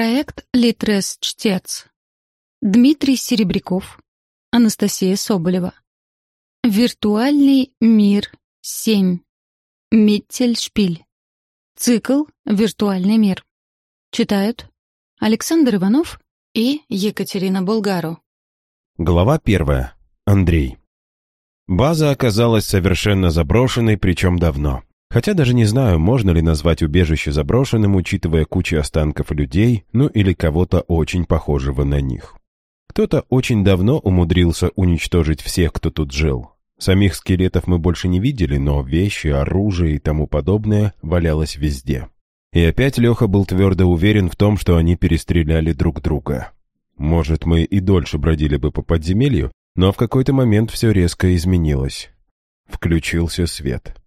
Проект «Литрес-чтец». Дмитрий Серебряков. Анастасия Соболева. Виртуальный мир 7. Миттельшпиль. Цикл «Виртуальный мир». Читают Александр Иванов и Екатерина Булгару. Глава первая. Андрей. База оказалась совершенно заброшенной, причем давно. Хотя даже не знаю, можно ли назвать убежище заброшенным, учитывая кучу останков людей, ну или кого-то очень похожего на них. Кто-то очень давно умудрился уничтожить всех, кто тут жил. Самих скелетов мы больше не видели, но вещи, оружие и тому подобное валялось везде. И опять Леха был твердо уверен в том, что они перестреляли друг друга. Может, мы и дольше бродили бы по подземелью, но в какой-то момент все резко изменилось. Включился свет.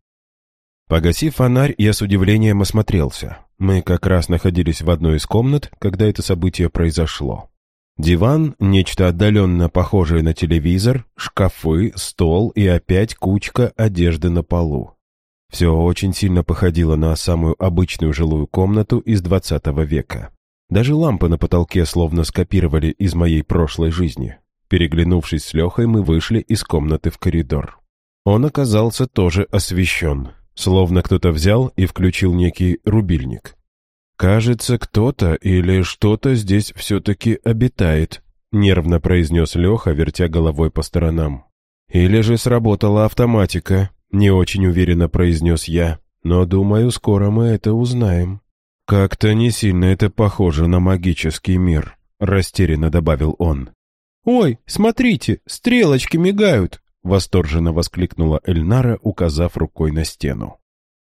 Погасив фонарь, я с удивлением осмотрелся. Мы как раз находились в одной из комнат, когда это событие произошло. Диван, нечто отдаленно похожее на телевизор, шкафы, стол и опять кучка одежды на полу. Все очень сильно походило на самую обычную жилую комнату из 20 века. Даже лампы на потолке словно скопировали из моей прошлой жизни. Переглянувшись с Лехой, мы вышли из комнаты в коридор. Он оказался тоже освещен. Словно кто-то взял и включил некий рубильник. «Кажется, кто-то или что-то здесь все-таки обитает», — нервно произнес Леха, вертя головой по сторонам. «Или же сработала автоматика», — не очень уверенно произнес я. «Но, думаю, скоро мы это узнаем». «Как-то не сильно это похоже на магический мир», — растерянно добавил он. «Ой, смотрите, стрелочки мигают!» — восторженно воскликнула Эльнара, указав рукой на стену.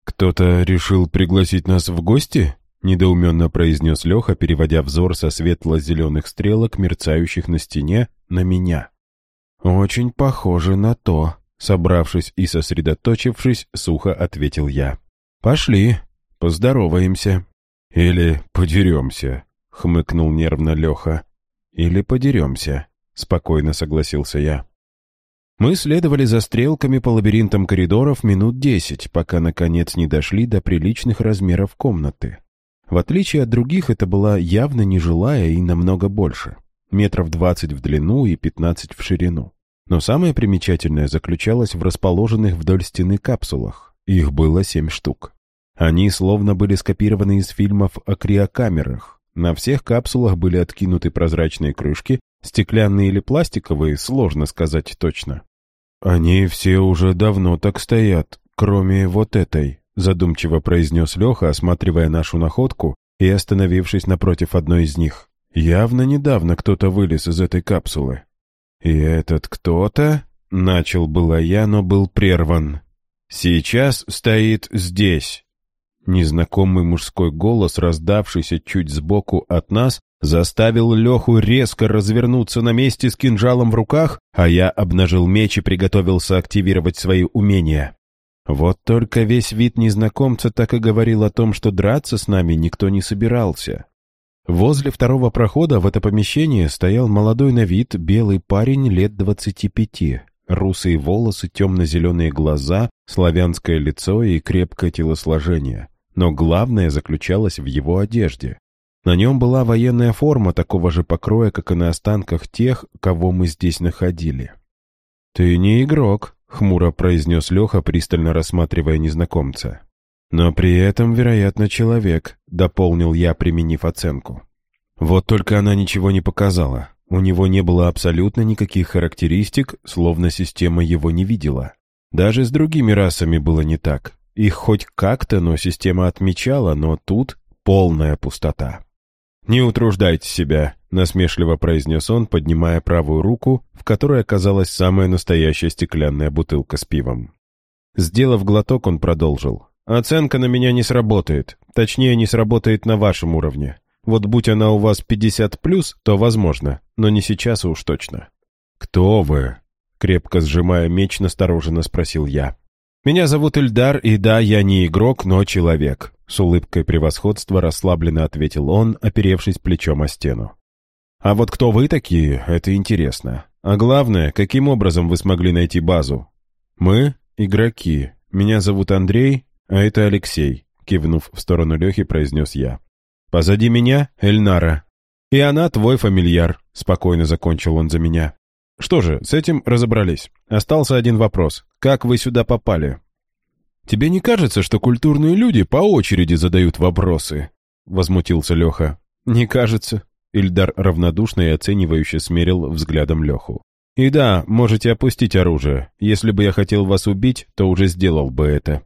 «Кто-то решил пригласить нас в гости?» — недоуменно произнес Леха, переводя взор со светло-зеленых стрелок, мерцающих на стене, на меня. «Очень похоже на то», — собравшись и сосредоточившись, сухо ответил я. «Пошли, поздороваемся». «Или подеремся», — хмыкнул нервно Леха. «Или подеремся», — спокойно согласился я. Мы следовали за стрелками по лабиринтам коридоров минут десять, пока, наконец, не дошли до приличных размеров комнаты. В отличие от других, это была явно нежилая и намного больше. Метров двадцать в длину и пятнадцать в ширину. Но самое примечательное заключалось в расположенных вдоль стены капсулах. Их было семь штук. Они словно были скопированы из фильмов о криокамерах. На всех капсулах были откинуты прозрачные крышки, стеклянные или пластиковые, сложно сказать точно. «Они все уже давно так стоят, кроме вот этой», задумчиво произнес Леха, осматривая нашу находку и остановившись напротив одной из них. «Явно недавно кто-то вылез из этой капсулы». «И этот кто-то...» — начал было я, но был прерван. «Сейчас стоит здесь». Незнакомый мужской голос, раздавшийся чуть сбоку от нас, заставил Леху резко развернуться на месте с кинжалом в руках, а я обнажил меч и приготовился активировать свои умения. Вот только весь вид незнакомца так и говорил о том, что драться с нами никто не собирался. Возле второго прохода в это помещение стоял молодой на вид белый парень лет двадцати пяти. Русые волосы, темно-зеленые глаза, славянское лицо и крепкое телосложение. Но главное заключалось в его одежде. На нем была военная форма такого же покроя, как и на останках тех, кого мы здесь находили. «Ты не игрок», — хмуро произнес Леха, пристально рассматривая незнакомца. «Но при этом, вероятно, человек», — дополнил я, применив оценку. Вот только она ничего не показала. У него не было абсолютно никаких характеристик, словно система его не видела. Даже с другими расами было не так. Их хоть как-то, но система отмечала, но тут полная пустота. «Не утруждайте себя», — насмешливо произнес он, поднимая правую руку, в которой оказалась самая настоящая стеклянная бутылка с пивом. Сделав глоток, он продолжил. «Оценка на меня не сработает. Точнее, не сработает на вашем уровне. Вот будь она у вас 50+, плюс, то возможно, но не сейчас уж точно». «Кто вы?» — крепко сжимая меч, настороженно спросил я. «Меня зовут Эльдар, и да, я не игрок, но человек. С улыбкой превосходства расслабленно ответил он, оперевшись плечом о стену. «А вот кто вы такие, это интересно. А главное, каким образом вы смогли найти базу?» «Мы — игроки. Меня зовут Андрей, а это Алексей», — кивнув в сторону Лехи, произнес я. Позади меня — Эльнара. И она твой фамильяр», — спокойно закончил он за меня. «Что же, с этим разобрались. Остался один вопрос. Как вы сюда попали?» «Тебе не кажется, что культурные люди по очереди задают вопросы?» — возмутился Леха. «Не кажется». Ильдар равнодушно и оценивающе смерил взглядом Леху. «И да, можете опустить оружие. Если бы я хотел вас убить, то уже сделал бы это».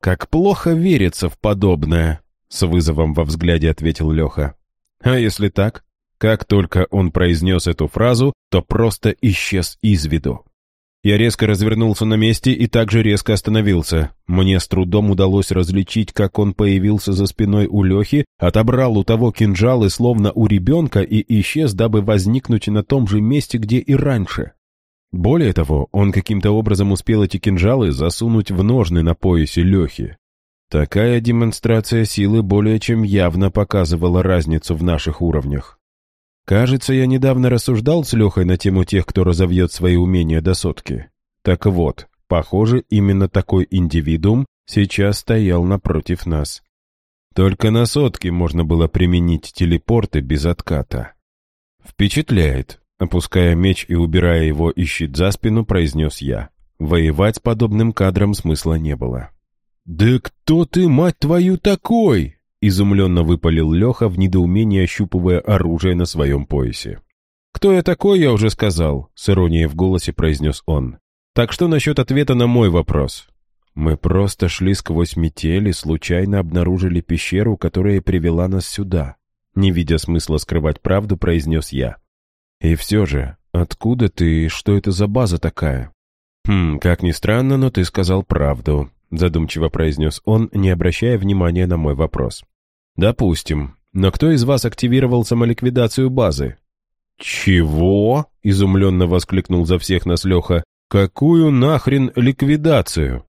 «Как плохо верится в подобное», — с вызовом во взгляде ответил Леха. «А если так?» Как только он произнес эту фразу, то просто исчез из виду. Я резко развернулся на месте и также резко остановился. Мне с трудом удалось различить, как он появился за спиной у Лехи, отобрал у того кинжалы, словно у ребенка, и исчез, дабы возникнуть на том же месте, где и раньше. Более того, он каким-то образом успел эти кинжалы засунуть в ножны на поясе Лехи. Такая демонстрация силы более чем явно показывала разницу в наших уровнях. Кажется, я недавно рассуждал с Лехой на тему тех, кто разовьет свои умения до сотки. Так вот, похоже, именно такой индивидуум сейчас стоял напротив нас. Только на сотке можно было применить телепорты без отката. «Впечатляет», — опуская меч и убирая его и щит за спину, произнес я. Воевать с подобным кадром смысла не было. «Да кто ты, мать твою, такой?» Изумленно выпалил Леха в недоумении, ощупывая оружие на своем поясе. «Кто я такой, я уже сказал», — с иронией в голосе произнес он. «Так что насчет ответа на мой вопрос?» «Мы просто шли сквозь метель и случайно обнаружили пещеру, которая привела нас сюда», — не видя смысла скрывать правду, произнес я. «И все же, откуда ты и что это за база такая?» «Хм, как ни странно, но ты сказал правду», — задумчиво произнес он, не обращая внимания на мой вопрос. «Допустим. Но кто из вас активировал самоликвидацию базы?» «Чего?» — изумленно воскликнул за всех нас Леха. «Какую нахрен ликвидацию?»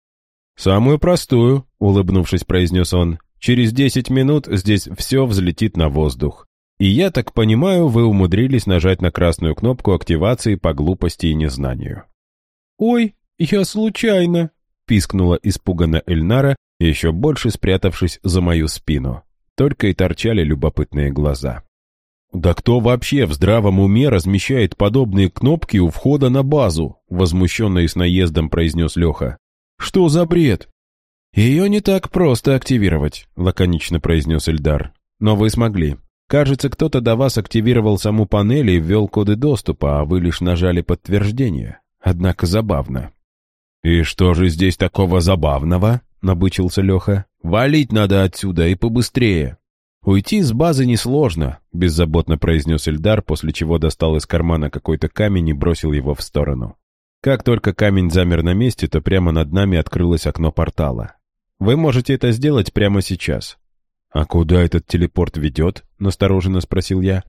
«Самую простую», — улыбнувшись, произнес он. «Через десять минут здесь все взлетит на воздух. И я так понимаю, вы умудрились нажать на красную кнопку активации по глупости и незнанию». «Ой, я случайно», пискнула испуганно Эльнара, еще больше спрятавшись за мою спину. Только и торчали любопытные глаза. «Да кто вообще в здравом уме размещает подобные кнопки у входа на базу?» Возмущенно и с наездом произнес Леха. «Что за бред?» «Ее не так просто активировать», — лаконично произнес Эльдар. «Но вы смогли. Кажется, кто-то до вас активировал саму панель и ввел коды доступа, а вы лишь нажали подтверждение. Однако забавно. «И что же здесь такого забавного?» — набычился Леха. «Валить надо отсюда и побыстрее». «Уйти с базы несложно», — беззаботно произнес Эльдар, после чего достал из кармана какой-то камень и бросил его в сторону. Как только камень замер на месте, то прямо над нами открылось окно портала. «Вы можете это сделать прямо сейчас». «А куда этот телепорт ведет?» — настороженно спросил я.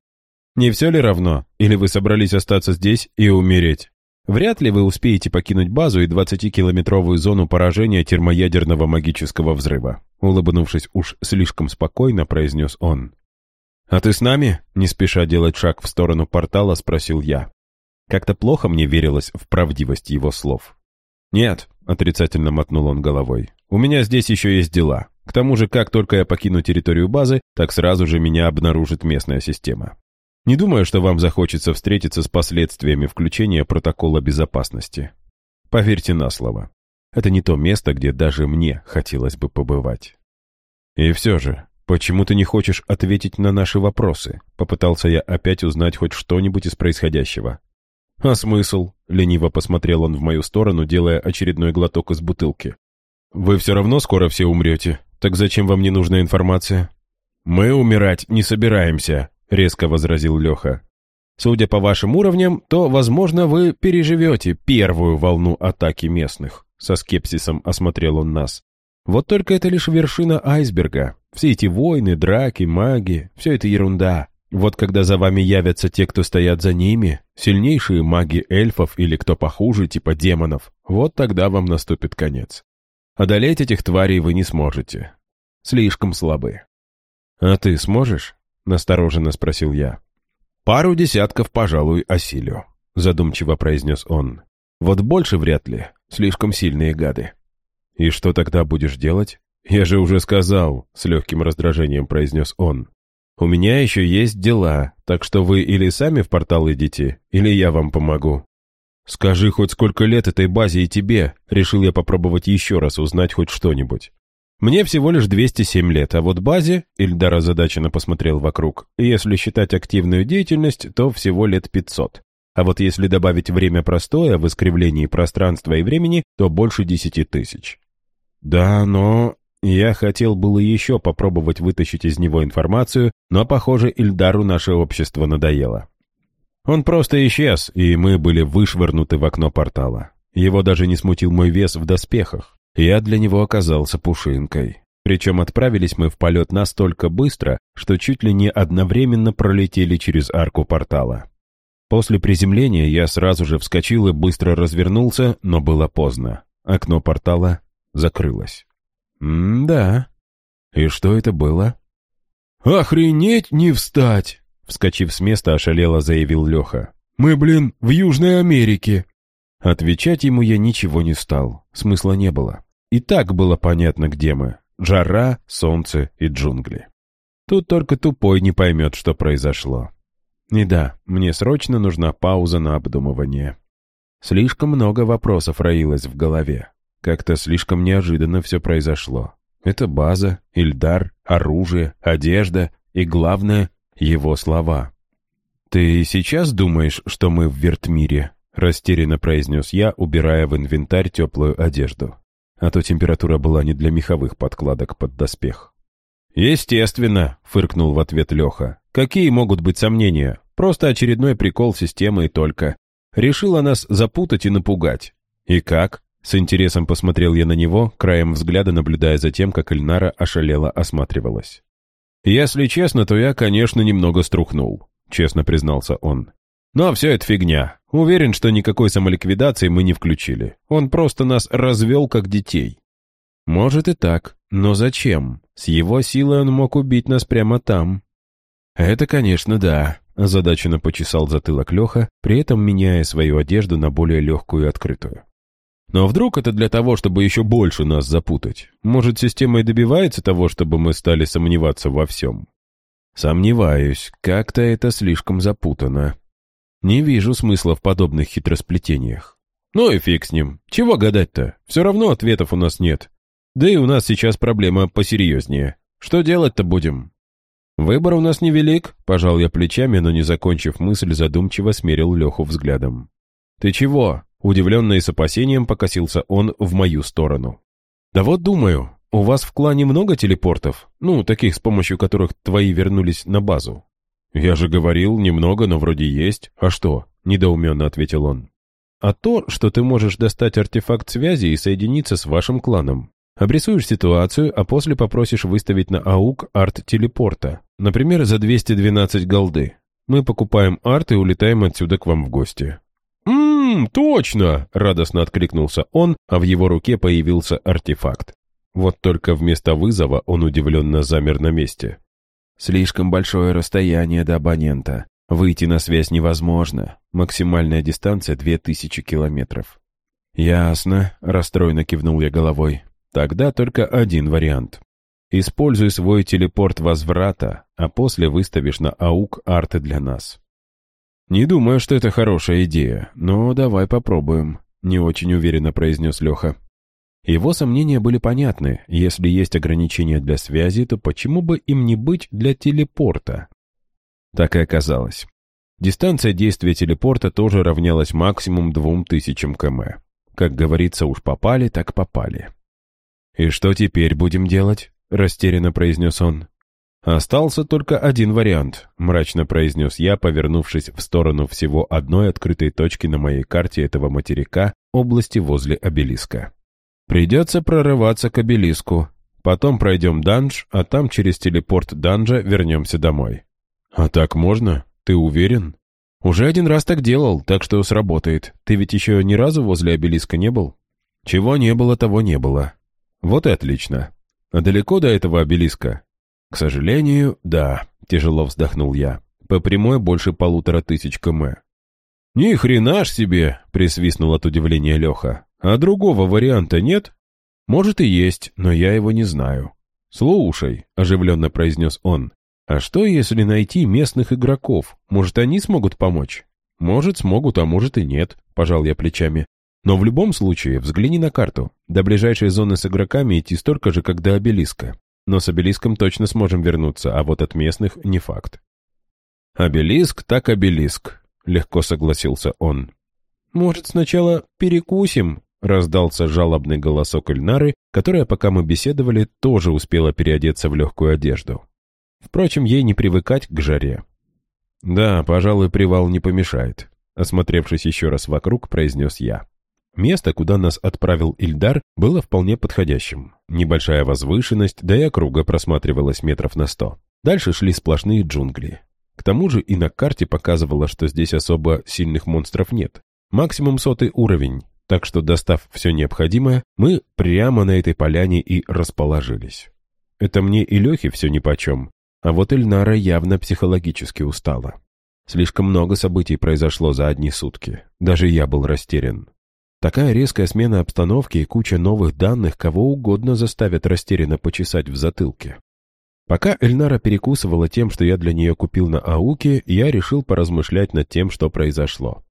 «Не все ли равно? Или вы собрались остаться здесь и умереть?» Вряд ли вы успеете покинуть базу и 20-километровую зону поражения термоядерного магического взрыва. Улыбнувшись уж слишком спокойно, произнес он. «А ты с нами?» — не спеша делать шаг в сторону портала, спросил я. Как-то плохо мне верилось в правдивость его слов. «Нет», — отрицательно мотнул он головой, — «у меня здесь еще есть дела. К тому же, как только я покину территорию базы, так сразу же меня обнаружит местная система. Не думаю, что вам захочется встретиться с последствиями включения протокола безопасности. Поверьте на слово. Это не то место, где даже мне хотелось бы побывать. И все же, почему ты не хочешь ответить на наши вопросы? Попытался я опять узнать хоть что-нибудь из происходящего. А смысл? Лениво посмотрел он в мою сторону, делая очередной глоток из бутылки. Вы все равно скоро все умрете. Так зачем вам не нужна информация? Мы умирать не собираемся, — резко возразил Леха. «Судя по вашим уровням, то, возможно, вы переживете первую волну атаки местных», — со скепсисом осмотрел он нас. «Вот только это лишь вершина айсберга. Все эти войны, драки, маги — все это ерунда. Вот когда за вами явятся те, кто стоят за ними, сильнейшие маги эльфов или кто похуже, типа демонов, вот тогда вам наступит конец. Одолеть этих тварей вы не сможете. Слишком слабы. А ты сможешь? Настороженно спросил я. «Пару десятков, пожалуй, осилю», — задумчиво произнес он. «Вот больше вряд ли. Слишком сильные гады». «И что тогда будешь делать?» «Я же уже сказал», — с легким раздражением произнес он. «У меня еще есть дела, так что вы или сами в портал идите, или я вам помогу». «Скажи хоть сколько лет этой базе и тебе», — решил я попробовать еще раз узнать хоть что-нибудь. «Мне всего лишь 207 лет, а вот базе...» — Ильдар озадаченно посмотрел вокруг. «Если считать активную деятельность, то всего лет 500. А вот если добавить время простоя в искривлении пространства и времени, то больше 10 тысяч». «Да, но...» Я хотел было еще попробовать вытащить из него информацию, но, похоже, Ильдару наше общество надоело. Он просто исчез, и мы были вышвырнуты в окно портала. Его даже не смутил мой вес в доспехах. Я для него оказался пушинкой. Причем отправились мы в полет настолько быстро, что чуть ли не одновременно пролетели через арку портала. После приземления я сразу же вскочил и быстро развернулся, но было поздно. Окно портала закрылось. «М-да. И что это было?» «Охренеть не встать!» Вскочив с места, ошалело заявил Леха. «Мы, блин, в Южной Америке!» Отвечать ему я ничего не стал, смысла не было. И так было понятно, где мы. Жара, солнце и джунгли. Тут только тупой не поймет, что произошло. И да, мне срочно нужна пауза на обдумывание. Слишком много вопросов роилось в голове. Как-то слишком неожиданно все произошло. Это база, Ильдар, оружие, одежда и, главное, его слова. «Ты сейчас думаешь, что мы в Вертмире?» — растерянно произнес я, убирая в инвентарь теплую одежду. А то температура была не для меховых подкладок под доспех. «Естественно», — фыркнул в ответ Леха. «Какие могут быть сомнения? Просто очередной прикол системы и только. Решила нас запутать и напугать. И как?» С интересом посмотрел я на него, краем взгляда наблюдая за тем, как Эльнара ошалела осматривалась. «Если честно, то я, конечно, немного струхнул», — честно признался он. «Но все это фигня. Уверен, что никакой самоликвидации мы не включили. Он просто нас развел как детей». «Может и так, но зачем? С его силой он мог убить нас прямо там». «Это, конечно, да», — озадаченно почесал затылок Леха, при этом меняя свою одежду на более легкую и открытую. Но вдруг это для того, чтобы еще больше нас запутать? Может, система и добивается того, чтобы мы стали сомневаться во всем? Сомневаюсь, как-то это слишком запутано. Не вижу смысла в подобных хитросплетениях. Ну и фиг с ним. Чего гадать-то? Все равно ответов у нас нет. Да и у нас сейчас проблема посерьезнее. Что делать-то будем? Выбор у нас невелик, пожал я плечами, но не закончив мысль, задумчиво смерил Леху взглядом. Ты чего? Удивленно и с опасением покосился он в мою сторону. «Да вот думаю, у вас в клане много телепортов? Ну, таких, с помощью которых твои вернулись на базу?» «Я же говорил, немного, но вроде есть. А что?» — недоуменно ответил он. «А то, что ты можешь достать артефакт связи и соединиться с вашим кланом. Обрисуешь ситуацию, а после попросишь выставить на АУК арт телепорта. Например, за 212 голды. Мы покупаем арт и улетаем отсюда к вам в гости. «Ммм, точно!» — радостно откликнулся он, а в его руке появился артефакт. Вот только вместо вызова он удивленно замер на месте. «Слишком большое расстояние до абонента. Выйти на связь невозможно. Максимальная дистанция — две тысячи километров». «Ясно», — расстроенно кивнул я головой. «Тогда только один вариант. Используй свой телепорт возврата, а после выставишь на АУК арты для нас. «Не думаю, что это хорошая идея, но давай попробуем», — не очень уверенно произнес Леха. Его сомнения были понятны. Если есть ограничения для связи, то почему бы им не быть для телепорта? Так и оказалось. Дистанция действия телепорта тоже равнялась максимум двум тысячам км. Как говорится, уж попали, так попали. «И что теперь будем делать?» — растерянно произнес он. «Остался только один вариант», — мрачно произнес я, повернувшись в сторону всего одной открытой точки на моей карте этого материка, области возле обелиска. «Придется прорываться к обелиску. Потом пройдем данж, а там через телепорт данжа вернемся домой». «А так можно? Ты уверен?» «Уже один раз так делал, так что сработает. Ты ведь еще ни разу возле обелиска не был?» «Чего не было, того не было». «Вот и отлично. А далеко до этого обелиска?» «К сожалению, да», — тяжело вздохнул я. «По прямой больше полутора тысяч км». «Ни хрена ж себе!» — присвистнул от удивления Леха. «А другого варианта нет?» Может и есть, но я его не знаю. «Слушай», — оживленно произнес он, «а что, если найти местных игроков? Может, они смогут помочь?» «Может, смогут, а может и нет», — пожал я плечами. «Но в любом случае, взгляни на карту. До ближайшей зоны с игроками идти столько же, как до обелиска. Но с обелиском точно сможем вернуться, а вот от местных не факт». «Обелиск так обелиск», — легко согласился он. «Может, сначала перекусим?» — раздался жалобный голосок Эльнары, которая, пока мы беседовали, тоже успела переодеться в легкую одежду. Впрочем, ей не привыкать к жаре. «Да, пожалуй, привал не помешает», — осмотревшись еще раз вокруг, произнес я. Место, куда нас отправил Ильдар, было вполне подходящим. Небольшая возвышенность, да и округа просматривалась метров на сто. Дальше шли сплошные джунгли. К тому же и на карте показывало, что здесь особо сильных монстров нет. Максимум сотый уровень, так что, достав все необходимое, мы прямо на этой поляне и расположились. Это мне и Лехе все нипочем, а вот Эльнара явно психологически устала. Слишком много событий произошло за одни сутки. Даже я был растерян. Такая резкая смена обстановки и куча новых данных кого угодно заставят растерянно почесать в затылке. Пока Эльнара перекусывала тем, что я для нее купил на Ауке, я решил поразмышлять над тем, что произошло.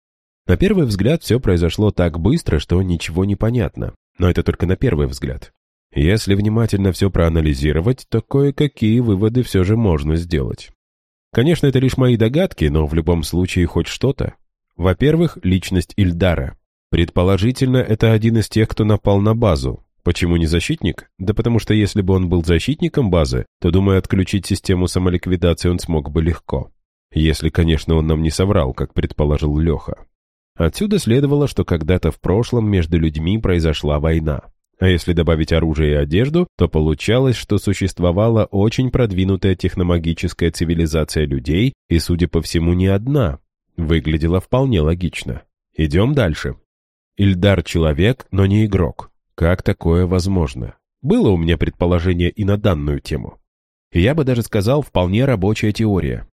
На первый взгляд все произошло так быстро, что ничего не понятно. Но это только на первый взгляд. Если внимательно все проанализировать, то кое-какие выводы все же можно сделать. Конечно, это лишь мои догадки, но в любом случае хоть что-то. Во-первых, личность Ильдара. Предположительно, это один из тех, кто напал на базу. Почему не защитник? Да потому что если бы он был защитником базы, то, думаю, отключить систему самоликвидации он смог бы легко. Если, конечно, он нам не соврал, как предположил Леха. Отсюда следовало, что когда-то в прошлом между людьми произошла война. А если добавить оружие и одежду, то получалось, что существовала очень продвинутая техномагическая цивилизация людей, и, судя по всему, не одна. Выглядело вполне логично. Идем дальше. Ильдар человек, но не игрок. Как такое возможно? Было у меня предположение и на данную тему. я бы даже сказал, вполне рабочая теория.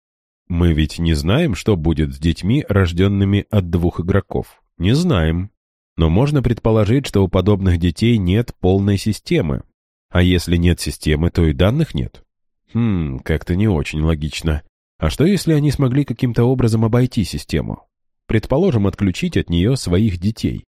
Мы ведь не знаем, что будет с детьми, рожденными от двух игроков. Не знаем. Но можно предположить, что у подобных детей нет полной системы. А если нет системы, то и данных нет. Хм, как-то не очень логично. А что если они смогли каким-то образом обойти систему? Предположим, отключить от нее своих детей.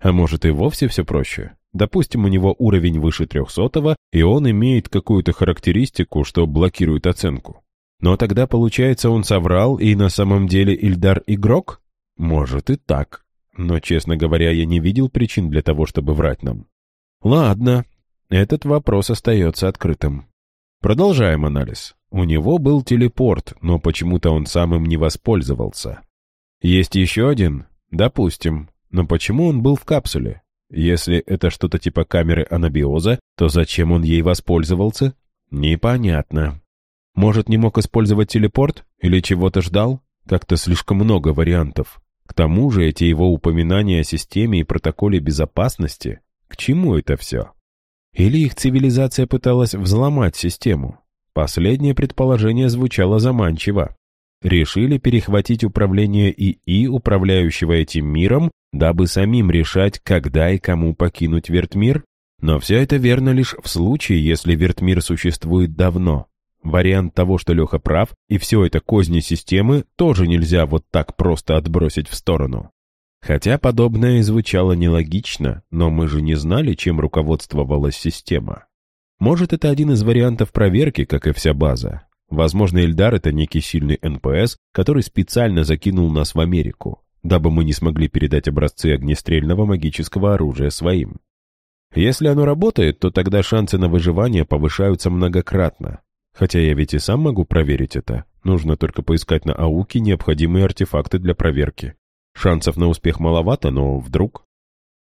А может и вовсе все проще? Допустим, у него уровень выше 300 и он имеет какую-то характеристику, что блокирует оценку. Но тогда, получается, он соврал, и на самом деле Ильдар игрок? Может и так. Но, честно говоря, я не видел причин для того, чтобы врать нам. Ладно, этот вопрос остается открытым. Продолжаем анализ. У него был телепорт, но почему-то он сам им не воспользовался. Есть еще один? Допустим. Но почему он был в капсуле? Если это что-то типа камеры анабиоза, то зачем он ей воспользовался? Непонятно. Может, не мог использовать телепорт? Или чего-то ждал? Как-то слишком много вариантов. К тому же эти его упоминания о системе и протоколе безопасности. К чему это все? Или их цивилизация пыталась взломать систему? Последнее предположение звучало заманчиво. Решили перехватить управление ИИ, управляющего этим миром, дабы самим решать, когда и кому покинуть Вертмир? Но все это верно лишь в случае, если Вертмир существует давно. Вариант того, что Леха прав, и все это козни системы, тоже нельзя вот так просто отбросить в сторону. Хотя подобное звучало нелогично, но мы же не знали, чем руководствовалась система. Может, это один из вариантов проверки, как и вся база. Возможно, Эльдар — это некий сильный НПС, который специально закинул нас в Америку, дабы мы не смогли передать образцы огнестрельного магического оружия своим. Если оно работает, то тогда шансы на выживание повышаются многократно, Хотя я ведь и сам могу проверить это. Нужно только поискать на Ауке необходимые артефакты для проверки. Шансов на успех маловато, но вдруг...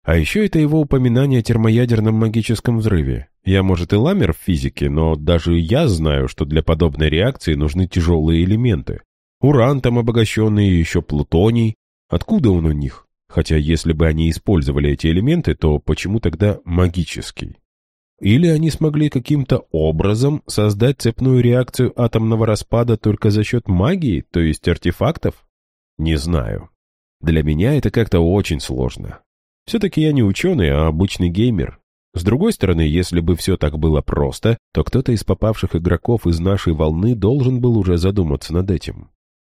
А еще это его упоминание о термоядерном магическом взрыве. Я, может, и ламер в физике, но даже я знаю, что для подобной реакции нужны тяжелые элементы. Уран там обогащенный, еще плутоний. Откуда он у них? Хотя если бы они использовали эти элементы, то почему тогда магический? Или они смогли каким-то образом создать цепную реакцию атомного распада только за счет магии, то есть артефактов? Не знаю. Для меня это как-то очень сложно. Все-таки я не ученый, а обычный геймер. С другой стороны, если бы все так было просто, то кто-то из попавших игроков из нашей волны должен был уже задуматься над этим.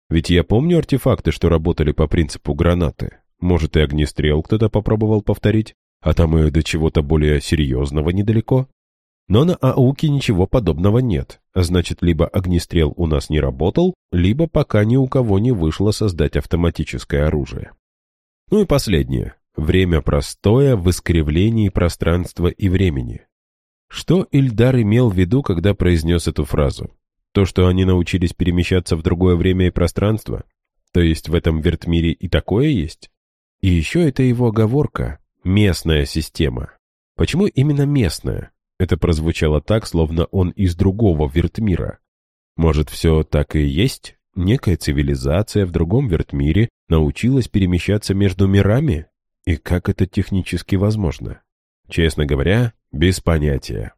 Ведь я помню артефакты, что работали по принципу гранаты. Может, и огнестрел кто-то попробовал повторить, а там и до чего-то более серьезного недалеко. Но на АУКе ничего подобного нет, значит, либо огнестрел у нас не работал, либо пока ни у кого не вышло создать автоматическое оружие. Ну и последнее. Время простое в искривлении пространства и времени. Что Ильдар имел в виду, когда произнес эту фразу? То, что они научились перемещаться в другое время и пространство? То есть в этом вертмире и такое есть? И еще это его оговорка «местная система». Почему именно местная? Это прозвучало так, словно он из другого вертмира. Может, все так и есть? Некая цивилизация в другом вертмире научилась перемещаться между мирами? И как это технически возможно? Честно говоря, без понятия.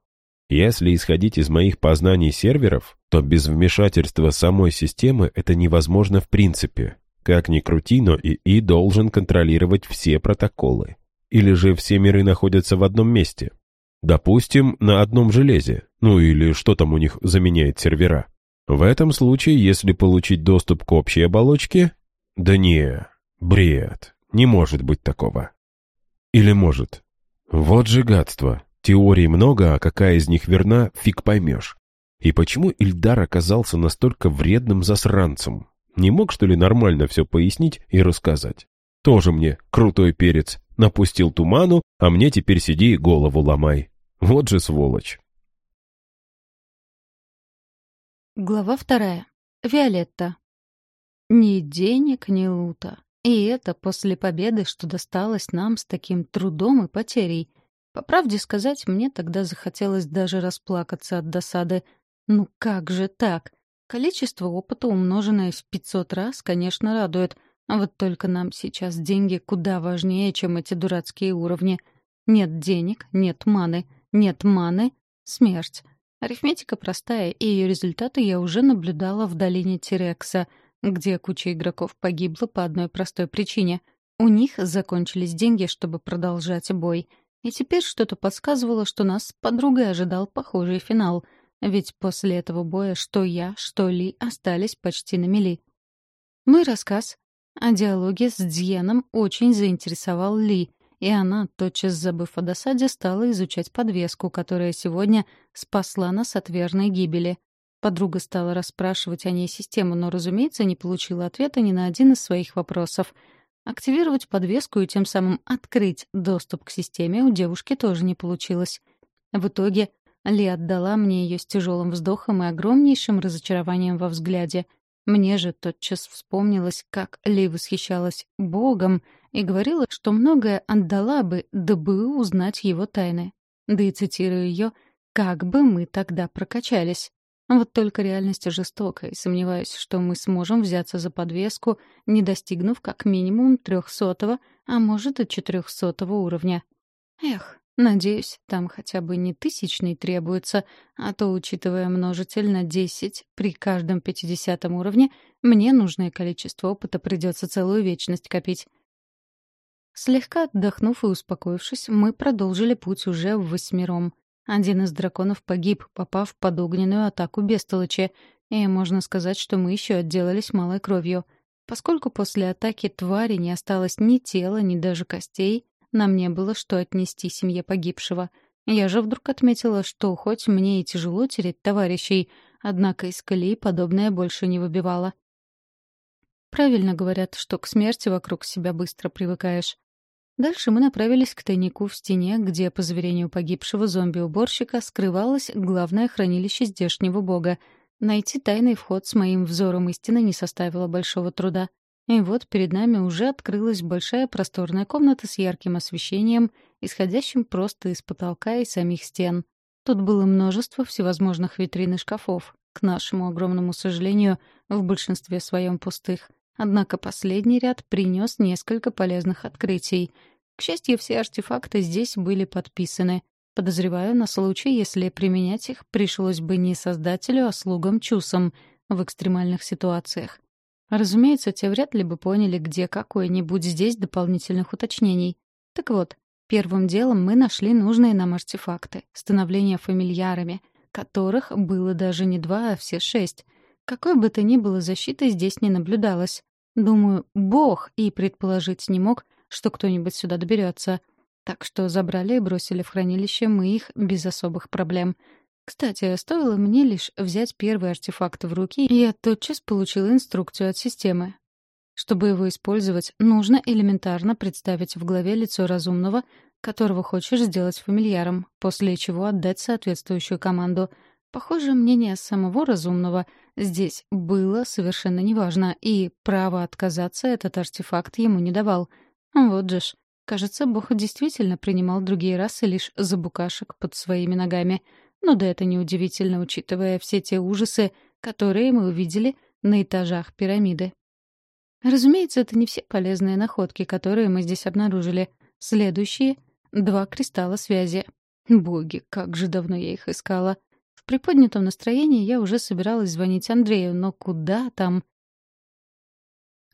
Если исходить из моих познаний серверов, то без вмешательства самой системы это невозможно в принципе. Как ни крути, но ИИ должен контролировать все протоколы. Или же все миры находятся в одном месте. Допустим, на одном железе. Ну или что там у них заменяет сервера. В этом случае, если получить доступ к общей оболочке... Да не, бред. Не может быть такого. Или может? Вот же гадство. Теорий много, а какая из них верна, фиг поймешь. И почему Ильдар оказался настолько вредным засранцем? Не мог, что ли, нормально все пояснить и рассказать? Тоже мне крутой перец. Напустил туману, а мне теперь сиди и голову ломай. Вот же сволочь. Глава вторая. Виолетта. Ни денег, ни лута. И это после победы, что досталось нам с таким трудом и потерей. По правде сказать, мне тогда захотелось даже расплакаться от досады. Ну как же так? Количество опыта, умноженное в 500 раз, конечно, радует. А вот только нам сейчас деньги куда важнее, чем эти дурацкие уровни. Нет денег, нет маны. Нет маны — смерть. Арифметика простая, и ее результаты я уже наблюдала в долине Тирекса — где куча игроков погибла по одной простой причине. У них закончились деньги, чтобы продолжать бой. И теперь что-то подсказывало, что нас с подругой ожидал похожий финал. Ведь после этого боя что я, что Ли остались почти на мели. Мой рассказ о диалоге с Дзьеном очень заинтересовал Ли, и она, тотчас забыв о досаде, стала изучать подвеску, которая сегодня спасла нас от верной гибели. Подруга стала расспрашивать о ней систему, но, разумеется, не получила ответа ни на один из своих вопросов. Активировать подвеску и тем самым открыть доступ к системе у девушки тоже не получилось. В итоге Ли отдала мне ее с тяжелым вздохом и огромнейшим разочарованием во взгляде. Мне же тотчас вспомнилось, как Ли восхищалась Богом и говорила, что многое отдала бы, дабы узнать его тайны. Да и цитирую ее, «Как бы мы тогда прокачались». Вот только реальность жестока, и сомневаюсь, что мы сможем взяться за подвеску, не достигнув как минимум трехсотого, а может и четырехсотого уровня. Эх, надеюсь, там хотя бы не тысячный требуется, а то, учитывая множитель на десять при каждом пятидесятом уровне, мне нужное количество опыта придется целую вечность копить. Слегка отдохнув и успокоившись, мы продолжили путь уже в восьмером. Один из драконов погиб, попав под огненную атаку бестолочи, и можно сказать, что мы еще отделались малой кровью. Поскольку после атаки твари не осталось ни тела, ни даже костей, нам не было что отнести семье погибшего. Я же вдруг отметила, что хоть мне и тяжело терять товарищей, однако из колеи подобное больше не выбивало. Правильно говорят, что к смерти вокруг себя быстро привыкаешь. Дальше мы направились к тайнику в стене, где, по заверению погибшего зомби-уборщика, скрывалось главное хранилище здешнего бога. Найти тайный вход с моим взором истины не составило большого труда. И вот перед нами уже открылась большая просторная комната с ярким освещением, исходящим просто из потолка и самих стен. Тут было множество всевозможных витрин и шкафов, к нашему огромному сожалению, в большинстве своем пустых — Однако последний ряд принес несколько полезных открытий. К счастью, все артефакты здесь были подписаны. Подозреваю, на случай, если применять их пришлось бы не создателю, а слугам-чусам в экстремальных ситуациях. Разумеется, те вряд ли бы поняли, где какое-нибудь здесь дополнительных уточнений. Так вот, Первым делом мы нашли нужные нам артефакты, становление фамильярами, которых было даже не два, а все шесть. Какой бы то ни было защиты здесь не наблюдалось. Думаю, бог и предположить не мог, что кто-нибудь сюда доберется. Так что забрали и бросили в хранилище мы их без особых проблем. Кстати, стоило мне лишь взять первый артефакт в руки, и я тотчас получил инструкцию от системы. Чтобы его использовать, нужно элементарно представить в голове лицо разумного, которого хочешь сделать фамильяром, после чего отдать соответствующую команду. Похоже, мнение самого разумного здесь было совершенно неважно, и право отказаться этот артефакт ему не давал. Вот же ж. Кажется, Бог действительно принимал другие расы лишь за букашек под своими ногами. Но да это неудивительно, учитывая все те ужасы, которые мы увидели на этажах пирамиды. Разумеется, это не все полезные находки, которые мы здесь обнаружили. Следующие — два кристалла связи. Боги, как же давно я их искала. В приподнятом настроении я уже собиралась звонить Андрею, но куда там?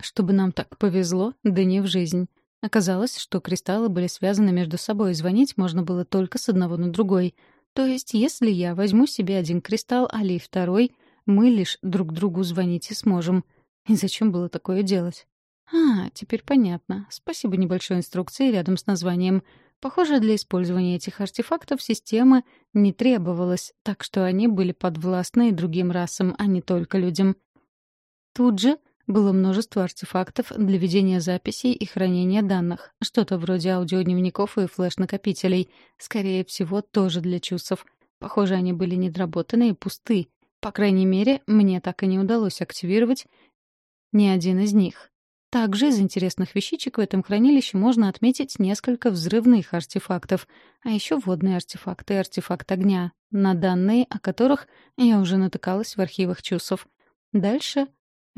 Чтобы нам так повезло, да не в жизнь. Оказалось, что кристаллы были связаны между собой, и звонить можно было только с одного на другой. То есть, если я возьму себе один кристалл, Али второй, мы лишь друг другу звонить и сможем — и зачем было такое делать? А, теперь понятно. Спасибо небольшой инструкции рядом с названием. Похоже, для использования этих артефактов системы не требовалось, так что они были подвластны другим расам, а не только людям. Тут же было множество артефактов для ведения записей и хранения данных. Что-то вроде аудиодневников и флеш-накопителей. Скорее всего, тоже для чусов. Похоже, они были недоработаны и пусты. По крайней мере, мне так и не удалось активировать ни один из них. Также из интересных вещичек в этом хранилище можно отметить несколько взрывных артефактов, а еще водные артефакты и артефакт огня, на данные о которых я уже натыкалась в архивах чусов. Дальше...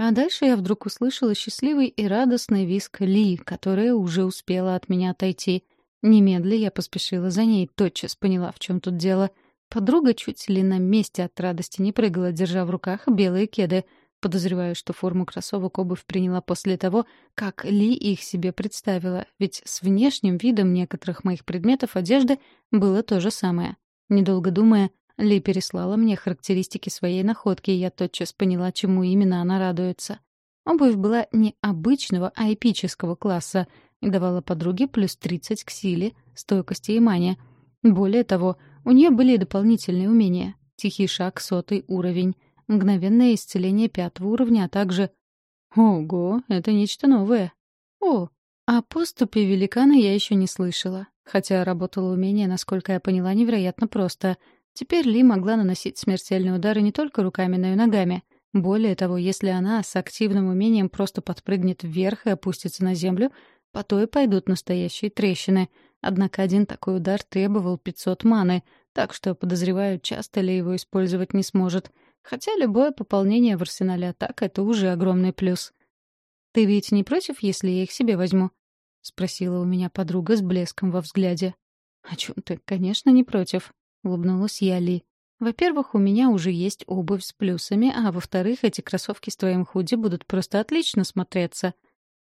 А дальше я вдруг услышала счастливый и радостный виск Ли, которая уже успела от меня отойти. Немедля я поспешила за ней, тотчас поняла, в чем тут дело. Подруга чуть ли на месте от радости не прыгала, держа в руках белые кеды — Подозреваю, что форму кроссовок обувь приняла после того, как Ли их себе представила, ведь с внешним видом некоторых моих предметов одежды было то же самое. Недолго думая, Ли переслала мне характеристики своей находки, и я тотчас поняла, чему именно она радуется. Обувь была не обычного, а эпического класса и давала подруге плюс 30 к силе, стойкости и мане. Более того, у нее были дополнительные умения. Тихий шаг, сотый уровень — мгновенное исцеление пятого уровня, а также... Ого, это нечто новое. О, о поступе великана я еще не слышала. Хотя работало умение, насколько я поняла, невероятно просто. Теперь Ли могла наносить смертельные удары не только руками, но и ногами. Более того, если она с активным умением просто подпрыгнет вверх и опустится на землю, по то и пойдут настоящие трещины. Однако один такой удар требовал 500 маны, так что, подозреваю, часто Ли его использовать не сможет — Хотя любое пополнение в арсенале атак — это уже огромный плюс. «Ты ведь не против, если я их себе возьму?» — спросила у меня подруга с блеском во взгляде. «О чем ты? Конечно, не против», — улыбнулась я Ли. «Во-первых, у меня уже есть обувь с плюсами, а во-вторых, эти кроссовки с твоим худи будут просто отлично смотреться».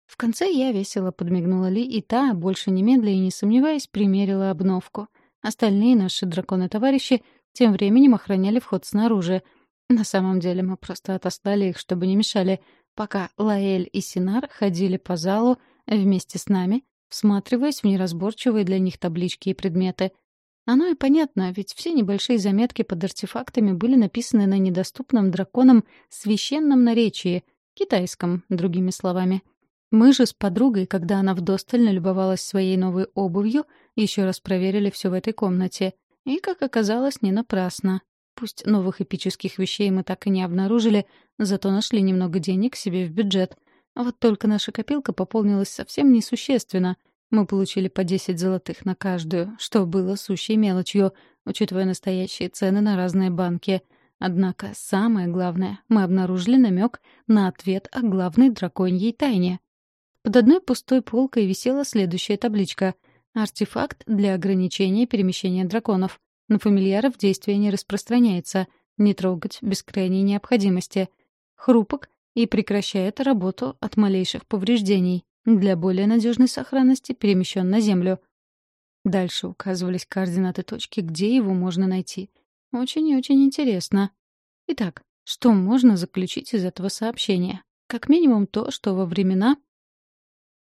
В конце я весело подмигнула Ли, и та, больше немедля и не сомневаясь, примерила обновку. Остальные наши драконы-товарищи тем временем охраняли вход снаружи — на самом деле мы просто отослали их, чтобы не мешали, пока Лаэль и Синар ходили по залу вместе с нами, всматриваясь в неразборчивые для них таблички и предметы. Оно и понятно, ведь все небольшие заметки под артефактами были написаны на недоступном драконам священном наречии, китайском, другими словами. Мы же с подругой, когда она вдосталь налюбовалась своей новой обувью, еще раз проверили все в этой комнате. И, как оказалось, не напрасно. Пусть новых эпических вещей мы так и не обнаружили, зато нашли немного денег себе в бюджет. А вот только наша копилка пополнилась совсем несущественно. Мы получили по 10 золотых на каждую, что было сущей мелочью, учитывая настоящие цены на разные банки. Однако самое главное, мы обнаружили намек на ответ о главной драконьей тайне. Под одной пустой полкой висела следующая табличка — «Артефакт для ограничения перемещения драконов». На фамильяров действие не распространяется, не трогать без крайней необходимости. Хрупок и прекращает работу от малейших повреждений. Для более надежной сохранности перемещен на землю. Дальше указывались координаты точки, где его можно найти. Очень и очень интересно. Итак, что можно заключить из этого сообщения? Как минимум то, что во времена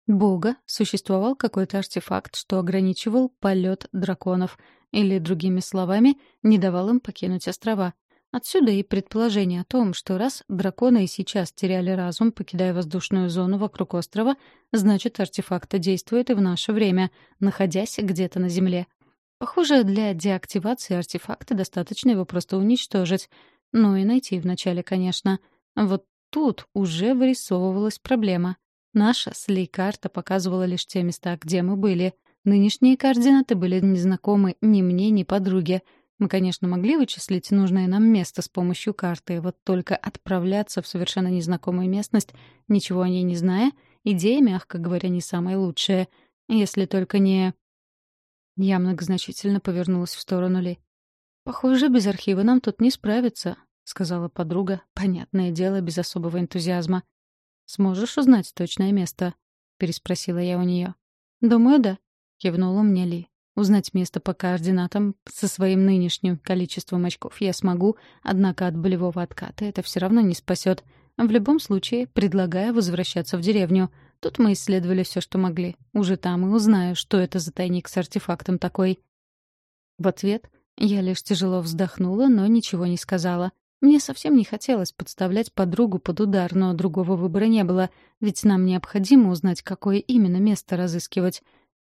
Бога существовал какой-то артефакт, что ограничивал полет драконов, или, другими словами, не давал им покинуть острова. Отсюда и предположение о том, что раз драконы и сейчас теряли разум, покидая воздушную зону вокруг острова, значит, артефакт действует и в наше время, находясь где-то на Земле. Похоже, для деактивации артефакта достаточно его просто уничтожить. Ну и найти вначале, конечно. Вот тут уже вырисовывалась проблема. Наша слей-карта показывала лишь те места, где мы были. Нынешние координаты были незнакомы ни мне, ни подруге — мы, конечно, могли вычислить нужное нам место с помощью карты, вот только отправляться в совершенно незнакомую местность, ничего о ней не зная, идея, мягко говоря, не самая лучшая. Если только не... Я многозначительно повернулась в сторону Ли. «Похоже, без архива нам тут не справиться», — сказала подруга, понятное дело, без особого энтузиазма. «Сможешь узнать точное место?» — переспросила я у нее. «Думаю, да», — кивнула мне Ли. Узнать место по координатам со своим нынешним количеством очков я смогу, однако от болевого отката это все равно не спасет. В любом случае, предлагаю возвращаться в деревню. Тут мы исследовали все, что могли. Уже там и узнаю, что это за тайник с артефактом такой. В ответ я лишь тяжело вздохнула, но ничего не сказала. Мне совсем не хотелось подставлять подругу под удар, но другого выбора не было, ведь нам необходимо узнать, какое именно место разыскивать.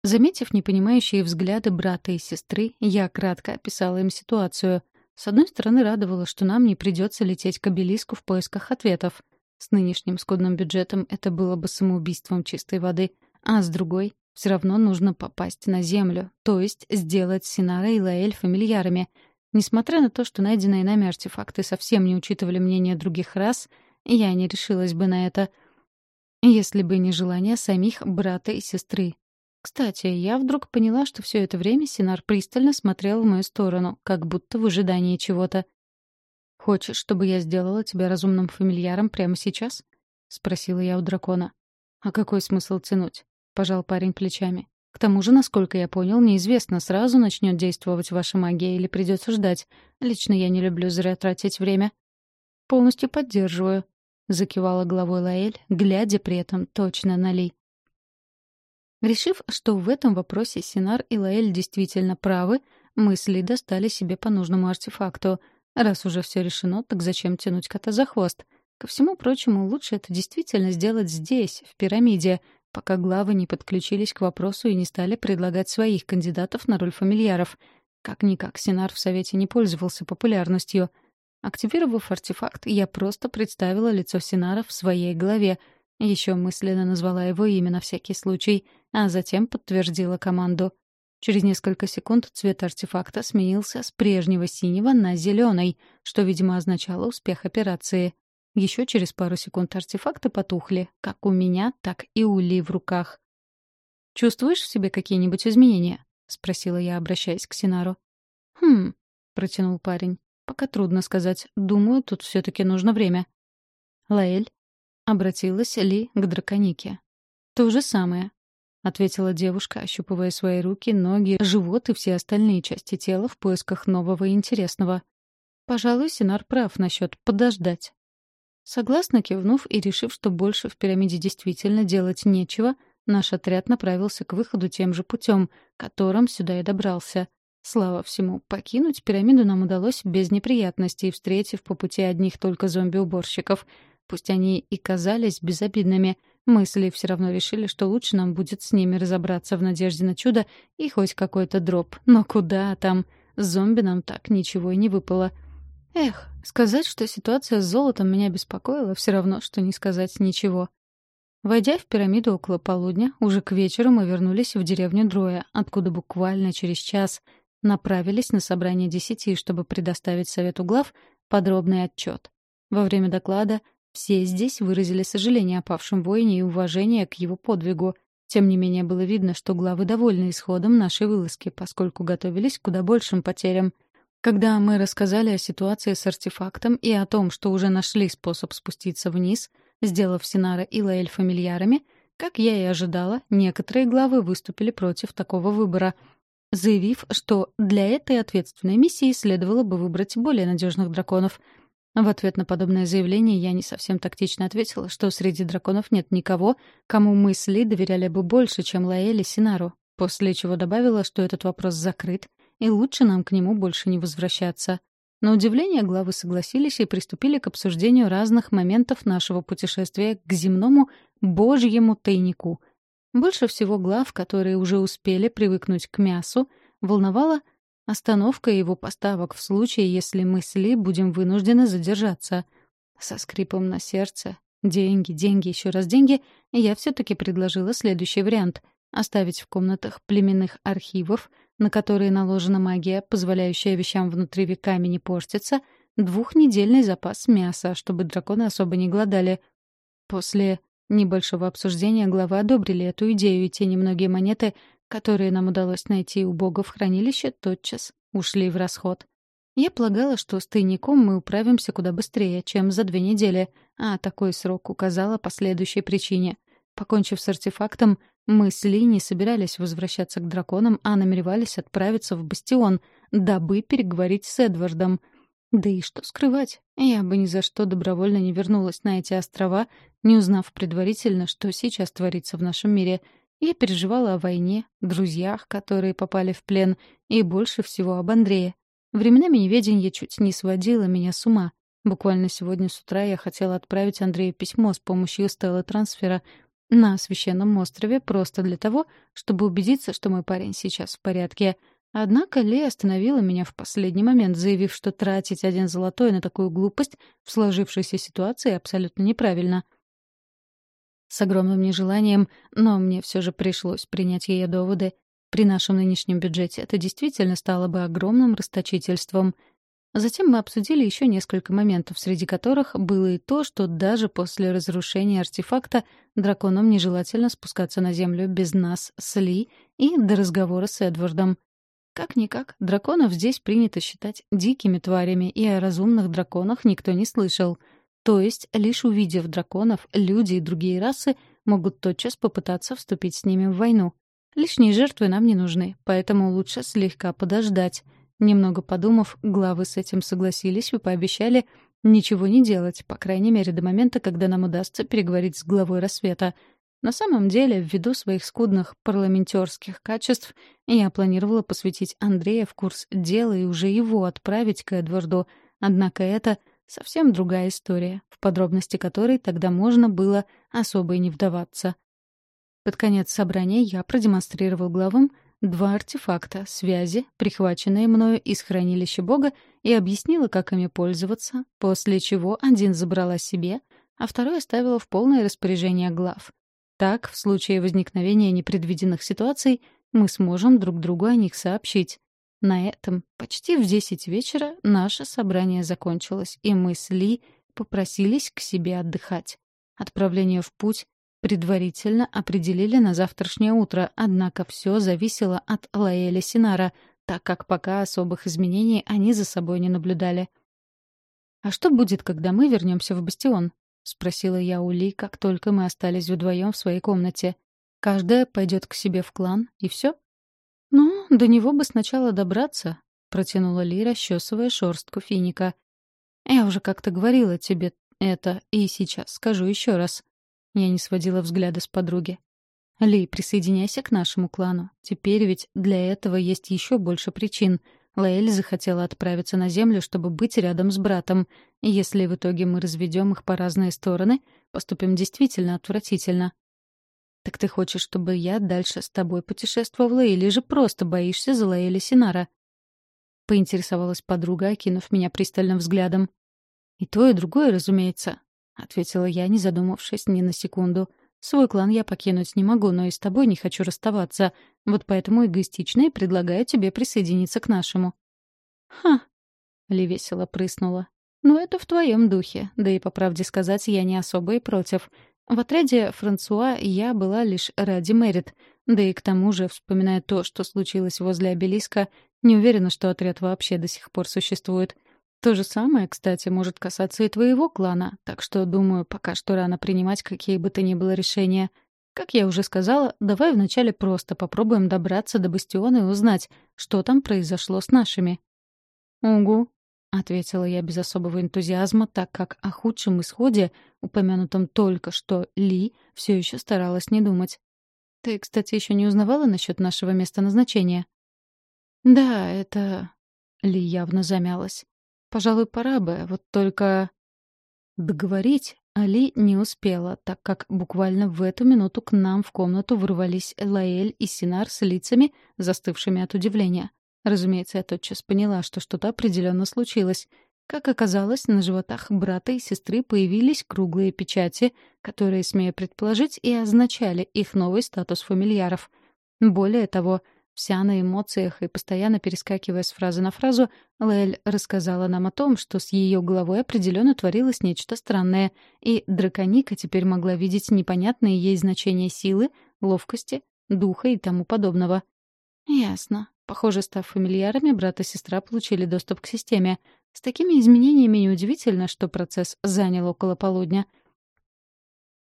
Заметив непонимающие взгляды брата и сестры, я кратко описала им ситуацию. С одной стороны, радовало, что нам не придется лететь к обелиску в поисках ответов. С нынешним скудным бюджетом это было бы самоубийством чистой воды. А с другой, все равно нужно попасть на Землю, то есть сделать Синара и Лаэль фамильярами. Несмотря на то, что найденные нами артефакты совсем не учитывали мнение других рас, я не решилась бы на это, если бы не желание самих брата и сестры. Кстати, я вдруг поняла, что все это время Синар пристально смотрел в мою сторону, как будто в ожидании чего-то. «Хочешь, чтобы я сделала тебя разумным фамильяром прямо сейчас?» — спросила я у дракона. «А какой смысл тянуть?» — пожал парень плечами. «К тому же, насколько я понял, неизвестно, сразу начнет действовать ваша магия или придется ждать. Лично я не люблю зря тратить время». «Полностью поддерживаю», — закивала головой Лаэль, глядя при этом точно на Ли. Решив, что в этом вопросе Синар и Лаэль действительно правы, мысли достали себе по нужному артефакту. Раз уже все решено, так зачем тянуть кота за хвост? Ко всему прочему, лучше это действительно сделать здесь, в пирамиде, пока главы не подключились к вопросу и не стали предлагать своих кандидатов на роль фамильяров. Как-никак Синар в Совете не пользовался популярностью. Активировав артефакт, я просто представила лицо Синара в своей голове — еще мысленно назвала его имя на всякий случай, а затем подтвердила команду. Через несколько секунд цвет артефакта сменился с прежнего синего на зеленый, что, видимо, означало успех операции. Еще через пару секунд артефакты потухли, как у меня, так и у Ли в руках. «Чувствуешь в себе какие-нибудь изменения?» — спросила я, обращаясь к Синару. «Хм», — протянул парень. «Пока трудно сказать. Думаю, тут все таки нужно время». «Лаэль, Обратилась Ли к драконике. «То же самое», — ответила девушка, ощупывая свои руки, ноги, живот и все остальные части тела в поисках нового и интересного. «Пожалуй, Синар прав насчет подождать». Согласно кивнув и решив, что больше в пирамиде действительно делать нечего, наш отряд направился к выходу тем же путем, которым сюда и добрался. Слава всему, покинуть пирамиду нам удалось без неприятностей, встретив по пути одних только зомби-уборщиков — Пусть они и казались безобидными, мысли все равно решили, что лучше нам будет с ними разобраться в надежде на чудо и хоть какой-то дроп. Но куда там? зомби нам так ничего и не выпало. Эх, сказать, что ситуация с золотом меня беспокоила, все равно, что не сказать ничего. Войдя в пирамиду около полудня, уже к вечеру мы вернулись в деревню Дроя, откуда буквально через час направились на собрание десяти, чтобы предоставить совету глав подробный отчет. Во время доклада все здесь выразили сожаление о павшем воине и уважение к его подвигу. Тем не менее, было видно, что главы довольны исходом нашей вылазки, поскольку готовились к куда большим потерям. Когда мы рассказали о ситуации с артефактом и о том, что уже нашли способ спуститься вниз, сделав Синара и Лаэль фамильярами, как я и ожидала, некоторые главы выступили против такого выбора. заявив, что для этой ответственной миссии следовало бы выбрать более надежных драконов. В ответ на подобное заявление я не совсем тактично ответила, что среди драконов нет никого, кому мы с Ли доверяли бы больше, чем Лаэль и Синару, после чего добавила, что этот вопрос закрыт, и лучше нам к нему больше не возвращаться. На удивление главы согласились и приступили к обсуждению разных моментов нашего путешествия к земному божьему тайнику. Больше всего глав, которые уже успели привыкнуть к мясу, волновала остановка его поставок в случае, если мы с Ли будем вынуждены задержаться. Со скрипом на сердце «деньги, деньги, еще раз деньги» я все-таки предложила следующий вариант — оставить в комнатах племенных архивов — на которые наложена магия, позволяющая вещам внутри веками не портиться, двухнедельный запас мяса, чтобы драконы особо не голодали. После небольшого обсуждения главы одобрили эту идею, и те немногие монеты, которые нам удалось найти у бога в хранилище, тотчас ушли в расход. Я полагала, что с тайником мы управимся куда быстрее, чем за две недели, а такой срок указала по следующей причине. Покончив с артефактом, мы с Ли не собирались возвращаться к драконам, а намеревались отправиться в Бастион, дабы переговорить с Эдвардом. Да и что скрывать, я бы ни за что добровольно не вернулась на эти острова, не узнав предварительно, что сейчас творится в нашем мире. Я переживала о войне, друзьях, которые попали в плен, и больше всего об Андрее. Временами неведенье чуть не сводило меня с ума. Буквально сегодня с утра я хотела отправить Андрею письмо с помощью стелы трансфера, на священном острове просто для того, чтобы убедиться, что мой парень сейчас в порядке. Однако Ли остановила меня в последний момент, заявив, что тратить один золотой на такую глупость в сложившейся ситуации абсолютно неправильно. С огромным нежеланием, но мне все же пришлось принять ее доводы. При нашем нынешнем бюджете это действительно стало бы огромным расточительством — Затем мы обсудили еще несколько моментов, среди которых было и то, что даже после разрушения артефакта драконам нежелательно спускаться на Землю без нас с Ли и до разговора с Эдвардом. Как-никак, драконов здесь принято считать дикими тварями, и о разумных драконах никто не слышал. То есть, лишь увидев драконов, люди и другие расы могут тотчас попытаться вступить с ними в войну. Лишние жертвы нам не нужны, поэтому лучше слегка подождать — Немного подумав, главы с этим согласились и пообещали ничего не делать, по крайней мере, до момента, когда нам удастся переговорить с главой рассвета. На самом деле, ввиду своих скудных парламентерских качеств, я планировала посвятить Андрея в курс дела и уже его отправить к Эдварду. Однако это совсем другая история, в подробности которой тогда можно было особо и не вдаваться. Под конец собрания я продемонстрировал главам два артефакта, связи, прихваченные мною из хранилища Бога, и объяснила, как ими пользоваться, после чего один забрала себе, а второй оставила в полное распоряжение глав. Так, в случае возникновения непредвиденных ситуаций, мы сможем друг другу о них сообщить. На этом почти в десять вечера наше собрание закончилось, и мы с Ли попросились к себе отдыхать. Отправление в путь предварительно определили на завтрашнее утро, однако все зависело от Лаэля Синара, так как пока особых изменений они за собой не наблюдали. «А что будет, когда мы вернемся в бастион?» — спросила я у Ли, как только мы остались вдвоем в своей комнате. «Каждая пойдет к себе в клан, и все?» «Ну, до него бы сначала добраться», — протянула Ли, расчесывая шорстку финика. «Я уже как-то говорила тебе это, и сейчас скажу еще раз. Я не сводила взгляда с подруги. «Ли, присоединяйся к нашему клану. Теперь ведь для этого есть еще больше причин. Лаэль захотела отправиться на Землю, чтобы быть рядом с братом. И если в итоге мы разведем их по разные стороны, поступим действительно отвратительно. Так ты хочешь, чтобы я дальше с тобой путешествовала или же просто боишься за Лаэля Синара?» Поинтересовалась подруга, окинув меня пристальным взглядом. «И то, и другое, разумеется. — ответила я, не задумавшись ни на секунду. «Свой клан я покинуть не могу, но и с тобой не хочу расставаться. Вот поэтому эгоистично и предлагаю тебе присоединиться к нашему». «Ха!» — Ли весело прыснула. «Ну, это в твоем духе. Да и, по правде сказать, я не особо и против. В отряде Франсуа я была лишь ради Мэрит. Да и к тому же, вспоминая то, что случилось возле обелиска, не уверена, что отряд вообще до сих пор существует». То же самое, кстати, может касаться и твоего клана, так что, думаю, пока что рано принимать какие бы то ни было решения. Как я уже сказала, давай вначале просто попробуем добраться до бастиона и узнать, что там произошло с нашими. «Угу», — ответила я без особого энтузиазма, так как о худшем исходе, упомянутом только что Ли, все еще старалась не думать. «Ты, кстати, еще не узнавала насчет нашего места назначения?» «Да, это...» — Ли явно замялась. «Пожалуй, пора бы, вот только...» Договорить Али не успела, так как буквально в эту минуту к нам в комнату ворвались Лаэль и Синар с лицами, застывшими от удивления. Разумеется, я тотчас поняла, что что-то определенно случилось. Как оказалось, на животах брата и сестры появились круглые печати, которые, смею предположить, и означали их новый статус фамильяров. Более того, Вся на эмоциях и постоянно перескакивая с фразы на фразу, Лэль рассказала нам о том, что с ее головой определенно творилось нечто странное, и драконика теперь могла видеть непонятные ей значения силы, ловкости, духа и тому подобного. Ясно. Похоже, став фамильярами, брат и сестра получили доступ к системе. С такими изменениями неудивительно, что процесс занял около полудня —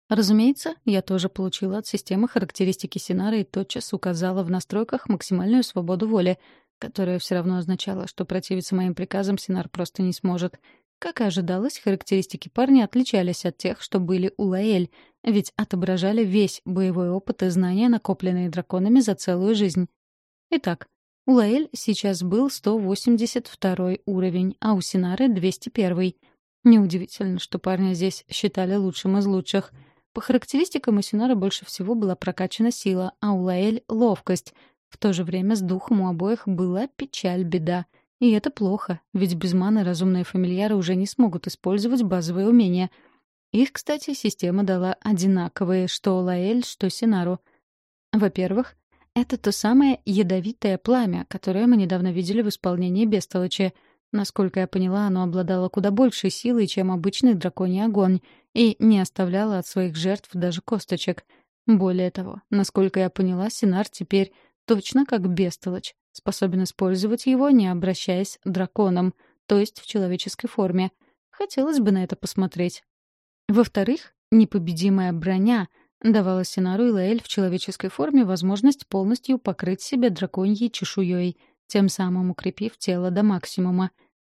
Разумеется, я тоже получила от системы характеристики Синара и тотчас указала в настройках максимальную свободу воли, которая все равно означала, что противиться моим приказам Синар просто не сможет. Как и ожидалось, характеристики парня отличались от тех, что были у Лаэль, ведь отображали весь боевой опыт и знания, накопленные драконами за целую жизнь. Итак, у Лаэль сейчас был 182 уровень, а у Синары — 201. Неудивительно, что парня здесь считали лучшим из лучших — по характеристикам у Синара больше всего была прокачана сила, а у Лаэль — ловкость. В то же время с духом у обоих была печаль-беда. И это плохо, ведь без маны разумные фамильяры уже не смогут использовать базовые умения. Их, кстати, система дала одинаковые, что Лаэль, что Синару. Во-первых, это то самое ядовитое пламя, которое мы недавно видели в исполнении Бестолочи — Насколько я поняла, оно обладало куда большей силой, чем обычный драконий огонь, и не оставляло от своих жертв даже косточек. Более того, насколько я поняла, Синар теперь точно как бестолочь, способен использовать его, не обращаясь драконом, то есть в человеческой форме. Хотелось бы на это посмотреть. Во-вторых, непобедимая броня давала Синару и Лаэль в человеческой форме возможность полностью покрыть себя драконьей чешуей — тем самым укрепив тело до максимума.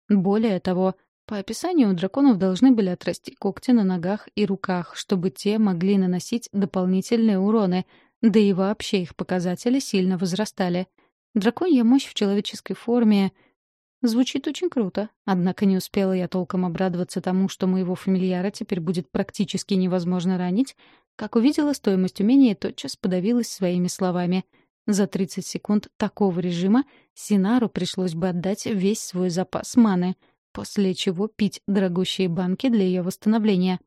Более того, по описанию у драконов должны были отрасти когти на ногах и руках, чтобы те могли наносить дополнительные уроны, да и вообще их показатели сильно возрастали. Драконья мощь в человеческой форме звучит очень круто, однако не успела я толком обрадоваться тому, что моего фамильяра теперь будет практически невозможно ранить, как увидела стоимость умения и тотчас подавилась своими словами — за 30 секунд такого режима Синару пришлось бы отдать весь свой запас маны, после чего пить дорогущие банки для ее восстановления.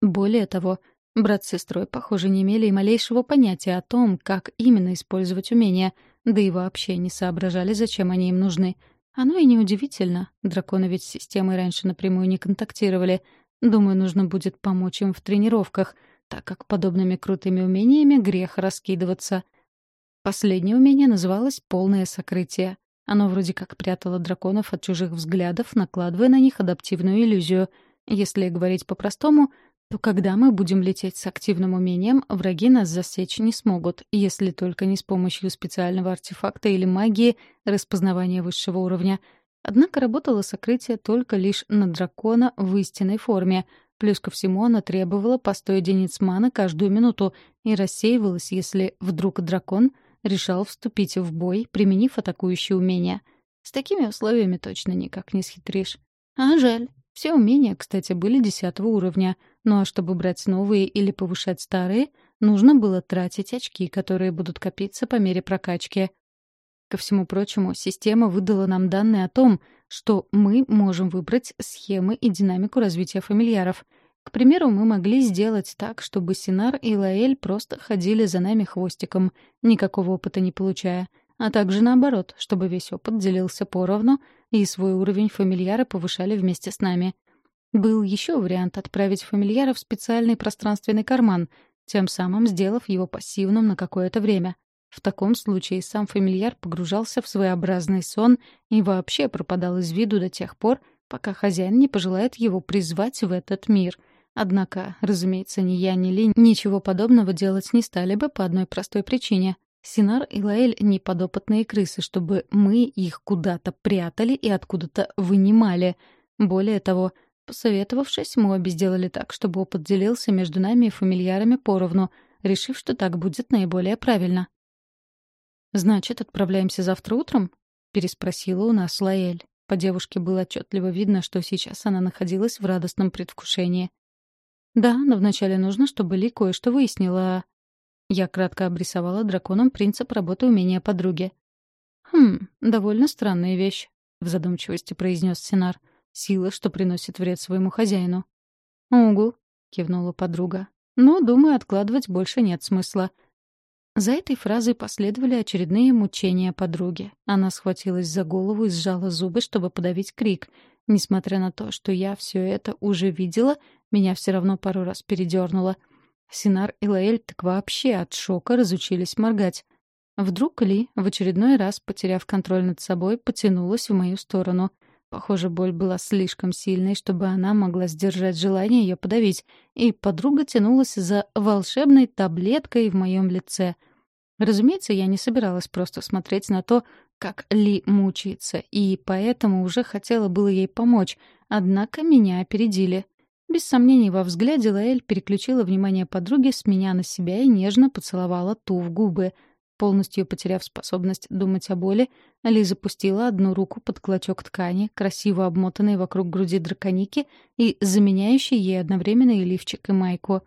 Более того, брат с сестрой, похоже, не имели и малейшего понятия о том, как именно использовать умения, да и вообще не соображали, зачем они им нужны. Оно и неудивительно, драконы ведь с системой раньше напрямую не контактировали. Думаю, нужно будет помочь им в тренировках, так как подобными крутыми умениями грех раскидываться. Последнее умение называлось «полное сокрытие». Оно вроде как прятало драконов от чужих взглядов, накладывая на них адаптивную иллюзию. Если говорить по-простому, то когда мы будем лететь с активным умением, враги нас засечь не смогут, если только не с помощью специального артефакта или магии распознавания высшего уровня. Однако работало сокрытие только лишь на дракона в истинной форме. Плюс ко всему оно требовало по 100 единиц маны каждую минуту и рассеивалось, если вдруг дракон — решал вступить в бой, применив атакующие умения. С такими условиями точно никак не схитришь. А жаль. Все умения, кстати, были десятого уровня. Ну а чтобы брать новые или повышать старые, нужно было тратить очки, которые будут копиться по мере прокачки. Ко всему прочему, система выдала нам данные о том, что мы можем выбрать схемы и динамику развития фамильяров — к примеру, мы могли сделать так, чтобы Синар и Лаэль просто ходили за нами хвостиком, никакого опыта не получая, а также наоборот, чтобы весь опыт делился поровну и свой уровень фамильяра повышали вместе с нами. Был еще вариант отправить фамильяра в специальный пространственный карман, тем самым сделав его пассивным на какое-то время. В таком случае сам фамильяр погружался в своеобразный сон и вообще пропадал из виду до тех пор, пока хозяин не пожелает его призвать в этот мир — Однако, разумеется, ни я, ни Ли ничего подобного делать не стали бы по одной простой причине. Синар и Лаэль — не подопытные крысы, чтобы мы их куда-то прятали и откуда-то вынимали. Более того, посоветовавшись, мы обе сделали так, чтобы опыт делился между нами и фамильярами поровну, решив, что так будет наиболее правильно. «Значит, отправляемся завтра утром?» — переспросила у нас Лаэль. По девушке было отчетливо видно, что сейчас она находилась в радостном предвкушении. «Да, но вначале нужно, чтобы Ли кое-что выяснила. Я кратко обрисовала драконам принцип работы умения подруги. «Хм, довольно странная вещь», — в задумчивости произнес Синар. «Сила, что приносит вред своему хозяину». «Угу», — кивнула подруга. «Ну, думаю, откладывать больше нет смысла». За этой фразой последовали очередные мучения подруги. Она схватилась за голову и сжала зубы, чтобы подавить крик. Несмотря на то, что я все это уже видела, меня все равно пару раз передернуло. Синар и Лаэль так вообще от шока разучились моргать. Вдруг Ли, в очередной раз потеряв контроль над собой, потянулась в мою сторону. Похоже, боль была слишком сильной, чтобы она могла сдержать желание ее подавить, и подруга тянулась за волшебной таблеткой в моем лице. Разумеется, я не собиралась просто смотреть на то, как Ли мучается, и поэтому уже хотела было ей помочь, однако меня опередили. Без сомнений, во взгляде Лаэль переключила внимание подруги с меня на себя и нежно поцеловала ту в губы — Полностью потеряв способность думать о боли, Ли запустила одну руку под клочок ткани, красиво обмотанный вокруг груди драконики и заменяющий ей одновременно и лифчик, и майку.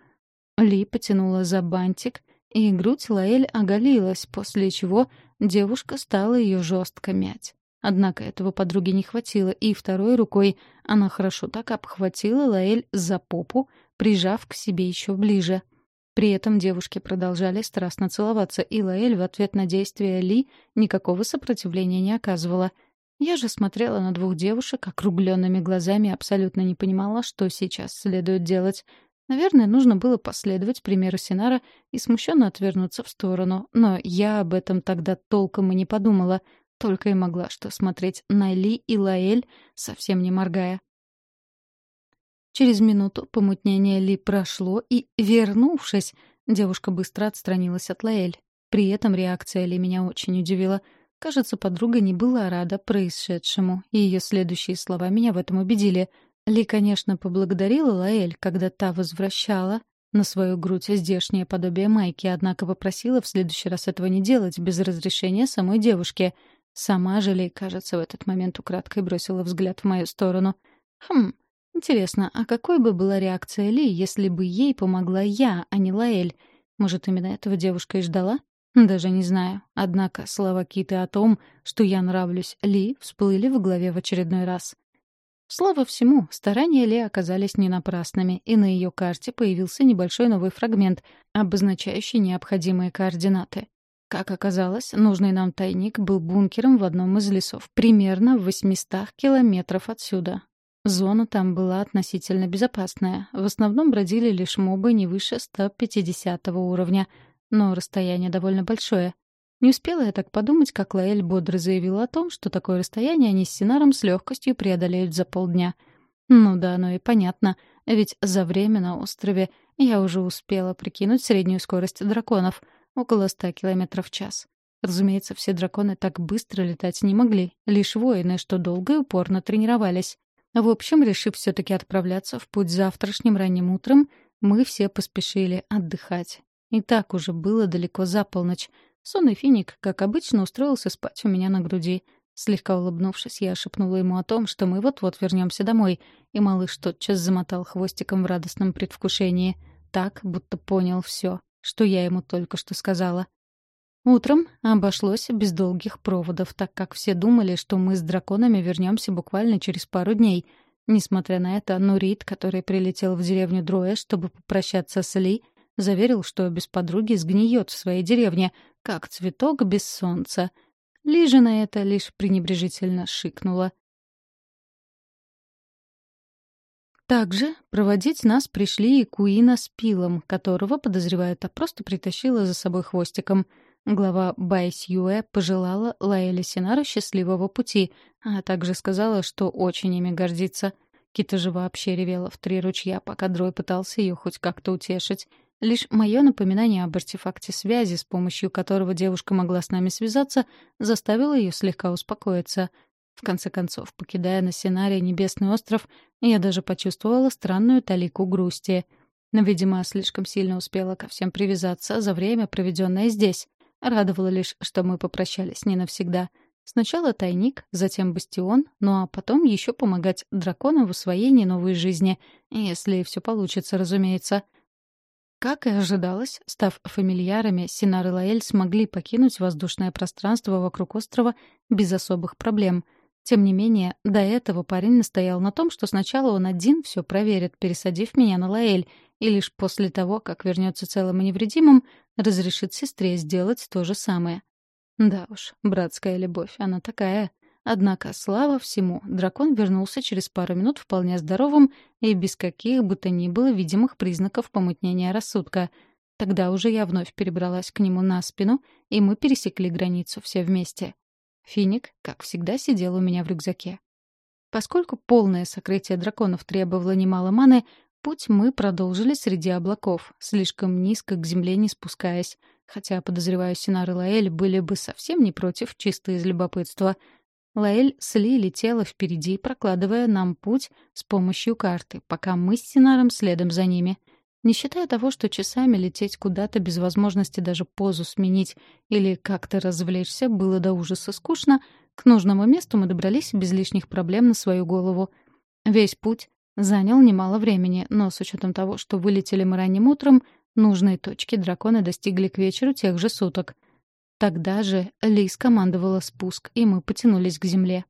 Ли потянула за бантик, и грудь Лаэль оголилась, после чего девушка стала ее жестко мять. Однако этого подруге не хватило, и второй рукой она хорошо так обхватила Лаэль за попу, прижав к себе еще ближе — при этом девушки продолжали страстно целоваться, и Лаэль в ответ на действия Ли никакого сопротивления не оказывала. Я же смотрела на двух девушек округленными глазами и абсолютно не понимала, что сейчас следует делать. Наверное, нужно было последовать примеру Синара и смущенно отвернуться в сторону, но я об этом тогда толком и не подумала, только и могла что смотреть на Ли и Лаэль, совсем не моргая. Через минуту помутнение Ли прошло, и, вернувшись, девушка быстро отстранилась от Лаэль. При этом реакция Ли меня очень удивила. Кажется, подруга не была рада происшедшему, и ее следующие слова меня в этом убедили. Ли, конечно, поблагодарила Лаэль, когда та возвращала на свою грудь здешнее подобие майки, однако попросила в следующий раз этого не делать без разрешения самой девушки. Сама же Ли, кажется, в этот момент украдкой бросила взгляд в мою сторону. Хм, Интересно, а какой бы была реакция Ли, если бы ей помогла я, а не Лаэль? Может, именно этого девушка и ждала? Даже не знаю. Однако слова Киты о том, что я нравлюсь Ли, всплыли в голове в очередной раз. Слава всему, старания Ли оказались не напрасными, и на ее карте появился небольшой новый фрагмент, обозначающий необходимые координаты. Как оказалось, нужный нам тайник был бункером в одном из лесов, примерно в 800 километров отсюда. Зона там была относительно безопасная. В основном бродили лишь мобы не выше 150 уровня, но расстояние довольно большое. Не успела я так подумать, как Лаэль бодро заявила о том, что такое расстояние они с Синаром с легкостью преодолеют за полдня. Ну да, оно и понятно, ведь за время на острове я уже успела прикинуть среднюю скорость драконов — около 100 км в час. Разумеется, все драконы так быстро летать не могли, лишь воины, что долго и упорно тренировались. В общем, решив все-таки отправляться в путь завтрашним ранним утром, мы все поспешили отдыхать. И так уже было далеко за полночь. Сонный финик, как обычно, устроился спать у меня на груди. Слегка улыбнувшись, я шепнула ему о том, что мы вот-вот вернемся домой, и малыш тотчас замотал хвостиком в радостном предвкушении, так, будто понял все, что я ему только что сказала. Утром обошлось без долгих проводов, так как все думали, что мы с драконами вернемся буквально через пару дней. Несмотря на это, Нурит, который прилетел в деревню Дроя, чтобы попрощаться с Ли, заверил, что без подруги сгниет в своей деревне, как цветок без солнца. Ли же на это лишь пренебрежительно шикнула. Также проводить нас пришли и Куина с Пилом, которого, подозревают, а просто притащила за собой хвостиком — Глава Байсюэ пожелала Лаэле Синару счастливого пути, а также сказала, что очень ими гордится. Кита же вообще ревела в три ручья, пока Дрой пытался ее хоть как-то утешить. Лишь мое напоминание об артефакте связи, с помощью которого девушка могла с нами связаться, заставило ее слегка успокоиться. В конце концов, покидая на сценарий Небесный остров, я даже почувствовала странную талику грусти. Но, видимо, слишком сильно успела ко всем привязаться за время, проведенное здесь. Радовало лишь, что мы попрощались не навсегда. Сначала тайник, затем бастион, ну а потом еще помогать драконам в освоении новой жизни, если все получится, разумеется. Как и ожидалось, став фамильярами, Синар и Лаэль смогли покинуть воздушное пространство вокруг острова без особых проблем. Тем не менее, до этого парень настоял на том, что сначала он один все проверит, пересадив меня на Лаэль, и лишь после того, как вернется целым и невредимым, разрешит сестре сделать то же самое. Да уж, братская любовь, она такая. Однако, слава всему, дракон вернулся через пару минут вполне здоровым и без каких бы то ни было видимых признаков помутнения рассудка. Тогда уже я вновь перебралась к нему на спину, и мы пересекли границу все вместе. Финик, как всегда, сидел у меня в рюкзаке. Поскольку полное сокрытие драконов требовало немало маны, путь мы продолжили среди облаков, слишком низко к земле не спускаясь, хотя, подозреваю, Синар и Лаэль были бы совсем не против чисто из любопытства — Лаэль Сли летела впереди, прокладывая нам путь с помощью карты, пока мы с Синаром следом за ними. Не считая того, что часами лететь куда-то без возможности даже позу сменить или как-то развлечься было до ужаса скучно, к нужному месту мы добрались без лишних проблем на свою голову. Весь путь занял немало времени, но с учетом того, что вылетели мы ранним утром, нужные точки драконы достигли к вечеру тех же суток — Тогда же Ли скомандовала спуск, и мы потянулись к земле.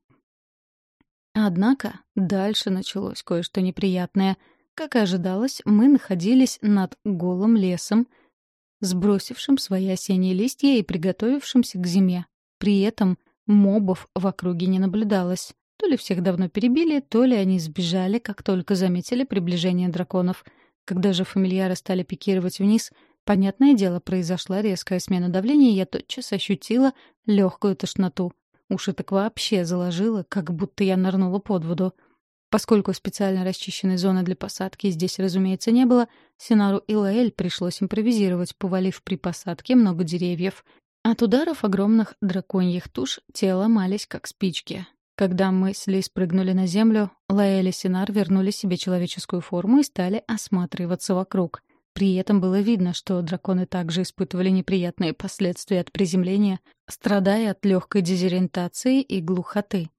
Однако дальше началось кое-что неприятное. Как и ожидалось, мы находились над голым лесом, сбросившим свои осенние листья и приготовившимся к зиме. При этом мобов в округе не наблюдалось. То ли всех давно перебили, то ли они сбежали, как только заметили приближение драконов. Когда же фамильяры стали пикировать вниз, Понятное дело, произошла резкая смена давления, и я тотчас ощутила легкую тошноту. Уши так вообще заложило, как будто я нырнула под воду. Поскольку специально расчищенной зоны для посадки здесь, разумеется, не было, Синару и Лаэль пришлось импровизировать, повалив при посадке много деревьев. От ударов огромных драконьих туш те ломались, как спички. Когда мы с Ли спрыгнули на землю, Лаэль и Синар вернули себе человеческую форму и стали осматриваться вокруг. При этом было видно, что драконы также испытывали неприятные последствия от приземления, страдая от легкой дезориентации и глухоты.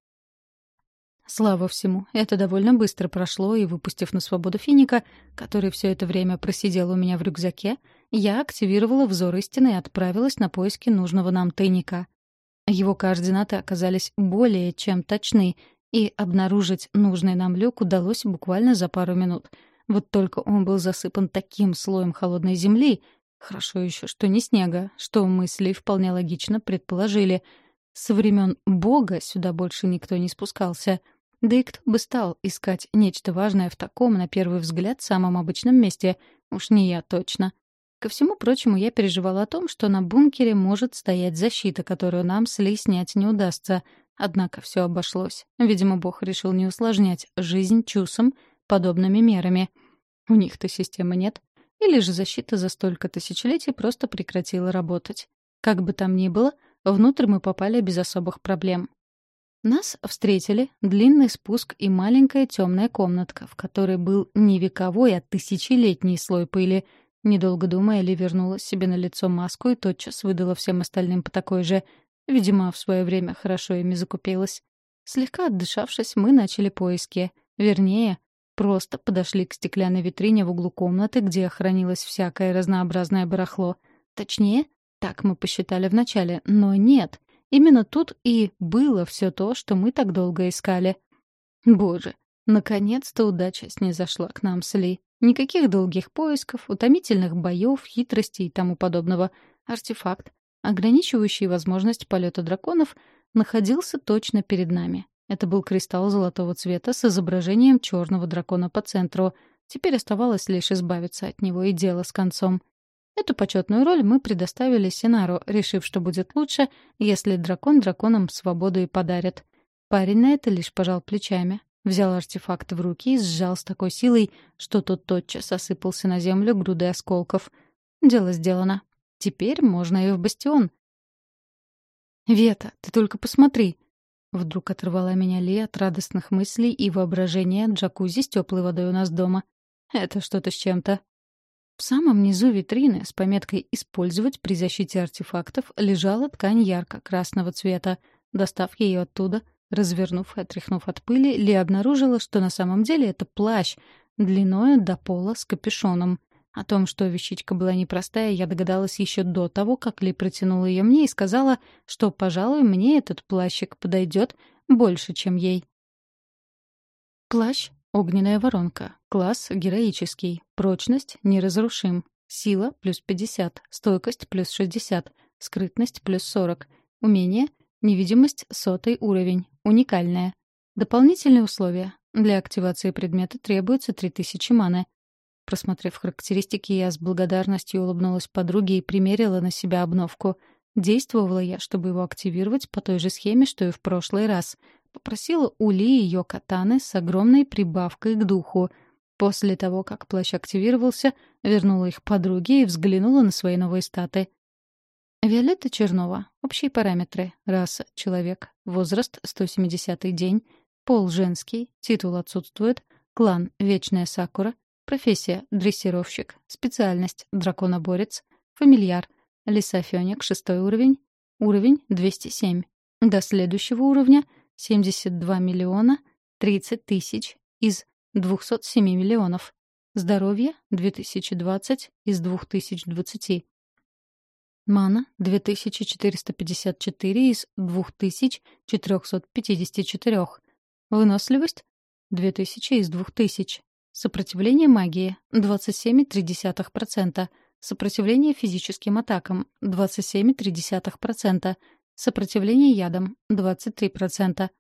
Слава всему, это довольно быстро прошло, и, выпустив на свободу финика, который все это время просидел у меня в рюкзаке, я активировала взор истины и отправилась на поиски нужного нам тайника. Его координаты оказались более чем точны, и обнаружить нужный нам люк удалось буквально за пару минут — вот только он был засыпан таким слоем холодной земли, хорошо еще, что не снега, что мысли вполне логично предположили. Со времен Бога сюда больше никто не спускался. Да и кто бы стал искать нечто важное в таком, на первый взгляд, самом обычном месте? Уж не я точно. Ко всему прочему, я переживала о том, что на бункере может стоять защита, которую нам с Ли снять не удастся. Однако все обошлось. Видимо, Бог решил не усложнять жизнь чусом, подобными мерами. У них-то системы нет. Или же защита за столько тысячелетий просто прекратила работать. Как бы там ни было, внутрь мы попали без особых проблем. Нас встретили длинный спуск и маленькая темная комнатка, в которой был не вековой, а тысячелетний слой пыли. Недолго думая, Ли вернула себе на лицо маску и тотчас выдала всем остальным по такой же. Видимо, в свое время хорошо ими закупилась. Слегка отдышавшись, мы начали поиски. Вернее, Просто подошли к стеклянной витрине в углу комнаты, где хранилось всякое разнообразное барахло. Точнее, так мы посчитали вначале, но нет. Именно тут и было все то, что мы так долго искали. Боже, наконец-то удача снизошла к нам с Ли. Никаких долгих поисков, утомительных боев, хитростей и тому подобного. Артефакт, ограничивающий возможность полета драконов, находился точно перед нами. Это был кристалл золотого цвета с изображением черного дракона по центру. Теперь оставалось лишь избавиться от него и дело с концом. Эту почетную роль мы предоставили Синару, решив, что будет лучше, если дракон драконам свободу и подарит. Парень на это лишь пожал плечами. Взял артефакт в руки и сжал с такой силой, что тот тотчас осыпался на землю грудой осколков. Дело сделано. Теперь можно и в бастион. «Вета, ты только посмотри!» Вдруг оторвала меня Ли от радостных мыслей и воображения джакузи с теплой водой у нас дома. Это что-то с чем-то. В самом низу витрины с пометкой «Использовать при защите артефактов» лежала ткань ярко-красного цвета. Достав ее оттуда, развернув и отряхнув от пыли, Ли обнаружила, что на самом деле это плащ, длиною до пола с капюшоном. О том, что вещичка была непростая, я догадалась еще до того, как Ли протянула ее мне и сказала, что, пожалуй, мне этот плащик подойдет больше, чем ей. Плащ — огненная воронка. Класс — героический. Прочность — неразрушим. Сила — плюс 50. Стойкость — плюс 60. Скрытность — плюс 40. Умение — невидимость — сотый уровень. Уникальное. Дополнительные условия. Для активации предмета требуется 3000 маны. Просмотрев характеристики, я с благодарностью улыбнулась подруге и примерила на себя обновку. Действовала я, чтобы его активировать по той же схеме, что и в прошлый раз. Попросила у Ли ее катаны с огромной прибавкой к духу. После того, как плащ активировался, вернула их подруге и взглянула на свои новые статы. Виолетта Чернова. Общие параметры. Раса — человек. Возраст — 170-й день. Пол — женский. Титул отсутствует. Клан — Вечная Сакура. Профессия — дрессировщик. Специальность — драконоборец. Фамильяр. Лиса Фёник, шестой уровень. Уровень — 207. До следующего уровня — 72 миллиона 30 тысяч из 207 миллионов. Здоровье — 2020 из 2020. Мана — 2454 из 2454. Выносливость — 2000 из 2000. Сопротивление магии — 27,3%. Сопротивление физическим атакам — 27,3%. Сопротивление ядам — 23%.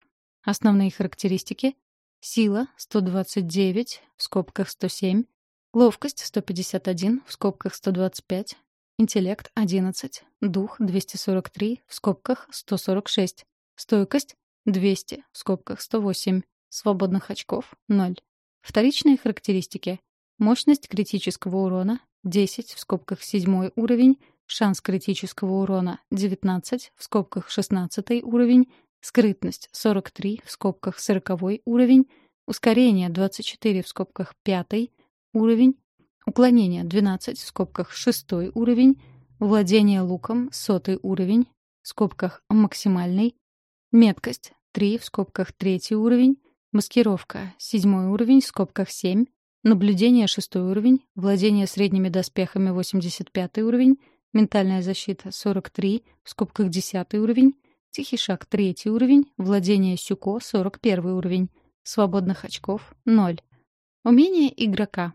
Основные характеристики — сила — 129, в скобках 107, ловкость — 151, в скобках 125, интеллект — 11, дух — 243, в скобках 146, стойкость — 200, в скобках 108, свободных очков — 0. Вторичные характеристики. Мощность критического урона — 10 в скобках 7 уровень, шанс критического урона — 19 в скобках 16 уровень, скрытность — 43 в скобках 40 уровень, ускорение — 24 в скобках 5 уровень, уклонение — 12 в скобках 6 уровень, владение луком — 100 уровень, в скобках максимальный, меткость — 3 в скобках 3 уровень, Маскировка. Седьмой уровень, в скобках 7. Наблюдение — шестой уровень. Владение средними доспехами — 85 уровень. Ментальная защита — 43, в скобках 10 уровень. Тихий шаг — третий уровень. Владение сюко — 41 уровень. Свободных очков — 0. Умение игрока.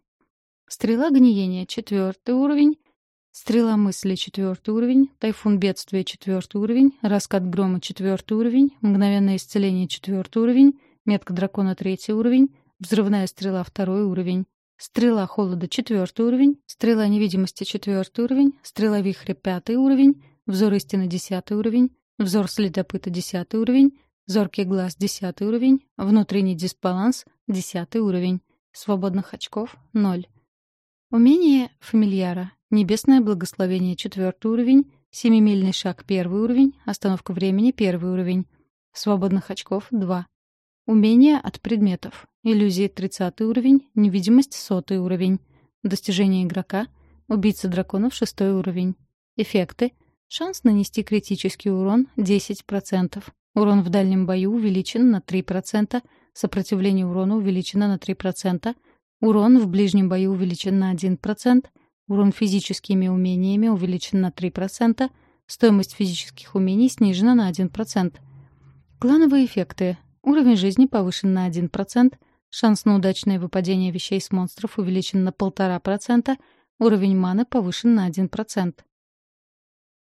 Стрела гниения — четвертый уровень. Стрела мысли — четвертый уровень. Тайфун бедствия — четвертый уровень. Раскат грома — четвертый уровень. Мгновенное исцеление — четвертый уровень. Метка дракона — третий уровень. Взрывная стрела — второй уровень. Стрела холода — четвертый уровень. Стрела невидимости — четвертый уровень. Стрела вихря — пятый уровень. Взор истины — десятый уровень. Взор следопыта — десятый уровень. Зоркий глаз — десятый уровень. Внутренний дисбаланс — десятый уровень. Свободных очков — ноль. Умение фамильяра. Небесное благословение — четвертый уровень. Семимильный шаг — первый уровень. Остановка времени — первый уровень. Свободных очков — два. Умения от предметов. Иллюзии 30 уровень, невидимость 100 уровень. Достижение игрока. Убийца драконов 6 уровень. Эффекты. Шанс нанести критический урон 10%. Урон в дальнем бою увеличен на 3%. Сопротивление урону увеличено на 3%. Урон в ближнем бою увеличен на 1%. Урон физическими умениями увеличен на 3%. Стоимость физических умений снижена на 1%. Клановые эффекты. Уровень жизни повышен на 1%, шанс на удачное выпадение вещей с монстров увеличен на 1,5%, уровень маны повышен на 1%.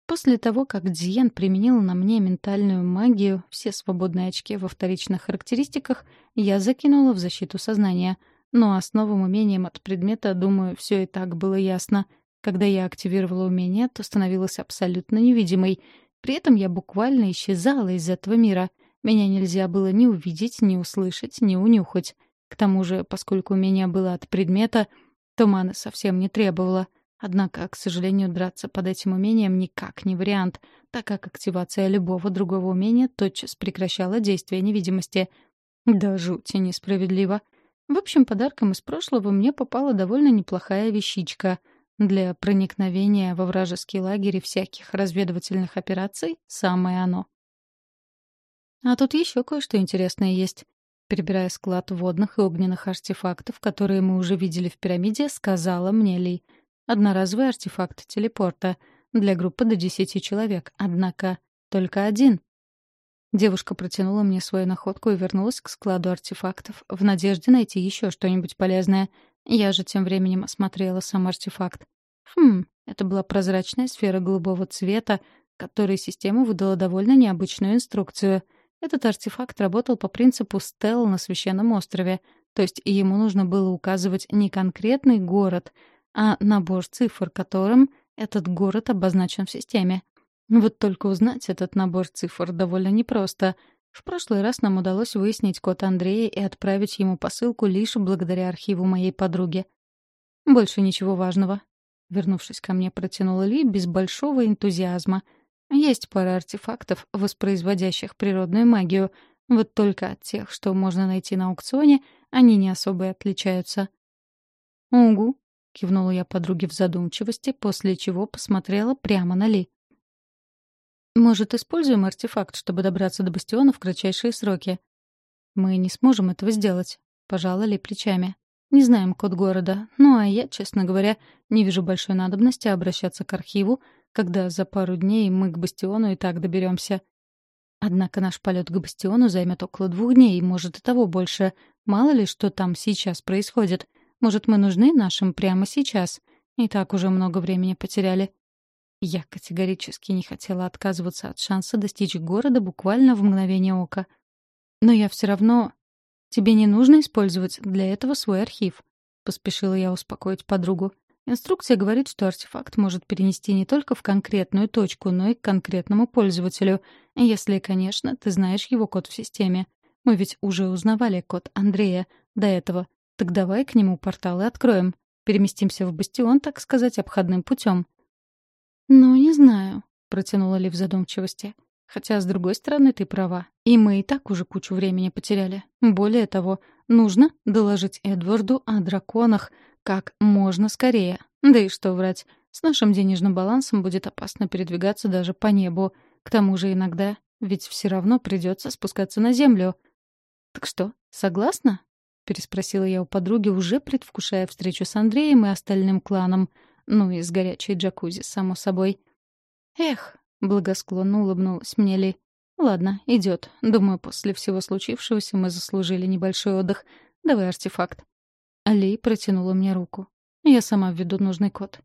После того, как Дзиен применил на мне ментальную магию, все свободные очки во вторичных характеристиках я закинула в защиту сознания. Но основным умением от предмета, думаю, все и так было ясно. Когда я активировала умение, то становилась абсолютно невидимой. При этом я буквально исчезала из этого мира — Меня нельзя было ни увидеть, ни услышать, ни унюхать. К тому же, поскольку у меня было от предмета, то маны совсем не требовало. Однако, к сожалению, драться под этим умением никак не вариант, так как активация любого другого умения тотчас прекращала действие невидимости. Да жути несправедливо. В общем, подарком из прошлого мне попала довольно неплохая вещичка. Для проникновения во вражеский лагерь и всяких разведывательных операций — самое оно. А тут еще кое-что интересное есть. Перебирая склад водных и огненных артефактов, которые мы уже видели в пирамиде, сказала мне Ли. Одноразовый артефакт телепорта для группы до десяти человек, однако только один. Девушка протянула мне свою находку и вернулась к складу артефактов в надежде найти еще что-нибудь полезное. Я же тем временем осмотрела сам артефакт. Хм, это была прозрачная сфера голубого цвета, которой система выдала довольно необычную инструкцию — этот артефакт работал по принципу стел на священном острове, то есть ему нужно было указывать не конкретный город, а набор цифр, которым этот город обозначен в системе. Вот только узнать этот набор цифр довольно непросто. В прошлый раз нам удалось выяснить код Андрея и отправить ему посылку лишь благодаря архиву моей подруги. Больше ничего важного. Вернувшись ко мне, протянула Ли без большого энтузиазма — есть пара артефактов, воспроизводящих природную магию, вот только от тех, что можно найти на аукционе, они не особо отличаются. «Угу», — кивнула я подруге в задумчивости, после чего посмотрела прямо на Ли. «Может, используем артефакт, чтобы добраться до бастиона в кратчайшие сроки?» «Мы не сможем этого сделать», — пожала Ли плечами. «Не знаем код города, ну а я, честно говоря, не вижу большой надобности обращаться к архиву, когда за пару дней мы к бастиону и так доберемся. Однако наш полет к бастиону займет около двух дней, может и того больше. Мало ли, что там сейчас происходит. Может, мы нужны нашим прямо сейчас. И так уже много времени потеряли. Я категорически не хотела отказываться от шанса достичь города буквально в мгновение ока. Но я все равно... Тебе не нужно использовать для этого свой архив. Поспешила я успокоить подругу. Инструкция говорит, что артефакт может перенести не только в конкретную точку, но и к конкретному пользователю, если, конечно, ты знаешь его код в системе. Мы ведь уже узнавали код Андрея до этого. Так давай к нему порталы откроем. Переместимся в бастион, так сказать, обходным путем. «Ну, не знаю», — протянула Ли в задумчивости. «Хотя, с другой стороны, ты права. И мы и так уже кучу времени потеряли. Более того, нужно доложить Эдварду о драконах, как можно скорее. Да и что врать, с нашим денежным балансом будет опасно передвигаться даже по небу. К тому же иногда ведь все равно придется спускаться на землю. «Так что, согласна?» — переспросила я у подруги, уже предвкушая встречу с Андреем и остальным кланом. Ну и с горячей джакузи, само собой. «Эх», — благосклонно улыбнулась мне Ли. «Ладно, идет. Думаю, после всего случившегося мы заслужили небольшой отдых. Давай артефакт». Алей протянула мне руку. Я сама введу нужный код.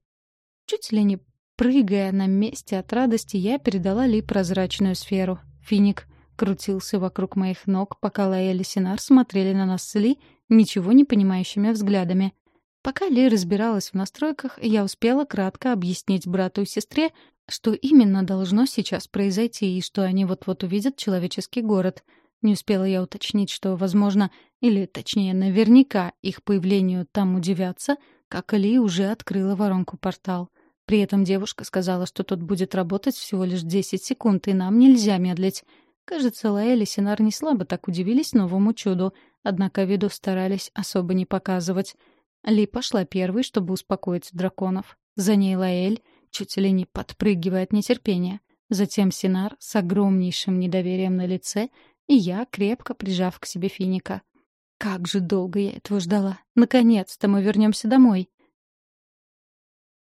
Чуть ли не прыгая на месте от радости, я передала Ли прозрачную сферу. Финик крутился вокруг моих ног, пока Лаэль и Синар смотрели на нас с Ли ничего не понимающими взглядами. Пока Ли разбиралась в настройках, я успела кратко объяснить брату и сестре, что именно должно сейчас произойти и что они вот-вот увидят человеческий город — не успела я уточнить, что, возможно, или, точнее, наверняка их появлению там удивятся, как Али уже открыла воронку-портал. При этом девушка сказала, что тот будет работать всего лишь 10 секунд, и нам нельзя медлить. Кажется, Лаэль и Синар не слабо так удивились новому чуду, однако виду старались особо не показывать. Ли пошла первой, чтобы успокоить драконов. За ней Лаэль, чуть ли не подпрыгивая от нетерпения. Затем Синар с огромнейшим недоверием на лице и я, крепко прижав к себе финика. Как же долго я этого ждала. Наконец-то мы вернемся домой.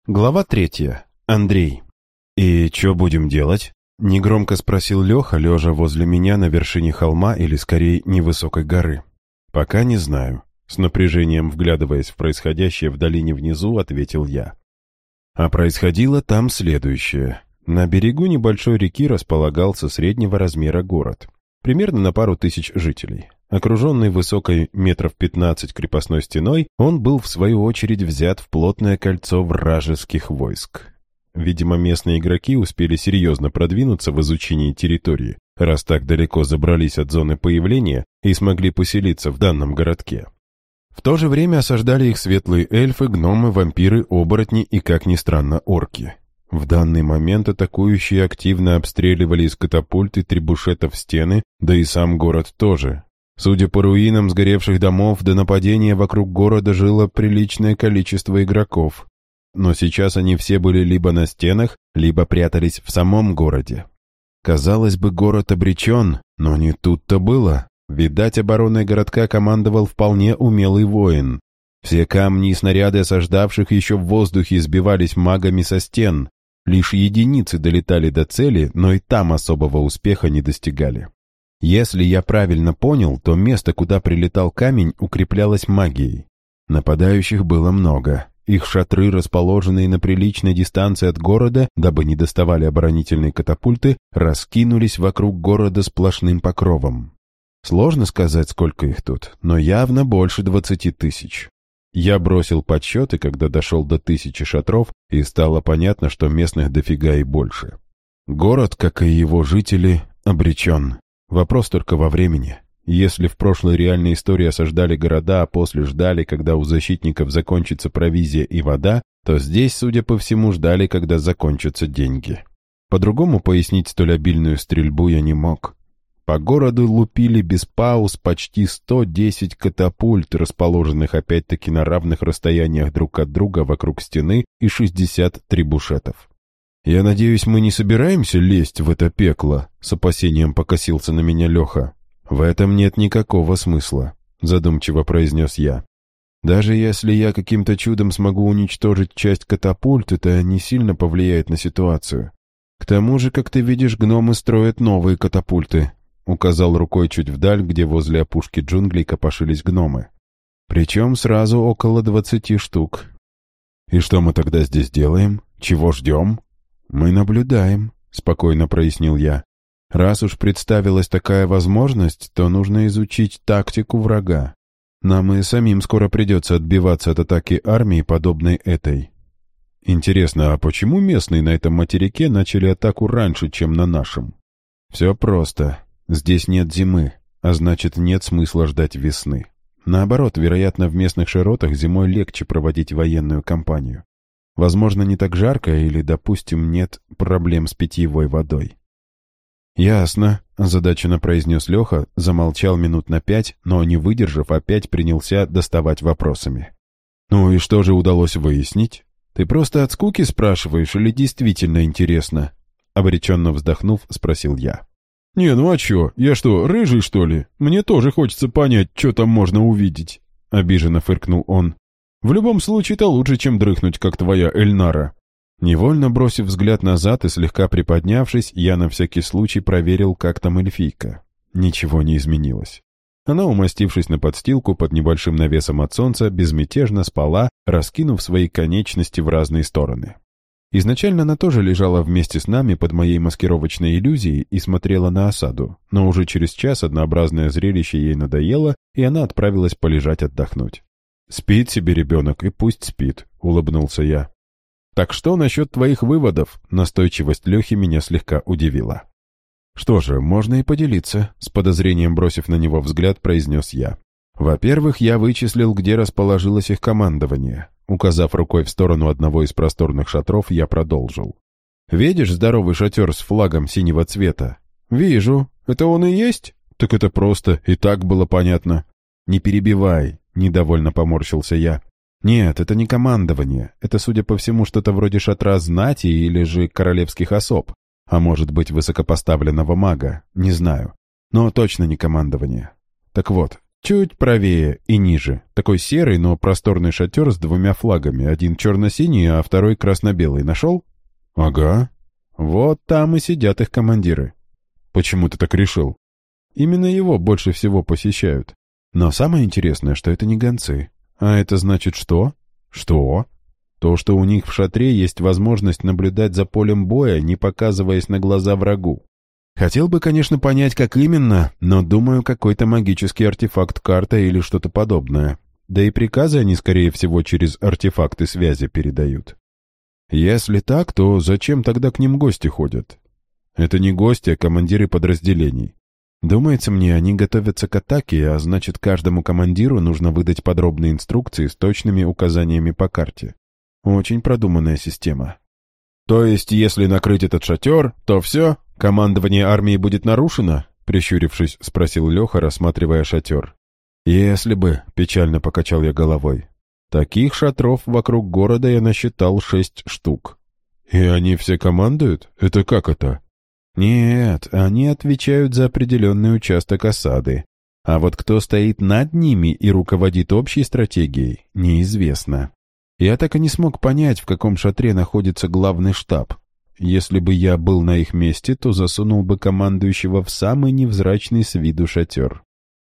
Глава третья. Андрей. «И что будем делать?» — негромко спросил Леха, лежа возле меня на вершине холма или, скорее, невысокой горы. «Пока не знаю». С напряжением вглядываясь в происходящее в долине внизу, ответил я. А происходило там следующее. На берегу небольшой реки располагался среднего размера город примерно на пару тысяч жителей. Окруженный высокой метров 15 крепостной стеной, он был в свою очередь взят в плотное кольцо вражеских войск. Видимо, местные игроки успели серьезно продвинуться в изучении территории, раз так далеко забрались от зоны появления и смогли поселиться в данном городке. В то же время осаждали их светлые эльфы, гномы, вампиры, оборотни и, как ни странно, орки. В данный момент атакующие активно обстреливали из катапульт и трибушетов стены, да и сам город тоже. Судя по руинам сгоревших домов, до нападения вокруг города жило приличное количество игроков. Но сейчас они все были либо на стенах, либо прятались в самом городе. Казалось бы, город обречен, но не тут-то было. Видать, обороной городка командовал вполне умелый воин. Все камни и снаряды осаждавших еще в воздухе сбивались магами со стен. Лишь единицы долетали до цели, но и там особого успеха не достигали. Если я правильно понял, то место, куда прилетал камень, укреплялось магией. Нападающих было много. Их шатры, расположенные на приличной дистанции от города, дабы не доставали оборонительные катапульты, раскинулись вокруг города сплошным покровом. Сложно сказать, сколько их тут, но явно больше двадцати тысяч. Я бросил подсчеты, когда дошел до тысячи шатров, и стало понятно, что местных дофига и больше. Город, как и его жители, обречен. Вопрос только во времени. Если в прошлой реальной истории осаждали города, а после ждали, когда у защитников закончится провизия и вода, то здесь, судя по всему, ждали, когда закончатся деньги. По-другому пояснить столь обильную стрельбу я не мог. По городу лупили без пауз почти 110 катапульт, расположенных опять-таки на равных расстояниях друг от друга вокруг стены, и 60 трибушетов. «Я надеюсь, мы не собираемся лезть в это пекло?» — с опасением покосился на меня Леха. «В этом нет никакого смысла», — задумчиво произнес я. «Даже если я каким-то чудом смогу уничтожить часть катапульт, это не сильно повлияет на ситуацию. К тому же, как ты видишь, гномы строят новые катапульты, Указал рукой чуть вдаль, где возле опушки джунглей копошились гномы. Причем сразу около двадцати штук. «И что мы тогда здесь делаем? Чего ждем?» «Мы наблюдаем», — спокойно прояснил я. «Раз уж представилась такая возможность, то нужно изучить тактику врага. Нам и самим скоро придется отбиваться от атаки армии, подобной этой. Интересно, а почему местные на этом материке начали атаку раньше, чем на нашем? Все просто. Здесь нет зимы, а значит нет смысла ждать весны. Наоборот, вероятно, в местных широтах зимой легче проводить военную кампанию. Возможно, не так жарко или, допустим, нет проблем с питьевой водой. «Ясно», — озадаченно произнес Леха, замолчал минут на пять, но, не выдержав, опять принялся доставать вопросами. «Ну и что же удалось выяснить? Ты просто от скуки спрашиваешь или действительно интересно?» Обреченно вздохнув, спросил я. «Не, ну а чё? Я что, рыжий, что ли? Мне тоже хочется понять, что там можно увидеть», — обиженно фыркнул он. «В любом случае, это лучше, чем дрыхнуть, как твоя Эльнара». Невольно бросив взгляд назад и слегка приподнявшись, я на всякий случай проверил, как там эльфийка. Ничего не изменилось. Она, умастившись на подстилку под небольшим навесом от солнца, безмятежно спала, раскинув свои конечности в разные стороны. Изначально она тоже лежала вместе с нами под моей маскировочной иллюзией и смотрела на осаду, но уже через час однообразное зрелище ей надоело, и она отправилась полежать отдохнуть. «Спит себе ребенок, и пусть спит», — улыбнулся я. «Так что насчет твоих выводов?» Настойчивость Лехи меня слегка удивила. «Что же, можно и поделиться», — с подозрением бросив на него взгляд, произнес я. «Во-первых, я вычислил, где расположилось их командование. Указав рукой в сторону одного из просторных шатров, я продолжил. «Видишь здоровый шатер с флагом синего цвета?» «Вижу. Это он и есть?» «Так это просто, и так было понятно». «Не перебивай», — недовольно поморщился я. «Нет, это не командование. Это, судя по всему, что-то вроде шатра знати или же королевских особ. А может быть, высокопоставленного мага. Не знаю. Но точно не командование. Так вот, Чуть правее и ниже. Такой серый, но просторный шатер с двумя флагами. Один черно-синий, а второй красно-белый. Нашел? Ага. Вот там и сидят их командиры. Почему ты так решил? Именно его больше всего посещают. Но самое интересное, что это не гонцы. А это значит что? Что? То, что у них в шатре есть возможность наблюдать за полем боя, не показываясь на глаза врагу. Хотел бы, конечно, понять, как именно, но думаю, какой-то магический артефакт карта или что-то подобное. Да и приказы они, скорее всего, через артефакты связи передают. Если так, то зачем тогда к ним гости ходят? Это не гости, а командиры подразделений. Думается мне, они готовятся к атаке, а значит, каждому командиру нужно выдать подробные инструкции с точными указаниями по карте. Очень продуманная система. То есть, если накрыть этот шатер, то все, командование армии будет нарушено? Прищурившись, спросил Леха, рассматривая шатер. «Если бы», — печально покачал я головой. «Таких шатров вокруг города я насчитал шесть штук». «И они все командуют? Это как это?» Нет, они отвечают за определенный участок осады. А вот кто стоит над ними и руководит общей стратегией, неизвестно. Я так и не смог понять, в каком шатре находится главный штаб. Если бы я был на их месте, то засунул бы командующего в самый невзрачный с виду шатер.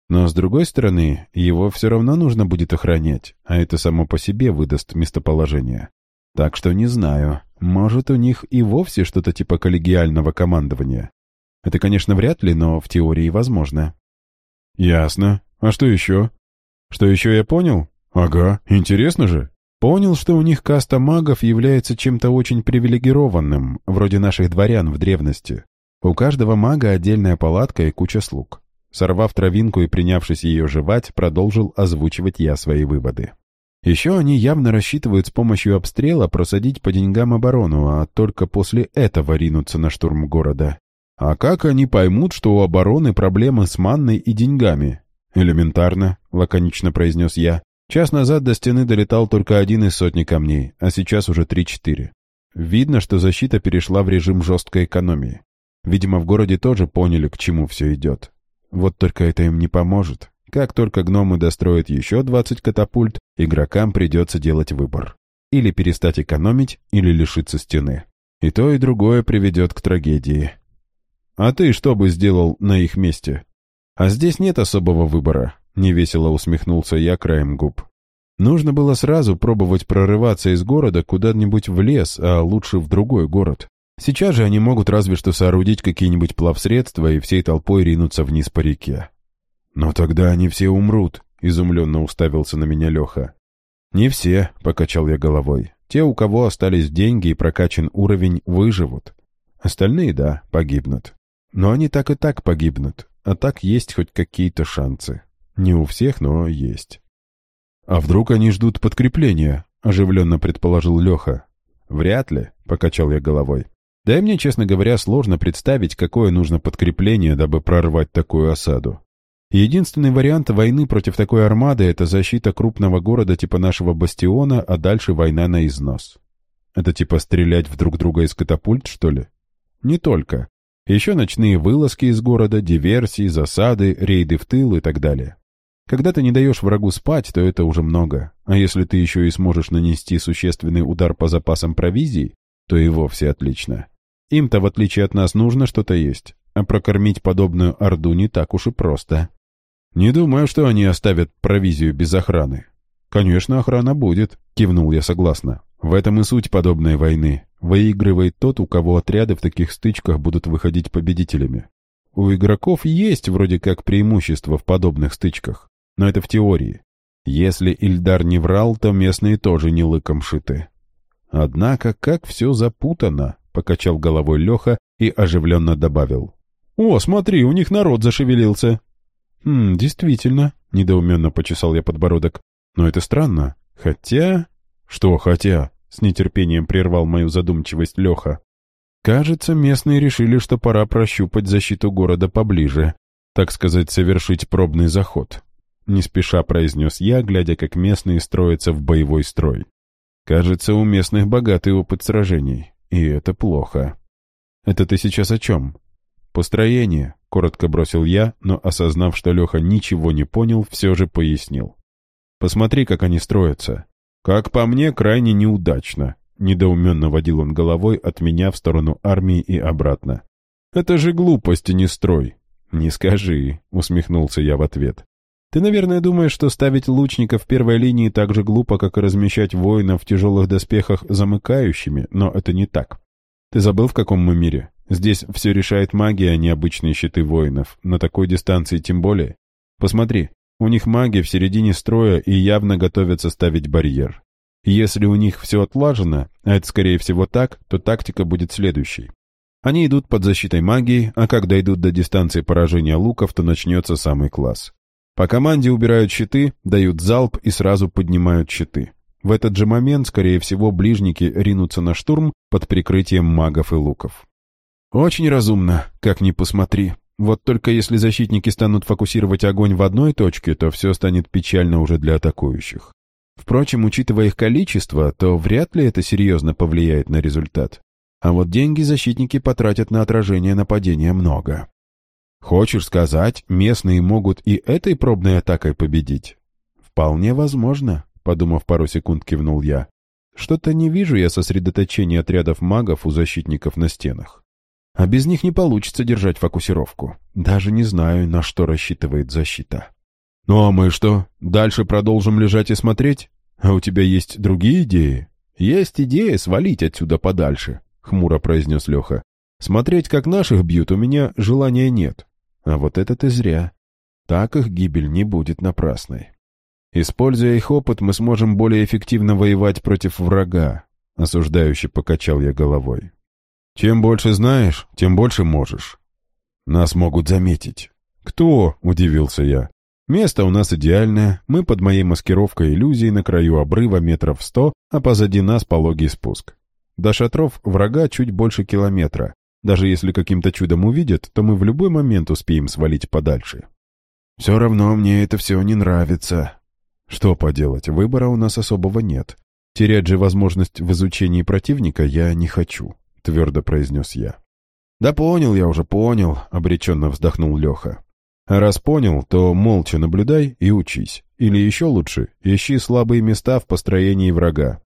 Но, с другой стороны, его все равно нужно будет охранять, а это само по себе выдаст местоположение. Так что не знаю, может, у них и вовсе что-то типа коллегиального командования. Это, конечно, вряд ли, но в теории возможно. Ясно. А что еще? Что еще я понял? Ага, интересно же. Понял, что у них каста магов является чем-то очень привилегированным, вроде наших дворян в древности. У каждого мага отдельная палатка и куча слуг. Сорвав травинку и принявшись ее жевать, продолжил озвучивать я свои выводы. Еще они явно рассчитывают с помощью обстрела просадить по деньгам оборону, а только после этого ринуться на штурм города. А как они поймут, что у обороны проблемы с манной и деньгами? Элементарно, лаконично произнес я. Час назад до стены долетал только один из сотни камней, а сейчас уже три-четыре. Видно, что защита перешла в режим жесткой экономии. Видимо, в городе тоже поняли, к чему все идет. Вот только это им не поможет. Как только гномы достроят еще 20 катапульт, игрокам придется делать выбор. Или перестать экономить, или лишиться стены. И то, и другое приведет к трагедии. А ты что бы сделал на их месте? А здесь нет особого выбора, невесело усмехнулся я краем губ. Нужно было сразу пробовать прорываться из города куда-нибудь в лес, а лучше в другой город. Сейчас же они могут разве что соорудить какие-нибудь плавсредства и всей толпой ринуться вниз по реке. «Но тогда они все умрут», — изумленно уставился на меня Леха. «Не все», — покачал я головой. «Те, у кого остались деньги и прокачан уровень, выживут. Остальные, да, погибнут. Но они так и так погибнут, а так есть хоть какие-то шансы. Не у всех, но есть». «А вдруг они ждут подкрепления?» — оживленно предположил Леха. «Вряд ли», — покачал я головой. «Да и мне, честно говоря, сложно представить, какое нужно подкрепление, дабы прорвать такую осаду. Единственный вариант войны против такой армады — это защита крупного города типа нашего бастиона, а дальше война на износ. Это типа стрелять в друг друга из катапульт, что ли? Не только. Еще ночные вылазки из города, диверсии, засады, рейды в тыл и так далее. Когда ты не даешь врагу спать, то это уже много. А если ты еще и сможешь нанести существенный удар по запасам провизии, то и вовсе отлично. Им-то, в отличие от нас, нужно что-то есть. А прокормить подобную орду не так уж и просто. «Не думаю, что они оставят провизию без охраны». «Конечно, охрана будет», — кивнул я согласно. «В этом и суть подобной войны. Выигрывает тот, у кого отряды в таких стычках будут выходить победителями. У игроков есть вроде как преимущество в подобных стычках, но это в теории. Если Ильдар не врал, то местные тоже не лыком шиты. Однако, как все запутано, покачал головой Леха и оживленно добавил. «О, смотри, у них народ зашевелился!» «Хм, действительно», — недоуменно почесал я подбородок. «Но это странно. Хотя...» «Что «хотя»?» — с нетерпением прервал мою задумчивость Леха. «Кажется, местные решили, что пора прощупать защиту города поближе, так сказать, совершить пробный заход». Не спеша произнес я, глядя, как местные строятся в боевой строй. «Кажется, у местных богатый опыт сражений, и это плохо». «Это ты сейчас о чем?» «Построение», — коротко бросил я, но, осознав, что Леха ничего не понял, все же пояснил. «Посмотри, как они строятся. Как по мне, крайне неудачно», — недоуменно водил он головой от меня в сторону армии и обратно. «Это же глупости, не строй». «Не скажи», — усмехнулся я в ответ. «Ты, наверное, думаешь, что ставить лучников в первой линии так же глупо, как и размещать воинов в тяжелых доспехах замыкающими, но это не так. Ты забыл, в каком мы мире? Здесь все решает магия, а не обычные щиты воинов. На такой дистанции тем более. Посмотри, у них маги в середине строя и явно готовятся ставить барьер. Если у них все отлажено, а это скорее всего так, то тактика будет следующей. Они идут под защитой магии, а когда идут до дистанции поражения луков, то начнется самый класс. По команде убирают щиты, дают залп и сразу поднимают щиты. В этот же момент, скорее всего, ближники ринутся на штурм под прикрытием магов и луков. Очень разумно, как ни посмотри. Вот только если защитники станут фокусировать огонь в одной точке, то все станет печально уже для атакующих. Впрочем, учитывая их количество, то вряд ли это серьезно повлияет на результат. А вот деньги защитники потратят на отражение нападения много. Хочешь сказать, местные могут и этой пробной атакой победить? Вполне возможно. Подумав пару секунд, кивнул я. Что-то не вижу я сосредоточения отрядов магов у защитников на стенах. А без них не получится держать фокусировку. Даже не знаю, на что рассчитывает защита. Ну а мы что, дальше продолжим лежать и смотреть? А у тебя есть другие идеи? Есть идея свалить отсюда подальше, хмуро произнес Леха. Смотреть, как наших бьют, у меня желания нет. А вот это ты зря. Так их гибель не будет напрасной. Используя их опыт, мы сможем более эффективно воевать против врага, осуждающе покачал я головой. Чем больше знаешь, тем больше можешь. Нас могут заметить. Кто? Удивился я. Место у нас идеальное, мы под моей маскировкой иллюзии на краю обрыва метров сто, а позади нас пологий спуск. До шатров врага чуть больше километра. Даже если каким-то чудом увидят, то мы в любой момент успеем свалить подальше. Все равно мне это все не нравится, что поделать, выбора у нас особого нет. Терять же возможность в изучении противника я не хочу, твердо произнес я. Да понял я уже, понял, обреченно вздохнул Леха. А раз понял, то молча наблюдай и учись. Или еще лучше, ищи слабые места в построении врага.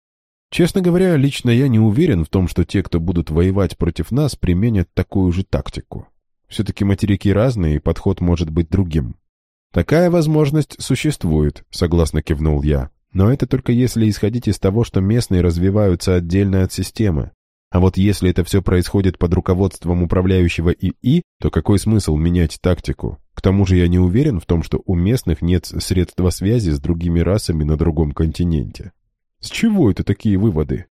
Честно говоря, лично я не уверен в том, что те, кто будут воевать против нас, применят такую же тактику. Все-таки материки разные, и подход может быть другим. «Такая возможность существует», — согласно кивнул я. «Но это только если исходить из того, что местные развиваются отдельно от системы. А вот если это все происходит под руководством управляющего ИИ, то какой смысл менять тактику? К тому же я не уверен в том, что у местных нет средства связи с другими расами на другом континенте. С чего это такие выводы?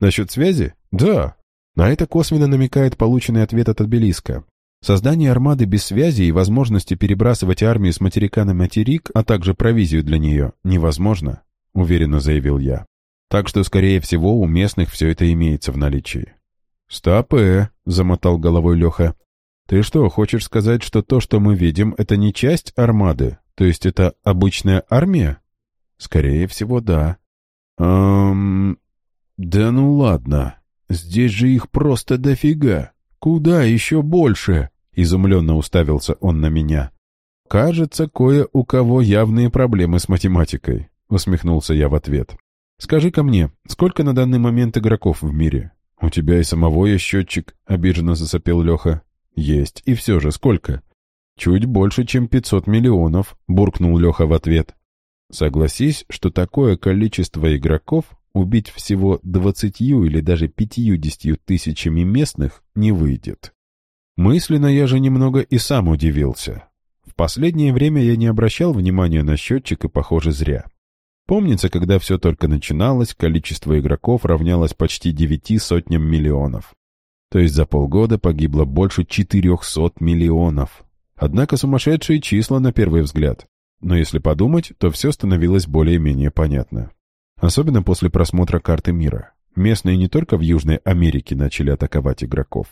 Насчет связи? Да. На это косвенно намекает полученный ответ от обелиска. Создание армады без связи и возможности перебрасывать армию с материка на материк, а также провизию для нее, невозможно, уверенно заявил я. Так что, скорее всего, у местных все это имеется в наличии. «Стоп, э!» — замотал головой Леха. «Ты что, хочешь сказать, что то, что мы видим, это не часть армады? То есть это обычная армия?» «Скорее всего, да». «Эм... Да ну ладно. Здесь же их просто дофига. Куда еще больше?» Изумленно уставился он на меня. «Кажется, кое у кого явные проблемы с математикой», — усмехнулся я в ответ. «Скажи-ка мне, сколько на данный момент игроков в мире?» «У тебя и самого есть счетчик», — обиженно засопел Леха. «Есть. И все же сколько?» «Чуть больше, чем пятьсот миллионов», — буркнул Леха в ответ. «Согласись, что такое количество игроков убить всего двадцатью или даже пятьюдесятью тысячами местных не выйдет». Мысленно я же немного и сам удивился. В последнее время я не обращал внимания на счетчик и, похоже, зря. Помнится, когда все только начиналось, количество игроков равнялось почти девяти сотням миллионов. То есть за полгода погибло больше четырехсот миллионов. Однако сумасшедшие числа на первый взгляд. Но если подумать, то все становилось более-менее понятно. Особенно после просмотра карты мира. Местные не только в Южной Америке начали атаковать игроков.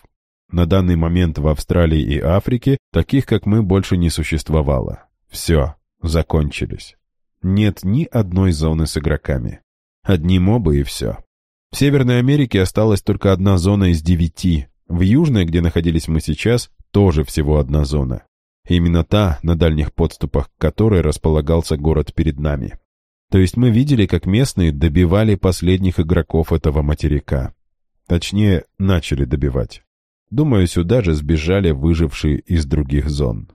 На данный момент в Австралии и Африке таких, как мы, больше не существовало. Все, закончились. Нет ни одной зоны с игроками. Одни мобы и все. В Северной Америке осталась только одна зона из девяти. В Южной, где находились мы сейчас, тоже всего одна зона. Именно та, на дальних подступах к которой располагался город перед нами. То есть мы видели, как местные добивали последних игроков этого материка. Точнее, начали добивать. Думаю, сюда же сбежали выжившие из других зон.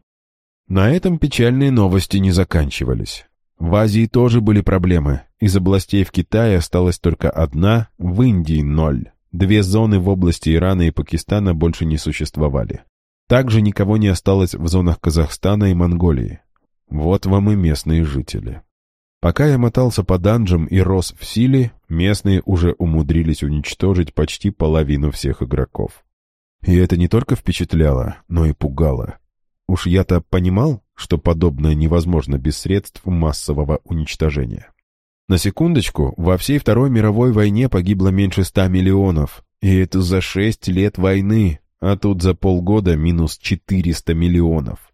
На этом печальные новости не заканчивались. В Азии тоже были проблемы. Из областей в Китае осталась только одна, в Индии — ноль. Две зоны в области Ирана и Пакистана больше не существовали. Также никого не осталось в зонах Казахстана и Монголии. Вот вам и местные жители. Пока я мотался по данжам и рос в силе, местные уже умудрились уничтожить почти половину всех игроков. И это не только впечатляло, но и пугало. Уж я-то понимал, что подобное невозможно без средств массового уничтожения. На секундочку, во всей Второй мировой войне погибло меньше ста миллионов. И это за шесть лет войны, а тут за полгода минус 400 миллионов.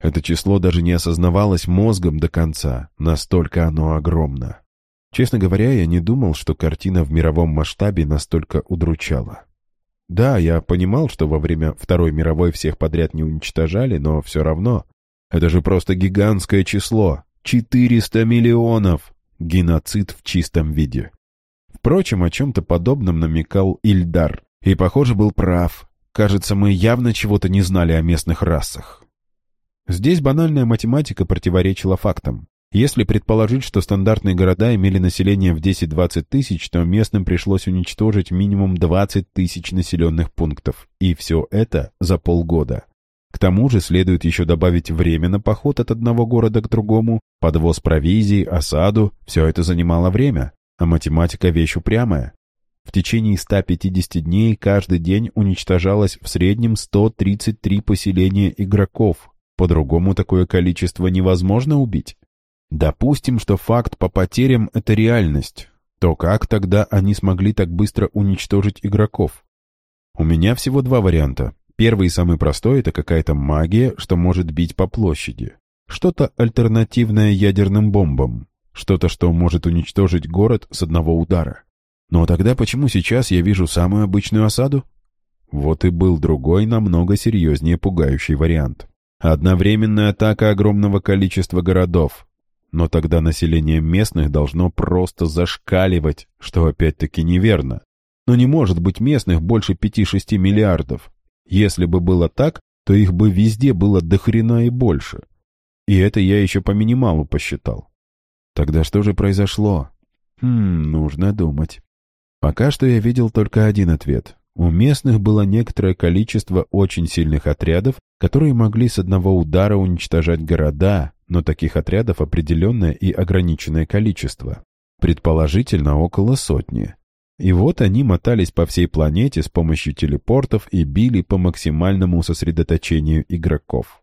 Это число даже не осознавалось мозгом до конца, настолько оно огромно. Честно говоря, я не думал, что картина в мировом масштабе настолько удручала. Да, я понимал, что во время Второй мировой всех подряд не уничтожали, но все равно. Это же просто гигантское число. 400 миллионов! Геноцид в чистом виде. Впрочем, о чем-то подобном намекал Ильдар. И, похоже, был прав. Кажется, мы явно чего-то не знали о местных расах. Здесь банальная математика противоречила фактам. Если предположить, что стандартные города имели население в 10-20 тысяч, то местным пришлось уничтожить минимум 20 тысяч населенных пунктов. И все это за полгода. К тому же следует еще добавить время на поход от одного города к другому, подвоз провизии, осаду. Все это занимало время. А математика — вещь упрямая. В течение 150 дней каждый день уничтожалось в среднем 133 поселения игроков. По-другому такое количество невозможно убить. Допустим, что факт по потерям — это реальность. То как тогда они смогли так быстро уничтожить игроков? У меня всего два варианта. Первый и самый простой — это какая-то магия, что может бить по площади. Что-то альтернативное ядерным бомбам. Что-то, что может уничтожить город с одного удара. Но тогда почему сейчас я вижу самую обычную осаду? Вот и был другой, намного серьезнее пугающий вариант. Одновременная атака огромного количества городов. Но тогда население местных должно просто зашкаливать, что опять-таки неверно. Но не может быть местных больше 5-6 миллиардов. Если бы было так, то их бы везде было дохрена и больше. И это я еще по минималу посчитал. Тогда что же произошло? Хм, нужно думать. Пока что я видел только один ответ. У местных было некоторое количество очень сильных отрядов, которые могли с одного удара уничтожать города, но таких отрядов определенное и ограниченное количество. Предположительно, около сотни. И вот они мотались по всей планете с помощью телепортов и били по максимальному сосредоточению игроков.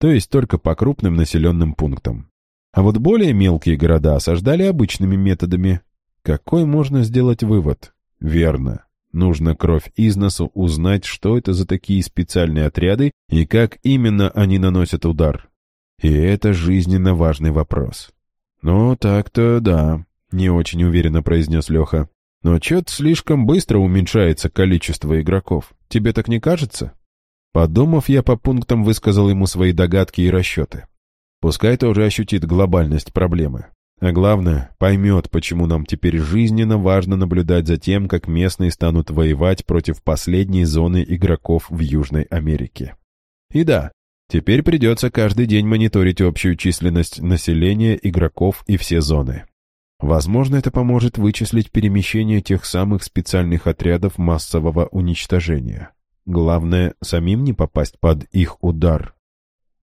То есть только по крупным населенным пунктам. А вот более мелкие города осаждали обычными методами, какой можно сделать вывод? Верно. Нужно кровь из носу узнать, что это за такие специальные отряды и как именно они наносят удар. И это жизненно важный вопрос. «Ну, так-то да», — не очень уверенно произнес Леха. «Но чё-то слишком быстро уменьшается количество игроков. Тебе так не кажется?» Подумав, я по пунктам высказал ему свои догадки и расчеты. Пускай тоже ощутит глобальность проблемы. А главное, поймет, почему нам теперь жизненно важно наблюдать за тем, как местные станут воевать против последней зоны игроков в Южной Америке. И да, теперь придется каждый день мониторить общую численность населения, игроков и все зоны. Возможно, это поможет вычислить перемещение тех самых специальных отрядов массового уничтожения. Главное, самим не попасть под их удар.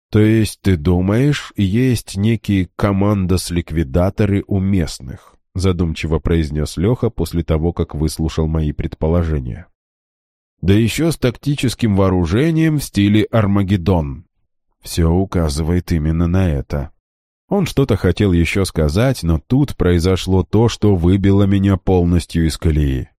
То есть ты думаешь, есть некие командос-ликвидаторы у местных? Задумчиво произнес Леха после того, как выслушал мои предположения. Да еще с тактическим вооружением в стиле Армагеддон. Все указывает именно на это. Он что-то хотел еще сказать, но тут произошло то, что выбило меня полностью из колеи.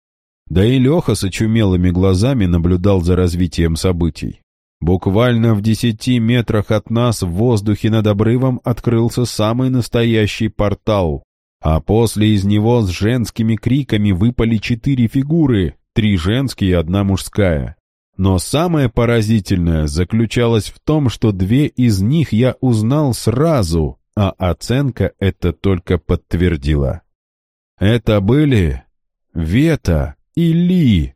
Да и Леха с очумелыми глазами наблюдал за развитием событий. Буквально в десяти метрах от нас в воздухе над обрывом открылся самый настоящий портал, а после из него с женскими криками выпали четыре фигуры, три женские и одна мужская. Но самое поразительное заключалось в том, что две из них я узнал сразу, а оценка это только подтвердила. Это были Вета и Ли.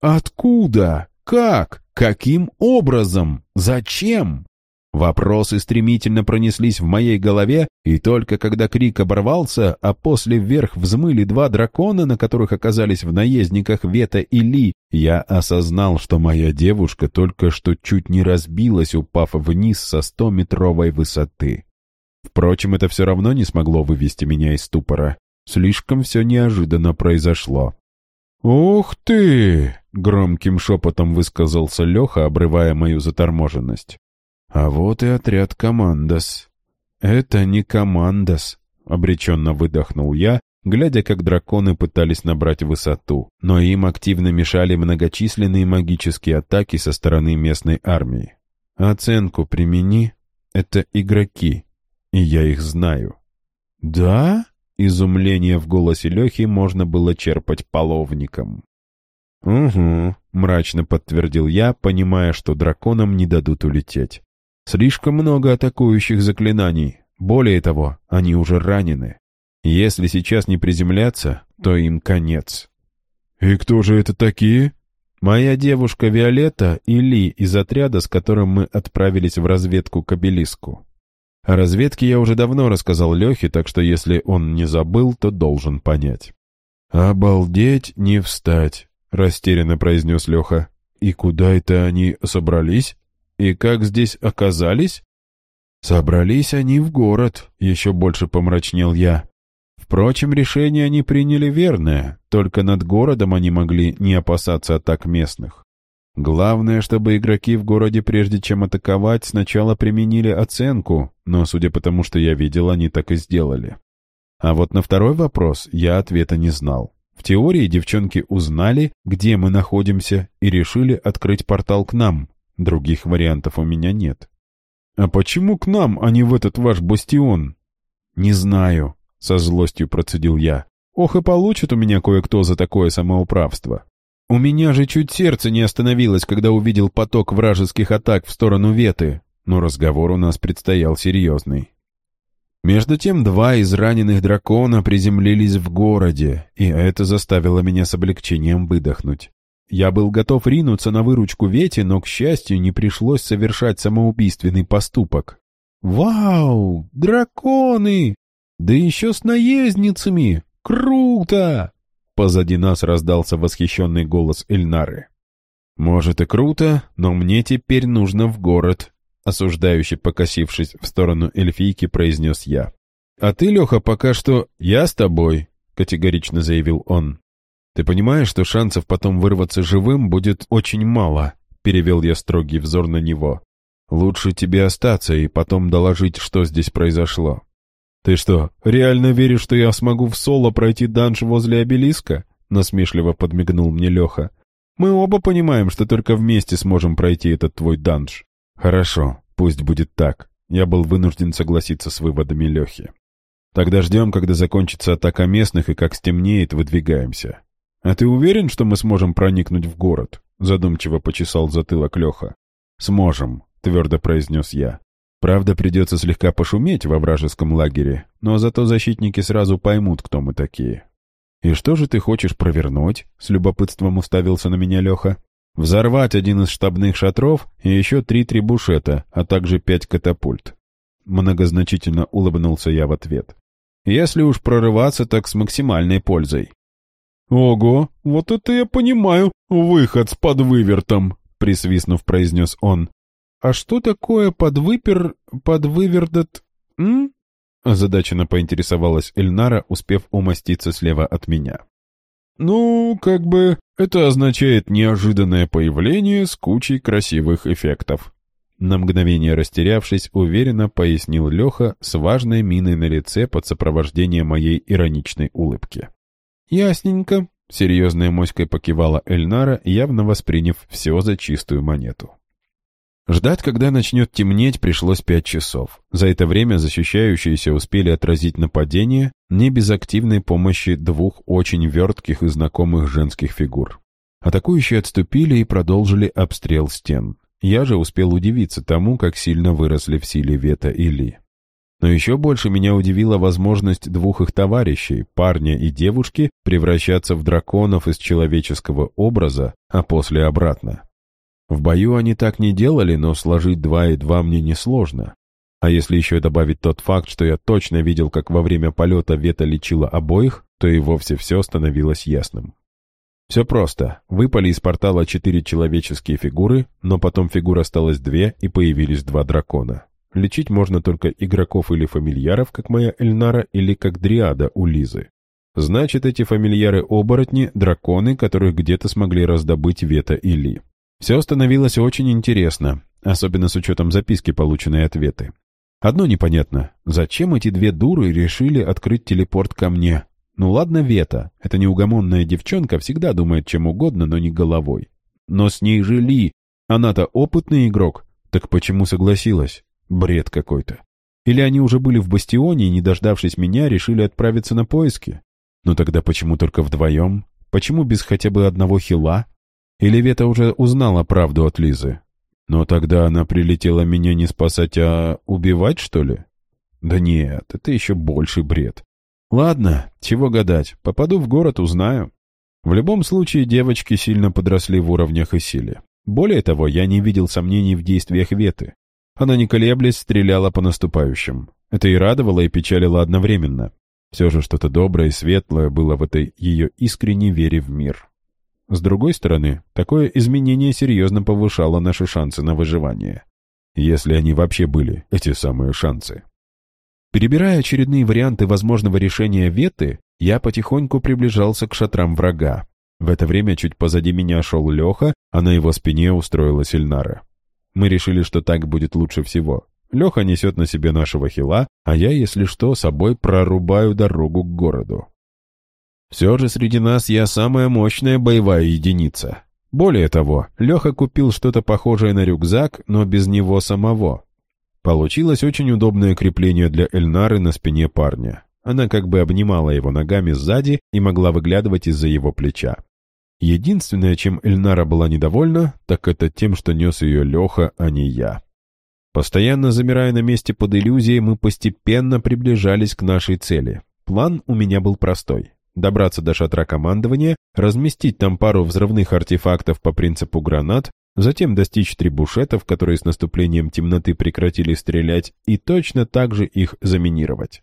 Откуда? Как? Каким образом? Зачем? Вопросы стремительно пронеслись в моей голове, и только когда крик оборвался, а после вверх взмыли два дракона, на которых оказались в наездниках Вета и Ли, я осознал, что моя девушка только что чуть не разбилась, упав вниз со стометровой высоты. Впрочем, это все равно не смогло вывести меня из ступора. Слишком все неожиданно произошло. «Ух ты!» — громким шепотом высказался Леха, обрывая мою заторможенность. «А вот и отряд командос». «Это не командос», — обреченно выдохнул я, глядя, как драконы пытались набрать высоту, но им активно мешали многочисленные магические атаки со стороны местной армии. «Оценку примени. Это игроки, и я их знаю». «Да?» — изумление в голосе Лехи можно было черпать половником. «Угу», — мрачно подтвердил я, понимая, что драконам не дадут улететь. «Слишком много атакующих заклинаний. Более того, они уже ранены. Если сейчас не приземляться, то им конец». «И кто же это такие?» «Моя девушка Виолетта и Ли из отряда, с которым мы отправились в разведку к обелиску. О разведке я уже давно рассказал Лехе, так что если он не забыл, то должен понять». «Обалдеть, не встать!» — растерянно произнес Леха. «И куда это они собрались? И как здесь оказались?» «Собрались они в город», — еще больше помрачнел я. Впрочем, решение они приняли верное, только над городом они могли не опасаться атак местных. Главное, чтобы игроки в городе, прежде чем атаковать, сначала применили оценку, но, судя по тому, что я видел, они так и сделали. А вот на второй вопрос я ответа не знал. В теории девчонки узнали, где мы находимся, и решили открыть портал к нам. Других вариантов у меня нет. «А почему к нам, а не в этот ваш бастион?» «Не знаю», — со злостью процедил я. «Ох и получит у меня кое-кто за такое самоуправство. У меня же чуть сердце не остановилось, когда увидел поток вражеских атак в сторону Веты, но разговор у нас предстоял серьезный. Между тем два из раненых дракона приземлились в городе, и это заставило меня с облегчением выдохнуть. Я был готов ринуться на выручку Вете, но, к счастью, не пришлось совершать самоубийственный поступок. «Вау! Драконы! Да еще с наездницами! Круто!» Позади нас раздался восхищенный голос Эльнары. «Может и круто, но мне теперь нужно в город, осуждающе покосившись в сторону эльфийки, произнес я. «А ты, Леха, пока что я с тобой», — категорично заявил он. «Ты понимаешь, что шансов потом вырваться живым будет очень мало», — перевел я строгий взор на него. «Лучше тебе остаться и потом доложить, что здесь произошло». «Ты что, реально веришь, что я смогу в соло пройти данж возле обелиска?» — насмешливо подмигнул мне Леха. «Мы оба понимаем, что только вместе сможем пройти этот твой данж. «Хорошо, пусть будет так». Я был вынужден согласиться с выводами Лехи. «Тогда ждем, когда закончится атака местных, и как стемнеет, выдвигаемся». «А ты уверен, что мы сможем проникнуть в город?» Задумчиво почесал затылок Леха. «Сможем», — твердо произнес я. «Правда, придется слегка пошуметь во вражеском лагере, но зато защитники сразу поймут, кто мы такие». «И что же ты хочешь провернуть?» — с любопытством уставился на меня Леха. Взорвать один из штабных шатров и еще три трибушета, а также пять катапульт. Многозначительно улыбнулся я в ответ. Если уж прорываться, так с максимальной пользой. «Ого, вот это я понимаю, выход с подвывертом», — присвистнув, произнес он. «А что такое подвыпер... подвывердот... м?» Озадаченно поинтересовалась Эльнара, успев умоститься слева от меня. «Ну, как бы, это означает неожиданное появление с кучей красивых эффектов». На мгновение растерявшись, уверенно пояснил Леха с важной миной на лице под сопровождение моей ироничной улыбки. «Ясненько», — серьезной моськой покивала Эльнара, явно восприняв все за чистую монету. Ждать, когда начнет темнеть, пришлось пять часов. За это время защищающиеся успели отразить нападение не без активной помощи двух очень вертких и знакомых женских фигур. Атакующие отступили и продолжили обстрел стен. Я же успел удивиться тому, как сильно выросли в силе Вета и Ли. Но еще больше меня удивила возможность двух их товарищей, парня и девушки, превращаться в драконов из человеческого образа, а после обратно. В бою они так не делали, но сложить два и два мне несложно. А если еще добавить тот факт, что я точно видел, как во время полета Вета лечила обоих, то и вовсе все становилось ясным. Все просто. Выпали из портала четыре человеческие фигуры, но потом фигур осталось две, и появились два дракона. Лечить можно только игроков или фамильяров, как моя Эльнара, или как Дриада у Лизы. Значит, эти фамильяры-оборотни — драконы, которых где-то смогли раздобыть Вета и Ли. Все становилось очень интересно, особенно с учетом записки, полученной ответы. Одно непонятно, зачем эти две дуры решили открыть телепорт ко мне? Ну ладно, Вета, эта неугомонная девчонка всегда думает чем угодно, но не головой. Но с ней же Ли, она-то опытный игрок, так почему согласилась? Бред какой-то. Или они уже были в бастионе и, не дождавшись меня, решили отправиться на поиски? Ну тогда почему только вдвоем? Почему без хотя бы одного хила? Или Вета уже узнала правду от Лизы? Но тогда она прилетела меня не спасать, а убивать, что ли? Да нет, это еще больший бред. Ладно, чего гадать, попаду в город, узнаю. В любом случае, девочки сильно подросли в уровнях и силе. Более того, я не видел сомнений в действиях Веты. Она, не колеблясь, стреляла по наступающим. Это и радовало, и печалило одновременно. Все же что-то доброе и светлое было в этой ее искренней вере в мир. С другой стороны, такое изменение серьезно повышало наши шансы на выживание. Если они вообще были, эти самые шансы. Перебирая очередные варианты возможного решения Веты, я потихоньку приближался к шатрам врага. В это время чуть позади меня шел Леха, а на его спине устроилась Ильнара. Мы решили, что так будет лучше всего. Леха несет на себе нашего хила, а я, если что, собой прорубаю дорогу к городу. Все же среди нас я самая мощная боевая единица. Более того, Леха купил что-то похожее на рюкзак, но без него самого. Получилось очень удобное крепление для Эльнары на спине парня. Она как бы обнимала его ногами сзади и могла выглядывать из-за его плеча. Единственное, чем Эльнара была недовольна, так это тем, что нес ее Леха, а не я. Постоянно замирая на месте под иллюзией, мы постепенно приближались к нашей цели. План у меня был простой добраться до шатра командования, разместить там пару взрывных артефактов по принципу гранат, затем достичь трибушетов, которые с наступлением темноты прекратили стрелять, и точно так же их заминировать.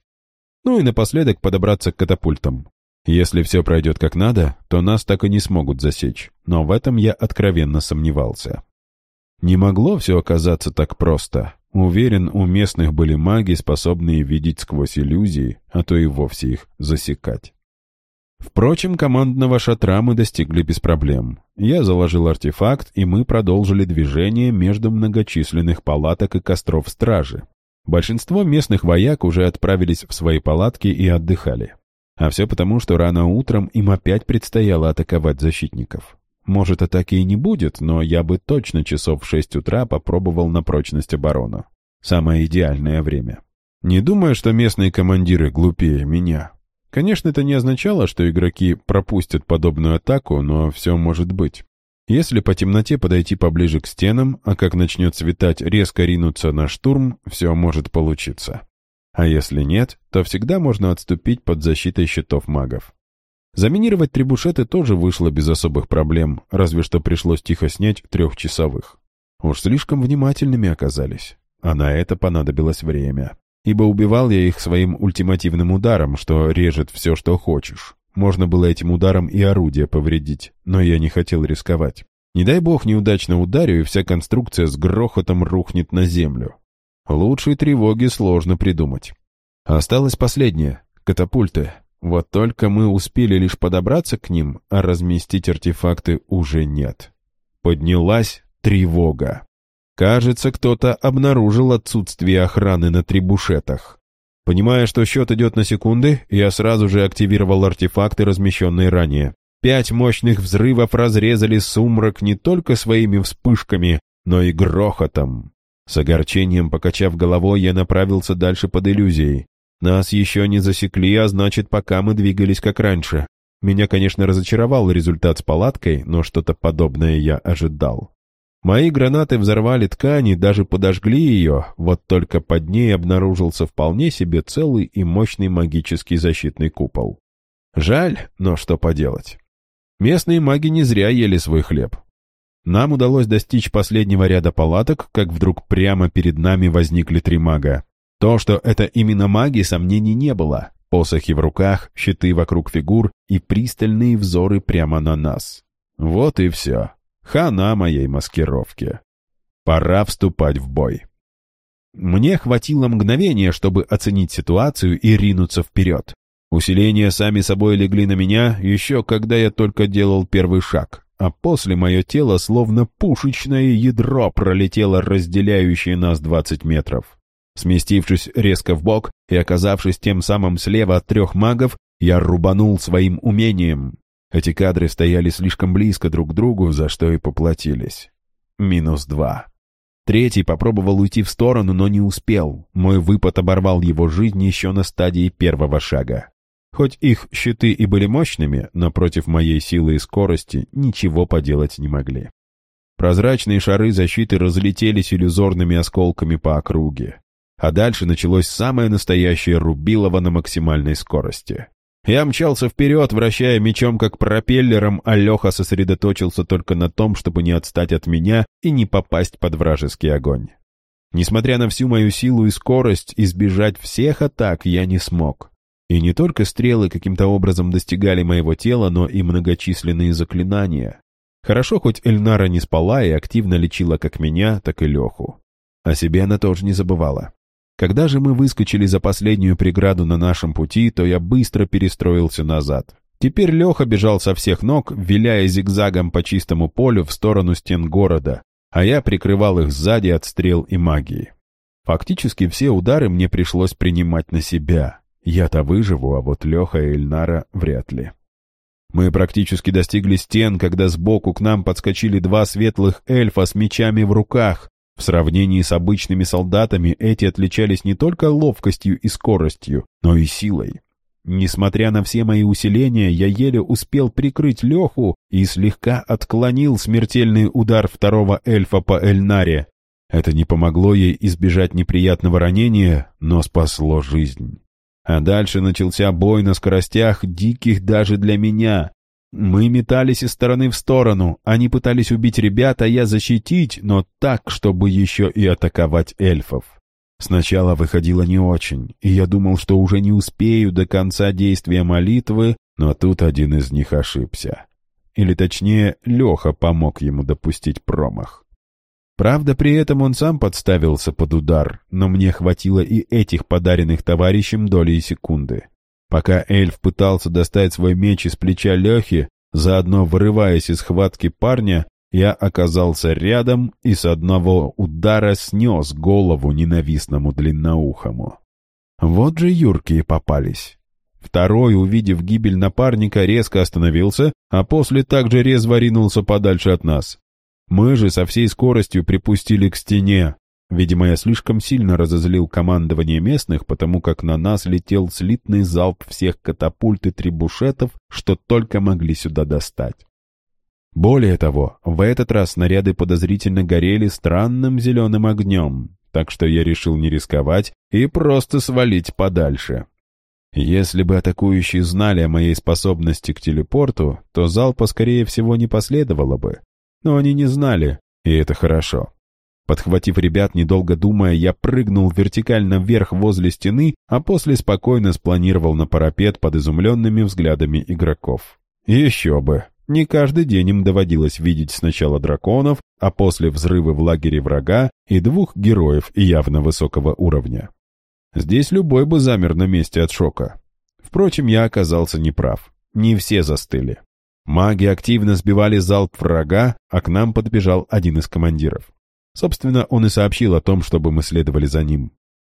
Ну и напоследок подобраться к катапультам. Если все пройдет как надо, то нас так и не смогут засечь, но в этом я откровенно сомневался. Не могло все оказаться так просто. Уверен, у местных были маги, способные видеть сквозь иллюзии, а то и вовсе их засекать. Впрочем, командного шатра мы достигли без проблем. Я заложил артефакт, и мы продолжили движение между многочисленных палаток и костров стражи. Большинство местных вояк уже отправились в свои палатки и отдыхали. А все потому, что рано утром им опять предстояло атаковать защитников. Может, атаки и не будет, но я бы точно часов в шесть утра попробовал на прочность оборону. Самое идеальное время. Не думаю, что местные командиры глупее меня. Конечно, это не означало, что игроки пропустят подобную атаку, но все может быть. Если по темноте подойти поближе к стенам, а как начнет светать резко ринуться на штурм, все может получиться. А если нет, то всегда можно отступить под защитой щитов магов. Заминировать трибушеты тоже вышло без особых проблем, разве что пришлось тихо снять трехчасовых. Уж слишком внимательными оказались, а на это понадобилось время ибо убивал я их своим ультимативным ударом, что режет все, что хочешь. Можно было этим ударом и орудие повредить, но я не хотел рисковать. Не дай бог неудачно ударю, и вся конструкция с грохотом рухнет на землю. Лучшей тревоги сложно придумать. Осталось последнее — катапульты. Вот только мы успели лишь подобраться к ним, а разместить артефакты уже нет. Поднялась тревога. Кажется, кто-то обнаружил отсутствие охраны на трибушетах. Понимая, что счет идет на секунды, я сразу же активировал артефакты, размещенные ранее. Пять мощных взрывов разрезали сумрак не только своими вспышками, но и грохотом. С огорчением покачав головой, я направился дальше под иллюзией. Нас еще не засекли, а значит, пока мы двигались как раньше. Меня, конечно, разочаровал результат с палаткой, но что-то подобное я ожидал. Мои гранаты взорвали ткань и даже подожгли ее, вот только под ней обнаружился вполне себе целый и мощный магический защитный купол. Жаль, но что поделать. Местные маги не зря ели свой хлеб. Нам удалось достичь последнего ряда палаток, как вдруг прямо перед нами возникли три мага. То, что это именно маги, сомнений не было. Посохи в руках, щиты вокруг фигур и пристальные взоры прямо на нас. Вот и все. Хана моей маскировке. Пора вступать в бой. Мне хватило мгновения, чтобы оценить ситуацию и ринуться вперед. Усиления сами собой легли на меня, еще когда я только делал первый шаг, а после мое тело словно пушечное ядро пролетело разделяющее нас 20 метров. Сместившись резко в бок и оказавшись тем самым слева от трех магов, я рубанул своим умением. Эти кадры стояли слишком близко друг к другу, за что и поплатились. Минус два. Третий попробовал уйти в сторону, но не успел. Мой выпад оборвал его жизнь еще на стадии первого шага. Хоть их щиты и были мощными, но против моей силы и скорости ничего поделать не могли. Прозрачные шары защиты разлетелись иллюзорными осколками по округе. А дальше началось самое настоящее рубилово на максимальной скорости. Я мчался вперед, вращая мечом как пропеллером, а Леха сосредоточился только на том, чтобы не отстать от меня и не попасть под вражеский огонь. Несмотря на всю мою силу и скорость, избежать всех атак я не смог. И не только стрелы каким-то образом достигали моего тела, но и многочисленные заклинания. Хорошо, хоть Эльнара не спала и активно лечила как меня, так и Леху. О себе она тоже не забывала. Когда же мы выскочили за последнюю преграду на нашем пути, то я быстро перестроился назад. Теперь Леха бежал со всех ног, виляя зигзагом по чистому полю в сторону стен города, а я прикрывал их сзади от стрел и магии. Фактически все удары мне пришлось принимать на себя. Я-то выживу, а вот Леха и Эльнара вряд ли. Мы практически достигли стен, когда сбоку к нам подскочили два светлых эльфа с мечами в руках, в сравнении с обычными солдатами эти отличались не только ловкостью и скоростью, но и силой. Несмотря на все мои усиления, я еле успел прикрыть Леху и слегка отклонил смертельный удар второго эльфа по Эльнаре. Это не помогло ей избежать неприятного ранения, но спасло жизнь. А дальше начался бой на скоростях, диких даже для меня. Мы метались из стороны в сторону. Они пытались убить ребят, а я защитить, но так, чтобы еще и атаковать эльфов. Сначала выходило не очень, и я думал, что уже не успею до конца действия молитвы, но тут один из них ошибся. Или точнее, Леха помог ему допустить промах. Правда, при этом он сам подставился под удар, но мне хватило и этих подаренных товарищем долей секунды. Пока эльф пытался достать свой меч из плеча Лехи, заодно вырываясь из схватки парня, я оказался рядом и с одного удара снес голову ненавистному длинноухому. Вот же юркие попались. Второй, увидев гибель напарника, резко остановился, а после также резво ринулся подальше от нас. Мы же со всей скоростью припустили к стене, Видимо, я слишком сильно разозлил командование местных, потому как на нас летел слитный залп всех катапульт и трибушетов, что только могли сюда достать. Более того, в этот раз снаряды подозрительно горели странным зеленым огнем, так что я решил не рисковать и просто свалить подальше. Если бы атакующие знали о моей способности к телепорту, то залпа, скорее всего, не последовало бы. Но они не знали, и это хорошо. Подхватив ребят, недолго думая, я прыгнул вертикально вверх возле стены, а после спокойно спланировал на парапет под изумленными взглядами игроков. Еще бы! Не каждый день им доводилось видеть сначала драконов, а после взрывы в лагере врага и двух героев явно высокого уровня. Здесь любой бы замер на месте от шока. Впрочем, я оказался неправ. Не все застыли. Маги активно сбивали залп врага, а к нам подбежал один из командиров. Собственно, он и сообщил о том, чтобы мы следовали за ним.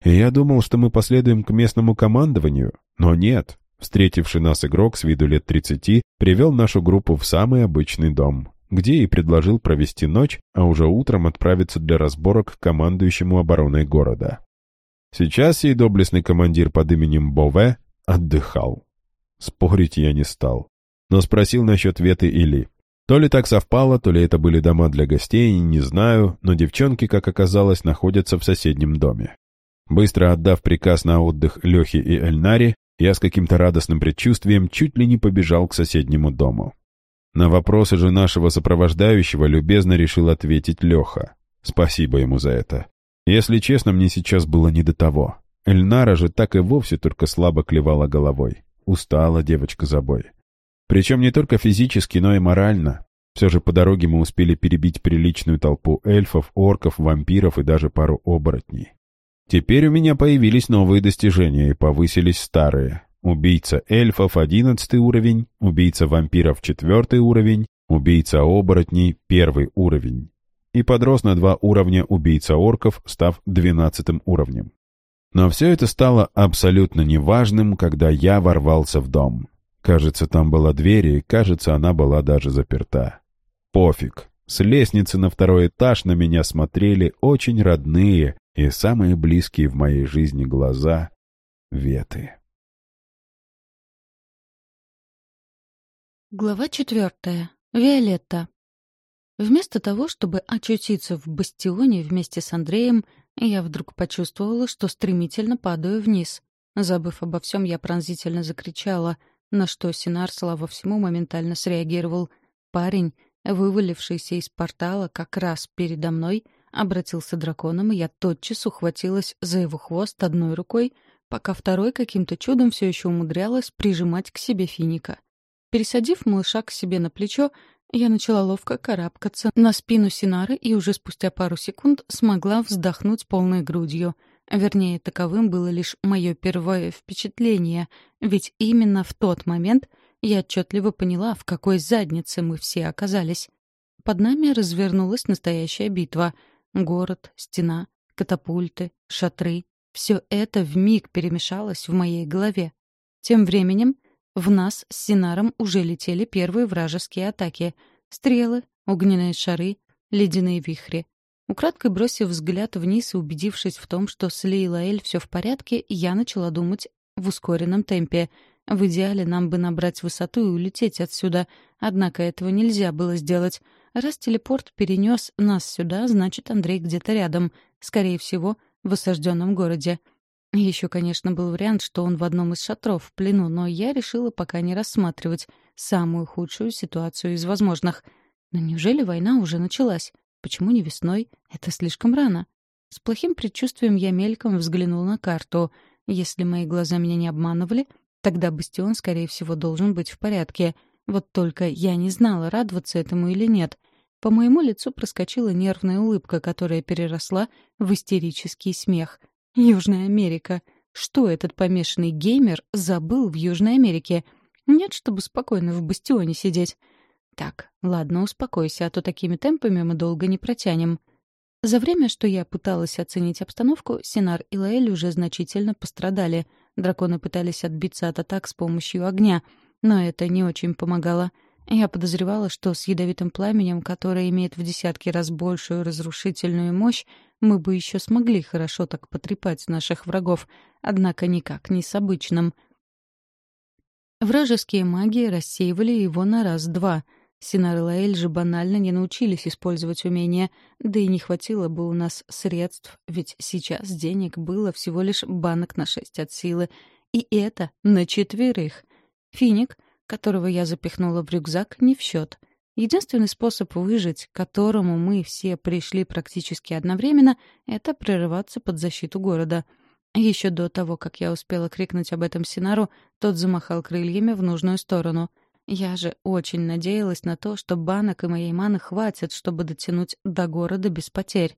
И я думал, что мы последуем к местному командованию, но нет. Встретивший нас игрок с виду лет 30 привел нашу группу в самый обычный дом, где и предложил провести ночь, а уже утром отправиться для разборок к командующему обороной города. Сейчас сей доблестный командир под именем Бове отдыхал. Спорить я не стал, но спросил насчет Веты Или. То ли так совпало, то ли это были дома для гостей, не знаю, но девчонки, как оказалось, находятся в соседнем доме. Быстро отдав приказ на отдых Лехе и Эльнаре, я с каким-то радостным предчувствием чуть ли не побежал к соседнему дому. На вопросы же нашего сопровождающего любезно решил ответить Леха. Спасибо ему за это. Если честно, мне сейчас было не до того. Эльнара же так и вовсе только слабо клевала головой. Устала девочка за бой. Причем не только физически, но и морально. Все же по дороге мы успели перебить приличную толпу эльфов, орков, вампиров и даже пару оборотней. Теперь у меня появились новые достижения и повысились старые. убийца эльфов — одиннадцатый уровень, убийца вампиров — четвертый уровень, убийца оборотней — первый уровень. И подрос на два уровня убийца орков, став двенадцатым уровнем. Но все это стало абсолютно неважным, когда я ворвался в дом. Кажется, там была дверь, и, кажется, она была даже заперта. Пофиг. С лестницы на второй этаж на меня смотрели очень родные и самые близкие в моей жизни глаза — веты. Глава четвертая. Виолетта. Вместо того, чтобы очутиться в бастионе вместе с Андреем, я вдруг почувствовала, что стремительно падаю вниз. Забыв обо всем, я пронзительно закричала, на что Синар, слава всему, моментально среагировал. Парень, вывалившийся из портала как раз передо мной, обратился драконом, и я тотчас ухватилась за его хвост одной рукой, пока второй каким-то чудом все еще умудрялась прижимать к себе финика. Пересадив малыша к себе на плечо, я начала ловко карабкаться на спину Синары и уже спустя пару секунд смогла вздохнуть полной грудью. Вернее, таковым было лишь мое первое впечатление, ведь именно в тот момент я отчетливо поняла, в какой заднице мы все оказались. Под нами развернулась настоящая битва. Город, стена, катапульты, шатры — все это вмиг перемешалось в моей голове. Тем временем в нас с Синаром уже летели первые вражеские атаки. Стрелы, огненные шары, ледяные вихри. Украдкой бросив взгляд вниз и убедившись в том, что с Лейлаэль все в порядке, я начала думать в ускоренном темпе. В идеале нам бы набрать высоту и улететь отсюда, однако этого нельзя было сделать. Раз телепорт перенес нас сюда, значит, Андрей где-то рядом, скорее всего, в осажденном городе. Еще, конечно, был вариант, что он в одном из шатров в плену, но я решила пока не рассматривать самую худшую ситуацию из возможных. Но неужели война уже началась? Почему не весной? Это слишком рано. С плохим предчувствием я мельком взглянул на карту. Если мои глаза меня не обманывали, тогда бастион, скорее всего, должен быть в порядке. Вот только я не знала, радоваться этому или нет. По моему лицу проскочила нервная улыбка, которая переросла в истерический смех — Южная Америка. Что этот помешанный геймер забыл в Южной Америке? Нет, чтобы спокойно в бастионе сидеть. Так, ладно, успокойся, а то такими темпами мы долго не протянем. За время, что я пыталась оценить обстановку, Синар и Лаэль уже значительно пострадали. Драконы пытались отбиться от атак с помощью огня, но это не очень помогало — я подозревала, что с ядовитым пламенем, которое имеет в десятки раз большую разрушительную мощь, мы бы еще смогли хорошо так потрепать наших врагов, однако никак не с обычным. Вражеские маги рассеивали его на раз-два. Синар и Лаэль же банально не научились использовать умения, да и не хватило бы у нас средств, ведь сейчас денег было всего лишь банок на шесть от силы, и это на четверых. Финик — которого я запихнула в рюкзак, не в счет. Единственный способ выжить, к которому мы все пришли практически одновременно, это прорываться под защиту города. Еще до того, как я успела крикнуть об этом Синару, тот замахал крыльями в нужную сторону. Я же очень надеялась на то, что банок и моей маны хватит, чтобы дотянуть до города без потерь.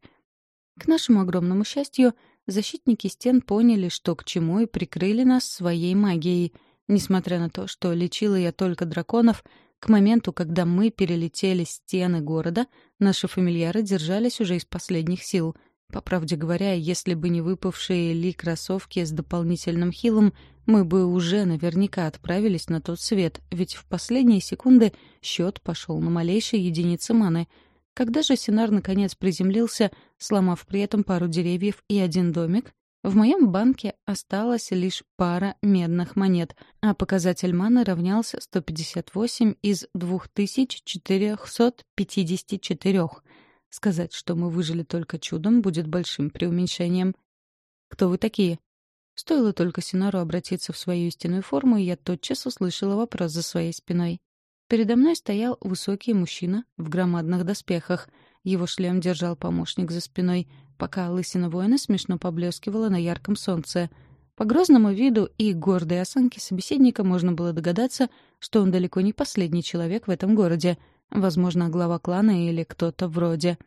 К нашему огромному счастью, защитники стен поняли, что к чему, и прикрыли нас своей магией — Несмотря на то, что лечила я только драконов, к моменту, когда мы перелетели стены города, наши фамильяры держались уже из последних сил. По правде говоря, если бы не выпавшие ли кроссовки с дополнительным хилом, мы бы уже наверняка отправились на тот свет, ведь в последние секунды счет пошел на малейшие единицы маны. Когда же Синар наконец приземлился, сломав при этом пару деревьев и один домик, в моем банке осталась лишь пара медных монет, а показатель маны равнялся 158 из 2454. Сказать, что мы выжили только чудом, будет большим преуменьшением. «Кто вы такие?» Стоило только Синару обратиться в свою истинную форму, и я тотчас услышала вопрос за своей спиной. Передо мной стоял высокий мужчина в громадных доспехах. Его шлем держал помощник за спиной — пока лысина воина смешно поблескивала на ярком солнце. По грозному виду и гордой осанке собеседника можно было догадаться, что он далеко не последний человек в этом городе. Возможно, глава клана или кто-то вроде.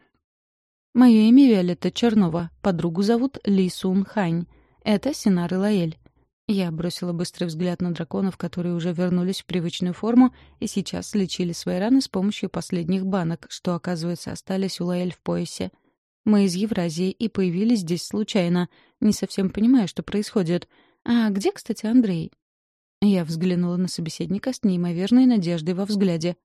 «Мое имя Виолетта Чернова. Подругу зовут Ли Сун Хань. Это Синар Илаэль». Я бросила быстрый взгляд на драконов, которые уже вернулись в привычную форму и сейчас лечили свои раны с помощью последних банок, что, оказывается, остались у Лаэль в поясе. Мы из Евразии и появились здесь случайно, не совсем понимая, что происходит. А где, кстати, Андрей? Я взглянула на собеседника с неимоверной надеждой во взгляде.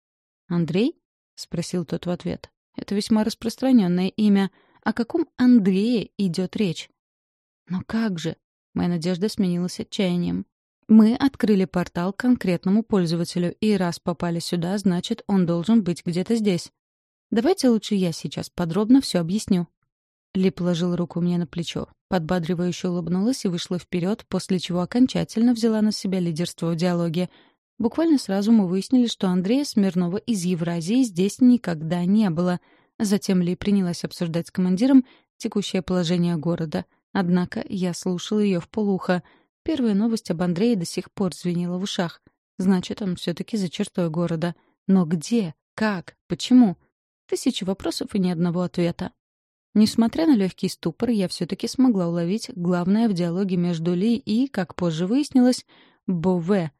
«Андрей?» — спросил тот в ответ. «Это весьма распространенное имя. О каком Андрее идет речь?» «Но как же?» Моя надежда сменилась отчаянием. Мы открыли портал конкретному пользователю, и раз попали сюда, значит, он должен быть где-то здесь. Давайте лучше я сейчас подробно все объясню. Ли положил руку мне на плечо, подбадривающе улыбнулась и вышла вперед, после чего окончательно взяла на себя лидерство в диалоге. Буквально сразу мы выяснили, что Андрея Смирнова из Евразии здесь никогда не было. Затем Ли принялась обсуждать с командиром текущее положение города — Однако я слушала ее в полухо. Первая новость об Андрее до сих пор звенела в ушах. Значит, он все-таки за чертой города. Но где? Как? Почему? Тысячи вопросов и ни одного ответа. Несмотря на легкий ступор, я все-таки смогла уловить главное в диалоге между Ли и, как позже выяснилось, Бове,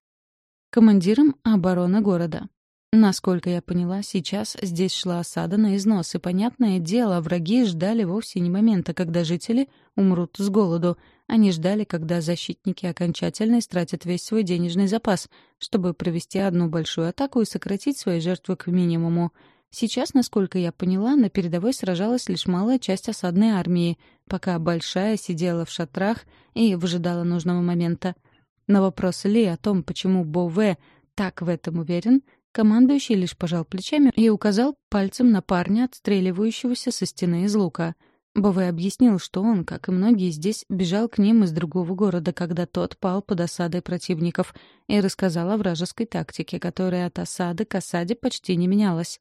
командиром обороны города. Насколько я поняла, сейчас здесь шла осада на износ, и, понятное дело, враги ждали вовсе не момента, когда жители умрут с голоду. Они ждали, когда защитники окончательно истратят весь свой денежный запас, чтобы провести одну большую атаку и сократить свои жертвы к минимуму. Сейчас, насколько я поняла, на передовой сражалась лишь малая часть осадной армии, пока большая сидела в шатрах и выжидала нужного момента. На вопрос Ли о том, почему Бове так в этом уверен, Командующий лишь пожал плечами и указал пальцем на парня, отстреливающегося со стены из лука. Бове объяснил, что он, как и многие здесь, бежал к ним из другого города, когда тот пал под осадой противников, и рассказал о вражеской тактике, которая от осады к осаде почти не менялась.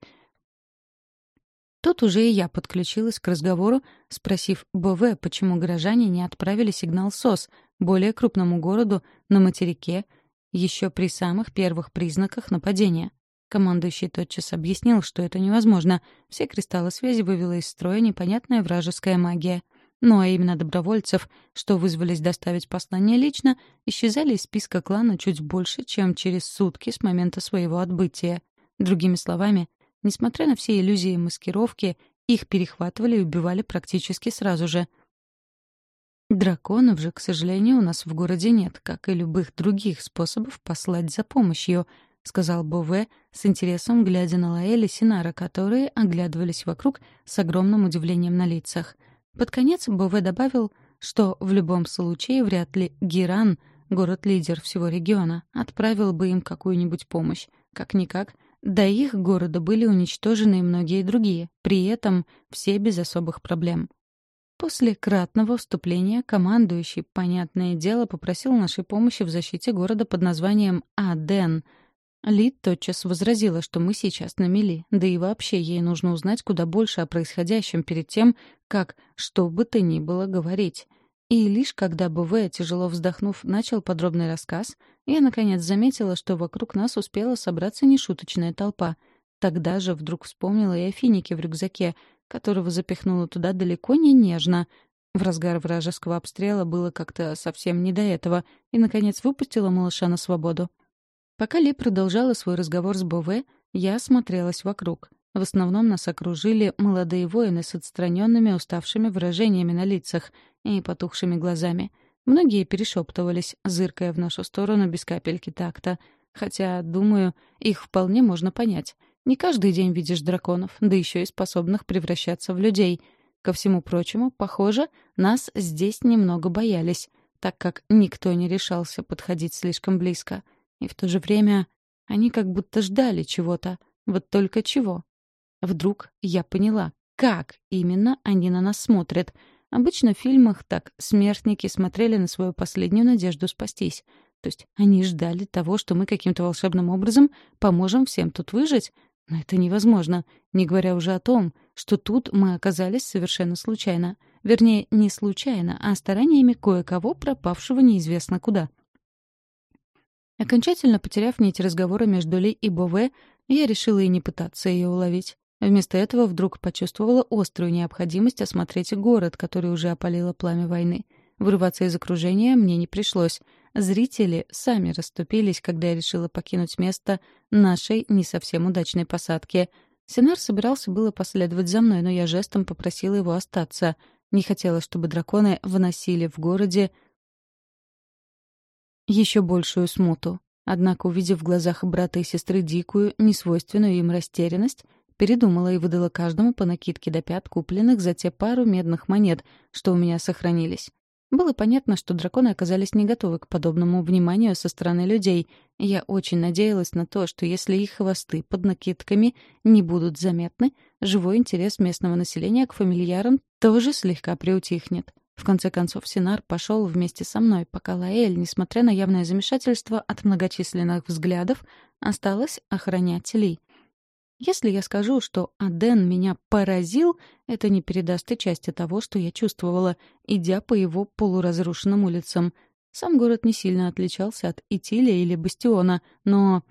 Тут уже и я подключилась к разговору, спросив Бове, почему горожане не отправили сигнал СОС, более крупному городу на материке, еще при самых первых признаках нападения. Командующий тотчас объяснил, что это невозможно. Все кристаллы связи вывела из строя непонятная вражеская магия. Ну а именно добровольцев, что вызвались доставить послание лично, исчезали из списка клана чуть больше, чем через сутки с момента своего отбытия. Другими словами, несмотря на все иллюзии маскировки, их перехватывали и убивали практически сразу же. Драконов же, к сожалению, у нас в городе нет, как и любых других способов послать за помощью —— сказал Бове, с интересом глядя на Лаэль и Синара, которые оглядывались вокруг с огромным удивлением на лицах. Под конец Бове добавил, что в любом случае вряд ли Гиран, город-лидер всего региона, отправил бы им какую-нибудь помощь. Как-никак, до их города были уничтожены и многие другие, при этом все без особых проблем. После кратного вступления командующий, понятное дело, попросил нашей помощи в защите города под названием Аден — ли тотчас возразила, что мы сейчас на мели, да и вообще ей нужно узнать куда больше о происходящем перед тем, как что бы то ни было говорить. И лишь когда БВ, тяжело вздохнув, начал подробный рассказ, я наконец заметила, что вокруг нас успела собраться нешуточная толпа. Тогда же вдруг вспомнила и о финике в рюкзаке, которого запихнула туда далеко не нежно. В разгар вражеского обстрела было как-то совсем не до этого, и, наконец, выпустила малыша на свободу. Пока Ли продолжала свой разговор с Бове, я осмотрелась вокруг. В основном нас окружили молодые воины с отстраненными уставшими выражениями на лицах и потухшими глазами. Многие перешептывались, зыркая в нашу сторону без капельки такта. Хотя, думаю, их вполне можно понять. Не каждый день видишь драконов, да еще и способных превращаться в людей. Ко всему прочему, похоже, нас здесь немного боялись, так как никто не решался подходить слишком близко — и в то же время они как будто ждали чего-то. Вот только чего. Вдруг я поняла, как именно они на нас смотрят. Обычно в фильмах так смертники смотрели на свою последнюю надежду спастись. То есть они ждали того, что мы каким-то волшебным образом поможем всем тут выжить. Но это невозможно, не говоря уже о том, что тут мы оказались совершенно случайно. Вернее, не случайно, а стараниями кое-кого, пропавшего неизвестно куда. Окончательно потеряв нить разговора между Ли и Бове, я решила и не пытаться ее уловить. Вместо этого вдруг почувствовала острую необходимость осмотреть город, который уже опалило пламя войны. Вырываться из окружения мне не пришлось. зрители сами расступились, когда я решила покинуть место нашей не совсем удачной посадки. Синар собирался было последовать за мной, но я жестом попросила его остаться. Не хотела, чтобы драконы выносили в городе еще большую смуту. Однако, увидев в глазах брата и сестры дикую, несвойственную им растерянность, передумала и выдала каждому по накидке до пят, купленных за те пару медных монет, что у меня сохранились. Было понятно, что драконы оказались не готовы к подобному вниманию со стороны людей. Я очень надеялась на то, что если их хвосты под накидками не будут заметны, живой интерес местного населения к фамильярам тоже слегка приутихнет. В конце концов, Синар пошел вместе со мной, пока Лаэль, несмотря на явное замешательство от многочисленных взглядов, осталась охранять Ли. Если я скажу, что Аден меня поразил, это не передаст и части того, что я чувствовала, идя по его полуразрушенным улицам. Сам город не сильно отличался от Итилия или Бастиона, но...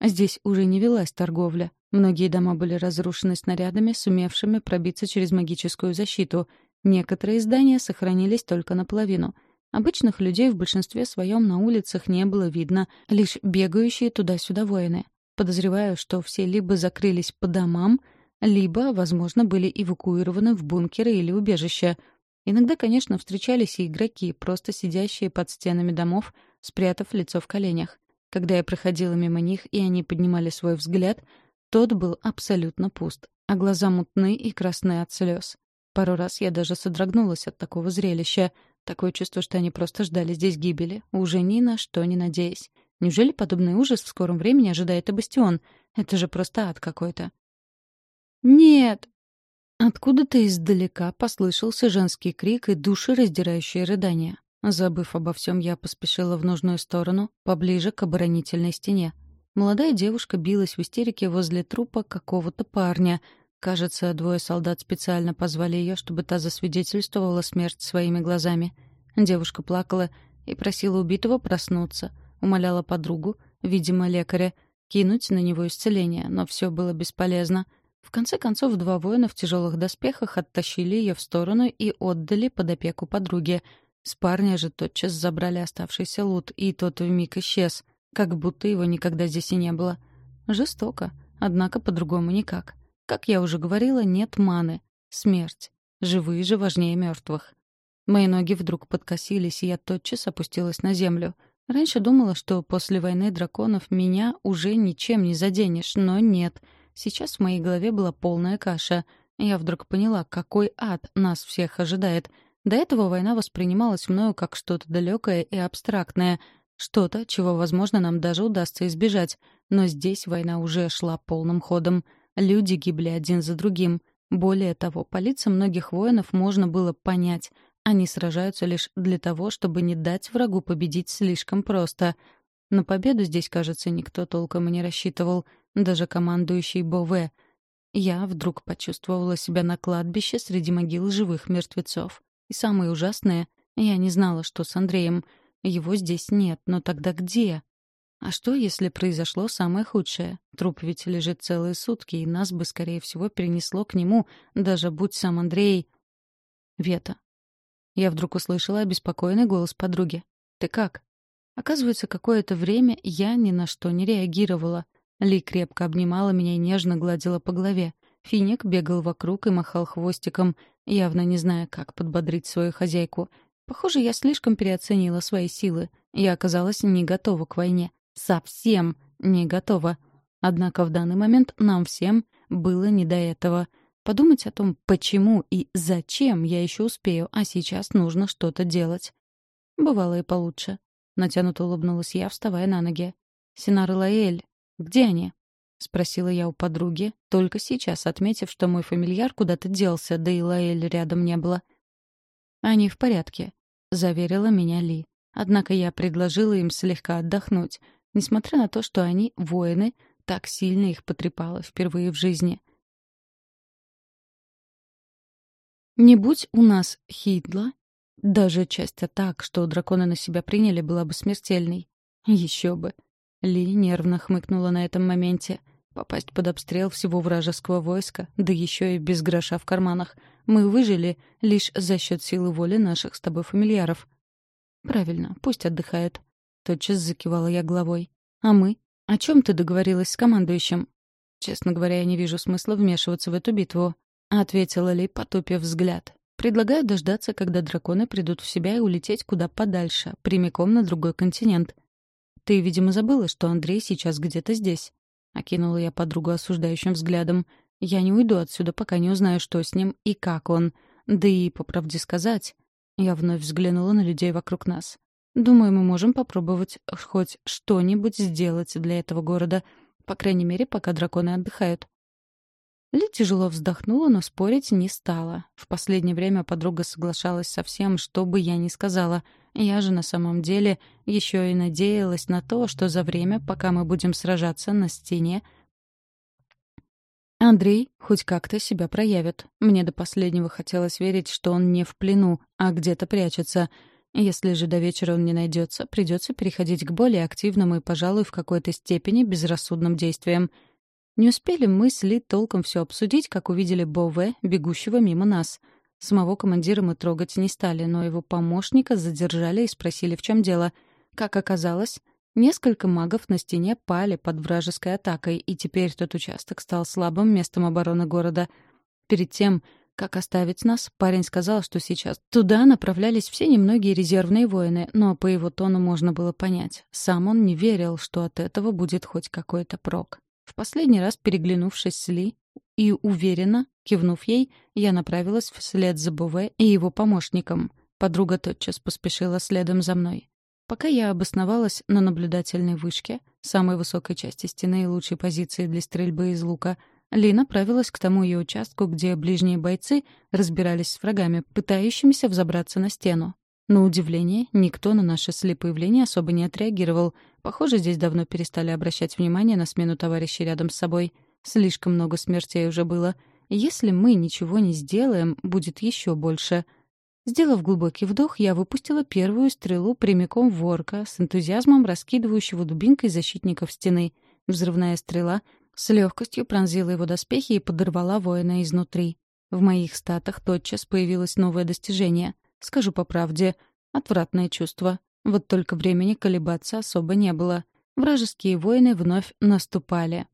Здесь уже не велась торговля. Многие дома были разрушены снарядами, сумевшими пробиться через магическую защиту — Некоторые здания сохранились только наполовину. Обычных людей в большинстве своем на улицах не было видно, лишь бегающие туда-сюда воины. Подозреваю, что все либо закрылись по домам, либо, возможно, были эвакуированы в бункеры или убежища. Иногда, конечно, встречались и игроки, просто сидящие под стенами домов, спрятав лицо в коленях. Когда я проходила мимо них, и они поднимали свой взгляд, тот был абсолютно пуст, а глаза мутны и красны от слез. Пару раз я даже содрогнулась от такого зрелища. Такое чувство, что они просто ждали здесь гибели, уже ни на что не надеясь. Неужели подобный ужас в скором времени ожидает и Бастион? Это же просто ад какой-то. «Нет!» Откуда-то издалека послышался женский крик и душераздирающее рыдание. Забыв обо всем, я поспешила в нужную сторону, поближе к оборонительной стене. Молодая девушка билась в истерике возле трупа какого-то парня — Кажется, двое солдат специально позвали ее, чтобы та засвидетельствовала смерть своими глазами. Девушка плакала и просила убитого проснуться, умоляла подругу, видимо, лекаря, кинуть на него исцеление, но все было бесполезно. В конце концов, два воина в тяжелых доспехах оттащили ее в сторону и отдали под опеку подруге. С парня же тотчас забрали оставшийся лут, и тот вмиг исчез, как будто его никогда здесь и не было. Жестоко, однако по-другому никак. Как я уже говорила, нет маны. Смерть. Живые же важнее мертвых. Мои ноги вдруг подкосились, и я тотчас опустилась на землю. Раньше думала, что после войны драконов меня уже ничем не заденешь, но нет. Сейчас в моей голове была полная каша. Я вдруг поняла, какой ад нас всех ожидает. До этого война воспринималась мною как что-то далекое и абстрактное, что-то, чего, возможно, нам даже удастся избежать. Но здесь война уже шла полным ходом. Люди гибли один за другим. Более того, по лицам многих воинов можно было понять, они сражаются лишь для того, чтобы не дать врагу победить слишком просто. На победу здесь, кажется, никто толком и не рассчитывал, даже командующий Бове. Я вдруг почувствовала себя на кладбище среди могил живых мертвецов. И самое ужасное, я не знала, что с Андреем. Его здесь нет, но тогда где? А что, если произошло самое худшее? Труп ведь лежит целые сутки, и нас бы, скорее всего, перенесло к нему, даже будь сам Андрей... Вета. Я вдруг услышала обеспокоенный голос подруги. «Ты как?» Оказывается, какое-то время я ни на что не реагировала. Ли крепко обнимала меня и нежно гладила по голове. Финик бегал вокруг и махал хвостиком, явно не зная, как подбодрить свою хозяйку. Похоже, я слишком переоценила свои силы. Я оказалась не готова к войне совсем не готова. Однако в данный момент нам всем было не до этого. Подумать о том, почему и зачем я еще успею, а сейчас нужно что-то делать. Бывало и получше. Натянуто улыбнулась я, вставая на ноги. «Синар и Лаэль, где они?» — спросила я у подруги, только сейчас отметив, что мой фамильяр куда-то делся, да и Лаэль рядом не было. «Они в порядке», — заверила меня Ли. Однако я предложила им слегка отдохнуть — несмотря на то, что они, воины, так сильно их потрепало впервые в жизни. Не будь у нас Хидла, даже часть атак, что драконы на себя приняли, была бы смертельной. Еще бы. Ли нервно хмыкнула на этом моменте. Попасть под обстрел всего вражеского войска, да еще и без гроша в карманах. Мы выжили лишь за счет силы воли наших с тобой фамильяров. Правильно, пусть отдыхают. Тотчас закивала я головой. «А мы? О чем ты договорилась с командующим?» «Честно говоря, я не вижу смысла вмешиваться в эту битву», — ответила Ли, потупив взгляд. «Предлагаю дождаться, когда драконы придут в себя и улететь куда подальше, прямиком на другой континент. Ты, видимо, забыла, что Андрей сейчас где-то здесь». Окинула я подругу осуждающим взглядом. «Я не уйду отсюда, пока не узнаю, что с ним и как он. Да и, по правде сказать...» Я вновь взглянула на людей вокруг нас. «Думаю, мы можем попробовать хоть что-нибудь сделать для этого города, по крайней мере, пока драконы отдыхают». Ли тяжело вздохнула, но спорить не стала. В последнее время подруга соглашалась со всем, что бы я ни сказала. Я же на самом деле еще и надеялась на то, что за время, пока мы будем сражаться на стене, Андрей хоть как-то себя проявит. Мне до последнего хотелось верить, что он не в плену, а где-то прячется. Если же до вечера он не найдется, придется переходить к более активным и, пожалуй, в какой-то степени безрассудным действиям — не успели мы с Ли толком все обсудить, как увидели Бове, бегущего мимо нас. Самого командира мы трогать не стали, но его помощника задержали и спросили, в чем дело. Как оказалось, несколько магов на стене пали под вражеской атакой, и теперь тот участок стал слабым местом обороны города. Перед тем, как оставить нас, парень сказал, что сейчас туда направлялись все немногие резервные воины, но по его тону можно было понять. Сам он не верил, что от этого будет хоть какой-то прок. В последний раз переглянувшись с Ли и уверенно, кивнув ей, я направилась вслед за Буве и его помощником. Подруга тотчас поспешила следом за мной. Пока я обосновалась на наблюдательной вышке, самой высокой части стены и лучшей позиции для стрельбы из лука, Ли направилась к тому ее участку, где ближние бойцы разбирались с врагами, пытающимися взобраться на стену. На удивление, никто на наше с появление особо не отреагировал. Похоже, здесь давно перестали обращать внимание на смену товарищей рядом с собой. Слишком много смертей уже было. Если мы ничего не сделаем, будет еще больше. Сделав глубокий вдох, я выпустила первую стрелу прямиком в ворка, с энтузиазмом раскидывающего дубинкой защитников стены. Взрывная стрела с легкостью пронзила его доспехи и подорвала воина изнутри. В моих статах тотчас появилось новое достижение — Скажу по правде, отвратное чувство. Вот только времени колебаться особо не было. Вражеские воины вновь наступали.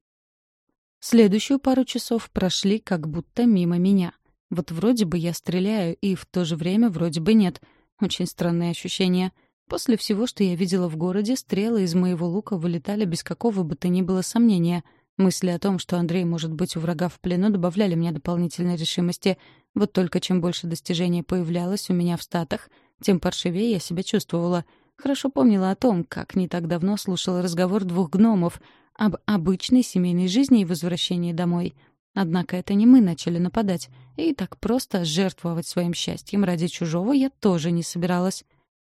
Следующую пару часов прошли как будто мимо меня. Вот вроде бы я стреляю, и в то же время вроде бы нет. Очень странные ощущения. После всего, что я видела в городе, стрелы из моего лука вылетали без какого бы то ни было сомнения. Мысли о том, что Андрей может быть у врага в плену, добавляли мне дополнительной решимости — вот только чем больше достижений появлялось у меня в статах, тем паршивее я себя чувствовала. Хорошо помнила о том, как не так давно слушала разговор двух гномов об обычной семейной жизни и возвращении домой. Однако это не мы начали нападать, и так просто жертвовать своим счастьем ради чужого я тоже не собиралась.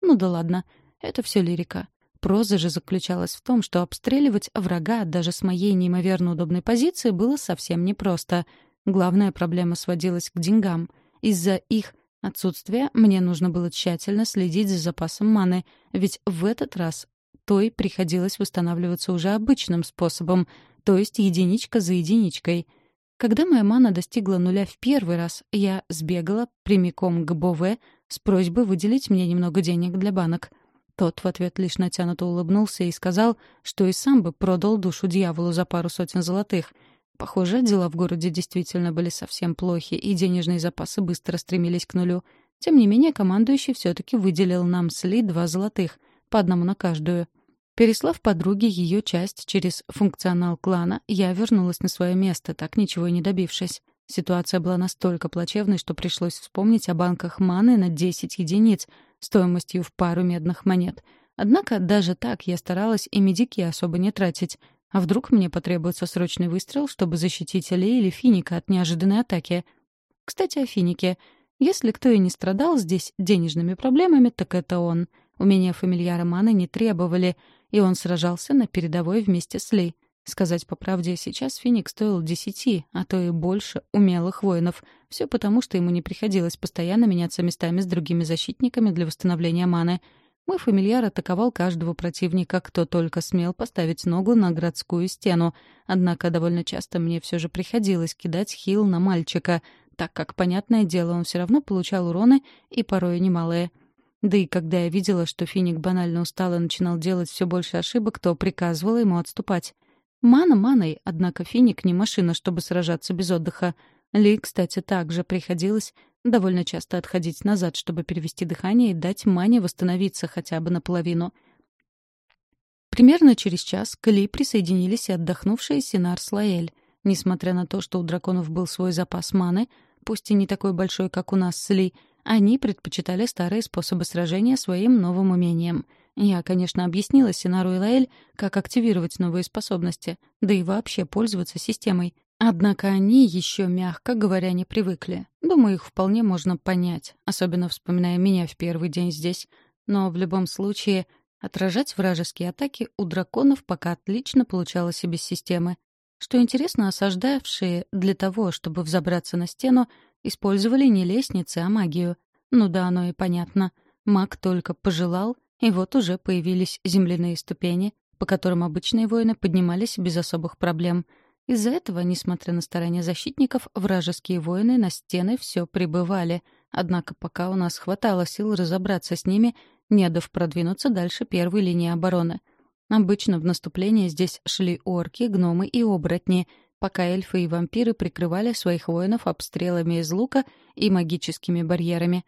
Ну да ладно, это все лирика. Проза же заключалась в том, что обстреливать врага даже с моей неимоверно удобной позиции было совсем непросто — Главная проблема сводилась к деньгам. Из-за их отсутствия мне нужно было тщательно следить за запасом маны, ведь в этот раз той приходилось восстанавливаться уже обычным способом, то есть единичка за единичкой. Когда моя мана достигла нуля в первый раз, я сбегала прямиком к Бове с просьбой выделить мне немного денег для банок. Тот в ответ лишь натянуто улыбнулся и сказал, что и сам бы продал душу дьяволу за пару сотен золотых — Похоже, дела в городе действительно были совсем плохи, и денежные запасы быстро стремились к нулю. Тем не менее, командующий все-таки выделил нам с Ли два золотых, по одному на каждую. Переслав подруге ее часть через функционал клана, я вернулась на свое место, так ничего и не добившись. Ситуация была настолько плачевной, что пришлось вспомнить о банках маны на 10 единиц, стоимостью в пару медных монет. Однако даже так я старалась и медики особо не тратить. А вдруг мне потребуется срочный выстрел, чтобы защитить Али или Финика от неожиданной атаки? Кстати, о Финике. Если кто и не страдал здесь денежными проблемами, так это он. У меня фамильяра маны не требовали, и он сражался на передовой вместе с Ли. Сказать по правде, сейчас Феник стоил десяти, а то и больше умелых воинов. Все потому, что ему не приходилось постоянно меняться местами с другими защитниками для восстановления маны — мой фамильяр атаковал каждого противника, кто только смел поставить ногу на городскую стену. Однако довольно часто мне все же приходилось кидать хил на мальчика, так как, понятное дело, он все равно получал уроны и порой немалые. Да и когда я видела, что Финик банально устал и начинал делать все больше ошибок, то приказывала ему отступать. Мана маной, однако Финик не машина, чтобы сражаться без отдыха. Ли, кстати, также приходилось довольно часто отходить назад, чтобы перевести дыхание и дать Мане восстановиться хотя бы наполовину. Примерно через час к Ли присоединились и отдохнувшие Синар с Лаэль. Несмотря на то, что у драконов был свой запас маны, пусть и не такой большой, как у нас с Ли, они предпочитали старые способы сражения своим новым умениям. Я, конечно, объяснила Синару и Лаэль, как активировать новые способности, да и вообще пользоваться системой. Однако они еще, мягко говоря, не привыкли. Думаю, их вполне можно понять, особенно вспоминая меня в первый день здесь. Но в любом случае, отражать вражеские атаки у драконов пока отлично получалось и без системы. Что интересно, осаждавшие для того, чтобы взобраться на стену, использовали не лестницы, а магию. Ну да, оно и понятно. Маг только пожелал, и вот уже появились земляные ступени, по которым обычные воины поднимались без особых проблем. Из-за этого, несмотря на старания защитников, вражеские воины на стены все прибывали. Однако пока у нас хватало сил разобраться с ними, не дав продвинуться дальше первой линии обороны — Обычно в наступление здесь шли орки, гномы и оборотни, пока эльфы и вампиры прикрывали своих воинов обстрелами из лука и магическими барьерами.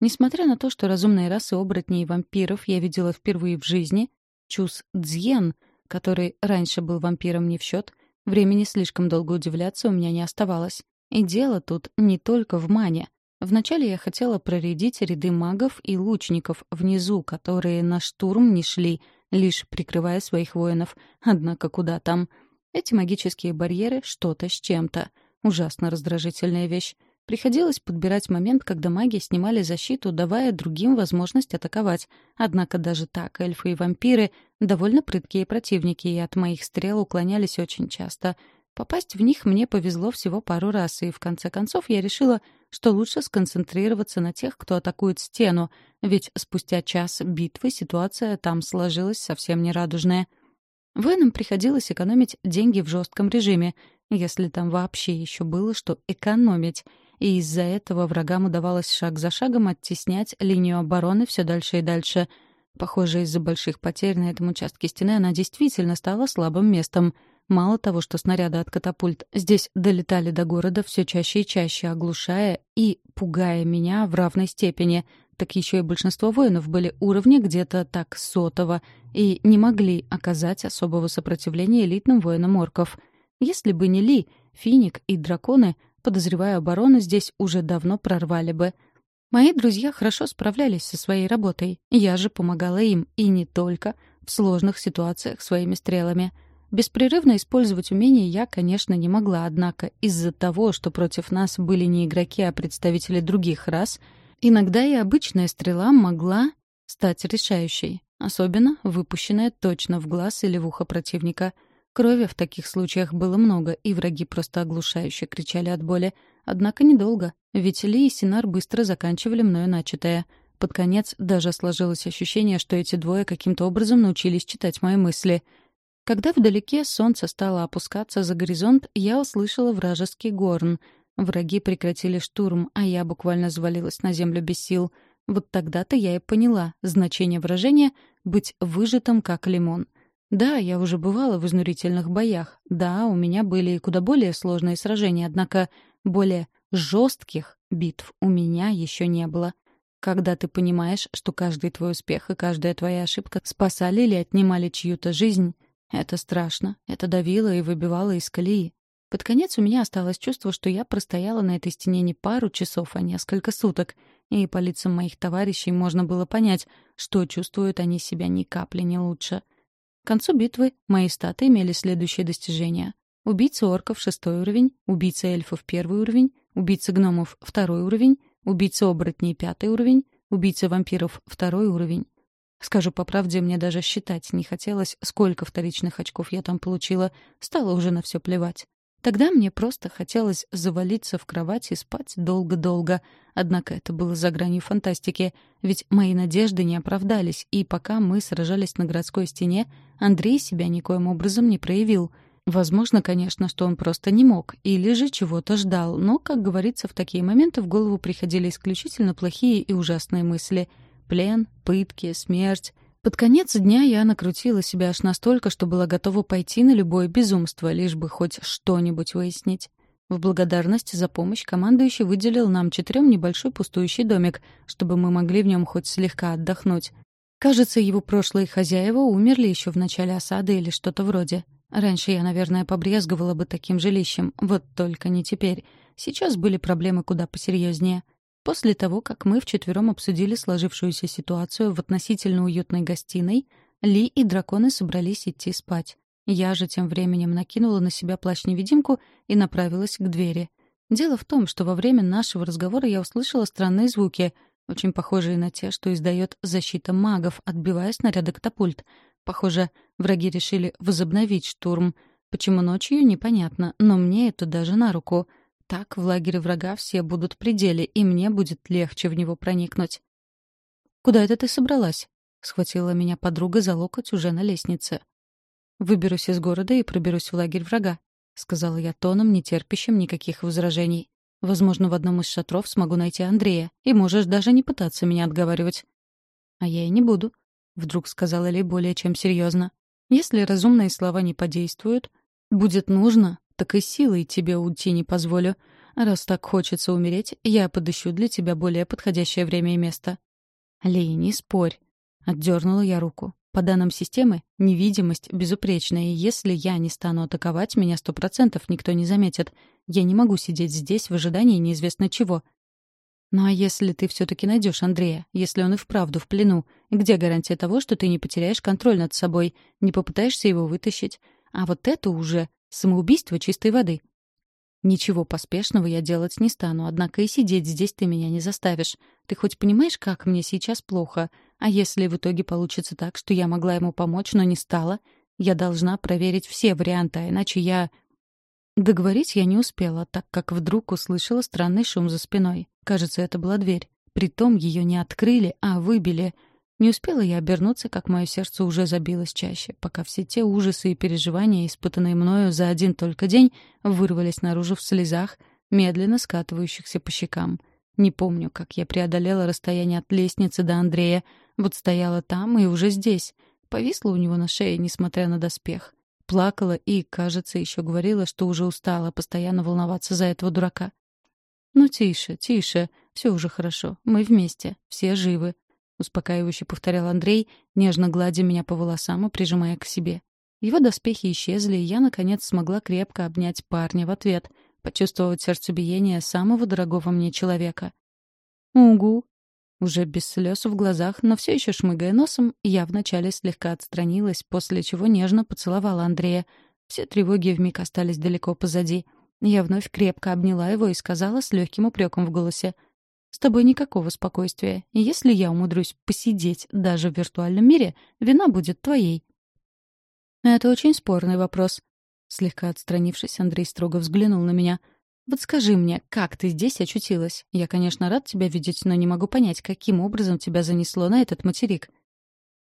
Несмотря на то, что разумные расы оборотней и вампиров я видела впервые в жизни, Чус Цзьен, который раньше был вампиром не в счет, времени слишком долго удивляться у меня не оставалось. И дело тут не только в мане. Вначале я хотела проредить ряды магов и лучников внизу, которые на штурм не шли — лишь прикрывая своих воинов. Однако куда там? Эти магические барьеры — что-то с чем-то. Ужасно раздражительная вещь. Приходилось подбирать момент, когда маги снимали защиту, давая другим возможность атаковать. Однако даже так эльфы и вампиры — довольно прыткие противники, и от моих стрел уклонялись очень часто. Попасть в них мне повезло всего пару раз, и в конце концов я решила, что лучше сконцентрироваться на тех, кто атакует стену, ведь спустя час битвы ситуация там сложилась совсем нерадужная. Воинам приходилось экономить деньги в жестком режиме, если там вообще еще было что экономить, и из-за этого врагам удавалось шаг за шагом оттеснять линию обороны все дальше и дальше. Похоже, из-за больших потерь на этом участке стены она действительно стала слабым местом — Мало того, что снаряды от катапульт здесь долетали до города все чаще и чаще, оглушая и пугая меня в равной степени, так еще и большинство воинов были уровня где-то так сотого и не могли оказать особого сопротивления элитным воинам орков. Если бы не Ли, Финик и драконы, подозревая оборону, здесь уже давно прорвали бы. Мои друзья хорошо справлялись со своей работой. Я же помогала им, и не только, в сложных ситуациях своими стрелами — Беспрерывно использовать умения я, конечно, не могла, однако из-за того, что против нас были не игроки, а представители других рас, иногда и обычная стрела могла стать решающей, особенно выпущенная точно в глаз или в ухо противника. Крови в таких случаях было много, и враги просто оглушающе кричали от боли. Однако недолго, ведь Ли и Синар быстро заканчивали мною начатое. Под конец даже сложилось ощущение, что эти двое каким-то образом научились читать мои мысли — когда вдалеке солнце стало опускаться за горизонт, я услышала вражеский горн. Враги прекратили штурм, а я буквально завалилась на землю без сил. Вот тогда-то я и поняла значение выражения «быть выжатым, как лимон». Да, я уже бывала в изнурительных боях. Да, у меня были и куда более сложные сражения, однако более жестких битв у меня еще не было. Когда ты понимаешь, что каждый твой успех и каждая твоя ошибка спасали или отнимали чью-то жизнь, это страшно. Это давило и выбивало из колеи. Под конец у меня осталось чувство, что я простояла на этой стене не пару часов, а несколько суток. И по лицам моих товарищей можно было понять, что чувствуют они себя ни капли не лучше. К концу битвы мои статы имели следующие достижения. Убийца орков — шестой уровень, убийца эльфов — первый уровень, убийца гномов — второй уровень, убийца оборотней — пятый уровень, убийца вампиров — второй уровень. Скажу по правде, мне даже считать не хотелось, сколько вторичных очков я там получила. Стало уже на все плевать. Тогда мне просто хотелось завалиться в кровать и спать долго-долго. Однако это было за гранью фантастики, ведь мои надежды не оправдались, и пока мы сражались на городской стене, Андрей себя никоим образом не проявил. Возможно, конечно, что он просто не мог, или же чего-то ждал, но, как говорится, в такие моменты в голову приходили исключительно плохие и ужасные мысли — плен, пытки, смерть. Под конец дня я накрутила себя аж настолько, что была готова пойти на любое безумство, лишь бы хоть что-нибудь выяснить. В благодарность за помощь командующий выделил нам четырем небольшой пустующий домик, чтобы мы могли в нем хоть слегка отдохнуть. Кажется, его прошлые хозяева умерли еще в начале осады или что-то вроде. Раньше я, наверное, побрезговала бы таким жилищем, вот только не теперь. Сейчас были проблемы куда посерьезнее. После того, как мы вчетвером обсудили сложившуюся ситуацию в относительно уютной гостиной, Ли и драконы собрались идти спать. Я же тем временем накинула на себя плащ-невидимку и направилась к двери. Дело в том, что во время нашего разговора я услышала странные звуки, очень похожие на те, что издает защита магов, отбивая снаряды катапульт. Похоже, враги решили возобновить штурм. Почему ночью, непонятно, но мне это даже на руку. Так в лагере врага все будут при деле, и мне будет легче в него проникнуть. «Куда это ты собралась?» — схватила меня подруга за локоть уже на лестнице. «Выберусь из города и проберусь в лагерь врага», — сказала я тоном, не терпящим никаких возражений. «Возможно, в одном из шатров смогу найти Андрея, и можешь даже не пытаться меня отговаривать». «А я и не буду», — вдруг сказала Ли более чем серьезно. «Если разумные слова не подействуют, будет нужно, так и силой тебе уйти не позволю. Раз так хочется умереть, я подыщу для тебя более подходящее время и место». «Ли, не спорь», — отдернула я руку. По данным системы, невидимость безупречная, и если я не стану атаковать, меня сто процентов никто не заметит. Я не могу сидеть здесь в ожидании неизвестно чего. Ну а если ты все-таки найдешь Андрея, если он и вправду в плену, где гарантия того, что ты не потеряешь контроль над собой, не попытаешься его вытащить? А вот это уже самоубийство чистой воды. Ничего поспешного я делать не стану, однако и сидеть здесь ты меня не заставишь. Ты хоть понимаешь, как мне сейчас плохо? А если в итоге получится так, что я могла ему помочь, но не стала? Я должна проверить все варианты, а иначе я... Договорить я не успела, так как вдруг услышала странный шум за спиной. Кажется, это была дверь. Притом ее не открыли, а выбили — не успела я обернуться, как мое сердце уже забилось чаще, пока все те ужасы и переживания, испытанные мною за один только день, вырвались наружу в слезах, медленно скатывающихся по щекам. Не помню, как я преодолела расстояние от лестницы до Андрея. Вот стояла там и уже здесь. Повисла у него на шее, несмотря на доспех. Плакала и, кажется, еще говорила, что уже устала постоянно волноваться за этого дурака. «Ну, тише, тише. Все уже хорошо. Мы вместе. Все живы. — успокаивающе повторял Андрей, нежно гладя меня по волосам и прижимая к себе. Его доспехи исчезли, и я, наконец, смогла крепко обнять парня в ответ, почувствовать сердцебиение самого дорогого мне человека. «Угу!» Уже без слез в глазах, но все еще шмыгая носом, я вначале слегка отстранилась, после чего нежно поцеловала Андрея. Все тревоги вмиг остались далеко позади. Я вновь крепко обняла его и сказала с легким упреком в голосе — с тобой никакого спокойствия. Если я умудрюсь посидеть даже в виртуальном мире, вина будет твоей. Это очень спорный вопрос. Слегка отстранившись, Андрей строго взглянул на меня. «Вот скажи мне, как ты здесь очутилась? Я, конечно, рад тебя видеть, но не могу понять, каким образом тебя занесло на этот материк.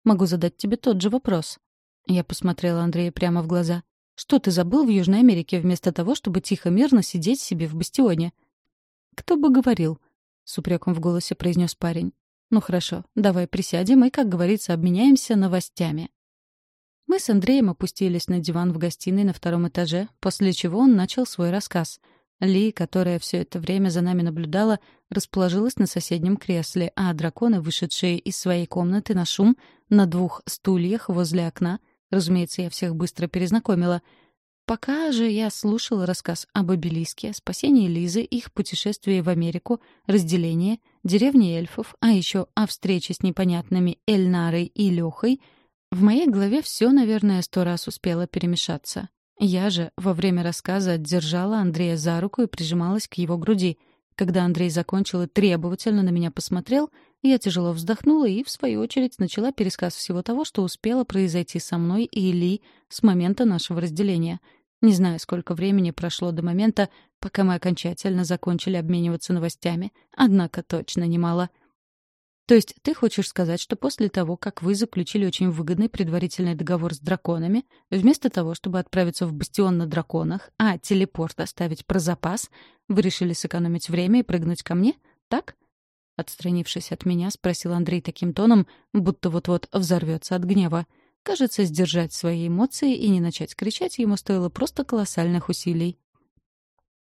Могу задать тебе тот же вопрос». Я посмотрела Андрея прямо в глаза. «Что ты забыл в Южной Америке вместо того, чтобы тихо-мирно сидеть себе в бастионе?» «Кто бы говорил?» с упреком в голосе произнес парень. «Ну хорошо, давай присядем и, как говорится, обменяемся новостями». Мы с Андреем опустились на диван в гостиной на втором этаже, после чего он начал свой рассказ. Ли, которая все это время за нами наблюдала, расположилась на соседнем кресле, а драконы, вышедшие из своей комнаты на шум, на двух стульях возле окна, разумеется, я всех быстро перезнакомила — Пока же я слушала рассказ об обелиске, спасении Лизы, их путешествии в Америку, разделении, деревне эльфов, а еще о встрече с непонятными Эльнарой и Лехой, в моей голове все, наверное, сто раз успело перемешаться. Я же во время рассказа держала Андрея за руку и прижималась к его груди. Когда Андрей закончил и требовательно на меня посмотрел, я тяжело вздохнула и, в свою очередь, начала пересказ всего того, что успело произойти со мной и Ли с момента нашего разделения — не знаю, сколько времени прошло до момента, пока мы окончательно закончили обмениваться новостями, однако точно немало. То есть ты хочешь сказать, что после того, как вы заключили очень выгодный предварительный договор с драконами, вместо того, чтобы отправиться в бастион на драконах, а телепорт оставить про запас, вы решили сэкономить время и прыгнуть ко мне? Так? Отстранившись от меня, спросил Андрей таким тоном, будто вот-вот взорвется от гнева. Кажется, сдержать свои эмоции и не начать кричать ему стоило просто колоссальных усилий.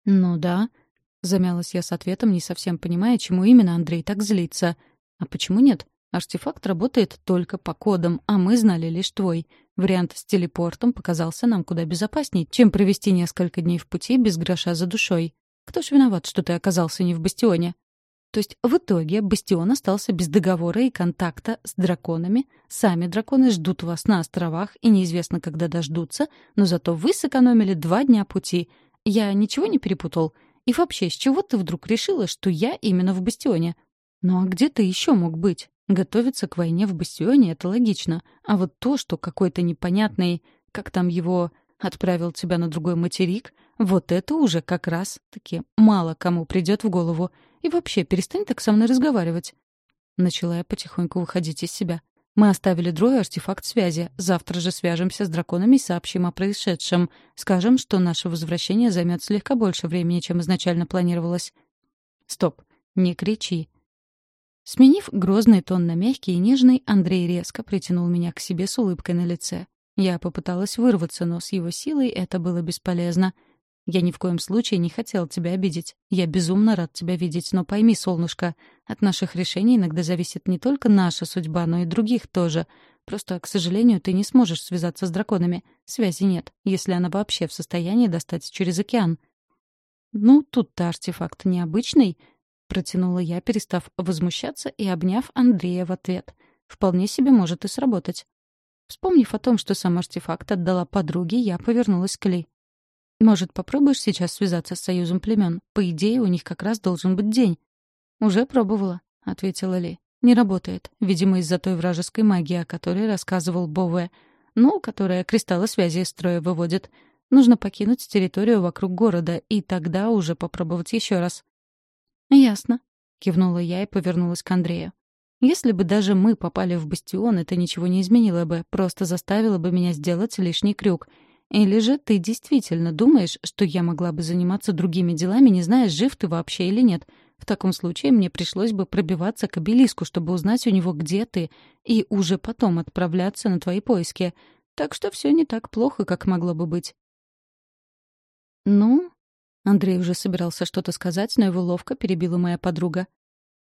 «Ну да», — замялась я с ответом, не совсем понимая, чему именно Андрей так злится. «А почему нет? Артефакт работает только по кодам, а мы знали лишь твой. Вариант с телепортом показался нам куда безопасней, чем провести несколько дней в пути без гроша за душой. Кто ж виноват, что ты оказался не в бастионе?» То есть в итоге Бастион остался без договора и контакта с драконами. Сами драконы ждут вас на островах и неизвестно, когда дождутся, но зато вы сэкономили два дня пути. Я ничего не перепутал? И вообще, с чего ты вдруг решила, что я именно в Бастионе? Ну а где ты еще мог быть? Готовиться к войне в Бастионе — это логично. А вот то, что какой-то непонятный, как там его, отправил тебя на другой материк, вот это уже как раз-таки мало кому придет в голову. И вообще, перестань так со мной разговаривать. Начала я потихоньку выходить из себя. Мы оставили Дрою артефакт связи. Завтра же свяжемся с драконами и сообщим о происшедшем. Скажем, что наше возвращение займет слегка больше времени, чем изначально планировалось. Стоп, не кричи. Сменив грозный тон на мягкий и нежный, Андрей резко притянул меня к себе с улыбкой на лице. Я попыталась вырваться, но с его силой это было бесполезно — я ни в коем случае не хотел тебя обидеть. Я безумно рад тебя видеть, но пойми, солнышко, от наших решений иногда зависит не только наша судьба, но и других тоже. Просто, к сожалению, ты не сможешь связаться с драконами. Связи нет, если она вообще в состоянии достать через океан. Ну, тут-то артефакт необычный, протянула я, перестав возмущаться и обняв Андрея в ответ. Вполне себе может и сработать. Вспомнив о том, что сам артефакт отдала подруге, я повернулась к Ли. Может, попробуешь сейчас связаться с союзом племен? По идее, у них как раз должен быть день. Уже пробовала, ответила Ли. Не работает. Видимо, из-за той вражеской магии, о которой рассказывал Бове. Ну, которая кристаллы связи из строя выводит. Нужно покинуть территорию вокруг города, и тогда уже попробовать еще раз. «Ясно», — кивнула я и повернулась к Андрею. «Если бы даже мы попали в бастион, это ничего не изменило бы, просто заставило бы меня сделать лишний крюк. Или же ты действительно думаешь, что я могла бы заниматься другими делами, не зная, жив ты вообще или нет? В таком случае мне пришлось бы пробиваться к обелиску, чтобы узнать у него, где ты, и уже потом отправляться на твои поиски. Так что все не так плохо, как могло бы быть. «Ну?» Андрей уже собирался что-то сказать, но его ловко перебила моя подруга.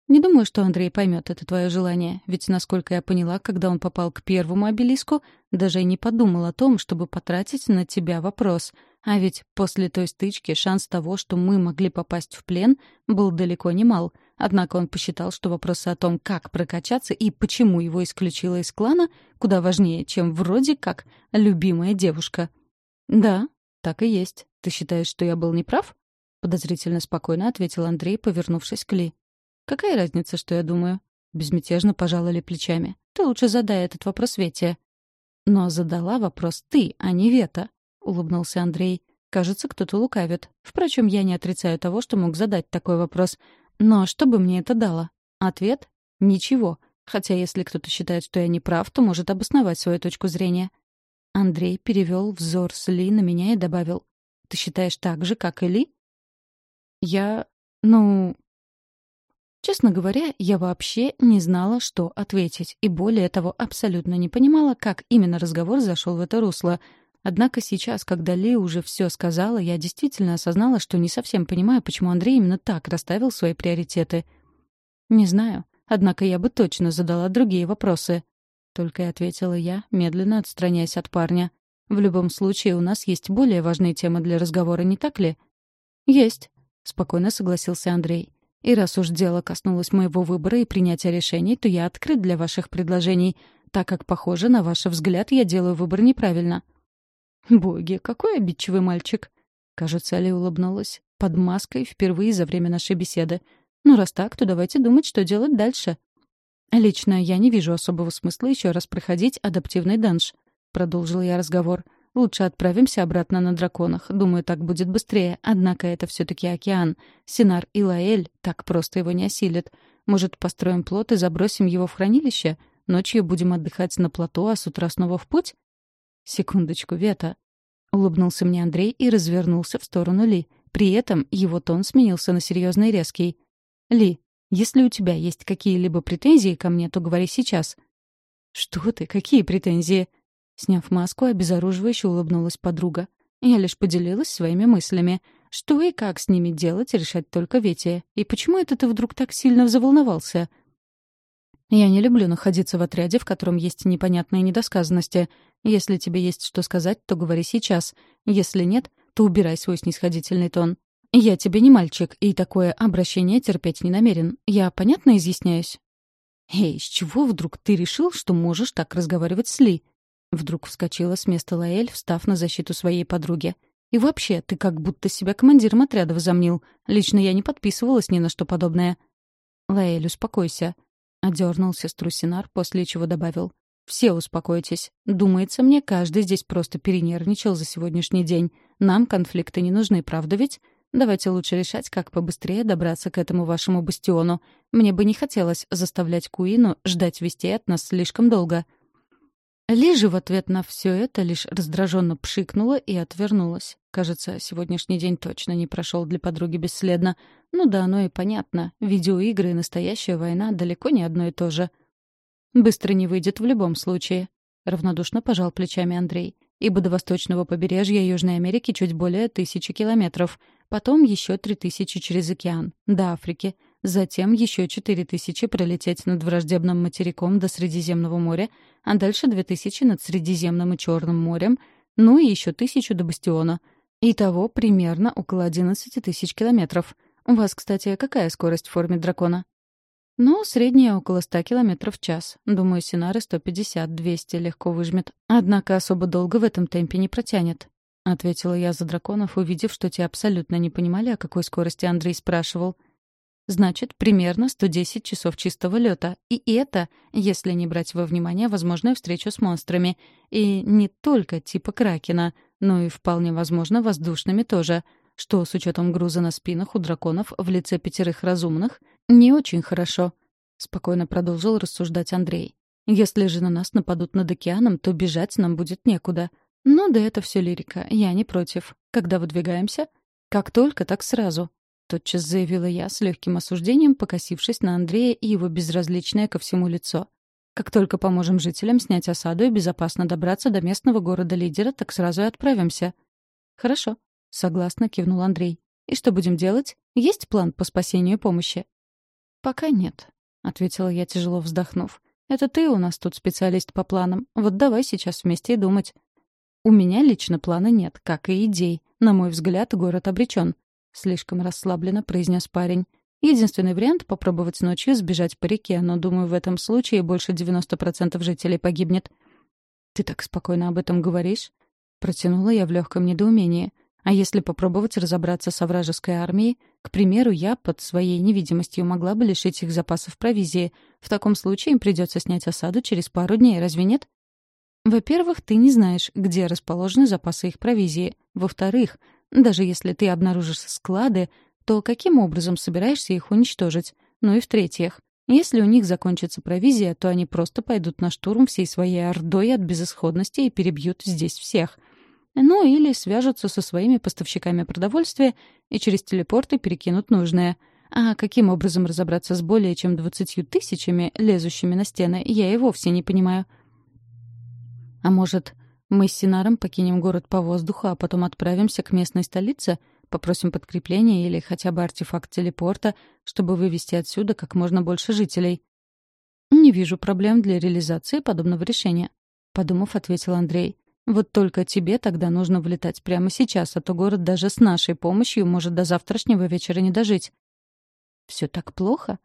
Не думаю, что Андрей поймет это твое желание, ведь, насколько я поняла, когда он попал к первому обелиску, даже и не подумал о том, чтобы потратить на тебя вопрос. А ведь после той стычки шанс того, что мы могли попасть в плен, был далеко не мал. Однако он посчитал, что вопросы о том, как прокачаться и почему его исключила из клана, куда важнее, чем вроде как любимая девушка. «Да, так и есть. Ты считаешь, что я был неправ?» Подозрительно спокойно ответил Андрей, повернувшись к Ли. «Какая разница, что я думаю?» Безмятежно пожала ли плечами. «Ты лучше задай этот вопрос Вете». «Но задала вопрос ты, а не Вета», — улыбнулся Андрей. «Кажется, кто-то лукавит. Впрочем, я не отрицаю того, что мог задать такой вопрос. Но что бы мне это дало? Ответ — ничего. Хотя если кто-то считает, что я не прав, то может обосновать свою точку зрения». Андрей перевел взор с Ли на меня и добавил. «Ты считаешь так же, как и Ли?» «Я... ну, Честно говоря, я вообще не знала, что ответить, и более того, абсолютно не понимала, как именно разговор зашел в это русло. Однако сейчас, когда Ли уже все сказала, я действительно осознала, что не совсем понимаю, почему Андрей именно так расставил свои приоритеты. «Не знаю. Однако я бы точно задала другие вопросы». Только и ответила я, медленно отстраняясь от парня. «В любом случае, у нас есть более важные темы для разговора, не так ли?» «Есть», — спокойно согласился Андрей. И раз уж дело коснулось моего выбора и принятия решений, то я открыт для ваших предложений, так как, похоже, на ваш взгляд, я делаю выбор неправильно». «Боги, какой обидчивый мальчик!» Кажется, Али улыбнулась под маской впервые за время нашей беседы. «Ну, раз так, то давайте думать, что делать дальше». «Лично я не вижу особого смысла еще раз проходить адаптивный данж», — продолжил я разговор. Лучше отправимся обратно на драконах. Думаю, так будет быстрее. Однако это все-таки океан. Синар и Лаэль так просто его не осилят. Может, построим плот и забросим его в хранилище? Ночью будем отдыхать на плато, а с утра снова в путь? Секундочку, Вета. Улыбнулся мне Андрей и развернулся в сторону Ли. При этом его тон сменился на серьезный резкий. «Ли, Если у тебя есть какие-либо претензии ко мне, то говори сейчас». «Что ты? Какие претензии?» Сняв маску, обезоруживающе улыбнулась подруга. Я лишь поделилась своими мыслями. Что и как с ними делать, решать только Ветия. И почему это ты вдруг так сильно заволновался?» Я не люблю находиться в отряде, в котором есть непонятные недосказанности. Если тебе есть что сказать, то говори сейчас. Если нет, то убирай свой снисходительный тон. Я тебе не мальчик, и такое обращение терпеть не намерен. Я понятно изъясняюсь? Эй, с чего вдруг ты решил, что можешь так разговаривать с Ли? Вдруг вскочила с места Лаэль, встав на защиту своей подруги. И вообще, ты как будто себя командиром отряда возомнил. Лично я не подписывалась ни на что подобное. Лаэль, успокойся. Одернул сестру Синар, после чего добавил. «Все успокойтесь. Думается мне, каждый здесь просто перенервничал за сегодняшний день. Нам конфликты не нужны, правда ведь? Давайте лучше решать, как побыстрее добраться к этому вашему бастиону. Мне бы не хотелось заставлять Куину ждать вестей от нас слишком долго». Лижа в ответ на все это лишь раздраженно пшикнула и отвернулась. Кажется, сегодняшний день точно не прошел для подруги бесследно. Ну да, оно и понятно. Видеоигры и настоящая война далеко не одно и то же. Быстро не выйдет в любом случае. Равнодушно пожал плечами Андрей. Ибо до восточного побережья Южной Америки чуть более тысячи километров. Потом еще три тысячи через океан. До Африки. Затем еще четыре тысячи пролететь над враждебным материком до Средиземного моря, а дальше две тысячи над Средиземным и Черным морем, ну и еще тысячу до Бастиона. Итого примерно около одиннадцати тысяч километров. У вас, кстати, какая скорость в форме дракона? Ну, средняя около ста километров в час. Думаю, Синары пятьдесят-двести легко выжмет. Однако особо долго в этом темпе не протянет. — ответила я за драконов, увидев, что те абсолютно не понимали, о какой скорости Андрей спрашивал. Значит, примерно 110 часов чистого лета. И это, если не брать во внимание возможную встречу с монстрами. И не только типа Кракена, но и вполне возможно воздушными тоже. Что, с учетом груза на спинах у драконов в лице пятерых разумных, не очень хорошо. Спокойно продолжил рассуждать Андрей. Если же на нас нападут над океаном, то бежать нам будет некуда. Ну да это все лирика, я не против. Когда выдвигаемся? Как только, так сразу. — тотчас заявила я с легким осуждением, покосившись на Андрея и его безразличное ко всему лицо. «Как только поможем жителям снять осаду и безопасно добраться до местного города-лидера, так сразу и отправимся». «Хорошо», — согласно кивнул Андрей. «И что будем делать? Есть план по спасению и помощи?» «Пока нет», — ответила я, тяжело вздохнув. «Это ты у нас тут специалист по планам. Вот давай сейчас вместе и думать». «У меня лично плана нет, как и идей. На мой взгляд, город обречен. — слишком расслабленно произнес парень. «Единственный вариант — попробовать ночью сбежать по реке, но, думаю, в этом случае больше 90% жителей погибнет». «Ты так спокойно об этом говоришь?» Протянула я в легком недоумении. «А если попробовать разобраться с вражеской армией? К примеру, я под своей невидимостью могла бы лишить их запасов провизии. В таком случае им придется снять осаду через пару дней, разве нет?» «Во-первых, ты не знаешь, где расположены запасы их провизии. Во-вторых, даже если ты обнаружишь склады, то каким образом собираешься их уничтожить? Ну и в-третьих, если у них закончится провизия, то они просто пойдут на штурм всей своей ордой от безысходности и перебьют здесь всех. Ну или свяжутся со своими поставщиками продовольствия и через телепорты перекинут нужное. А каким образом разобраться с более чем двадцатью тысячами, лезущими на стены, я и вовсе не понимаю. А может, мы с Синаром покинем город по воздуху, а потом отправимся к местной столице, попросим подкрепления или хотя бы артефакт телепорта, чтобы вывести отсюда как можно больше жителей. «Не вижу проблем для реализации подобного решения», — подумав, ответил Андрей. «Вот только тебе тогда нужно влетать прямо сейчас, а то город даже с нашей помощью может до завтрашнего вечера не дожить». «Все так плохо?»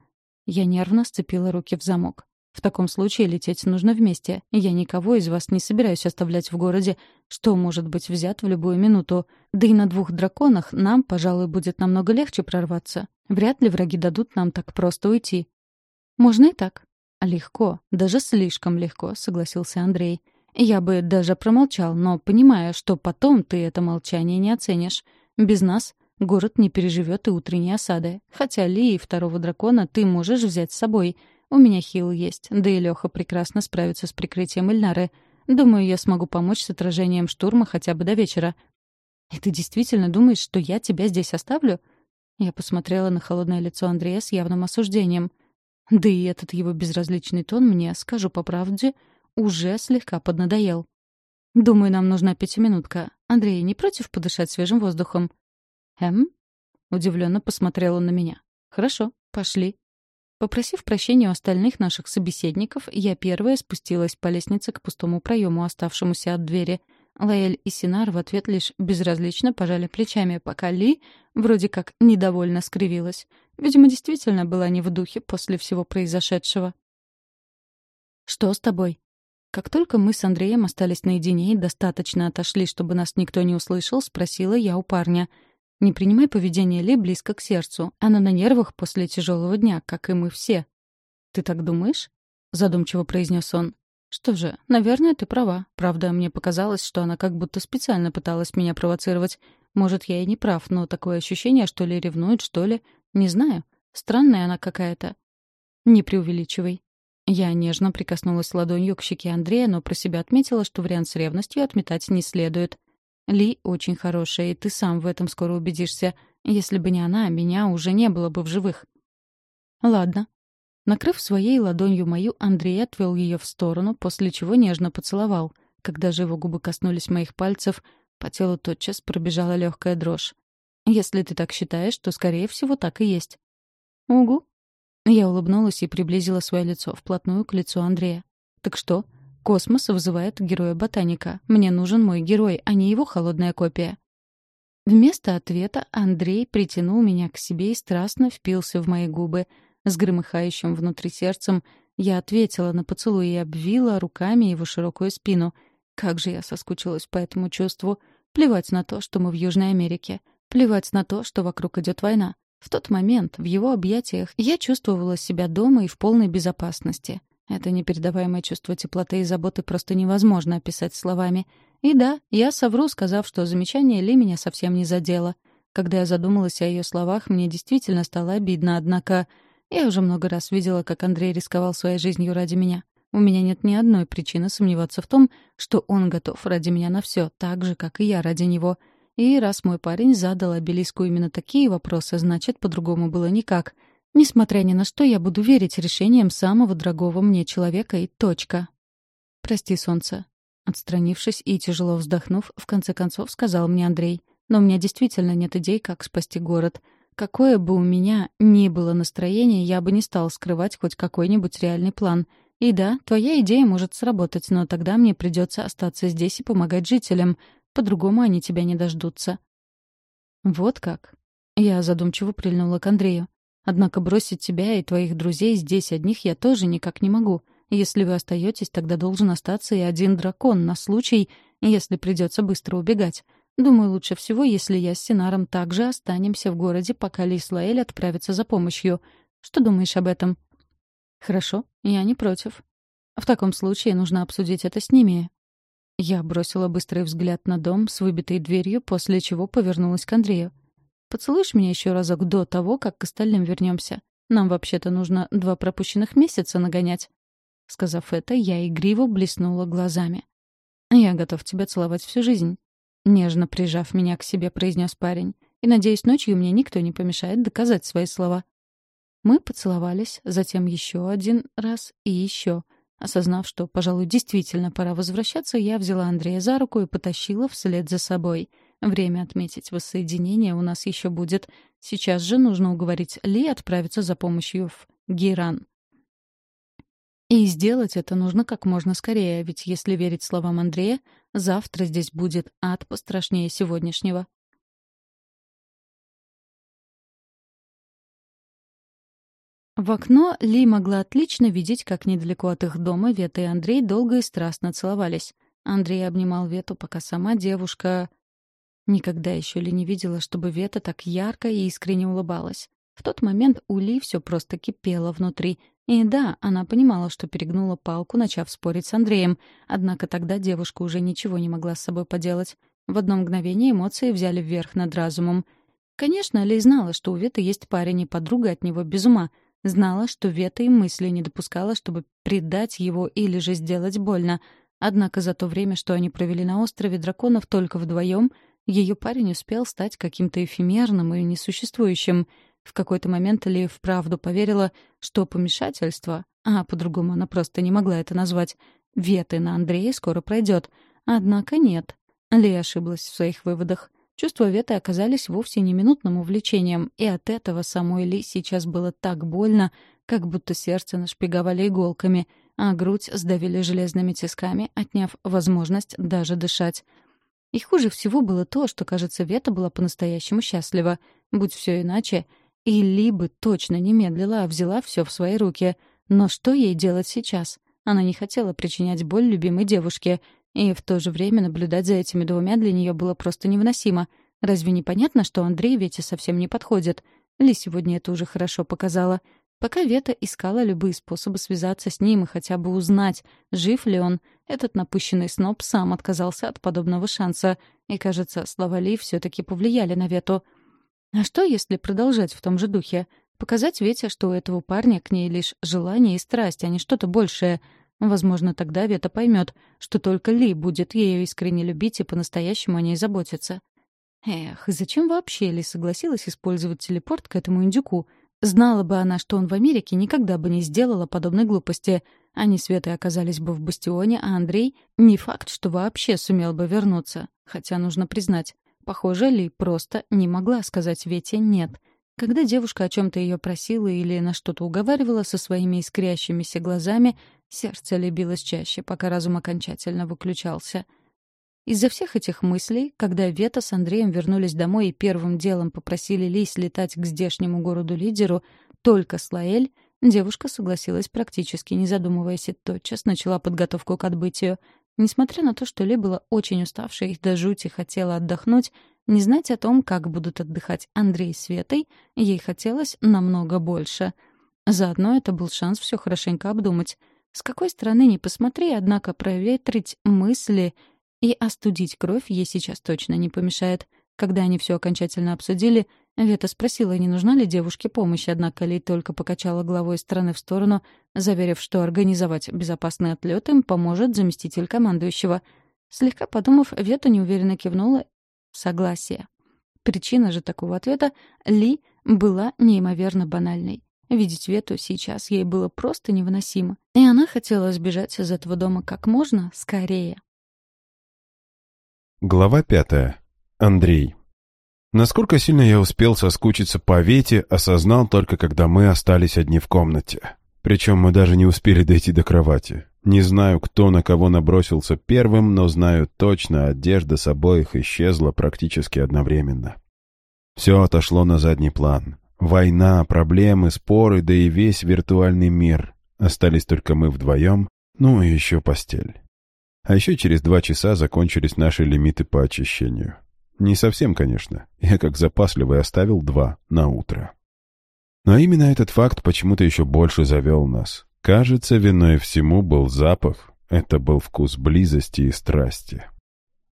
Я нервно сцепила руки в замок. В таком случае лететь нужно вместе. Я никого из вас не собираюсь оставлять в городе, что может быть взят в любую минуту. Да и на двух драконах нам, пожалуй, будет намного легче прорваться. Вряд ли враги дадут нам так просто уйти. Можно и так. Легко, даже слишком легко, согласился Андрей. Я бы даже промолчал, но понимая, что потом ты это молчание не оценишь. Без нас город не переживет и утренней осады. Хотя Ли и второго дракона ты можешь взять с собой — у меня хил есть, да и Лёха прекрасно справится с прикрытием Эльнары. Думаю, я смогу помочь с отражением штурма хотя бы до вечера. И ты действительно думаешь, что я тебя здесь оставлю? Я посмотрела на холодное лицо Андрея с явным осуждением. Да и этот его безразличный тон мне, скажу по правде, уже слегка поднадоел. «Думаю, нам нужна пятиминутка. Андрей, не против подышать свежим воздухом?» «Эм?» — удивленно посмотрел он на меня. «Хорошо, пошли». Попросив прощения у остальных наших собеседников, я первая спустилась по лестнице к пустому проему, оставшемуся от двери. Лаэль и Синар в ответ лишь безразлично пожали плечами, пока Ли вроде как недовольно скривилась. Видимо, действительно была не в духе после всего произошедшего. «Что с тобой?» Как только мы с Андреем остались наедине и достаточно отошли, чтобы нас никто не услышал, спросила я у парня — не принимай поведение Ли близко к сердцу. Она на нервах после тяжелого дня, как и мы все. «Ты так думаешь?» — задумчиво произнес он. «Что же, наверное, ты права. Правда, мне показалось, что она как будто специально пыталась меня провоцировать. Может, я и не прав, но такое ощущение, что ли ревнует, что ли. Не знаю. Странная она какая-то». «Не преувеличивай». Я нежно прикоснулась ладонью к щеке Андрея, но про себя отметила, что вариант с ревностью отметать не следует. Ли очень хорошая, и ты сам в этом скоро убедишься. Если бы не она, меня уже не было бы в живых. Ладно. Накрыв своей ладонью мою, Андрей отвел ее в сторону, после чего нежно поцеловал. Когда же его губы коснулись моих пальцев, по телу тотчас пробежала легкая дрожь. Если ты так считаешь, то, скорее всего, так и есть. Угу. Я улыбнулась и приблизила свое лицо вплотную к лицу Андрея. Так что? Космос вызывает героя-ботаника. Мне нужен мой герой, а не его холодная копия. Вместо ответа Андрей притянул меня к себе и страстно впился в мои губы. С громыхающим внутри сердцем я ответила на поцелуй и обвила руками его широкую спину. Как же я соскучилась по этому чувству. Плевать на то, что мы в Южной Америке. Плевать на то, что вокруг идет война. В тот момент, в его объятиях, я чувствовала себя дома и в полной безопасности. Это непередаваемое чувство теплоты и заботы просто невозможно описать словами. И да, я совру, сказав, что замечание Ли меня совсем не задело. Когда я задумалась о ее словах, мне действительно стало обидно, однако я уже много раз видела, как Андрей рисковал своей жизнью ради меня. У меня нет ни одной причины сомневаться в том, что он готов ради меня на все, так же, как и я ради него. И раз мой парень задал обелиску именно такие вопросы, значит, по-другому было никак — Несмотря ни на что, я буду верить решениям самого дорогого мне человека и точка. «Прости, солнце». Отстранившись и тяжело вздохнув, в конце концов сказал мне Андрей. «Но у меня действительно нет идей, как спасти город. Какое бы у меня ни было настроение, я бы не стал скрывать хоть какой-нибудь реальный план. И да, твоя идея может сработать, но тогда мне придется остаться здесь и помогать жителям. По-другому они тебя не дождутся». «Вот как?» Я задумчиво прильнула к Андрею. Однако бросить тебя и твоих друзей здесь одних я тоже никак не могу. Если вы остаетесь, тогда должен остаться и один дракон на случай, если придется быстро убегать. Думаю, лучше всего, если я с Синаром также останемся в городе, пока Лис Лаэль отправится за помощью. Что думаешь об этом? Хорошо, я не против. В таком случае нужно обсудить это с ними. Я бросила быстрый взгляд на дом с выбитой дверью, после чего повернулась к Андрею. Поцелуешь меня еще разок до того, как к остальным вернемся. Нам вообще-то нужно два пропущенных месяца нагонять». Сказав это, я игриво блеснула глазами. «Я готов тебя целовать всю жизнь», — нежно прижав меня к себе, произнес парень. «И, надеюсь, ночью мне никто не помешает доказать свои слова». Мы поцеловались, затем еще один раз и еще. Осознав, что, пожалуй, действительно пора возвращаться, я взяла Андрея за руку и потащила вслед за собой — Время отметить воссоединение у нас еще будет. Сейчас же нужно уговорить Ли отправиться за помощью в Гейран. И сделать это нужно как можно скорее, ведь если верить словам Андрея, завтра здесь будет ад пострашнее сегодняшнего. В окно Ли могла отлично видеть, как недалеко от их дома Вета и Андрей долго и страстно целовались. Андрей обнимал Вету, пока сама девушка Никогда еще Ли не видела, чтобы Вета так ярко и искренне улыбалась. В тот момент у Ли все просто кипело внутри. И да, она понимала, что перегнула палку, начав спорить с Андреем. Однако тогда девушка уже ничего не могла с собой поделать. В одно мгновение эмоции взяли вверх над разумом. Конечно, Ли знала, что у Веты есть парень и подруга от него без ума. Знала, что Вета и мысли не допускала, чтобы предать его или же сделать больно. Однако за то время, что они провели на острове драконов только вдвоем — Ее парень успел стать каким-то эфемерным и несуществующим. В какой-то момент Ли вправду поверила, что помешательство, а по-другому она просто не могла это назвать, веты на Андрея скоро пройдет. Однако нет. Ли ошиблась в своих выводах. Чувства Веты оказались вовсе не минутным увлечением, и от этого самой Ли сейчас было так больно, как будто сердце нашпиговали иголками, а грудь сдавили железными тисками, отняв возможность даже дышать. И хуже всего было то, что, кажется, Вета была по-настоящему счастлива. Будь все иначе, и Ли бы точно не медлила, а взяла все в свои руки. Но что ей делать сейчас? Она не хотела причинять боль любимой девушке — и в то же время наблюдать за этими двумя для нее было просто невыносимо. Разве не понятно, что Андрей Вете совсем не подходит? Ли сегодня это уже хорошо показала. Пока Вета искала любые способы связаться с ним и хотя бы узнать, жив ли он, этот напыщенный сноб сам отказался от подобного шанса. И, кажется, слова Ли все таки повлияли на Вету. А что, если продолжать в том же духе? Показать Вете, что у этого парня к ней лишь желание и страсть, а не что-то большее — Возможно, тогда Вета поймет, что только Ли будет ее искренне любить и по-настоящему о ней заботиться. Эх, зачем вообще Ли согласилась использовать телепорт к этому индюку? Знала бы она, что он в Америке, никогда бы не сделала подобной глупости. Они с Ветой оказались бы в бастионе, а Андрей — не факт, что вообще сумел бы вернуться. Хотя, нужно признать, похоже, Ли просто не могла сказать Вете «нет». Когда девушка о чем-то ее просила или на что-то уговаривала со своими искрящимися глазами, сердце лебилось чаще, пока разум окончательно выключался. Из-за всех этих мыслей, когда Вета с Андреем вернулись домой и первым делом попросили Лись летать к здешнему городу-лидеру, только с Лаэль, девушка согласилась практически не задумываясь и тотчас начала подготовку к отбытию. Несмотря на то, что Ли была очень уставшей и до жути хотела отдохнуть, не знать о том, как будут отдыхать Андрей с Светой, ей хотелось намного больше. Заодно это был шанс все хорошенько обдумать. С какой стороны ни посмотри, однако проветрить мысли и остудить кровь ей сейчас точно не помешает. Когда они все окончательно обсудили, Вета спросила, не нужна ли девушке помощь, однако Ли только покачала головой из стороны в сторону, заверив, что организовать безопасный отлет им поможет заместитель командующего. Слегка подумав, Вета неуверенно кивнула согласие. Причина же такого ответа Ли была неимоверно банальной. Видеть Вету сейчас ей было просто невыносимо, и она хотела сбежать из этого дома как можно скорее. Глава пятая. Андрей. Насколько сильно я успел соскучиться по Вете, осознал только, когда мы остались одни в комнате. Причем мы даже не успели дойти до кровати. Не знаю, кто на кого набросился первым, но знаю точно, одежда с обоих исчезла практически одновременно. Все отошло на задний план. Война, проблемы, споры, да и весь виртуальный мир. Остались только мы вдвоем, ну и еще постель. А еще через два часа закончились наши лимиты по очищению. Не совсем, конечно. Я как запасливый оставил два на утро. Но именно этот факт почему-то еще больше завел нас. Кажется, виной всему был запах, это был вкус близости и страсти.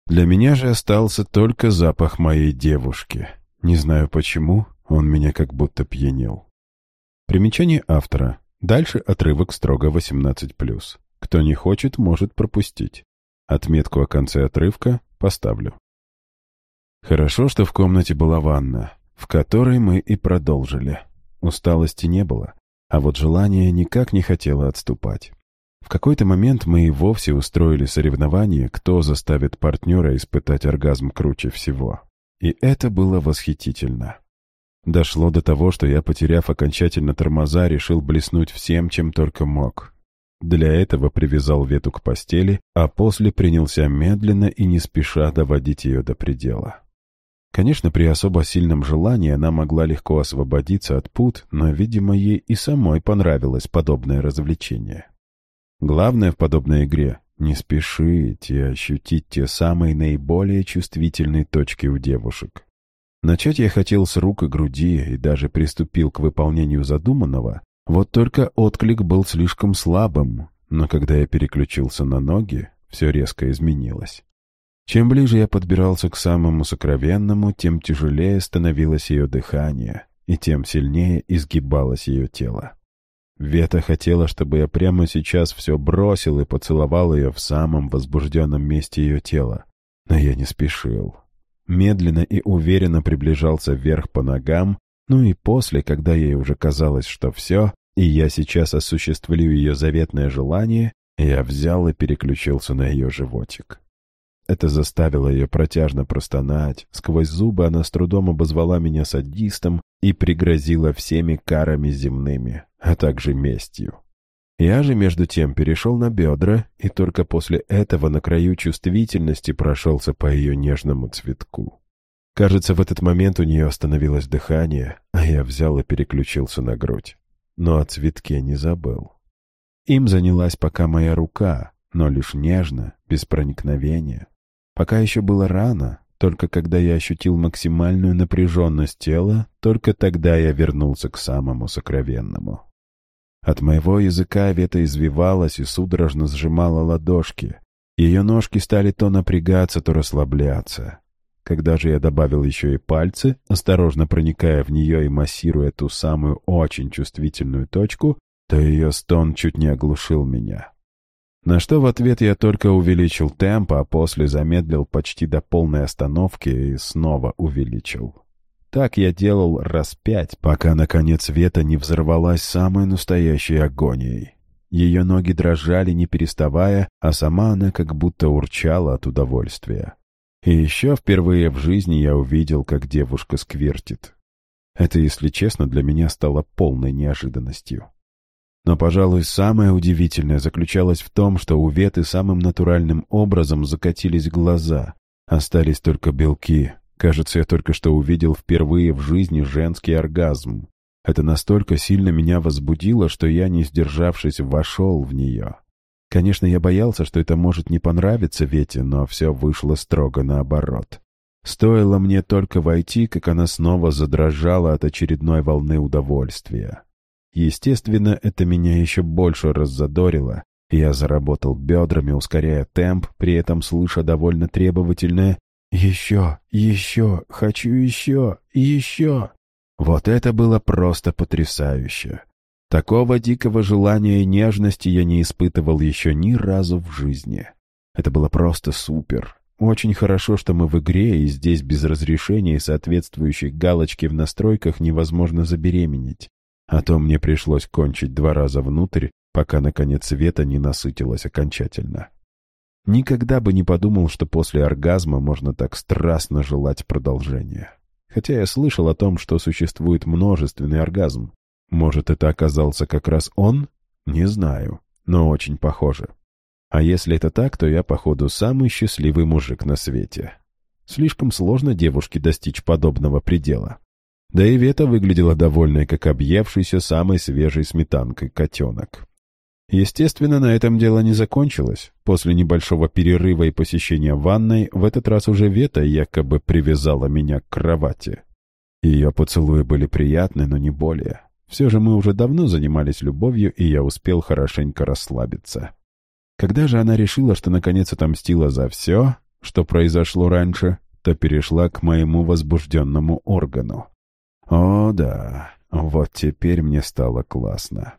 Для меня же остался только запах моей девушки. Не знаю почему, он меня как будто пьянел. Примечание автора. Дальше отрывок строго 18+. Кто не хочет, может пропустить. Отметку о конце отрывка поставлю. Хорошо, что в комнате была ванна, в которой мы и продолжили. Усталости не было. А вот желание никак не хотело отступать. В какой-то момент мы и вовсе устроили соревнование, кто заставит партнера испытать оргазм круче всего. И это было восхитительно. Дошло до того, что я, потеряв окончательно тормоза, решил блеснуть всем, чем только мог. Для этого привязал Вету к постели, а после принялся медленно и не спеша доводить ее до предела. Конечно, при особо сильном желании она могла легко освободиться от пут, но, видимо, ей и самой понравилось подобное развлечение. Главное в подобной игре — не спешить и ощутить те самые наиболее чувствительные точки у девушек. Начать я хотел с рук и груди и даже приступил к выполнению задуманного, вот только отклик был слишком слабым, но когда я переключился на ноги, все резко изменилось. Чем ближе я подбирался к самому сокровенному, тем тяжелее становилось ее дыхание, и тем сильнее изгибалось ее тело. Вета хотела, чтобы я прямо сейчас все бросил и поцеловал ее в самом возбужденном месте ее тела. Но я не спешил. медленно и уверенно приближался вверх по ногам, ну и после, когда ей уже казалось, что все, и я сейчас осуществлю ее заветное желание, я взял и переключился на ее животик. Это заставило ее протяжно простонать. Сквозь зубы она с трудом обозвала меня садистом и пригрозила всеми карами земными, а также местью. Я же, между тем, перешел на бедра, и только после этого на краю чувствительности прошелся по ее нежному цветку. Кажется, в этот момент у нее остановилось дыхание, а я взял и переключился на грудь. Но о цветке не забыл. Им занялась пока моя рука, но лишь нежно, без проникновения. Пока еще было рано, только когда я ощутил максимальную напряженность тела, только тогда я вернулся к самому сокровенному. От моего языка Вета извивалась и судорожно сжимала ладошки. Ее ножки стали то напрягаться, то расслабляться. Когда же я добавил еще и пальцы, осторожно проникая в нее и массируя ту самую очень чувствительную точку, то ее стон чуть не оглушил меня. На что в ответ я только увеличил темп, а после замедлил почти до полной остановки и снова увеличил. Так я делал раз пять, пока, наконец, Вета не взорвалась самой настоящей агонией. Ее ноги дрожали, не переставая, а сама она как будто урчала от удовольствия. И еще впервые в жизни я увидел, как девушка сквертит. Это, если честно, для меня стало полной неожиданностью. Но, пожалуй, самое удивительное заключалось в том, что у Веты самым натуральным образом закатились глаза. Остались только белки. Кажется, я только что увидел впервые в жизни женский оргазм. Это настолько сильно меня возбудило, что я, не сдержавшись, вошел в нее. Конечно, я боялся, что это может не понравиться Вете, но все вышло строго наоборот. Стоило мне только войти, как она снова задрожала от очередной волны удовольствия. Естественно, это меня еще больше раззадорило. Я заработал бедрами, ускоряя темп, при этом слыша довольно требовательное «Еще, еще, хочу еще, еще». Вот это было просто потрясающе. Такого дикого желания и нежности я не испытывал еще ни разу в жизни. Это было просто супер. Очень хорошо, что мы в игре, и здесь без разрешения и соответствующей галочки в настройках невозможно забеременеть. А то мне пришлось кончить два раза внутрь, пока, наконец, Света не насытилась окончательно. Никогда бы не подумал, что после оргазма можно так страстно желать продолжения. Хотя я слышал о том, что существует множественный оргазм. Может, это оказался как раз он? Не знаю, но очень похоже. А если это так, то я, походу, самый счастливый мужик на свете. Слишком сложно девушке достичь подобного предела. Да и Вета выглядела довольной, как объевшийся самой свежей сметанкой котенок. Естественно, на этом дело не закончилось. После небольшого перерыва и посещения ванной, в этот раз уже Вета якобы привязала меня к кровати. Ее поцелуи были приятны, но не более. Все же мы уже давно занимались любовью, и я успел хорошенько расслабиться. Когда же она решила, что наконец отомстила за все, что произошло раньше, то перешла к моему возбужденному органу. О, да, вот теперь мне стало классно.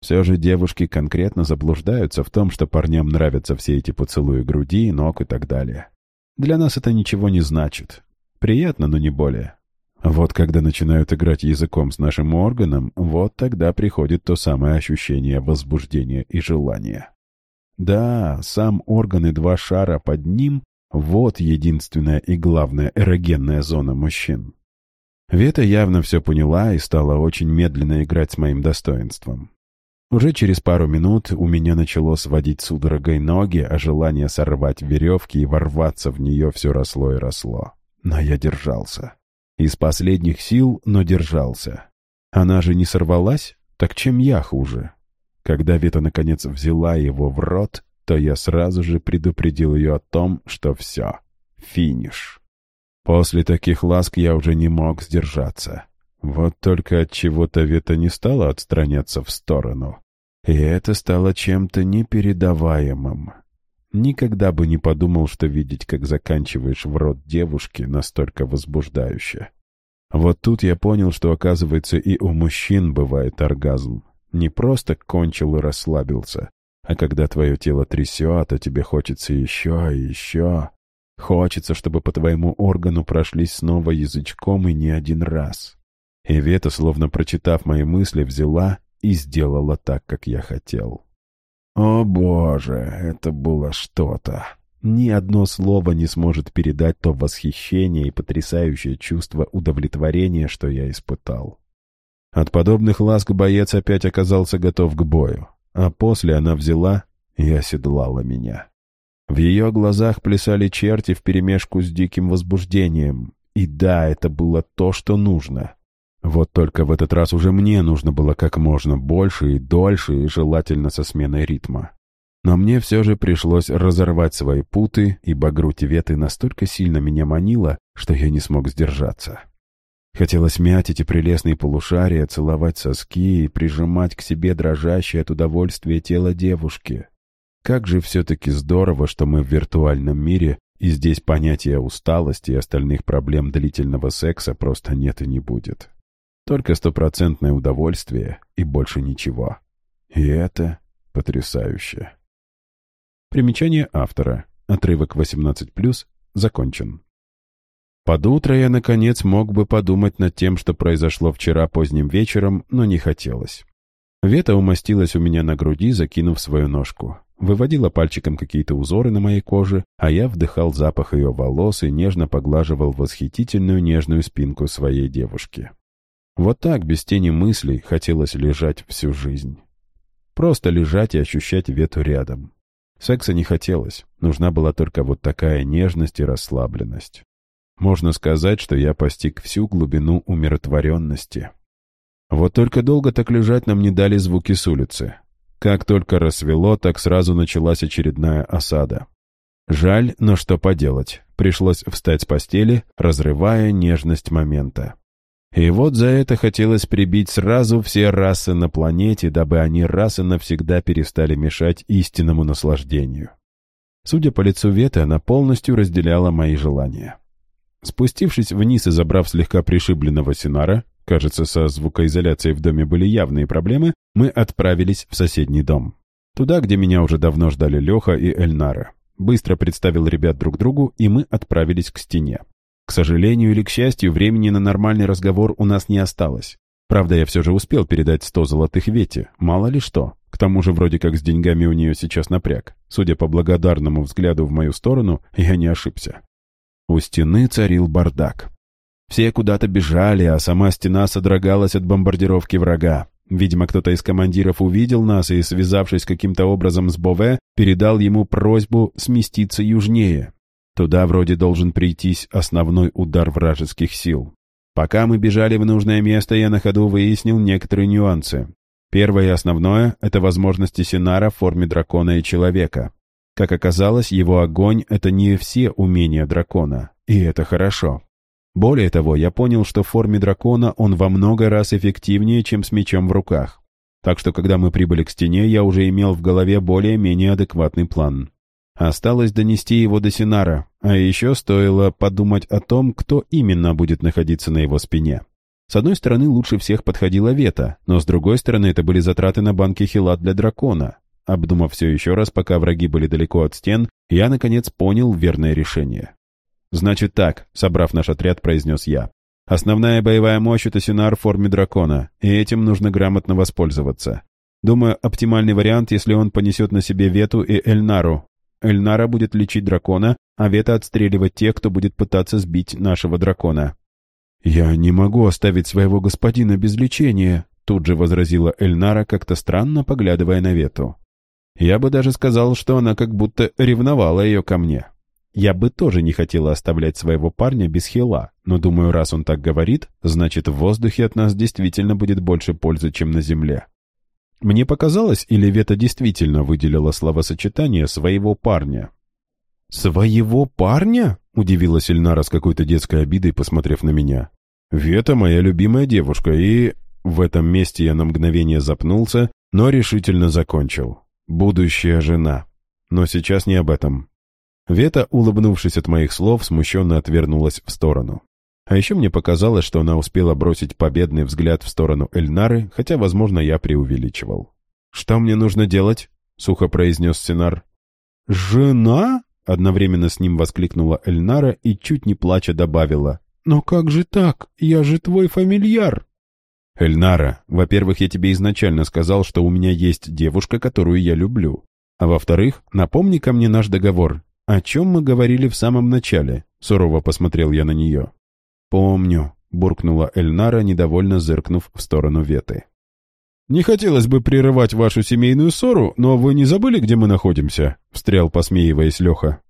Все же девушки конкретно заблуждаются в том, что парням нравятся все эти поцелуи груди, ног и так далее. Для нас это ничего не значит. Приятно, но не более. Вот когда начинают играть языком с нашим органом, вот тогда приходит то самое ощущение возбуждения и желания. Да, сам орган и два шара под ним — вот единственная и главная эрогенная зона мужчин. Вета явно все поняла и стала очень медленно играть с моим достоинством. Уже через пару минут у меня начало сводить судорогой ноги, а желание сорвать веревки и ворваться в нее все росло и росло. Но я держался. Из последних сил, но держался. Она же не сорвалась? Так чем я хуже? Когда Вета наконец взяла его в рот, то я сразу же предупредил ее о том, что все, финиш. После таких ласк я уже не мог сдержаться. Вот только от чего-то Вета не стала отстраняться в сторону. И это стало чем-то непередаваемым. Никогда бы не подумал, что видеть, как заканчиваешь в рот девушки, настолько возбуждающе. Вот тут я понял, что, оказывается, и у мужчин бывает оргазм. Не просто кончил и расслабился, а когда твое тело трясет, а тебе хочется еще и еще. Хочется, чтобы по твоему органу прошлись снова язычком и не один раз. И Вета, словно прочитав мои мысли, взяла и сделала так, как я хотел. О боже, это было что-то. Ни одно слово не сможет передать то восхищение и потрясающее чувство удовлетворения, что я испытал. От подобных ласк боец опять оказался готов к бою, а после она взяла и оседлала меня. В ее глазах плясали черти вперемешку с диким возбуждением. И да, это было то, что нужно. Вот только в этот раз уже мне нужно было как можно больше и дольше, и желательно со сменой ритма. Но мне все же пришлось разорвать свои путы, ибо грудь Веты настолько сильно меня манила, что я не смог сдержаться. Хотелось мять эти прелестные полушария, целовать соски и прижимать к себе дрожащее от удовольствия тело девушки. Как же все-таки здорово, что мы в виртуальном мире, и здесь понятия усталости и остальных проблем длительного секса просто нет и не будет. Только стопроцентное удовольствие и больше ничего. И это потрясающе. Примечание автора. Отрывок 18+, закончен. Под утро я, наконец, мог бы подумать над тем, что произошло вчера поздним вечером, но не хотелось. Вета умостилась у меня на груди, закинув свою ножку. Выводила пальчиком какие-то узоры на моей коже, а я вдыхал запах ее волос и нежно поглаживал восхитительную нежную спинку своей девушки. Вот так, без тени мыслей, хотелось лежать всю жизнь. Просто лежать и ощущать Вету рядом. Секса не хотелось, нужна была только вот такая нежность и расслабленность. Можно сказать, что я постиг всю глубину умиротворенности. Вот только долго так лежать нам не дали звуки с улицы. Как только рассвело, так сразу началась очередная осада. Жаль, но что поделать. Пришлось встать с постели, разрывая нежность момента. И вот за это хотелось прибить сразу все расы на планете, дабы они раз и навсегда перестали мешать истинному наслаждению. Судя по лицу Веты, она полностью разделяла мои желания. Спустившись вниз и забрав слегка пришибленного Синара, кажется, со звукоизоляцией в доме были явные проблемы, мы отправились в соседний дом. Туда, где меня уже давно ждали Леха и Эльнара. Быстро представил ребят друг другу, и мы отправились к стене. К сожалению или к счастью, времени на нормальный разговор у нас не осталось. Правда, я все же успел передать сто золотых Вете, мало ли что. К тому же вроде как с деньгами у нее сейчас напряг. Судя по благодарному взгляду в мою сторону, я не ошибся. У стены царил бардак. Все куда-то бежали, а сама стена содрогалась от бомбардировки врага. Видимо, кто-то из командиров увидел нас и, связавшись каким-то образом с Бове, передал ему просьбу сместиться южнее. Туда вроде должен прийтись основной удар вражеских сил. Пока мы бежали в нужное место, я на ходу выяснил некоторые нюансы. Первое и основное — это возможности Синара в форме дракона и человека. Как оказалось, его огонь — это не все умения дракона, и это хорошо. Более того, я понял, что в форме дракона он во много раз эффективнее, чем с мечом в руках. Так что, когда мы прибыли к стене, я уже имел в голове более-менее адекватный план. Осталось донести его до Синара, а еще стоило подумать о том, кто именно будет находиться на его спине. С одной стороны, лучше всех подходила Вета, но с другой стороны, это были затраты на банки хилат для дракона. Обдумав все еще раз, пока враги были далеко от стен, я, наконец, понял верное решение. «Значит так», — собрав наш отряд, произнес я. «Основная боевая мощь — это Синар в форме дракона, и этим нужно грамотно воспользоваться. Думаю, оптимальный вариант, если он понесет на себе Вету и Эльнару, Эльнара будет лечить дракона, а Вета отстреливать тех, кто будет пытаться сбить нашего дракона. «Я не могу оставить своего господина без лечения», тут же возразила Эльнара, как-то странно поглядывая на Вету. Я бы даже сказал, что она как будто ревновала ее ко мне. Я бы тоже не хотела оставлять своего парня без хила, но думаю, раз он так говорит, значит в воздухе от нас действительно будет больше пользы, чем на земле. Мне показалось, или Вета действительно выделила словосочетание «своего парня». «Своего парня?» — удивилась Ильнара с какой-то детской обидой, посмотрев на меня. «Вета моя любимая девушка, и...» В этом месте я на мгновение запнулся, но решительно закончил. «Будущая жена. Но сейчас не об этом». Вета, улыбнувшись от моих слов, смущенно отвернулась в сторону. А еще мне показалось, что она успела бросить победный взгляд в сторону Эльнары, хотя, возможно, я преувеличивал. «Что мне нужно делать?» — сухо произнес Синар. «Жена?» Одновременно с ним воскликнула Эльнара и чуть не плача добавила. «Но как же так? Я же твой фамильяр!» «Эльнара, во-первых, я тебе изначально сказал, что у меня есть девушка, которую я люблю. А во-вторых, напомни ко мне наш договор. О чем мы говорили в самом начале?» Сурово посмотрел я на нее. «Помню», — буркнула Эльнара, недовольно зыркнув в сторону Веты. «Не хотелось бы прерывать вашу семейную ссору, но вы не забыли, где мы находимся?» — встрял, посмеиваясь Леха.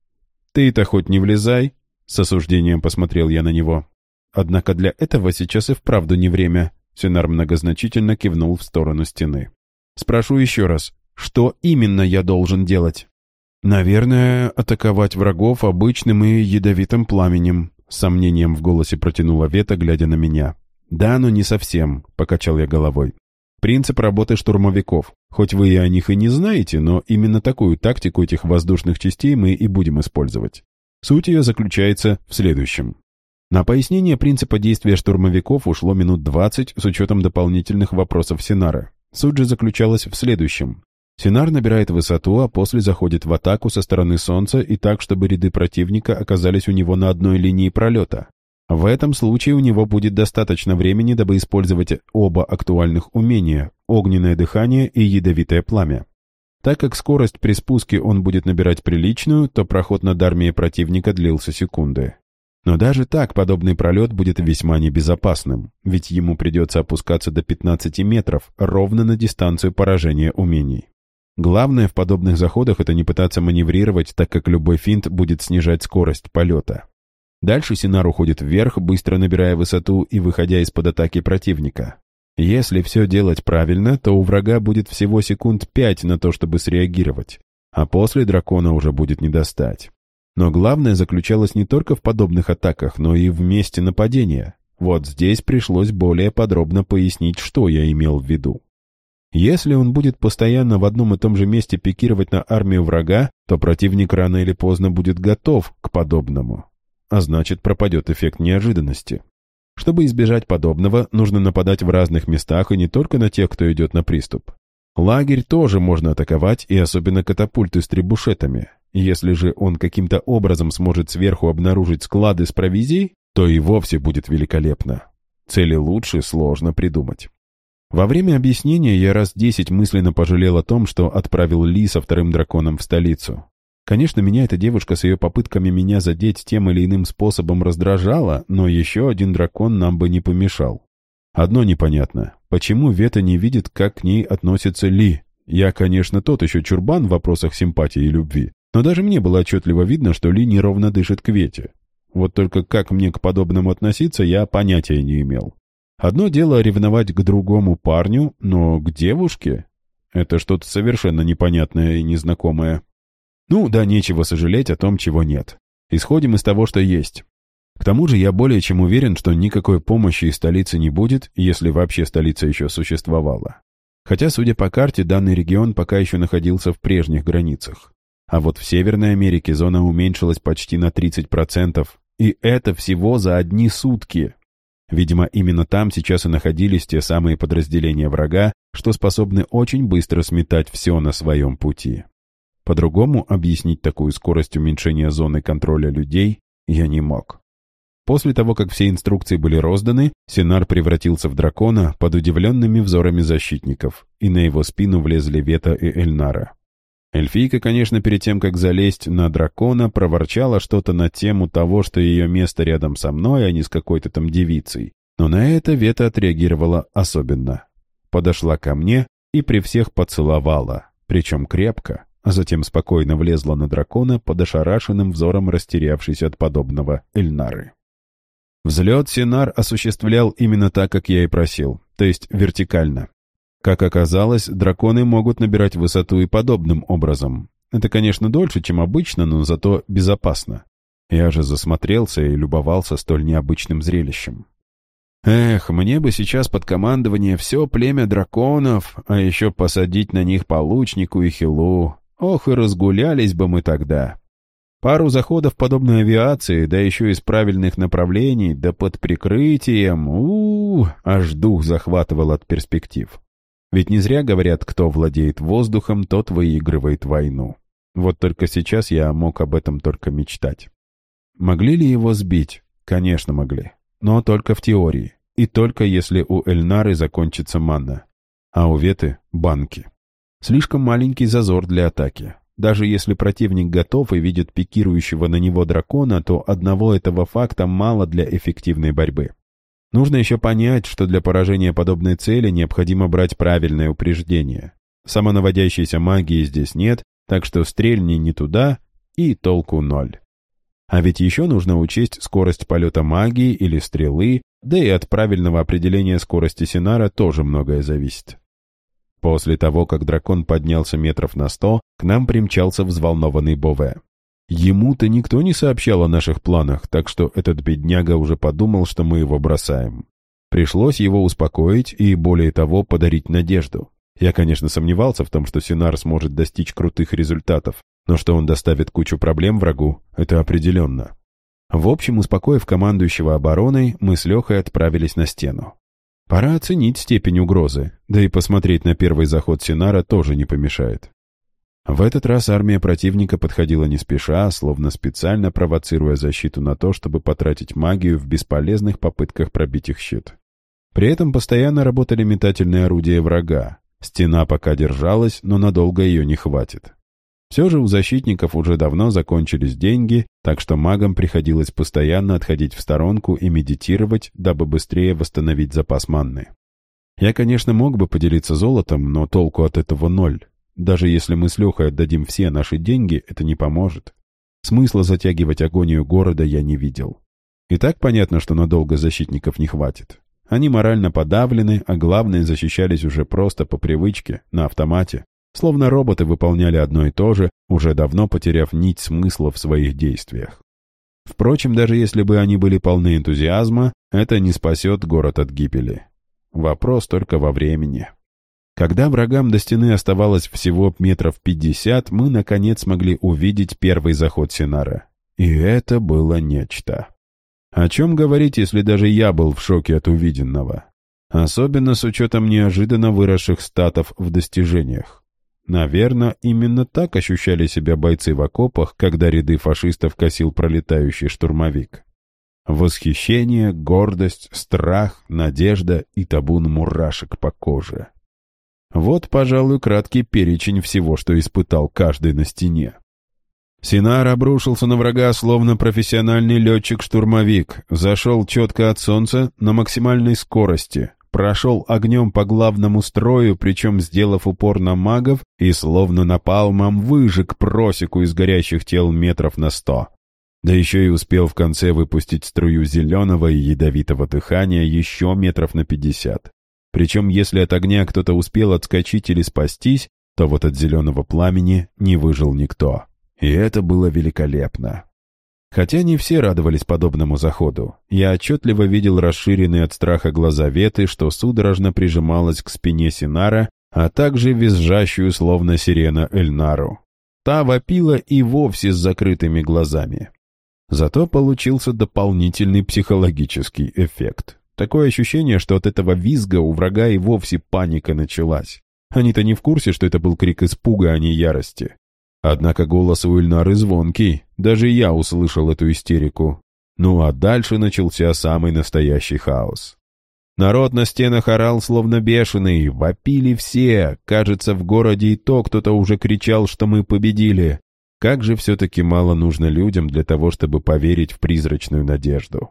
«Ты-то хоть не влезай!» — с осуждением посмотрел я на него. «Однако для этого сейчас и вправду не время», — Синар многозначительно кивнул в сторону стены. «Спрошу еще раз, что именно я должен делать?» «Наверное, атаковать врагов обычным и ядовитым пламенем», — с сомнением в голосе протянула Вета, глядя на меня. «Да, но не совсем», — покачал я головой. Принцип работы штурмовиков. Хоть вы и о них и не знаете, но именно такую тактику этих воздушных частей мы и будем использовать. Суть ее заключается в следующем. На пояснение принципа действия штурмовиков ушло минут 20 с учетом дополнительных вопросов Синара. Суть же заключалась в следующем. Синар набирает высоту, а после заходит в атаку со стороны Солнца и так, чтобы ряды противника оказались у него на одной линии пролета. В этом случае у него будет достаточно времени, дабы использовать оба актуальных умения – огненное дыхание и ядовитое пламя. Так как скорость при спуске он будет набирать приличную, то проход над армией противника длился секунды. Но даже так подобный пролет будет весьма небезопасным, ведь ему придется опускаться до 15 метров, ровно на дистанцию поражения умений. Главное в подобных заходах это не пытаться маневрировать, так как любой финт будет снижать скорость полета. Дальше Синар уходит вверх, быстро набирая высоту и выходя из-под атаки противника. Если все делать правильно, то у врага будет всего секунд пять на то, чтобы среагировать, а после дракона уже будет не достать. Но главное заключалось не только в подобных атаках, но и в месте нападения. Вот здесь пришлось более подробно пояснить, что я имел в виду. Если он будет постоянно в одном и том же месте пикировать на армию врага, то противник рано или поздно будет готов к подобному а значит пропадет эффект неожиданности. Чтобы избежать подобного, нужно нападать в разных местах и не только на тех, кто идет на приступ. Лагерь тоже можно атаковать, и особенно катапульты с требушетами. Если же он каким-то образом сможет сверху обнаружить склады с провизией, то и вовсе будет великолепно. Цели лучше сложно придумать. Во время объяснения я раз десять мысленно пожалел о том, что отправил Ли со вторым драконом в столицу. Конечно, меня эта девушка с ее попытками меня задеть тем или иным способом раздражала, но еще один дракон нам бы не помешал. Одно непонятно. Почему Вета не видит, как к ней относится Ли? Я, конечно, тот еще чурбан в вопросах симпатии и любви, но даже мне было отчетливо видно, что Ли неровно дышит к Вете. Вот только как мне к подобному относиться, я понятия не имел. Одно дело ревновать к другому парню, но к девушке? Это что-то совершенно непонятное и незнакомое. Ну, да нечего сожалеть о том, чего нет. Исходим из того, что есть. К тому же я более чем уверен, что никакой помощи из столицы не будет, если вообще столица еще существовала. Хотя, судя по карте, данный регион пока еще находился в прежних границах. А вот в Северной Америке зона уменьшилась почти на 30%, и это всего за одни сутки. Видимо, именно там сейчас и находились те самые подразделения врага, что способны очень быстро сметать все на своем пути. По-другому объяснить такую скорость уменьшения зоны контроля людей я не мог. После того, как все инструкции были розданы, Синар превратился в дракона под удивленными взорами защитников, и на его спину влезли Вета и Эльнара. Эльфийка, конечно, перед тем, как залезть на дракона, проворчала что-то на тему того, что ее место рядом со мной, а не с какой-то там девицей. Но на это Вета отреагировала особенно. Подошла ко мне и при всех поцеловала, причем крепко, а затем спокойно влезла на дракона под ошарашенным взором растерявшись от подобного Эльнары. Взлет Синар осуществлял именно так, как я и просил, то есть вертикально. Как оказалось, драконы могут набирать высоту и подобным образом. Это, конечно, дольше, чем обычно, но зато безопасно. Я же засмотрелся и любовался столь необычным зрелищем. Эх, мне бы сейчас под командование все племя драконов, а еще посадить на них получнику и хилу, Ох, и разгулялись бы мы тогда. Пару заходов подобной авиации, да еще из правильных направлений, да под прикрытием, у, -у, -у аж дух захватывал от перспектив. Ведь не зря говорят, кто владеет воздухом, тот выигрывает войну. Вот только сейчас я мог об этом только мечтать. Могли ли его сбить? Конечно, могли. Но только в теории. И только если у Эльнары закончится манна. А у Веты — банки. Слишком маленький зазор для атаки. Даже если противник готов и видит пикирующего на него дракона, то одного этого факта мало для эффективной борьбы. Нужно еще понять, что для поражения подобной цели необходимо брать правильное упреждение. Самонаводящейся магии здесь нет, так что стрельни не туда и толку ноль. А ведь еще нужно учесть скорость полета магии или стрелы, да и от правильного определения скорости Синара тоже многое зависит. После того, как дракон поднялся метров на сто, к нам примчался взволнованный Бове. Ему-то никто не сообщал о наших планах, так что этот бедняга уже подумал, что мы его бросаем. Пришлось его успокоить и, более того, подарить надежду. Я, конечно, сомневался в том, что Синар сможет достичь крутых результатов, но что он доставит кучу проблем врагу, это определенно. В общем, успокоив командующего обороной, мы с Лехой отправились на стену. Пора оценить степень угрозы, да и посмотреть на первый заход Синара тоже не помешает. В этот раз армия противника подходила не спеша, словно специально провоцируя защиту на то, чтобы потратить магию в бесполезных попытках пробить их щит. При этом постоянно работали метательные орудия врага. Стена пока держалась, но надолго ее не хватит. Все же у защитников уже давно закончились деньги, так что магам приходилось постоянно отходить в сторонку и медитировать, дабы быстрее восстановить запас манны. Я, конечно, мог бы поделиться золотом, но толку от этого ноль. Даже если мы с Лехой отдадим все наши деньги, это не поможет. Смысла затягивать агонию города я не видел. И так понятно, что надолго защитников не хватит. Они морально подавлены, а главное, защищались уже просто по привычке, на автомате. Словно роботы выполняли одно и то же, уже давно потеряв нить смысла в своих действиях. Впрочем, даже если бы они были полны энтузиазма, это не спасет город от гибели. Вопрос только во времени. Когда врагам до стены оставалось всего метров пятьдесят, мы, наконец, смогли увидеть первый заход Синара. И это было нечто. О чем говорить, если даже я был в шоке от увиденного? Особенно с учетом неожиданно выросших статов в достижениях. Наверное, именно так ощущали себя бойцы в окопах, когда ряды фашистов косил пролетающий штурмовик. Восхищение, гордость, страх, надежда и табун мурашек по коже. Вот, пожалуй, краткий перечень всего, что испытал каждый на стене. Синар обрушился на врага, словно профессиональный летчик-штурмовик, зашел четко от солнца на максимальной скорости, прошел огнем по главному строю, причем сделав упор на магов и словно напалмом выжег просеку из горящих тел метров на сто. Да еще и успел в конце выпустить струю зеленого и ядовитого дыхания еще метров на пятьдесят. Причем если от огня кто-то успел отскочить или спастись, то вот от зеленого пламени не выжил никто. И это было великолепно. Хотя не все радовались подобному заходу. Я отчетливо видел расширенные от страха глаза Веты, что судорожно прижималась к спине Синара, а также визжащую, словно сирена, Эльнару. Та вопила и вовсе с закрытыми глазами. Зато получился дополнительный психологический эффект. Такое ощущение, что от этого визга у врага и вовсе паника началась. Они-то не в курсе, что это был крик испуга, а не ярости. Однако голос у Ильнары звонкий, даже я услышал эту истерику. Ну а дальше начался самый настоящий хаос. Народ на стенах орал словно бешеный, вопили все. Кажется, в городе и то кто-то уже кричал, что мы победили. Как же все-таки мало нужно людям для того, чтобы поверить в призрачную надежду.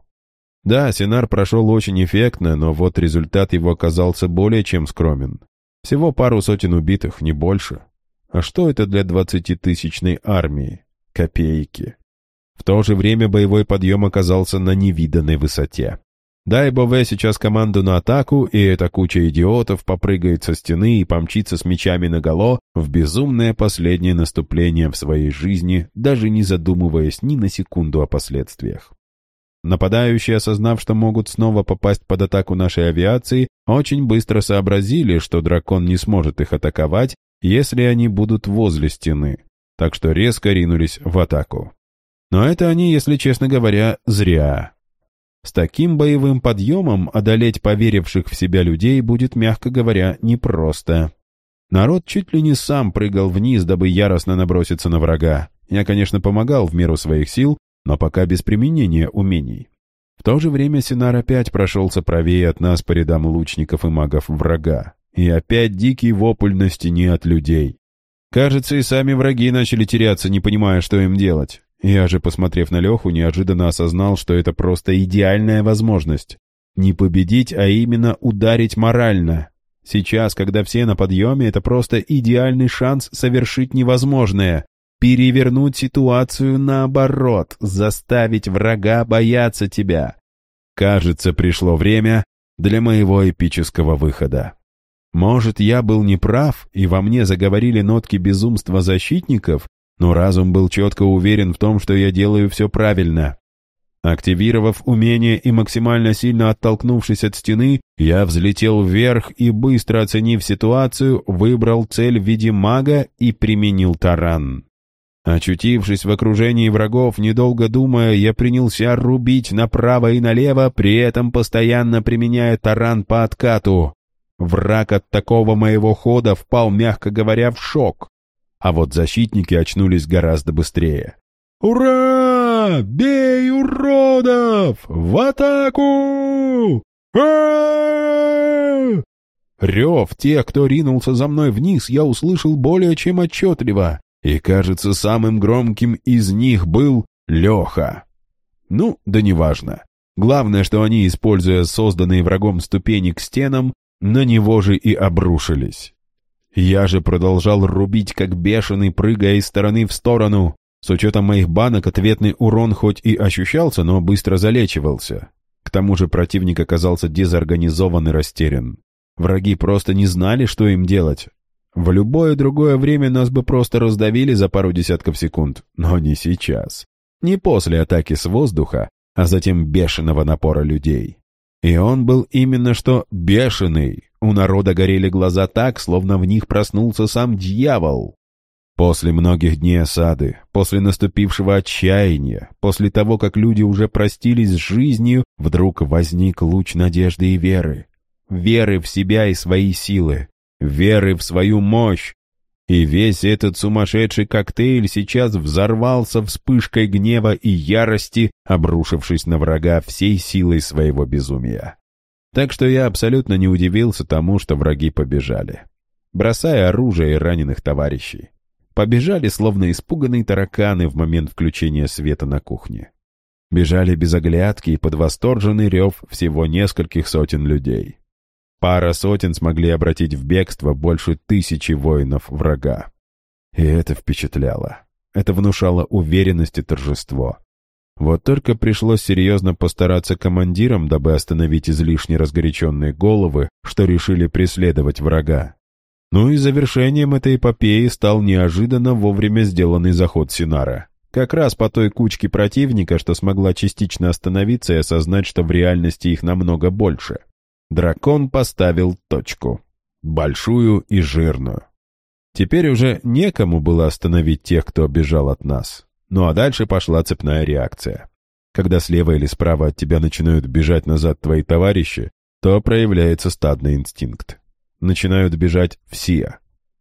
Да, Синар прошел очень эффектно, но вот результат его оказался более чем скромен. Всего пару сотен убитых, не больше. А что это для двадцатитысячной армии? Копейки. В то же время боевой подъем оказался на невиданной высоте. Дай Бове сейчас команду на атаку, и эта куча идиотов попрыгает со стены и помчится с мечами наголо в безумное последнее наступление в своей жизни, даже не задумываясь ни на секунду о последствиях. Нападающие, осознав, что могут снова попасть под атаку нашей авиации, очень быстро сообразили, что дракон не сможет их атаковать, если они будут возле стены, так что резко ринулись в атаку. Но это они, если честно говоря, зря. С таким боевым подъемом одолеть поверивших в себя людей будет, мягко говоря, непросто. Народ чуть ли не сам прыгал вниз, дабы яростно наброситься на врага. Я, конечно, помогал в меру своих сил, но пока без применения умений. В то же время Синар опять прошелся правее от нас по рядам лучников и магов врага. И опять дикий вопль на стене от людей. Кажется, и сами враги начали теряться, не понимая, что им делать. Я же, посмотрев на Леху, неожиданно осознал, что это просто идеальная возможность. Не победить, а именно ударить морально. Сейчас, когда все на подъеме, это просто идеальный шанс совершить невозможное. Перевернуть ситуацию наоборот, заставить врага бояться тебя. Кажется, пришло время для моего эпического выхода. Может, я был неправ, и во мне заговорили нотки безумства защитников, но разум был четко уверен в том, что я делаю все правильно. Активировав умение и максимально сильно оттолкнувшись от стены, я взлетел вверх и, быстро оценив ситуацию, выбрал цель в виде мага и применил таран. Очутившись в окружении врагов, недолго думая, я принялся рубить направо и налево, при этом постоянно применяя таран по откату. Враг от такого моего хода впал, мягко говоря, в шок. А вот защитники очнулись гораздо быстрее. «Ура! Бей уродов! В атаку!» Рев тех, кто ринулся за мной вниз, я услышал более чем отчетливо, и, кажется, самым громким из них был Леха. Ну, да неважно. Главное, что они, используя созданные врагом ступени к стенам, на него же и обрушились. Я же продолжал рубить как бешеный, прыгая из стороны в сторону. С учетом моих банок ответный урон хоть и ощущался, но быстро залечивался. К тому же противник оказался дезорганизован и растерян. Враги просто не знали, что им делать. В любое другое время нас бы просто раздавили за пару десятков секунд, но не сейчас. Не после атаки с воздуха, а затем бешеного напора людей. И он был именно что бешеный. У народа горели глаза так, словно в них проснулся сам дьявол. После многих дней осады, после наступившего отчаяния, после того, как люди уже простились с жизнью, вдруг возник луч надежды и веры. Веры в себя и свои силы, веры в свою мощь, и весь этот сумасшедший коктейль сейчас взорвался вспышкой гнева и ярости, обрушившись на врага всей силой своего безумия. Так что я абсолютно не удивился тому, что враги побежали. Бросая оружие и раненых товарищей. Побежали, словно испуганные тараканы в момент включения света на кухне. Бежали без оглядки и под восторженный рев всего нескольких сотен людей. Пара сотен смогли обратить в бегство больше тысячи воинов врага. И это впечатляло. Это внушало уверенность и торжество. Вот только пришлось серьезно постараться командирам, дабы остановить излишне разгоряченные головы, что решили преследовать врага. Ну и завершением этой эпопеи стал неожиданно вовремя сделанный заход Синара. Как раз по той кучке противника, что смогла частично остановиться и осознать, что в реальности их намного больше. Дракон поставил точку. Большую и жирную. Теперь уже некому было остановить тех, кто бежал от нас. Ну а дальше пошла цепная реакция. Когда слева или справа от тебя начинают бежать назад твои товарищи, то проявляется стадный инстинкт. Начинают бежать все.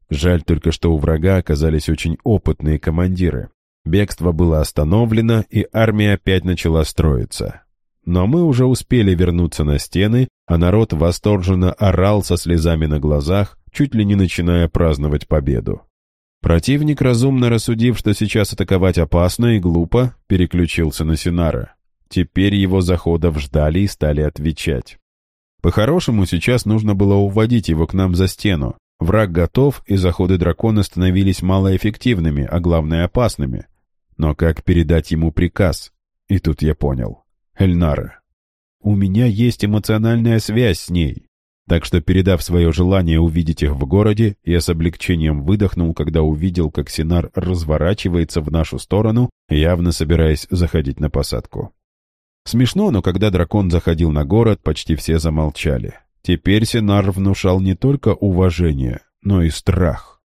Жаль только, что у врага оказались очень опытные командиры. Бегство было остановлено, и армия опять начала строиться. Но мы уже успели вернуться на стены, а народ восторженно орал со слезами на глазах, чуть ли не начиная праздновать победу. Противник, разумно рассудив, что сейчас атаковать опасно и глупо, переключился на Синара. Теперь его заходов ждали и стали отвечать. По-хорошему, сейчас нужно было уводить его к нам за стену. Враг готов, и заходы дракона становились малоэффективными, а главное опасными. Но как передать ему приказ? И тут я понял. Эльнара. У меня есть эмоциональная связь с ней. Так что, передав свое желание увидеть их в городе, я с облегчением выдохнул, когда увидел, как Синар разворачивается в нашу сторону, явно собираясь заходить на посадку. Смешно, но когда дракон заходил на город, почти все замолчали. Теперь Синар внушал не только уважение, но и страх.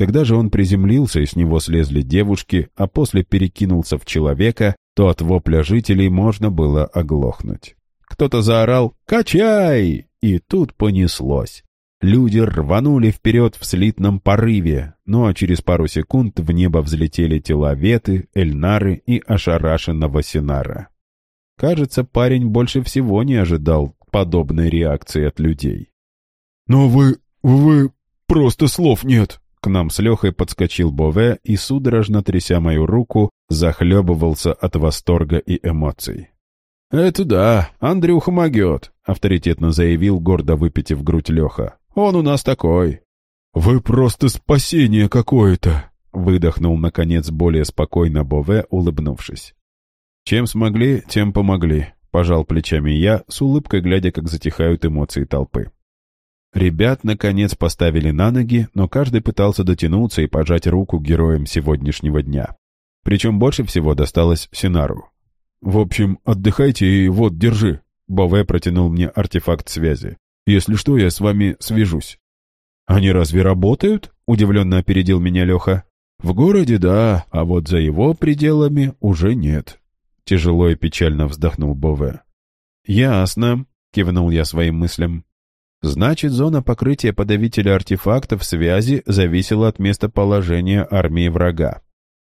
Когда же он приземлился и с него слезли девушки, а после перекинулся в человека, то от вопля жителей можно было оглохнуть. Кто-то заорал «Качай!» и тут понеслось. Люди рванули вперед в слитном порыве, ну а через пару секунд в небо взлетели тела Веты, Эльнары и ошарашенного Синара. Кажется, парень больше всего не ожидал подобной реакции от людей. «Но вы... вы... просто слов нет!» К нам с Лехой подскочил Бове и, судорожно тряся мою руку, захлебывался от восторга и эмоций. «Это да, Андрюха могет», — авторитетно заявил, гордо выпитив грудь Леха. «Он у нас такой». «Вы просто спасение какое-то», — выдохнул, наконец, более спокойно Бове, улыбнувшись. «Чем смогли, тем помогли», — пожал плечами я, с улыбкой глядя, как затихают эмоции толпы. Ребят, наконец, поставили на ноги, но каждый пытался дотянуться и пожать руку героям сегодняшнего дня. Причем больше всего досталось Синару. «В общем, отдыхайте и вот, держи». Бове протянул мне артефакт связи. «Если что, я с вами свяжусь». «Они разве работают?» — удивленно опередил меня Леха. «В городе, да, а вот за его пределами уже нет». Тяжело и печально вздохнул Бове. «Ясно», — кивнул я своим мыслям. Значит, зона покрытия подавителя артефактов связи зависела от местоположения армии врага.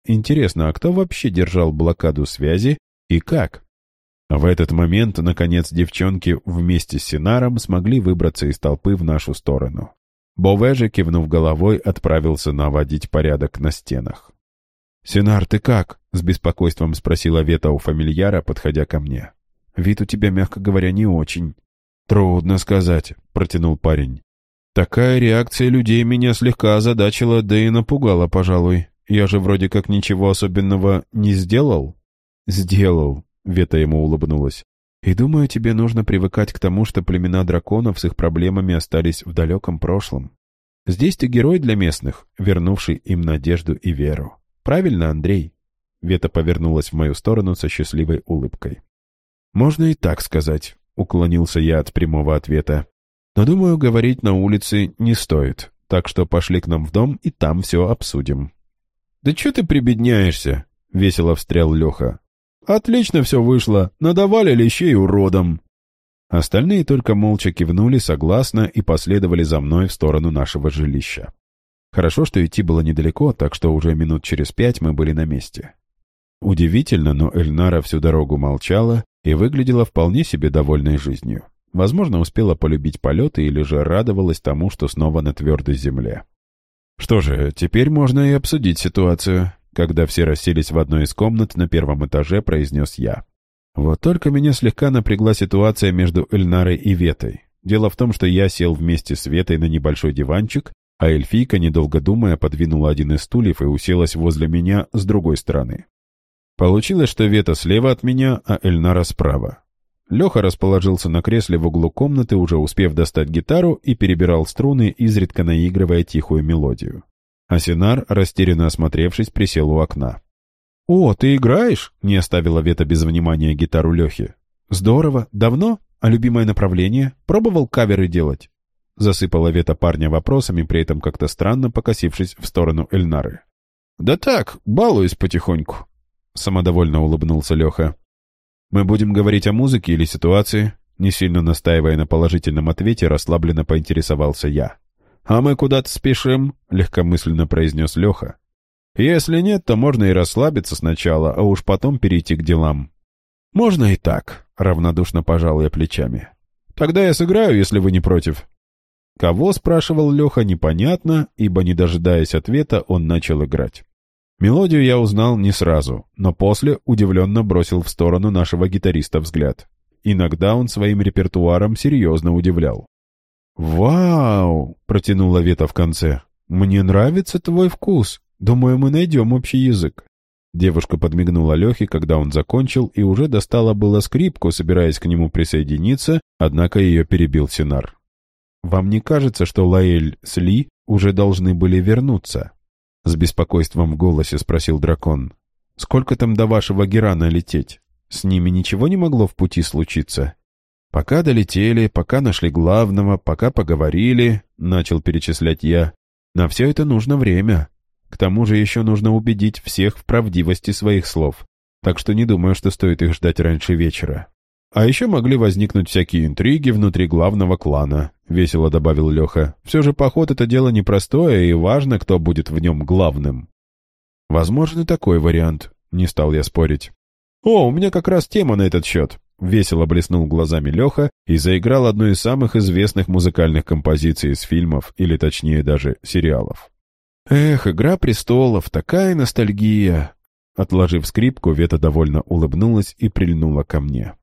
Интересно, а кто вообще держал блокаду связи и как? В этот момент, наконец, девчонки вместе с Синаром смогли выбраться из толпы в нашу сторону. Бове кивнув головой, отправился наводить порядок на стенах. «Синар, ты как?» — с беспокойством спросила Вета у фамильяра, подходя ко мне. «Вид у тебя, мягко говоря, не очень». «Трудно сказать», — протянул парень. «Такая реакция людей меня слегка озадачила, да и напугала, пожалуй. Я же вроде как ничего особенного не сделал». «Сделал», — Вета ему улыбнулась. «И думаю, тебе нужно привыкать к тому, что племена драконов с их проблемами остались в далеком прошлом. Здесь ты герой для местных, вернувший им надежду и веру. Правильно, Андрей?» Вета повернулась в мою сторону со счастливой улыбкой. «Можно и так сказать», — уклонился я от прямого ответа. «Но, думаю, говорить на улице не стоит, так что пошли к нам в дом и там все обсудим». «Да что ты прибедняешься?» — весело встрял Леха. «Отлично все вышло, надавали лещей уродом». Остальные только молча кивнули согласно и последовали за мной в сторону нашего жилища. Хорошо, что идти было недалеко, так что уже минут через пять мы были на месте. Удивительно, но Эльнара всю дорогу молчала и выглядела вполне себе довольной жизнью. Возможно, успела полюбить полеты или же радовалась тому, что снова на твердой земле. Что же, теперь можно и обсудить ситуацию. Когда все расселись в одной из комнат на первом этаже, произнес я. Вот только меня слегка напрягла ситуация между Эльнарой и Ветой. Дело в том, что я сел вместе с Ветой на небольшой диванчик, а эльфийка, недолго думая, подвинула один из стульев и уселась возле меня с другой стороны. Получилось, что Вета слева от меня, а Эльнара справа. Леха расположился на кресле в углу комнаты, уже успев достать гитару, и перебирал струны, изредка наигрывая тихую мелодию. Асинар, растерянно осмотревшись, присел у окна. «О, ты играешь?» — не оставила Вета без внимания гитару Лехи. «Здорово. Давно? А любимое направление? Пробовал каверы делать?» Засыпала Вета парня вопросами, при этом как-то странно покосившись в сторону Эльнары. «Да так, балуюсь потихоньку», — самодовольно улыбнулся Леха. «Мы будем говорить о музыке или ситуации?» Не сильно настаивая на положительном ответе, расслабленно поинтересовался я. «А мы куда-то спешим», — легкомысленно произнес Леха. «Если нет, то можно и расслабиться сначала, а уж потом перейти к делам». «Можно и так», — равнодушно пожал я плечами. «Тогда я сыграю, если вы не против». Кого, спрашивал Леха, непонятно, ибо, не дожидаясь ответа, он начал играть. Мелодию я узнал не сразу, но после удивленно бросил в сторону нашего гитариста взгляд. Иногда он своим репертуаром серьезно удивлял. «Вау!» — протянула Вета в конце. «Мне нравится твой вкус. Думаю, мы найдем общий язык». Девушка подмигнула Лехе, когда он закончил, и уже достала было скрипку, собираясь к нему присоединиться, однако ее перебил Синар. «Вам не кажется, что Лаэль с Ли уже должны были вернуться?» С беспокойством в голосе спросил дракон. «Сколько там до вашего Герана лететь? С ними ничего не могло в пути случиться?» «Пока долетели, пока нашли главного, пока поговорили», — начал перечислять я. «На все это нужно время. К тому же еще нужно убедить всех в правдивости своих слов. Так что не думаю, что стоит их ждать раньше вечера. А еще могли возникнуть всякие интриги внутри главного клана. Весело добавил Леха. «Все же поход — это дело непростое, и важно, кто будет в нем главным». «Возможен и такой вариант», — не стал я спорить. «О, у меня как раз тема на этот счет», — весело блеснул глазами Леха и заиграл одну из самых известных музыкальных композиций из фильмов, или точнее даже сериалов. «Эх, «Игра престолов, такая ностальгия!» Отложив скрипку, Вета довольно улыбнулась и прильнула ко мне.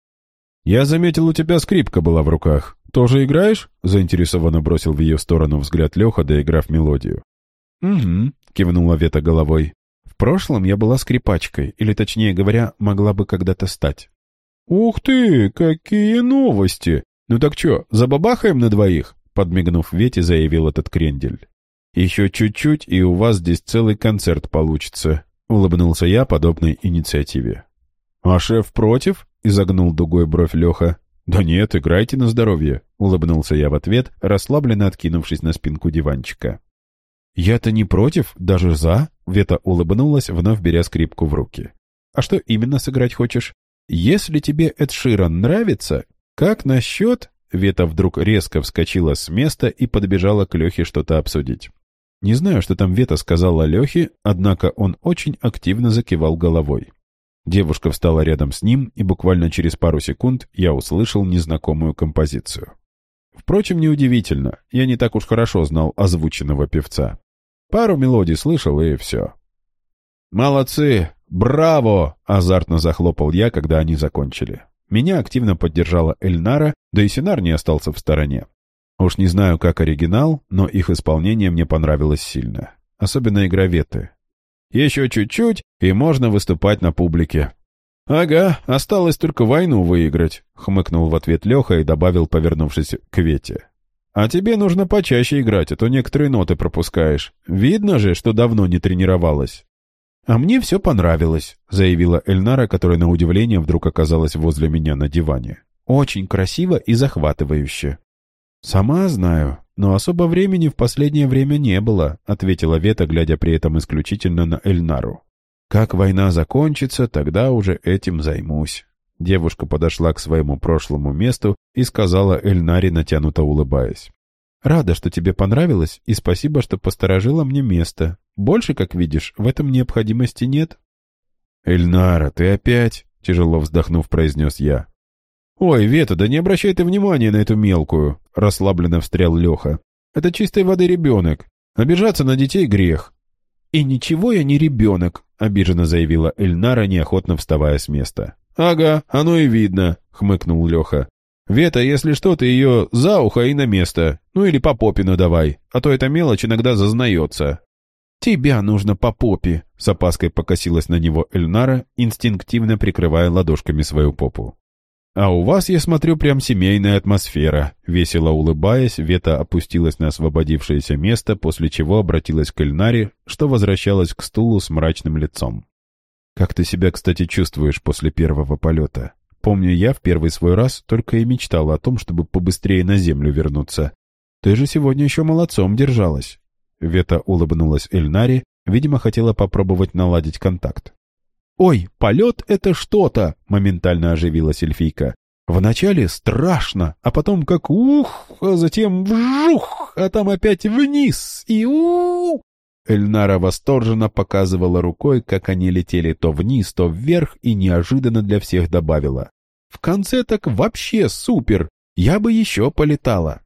«Я заметил, у тебя скрипка была в руках. Тоже играешь?» — заинтересованно бросил в ее сторону взгляд Леха, доиграв мелодию. «Угу», — кивнула Вета головой. «В прошлом я была скрипачкой, или, точнее говоря, могла бы когда-то стать». «Ух ты, какие новости! Ну так что, забабахаем на двоих?» Подмигнув Вете, заявил этот крендель. «Еще чуть-чуть, и у вас здесь целый концерт получится», — улыбнулся я подобной инициативе. «А шеф против?» — изогнул дугой бровь Леха. «Да нет, играйте на здоровье», — улыбнулся я в ответ, расслабленно откинувшись на спинку диванчика. «Я-то не против, даже за», — Вета улыбнулась, вновь беря скрипку в руки. «А что именно сыграть хочешь? Если тебе Эд Ширан нравится, как насчет...» Вета вдруг резко вскочила с места и подбежала к Лехе что-то обсудить. Не знаю, что там Вета сказала Лехе, однако он очень активно закивал головой. Девушка встала рядом с ним, и буквально через пару секунд я услышал незнакомую композицию. Впрочем, неудивительно, я не так уж хорошо знал озвученного певца. Пару мелодий слышал, и все. «Молодцы! Браво!» — азартно захлопал я, когда они закончили. Меня активно поддержала Эльнара, да и Синар не остался в стороне. Уж не знаю, как оригинал, но их исполнение мне понравилось сильно. Особенно игра Веты. Еще чуть-чуть, и можно выступать на публике. «Ага, осталось только войну выиграть», — хмыкнул в ответ Леха и добавил, повернувшись к Вете. «А тебе нужно почаще играть, а то некоторые ноты пропускаешь. Видно же, что давно не тренировалась». «А мне все понравилось», — заявила Эльнара, которая на удивление вдруг оказалась возле меня на диване. «Очень красиво и захватывающе». «Сама знаю, но особо времени в последнее время не было», — ответила Вета, глядя при этом исключительно на Эльнару. «Как война закончится, тогда уже этим займусь». Девушка подошла к своему прошлому месту и сказала Эльнаре, натянуто улыбаясь. «Рада, что тебе понравилось, и спасибо, что посторожила мне место. Больше, как видишь, в этом необходимости нет». «Эльнара, ты опять?» — тяжело вздохнув, произнес я. «Ой, Вета, да не обращай ты внимания на эту мелкую!» — расслабленно встрял Леха. «Это чистой воды ребенок. Обижаться на детей — грех». «И ничего я не ребенок», — обиженно заявила Эльнара, неохотно вставая с места. «Ага, оно и видно», — хмыкнул Леха. «Вета, если что, ты ее за ухо и на место. Ну или по попе надавай, а то эта мелочь иногда зазнается». «Тебя нужно по попе», — с опаской покосилась на него Эльнара, инстинктивно прикрывая ладошками свою попу. «А у вас, я смотрю, прям семейная атмосфера». Весело улыбаясь, Вета опустилась на освободившееся место, после чего обратилась к Эльнаре, что возвращалась к стулу с мрачным лицом. «Как ты себя, кстати, чувствуешь после первого полета? Помню, я в первый свой раз только и мечтала о том, чтобы побыстрее на землю вернуться. Ты же сегодня еще молодцом держалась». Вета улыбнулась Эльнаре, видимо, хотела попробовать наладить контакт. «Ой, полет — это что-то!» — моментально оживилась эльфийка. «Вначале страшно, а потом как ух, а затем вжух, а там опять вниз и у, Эльнара восторженно показывала рукой, как они летели то вниз, то вверх, и неожиданно для всех добавила. «В конце так вообще супер! Я бы еще полетала!»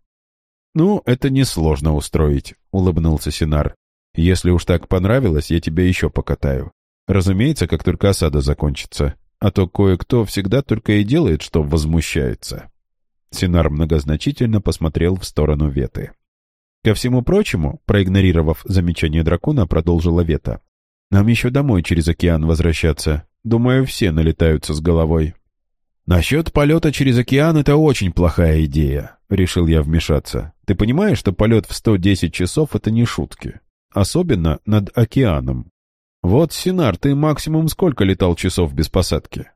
«Ну, это несложно устроить», — улыбнулся Синар. «Если уж так понравилось, я тебя еще покатаю. Разумеется, как только осада закончится. А то кое-кто всегда только и делает, что возмущается. Синар многозначительно посмотрел в сторону Веты. Ко всему прочему, проигнорировав замечание дракона, продолжила Вета. «Нам еще домой через океан возвращаться. Думаю, все налетаются с головой». «Насчет полета через океан — это очень плохая идея», — решил я вмешаться. «Ты понимаешь, что полет в 110 часов — это не шутки? Особенно над океаном. «Вот, Синар, ты максимум сколько летал часов без посадки?»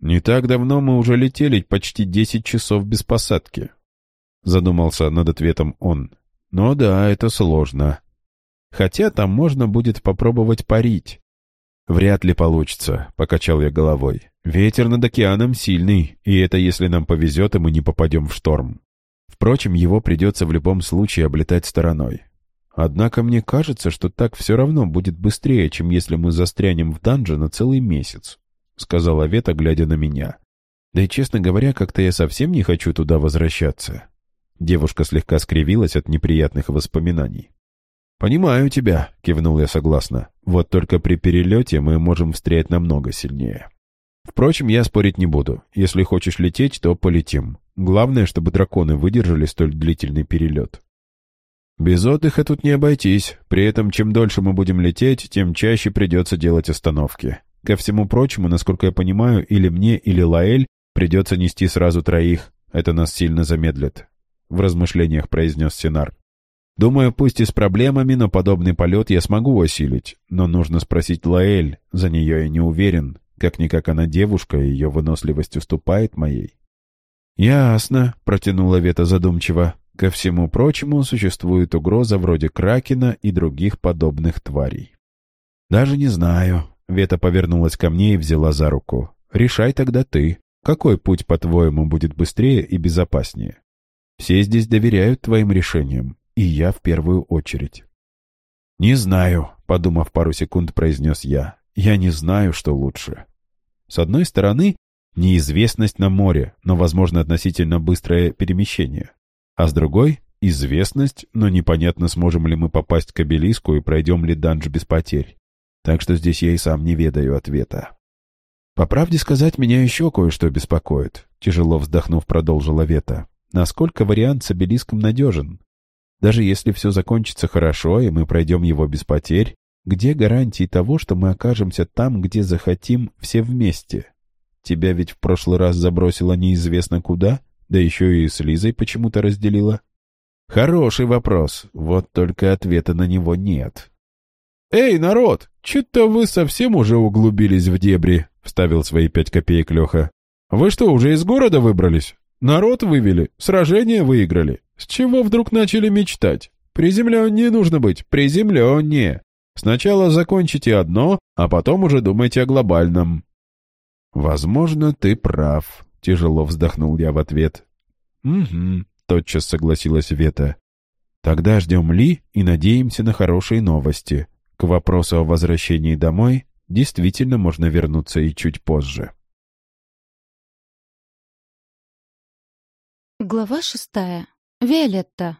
«Не так давно мы уже летели почти десять часов без посадки», — задумался над ответом он. «Но да, это сложно. Хотя там можно будет попробовать парить». «Вряд ли получится», — покачал я головой. «Ветер над океаном сильный, и это если нам повезет, и мы не попадем в шторм». Впрочем, его придется в любом случае облетать стороной. Однако мне кажется, что так все равно будет быстрее, чем если мы застрянем в данже на целый месяц», — сказала Вета, глядя на меня. «Да и, честно говоря, как-то я совсем не хочу туда возвращаться». Девушка слегка скривилась от неприятных воспоминаний. «Понимаю тебя», — кивнул я согласно. «Вот только при перелете мы можем встрять намного сильнее». «Впрочем, я спорить не буду. Если хочешь лететь, то полетим. Главное, чтобы драконы выдержали столь длительный перелет». Без отдыха тут не обойтись. При этом, чем дольше мы будем лететь, тем чаще придется делать остановки. Ко всему прочему, насколько я понимаю, или мне, или Лаэль придется нести сразу троих. Это нас сильно замедлит. В размышлениях произнес Синар. Думаю, пусть и с проблемами, но подобный полет я смогу осилить. Но нужно спросить Лаэль, за нее я не уверен. Как-никак она девушка, и ее выносливость уступает моей. «Ясно», — протянула Вета задумчиво. Ко всему прочему, существует угроза вроде Кракена и других подобных тварей. «Даже не знаю». Вета повернулась ко мне и взяла за руку. «Решай тогда ты. Какой путь, по-твоему, будет быстрее и безопаснее? Все здесь доверяют твоим решениям, и я в первую очередь». «Не знаю», — подумав пару секунд, произнес я. «Я не знаю, что лучше». С одной стороны, неизвестность на море, но, возможно, относительно быстрое перемещение. А с другой — известность, но непонятно, сможем ли мы попасть к обелиску и пройдем ли данж без потерь. Так что здесь я и сам не ведаю ответа. «По правде сказать, меня еще кое-что беспокоит», — тяжело вздохнув, продолжила Вета. «Насколько вариант с обелиском надежен? Даже если все закончится хорошо, и мы пройдем его без потерь, где гарантии того, что мы окажемся там, где захотим, все вместе? Тебя ведь в прошлый раз забросило неизвестно куда, да еще и с Лизой почему-то разделила. Хороший вопрос, вот только ответа на него нет. «Эй, народ, что-то вы совсем уже углубились в дебри», — вставил свои пять копеек Леха. «Вы что, уже из города выбрались? Народ вывели, сражение выиграли. С чего вдруг начали мечтать? Приземленнее нужно быть, приземленнее. Сначала закончите одно, а потом уже думайте о глобальном». «Возможно, ты прав», Тяжело вздохнул я в ответ. «Угу», — тотчас согласилась Вета. «Тогда ждем Ли и надеемся на хорошие новости. К вопросу о возвращении домой действительно можно вернуться и чуть позже». Глава шестая. Виолетта.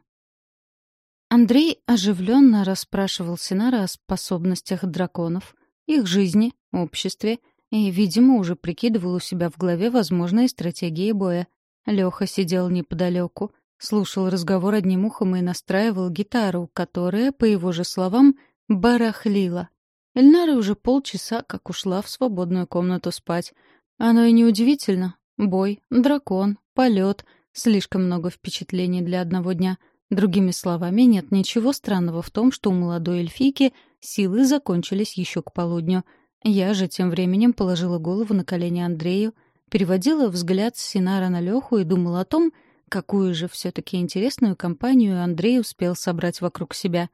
Андрей оживленно расспрашивал Синара о способностях драконов, их жизни, обществе и, видимо, уже прикидывал у себя в голове возможные стратегии боя. Лёха сидел неподалеку, слушал разговор одним ухом и настраивал гитару, которая, по его же словам, барахлила. Эльнара уже полчаса как ушла в свободную комнату спать. Оно и неудивительно. Бой, дракон, полет, слишком много впечатлений для одного дня. Другими словами, нет ничего странного в том, что у молодой эльфийки силы закончились еще к полудню — я же тем временем положила голову на колени Андрею, переводила взгляд с Синара на Леху и думала о том, какую же все-таки интересную компанию Андрей успел собрать вокруг себя.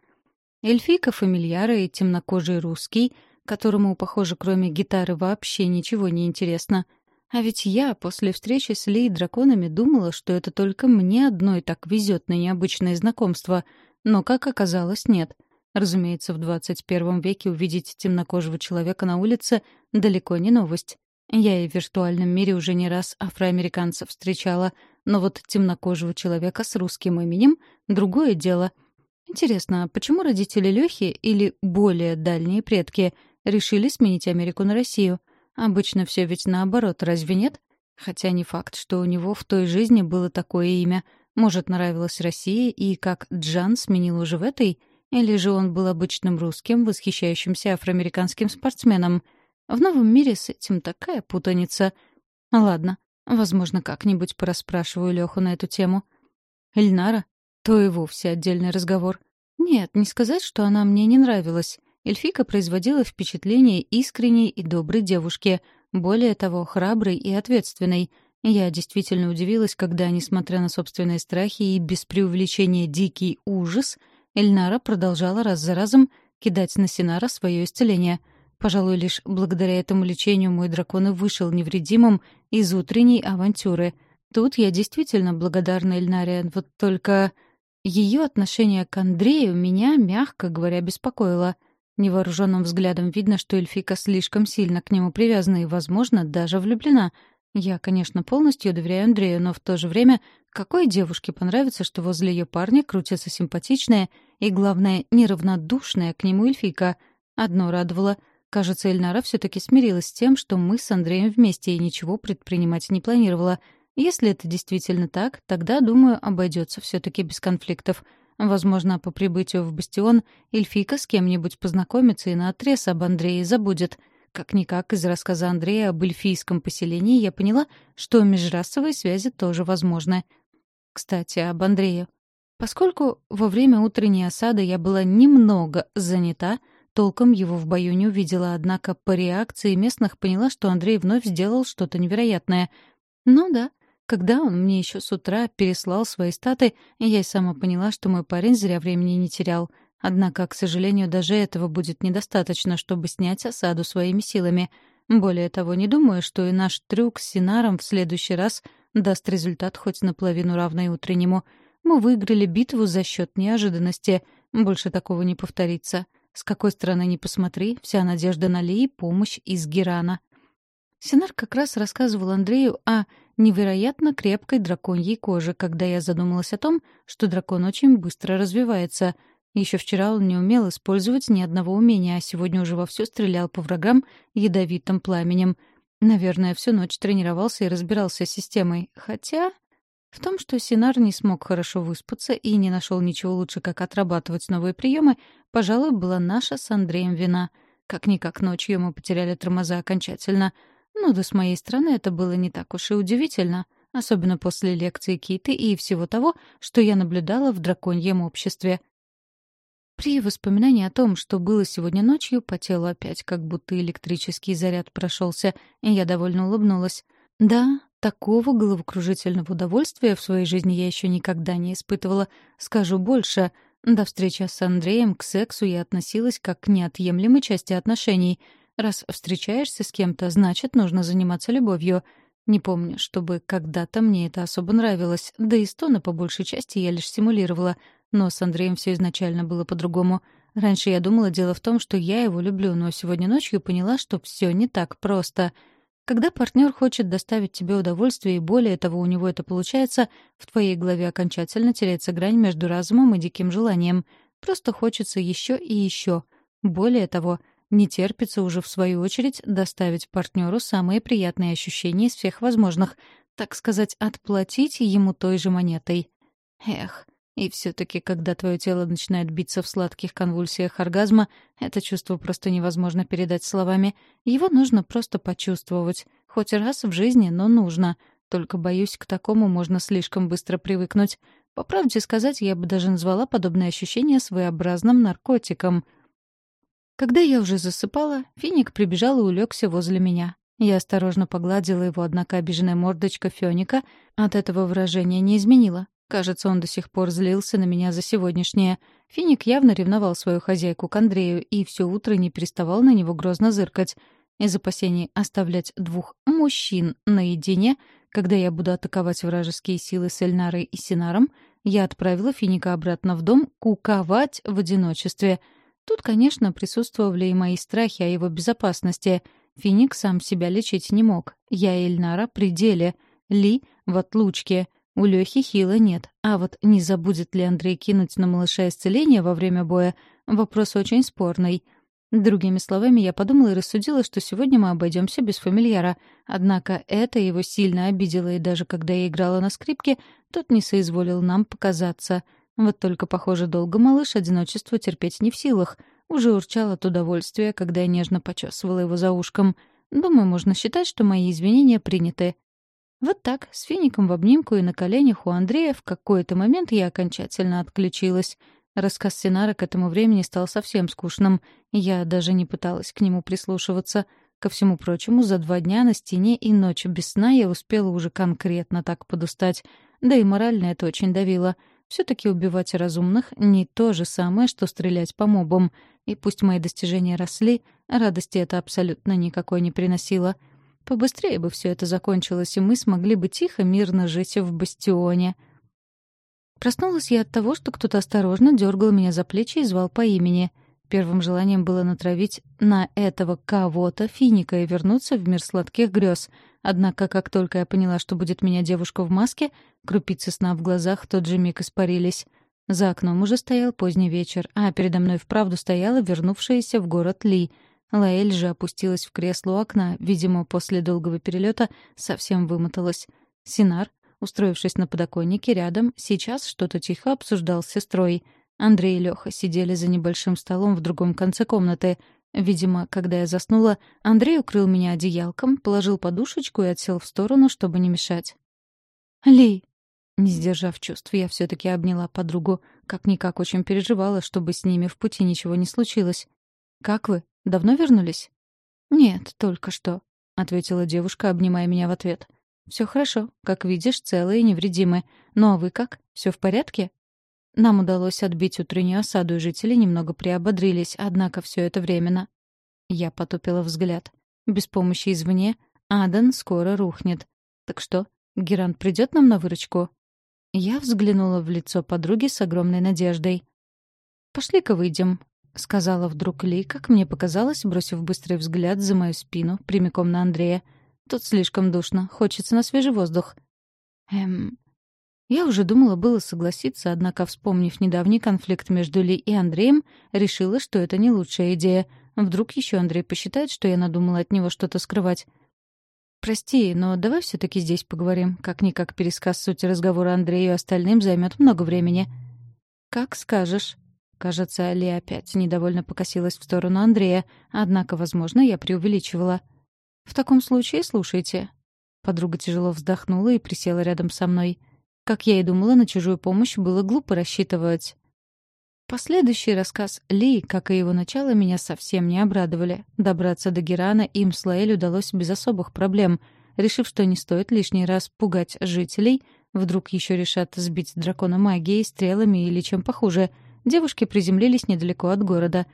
Эльфийка фамильяра и темнокожий русский, которому, похоже, кроме гитары вообще ничего не интересно. А ведь я после встречи с и драконами думала, что это только мне одной так везет на необычное знакомство, но, как оказалось, нет — Разумеется, в 21 веке увидеть темнокожего человека на улице далеко не новость. Я и в виртуальном мире уже не раз афроамериканцев встречала, но вот темнокожего человека с русским именем — другое дело. Интересно, а почему родители Лёхи или более дальние предки решили сменить Америку на Россию? Обычно все ведь наоборот, разве нет? Хотя не факт, что у него в той жизни было такое имя. Может, нравилась Россия, и как Джан сменил уже в этой — или же он был обычным русским, восхищающимся афроамериканским спортсменом? В новом мире с этим такая путаница. Ладно, возможно, как-нибудь порасспрашиваю Леху на эту тему. Эльнара? То и вовсе отдельный разговор. Нет, не сказать, что она мне не нравилась. Эльфика производила впечатление искренней и доброй девушки, более того, храброй и ответственной. Я действительно удивилась, когда, несмотря на собственные страхи и без преувеличения дикий ужас — Эльнара продолжала раз за разом кидать на Синара свое исцеление. Пожалуй, лишь благодаря этому лечению мой дракон вышел невредимым из утренней авантюры. Тут я действительно благодарна Эльнаре, вот только ее отношение к Андрею меня, мягко говоря, беспокоило. Невооруженным взглядом видно, что Эльфика слишком сильно к нему привязана и, возможно, даже влюблена. Я, конечно, полностью доверяю Андрею, но в то же время какой девушке понравится, что возле ее парня крутится симпатичная и, главное, неравнодушная к нему эльфика? Одно радовало. Кажется, Эльнара все таки смирилась с тем, что мы с Андреем вместе и ничего предпринимать не планировала. Если это действительно так, тогда, думаю, обойдется все таки без конфликтов. Возможно, по прибытию в Бастион эльфика с кем-нибудь познакомится и наотрез об Андрее забудет — как-никак из рассказа Андрея об эльфийском поселении я поняла, что межрасовые связи тоже возможны. Кстати, об Андрее. Поскольку во время утренней осады я была немного занята, толком его в бою не увидела, однако по реакции местных поняла, что Андрей вновь сделал что-то невероятное. Ну да, когда он мне еще с утра переслал свои статы, я и сама поняла, что мой парень зря времени не терял. Однако, к сожалению, даже этого будет недостаточно, чтобы снять осаду своими силами. Более того, не думаю, что и наш трюк с Синаром в следующий раз — даст результат хоть наполовину равный утреннему. Мы выиграли битву за счет неожиданности. Больше такого не повторится. С какой стороны ни посмотри, вся надежда на Ли и помощь из Герана. Синар как раз рассказывал Андрею о невероятно крепкой драконьей коже, когда я задумалась о том, что дракон очень быстро развивается. Еще вчера он не умел использовать ни одного умения, а сегодня уже вовсю стрелял по врагам ядовитым пламенем — Наверное, всю ночь тренировался и разбирался с системой. Хотя... В том, что Синар не смог хорошо выспаться и не нашел ничего лучше, как отрабатывать новые приемы, пожалуй, была наша с Андреем вина. Как-никак ночью мы потеряли тормоза окончательно. Но да с моей стороны это было не так уж и удивительно. Особенно после лекции Киты и всего того, что я наблюдала в драконьем обществе. При воспоминании о том, что было сегодня ночью, по телу опять как будто электрический заряд прошелся, и я довольно улыбнулась. Да, такого головокружительного удовольствия в своей жизни я еще никогда не испытывала. Скажу больше, до встречи с Андреем к сексу я относилась как к неотъемлемой части отношений. Раз встречаешься с кем-то, значит, нужно заниматься любовью. Не помню, чтобы когда-то мне это особо нравилось, да и стона по большей части я лишь симулировала — но с Андреем все изначально было по-другому. Раньше я думала, дело в том, что я его люблю, но сегодня ночью поняла, что все не так просто. Когда партнер хочет доставить тебе удовольствие, и более того, у него это получается, в твоей голове окончательно теряется грань между разумом и диким желанием. Просто хочется еще и еще. Более того, не терпится уже в свою очередь доставить партнеру самые приятные ощущения из всех возможных, так сказать, отплатить ему той же монетой. Эх, и все-таки, когда твое тело начинает биться в сладких конвульсиях оргазма, это чувство просто невозможно передать словами. Его нужно просто почувствовать. Хоть раз в жизни, но нужно. Только, боюсь, к такому можно слишком быстро привыкнуть. По правде сказать, я бы даже назвала подобное ощущение своеобразным наркотиком. Когда я уже засыпала, Финик прибежал и улегся возле меня. Я осторожно погладила его, однако обиженная мордочка Фёника от этого выражения не изменила. Кажется, он до сих пор злился на меня за сегодняшнее. Финик явно ревновал свою хозяйку к Андрею и все утро не переставал на него грозно зыркать. Из опасений оставлять двух мужчин наедине, когда я буду атаковать вражеские силы с Эльнарой и Синаром, я отправила Финика обратно в дом куковать в одиночестве. Тут, конечно, присутствовали и мои страхи о его безопасности. Финик сам себя лечить не мог. Я и Эльнара при деле. Ли в отлучке — у Лёхи хила нет, а вот не забудет ли Андрей кинуть на малыша исцеление во время боя — вопрос очень спорный. Другими словами, я подумала и рассудила, что сегодня мы обойдемся без фамильяра. Однако это его сильно обидело, и даже когда я играла на скрипке, тот не соизволил нам показаться. Вот только, похоже, долго малыш одиночество терпеть не в силах. Уже урчал от удовольствия, когда я нежно почесывала его за ушком. Думаю, можно считать, что мои извинения приняты. Вот так, с фиником в обнимку и на коленях у Андрея в какой-то момент я окончательно отключилась. Рассказ Синара к этому времени стал совсем скучным, я даже не пыталась к нему прислушиваться. Ко всему прочему, за два дня на стене и ночь без сна я успела уже конкретно так подустать. Да и морально это очень давило. все таки убивать разумных — не то же самое, что стрелять по мобам. И пусть мои достижения росли, радости это абсолютно никакой не приносило — Побыстрее бы все это закончилось, и мы смогли бы тихо, мирно жить в бастионе. Проснулась я от того, что кто-то осторожно дергал меня за плечи и звал по имени. Первым желанием было натравить на этого кого-то финика и вернуться в мир сладких грез. Однако, как только я поняла, что будет меня девушка в маске, крупицы сна в глазах в тот же миг испарились. За окном уже стоял поздний вечер, а передо мной вправду стояла вернувшаяся в город Ли. Лаэль же опустилась в кресло у окна, видимо, после долгого перелета совсем вымоталась. Синар, устроившись на подоконнике рядом, сейчас что-то тихо обсуждал с сестрой — Андрей и Лёха сидели за небольшим столом в другом конце комнаты. Видимо, когда я заснула, Андрей укрыл меня одеялком, положил подушечку и отсел в сторону, чтобы не мешать. «Ли!» Не сдержав чувств, я все таки обняла подругу. Как-никак очень переживала, чтобы с ними в пути ничего не случилось. «Как вы? Давно вернулись?» «Нет, только что», — ответила девушка, обнимая меня в ответ. «Все хорошо. Как видишь, целые и невредимы. Ну а вы как? Все в порядке?» Нам удалось отбить утреннюю осаду, и жители немного приободрились, однако все это временно. Я потупила взгляд. Без помощи извне Адан скоро рухнет. Так что, Герант придет нам на выручку? Я взглянула в лицо подруги с огромной надеждой. «Пошли-ка выйдем», — сказала вдруг Ли, как мне показалось, бросив быстрый взгляд за мою спину, прямиком на Андрея. «Тут слишком душно, хочется на свежий воздух». «Эм, я уже думала было согласиться, однако, вспомнив недавний конфликт между Ли и Андреем, решила, что это не лучшая идея. Вдруг еще Андрей посчитает, что я надумала от него что-то скрывать. «Прости, но давай все таки здесь поговорим. Как-никак пересказ сути разговора Андрею и остальным займет много времени». «Как скажешь». Кажется, Ли опять недовольно покосилась в сторону Андрея, однако, возможно, я преувеличивала. «В таком случае слушайте». Подруга тяжело вздохнула и присела рядом со мной. Как я и думала, на чужую помощь было глупо рассчитывать. Последующий рассказ Ли, как и его начало, меня совсем не обрадовали. Добраться до Герана им с Лаэль удалось без особых проблем. Решив, что не стоит лишний раз пугать жителей, вдруг еще решат сбить дракона магией, стрелами или чем похуже, девушки приземлились недалеко от города.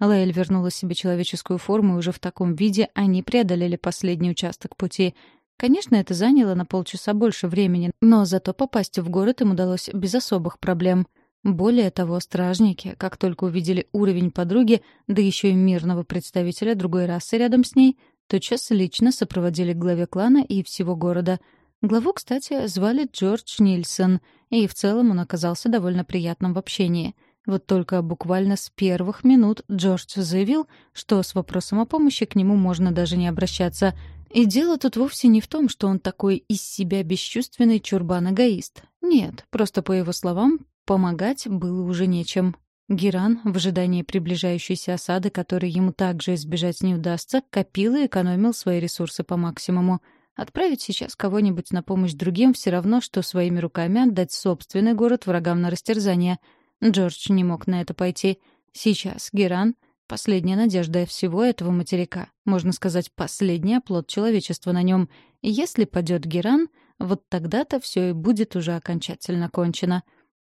Лаэль вернула себе человеческую форму, и уже в таком виде они преодолели последний участок пути — Конечно, это заняло на полчаса больше времени, но зато попасть в город им удалось без особых проблем. Более того, стражники, как только увидели уровень подруги, да еще и мирного представителя другой расы рядом с ней, тотчас лично сопроводили главе клана и всего города. Главу, кстати, звали Джордж Нильсон, и в целом он оказался довольно приятным в общении. Вот только буквально с первых минут Джордж заявил, что с вопросом о помощи к нему можно даже не обращаться — и дело тут вовсе не в том, что он такой из себя бесчувственный чурбан-эгоист. Нет, просто, по его словам, помогать было уже нечем. Геран, в ожидании приближающейся осады, которой ему также избежать не удастся, копил и экономил свои ресурсы по максимуму. Отправить сейчас кого-нибудь на помощь другим все равно, что своими руками отдать собственный город врагам на растерзание. Джордж не мог на это пойти. Сейчас Геран — Последняя надежда всего этого материка. Можно сказать, последний оплот человечества на нем. Если падет Геран, вот тогда-то все и будет уже окончательно кончено.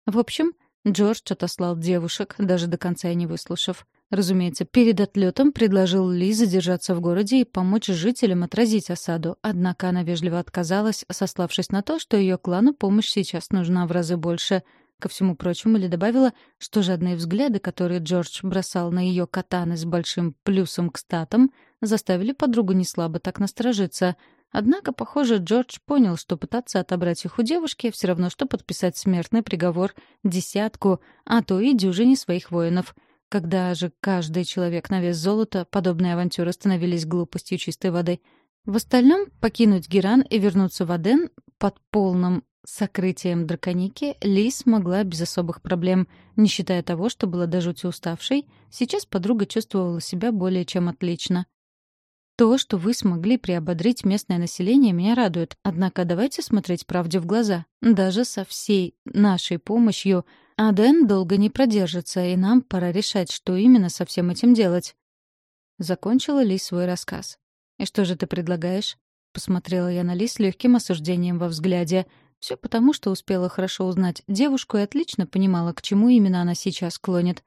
В общем, Джордж отослал девушек, даже до конца не выслушав. Разумеется, перед отлетом предложил Ли задержаться в городе и помочь жителям отразить осаду, однако она вежливо отказалась, сославшись на то, что ее клану помощь сейчас нужна в разы больше — Ко всему прочему, Ли добавила, что жадные взгляды, которые Джордж бросал на ее катаны с большим плюсом к статам, заставили подругу неслабо так насторожиться. Однако, похоже, Джордж понял, что пытаться отобрать их у девушки все равно, что подписать смертный приговор десятку, а то и дюжине своих воинов. Когда же каждый человек на вес золота, подобные авантюры становились глупостью чистой воды. В остальном, покинуть Геран и вернуться в Аден под полным сокрытием драконики Ли смогла без особых проблем. Не считая того, что была до жути уставшей, сейчас подруга чувствовала себя более чем отлично. То, что вы смогли приободрить местное население, меня радует. Однако давайте смотреть правде в глаза. Даже со всей нашей помощью Аден долго не продержится, и нам пора решать, что именно со всем этим делать. Закончила Ли свой рассказ. «И что же ты предлагаешь?» Посмотрела я на Ли с легким осуждением во взгляде — все потому, что успела хорошо узнать девушку и отлично понимала, к чему именно она сейчас клонит.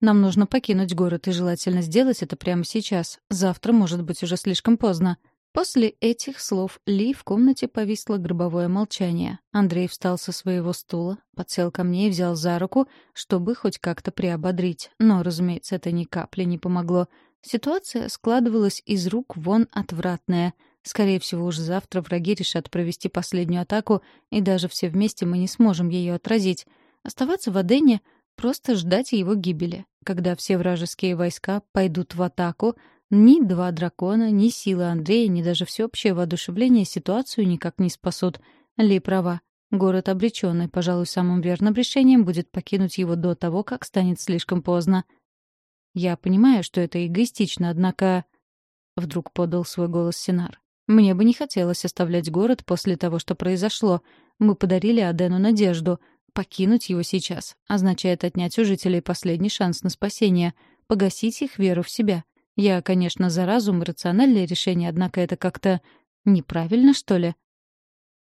Нам нужно покинуть город, и желательно сделать это прямо сейчас. Завтра может быть уже слишком поздно. После этих слов Ли в комнате повисло гробовое молчание. Андрей встал со своего стула, подсел ко мне и взял за руку, чтобы хоть как-то приободрить. Но, разумеется, это ни капли не помогло. Ситуация складывалась из рук вон отвратная. Скорее всего, уже завтра враги решат провести последнюю атаку, и даже все вместе мы не сможем ее отразить. Оставаться в Адене — просто ждать его гибели. Когда все вражеские войска пойдут в атаку — ни два дракона, ни сила Андрея, ни даже всеобщее воодушевление ситуацию никак не спасут. Ли права. Город обреченный, пожалуй, самым верным решением будет покинуть его до того, как станет слишком поздно. Я понимаю, что это эгоистично, однако... Вдруг подал свой голос Синар. Мне бы не хотелось оставлять город после того, что произошло. Мы подарили Адену надежду. Покинуть его сейчас означает отнять у жителей последний шанс на спасение, погасить их веру в себя. Я, конечно, за разум и рациональное решение, однако это как-то неправильно, что ли?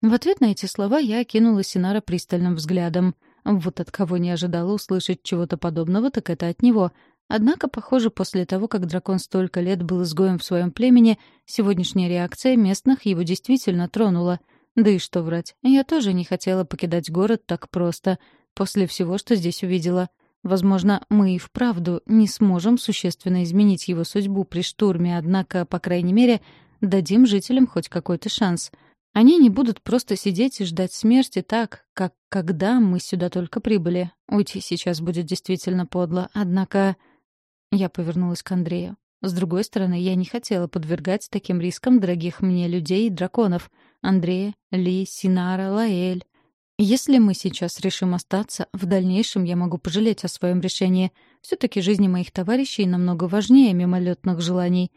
В ответ на эти слова я окинула Синара пристальным взглядом. Вот от кого не ожидала услышать чего-то подобного, так это от него. Однако, похоже, после того, как дракон столько лет был изгоем в своем племени, сегодняшняя реакция местных его действительно тронула. Да и что врать, я тоже не хотела покидать город так просто, после всего, что здесь увидела. Возможно, мы и вправду не сможем существенно изменить его судьбу при штурме, однако, по крайней мере, дадим жителям хоть какой-то шанс. Они не будут просто сидеть и ждать смерти так, как когда мы сюда только прибыли. Уйти сейчас будет действительно подло, однако... Я повернулась к Андрею. С другой стороны, я не хотела подвергать таким рискам дорогих мне людей и драконов. Андрея, Ли, Синара, Лаэль. Если мы сейчас решим остаться, в дальнейшем я могу пожалеть о своем решении. Все-таки жизни моих товарищей намного важнее мимолетных желаний.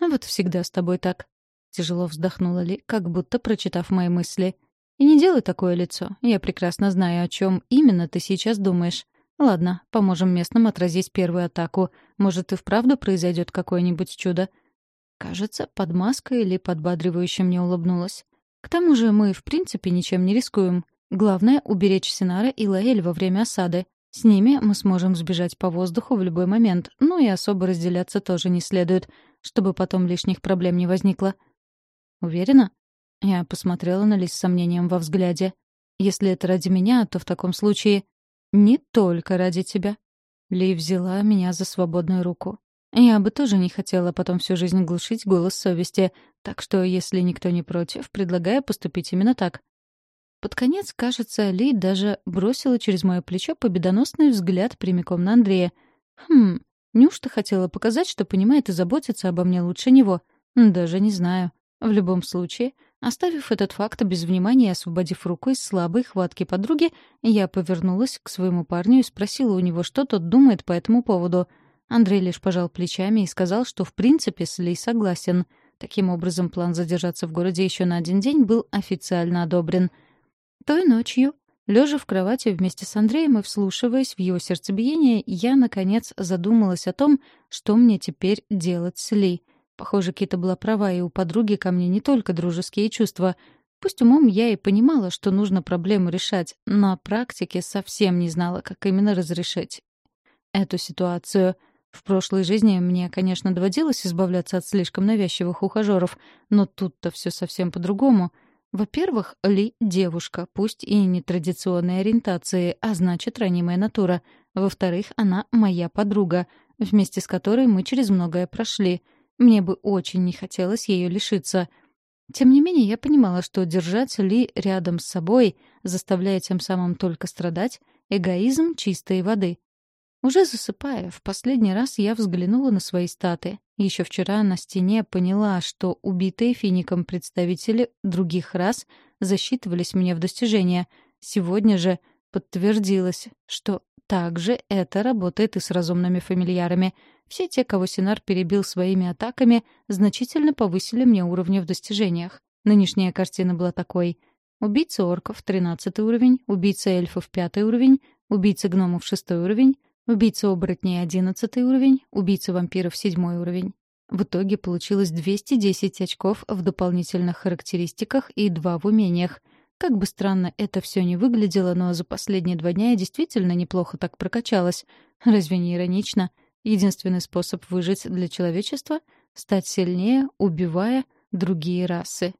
А вот всегда с тобой так. Тяжело вздохнула Ли, как будто прочитав мои мысли. И не делай такое лицо. Я прекрасно знаю, о чем именно ты сейчас думаешь. Ладно, поможем местным отразить первую атаку. Может, и вправду произойдет какое-нибудь чудо. Кажется, под маской или подбадривающе мне улыбнулась. К тому же мы, в принципе, ничем не рискуем. Главное — уберечь Синара и Лаэль во время осады. С ними мы сможем сбежать по воздуху в любой момент, ну и особо разделяться тоже не следует, чтобы потом лишних проблем не возникло. Уверена? Я посмотрела на Лис с сомнением во взгляде. Если это ради меня, то в таком случае не только ради тебя. Ли взяла меня за свободную руку. Я бы тоже не хотела потом всю жизнь глушить голос совести, так что, если никто не против, предлагаю поступить именно так. Под конец, кажется, Ли даже бросила через мое плечо победоносный взгляд прямиком на Андрея. Хм, неужто хотела показать, что понимает и заботится обо мне лучше него? Даже не знаю. В любом случае, оставив этот факт без внимания и освободив руку из слабой хватки подруги, я повернулась к своему парню и спросила у него, что тот думает по этому поводу — Андрей лишь пожал плечами и сказал, что в принципе с Ли согласен. Таким образом, план задержаться в городе еще на один день был официально одобрен. Той ночью, лежа в кровати вместе с Андреем и вслушиваясь в его сердцебиение, я, наконец, задумалась о том, что мне теперь делать с Ли. Похоже, Кита была права, и у подруги ко мне не только дружеские чувства. Пусть умом я и понимала, что нужно проблему решать, но практике совсем не знала, как именно разрешить эту ситуацию — в прошлой жизни мне, конечно, доводилось избавляться от слишком навязчивых ухажеров, но тут-то все совсем по-другому. Во-первых, Ли — девушка, пусть и нетрадиционной ориентации, а значит, ранимая натура. Во-вторых, она моя подруга, вместе с которой мы через многое прошли. Мне бы очень не хотелось ее лишиться. Тем не менее, я понимала, что держать Ли рядом с собой, заставляя тем самым только страдать, эгоизм чистой воды. Уже засыпая, в последний раз я взглянула на свои статы. Еще вчера на стене поняла, что убитые фиником представители других рас засчитывались мне в достижения. Сегодня же подтвердилось, что также это работает и с разумными фамильярами. Все те, кого Синар перебил своими атаками, значительно повысили мне уровни в достижениях. Нынешняя картина была такой. Убийца орков — 13 уровень, убийца эльфов — 5 уровень, убийца гномов — 6 уровень, Убийца оборотней — одиннадцатый уровень, убийца вампиров — седьмой уровень. В итоге получилось 210 очков в дополнительных характеристиках и два в умениях. Как бы странно это все не выглядело, но за последние два дня я действительно неплохо так прокачалась. Разве не иронично? Единственный способ выжить для человечества — стать сильнее, убивая, другие расы.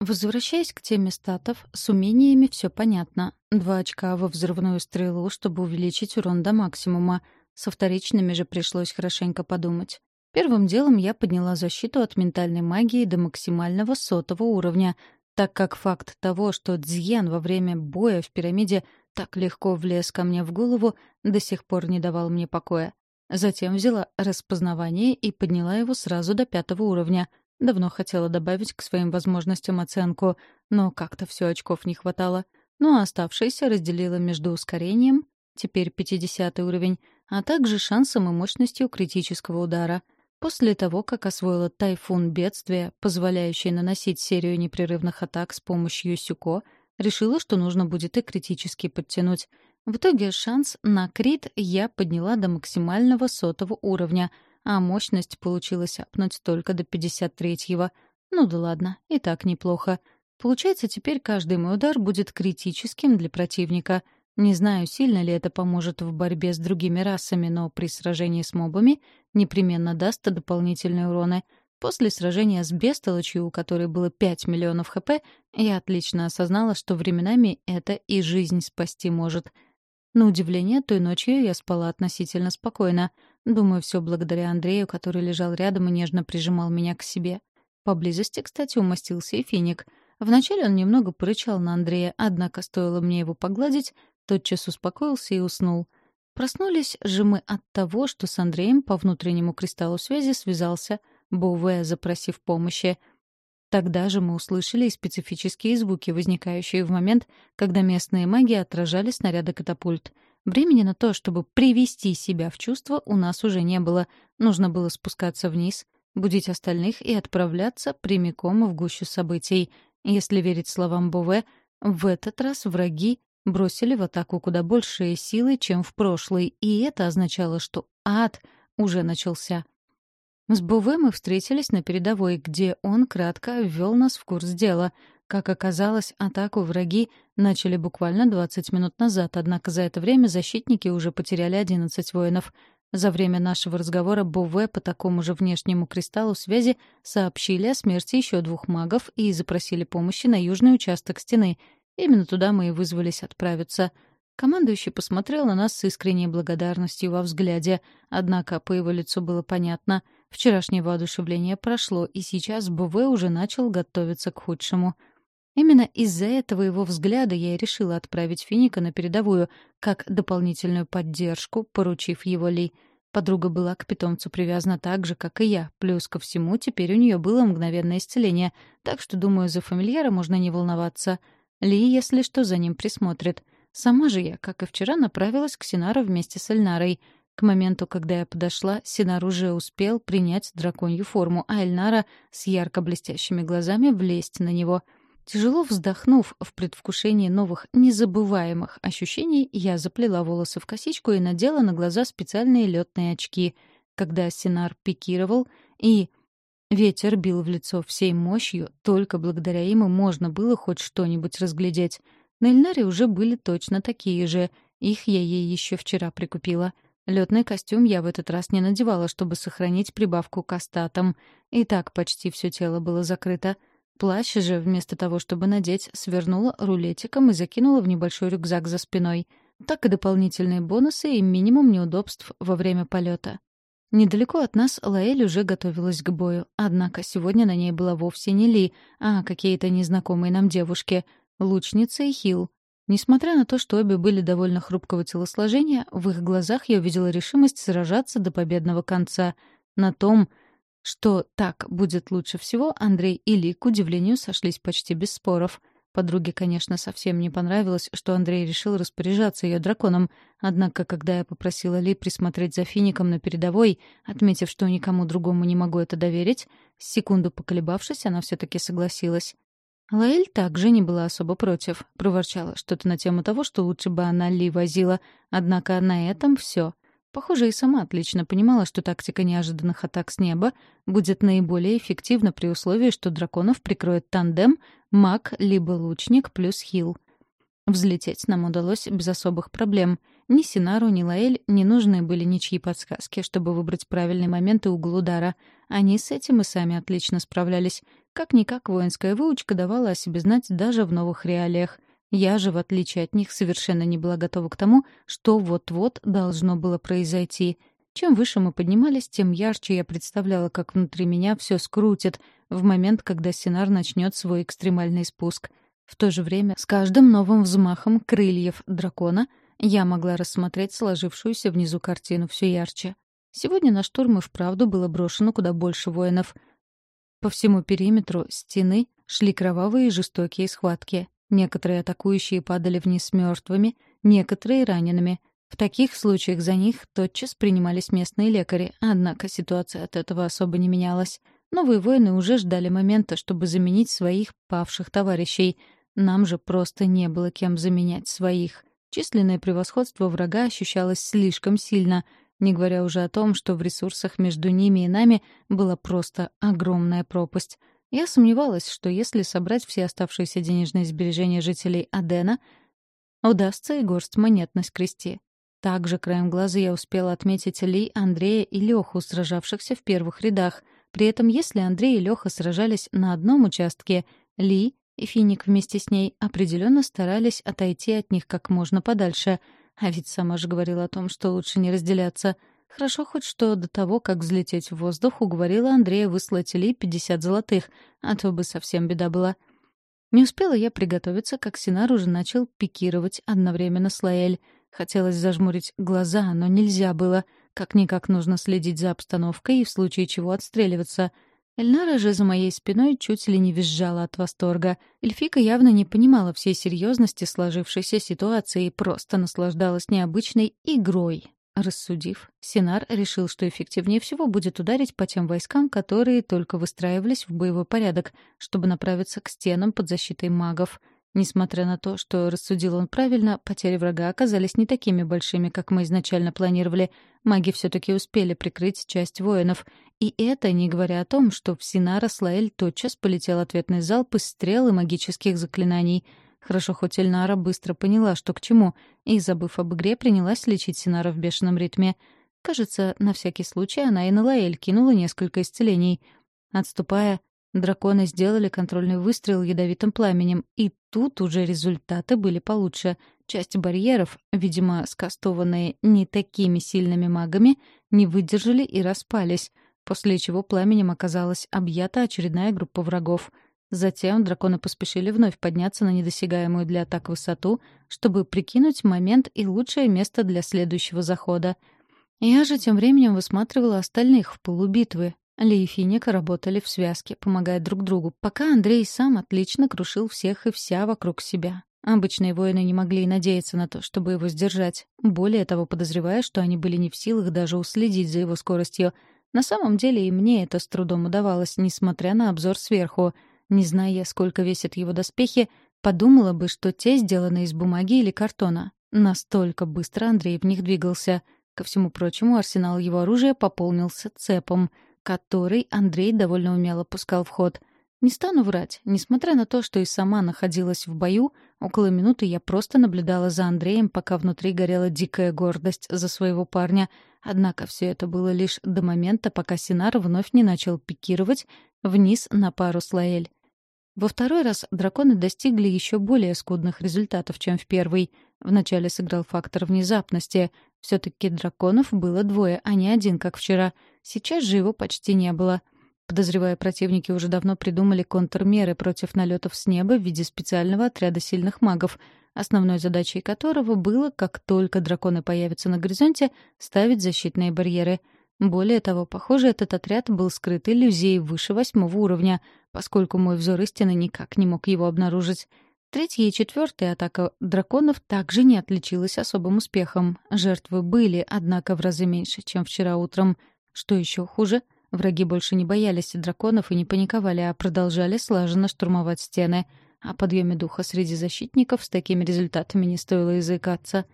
Возвращаясь к теме статов, с умениями все понятно. Два очка во взрывную стрелу, чтобы увеличить урон до максимума. Со вторичными же пришлось хорошенько подумать. Первым делом я подняла защиту от ментальной магии до максимального сотого уровня, так как факт того, что Дзьян во время боя в пирамиде так легко влез ко мне в голову, до сих пор не давал мне покоя. Затем взяла распознавание и подняла его сразу до пятого уровня. Давно хотела добавить к своим возможностям оценку, но как-то все очков не хватало. Ну а оставшиеся разделила между ускорением, теперь 50 уровень, а также шансом и мощностью критического удара. После того, как освоила тайфун бедствия, позволяющий наносить серию непрерывных атак с помощью сюко, решила, что нужно будет и критически подтянуть. В итоге шанс на крит я подняла до максимального сотого уровня, а мощность получилось апнуть только до 53-го. Ну да ладно, и так неплохо. Получается, теперь каждый мой удар будет критическим для противника — не знаю, сильно ли это поможет в борьбе с другими расами, но при сражении с мобами непременно даст дополнительные уроны. После сражения с бестолочью, у которой было 5 миллионов хп, я отлично осознала, что временами это и жизнь спасти может. На удивление, той ночью я спала относительно спокойно. Думаю, все благодаря Андрею, который лежал рядом и нежно прижимал меня к себе. Поблизости, кстати, умостился и финик. Вначале он немного порычал на Андрея, однако стоило мне его погладить, тотчас успокоился и уснул. Проснулись же мы от того, что с Андреем по внутреннему кристаллу связи связался Боуэ, запросив помощи. Тогда же мы услышали и специфические звуки, возникающие в момент, когда местные маги отражали снаряды катапульт. Времени на то, чтобы привести себя в чувство, у нас уже не было. Нужно было спускаться вниз, будить остальных и отправляться прямиком в гущу событий. Если верить словам Бове, в этот раз враги бросили в атаку куда большие силы, чем в прошлый, и это означало, что ад уже начался. С Буве мы встретились на передовой, где он кратко ввел нас в курс дела. Как оказалось, атаку враги начали буквально 20 минут назад, однако за это время защитники уже потеряли 11 воинов. За время нашего разговора Буве по такому же внешнему кристаллу связи сообщили о смерти еще двух магов и запросили помощи на южный участок стены — Именно туда мы и вызвались отправиться. Командующий посмотрел на нас с искренней благодарностью во взгляде, однако по его лицу было понятно. Вчерашнее воодушевление прошло, и сейчас БВ уже начал готовиться к худшему. Именно из-за этого его взгляда я и решила отправить Финика на передовую, как дополнительную поддержку, поручив его Ли. Подруга была к питомцу привязана так же, как и я. Плюс ко всему, теперь у нее было мгновенное исцеление, так что, думаю, за фамильяра можно не волноваться — ли, если что, за ним присмотрит. Сама же я, как и вчера, направилась к Синару вместе с Эльнарой. К моменту, когда я подошла, Синар уже успел принять драконью форму, а Эльнара с ярко блестящими глазами влезть на него. Тяжело вздохнув в предвкушении новых незабываемых ощущений, я заплела волосы в косичку и надела на глаза специальные летные очки. Когда Синар пикировал и Ветер бил в лицо всей мощью, только благодаря им можно было хоть что-нибудь разглядеть. На Эльнаре уже были точно такие же. Их я ей еще вчера прикупила. Летный костюм я в этот раз не надевала, чтобы сохранить прибавку к остатам. И так почти все тело было закрыто. Плащ же, вместо того, чтобы надеть, свернула рулетиком и закинула в небольшой рюкзак за спиной. Так и дополнительные бонусы и минимум неудобств во время полета. Недалеко от нас Лаэль уже готовилась к бою, однако сегодня на ней была вовсе не Ли, а какие-то незнакомые нам девушки — лучница и Хил. Несмотря на то, что обе были довольно хрупкого телосложения, в их глазах я увидела решимость сражаться до победного конца. На том, что так будет лучше всего, Андрей и Ли, к удивлению, сошлись почти без споров — Подруге, конечно, совсем не понравилось, что Андрей решил распоряжаться ее драконом, однако, когда я попросила Ли присмотреть за Фиником на передовой, отметив, что никому другому не могу это доверить, секунду поколебавшись, она все-таки согласилась. Лаэль также не была особо против, проворчала что-то на тему того, что лучше бы она Ли возила, однако на этом все. Похоже, и сама отлично понимала, что тактика неожиданных атак с неба будет наиболее эффективна при условии, что драконов прикроет тандем маг либо лучник плюс хил. Взлететь нам удалось без особых проблем. Ни Синару, ни Лаэль не нужны были ничьи подсказки, чтобы выбрать правильный момент и угол удара. Они с этим и сами отлично справлялись. Как-никак воинская выучка давала о себе знать даже в новых реалиях. Я же, в отличие от них, совершенно не была готова к тому, что вот-вот должно было произойти. Чем выше мы поднимались, тем ярче я представляла, как внутри меня все скрутит в момент, когда Синар начнет свой экстремальный спуск. В то же время, с каждым новым взмахом крыльев дракона я могла рассмотреть сложившуюся внизу картину все ярче. Сегодня на штурм и вправду было брошено куда больше воинов. По всему периметру стены шли кровавые и жестокие схватки. Некоторые атакующие падали вниз мертвыми, некоторые — ранеными. В таких случаях за них тотчас принимались местные лекари, однако ситуация от этого особо не менялась. Новые воины уже ждали момента, чтобы заменить своих павших товарищей. Нам же просто не было кем заменять своих. Численное превосходство врага ощущалось слишком сильно — не говоря уже о том, что в ресурсах между ними и нами была просто огромная пропасть. Я сомневалась, что если собрать все оставшиеся денежные сбережения жителей Адена, удастся и горсть монет наскрести. Также краем глаза я успела отметить Ли, Андрея и Леху, сражавшихся в первых рядах. При этом, если Андрей и Леха сражались на одном участке, Ли и Финик вместе с ней определенно старались отойти от них как можно подальше — а ведь сама же говорила о том, что лучше не разделяться. Хорошо хоть что до того, как взлететь в воздух, уговорила Андрея выслать Ли 50 золотых, а то бы совсем беда была. Не успела я приготовиться, как Синар уже начал пикировать одновременно с Лаэль. Хотелось зажмурить глаза, но нельзя было. Как-никак нужно следить за обстановкой и в случае чего отстреливаться — Эльнара же за моей спиной чуть ли не визжала от восторга. Эльфика явно не понимала всей серьезности сложившейся ситуации и просто наслаждалась необычной игрой. Рассудив, Синар решил, что эффективнее всего будет ударить по тем войскам, которые только выстраивались в боевой порядок, чтобы направиться к стенам под защитой магов — Несмотря на то, что рассудил он правильно, потери врага оказались не такими большими, как мы изначально планировали. Маги все-таки успели прикрыть часть воинов. И это не говоря о том, что в Синара Слаэль тотчас полетел ответный залп из стрел и магических заклинаний. Хорошо, хоть Эльнара быстро поняла, что к чему, и, забыв об игре, принялась лечить Синара в бешеном ритме. Кажется, на всякий случай она и на Лаэль кинула несколько исцелений. Отступая, Драконы сделали контрольный выстрел ядовитым пламенем, и тут уже результаты были получше. Часть барьеров, видимо, скастованные не такими сильными магами, не выдержали и распались, после чего пламенем оказалась объята очередная группа врагов. Затем драконы поспешили вновь подняться на недосягаемую для атак высоту, чтобы прикинуть момент и лучшее место для следующего захода. Я же тем временем высматривала остальных в полубитвы, ли и Финик работали в связке, помогая друг другу, пока Андрей сам отлично крушил всех и вся вокруг себя. Обычные воины не могли и надеяться на то, чтобы его сдержать, более того, подозревая, что они были не в силах даже уследить за его скоростью. На самом деле и мне это с трудом удавалось, несмотря на обзор сверху. Не зная, сколько весят его доспехи, подумала бы, что те сделаны из бумаги или картона. Настолько быстро Андрей в них двигался. Ко всему прочему, арсенал его оружия пополнился цепом — который Андрей довольно умело пускал в ход. Не стану врать, несмотря на то, что и сама находилась в бою, около минуты я просто наблюдала за Андреем, пока внутри горела дикая гордость за своего парня. Однако все это было лишь до момента, пока Синар вновь не начал пикировать вниз на пару с Лаэль. Во второй раз драконы достигли еще более скудных результатов, чем в первый. Вначале сыграл фактор внезапности. все таки драконов было двое, а не один, как вчера — Сейчас же его почти не было. Подозревая, противники уже давно придумали контрмеры против налетов с неба в виде специального отряда сильных магов, основной задачей которого было, как только драконы появятся на горизонте, ставить защитные барьеры. Более того, похоже, этот отряд был скрыт иллюзией выше восьмого уровня, поскольку мой взор истины никак не мог его обнаружить. Третья и четвертая атака драконов также не отличилась особым успехом. Жертвы были, однако, в разы меньше, чем вчера утром — что еще хуже, враги больше не боялись драконов и не паниковали, а продолжали слаженно штурмовать стены. О подъеме духа среди защитников с такими результатами не стоило языкаться.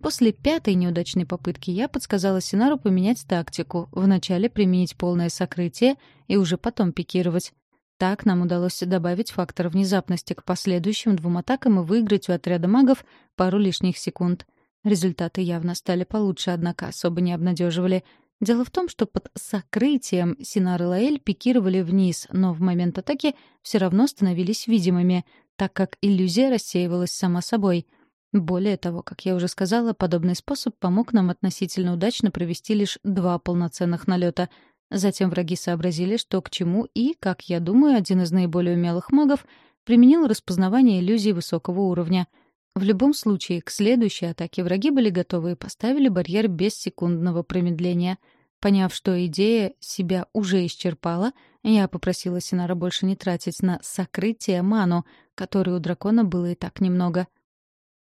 После пятой неудачной попытки я подсказала Синару поменять тактику, вначале применить полное сокрытие и уже потом пикировать. Так нам удалось добавить фактор внезапности к последующим двум атакам и выиграть у отряда магов пару лишних секунд. Результаты явно стали получше, однако особо не обнадеживали. Дело в том, что под сокрытием Синар и Лаэль пикировали вниз, но в момент атаки все равно становились видимыми, так как иллюзия рассеивалась сама собой. Более того, как я уже сказала, подобный способ помог нам относительно удачно провести лишь два полноценных налета. Затем враги сообразили, что к чему, и, как я думаю, один из наиболее умелых магов применил распознавание иллюзий высокого уровня — в любом случае, к следующей атаке враги были готовы и поставили барьер без секундного промедления. Поняв, что идея себя уже исчерпала, я попросила Синара больше не тратить на сокрытие ману, которой у дракона было и так немного.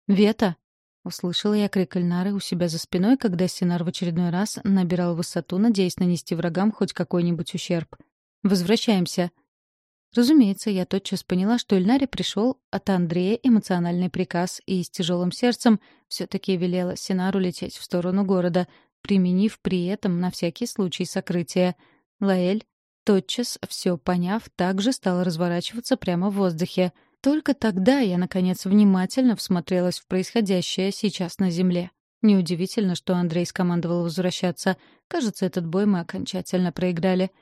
«Вета!» — услышала я крик Эльнары у себя за спиной, когда Синар в очередной раз набирал высоту, надеясь нанести врагам хоть какой-нибудь ущерб. «Возвращаемся!» Разумеется, я тотчас поняла, что Ильнаре пришел от Андрея эмоциональный приказ и с тяжелым сердцем все-таки велела Синару лететь в сторону города, применив при этом на всякий случай сокрытие. Лаэль, тотчас все поняв, также стала разворачиваться прямо в воздухе. Только тогда я, наконец, внимательно всмотрелась в происходящее сейчас на земле. Неудивительно, что Андрей скомандовал возвращаться. Кажется, этот бой мы окончательно проиграли —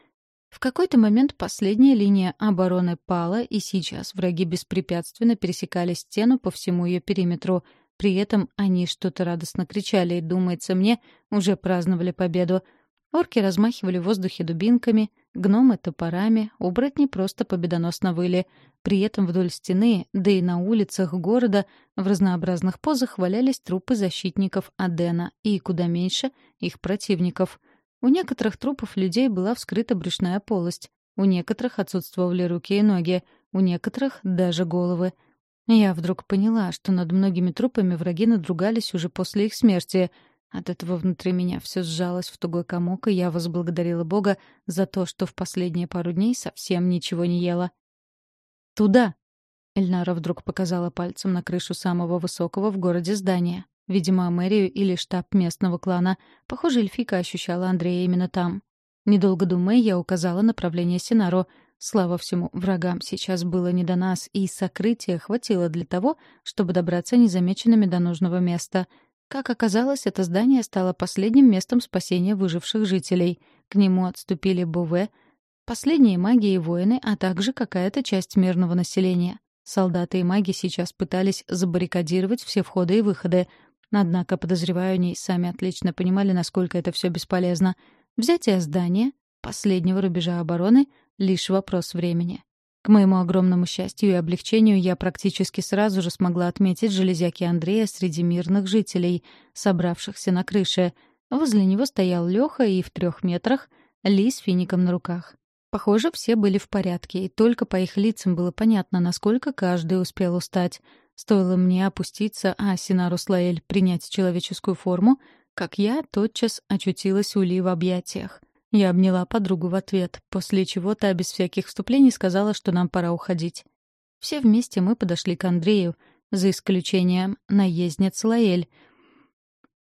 в какой-то момент последняя линия обороны пала, и сейчас враги беспрепятственно пересекали стену по всему ее периметру. При этом они что-то радостно кричали и, думается мне, уже праздновали победу. Орки размахивали в воздухе дубинками, гномы — топорами, оборотни просто победоносно выли. При этом вдоль стены, да и на улицах города в разнообразных позах валялись трупы защитников Адена и, куда меньше, их противников — у некоторых трупов людей была вскрыта брюшная полость, у некоторых отсутствовали руки и ноги, у некоторых — даже головы. Я вдруг поняла, что над многими трупами враги надругались уже после их смерти. От этого внутри меня все сжалось в тугой комок, и я возблагодарила Бога за то, что в последние пару дней совсем ничего не ела. «Туда!» — Эльнара вдруг показала пальцем на крышу самого высокого в городе здания. Видимо, мэрию или штаб местного клана. Похоже, эльфика ощущала Андрея именно там. Недолго думая, я указала направление Синару. Слава всему, врагам сейчас было не до нас, и сокрытия хватило для того, чтобы добраться незамеченными до нужного места. Как оказалось, это здание стало последним местом спасения выживших жителей. К нему отступили Буве, последние маги и воины, а также какая-то часть мирного населения. Солдаты и маги сейчас пытались забаррикадировать все входы и выходы, Однако, подозреваю, они сами отлично понимали, насколько это все бесполезно. Взятие здания, последнего рубежа обороны — лишь вопрос времени. К моему огромному счастью и облегчению я практически сразу же смогла отметить железяки Андрея среди мирных жителей, собравшихся на крыше. Возле него стоял Лёха и в трех метрах — Ли с фиником на руках. Похоже, все были в порядке, и только по их лицам было понятно, насколько каждый успел устать — Стоило мне опуститься, а Синару Слаэль принять человеческую форму, как я тотчас очутилась у Ли в объятиях. Я обняла подругу в ответ, после чего та без всяких вступлений сказала, что нам пора уходить. Все вместе мы подошли к Андрею, за исключением наездниц Лаэль,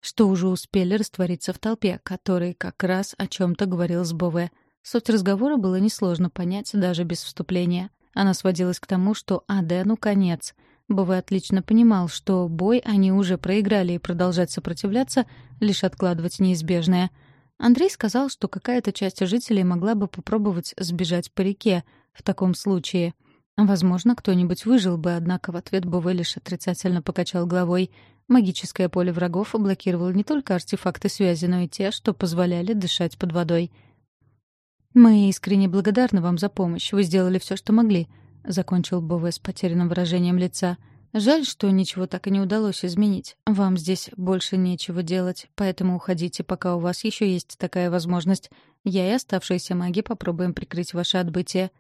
что уже успели раствориться в толпе, который как раз о чем то говорил с Бове. Суть разговора было несложно понять даже без вступления. Она сводилась к тому, что Адену конец — Бовы отлично понимал, что бой они уже проиграли, и продолжать сопротивляться — лишь откладывать неизбежное. Андрей сказал, что какая-то часть жителей могла бы попробовать сбежать по реке в таком случае. Возможно, кто-нибудь выжил бы, однако в ответ Бове лишь отрицательно покачал головой. Магическое поле врагов блокировало не только артефакты связи, но и те, что позволяли дышать под водой. «Мы искренне благодарны вам за помощь. Вы сделали все, что могли», — закончил Бове с потерянным выражением лица. «Жаль, что ничего так и не удалось изменить. Вам здесь больше нечего делать, поэтому уходите, пока у вас еще есть такая возможность. Я и оставшиеся маги попробуем прикрыть ваше отбытие».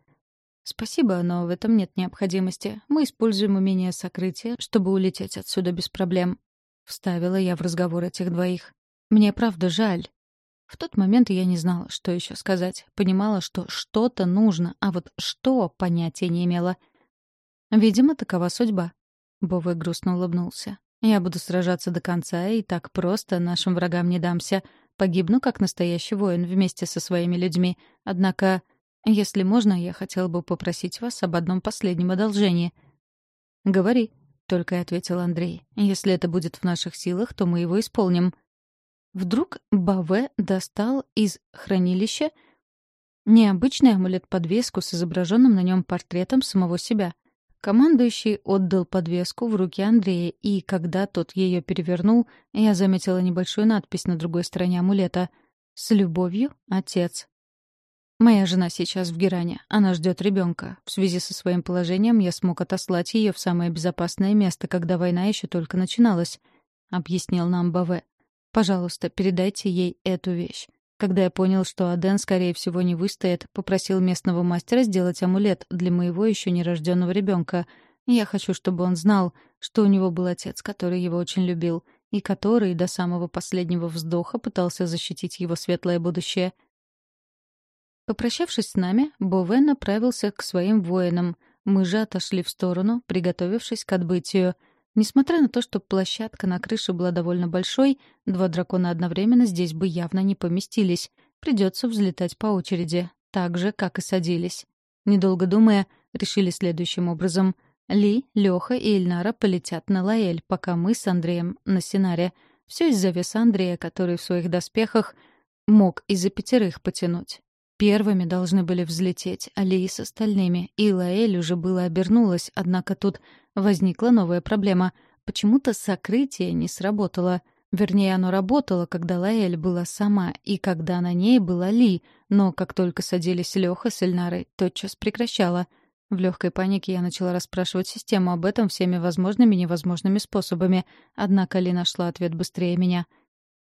«Спасибо, но в этом нет необходимости. Мы используем умение сокрытия, чтобы улететь отсюда без проблем», — вставила я в разговор этих двоих. «Мне правда жаль. В тот момент я не знала, что еще сказать. Понимала, что что-то нужно, а вот что — понятия не имела. Видимо, такова судьба. Бовой грустно улыбнулся. Я буду сражаться до конца, и так просто нашим врагам не дамся. Погибну, как настоящий воин, вместе со своими людьми. Однако, если можно, я хотел бы попросить вас об одном последнем одолжении. «Говори», — только и ответил Андрей. «Если это будет в наших силах, то мы его исполним». Вдруг Баве достал из хранилища необычный амулет-подвеску с изображенным на нем портретом самого себя. Командующий отдал подвеску в руки Андрея, и когда тот ее перевернул, я заметила небольшую надпись на другой стороне амулета «С любовью, отец». Моя жена сейчас в Геране. Она ждет ребенка. В связи со своим положением я смог отослать ее в самое безопасное место, когда война еще только начиналась, — объяснил нам Баве. Пожалуйста, передайте ей эту вещь. Когда я понял, что Аден, скорее всего, не выстоит, попросил местного мастера сделать амулет для моего еще нерожденного ребенка. Я хочу, чтобы он знал, что у него был отец, который его очень любил, и который до самого последнего вздоха пытался защитить его светлое будущее. Попрощавшись с нами, Бове направился к своим воинам. Мы же отошли в сторону, приготовившись к отбытию — Несмотря на то, что площадка на крыше была довольно большой, два дракона одновременно здесь бы явно не поместились. Придется взлетать по очереди, так же, как и садились. Недолго думая, решили следующим образом. Ли, Лёха и Эльнара полетят на Лаэль, пока мы с Андреем на Синаре. Все из-за веса Андрея, который в своих доспехах мог из-за пятерых потянуть. Первыми должны были взлететь Али с остальными, и Лаэль уже было обернулась, однако тут возникла новая проблема. Почему-то сокрытие не сработало. Вернее, оно работало, когда Лаэль была сама, и когда на ней была Ли, но как только садились Лёха с Эльнарой, тотчас прекращала. В легкой панике я начала расспрашивать систему об этом всеми возможными и невозможными способами, однако Ли нашла ответ быстрее меня.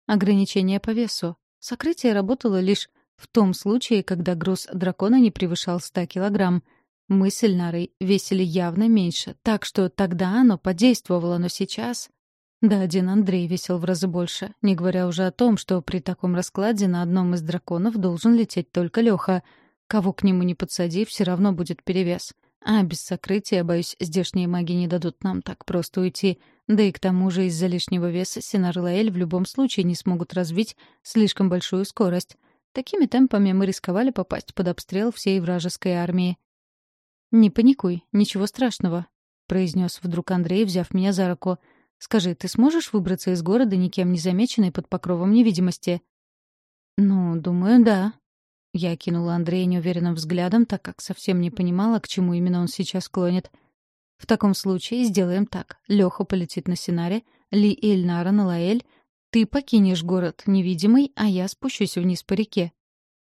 Ограничение по весу. Сокрытие работало лишь в том случае, когда груз дракона не превышал 100 килограмм. Мы с Эльнарой весили явно меньше, так что тогда оно подействовало, но сейчас... Да, один Андрей весил в разы больше, не говоря уже о том, что при таком раскладе на одном из драконов должен лететь только Леха. Кого к нему не подсади, все равно будет перевес. А без сокрытия, боюсь, здешние маги не дадут нам так просто уйти. Да и к тому же из-за лишнего веса Синар Лаэль в любом случае не смогут развить слишком большую скорость. Такими темпами мы рисковали попасть под обстрел всей вражеской армии. «Не паникуй, ничего страшного», — произнес вдруг Андрей, взяв меня за руку. «Скажи, ты сможешь выбраться из города, никем не замеченной под покровом невидимости?» «Ну, думаю, да». Я кинула Андрея неуверенным взглядом, так как совсем не понимала, к чему именно он сейчас клонит. «В таком случае сделаем так. Лёха полетит на Синаре, Ли Эльнара на Лаэль, ты покинешь город невидимый, а я спущусь вниз по реке.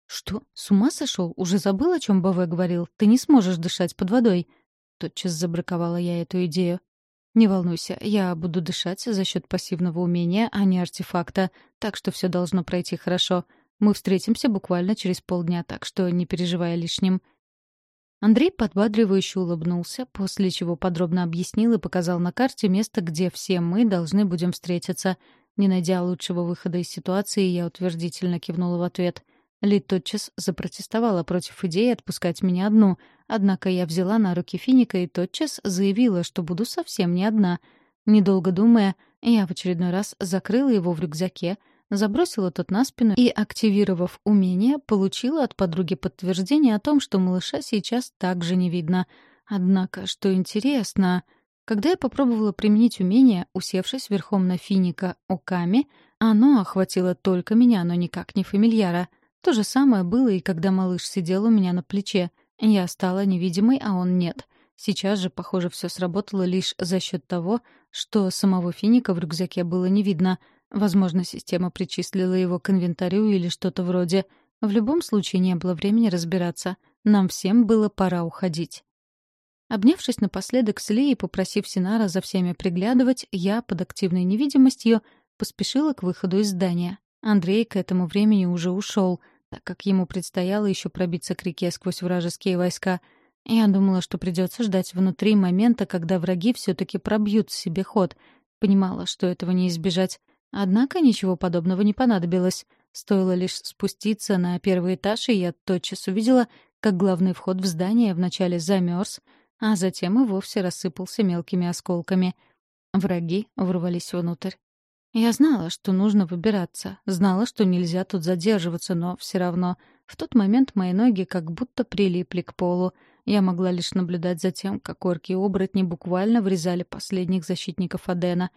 Что? С ума сошел? Уже забыл, о чем Баве говорил? Ты не сможешь дышать под водой. Тотчас забраковала я эту идею. Не волнуйся, я буду дышать за счет пассивного умения, а не артефакта, так что все должно пройти хорошо. Мы встретимся буквально через полдня, так что не переживай лишним. Андрей подбадривающе улыбнулся, после чего подробно объяснил и показал на карте место, где все мы должны будем встретиться — не найдя лучшего выхода из ситуации, я утвердительно кивнула в ответ. Ли тотчас запротестовала против идеи отпускать меня одну, однако я взяла на руки Финика и тотчас заявила, что буду совсем не одна. Недолго думая, я в очередной раз закрыла его в рюкзаке, забросила тот на спину и, активировав умение, получила от подруги подтверждение о том, что малыша сейчас также не видно. Однако, что интересно, когда я попробовала применить умение, усевшись верхом на финика Оками, оно охватило только меня, но никак не фамильяра. То же самое было и когда малыш сидел у меня на плече. Я стала невидимой, а он нет. Сейчас же, похоже, все сработало лишь за счет того, что самого финика в рюкзаке было не видно. Возможно, система причислила его к инвентарю или что-то вроде. В любом случае не было времени разбираться. Нам всем было пора уходить. Обнявшись напоследок с Ли и попросив Синара за всеми приглядывать, я, под активной невидимостью, поспешила к выходу из здания. Андрей к этому времени уже ушел, так как ему предстояло еще пробиться к реке сквозь вражеские войска. Я думала, что придется ждать внутри момента, когда враги все-таки пробьют себе ход. Понимала, что этого не избежать. Однако ничего подобного не понадобилось. Стоило лишь спуститься на первый этаж, и я тотчас увидела, как главный вход в здание вначале замерз, а затем и вовсе рассыпался мелкими осколками. Враги ворвались внутрь. Я знала, что нужно выбираться, знала, что нельзя тут задерживаться, но все равно в тот момент мои ноги как будто прилипли к полу. Я могла лишь наблюдать за тем, как орки и оборотни буквально врезали последних защитников Адена.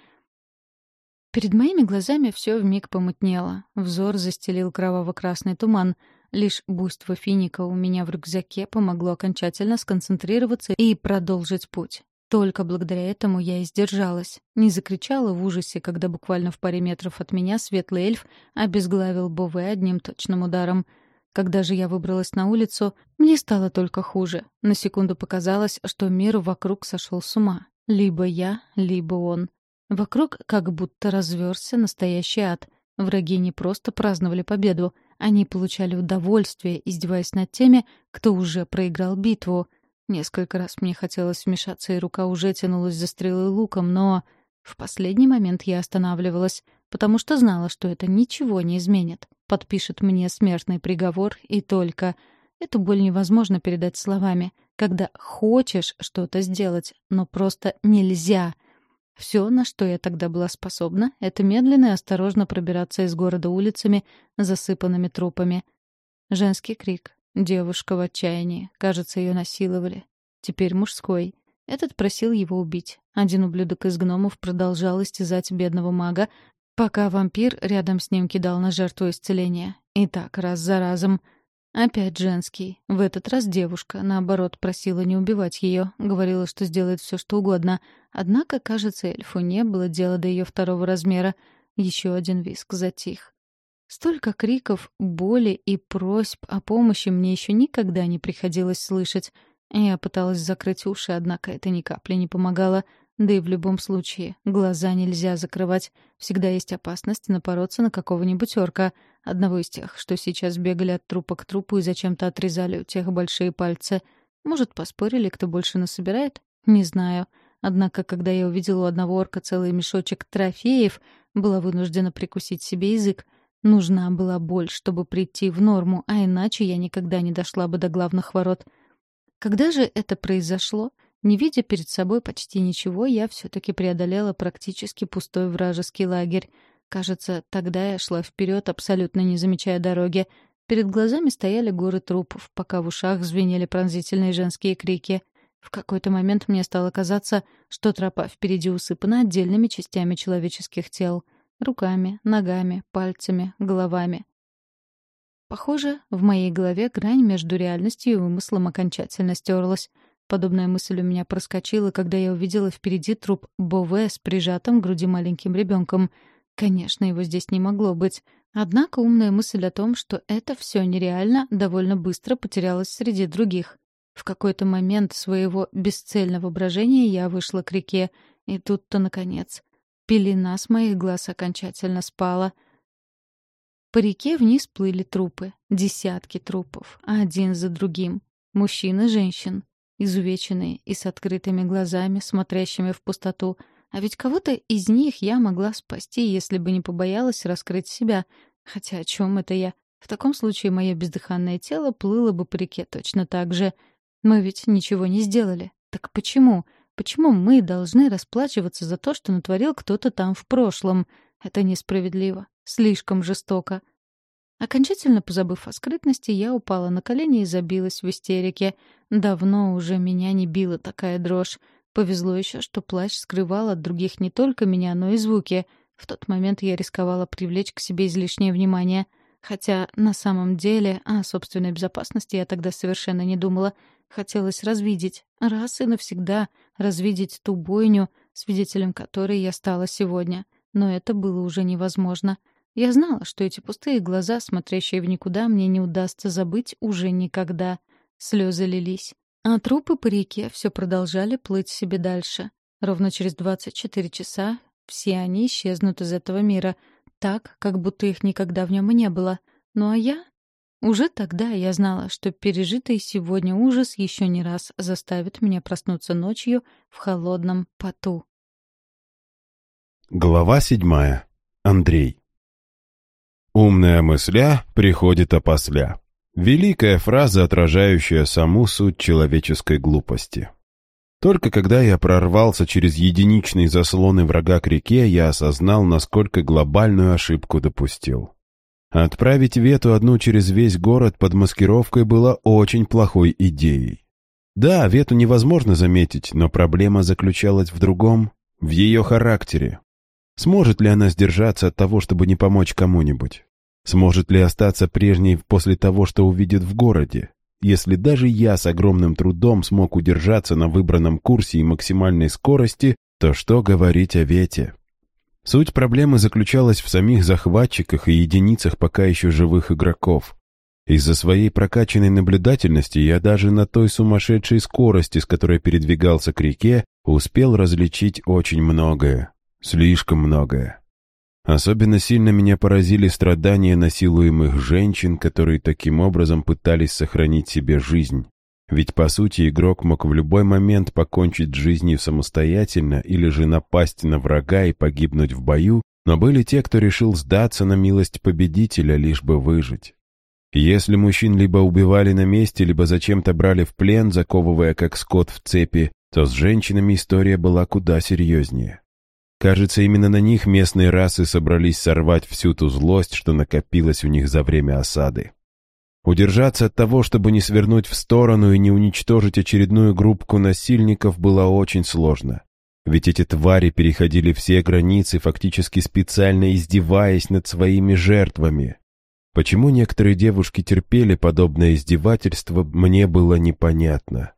Перед моими глазами все вмиг помутнело. Взор застелил кроваво-красный туман. Лишь буйство финика у меня в рюкзаке помогло окончательно сконцентрироваться и продолжить путь. Только благодаря этому я и сдержалась. Не закричала в ужасе, когда буквально в паре метров от меня светлый эльф обезглавил Бове одним точным ударом. Когда же я выбралась на улицу, мне стало только хуже. На секунду показалось, что мир вокруг сошел с ума. Либо я, либо он. Вокруг как будто разверся настоящий ад. Враги не просто праздновали победу, они получали удовольствие, издеваясь над теми, кто уже проиграл битву — Несколько раз мне хотелось вмешаться, и рука уже тянулась за стрелой луком, но в последний момент я останавливалась, потому что знала, что это ничего не изменит. Подпишет мне смертный приговор, и только... Эту боль невозможно передать словами, когда хочешь что-то сделать, но просто нельзя. Все, на что я тогда была способна, — это медленно и осторожно пробираться из города улицами, засыпанными трупами. Женский крик, Девушка в отчаянии. Кажется, ее насиловали. Теперь мужской. Этот просил его убить. Один ублюдок из гномов продолжал истязать бедного мага, пока вампир рядом с ним кидал на жертву исцеления. И так, раз за разом. Опять женский. В этот раз девушка, наоборот, просила не убивать ее, говорила, что сделает все, что угодно. Однако, кажется, эльфу не было дела до ее второго размера. Еще один виск затих. Столько криков, боли и просьб о помощи мне еще никогда не приходилось слышать. Я пыталась закрыть уши, однако это ни капли не помогало. Да и в любом случае, глаза нельзя закрывать. Всегда есть опасность напороться на какого-нибудь орка. Одного из тех, что сейчас бегали от трупа к трупу и зачем-то отрезали у тех большие пальцы. Может, поспорили, кто больше насобирает? Не знаю. Однако, когда я увидела у одного орка целый мешочек трофеев, была вынуждена прикусить себе язык — Нужна была боль, чтобы прийти в норму, а иначе я никогда не дошла бы до главных ворот. Когда же это произошло, не видя перед собой почти ничего, я все-таки преодолела практически пустой вражеский лагерь. Кажется, тогда я шла вперед, абсолютно не замечая дороги. Перед глазами стояли горы трупов, пока в ушах звенели пронзительные женские крики. В какой-то момент мне стало казаться, что тропа впереди усыпана отдельными частями человеческих тел — Руками, ногами, пальцами, головами. Похоже, в моей голове грань между реальностью и вымыслом окончательно стерлась. Подобная мысль у меня проскочила, когда я увидела впереди труп Бове с прижатым к груди маленьким ребенком. Конечно, его здесь не могло быть. Однако умная мысль о том, что это все нереально, довольно быстро потерялась среди других. В какой-то момент своего бесцельного брожения я вышла к реке, и тут-то, наконец, Пелена с моих глаз окончательно спала. По реке вниз плыли трупы. Десятки трупов. Один за другим. Мужчин и женщин. Изувеченные и с открытыми глазами, смотрящими в пустоту. А ведь кого-то из них я могла спасти, если бы не побоялась раскрыть себя. Хотя о чем это я? В таком случае мое бездыханное тело плыло бы по реке точно так же. Мы ведь ничего не сделали. Так почему? Почему мы должны расплачиваться за то, что натворил кто-то там в прошлом? Это несправедливо, слишком жестоко. Окончательно позабыв о скрытности, я упала на колени и забилась в истерике. Давно уже меня не била такая дрожь. Повезло еще, что плащ скрывал от других не только меня, но и звуки. В тот момент я рисковала привлечь к себе излишнее внимание. Хотя на самом деле о собственной безопасности я тогда совершенно не думала. Хотелось развидеть, раз и навсегда развидеть ту бойню, свидетелем которой я стала сегодня. Но это было уже невозможно. Я знала, что эти пустые глаза, смотрящие в никуда, мне не удастся забыть уже никогда. Слезы лились. А трупы по реке все продолжали плыть себе дальше. Ровно через 24 часа все они исчезнут из этого мира, так, как будто их никогда в нем и не было. Ну а я уже тогда я знала, что пережитый сегодня ужас еще не раз заставит меня проснуться ночью в холодном поту. Глава седьмая. Андрей. «Умная мысля приходит опосля». Великая фраза, отражающая саму суть человеческой глупости. Только когда я прорвался через единичные заслоны врага к реке, я осознал, насколько глобальную ошибку допустил. Отправить Вету одну через весь город под маскировкой было очень плохой идеей. Да, Вету невозможно заметить, но проблема заключалась в другом, в ее характере. Сможет ли она сдержаться от того, чтобы не помочь кому-нибудь? Сможет ли остаться прежней после того, что увидит в городе? Если даже я с огромным трудом смог удержаться на выбранном курсе и максимальной скорости, то что говорить о Вете? Суть проблемы заключалась в самих захватчиках и единицах пока еще живых игроков. Из-за своей прокачанной наблюдательности я даже на той сумасшедшей скорости, с которой передвигался к реке, успел различить очень многое. Слишком многое. Особенно сильно меня поразили страдания насилуемых женщин, которые таким образом пытались сохранить себе жизнь. Ведь, по сути, игрок мог в любой момент покончить с жизнью самостоятельно или же напасть на врага и погибнуть в бою, но были те, кто решил сдаться на милость победителя, лишь бы выжить. Если мужчин либо убивали на месте, либо зачем-то брали в плен, заковывая как скот в цепи, то с женщинами история была куда серьезнее. Кажется, именно на них местные расы собрались сорвать всю ту злость, что накопилась у них за время осады. Удержаться от того, чтобы не свернуть в сторону и не уничтожить очередную группку насильников, было очень сложно. Ведь эти твари переходили все границы, фактически специально издеваясь над своими жертвами. Почему некоторые девушки терпели подобное издевательство, мне было непонятно.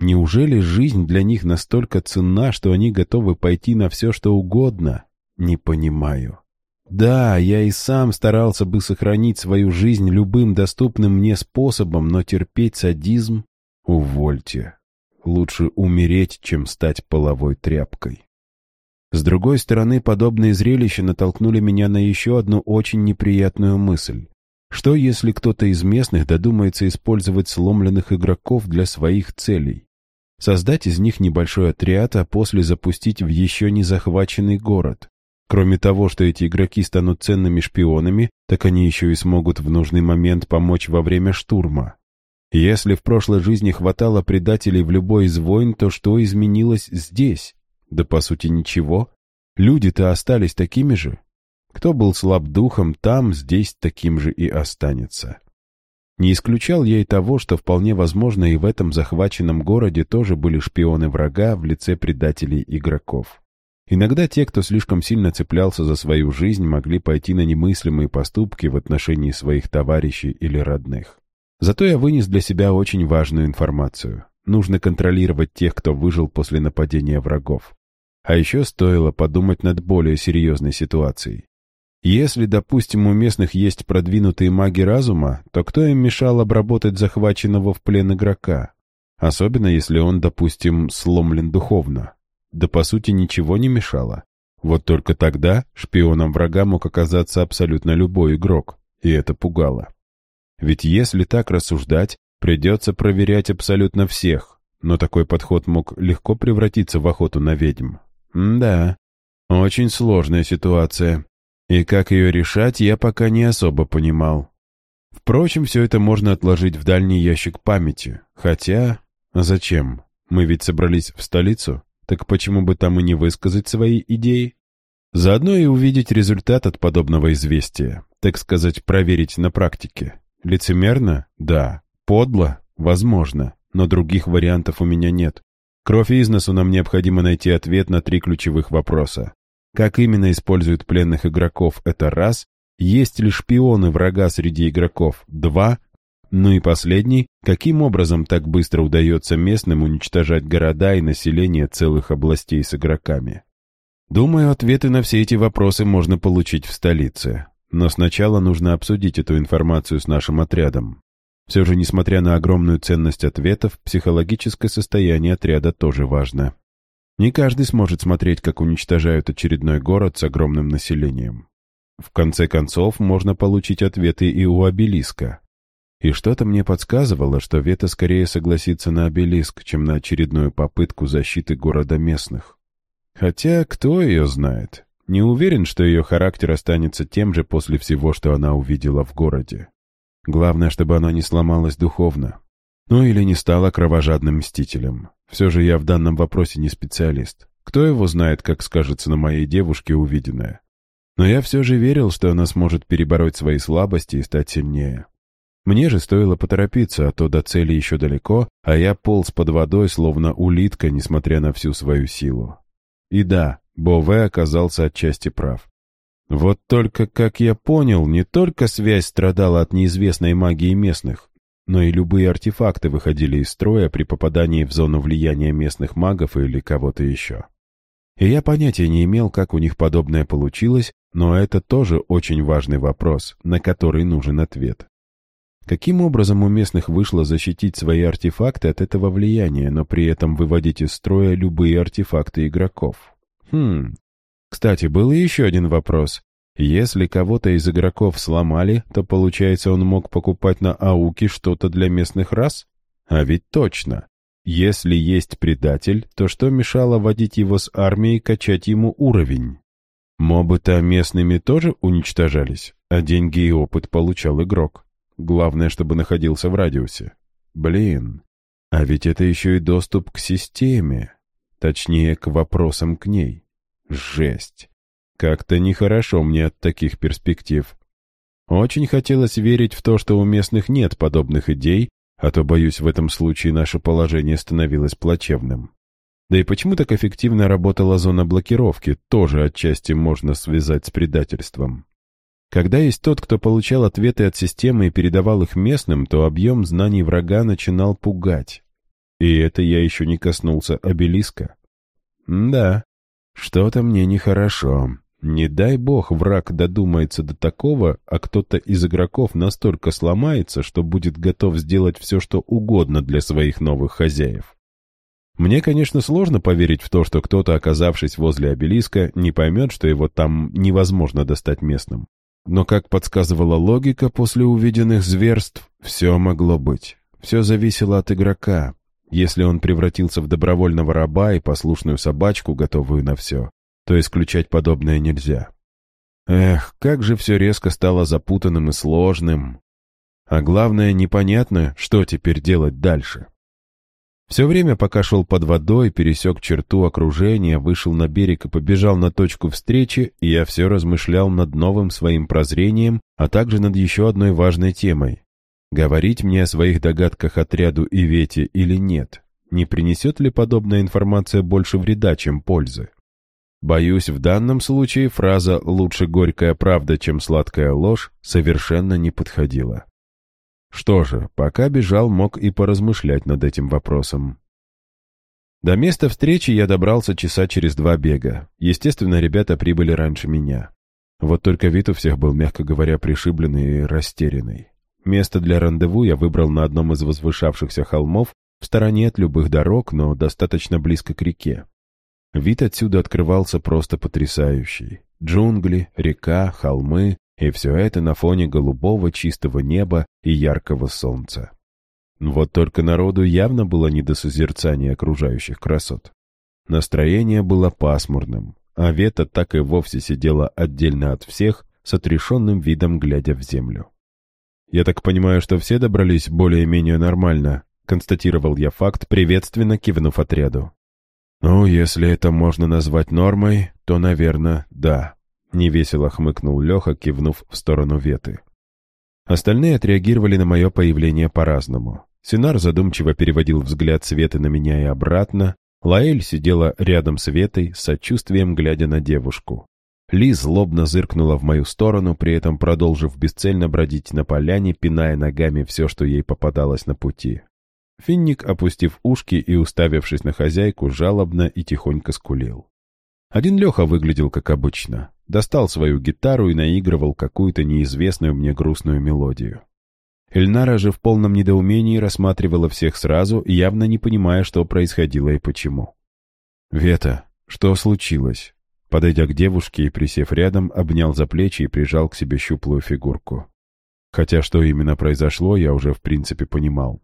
Неужели жизнь для них настолько ценна, что они готовы пойти на все, что угодно? Не понимаю. Да, я и сам старался бы сохранить свою жизнь любым доступным мне способом, но терпеть садизм — увольте. Лучше умереть, чем стать половой тряпкой. С другой стороны, подобные зрелища натолкнули меня на еще одну очень неприятную мысль. Что, если кто-то из местных додумается использовать сломленных игроков для своих целей? Создать из них небольшой отряд, а после запустить в еще не захваченный город. Кроме того, что эти игроки станут ценными шпионами, так они еще и смогут в нужный момент помочь во время штурма. Если в прошлой жизни хватало предателей в любой из войн, то что изменилось здесь? Да по сути ничего. Люди-то остались такими же. Кто был слаб духом, там, здесь таким же и останется. Не исключал я и того, что вполне возможно и в этом захваченном городе тоже были шпионы врага в лице предателей игроков. Иногда те, кто слишком сильно цеплялся за свою жизнь, могли пойти на немыслимые поступки в отношении своих товарищей или родных. Зато я вынес для себя очень важную информацию. Нужно контролировать тех, кто выжил после нападения врагов. А еще стоило подумать над более серьезной ситуацией. Если, допустим, у местных есть продвинутые маги разума, то кто им мешал обработать захваченного в плен игрока? Особенно если он, допустим, сломлен духовно. Да по сути ничего не мешало. Вот только тогда шпионом врага мог оказаться абсолютно любой игрок, и это пугало. Ведь если так рассуждать, придется проверять абсолютно всех, но такой подход мог легко превратиться в охоту на ведьм. М да, очень сложная ситуация, и как ее решать, я пока не особо понимал. Впрочем, все это можно отложить в дальний ящик памяти. Хотя... Зачем? Мы ведь собрались в столицу. Так почему бы там и не высказать свои идеи? Заодно и увидеть результат от подобного известия. Так сказать, проверить на практике. Лицемерно? Да. Подло? Возможно. Но других вариантов у меня нет. Кровь из носу нам необходимо найти ответ на три ключевых вопроса. Как именно используют пленных игроков, это раз. Есть ли шпионы врага среди игроков? Два. Ну и последний. Каким образом так быстро удается местным уничтожать города и население целых областей с игроками? Думаю, ответы на все эти вопросы можно получить в столице. Но сначала нужно обсудить эту информацию с нашим отрядом. Все же, несмотря на огромную ценность ответов, психологическое состояние отряда тоже важно. Не каждый сможет смотреть, как уничтожают очередной город с огромным населением. В конце концов, можно получить ответы и у обелиска. И что-то мне подсказывало, что Вета скорее согласится на обелиск, чем на очередную попытку защиты города местных. Хотя, кто ее знает? Не уверен, что ее характер останется тем же после всего, что она увидела в городе. Главное, чтобы она не сломалась духовно. Ну или не стала кровожадным мстителем. Все же я в данном вопросе не специалист. Кто его знает, как скажется на моей девушке увиденное. Но я все же верил, что она сможет перебороть свои слабости и стать сильнее. Мне же стоило поторопиться, а то до цели еще далеко, а я полз под водой, словно улитка, несмотря на всю свою силу. И да, Бове оказался отчасти прав. Вот только, как я понял, не только связь страдала от неизвестной магии местных, но и любые артефакты выходили из строя при попадании в зону влияния местных магов или кого-то еще. И я понятия не имел, как у них подобное получилось, но это тоже очень важный вопрос, на который нужен ответ. Каким образом у местных вышло защитить свои артефакты от этого влияния, но при этом выводить из строя любые артефакты игроков? Хм, кстати, был еще один вопрос. Если кого-то из игроков сломали, то, получается, он мог покупать на Ауке что-то для местных рас? А ведь точно. Если есть предатель, то что мешало водить его с армией качать ему уровень? Мобы-то местными тоже уничтожались, а деньги и опыт получал игрок. Главное, чтобы находился в радиусе. Блин, а ведь это еще и доступ к системе. Точнее, к вопросам к ней. Жесть. Как-то нехорошо мне от таких перспектив. Очень хотелось верить в то, что у местных нет подобных идей, а то, боюсь, в этом случае наше положение становилось плачевным. Да и почему так эффективно работала зона блокировки, тоже отчасти можно связать с предательством. Когда есть тот, кто получал ответы от системы и передавал их местным, то объем знаний врага начинал пугать. И это я еще не коснулся обелиска. да, что-то мне нехорошо. Не дай бог враг додумается до такого, а кто-то из игроков настолько сломается, что будет готов сделать все, что угодно для своих новых хозяев. Мне, конечно, сложно поверить в то, что кто-то, оказавшись возле обелиска, не поймет, что его там невозможно достать местным. Но, как подсказывала логика после увиденных зверств, все могло быть. Все зависело от игрока, если он превратился в добровольного раба и послушную собачку, готовую на все, то исключать подобное нельзя. Эх, как же все резко стало запутанным и сложным. А главное, непонятно, что теперь делать дальше. Все время, пока шел под водой, пересек черту окружения, вышел на берег и побежал на точку встречи, я все размышлял над новым своим прозрением, а также над еще одной важной темой. Говорить мне о своих догадках отряду и Вете или нет? Не принесет ли подобная информация больше вреда, чем пользы? Боюсь, в данном случае фраза «лучше горькая правда, чем сладкая ложь» совершенно не подходила. Что же, пока бежал, мог и поразмышлять над этим вопросом. До места встречи я добрался часа через два бега. Естественно, ребята прибыли раньше меня. Вот только вид у всех был, мягко говоря, пришибленный и растерянный. Место для рандеву я выбрал на одном из возвышавшихся холмов, в стороне от любых дорог, но достаточно близко к реке. Вид отсюда открывался просто потрясающий. Джунгли, река, холмы, и все это на фоне голубого чистого неба и яркого солнца. Вот только народу явно было не до созерцания окружающих красот. Настроение было пасмурным, а Вета так и вовсе сидела отдельно от всех, с отрешенным видом глядя в землю. «Я так понимаю, что все добрались более-менее нормально», констатировал я факт, приветственно кивнув отряду. «Ну, если это можно назвать нормой, то, наверное, да», — невесело хмыкнул Леха, кивнув в сторону Веты. Остальные отреагировали на мое появление по-разному. Синар задумчиво переводил взгляд Светы на меня и обратно. Лаэль сидела рядом с Ветой, с сочувствием глядя на девушку. Ли злобно зыркнула в мою сторону, при этом продолжив бесцельно бродить на поляне, пиная ногами все, что ей попадалось на пути. Финник, опустив ушки и уставившись на хозяйку, жалобно и тихонько скулил. Один Леха выглядел как обычно. Достал свою гитару и наигрывал какую-то неизвестную мне грустную мелодию. Эльнара же в полном недоумении рассматривала всех сразу, явно не понимая, что происходило и почему. «Вета, что случилось?» Подойдя к девушке и присев рядом, обнял за плечи и прижал к себе щуплую фигурку. Хотя что именно произошло, я уже в принципе понимал.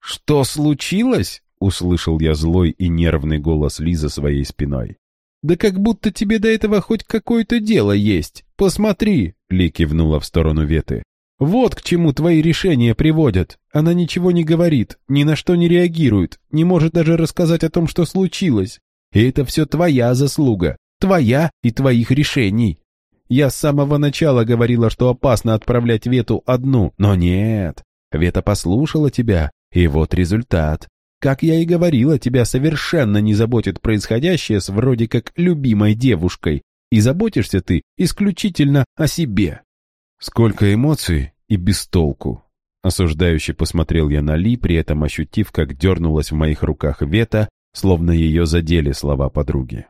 «Что случилось?» — услышал я злой и нервный голос Лизы своей спиной. «Да как будто тебе до этого хоть какое-то дело есть. Посмотри!» — Ли кивнула в сторону Веты. «Вот к чему твои решения приводят. Она ничего не говорит, ни на что не реагирует, не может даже рассказать о том, что случилось. И это все твоя заслуга. Твоя и твоих решений. Я с самого начала говорила, что опасно отправлять Вету одну, но нет. Вета послушала тебя, и вот результат. Как я и говорила, тебя совершенно не заботит происходящее с вроде как любимой девушкой, и заботишься ты исключительно о себе. Сколько эмоций и без толку. Осуждающе посмотрел я на Ли, при этом ощутив, как дернулась в моих руках Вета, словно ее задели слова подруги.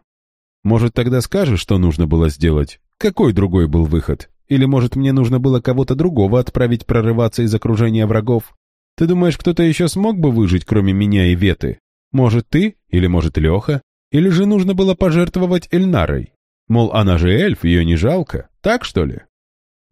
«Может, тогда скажешь, что нужно было сделать? Какой другой был выход? Или, может, мне нужно было кого-то другого отправить прорываться из окружения врагов? Ты думаешь, кто-то еще смог бы выжить, кроме меня и Веты? Может, ты? Или, может, Леха? Или же нужно было пожертвовать Эльнарой? Мол, она же эльф, ее не жалко. Так, что ли?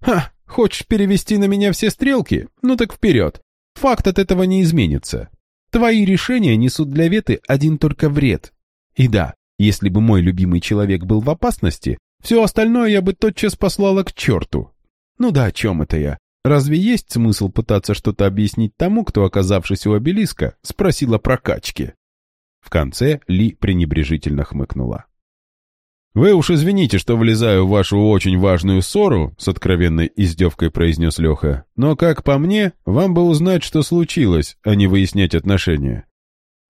Ха, хочешь перевести на меня все стрелки? Ну так вперед. Факт от этого не изменится. Твои решения несут для Веты один только вред. И да, если бы мой любимый человек был в опасности, все остальное я бы тотчас послала к черту. Ну да, о чем это я? Разве есть смысл пытаться что-то объяснить тому, кто, оказавшись у обелиска, спросил о прокачке? В конце Ли пренебрежительно хмыкнула. «Вы уж извините, что влезаю в вашу очень важную ссору», с откровенной издевкой произнес Леха. «Но, как по мне, вам бы узнать, что случилось, а не выяснять отношения.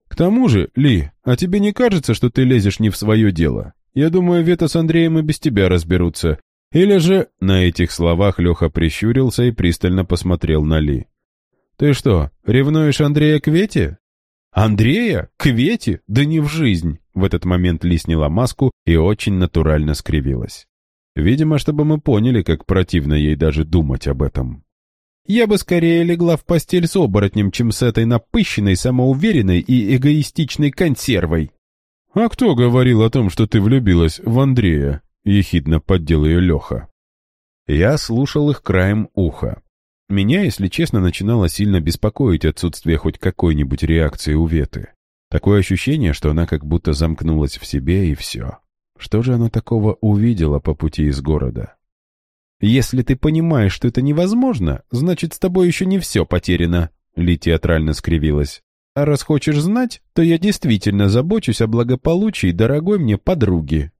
К тому же, Ли, а тебе не кажется, что ты лезешь не в свое дело? Я думаю, Вета с Андреем и без тебя разберутся. Или же...» На этих словах Леха прищурился и пристально посмотрел на Ли. «Ты что, ревнуешь Андрея к Вете?» «Андрея? К Вете? Да не в жизнь!» В этот момент Ли сняла маску и очень натурально скривилась. Видимо, чтобы мы поняли, как противно ей даже думать об этом. «Я бы скорее легла в постель с оборотнем, чем с этой напыщенной, самоуверенной и эгоистичной консервой!» «А кто говорил о том, что ты влюбилась в Андрея?» — ехидно поддел ее Леха. Я слушал их краем уха. Меня, если честно, начинало сильно беспокоить отсутствие хоть какой-нибудь реакции у Веты. Такое ощущение, что она как будто замкнулась в себе и все. Что же она такого увидела по пути из города? «Если ты понимаешь, что это невозможно, значит, с тобой еще не все потеряно», — Ли театрально скривилась. «А раз хочешь знать, то я действительно забочусь о благополучии дорогой мне подруги».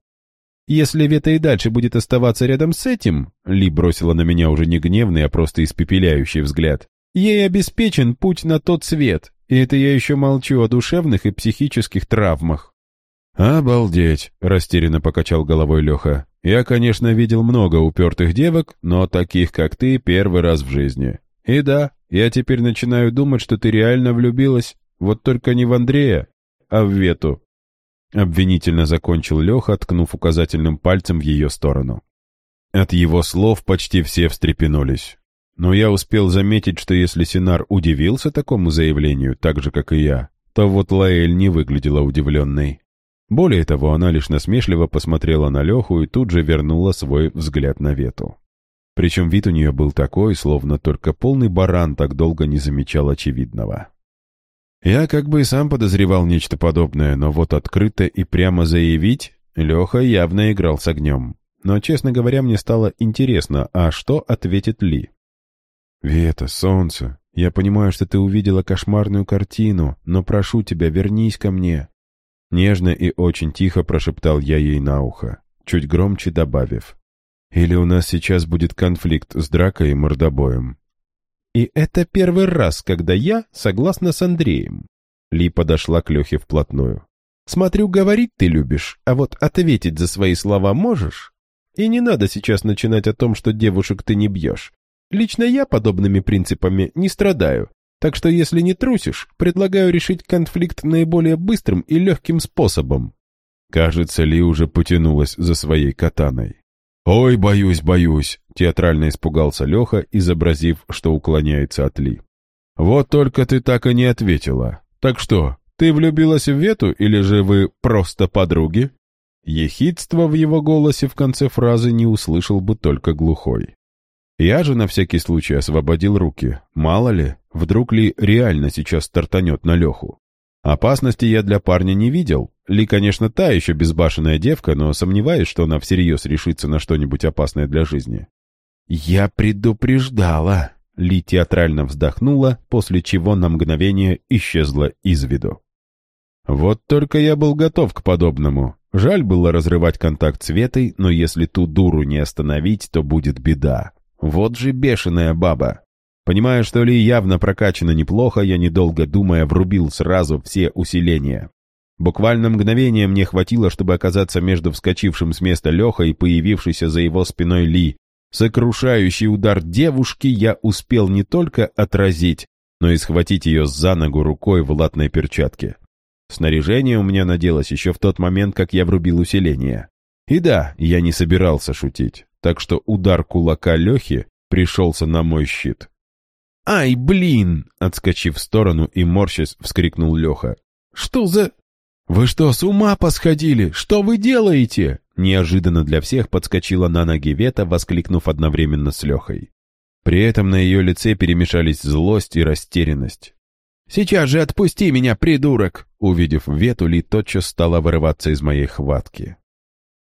Если Вета и дальше будет оставаться рядом с этим, Ли бросила на меня уже не гневный, а просто испепеляющий взгляд, ей обеспечен путь на тот свет, и это я еще молчу о душевных и психических травмах. «Обалдеть!» — растерянно покачал головой Леха. «Я, конечно, видел много упертых девок, но таких, как ты, первый раз в жизни. И да, я теперь начинаю думать, что ты реально влюбилась, вот только не в Андрея, а в Вету. Обвинительно закончил Леха, ткнув указательным пальцем в ее сторону. От его слов почти все встрепенулись. Но я успел заметить, что если Синар удивился такому заявлению, так же, как и я, то вот Лаэль не выглядела удивленной. Более того, она лишь насмешливо посмотрела на Леху и тут же вернула свой взгляд на Вету. Причем вид у нее был такой, словно только полный баран так долго не замечал очевидного. Я как бы и сам подозревал нечто подобное, но вот открыто и прямо заявить Леха явно играл с огнем. Но, честно говоря, мне стало интересно, а что ответит Ли? «Вета, солнце, я понимаю, что ты увидела кошмарную картину, но прошу тебя, вернись ко мне». Нежно и очень тихо прошептал я ей на ухо, чуть громче добавив. «Или у нас сейчас будет конфликт с дракой и мордобоем. И это первый раз, когда я согласна с Андреем. Ли подошла к Лехе вплотную. Смотрю, говорить ты любишь, а вот ответить за свои слова можешь? И не надо сейчас начинать о том, что девушек ты не бьешь. Лично я подобными принципами не страдаю. Так что если не трусишь, предлагаю решить конфликт наиболее быстрым и легким способом. Кажется, Ли уже потянулась за своей катаной. «Ой, боюсь, боюсь», — театрально испугался Леха, изобразив, что уклоняется от Ли. «Вот только ты так и не ответила. Так что, ты влюбилась в Вету или же вы просто подруги?» Ехидство в его голосе в конце фразы не услышал бы только глухой. Я же на всякий случай освободил руки. Мало ли, вдруг ли реально сейчас стартанет на Леху. Опасности я для парня не видел. Ли, конечно, та еще безбашенная девка, но сомневаюсь, что она всерьез решится на что-нибудь опасное для жизни. «Я предупреждала!» Ли театрально вздохнула, после чего на мгновение исчезла из виду. Вот только я был готов к подобному. Жаль было разрывать контакт с Ветой, но если ту дуру не остановить, то будет беда. Вот же бешеная баба. Понимая, что Ли явно прокачана неплохо, я, недолго думая, врубил сразу все усиления. Буквально мгновение мне хватило, чтобы оказаться между вскочившим с места Леха и появившейся за его спиной Ли. Сокрушающий удар девушки я успел не только отразить, но и схватить ее за ногу рукой в латной перчатке. Снаряжение у меня наделось еще в тот момент, как я врубил усиление. И да, я не собирался шутить, так что удар кулака Лехи пришелся на мой щит. «Ай, блин!» — отскочив в сторону и морщась, вскрикнул Леха. «Что за...» «Вы что, с ума посходили? Что вы делаете?» Неожиданно для всех подскочила на ноги Вета, воскликнув одновременно с Лехой. При этом на ее лице перемешались злость и растерянность. «Сейчас же отпусти меня, придурок!» Увидев Вету, Ли тотчас стала вырываться из моей хватки.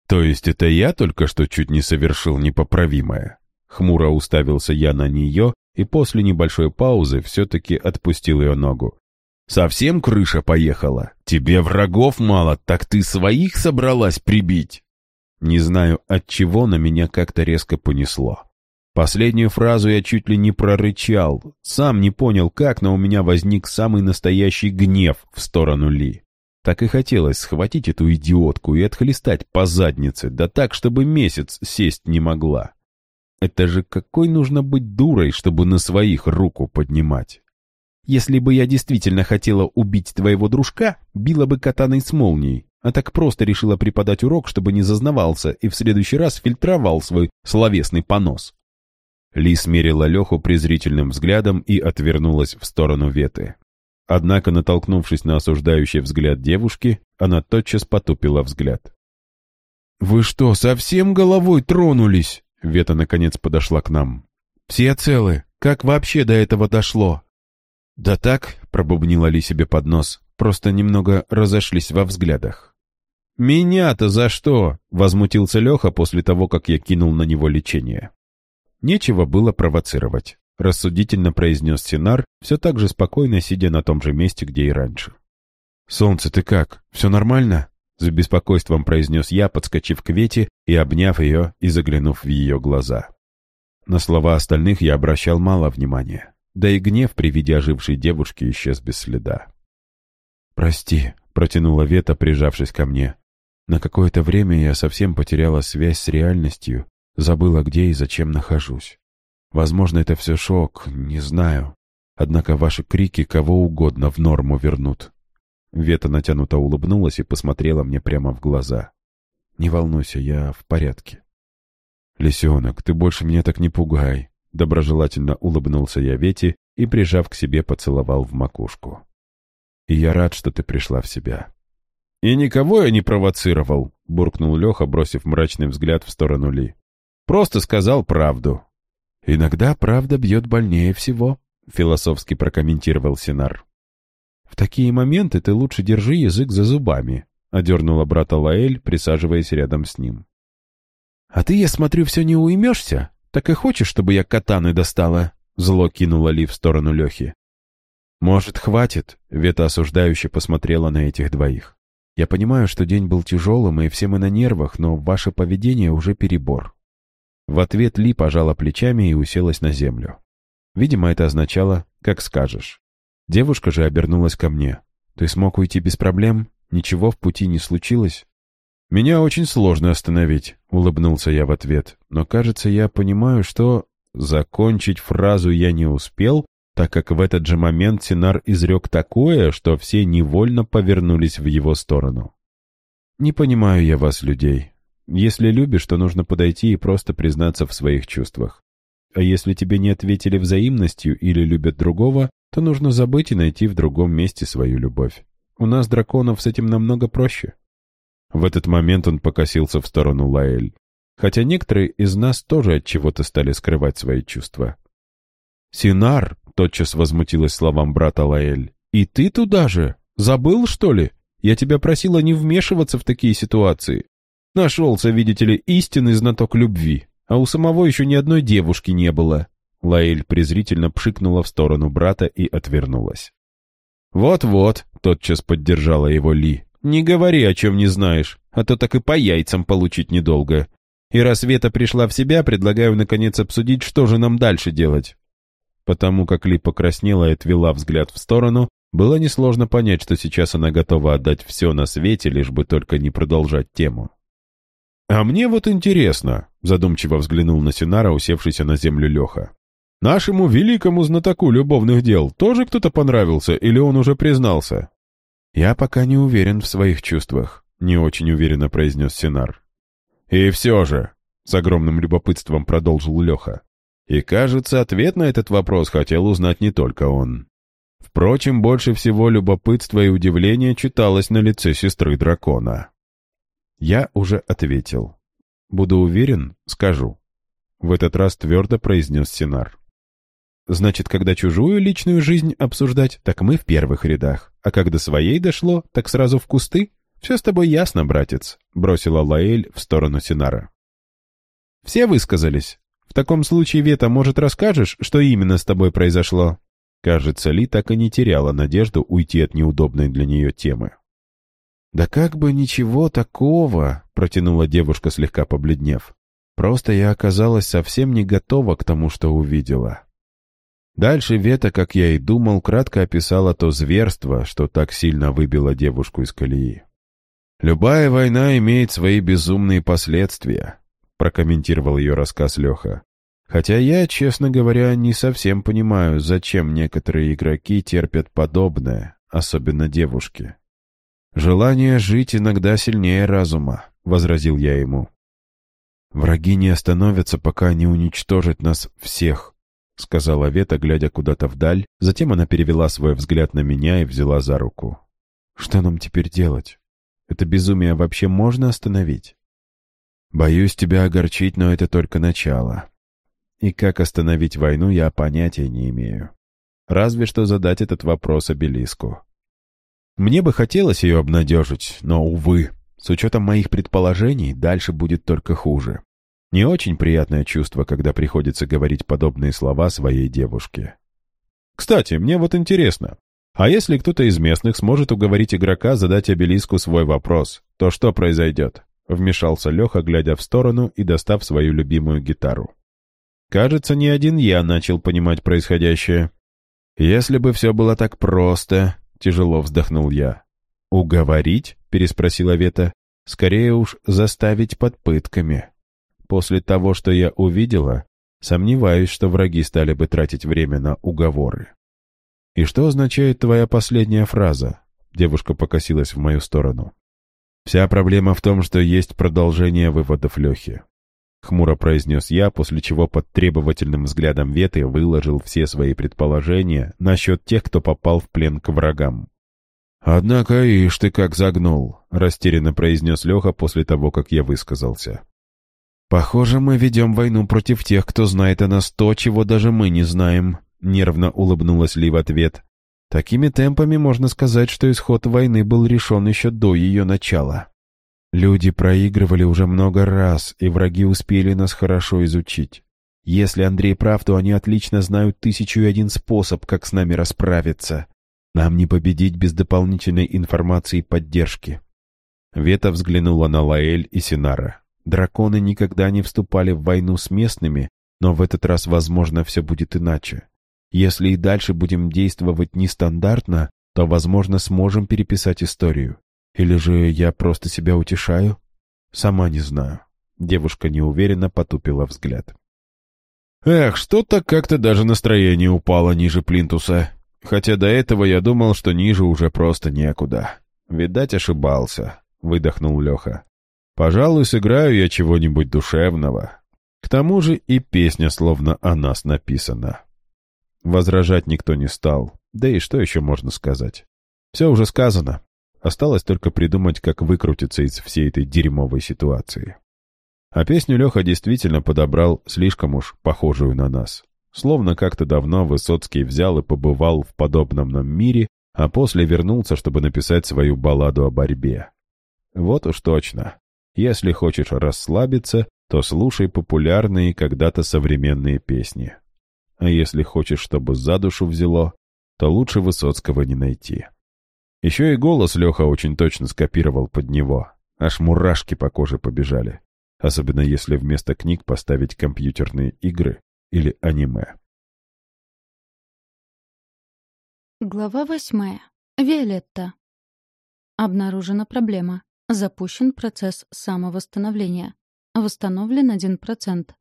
«То есть это я только что чуть не совершил непоправимое?» Хмуро уставился я на нее и после небольшой паузы все-таки отпустил ее ногу. «Совсем крыша поехала? Тебе врагов мало, так ты своих собралась прибить?» Не знаю, от чего на меня как-то резко понесло. Последнюю фразу я чуть ли не прорычал, сам не понял как, но у меня возник самый настоящий гнев в сторону Ли. Так и хотелось схватить эту идиотку и отхлестать по заднице, да так, чтобы месяц сесть не могла. Это же какой нужно быть дурой, чтобы на своих руку поднимать? Если бы я действительно хотела убить твоего дружка, била бы катаной с молнией, а так просто решила преподать урок, чтобы не зазнавался и в следующий раз фильтровал свой словесный понос. Ли смерила Леху презрительным взглядом и отвернулась в сторону Веты. Однако, натолкнувшись на осуждающий взгляд девушки, она тотчас потупила взгляд. «Вы что, совсем головой тронулись?» Вета наконец подошла к нам. «Все целы? Как вообще до этого дошло?» «Да так», — пробубнила Ли себе под нос, просто немного разошлись во взглядах. «Меня-то за что?» — возмутился Леха после того, как я кинул на него лечение. Нечего было провоцировать, рассудительно произнес Синар, все так же спокойно сидя на том же месте, где и раньше. «Солнце, ты как? Все нормально?» С беспокойством произнес я, подскочив к Вете и обняв ее и заглянув в ее глаза. На слова остальных я обращал мало внимания, да и гнев при виде ожившей девушки исчез без следа. «Прости», — протянула Вета, прижавшись ко мне. «На какое-то время я совсем потеряла связь с реальностью, забыла, где и зачем нахожусь. Возможно, это все шок, не знаю. Однако ваши крики кого угодно в норму вернут. Вета натянуто улыбнулась и посмотрела мне прямо в глаза. «Не волнуйся, я в порядке». «Лисенок, ты больше меня так не пугай», — доброжелательно улыбнулся я Вете и, прижав к себе, поцеловал в макушку. «И я рад, что ты пришла в себя». «И никого я не провоцировал», — буркнул Леха, бросив мрачный взгляд в сторону Ли. «Просто сказал правду». «Иногда правда бьет больнее всего», — философски прокомментировал Синар. «В такие моменты ты лучше держи язык за зубами», — одернула брата Лаэль, присаживаясь рядом с ним. «А ты, я смотрю, все не уймешься? Так и хочешь, чтобы я катаны достала?» — зло кинула Ли в сторону Лехи. «Может, хватит?» — Вета осуждающе посмотрела на этих двоих. «Я понимаю, что день был тяжелым, и все мы на нервах, но ваше поведение уже перебор». В ответ Ли пожала плечами и уселась на землю. Видимо, это означало «как скажешь». Девушка же обернулась ко мне. «Ты смог уйти без проблем? Ничего в пути не случилось?» «Меня очень сложно остановить», — улыбнулся я в ответ. «Но, кажется, я понимаю, что...» Закончить фразу я не успел, так как в этот же момент Синар изрек такое, что все невольно повернулись в его сторону. «Не понимаю я вас, людей. Если любишь, то нужно подойти и просто признаться в своих чувствах. А если тебе не ответили взаимностью или любят другого, то нужно забыть и найти в другом месте свою любовь. У нас, драконов, с этим намного проще. В этот момент он покосился в сторону Лаэль. Хотя некоторые из нас тоже от чего-то стали скрывать свои чувства. «Синар!» — тотчас возмутилась словам брата Лаэль. «И ты туда же? Забыл, что ли? Я тебя просила не вмешиваться в такие ситуации. Нашелся, видите ли, истинный знаток любви, а у самого еще ни одной девушки не было. Лаэль презрительно пшикнула в сторону брата и отвернулась. «Вот-вот», — тотчас поддержала его Ли, — «не говори, о чем не знаешь, а то так и по яйцам получить недолго. И раз Вета пришла в себя, предлагаю, наконец, обсудить, что же нам дальше делать». Потому как Ли покраснела и отвела взгляд в сторону, было несложно понять, что сейчас она готова отдать все на свете, лишь бы только не продолжать тему. «А мне вот интересно», — задумчиво взглянул на Синара, усевшийся на землю Леха. «Нашему великому знатоку любовных дел тоже кто-то понравился, или он уже признался?» «Я пока не уверен в своих чувствах», — не очень уверенно произнес Синар. «И все же», — с огромным любопытством продолжил Леха. И, кажется, ответ на этот вопрос хотел узнать не только он. Впрочем, больше всего любопытства и удивления читалось на лице сестры дракона. Я уже ответил. Буду уверен, скажу. В этот раз твердо произнес Синар. Значит, когда чужую личную жизнь обсуждать, так мы в первых рядах. А когда своей дошло, так сразу в кусты? Все с тобой ясно, братец, бросила Лаэль в сторону Синара. Все высказались. В таком случае, Вета, может, расскажешь, что именно с тобой произошло? Кажется, Ли так и не теряла надежду уйти от неудобной для нее темы. «Да как бы ничего такого», — протянула девушка, слегка побледнев. «Просто я оказалась совсем не готова к тому, что увидела». Дальше Вета, как я и думал, кратко описала то зверство, что так сильно выбило девушку из колеи. «Любая война имеет свои безумные последствия», — прокомментировал ее рассказ Леха. «Хотя я, честно говоря, не совсем понимаю, зачем некоторые игроки терпят подобное, особенно девушки». «Желание жить иногда сильнее разума», — возразил я ему. «Враги не остановятся, пока не уничтожат нас всех», — сказала Вета, глядя куда-то вдаль. Затем она перевела свой взгляд на меня и взяла за руку. «Что нам теперь делать? Это безумие вообще можно остановить?» «Боюсь тебя огорчить, но это только начало. И как остановить войну, я понятия не имею. Разве что задать этот вопрос обелиску. Мне бы хотелось ее обнадежить, но, увы, с учетом моих предположений, дальше будет только хуже. Не очень приятное чувство, когда приходится говорить подобные слова своей девушке. Кстати, мне вот интересно, а если кто-то из местных сможет уговорить игрока задать обелиску свой вопрос, то что произойдет? Вмешался Леха, глядя в сторону и достав свою любимую гитару. Кажется, не один я начал понимать происходящее. Если бы все было так просто, Тяжело вздохнул я. «Уговорить?» — переспросила Вета. «Скорее уж заставить под пытками. После того, что я увидела, сомневаюсь, что враги стали бы тратить время на уговоры». «И что означает твоя последняя фраза?» Девушка покосилась в мою сторону. «Вся проблема в том, что есть продолжение выводов Лехи. Хмуро произнес я, после чего под требовательным взглядом Веты выложил все свои предположения насчет тех, кто попал в плен к врагам. «Однако, ишь ты как загнул», — растерянно произнес Леха после того, как я высказался. «Похоже, мы ведем войну против тех, кто знает о нас то, чего даже мы не знаем», — нервно улыбнулась Ли в ответ. «Такими темпами можно сказать, что исход войны был решен еще до ее начала». Люди проигрывали уже много раз, и враги успели нас хорошо изучить. Если Андрей прав, то они отлично знают тысячу и один способ, как с нами расправиться. Нам не победить без дополнительной информации и поддержки. Вета взглянула на Лаэль и Синара. Драконы никогда не вступали в войну с местными, но в этот раз, возможно, все будет иначе. Если и дальше будем действовать нестандартно, то, возможно, сможем переписать историю. Или же я просто себя утешаю? Сама не знаю. Девушка неуверенно потупила взгляд. Эх, что-то как-то даже настроение упало ниже плинтуса. Хотя до этого я думал, что ниже уже просто некуда. Видать, ошибался, выдохнул Леха. Пожалуй, сыграю я чего-нибудь душевного. К тому же и песня словно о нас написана. Возражать никто не стал. Да и что еще можно сказать? Все уже сказано. Осталось только придумать, как выкрутиться из всей этой дерьмовой ситуации. А песню Леха действительно подобрал слишком уж похожую на нас. Словно как-то давно Высоцкий взял и побывал в подобном нам мире, а после вернулся, чтобы написать свою балладу о борьбе. Вот уж точно. Если хочешь расслабиться, то слушай популярные когда-то современные песни. А если хочешь, чтобы за душу взяло, то лучше Высоцкого не найти. Еще и голос Леха очень точно скопировал под него. Аж мурашки по коже побежали. Особенно если вместо книг поставить компьютерные игры или аниме. Глава восьмая. Виолетта. Обнаружена проблема. Запущен процесс самовосстановления. Восстановлен 1%.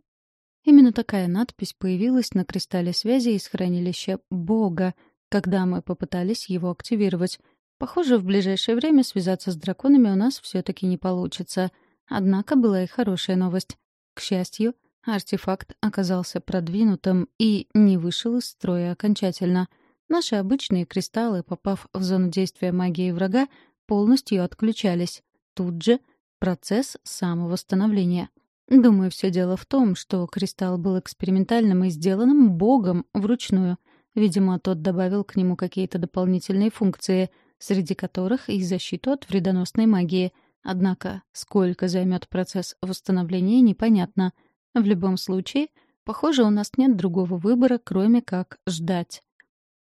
Именно такая надпись появилась на кристалле связи из хранилища Бога, когда мы попытались его активировать. Похоже, в ближайшее время связаться с драконами у нас все таки не получится. Однако была и хорошая новость. К счастью, артефакт оказался продвинутым и не вышел из строя окончательно — Наши обычные кристаллы, попав в зону действия магии врага, полностью отключались. Тут же процесс самовосстановления. Думаю, все дело в том, что кристалл был экспериментальным и сделанным богом вручную. Видимо, тот добавил к нему какие-то дополнительные функции, среди которых и защиту от вредоносной магии. Однако, сколько займет процесс восстановления, непонятно. В любом случае, похоже, у нас нет другого выбора, кроме как ждать.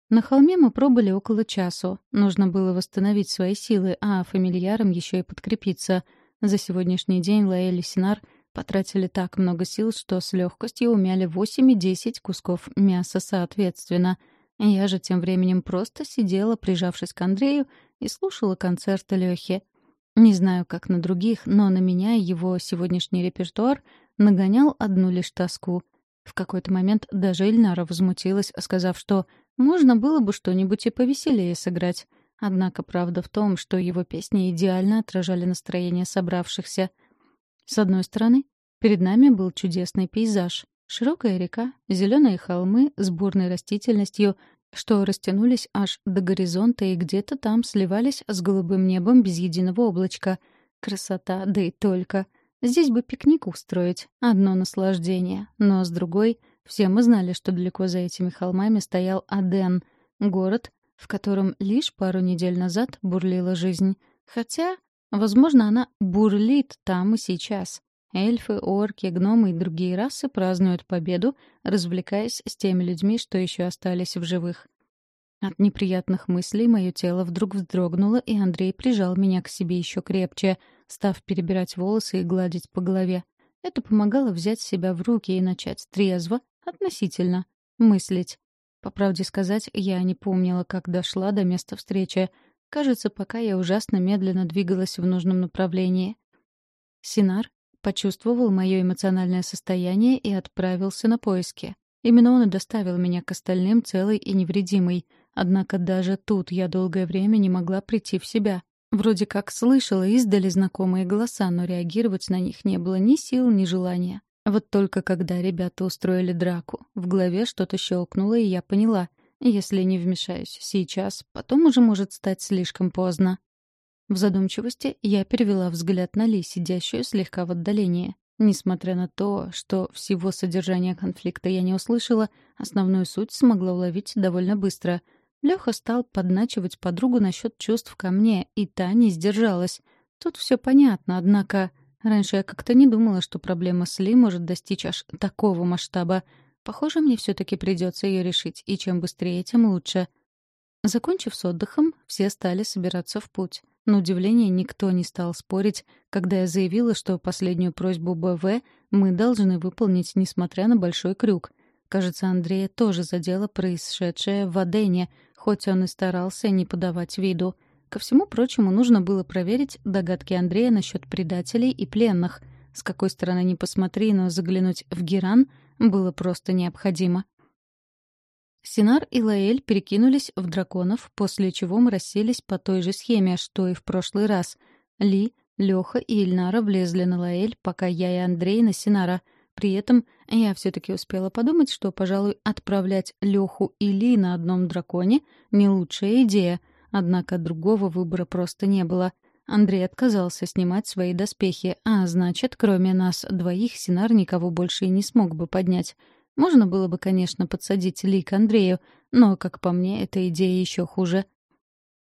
На холме мы пробыли около часу. Нужно было восстановить свои силы, а фамильярам еще и подкрепиться. За сегодняшний день Лаэль и Синар потратили так много сил, что с легкостью умяли 8 и 10 кусков мяса соответственно. Я же тем временем просто сидела, прижавшись к Андрею, и слушала концерт Лёхи. Не знаю, как на других, но на меня его сегодняшний репертуар нагонял одну лишь тоску. В какой-то момент даже Эльнара возмутилась, сказав, что можно было бы что-нибудь и повеселее сыграть. Однако правда в том, что его песни идеально отражали настроение собравшихся. С одной стороны, перед нами был чудесный пейзаж. Широкая река, зеленые холмы с бурной растительностью, что растянулись аж до горизонта и где-то там сливались с голубым небом без единого облачка. Красота, да и только. Здесь бы пикник устроить, одно наслаждение. Но с другой, все мы знали, что далеко за этими холмами стоял Аден, город, в котором лишь пару недель назад бурлила жизнь. Хотя, возможно, она бурлит там и сейчас. Эльфы, орки, гномы и другие расы празднуют победу, развлекаясь с теми людьми, что еще остались в живых. От неприятных мыслей мое тело вдруг вздрогнуло, и Андрей прижал меня к себе еще крепче, став перебирать волосы и гладить по голове. Это помогало взять себя в руки и начать трезво, Относительно. Мыслить. По правде сказать, я не помнила, как дошла до места встречи. Кажется, пока я ужасно медленно двигалась в нужном направлении. Синар почувствовал мое эмоциональное состояние и отправился на поиски. Именно он и доставил меня к остальным целой и невредимой. Однако даже тут я долгое время не могла прийти в себя. Вроде как слышала издали знакомые голоса, но реагировать на них не было ни сил, ни желания. Вот только когда ребята устроили драку, в голове что-то щелкнуло, и я поняла. Если не вмешаюсь сейчас, потом уже может стать слишком поздно. В задумчивости я перевела взгляд на Ли, сидящую слегка в отдалении. Несмотря на то, что всего содержания конфликта я не услышала, основную суть смогла уловить довольно быстро. Лёха стал подначивать подругу насчет чувств ко мне, и та не сдержалась. Тут все понятно, однако... Раньше я как-то не думала, что проблема с Ли может достичь аж такого масштаба. Похоже, мне все таки придется ее решить, и чем быстрее, тем лучше. Закончив с отдыхом, все стали собираться в путь. На удивление, никто не стал спорить, когда я заявила, что последнюю просьбу БВ мы должны выполнить, несмотря на большой крюк. Кажется, Андрея тоже задело происшедшее в Адене, хоть он и старался не подавать виду — Ко всему прочему, нужно было проверить догадки Андрея насчет предателей и пленных. С какой стороны ни посмотри, но заглянуть в Геран было просто необходимо. Синар и Лаэль перекинулись в драконов, после чего мы расселись по той же схеме, что и в прошлый раз. Ли, Лёха и Ильнара влезли на Лаэль, пока я и Андрей на Синара. При этом я все таки успела подумать, что, пожалуй, отправлять Лёху и Ли на одном драконе — не лучшая идея — Однако другого выбора просто не было. Андрей отказался снимать свои доспехи, а значит, кроме нас двоих, Синар никого больше и не смог бы поднять. Можно было бы, конечно, подсадить Ли к Андрею, но, как по мне, эта идея еще хуже.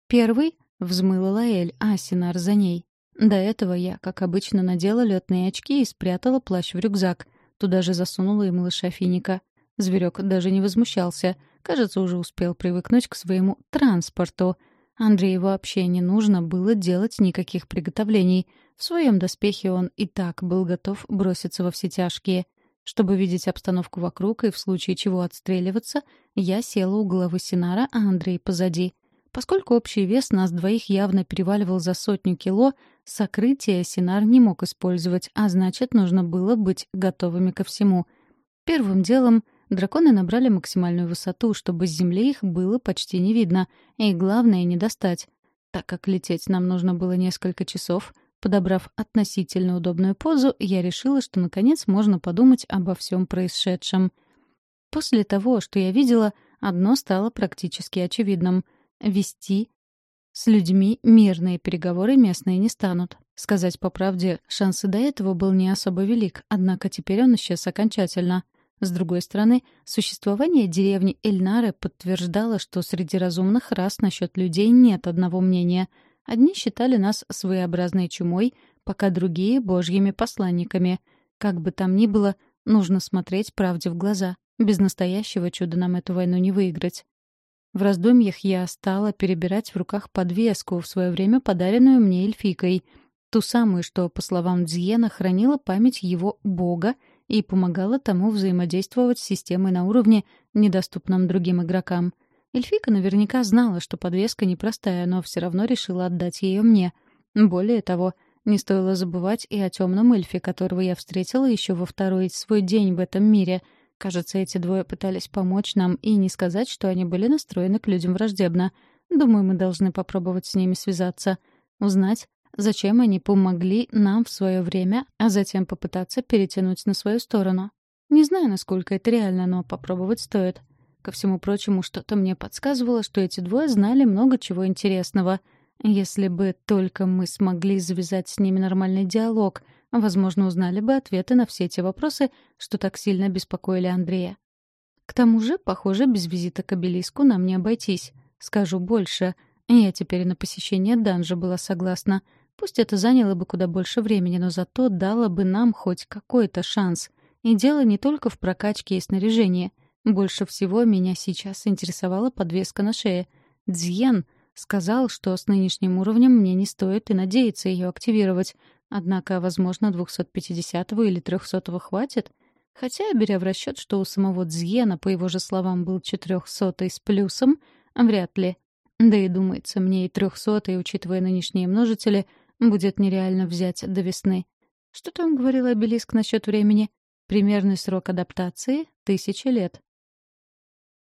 Первый взмыла Лаэль, а Синар за ней. До этого я, как обычно, надела летные очки и спрятала плащ в рюкзак. Туда же засунула и малыша Финика. Зверек даже не возмущался. Кажется, уже успел привыкнуть к своему транспорту. Андрею вообще не нужно было делать никаких приготовлений. В своем доспехе он и так был готов броситься во все тяжкие. Чтобы видеть обстановку вокруг и в случае чего отстреливаться, я села у головы Синара, а Андрей позади. Поскольку общий вес нас двоих явно переваливал за сотню кило, сокрытие Синар не мог использовать, а значит, нужно было быть готовыми ко всему. Первым делом драконы набрали максимальную высоту, чтобы с земли их было почти не видно, и главное — не достать. Так как лететь нам нужно было несколько часов — Подобрав относительно удобную позу, я решила, что наконец можно подумать обо всем происшедшем. После того, что я видела, одно стало практически очевидным. Вести с людьми мирные переговоры местные не станут. Сказать по правде, шанс до этого был не особо велик, однако теперь он исчез окончательно. С другой стороны, существование деревни Эльнары подтверждало, что среди разумных рас насчет людей нет одного мнения — Одни считали нас своеобразной чумой, пока другие — божьими посланниками. Как бы там ни было, нужно смотреть правде в глаза. Без настоящего чуда нам эту войну не выиграть. В раздумьях я стала перебирать в руках подвеску, в свое время подаренную мне эльфикой. Ту самую, что, по словам Дзьена, хранила память его бога и помогала тому взаимодействовать с системой на уровне, недоступном другим игрокам — Эльфика наверняка знала, что подвеска непростая, но все равно решила отдать ее мне. Более того, не стоило забывать и о темном эльфе, которого я встретила еще во второй свой день в этом мире. Кажется, эти двое пытались помочь нам, и не сказать, что они были настроены к людям враждебно. Думаю, мы должны попробовать с ними связаться. Узнать, зачем они помогли нам в свое время, а затем попытаться перетянуть на свою сторону. Не знаю, насколько это реально, но попробовать стоит. Ко всему прочему, что-то мне подсказывало, что эти двое знали много чего интересного. Если бы только мы смогли завязать с ними нормальный диалог, возможно, узнали бы ответы на все те вопросы, что так сильно беспокоили Андрея. К тому же, похоже, без визита к обелиску нам не обойтись. Скажу больше. Я теперь на посещение данжа была согласна. Пусть это заняло бы куда больше времени, но зато дало бы нам хоть какой-то шанс. И дело не только в прокачке и снаряжении — больше всего меня сейчас интересовала подвеска на шее. Дзьен сказал, что с нынешним уровнем мне не стоит и надеяться ее активировать. Однако, возможно, 250-го или 300-го хватит. Хотя, беря в расчет, что у самого Дзьена, по его же словам, был 400-й с плюсом, вряд ли. Да и думается, мне и 300-й, учитывая нынешние множители, будет нереально взять до весны. Что там говорил обелиск насчет времени? Примерный срок адаптации — тысяча лет.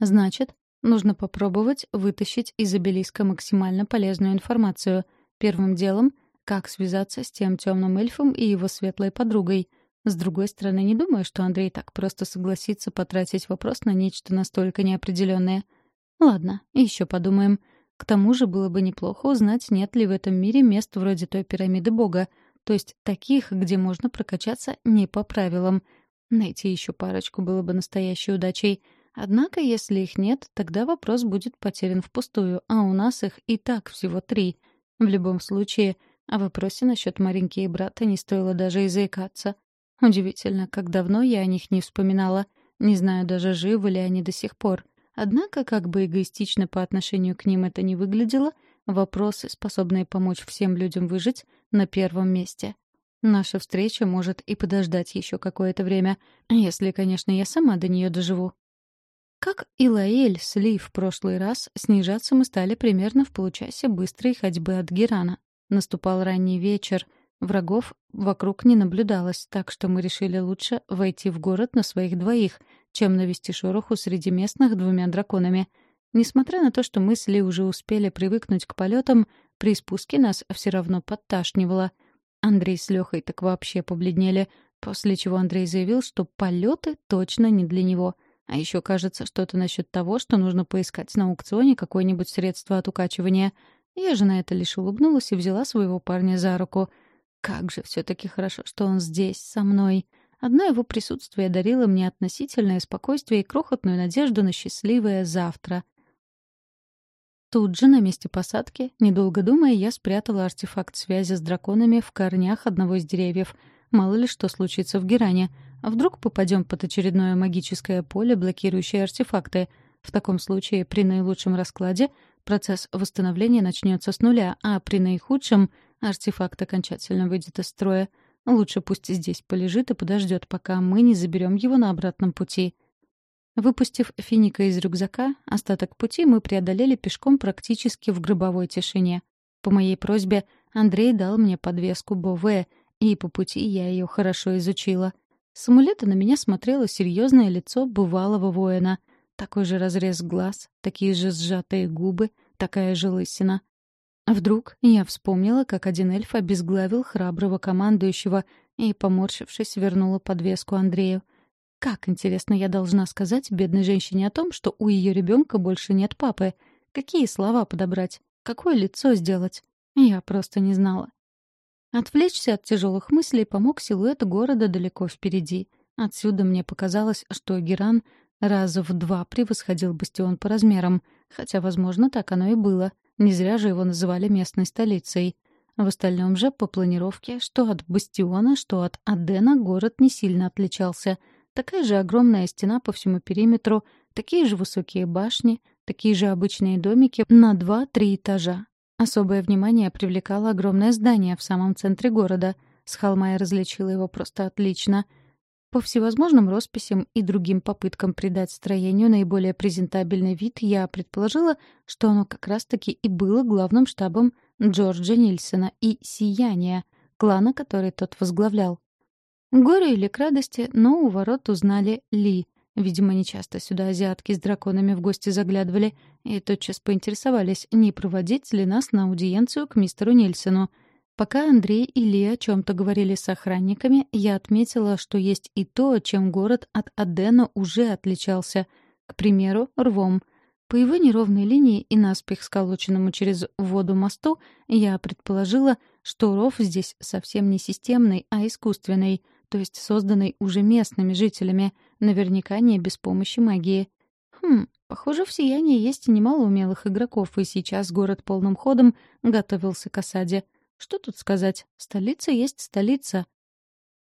Значит, нужно попробовать вытащить из обелиска максимально полезную информацию. Первым делом — как связаться с тем темным эльфом и его светлой подругой. С другой стороны, не думаю, что Андрей так просто согласится потратить вопрос на нечто настолько неопределенное. Ладно, еще подумаем. К тому же было бы неплохо узнать, нет ли в этом мире мест вроде той пирамиды Бога, то есть таких, где можно прокачаться не по правилам. Найти еще парочку было бы настоящей удачей — Однако, если их нет, тогда вопрос будет потерян впустую, а у нас их и так всего три. В любом случае, о вопросе насчет Маринки и брата не стоило даже и заикаться. Удивительно, как давно я о них не вспоминала. Не знаю даже, живы ли они до сих пор. Однако, как бы эгоистично по отношению к ним это ни выглядело, вопросы, способные помочь всем людям выжить, на первом месте. Наша встреча может и подождать еще какое-то время, если, конечно, я сама до нее доживу. Как и Лаэль с Ли в прошлый раз, снижаться мы стали примерно в получасе быстрой ходьбы от Герана. Наступал ранний вечер, врагов вокруг не наблюдалось, так что мы решили лучше войти в город на своих двоих, чем навести шороху среди местных двумя драконами. Несмотря на то, что мы с Ли уже успели привыкнуть к полетам, при спуске нас все равно подташнивало. Андрей с Лехой так вообще побледнели, после чего Андрей заявил, что полеты точно не для него — а еще кажется что-то насчет того, что нужно поискать на аукционе какое-нибудь средство от укачивания. Я же на это лишь улыбнулась и взяла своего парня за руку. Как же все-таки хорошо, что он здесь, со мной. Одно его присутствие дарило мне относительное спокойствие и крохотную надежду на счастливое завтра. Тут же, на месте посадки, недолго думая, я спрятала артефакт связи с драконами в корнях одного из деревьев. Мало ли что случится в Геране — вдруг попадем под очередное магическое поле, блокирующее артефакты? В таком случае, при наилучшем раскладе, процесс восстановления начнется с нуля, а при наихудшем артефакт окончательно выйдет из строя. Лучше пусть здесь полежит и подождет, пока мы не заберем его на обратном пути. Выпустив финика из рюкзака, остаток пути мы преодолели пешком практически в гробовой тишине. По моей просьбе Андрей дал мне подвеску Бове, и по пути я ее хорошо изучила. С амулета на меня смотрело серьезное лицо бывалого воина. Такой же разрез глаз, такие же сжатые губы, такая же лысина. Вдруг я вспомнила, как один эльф обезглавил храброго командующего и, поморщившись, вернула подвеску Андрею. Как, интересно, я должна сказать бедной женщине о том, что у ее ребенка больше нет папы? Какие слова подобрать? Какое лицо сделать? Я просто не знала. Отвлечься от тяжелых мыслей помог силуэт города далеко впереди. Отсюда мне показалось, что Геран раза в два превосходил бастион по размерам, хотя, возможно, так оно и было. Не зря же его называли местной столицей. В остальном же, по планировке, что от бастиона, что от Адена город не сильно отличался. Такая же огромная стена по всему периметру, такие же высокие башни, такие же обычные домики на два-три этажа. Особое внимание привлекало огромное здание в самом центре города. С холма я различила его просто отлично. По всевозможным росписям и другим попыткам придать строению наиболее презентабельный вид, я предположила, что оно как раз-таки и было главным штабом Джорджа Нильсона и «Сияния», клана, который тот возглавлял. Горе или к радости, но у ворот узнали Ли — Видимо, нечасто сюда азиатки с драконами в гости заглядывали и тотчас поинтересовались, не проводить ли нас на аудиенцию к мистеру Нильсону. Пока Андрей и Ли о чем-то говорили с охранниками, я отметила, что есть и то, чем город от Адена уже отличался. К примеру, рвом. По его неровной линии и наспех сколоченному через воду мосту я предположила, что ров здесь совсем не системный, а искусственный — то есть созданный уже местными жителями, наверняка не без помощи магии. Хм, похоже, в Сиянии есть немало умелых игроков, и сейчас город полным ходом готовился к осаде. Что тут сказать? Столица есть столица.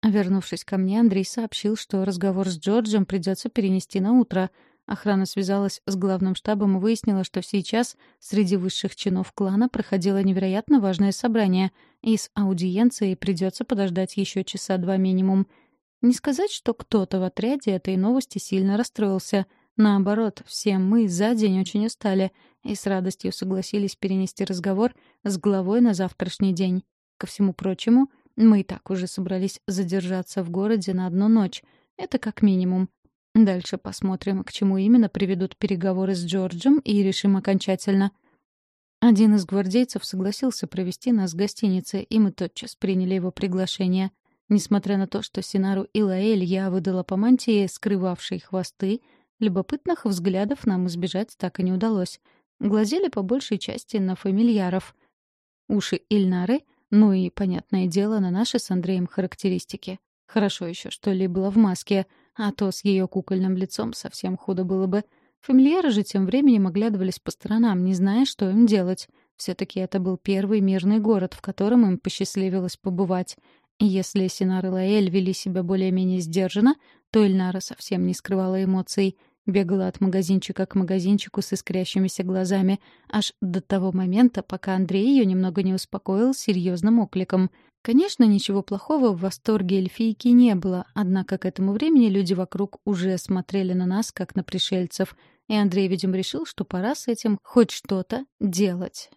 Вернувшись ко мне, Андрей сообщил, что разговор с Джорджем придется перенести на утро — Охрана связалась с главным штабом и выяснила, что сейчас среди высших чинов клана проходило невероятно важное собрание, и с аудиенцией придется подождать еще часа два минимум. Не сказать, что кто-то в отряде этой новости сильно расстроился. Наоборот, все мы за день очень устали и с радостью согласились перенести разговор с главой на завтрашний день. Ко всему прочему, мы и так уже собрались задержаться в городе на одну ночь. Это как минимум. Дальше посмотрим, к чему именно приведут переговоры с Джорджем, и решим окончательно. Один из гвардейцев согласился провести нас в гостинице, и мы тотчас приняли его приглашение. Несмотря на то, что Синару и Лаэль я выдала по мантии, скрывавшей хвосты, любопытных взглядов нам избежать так и не удалось. Глазели по большей части на фамильяров. Уши Ильнары, ну и, понятное дело, на наши с Андреем характеристики. Хорошо еще, что Ли была в маске — а то с ее кукольным лицом совсем худо было бы. Фамильяры же тем временем оглядывались по сторонам, не зная, что им делать. Все-таки это был первый мирный город, в котором им посчастливилось побывать. Если Синар и Лаэль вели себя более-менее сдержанно, то Эльнара совсем не скрывала эмоций — Бегала от магазинчика к магазинчику с искрящимися глазами, аж до того момента, пока Андрей ее немного не успокоил серьезным окликом. Конечно, ничего плохого в восторге эльфийки не было, однако к этому времени люди вокруг уже смотрели на нас, как на пришельцев, и Андрей, видимо, решил, что пора с этим хоть что-то делать.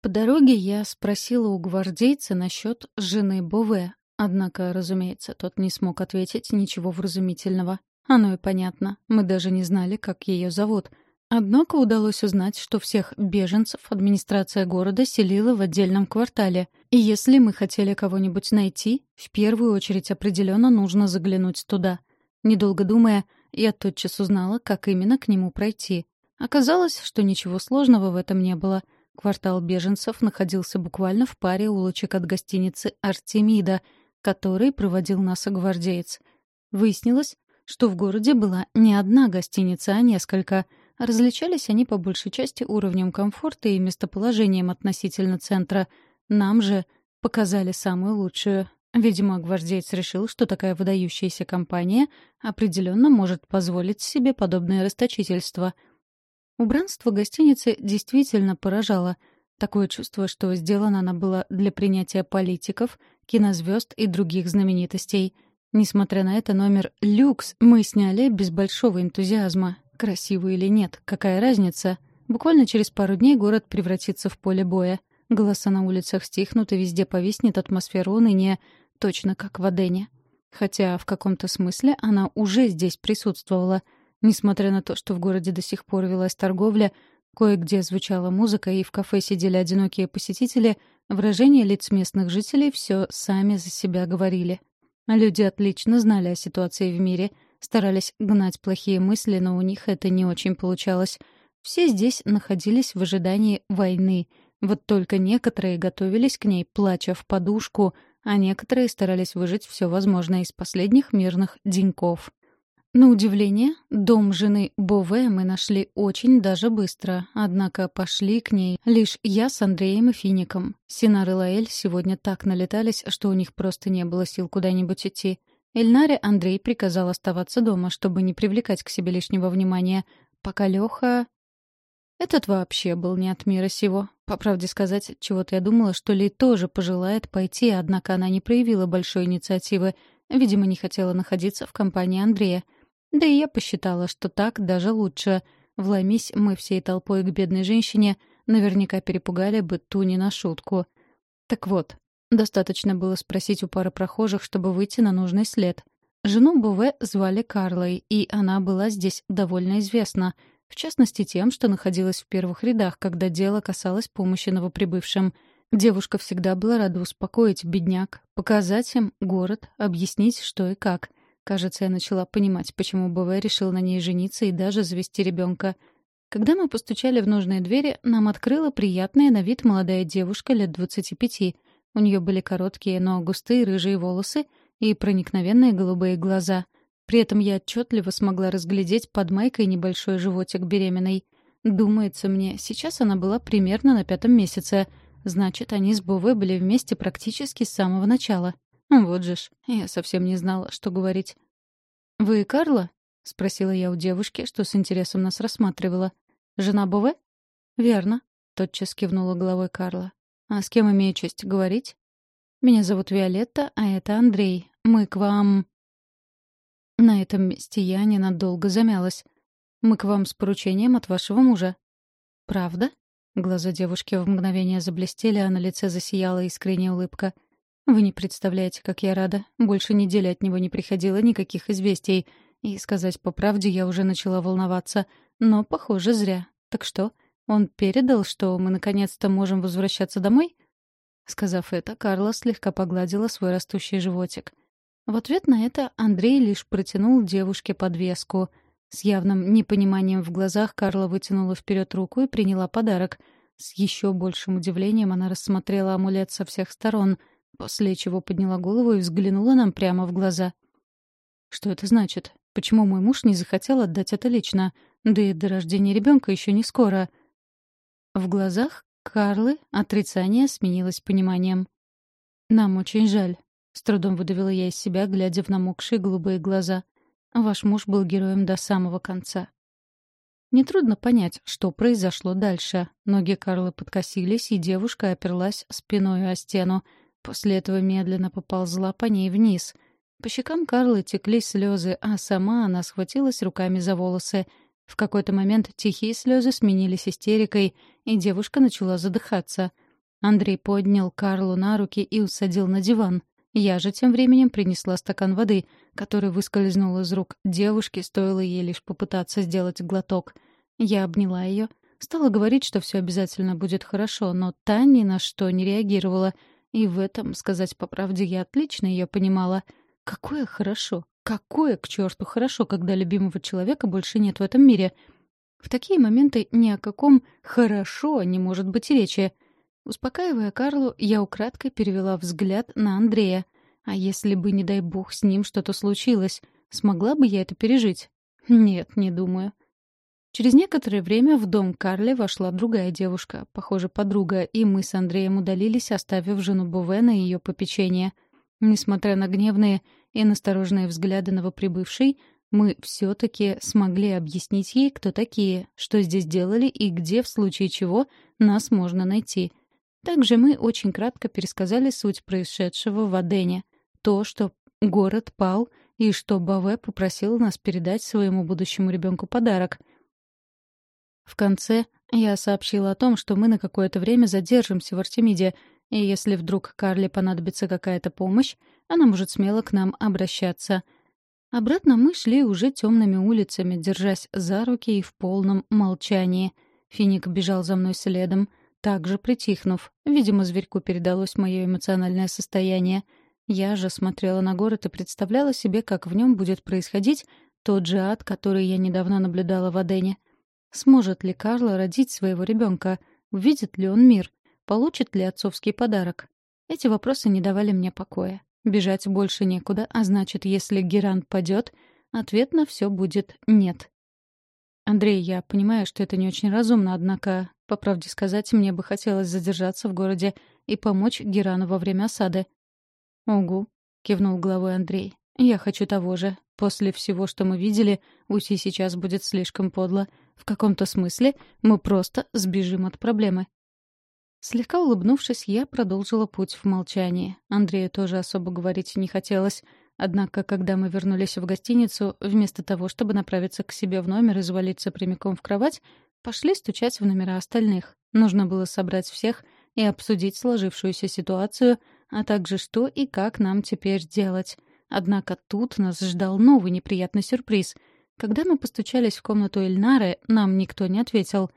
По дороге я спросила у гвардейца насчет жены Бове, однако, разумеется, тот не смог ответить ничего вразумительного. Оно и понятно. Мы даже не знали, как ее зовут. Однако удалось узнать, что всех беженцев администрация города селила в отдельном квартале. И если мы хотели кого-нибудь найти, в первую очередь определенно нужно заглянуть туда. Недолго думая, я тотчас узнала, как именно к нему пройти. Оказалось, что ничего сложного в этом не было. Квартал беженцев находился буквально в паре улочек от гостиницы «Артемида», который проводил нас гвардеец. Выяснилось, что в городе была не одна гостиница, а несколько. Различались они по большей части уровнем комфорта и местоположением относительно центра. Нам же показали самую лучшую. Видимо, гвардеец решил, что такая выдающаяся компания определенно может позволить себе подобное расточительство. Убранство гостиницы действительно поражало. Такое чувство, что сделана она была для принятия политиков, кинозвезд и других знаменитостей. Несмотря на это, номер «Люкс» мы сняли без большого энтузиазма. Красиво или нет, какая разница? Буквально через пару дней город превратится в поле боя. Голоса на улицах стихнут, и везде повиснет атмосфера уныния, точно как в Адене. Хотя в каком-то смысле она уже здесь присутствовала. Несмотря на то, что в городе до сих пор велась торговля, кое-где звучала музыка и в кафе сидели одинокие посетители, выражения лиц местных жителей все сами за себя говорили. Люди отлично знали о ситуации в мире, старались гнать плохие мысли, но у них это не очень получалось. Все здесь находились в ожидании войны — вот только некоторые готовились к ней, плача в подушку, а некоторые старались выжить все возможное из последних мирных деньков. На удивление, дом жены Бове мы нашли очень даже быстро, однако пошли к ней лишь я с Андреем и Фиником. Синар и Лаэль сегодня так налетались, что у них просто не было сил куда-нибудь идти. Эльнаре Андрей приказал оставаться дома, чтобы не привлекать к себе лишнего внимания, пока Леха... Этот вообще был не от мира сего. По правде сказать, чего-то я думала, что Ли тоже пожелает пойти, однако она не проявила большой инициативы. Видимо, не хотела находиться в компании Андрея. Да и я посчитала, что так даже лучше. Вломись мы всей толпой к бедной женщине, наверняка перепугали бы ту не на шутку. Так вот, достаточно было спросить у пары прохожих, чтобы выйти на нужный след. Жену Буве звали Карлой, и она была здесь довольно известна — в частности, тем, что находилась в первых рядах, когда дело касалось помощи новоприбывшим. Девушка всегда была рада успокоить бедняк, показать им город, объяснить, что и как. Кажется, я начала понимать, почему БВ решил на ней жениться и даже завести ребенка. Когда мы постучали в нужные двери, нам открыла приятная на вид молодая девушка лет двадцати пяти. У нее были короткие, но густые рыжие волосы и проникновенные голубые глаза — при этом я отчетливо смогла разглядеть под майкой небольшой животик беременной. Думается мне, сейчас она была примерно на пятом месяце. Значит, они с Бовой были вместе практически с самого начала. Вот же ж, я совсем не знала, что говорить. «Вы Карла?» — спросила я у девушки, что с интересом нас рассматривала. «Жена Бове?» «Верно», — тотчас кивнула головой Карла. «А с кем имею честь говорить?» «Меня зовут Виолетта, а это Андрей. Мы к вам...» На этом месте я ненадолго замялась. «Мы к вам с поручением от вашего мужа». «Правда?» Глаза девушки в мгновение заблестели, а на лице засияла искренняя улыбка. «Вы не представляете, как я рада. Больше недели от него не приходило никаких известий. И, сказать по правде, я уже начала волноваться. Но, похоже, зря. Так что, он передал, что мы наконец-то можем возвращаться домой?» Сказав это, Карла слегка погладила свой растущий животик. В ответ на это Андрей лишь протянул девушке подвеску. С явным непониманием в глазах Карла вытянула вперед руку и приняла подарок. С еще большим удивлением она рассмотрела амулет со всех сторон, после чего подняла голову и взглянула нам прямо в глаза. «Что это значит? Почему мой муж не захотел отдать это лично? Да и до рождения ребенка еще не скоро». В глазах Карлы отрицание сменилось пониманием. «Нам очень жаль. С трудом выдавила я из себя, глядя в намокшие голубые глаза. Ваш муж был героем до самого конца. Нетрудно понять, что произошло дальше. Ноги Карлы подкосились, и девушка оперлась спиной о стену. После этого медленно поползла по ней вниз. По щекам Карлы текли слезы, а сама она схватилась руками за волосы. В какой-то момент тихие слезы сменились истерикой, и девушка начала задыхаться. Андрей поднял Карлу на руки и усадил на диван. Я же тем временем принесла стакан воды, который выскользнул из рук девушки, стоило ей лишь попытаться сделать глоток. Я обняла ее, стала говорить, что все обязательно будет хорошо, но та ни на что не реагировала. И в этом, сказать по правде, я отлично ее понимала. Какое хорошо, какое к черту хорошо, когда любимого человека больше нет в этом мире. В такие моменты ни о каком «хорошо» не может быть речи — Успокаивая Карлу, я украдкой перевела взгляд на Андрея. А если бы, не дай бог, с ним что-то случилось, смогла бы я это пережить? Нет, не думаю. Через некоторое время в дом Карли вошла другая девушка, похоже, подруга, и мы с Андреем удалились, оставив жену Буве на ее попечение. Несмотря на гневные и настороженные взгляды новоприбывшей, мы все-таки смогли объяснить ей, кто такие, что здесь делали и где, в случае чего, нас можно найти. Также мы очень кратко пересказали суть происшедшего в Адене. То, что город пал, и что Баве попросил нас передать своему будущему ребенку подарок. В конце я сообщила о том, что мы на какое-то время задержимся в Артемиде, и если вдруг Карле понадобится какая-то помощь, она может смело к нам обращаться. Обратно мы шли уже темными улицами, держась за руки и в полном молчании. Финик бежал за мной следом, также притихнув. Видимо, зверьку передалось мое эмоциональное состояние — я же смотрела на город и представляла себе, как в нем будет происходить тот же ад, который я недавно наблюдала в Адене. Сможет ли Карла родить своего ребенка? Увидит ли он мир? Получит ли отцовский подарок? Эти вопросы не давали мне покоя. Бежать больше некуда, а значит, если Герант падет, ответ на все будет «нет». Андрей, я понимаю, что это не очень разумно, однако, по правде сказать, мне бы хотелось задержаться в городе и помочь Герану во время осады. «Угу», — кивнул головой Андрей. «Я хочу того же. После всего, что мы видели, уйти сейчас будет слишком подло. В каком-то смысле мы просто сбежим от проблемы». Слегка улыбнувшись, я продолжила путь в молчании. Андрею тоже особо говорить не хотелось. Однако, когда мы вернулись в гостиницу, вместо того, чтобы направиться к себе в номер и завалиться прямиком в кровать, пошли стучать в номера остальных. Нужно было собрать всех и обсудить сложившуюся ситуацию — а также что и как нам теперь делать. Однако тут нас ждал новый неприятный сюрприз. Когда мы постучались в комнату Эльнары, нам никто не ответил.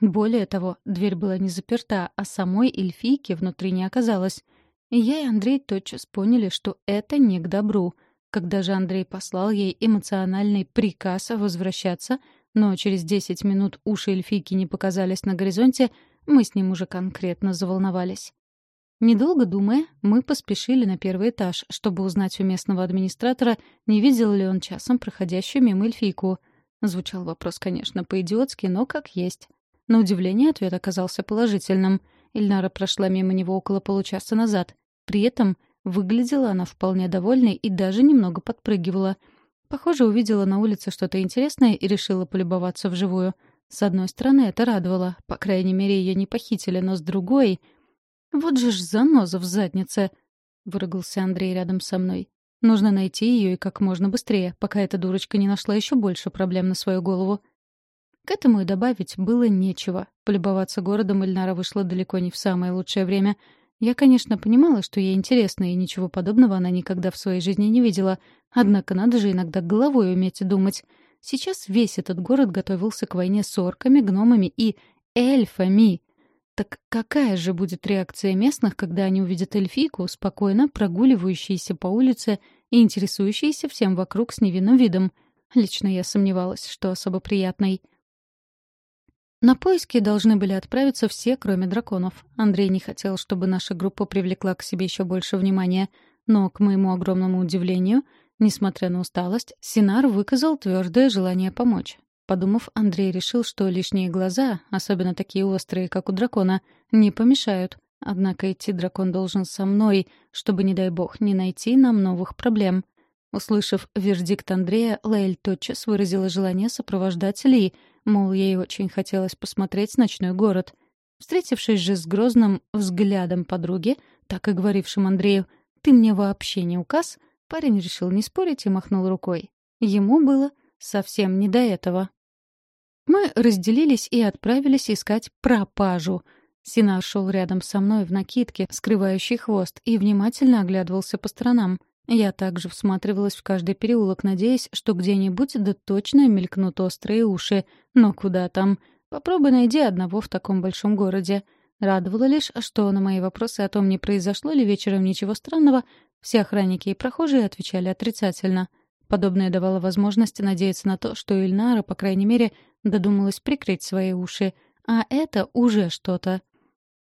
Более того, дверь была не заперта, а самой эльфийки внутри не оказалось. И я и Андрей тотчас поняли, что это не к добру. Когда же Андрей послал ей эмоциональный приказ возвращаться, но через десять минут уши эльфийки не показались на горизонте, мы с ним уже конкретно заволновались. Недолго думая, мы поспешили на первый этаж, чтобы узнать у местного администратора, не видел ли он часом проходящую мимо эльфийку. Звучал вопрос, конечно, по-идиотски, но как есть. На удивление ответ оказался положительным. Ильнара прошла мимо него около получаса назад. При этом выглядела она вполне довольной и даже немного подпрыгивала. Похоже, увидела на улице что-то интересное и решила полюбоваться вживую. С одной стороны, это радовало. По крайней мере, ее не похитили, но с другой... «Вот же ж заноза в заднице!» — выругался Андрей рядом со мной. «Нужно найти ее и как можно быстрее, пока эта дурочка не нашла еще больше проблем на свою голову». К этому и добавить было нечего. Полюбоваться городом Эльнара вышла далеко не в самое лучшее время. Я, конечно, понимала, что ей интересно, и ничего подобного она никогда в своей жизни не видела. Однако надо же иногда головой уметь думать. Сейчас весь этот город готовился к войне с орками, гномами и эльфами. Так какая же будет реакция местных, когда они увидят эльфийку, спокойно прогуливающуюся по улице и интересующуюся всем вокруг с невинным видом? Лично я сомневалась, что особо приятной. На поиски должны были отправиться все, кроме драконов. Андрей не хотел, чтобы наша группа привлекла к себе еще больше внимания, но, к моему огромному удивлению, несмотря на усталость, Синар выказал твердое желание помочь. Подумав, Андрей решил, что лишние глаза, особенно такие острые, как у дракона, не помешают. Однако идти дракон должен со мной, чтобы, не дай бог, не найти нам новых проблем. Услышав вердикт Андрея, Лейль тотчас выразила желание сопровождать Ли, мол, ей очень хотелось посмотреть ночной город. Встретившись же с грозным взглядом подруги, так и говорившим Андрею «ты мне вообще не указ», парень решил не спорить и махнул рукой. Ему было совсем не до этого. Мы разделились и отправились искать пропажу. Сина шел рядом со мной в накидке, скрывающей хвост, и внимательно оглядывался по сторонам. Я также всматривалась в каждый переулок, надеясь, что где-нибудь да точно мелькнут острые уши. Но куда там? Попробуй найди одного в таком большом городе. Радовало лишь, что на мои вопросы о том, не произошло ли вечером ничего странного, все охранники и прохожие отвечали отрицательно — Подобное давало возможность надеяться на то, что Ильнара, по крайней мере, додумалась прикрыть свои уши, а это уже что-то.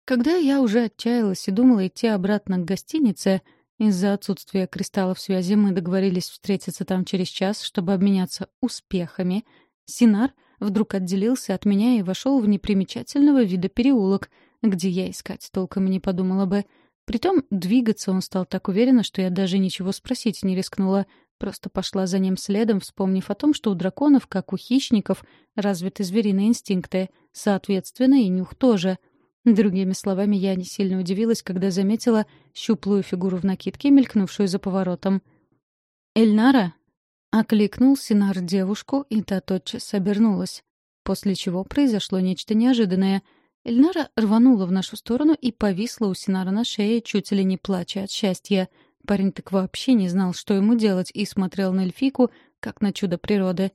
Когда я уже отчаялась и думала идти обратно к гостинице, из-за отсутствия кристаллов связи мы договорились встретиться там через час, чтобы обменяться успехами, Синар вдруг отделился от меня и вошел в непримечательного вида переулок, где я искать толком не подумала бы. Притом двигаться он стал так уверенно, что я даже ничего спросить не рискнула — Просто пошла за ним следом, вспомнив о том, что у драконов, как у хищников, развиты звериные инстинкты. соответственно, и нюх тоже. Другими словами, я не сильно удивилась, когда заметила щуплую фигуру в накидке, мелькнувшую за поворотом. «Эльнара?» — окликнул Синар девушку, и та тотчас обернулась. После чего произошло нечто неожиданное. Эльнара рванула в нашу сторону и повисла у Синара на шее, чуть ли не плача от счастья. Парень так вообще не знал, что ему делать, и смотрел на эльфику, как на чудо природы.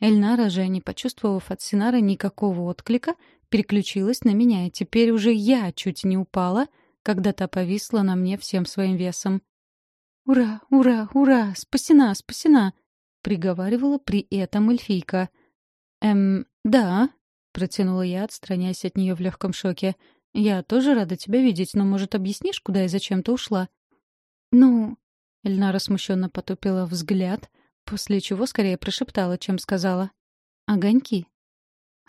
Эльнара же, не почувствовав от Синара никакого отклика, переключилась на меня, и теперь уже я чуть не упала, когда та повисла на мне всем своим весом. «Ура, ура, ура! Спасена, спасена!» — приговаривала при этом эльфийка. «Эм, да», — протянула я, отстраняясь от нее в легком шоке. «Я тоже рада тебя видеть, но, может, объяснишь, куда и зачем ты ушла?» «Ну...» — Эльнара смущенно потупила взгляд, после чего скорее прошептала, чем сказала. «Огоньки».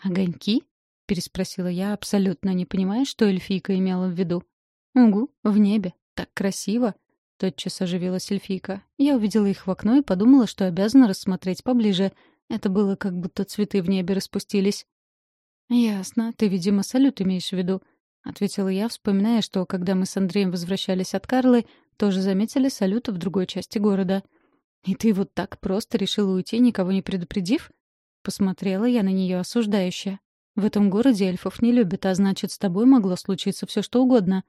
«Огоньки?» — переспросила я, абсолютно не понимая, что эльфийка имела в виду. «Угу, в небе. Так красиво!» Тотчас оживилась эльфийка. Я увидела их в окно и подумала, что обязана рассмотреть поближе. Это было как будто цветы в небе распустились. «Ясно. Ты, видимо, салют имеешь в виду», — ответила я, вспоминая, что, когда мы с Андреем возвращались от Карлы, тоже заметили салют в другой части города. «И ты вот так просто решила уйти, никого не предупредив?» Посмотрела я на нее осуждающе. «В этом городе эльфов не любят, а значит, с тобой могло случиться все что угодно».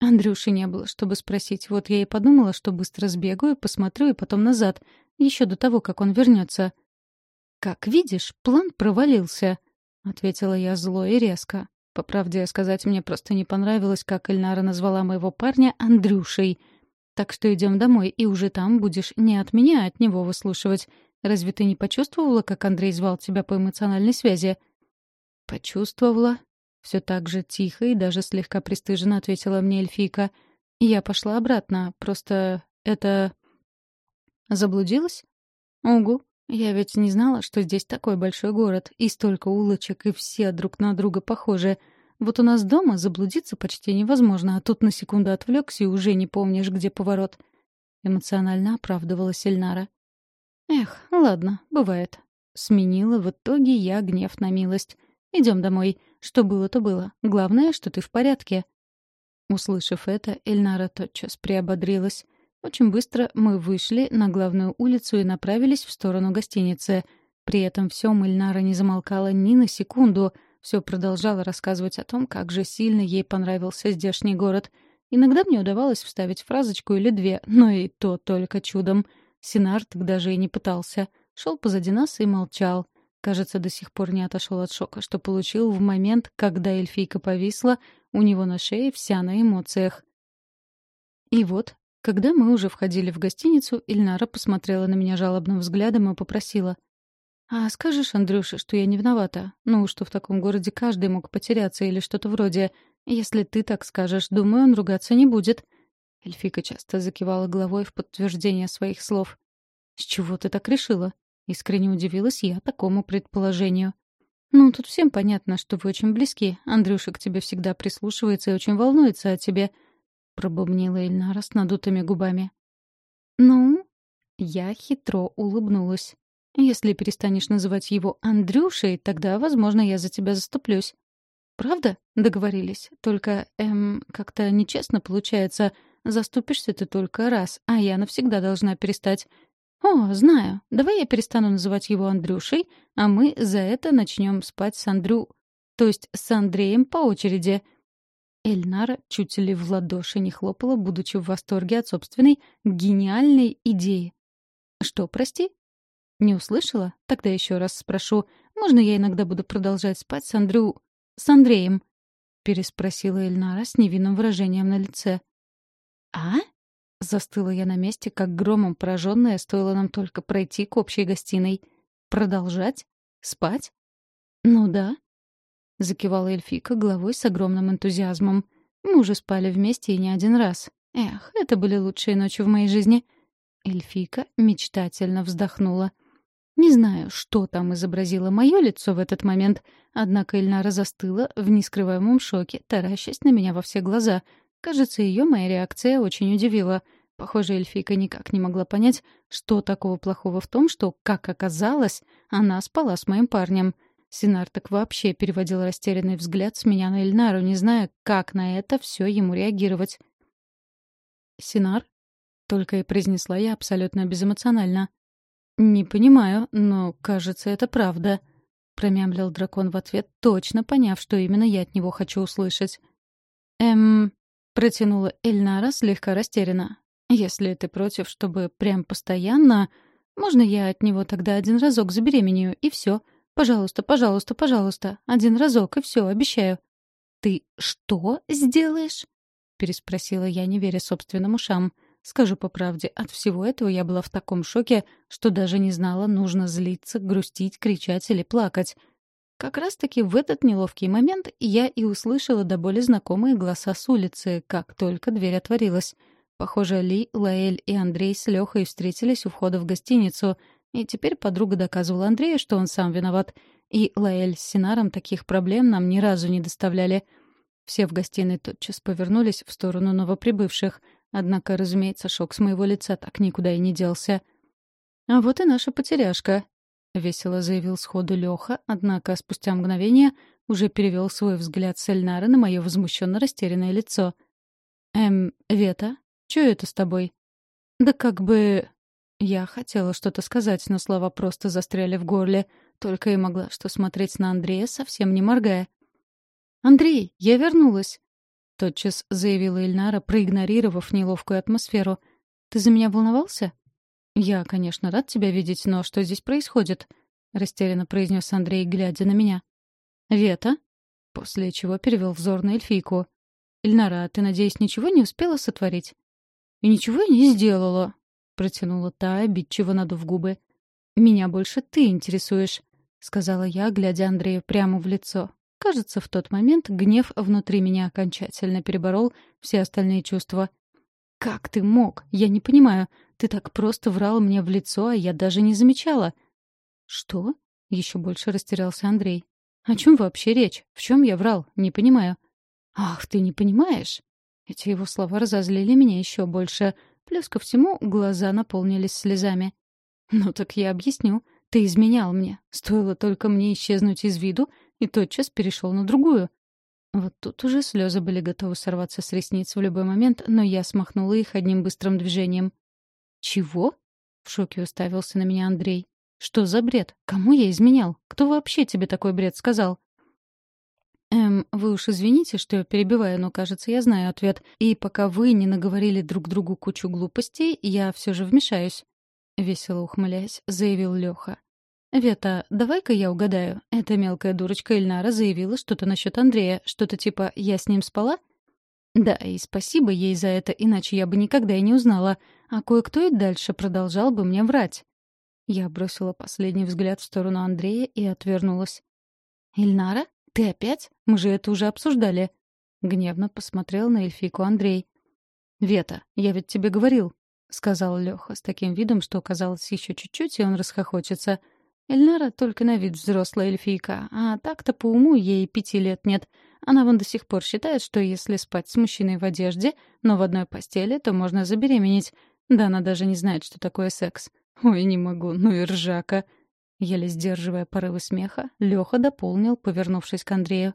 Андрюши не было, чтобы спросить. Вот я и подумала, что быстро сбегаю, посмотрю и потом назад, еще до того, как он вернется. «Как видишь, план провалился», — ответила я зло и резко. По правде сказать, мне просто не понравилось, как Эльнара назвала моего парня Андрюшей. Так что идем домой, и уже там будешь не от меня, а от него выслушивать. Разве ты не почувствовала, как Андрей звал тебя по эмоциональной связи? Почувствовала. Все так же тихо и даже слегка пристыженно ответила мне эльфийка. Я пошла обратно, просто это... Заблудилась? Угу, я ведь не знала, что здесь такой большой город, и столько улочек, и все друг на друга похожи. Вот у нас дома заблудиться почти невозможно, а тут на секунду отвлекся и уже не помнишь, где поворот. Эмоционально оправдывала Сельнара. Эх, ладно, бывает. Сменила в итоге я гнев на милость. Идем домой. Что было, то было. Главное, что ты в порядке. Услышав это, Эльнара тотчас приободрилась. Очень быстро мы вышли на главную улицу и направились в сторону гостиницы. При этом всем Ильнара не замолкала ни на секунду, все продолжала рассказывать о том, как же сильно ей понравился здешний город. Иногда мне удавалось вставить фразочку или две, но и то только чудом. Синар тогда же и не пытался. Шел позади нас и молчал. Кажется, до сих пор не отошел от шока, что получил в момент, когда эльфийка повисла, у него на шее вся на эмоциях. И вот, когда мы уже входили в гостиницу, Ильнара посмотрела на меня жалобным взглядом и попросила. «А скажешь, Андрюша, что я не виновата? Ну, что в таком городе каждый мог потеряться или что-то вроде. Если ты так скажешь, думаю, он ругаться не будет». Эльфика часто закивала головой в подтверждение своих слов. «С чего ты так решила?» Искренне удивилась я такому предположению. «Ну, тут всем понятно, что вы очень близки. Андрюша к тебе всегда прислушивается и очень волнуется о тебе. — пробубнила Эльнара с надутыми губами. «Ну?» Я хитро улыбнулась. «Если перестанешь называть его Андрюшей, тогда, возможно, я за тебя заступлюсь». «Правда?» — договорились. «Только, эм, как-то нечестно получается. Заступишься ты только раз, а я навсегда должна перестать. О, знаю. Давай я перестану называть его Андрюшей, а мы за это начнем спать с Андрю... То есть с Андреем по очереди. Эльнара чуть ли в ладоши не хлопала, будучи в восторге от собственной гениальной идеи. «Что, прости?» «Не услышала? Тогда еще раз спрошу. Можно я иногда буду продолжать спать с Андрю... с Андреем?» Переспросила Эльнара с невинным выражением на лице. «А?» Застыла я на месте, как громом пораженная, стоило нам только пройти к общей гостиной. «Продолжать? Спать?» «Ну да», — закивала эльфика головой с огромным энтузиазмом. «Мы уже спали вместе и не один раз. Эх, это были лучшие ночи в моей жизни». Эльфика мечтательно вздохнула. Не знаю, что там изобразило мое лицо в этот момент, однако Эльнара застыла в нескрываемом шоке, таращась на меня во все глаза. Кажется, ее моя реакция очень удивила. Похоже, эльфийка никак не могла понять, что такого плохого в том, что, как оказалось, она спала с моим парнем — Синар так вообще переводил растерянный взгляд с меня на Эльнару, не зная, как на это все ему реагировать. «Синар?» — только и произнесла я абсолютно безэмоционально. «Не понимаю, но, кажется, это правда», — промямлил дракон в ответ, точно поняв, что именно я от него хочу услышать. «Эм...» — протянула Эльнара слегка растерянно. «Если ты против, чтобы прям постоянно...» Можно я от него тогда один разок забеременею, и все. Пожалуйста, пожалуйста, пожалуйста. Один разок, и все, обещаю». «Ты что сделаешь?» — переспросила я, не веря собственным ушам. Скажу по правде, от всего этого я была в таком шоке, что даже не знала, нужно злиться, грустить, кричать или плакать. Как раз-таки в этот неловкий момент я и услышала до боли знакомые голоса с улицы, как только дверь отворилась. Похоже, Ли, Лаэль и Андрей с Лёхой встретились у входа в гостиницу, и теперь подруга доказывала Андрею, что он сам виноват. И Лаэль с Синаром таких проблем нам ни разу не доставляли. Все в гостиной тотчас повернулись в сторону новоприбывших. Однако, разумеется, шок с моего лица так никуда и не делся. «А вот и наша потеряшка», — весело заявил сходу Лёха, однако спустя мгновение уже перевел свой взгляд с Эльнара на мое возмущенно растерянное лицо. «Эм, Вета, Чё это с тобой?» «Да как бы...» Я хотела что-то сказать, но слова просто застряли в горле. Только и могла что смотреть на Андрея, совсем не моргая. «Андрей, я вернулась!» Тотчас заявила Эльнара, проигнорировав неловкую атмосферу. «Ты за меня волновался?» «Я, конечно, рад тебя видеть, но что здесь происходит?» — растерянно произнес Андрей, глядя на меня. «Вета?» После чего перевел взор на эльфийку. «Эльнара, ты, надеюсь, ничего не успела сотворить?» «И ничего я не сделала», — протянула та, обидчиво надув губы. «Меня больше ты интересуешь», — сказала я, глядя Андрею прямо в лицо. Кажется, в тот момент гнев внутри меня окончательно переборол все остальные чувства. «Как ты мог? Я не понимаю. Ты так просто врал мне в лицо, а я даже не замечала». «Что?» — еще больше растерялся Андрей. «О чем вообще речь? В чем я врал? Не понимаю». «Ах, ты не понимаешь?» Эти его слова разозлили меня еще больше. Плюс ко всему, глаза наполнились слезами. «Ну так я объясню. Ты изменял мне. Стоило только мне исчезнуть из виду, и тотчас перешел на другую». Вот тут уже слезы были готовы сорваться с ресниц в любой момент, но я смахнула их одним быстрым движением. «Чего?» — в шоке уставился на меня Андрей. «Что за бред? Кому я изменял? Кто вообще тебе такой бред сказал?» «Эм, вы уж извините, что я перебиваю, но, кажется, я знаю ответ. И пока вы не наговорили друг другу кучу глупостей, я все же вмешаюсь». Весело ухмыляясь, заявил Леха. «Вета, давай-ка я угадаю. Эта мелкая дурочка Эльнара заявила что-то насчет Андрея, что-то типа «я с ним спала»?» Да, и спасибо ей за это, иначе я бы никогда и не узнала, а кое-кто и дальше продолжал бы мне врать. Я бросила последний взгляд в сторону Андрея и отвернулась. «Ильнара?» «Ты опять? Мы же это уже обсуждали». Гневно посмотрел на эльфийку Андрей. «Вета, я ведь тебе говорил», — сказал Лёха с таким видом, что казалось еще чуть-чуть, и он расхохочется. Эльнара только на вид взрослая эльфийка, а так-то по уму ей пяти лет нет. Она вон до сих пор считает, что если спать с мужчиной в одежде, но в одной постели, то можно забеременеть. Да она даже не знает, что такое секс. Ой, не могу, ну и ржака. Еле сдерживая порывы смеха, Лёха дополнил, повернувшись к Андрею.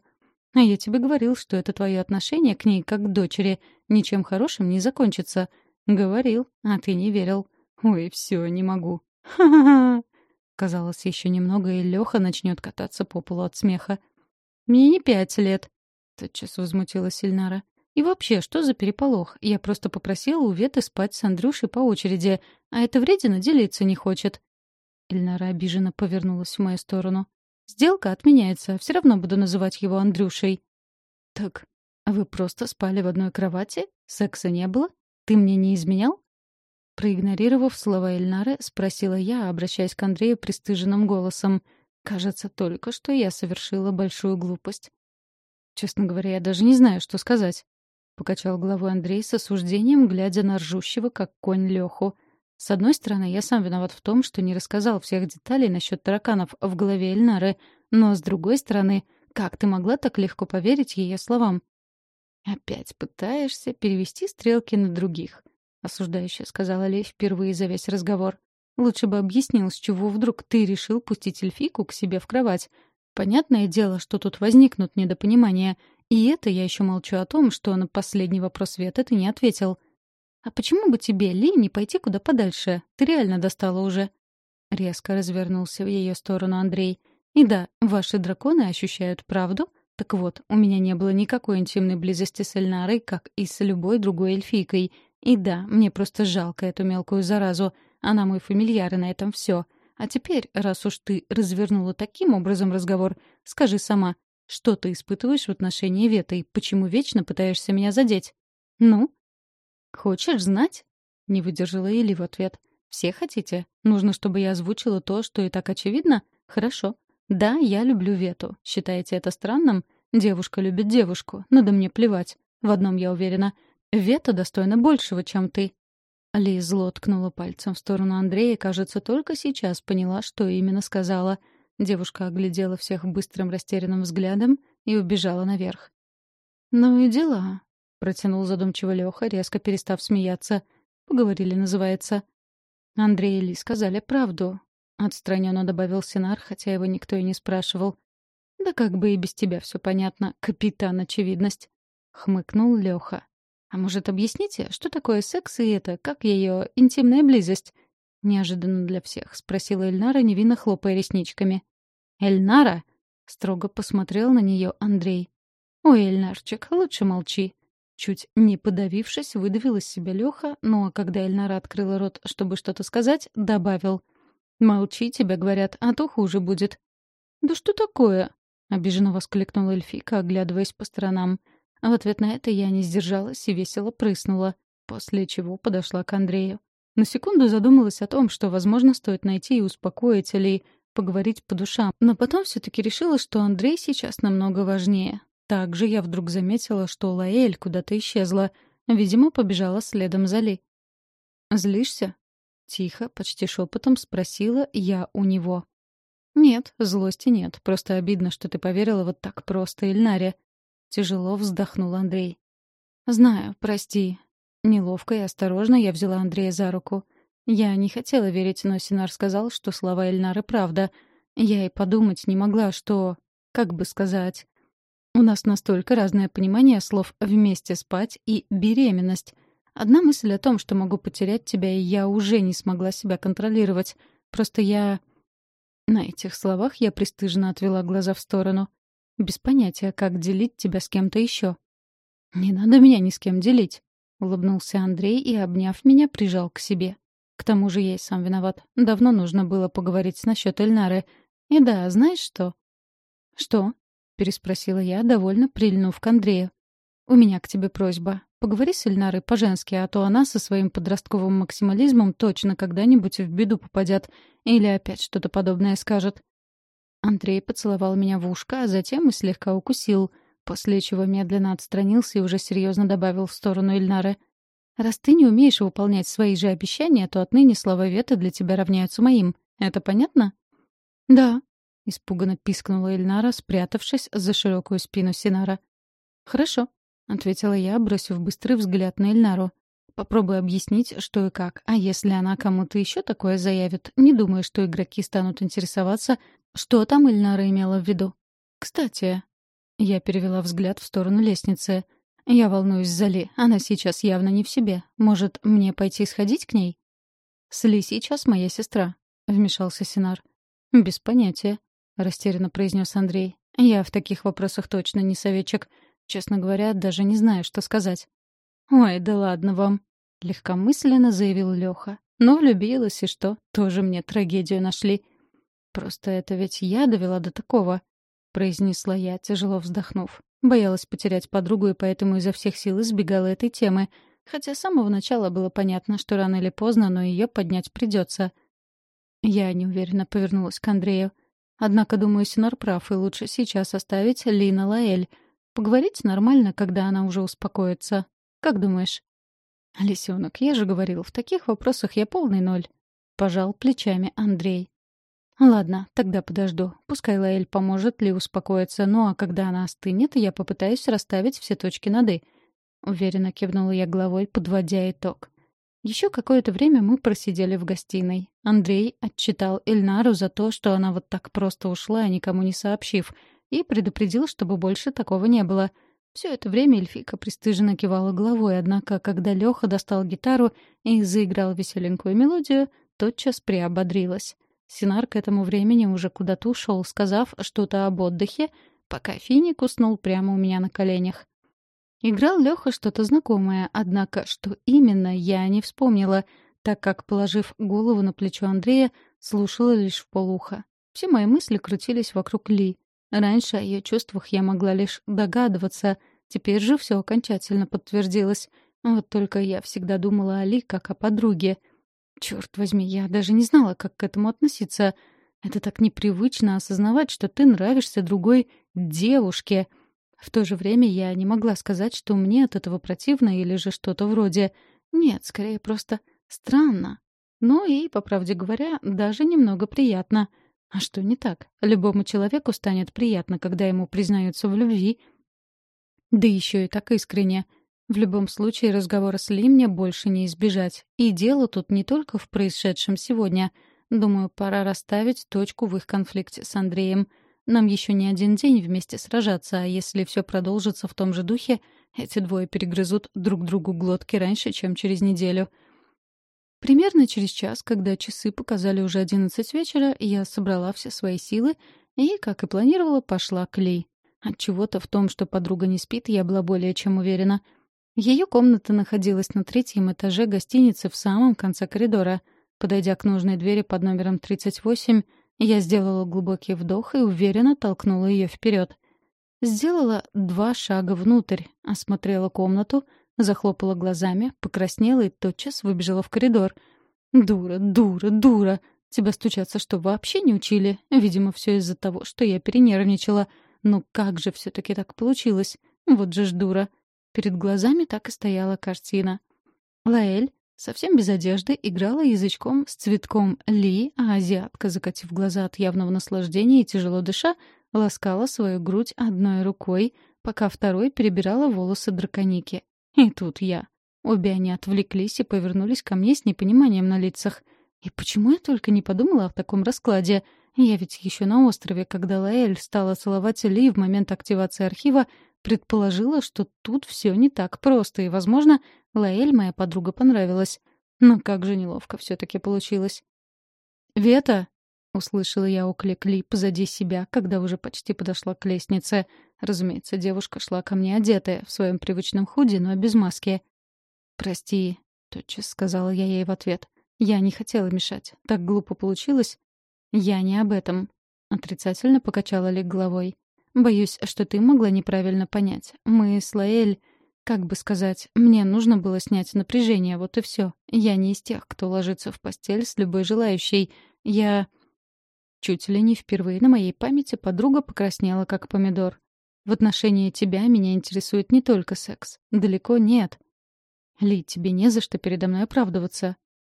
«А я тебе говорил, что это твое отношение к ней как к дочери ничем хорошим не закончится. Говорил, а ты не верил. Ой, все, не могу. Ха-ха-ха!» Казалось, еще немного, и Лёха начнет кататься по полу от смеха. «Мне не пять лет», — тотчас возмутилась Сильнара. «И вообще, что за переполох? Я просто попросила у Веты спать с Андрюшей по очереди, а эта вредина делиться не хочет. Эльнара обиженно повернулась в мою сторону. «Сделка отменяется. Все равно буду называть его Андрюшей». «Так, вы просто спали в одной кровати? Секса не было? Ты мне не изменял?» Проигнорировав слова Эльнары, спросила я, обращаясь к Андрею пристыженным голосом. «Кажется, только что я совершила большую глупость». «Честно говоря, я даже не знаю, что сказать», — покачал головой Андрей с осуждением, глядя на ржущего, как конь Леху. С одной стороны, я сам виноват в том, что не рассказал всех деталей насчет тараканов в голове Эльнары, но с другой стороны, как ты могла так легко поверить ее словам? «Опять пытаешься перевести стрелки на других», — осуждающе сказала Лей впервые за весь разговор. «Лучше бы объяснил, с чего вдруг ты решил пустить эльфийку к себе в кровать. Понятное дело, что тут возникнут недопонимания. И это я еще молчу о том, что на последний вопрос Света ты не ответил. «А почему бы тебе, Ли, не пойти куда подальше? Ты реально достала уже». Резко развернулся в ее сторону Андрей. «И да, ваши драконы ощущают правду. Так вот, у меня не было никакой интимной близости с Эльнарой, как и с любой другой эльфийкой. И да, мне просто жалко эту мелкую заразу. Она мой фамильяр, и на этом все. А теперь, раз уж ты развернула таким образом разговор, скажи сама, что ты испытываешь в отношении Веты и почему вечно пытаешься меня задеть? Ну? Хочешь знать? Не выдержала Или в ответ. Все хотите? Нужно, чтобы я озвучила то, что и так очевидно? Хорошо. Да, я люблю Вету. Считаете это странным? Девушка любит девушку. Надо мне плевать. В одном я уверена. Вета достойна большего, чем ты. Ли зло ткнула пальцем в сторону Андрея и, кажется, только сейчас поняла, что именно сказала. Девушка оглядела всех быстрым растерянным взглядом и убежала наверх. «Ну и дела», — протянул задумчиво Лёха, резко перестав смеяться. «Поговорили, называется». Андрей и Ли сказали правду. Отстраненно добавил Синар, хотя его никто и не спрашивал. «Да как бы и без тебя все понятно, капитан очевидность», — хмыкнул Лёха. «А может, объясните, что такое секс и это, как ее интимная близость?» Неожиданно для всех, спросила Эльнара, невинно хлопая ресничками. «Эльнара?» — строго посмотрел на нее Андрей. «Ой, Эльнарчик, лучше молчи». Чуть не подавившись, выдавил из себя Леха, но когда Эльнара открыла рот, чтобы что-то сказать, добавил. «Молчи, тебе говорят, а то хуже будет». «Да что такое?» — обиженно воскликнула Эльфика, оглядываясь по сторонам. А в ответ на это я не сдержалась и весело прыснула, после чего подошла к Андрею. На секунду задумалась о том, что, возможно, стоит найти и успокоить или поговорить по душам, но потом все-таки решила, что Андрей сейчас намного важнее. Также я вдруг заметила, что Лаэль куда-то исчезла. Видимо, побежала следом за Ли. «Злишься?» — тихо, почти шепотом спросила я у него. «Нет, злости нет. Просто обидно, что ты поверила вот так просто Ильнаре. Тяжело вздохнул Андрей. «Знаю, прости». Неловко и осторожно я взяла Андрея за руку. Я не хотела верить, но Синар сказал, что слова Эльнары правда. Я и подумать не могла, что... Как бы сказать... У нас настолько разное понимание слов «вместе спать» и «беременность». Одна мысль о том, что могу потерять тебя, и я уже не смогла себя контролировать. Просто я... На этих словах я пристыженно отвела глаза в сторону. Без понятия, как делить тебя с кем-то еще. «Не надо меня ни с кем делить», — улыбнулся Андрей и, обняв меня, прижал к себе. К тому же я и сам виноват. Давно нужно было поговорить насчет Эльнары. И да, знаешь что? «Что?» — переспросила я, довольно прильнув к Андрею. «У меня к тебе просьба. Поговори с Эльнарой по-женски, а то она со своим подростковым максимализмом точно когда-нибудь в беду попадет или опять что-то подобное скажет. Андрей поцеловал меня в ушко, а затем и слегка укусил, после чего медленно отстранился и уже серьезно добавил в сторону Ильнары. «Раз ты не умеешь выполнять свои же обещания, то отныне слова Веты для тебя равняются моим. Это понятно?» «Да», — испуганно пискнула Ильнара, спрятавшись за широкую спину Синара. «Хорошо», — ответила я, бросив быстрый взгляд на Ильнару. Попробуй объяснить, что и как. А если она кому-то еще такое заявит, не думаю, что игроки станут интересоваться, что там Ильнара имела в виду? Кстати, я перевела взгляд в сторону лестницы. Я волнуюсь за Ли. Она сейчас явно не в себе. Может, мне пойти сходить к ней? С Ли сейчас моя сестра, вмешался Синар. Без понятия, растерянно произнес Андрей. Я в таких вопросах точно не советчик. Честно говоря, даже не знаю, что сказать. Ой, да ладно вам, легкомысленно заявил Лёха. Но влюбилась, и что? Тоже мне трагедию нашли. «Просто это ведь я довела до такого», — произнесла я, тяжело вздохнув. Боялась потерять подругу и поэтому изо всех сил избегала этой темы, хотя с самого начала было понятно, что рано или поздно, но ее поднять придется. Я неуверенно повернулась к Андрею. Однако, думаю, Синар прав, и лучше сейчас оставить Лина Лаэль. Поговорить нормально, когда она уже успокоится. Как думаешь? «Лисёнок, я же говорил, в таких вопросах я полный ноль», — пожал плечами Андрей. «Ладно, тогда подожду. Пускай Лаэль поможет Ли успокоиться, ну а когда она остынет, я попытаюсь расставить все точки над «и». Уверенно кивнула я головой, подводя итог. Еще какое-то время мы просидели в гостиной. Андрей отчитал Эльнару за то, что она вот так просто ушла, никому не сообщив, и предупредил, чтобы больше такого не было. Все это время эльфика пристыженно кивала головой, однако, когда Леха достал гитару и заиграл веселенькую мелодию, тотчас приободрилась. Синар к этому времени уже куда-то ушел, сказав что-то об отдыхе, пока финик уснул прямо у меня на коленях. Играл Леха что-то знакомое, однако что именно, я не вспомнила, так как, положив голову на плечо Андрея, слушала лишь в полуха. Все мои мысли крутились вокруг Ли. Раньше о ее чувствах я могла лишь догадываться, теперь же все окончательно подтвердилось. Вот только я всегда думала о Ли как о подруге. Черт возьми, я даже не знала, как к этому относиться. Это так непривычно осознавать, что ты нравишься другой девушке — в то же время я не могла сказать, что мне от этого противно или же что-то вроде «нет, скорее просто странно». Ну и, по правде говоря, даже немного приятно. А что не так? Любому человеку станет приятно, когда ему признаются в любви. Да еще и так искренне. В любом случае разговора с Ли мне больше не избежать. И дело тут не только в происшедшем сегодня. Думаю, пора расставить точку в их конфликте с Андреем — нам еще не один день вместе сражаться, а если все продолжится в том же духе, эти двое перегрызут друг другу глотки раньше, чем через неделю. Примерно через час, когда часы показали уже одиннадцать вечера, я собрала все свои силы и, как и планировала, пошла к Ли. Отчего-то в том, что подруга не спит, я была более чем уверена. Ее комната находилась на третьем этаже гостиницы в самом конце коридора. Подойдя к нужной двери под номером 38, я сделала глубокий вдох и уверенно толкнула ее вперед. Сделала два шага внутрь, осмотрела комнату, захлопала глазами, покраснела и тотчас выбежала в коридор. «Дура, дура, дура! Тебя стучаться что, вообще не учили? Видимо, все из-за того, что я перенервничала. Но как же все таки так получилось? Вот же ж дура!» Перед глазами так и стояла картина. Лаэль Совсем без одежды играла язычком с цветком Ли, а азиатка, закатив глаза от явного наслаждения и тяжело дыша, ласкала свою грудь одной рукой, пока второй перебирала волосы драконики. И тут я. Обе они отвлеклись и повернулись ко мне с непониманием на лицах. И почему я только не подумала о таком раскладе? Я ведь еще на острове, когда Лаэль стала целовать Ли в момент активации архива, предположила, что тут все не так просто, и, возможно, Лаэль, моя подруга, понравилась. Но как же неловко все таки получилось. «Вета!» — услышала я оклик Ли позади себя, когда уже почти подошла к лестнице. Разумеется, девушка шла ко мне одетая, в своем привычном худи, но без маски. «Прости», — тотчас сказала я ей в ответ. «Я не хотела мешать. Так глупо получилось». «Я не об этом», — отрицательно покачала Ли головой. «Боюсь, что ты могла неправильно понять. Мы с Лаэль...» Как бы сказать, мне нужно было снять напряжение, вот и все. Я не из тех, кто ложится в постель с любой желающей. Я... Чуть ли не впервые на моей памяти подруга покраснела, как помидор. В отношении тебя меня интересует не только секс. Далеко нет. Ли, тебе не за что передо мной оправдываться.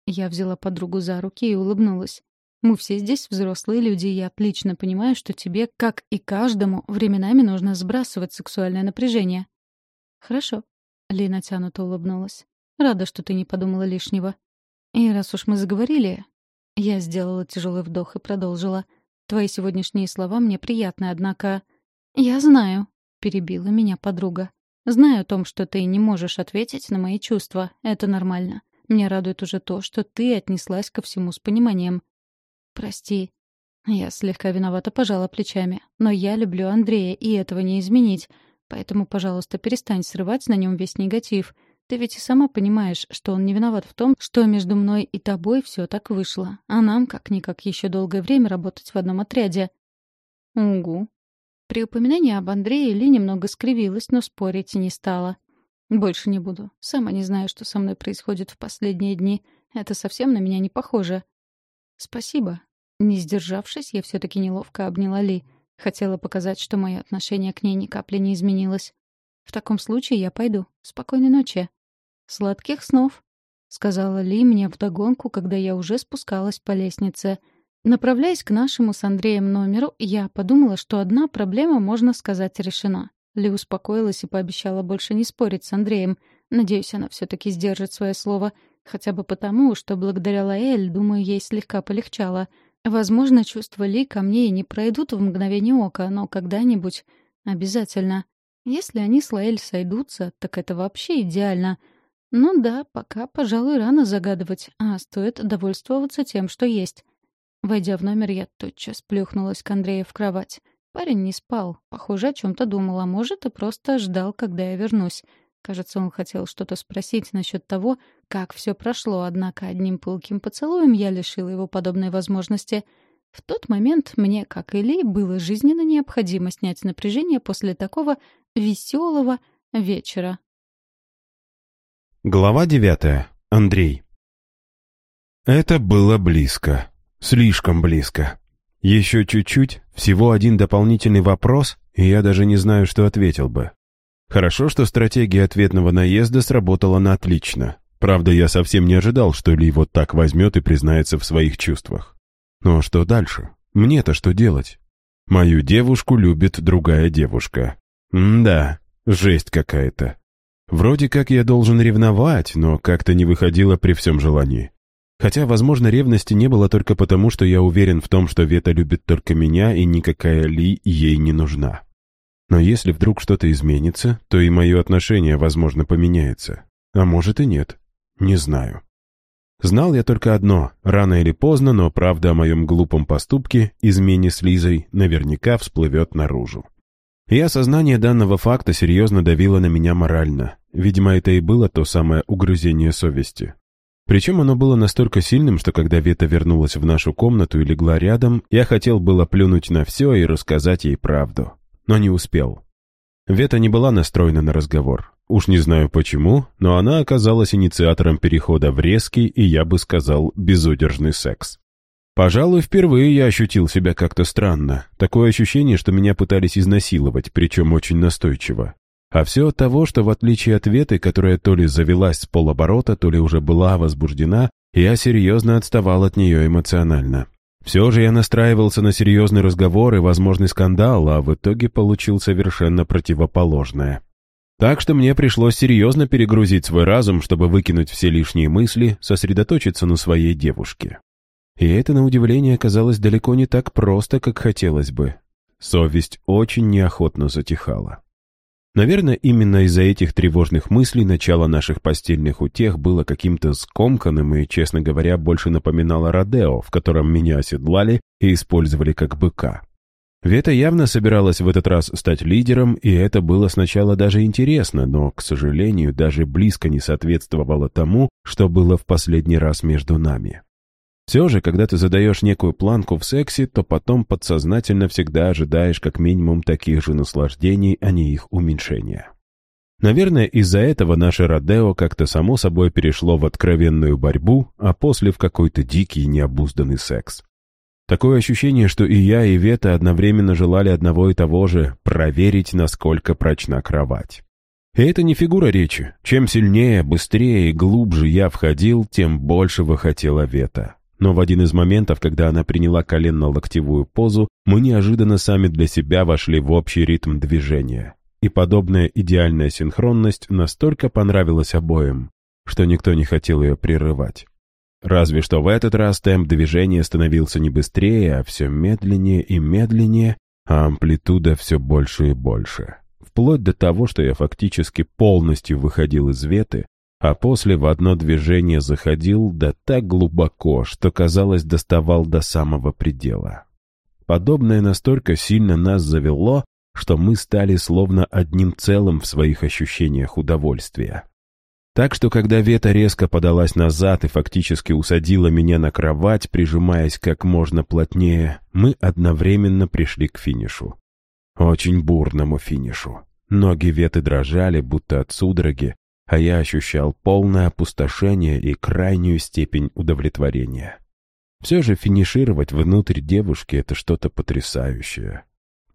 Я взяла подругу за руки и улыбнулась. Мы все здесь взрослые люди, и я отлично понимаю, что тебе, как и каждому, временами нужно сбрасывать сексуальное напряжение. «Хорошо». Ли натянуто улыбнулась. «Рада, что ты не подумала лишнего. И раз уж мы заговорили...» Я сделала тяжелый вдох и продолжила. «Твои сегодняшние слова мне приятны, однако...» «Я знаю», — перебила меня подруга. «Знаю о том, что ты не можешь ответить на мои чувства. Это нормально. Мне радует уже то, что ты отнеслась ко всему с пониманием. Прости». Я слегка виновата пожала плечами. Но я люблю Андрея, и этого не изменить. Поэтому, пожалуйста, перестань срывать на нем весь негатив. Ты ведь и сама понимаешь, что он не виноват в том, что между мной и тобой все так вышло. А нам, как-никак, еще долгое время работать в одном отряде. Угу. При упоминании об Андрее Ли немного скривилась, но спорить не стала. Больше не буду. Сама не знаю, что со мной происходит в последние дни. Это совсем на меня не похоже. Спасибо. Не сдержавшись, я все-таки неловко обняла Ли — Хотела показать, что мое отношение к ней ни капли не изменилось. В таком случае я пойду. Спокойной ночи. Сладких снов, сказала Ли мне вдогонку, когда я уже спускалась по лестнице. Направляясь к нашему с Андреем номеру, я подумала, что одна проблема, можно сказать, решена. Ли успокоилась и пообещала больше не спорить с Андреем. Надеюсь, она все-таки сдержит свое слово. Хотя бы потому, что благодаря Лаэль, думаю, ей слегка полегчало. Возможно, чувства Ли ко мне и не пройдут в мгновение ока, но когда-нибудь обязательно. Если они с Лаэль сойдутся, так это вообще идеально. Ну да, пока, пожалуй, рано загадывать, а стоит довольствоваться тем, что есть. Войдя в номер, я тотчас плюхнулась к Андрею в кровать. Парень не спал, похоже, о чем то думал, а может, и просто ждал, когда я вернусь. Кажется, он хотел что-то спросить насчет того, как все прошло, однако одним пылким поцелуем я лишила его подобной возможности. В тот момент мне, как и Ли, было жизненно необходимо снять напряжение после такого веселого вечера. Глава девятая. Андрей. Это было близко. Слишком близко. Еще чуть-чуть, всего один дополнительный вопрос, и я даже не знаю, что ответил бы. Хорошо, что стратегия ответного наезда сработала на отлично. Правда, я совсем не ожидал, что Ли вот так возьмет и признается в своих чувствах. Но что дальше? Мне-то что делать? Мою девушку любит другая девушка. М да, жесть какая-то. Вроде как я должен ревновать, но как-то не выходило при всем желании. Хотя, возможно, ревности не было только потому, что я уверен в том, что Вета любит только меня, и никакая Ли ей не нужна. Но если вдруг что-то изменится, то и мое отношение, возможно, поменяется. А может и нет. Не знаю. Знал я только одно. Рано или поздно, но правда о моем глупом поступке, измене с Лизой, наверняка всплывет наружу. И осознание данного факта серьезно давило на меня морально. Видимо, это и было то самое угрызение совести. Причем оно было настолько сильным, что когда Вета вернулась в нашу комнату и легла рядом, я хотел было плюнуть на все и рассказать ей правду. Но не успел. Вета не была настроена на разговор. Уж не знаю почему, но она оказалась инициатором перехода в резкий и, я бы сказал, безудержный секс. Пожалуй, впервые я ощутил себя как-то странно. Такое ощущение, что меня пытались изнасиловать, причем очень настойчиво. А все от того, что в отличие от Веты, которая то ли завелась с полоборота, то ли уже была возбуждена, я серьезно отставал от нее эмоционально. Все же я настраивался на серьезный разговор и возможный скандал, а в итоге получил совершенно противоположное. Так что мне пришлось серьезно перегрузить свой разум, чтобы выкинуть все лишние мысли, сосредоточиться на своей девушке. И это, на удивление, оказалось далеко не так просто, как хотелось бы. Совесть очень неохотно затихала. Наверное, именно из-за этих тревожных мыслей начало наших постельных утех было каким-то скомканным и, честно говоря, больше напоминало Родео, в котором меня оседлали и использовали как быка. Вета явно собиралась в этот раз стать лидером, и это было сначала даже интересно, но, к сожалению, даже близко не соответствовало тому, что было в последний раз между нами. Все же, когда ты задаешь некую планку в сексе, то потом подсознательно всегда ожидаешь как минимум таких же наслаждений, а не их уменьшения. Наверное, из-за этого наше Родео как-то само собой перешло в откровенную борьбу, а после в какой-то дикий необузданный секс. Такое ощущение, что и я, и Вета одновременно желали одного и того же — проверить, насколько прочна кровать. И это не фигура речи. Чем сильнее, быстрее и глубже я входил, тем большего хотела Вета. Но в один из моментов, когда она приняла коленно-локтевую позу, мы неожиданно сами для себя вошли в общий ритм движения. И подобная идеальная синхронность настолько понравилась обоим, что никто не хотел ее прерывать. Разве что в этот раз темп движения становился не быстрее, а все медленнее и медленнее, а амплитуда все больше и больше. Вплоть до того, что я фактически полностью выходил из веты, а после в одно движение заходил да так глубоко, что, казалось, доставал до самого предела. Подобное настолько сильно нас завело, что мы стали словно одним целым в своих ощущениях удовольствия. Так что, когда Вета резко подалась назад и фактически усадила меня на кровать, прижимаясь как можно плотнее, мы одновременно пришли к финишу. Очень бурному финишу. Ноги Веты дрожали, будто от судороги, а я ощущал полное опустошение и крайнюю степень удовлетворения. Все же финишировать внутрь девушки — это что-то потрясающее.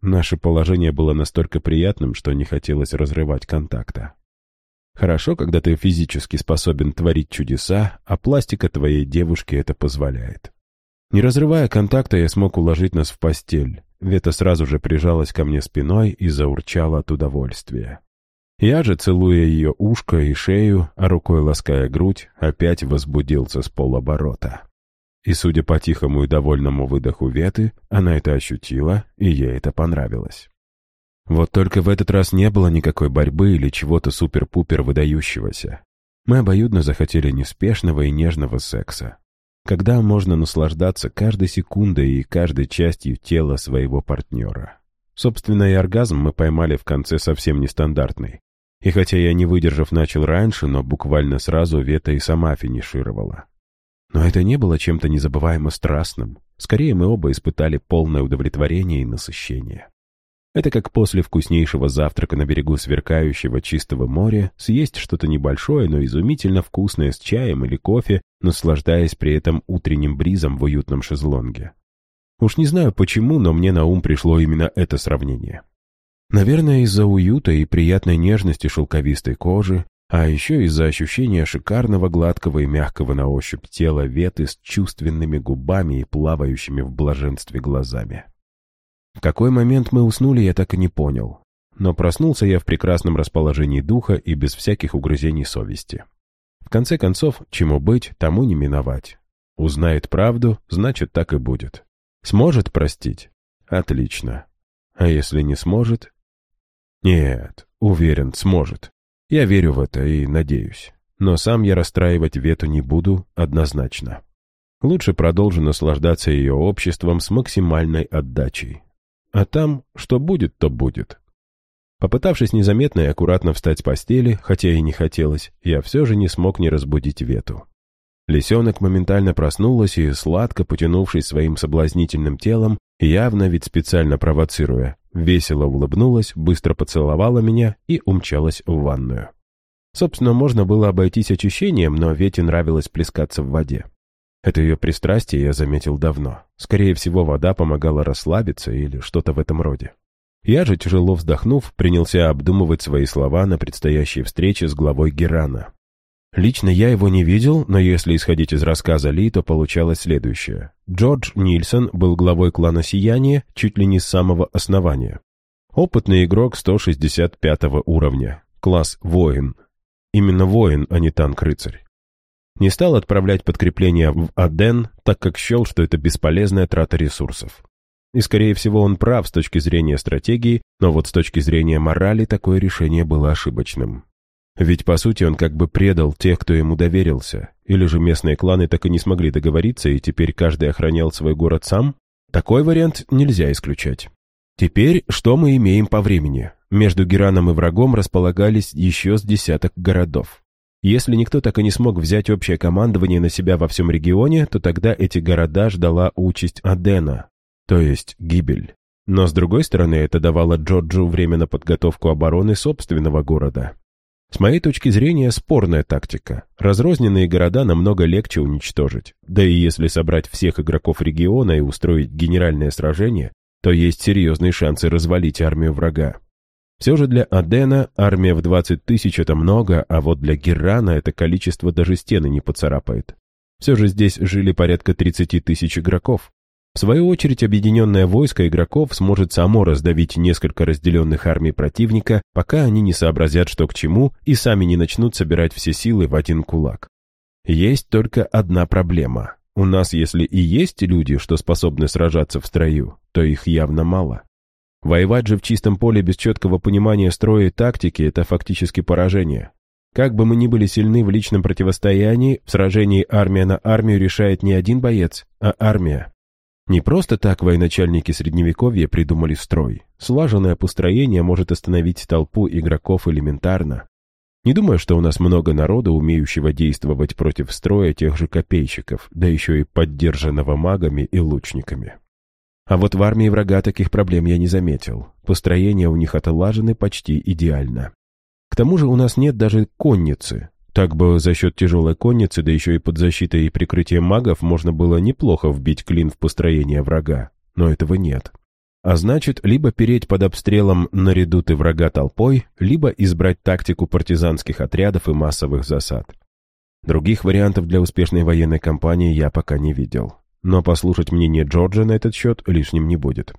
Наше положение было настолько приятным, что не хотелось разрывать контакта. Хорошо, когда ты физически способен творить чудеса, а пластика твоей девушки это позволяет. Не разрывая контакта, я смог уложить нас в постель. Вета сразу же прижалась ко мне спиной и заурчала от удовольствия. Я же, целуя ее ушко и шею, а рукой лаская грудь, опять возбудился с полоборота. И, судя по тихому и довольному выдоху Веты, она это ощутила, и ей это понравилось. Вот только в этот раз не было никакой борьбы или чего-то супер-пупер выдающегося. Мы обоюдно захотели неспешного и нежного секса. Когда можно наслаждаться каждой секундой и каждой частью тела своего партнера. Собственно, и оргазм мы поймали в конце совсем нестандартный. И хотя я, не выдержав, начал раньше, но буквально сразу Вета и сама финишировала. Но это не было чем-то незабываемо страстным. Скорее, мы оба испытали полное удовлетворение и насыщение. Это как после вкуснейшего завтрака на берегу сверкающего чистого моря съесть что-то небольшое, но изумительно вкусное с чаем или кофе, наслаждаясь при этом утренним бризом в уютном шезлонге. Уж не знаю почему, но мне на ум пришло именно это сравнение. Наверное, из-за уюта и приятной нежности шелковистой кожи, а еще из-за ощущения шикарного гладкого и мягкого на ощупь тела веты с чувственными губами и плавающими в блаженстве глазами. В какой момент мы уснули, я так и не понял. Но проснулся я в прекрасном расположении духа и без всяких угрызений совести. В конце концов, чему быть, тому не миновать. Узнает правду, значит, так и будет. Сможет простить? Отлично. А если не сможет? Нет, уверен, сможет. Я верю в это и надеюсь. Но сам я расстраивать Вету не буду однозначно. Лучше продолжу наслаждаться ее обществом с максимальной отдачей. А там, что будет, то будет. Попытавшись незаметно и аккуратно встать с постели, хотя и не хотелось, я все же не смог не разбудить Вету. Лисенок моментально проснулась и, сладко потянувшись своим соблазнительным телом, явно ведь специально провоцируя, весело улыбнулась, быстро поцеловала меня и умчалась в ванную. Собственно, можно было обойтись очищением, но Вете нравилось плескаться в воде. Это ее пристрастие я заметил давно. Скорее всего, вода помогала расслабиться или что-то в этом роде. Я же, тяжело вздохнув, принялся обдумывать свои слова на предстоящей встрече с главой Герана. Лично я его не видел, но если исходить из рассказа Ли, то получалось следующее. Джордж Нильсон был главой клана Сияние чуть ли не с самого основания. Опытный игрок 165 уровня. Класс воин. Именно воин, а не танк-рыцарь. Не стал отправлять подкрепление в Аден, так как счел, что это бесполезная трата ресурсов. И, скорее всего, он прав с точки зрения стратегии, но вот с точки зрения морали такое решение было ошибочным. Ведь, по сути, он как бы предал тех, кто ему доверился. Или же местные кланы так и не смогли договориться, и теперь каждый охранял свой город сам? Такой вариант нельзя исключать. Теперь что мы имеем по времени? Между Гераном и врагом располагались еще с десяток городов. Если никто так и не смог взять общее командование на себя во всем регионе, то тогда эти города ждала участь Адена, то есть гибель. Но с другой стороны, это давало Джорджу время на подготовку обороны собственного города. С моей точки зрения, спорная тактика. Разрозненные города намного легче уничтожить. Да и если собрать всех игроков региона и устроить генеральное сражение, то есть серьезные шансы развалить армию врага. Все же для Адена армия в 20 тысяч это много, а вот для Герана это количество даже стены не поцарапает. Все же здесь жили порядка 30 тысяч игроков. В свою очередь, объединенное войско игроков сможет само раздавить несколько разделенных армий противника, пока они не сообразят, что к чему, и сами не начнут собирать все силы в один кулак. Есть только одна проблема. У нас, если и есть люди, что способны сражаться в строю, то их явно мало. Воевать же в чистом поле без четкого понимания строя и тактики – это фактически поражение. Как бы мы ни были сильны в личном противостоянии, в сражении армия на армию решает не один боец, а армия. Не просто так военачальники Средневековья придумали строй. Слаженное построение может остановить толпу игроков элементарно. Не думаю, что у нас много народа, умеющего действовать против строя тех же копейщиков, да еще и поддержанного магами и лучниками. А вот в армии врага таких проблем я не заметил. Построения у них отлажены почти идеально. К тому же у нас нет даже конницы. Так бы за счет тяжелой конницы, да еще и под защитой и прикрытием магов, можно было неплохо вбить клин в построение врага. Но этого нет. А значит, либо переть под обстрелом на редуты врага толпой, либо избрать тактику партизанских отрядов и массовых засад. Других вариантов для успешной военной кампании я пока не видел но послушать мнение Джорджа на этот счет лишним не будет.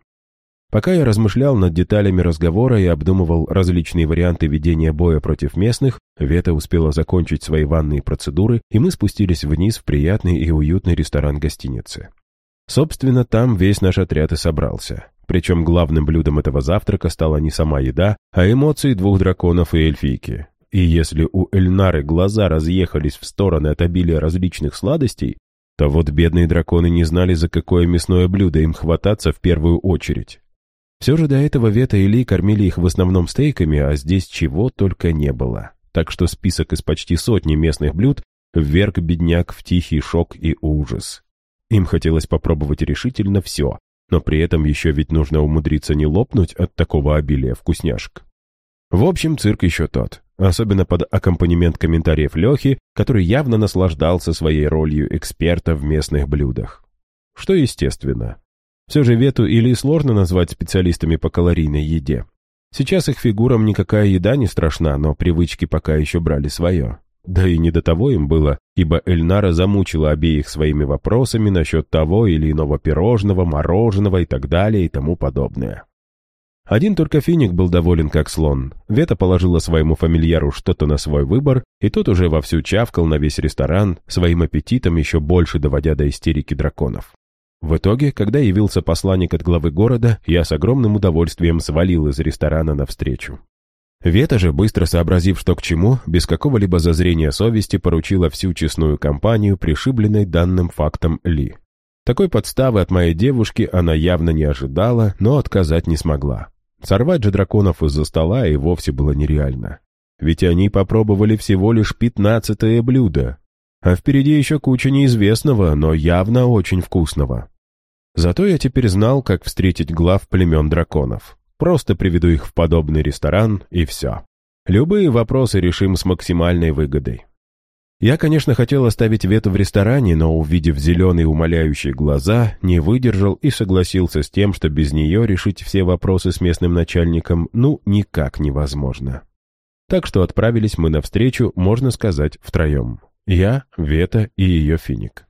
Пока я размышлял над деталями разговора и обдумывал различные варианты ведения боя против местных, Вета успела закончить свои ванные процедуры, и мы спустились вниз в приятный и уютный ресторан гостиницы. Собственно, там весь наш отряд и собрался. Причем главным блюдом этого завтрака стала не сама еда, а эмоции двух драконов и эльфийки. И если у Эльнары глаза разъехались в стороны от обилия различных сладостей, то вот бедные драконы не знали, за какое мясное блюдо им хвататься в первую очередь. Все же до этого Вета и Ли кормили их в основном стейками, а здесь чего только не было. Так что список из почти сотни местных блюд вверг бедняк в тихий шок и ужас. Им хотелось попробовать решительно все, но при этом еще ведь нужно умудриться не лопнуть от такого обилия вкусняшек. В общем, цирк еще тот, особенно под аккомпанемент комментариев Лехи, который явно наслаждался своей ролью эксперта в местных блюдах. Что естественно. Все же Вету или сложно назвать специалистами по калорийной еде. Сейчас их фигурам никакая еда не страшна, но привычки пока еще брали свое. Да и не до того им было, ибо Эльнара замучила обеих своими вопросами насчет того или иного пирожного, мороженого и так далее и тому подобное. Один только Финик был доволен как слон. Вета положила своему фамильяру что-то на свой выбор, и тот уже вовсю чавкал на весь ресторан, своим аппетитом еще больше доводя до истерики драконов. В итоге, когда явился посланник от главы города, я с огромным удовольствием свалил из ресторана навстречу. Вета же, быстро сообразив, что к чему, без какого-либо зазрения совести поручила всю честную компанию, пришибленной данным фактом Ли. Такой подставы от моей девушки она явно не ожидала, но отказать не смогла. Сорвать же драконов из-за стола и вовсе было нереально. Ведь они попробовали всего лишь пятнадцатое блюдо, а впереди еще куча неизвестного, но явно очень вкусного. Зато я теперь знал, как встретить глав племен драконов. Просто приведу их в подобный ресторан, и все. Любые вопросы решим с максимальной выгодой. Я, конечно, хотел оставить Вету в ресторане, но, увидев зеленые умоляющие глаза, не выдержал и согласился с тем, что без нее решить все вопросы с местным начальником, ну, никак невозможно. Так что отправились мы навстречу, можно сказать, втроем. Я, Вета и ее финик.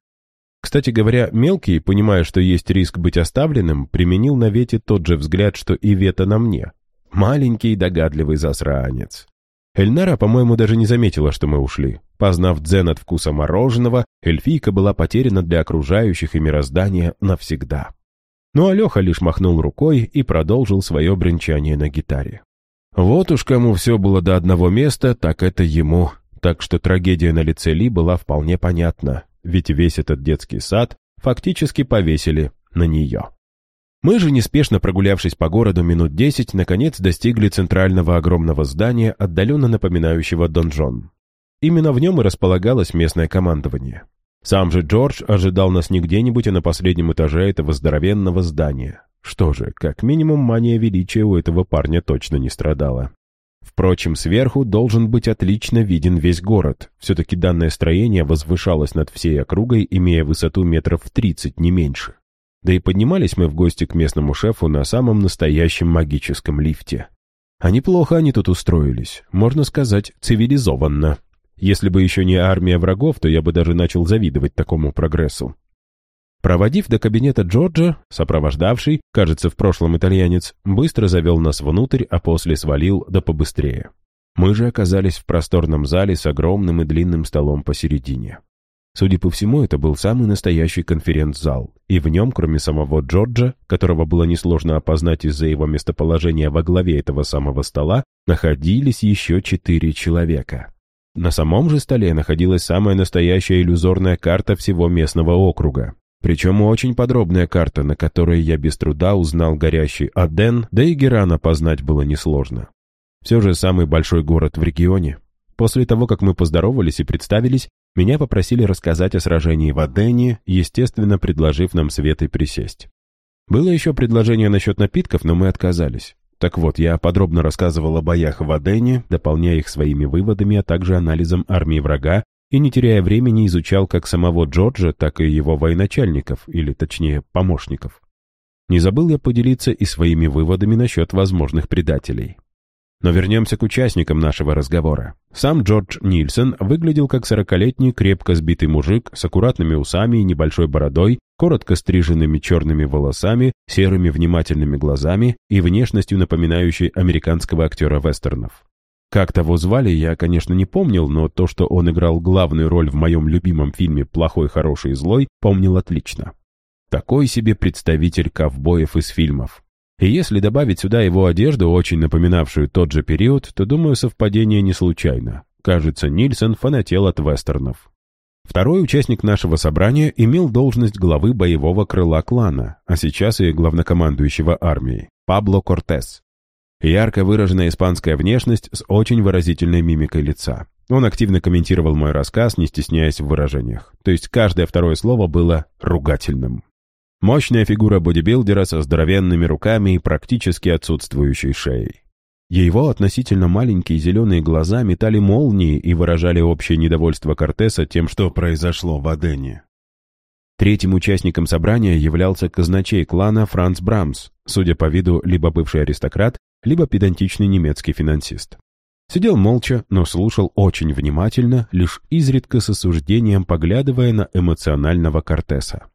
Кстати говоря, мелкий, понимая, что есть риск быть оставленным, применил на Вете тот же взгляд, что и Вета на мне. Маленький догадливый засранец. Эльнара, по-моему, даже не заметила, что мы ушли. Познав дзен от вкуса мороженого, эльфийка была потеряна для окружающих и мироздания навсегда. Ну а Леха лишь махнул рукой и продолжил свое бренчание на гитаре. Вот уж кому все было до одного места, так это ему так что трагедия на лице Ли была вполне понятна, ведь весь этот детский сад фактически повесили на нее. Мы же, неспешно прогулявшись по городу минут десять, наконец достигли центрального огромного здания, отдаленно напоминающего донжон. Именно в нем и располагалось местное командование. Сам же Джордж ожидал нас не где-нибудь, а на последнем этаже этого здоровенного здания. Что же, как минимум мания величия у этого парня точно не страдала. Впрочем, сверху должен быть отлично виден весь город. Все-таки данное строение возвышалось над всей округой, имея высоту метров 30, не меньше. Да и поднимались мы в гости к местному шефу на самом настоящем магическом лифте. А неплохо они тут устроились, можно сказать, цивилизованно. Если бы еще не армия врагов, то я бы даже начал завидовать такому прогрессу. Проводив до кабинета Джорджа, сопровождавший, кажется, в прошлом итальянец, быстро завел нас внутрь, а после свалил да побыстрее. Мы же оказались в просторном зале с огромным и длинным столом посередине. Судя по всему, это был самый настоящий конференц-зал, и в нем, кроме самого Джорджа, которого было несложно опознать из-за его местоположения во главе этого самого стола, находились еще четыре человека. На самом же столе находилась самая настоящая иллюзорная карта всего местного округа. Причем очень подробная карта, на которой я без труда узнал горящий Аден, да и Герана познать было несложно. Все же самый большой город в регионе. После того, как мы поздоровались и представились, меня попросили рассказать о сражении в Адене, естественно, предложив нам Светой присесть. Было еще предложение насчет напитков, но мы отказались. Так вот, я подробно рассказывал о боях в Адене, дополняя их своими выводами, а также анализом армии врага и, не теряя времени, изучал как самого Джорджа, так и его военачальников, или точнее помощников. Не забыл я поделиться и своими выводами насчет возможных предателей. Но вернемся к участникам нашего разговора. Сам Джордж Нильсон выглядел как сорокалетний крепко сбитый мужик с аккуратными усами и небольшой бородой, коротко стриженными черными волосами, серыми внимательными глазами и внешностью, напоминающей американского актера вестернов. Как того звали, я, конечно, не помнил, но то, что он играл главную роль в моем любимом фильме «Плохой, хороший злой», помнил отлично. Такой себе представитель ковбоев из фильмов. И если добавить сюда его одежду, очень напоминавшую тот же период, то, думаю, совпадение не случайно. Кажется, Нильсон фанател от вестернов. Второй участник нашего собрания имел должность главы боевого крыла клана, а сейчас и главнокомандующего армией, Пабло Кортес. Ярко выраженная испанская внешность с очень выразительной мимикой лица. Он активно комментировал мой рассказ, не стесняясь в выражениях. То есть каждое второе слово было ругательным. Мощная фигура бодибилдера со здоровенными руками и практически отсутствующей шеей. Его относительно маленькие зеленые глаза метали молнии и выражали общее недовольство Кортеса тем, что произошло в Адене. Третьим участником собрания являлся казначей клана Франц Брамс, судя по виду, либо бывший аристократ, либо педантичный немецкий финансист. Сидел молча, но слушал очень внимательно, лишь изредка с осуждением поглядывая на эмоционального Кортеса.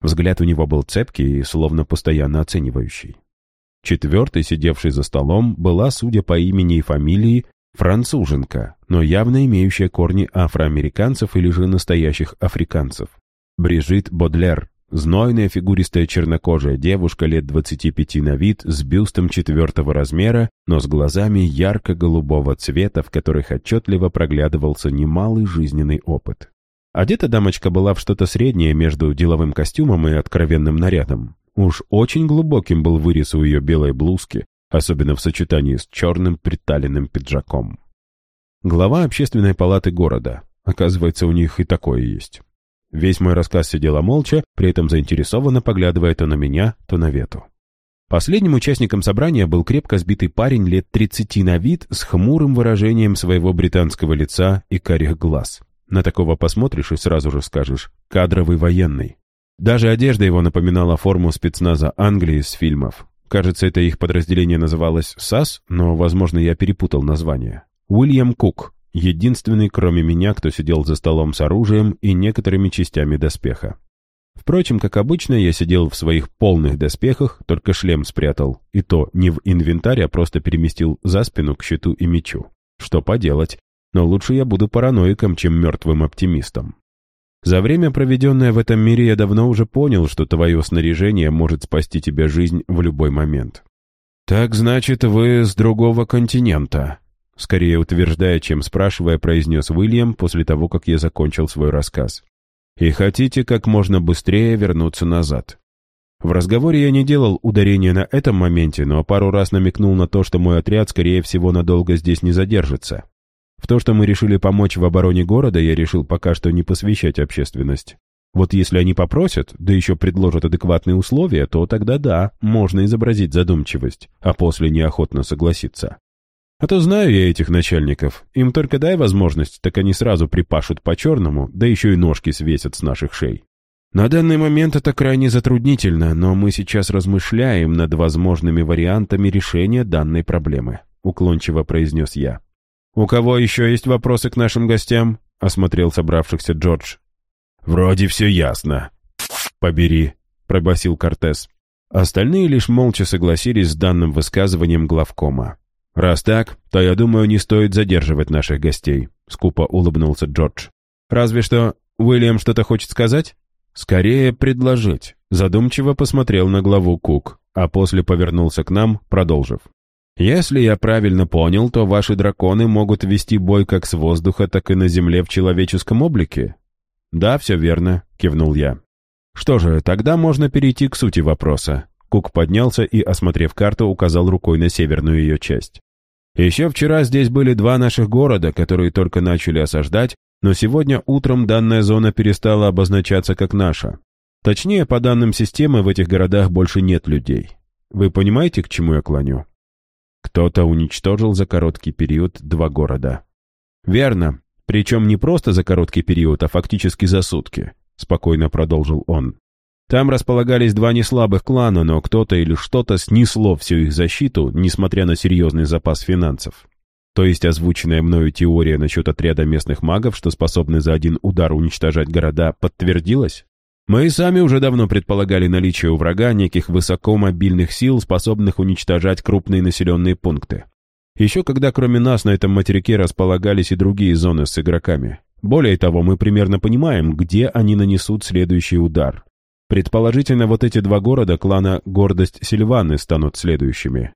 Взгляд у него был цепкий и словно постоянно оценивающий. Четвертый, сидевший за столом, была, судя по имени и фамилии, француженка, но явно имеющая корни афроамериканцев или же настоящих африканцев. Брижит Бодлер, знойная фигуристая чернокожая девушка лет 25 на вид, с бюстом четвертого размера, но с глазами ярко-голубого цвета, в которых отчетливо проглядывался немалый жизненный опыт. Одета дамочка была в что-то среднее между деловым костюмом и откровенным нарядом. Уж очень глубоким был вырез у ее белой блузки, особенно в сочетании с черным приталенным пиджаком. Глава общественной палаты города. Оказывается, у них и такое есть. Весь мой рассказ сидела молча, при этом заинтересованно поглядывая то на меня, то на Вету. Последним участником собрания был крепко сбитый парень лет 30 на вид с хмурым выражением своего британского лица и карих глаз. На такого посмотришь и сразу же скажешь «кадровый военный». Даже одежда его напоминала форму спецназа Англии с фильмов. Кажется, это их подразделение называлось САС, но, возможно, я перепутал название. Уильям Кук, единственный, кроме меня, кто сидел за столом с оружием и некоторыми частями доспеха. Впрочем, как обычно, я сидел в своих полных доспехах, только шлем спрятал, и то не в инвентарь, а просто переместил за спину к щиту и мечу. Что поделать, но лучше я буду параноиком, чем мертвым оптимистом. За время, проведенное в этом мире, я давно уже понял, что твое снаряжение может спасти тебе жизнь в любой момент. «Так значит, вы с другого континента?» Скорее утверждая, чем спрашивая, произнес Уильям после того, как я закончил свой рассказ. «И хотите как можно быстрее вернуться назад?» В разговоре я не делал ударения на этом моменте, но пару раз намекнул на то, что мой отряд, скорее всего, надолго здесь не задержится. В то, что мы решили помочь в обороне города, я решил пока что не посвящать общественность. Вот если они попросят, да еще предложат адекватные условия, то тогда да, можно изобразить задумчивость, а после неохотно согласиться. А то знаю я этих начальников. Им только дай возможность, так они сразу припашут по-черному, да еще и ножки свесят с наших шей. На данный момент это крайне затруднительно, но мы сейчас размышляем над возможными вариантами решения данной проблемы», — уклончиво произнес я. «У кого еще есть вопросы к нашим гостям?» — осмотрел собравшихся Джордж. «Вроде все ясно». «Побери», — пробасил Кортес. Остальные лишь молча согласились с данным высказыванием главкома. «Раз так, то, я думаю, не стоит задерживать наших гостей», — скупо улыбнулся Джордж. «Разве что Уильям что-то хочет сказать?» «Скорее предложить», — задумчиво посмотрел на главу Кук, а после повернулся к нам, продолжив. Если я правильно понял, то ваши драконы могут вести бой как с воздуха, так и на земле в человеческом облике? Да, все верно, кивнул я. Что же, тогда можно перейти к сути вопроса. Кук поднялся и, осмотрев карту, указал рукой на северную ее часть. Еще вчера здесь были два наших города, которые только начали осаждать, но сегодня утром данная зона перестала обозначаться как наша. Точнее, по данным системы, в этих городах больше нет людей. Вы понимаете, к чему я клоню? Кто-то уничтожил за короткий период два города. Верно, причем не просто за короткий период, а фактически за сутки, спокойно продолжил он. Там располагались два неслабых клана, но кто-то или что-то снесло всю их защиту, несмотря на серьезный запас финансов. То есть озвученная мною теория насчет отряда местных магов, что способны за один удар уничтожать города, подтвердилась? Мы и сами уже давно предполагали наличие у врага неких высокомобильных сил, способных уничтожать крупные населенные пункты. Еще когда кроме нас на этом материке располагались и другие зоны с игроками. Более того, мы примерно понимаем, где они нанесут следующий удар. Предположительно, вот эти два города клана Гордость Сильваны станут следующими.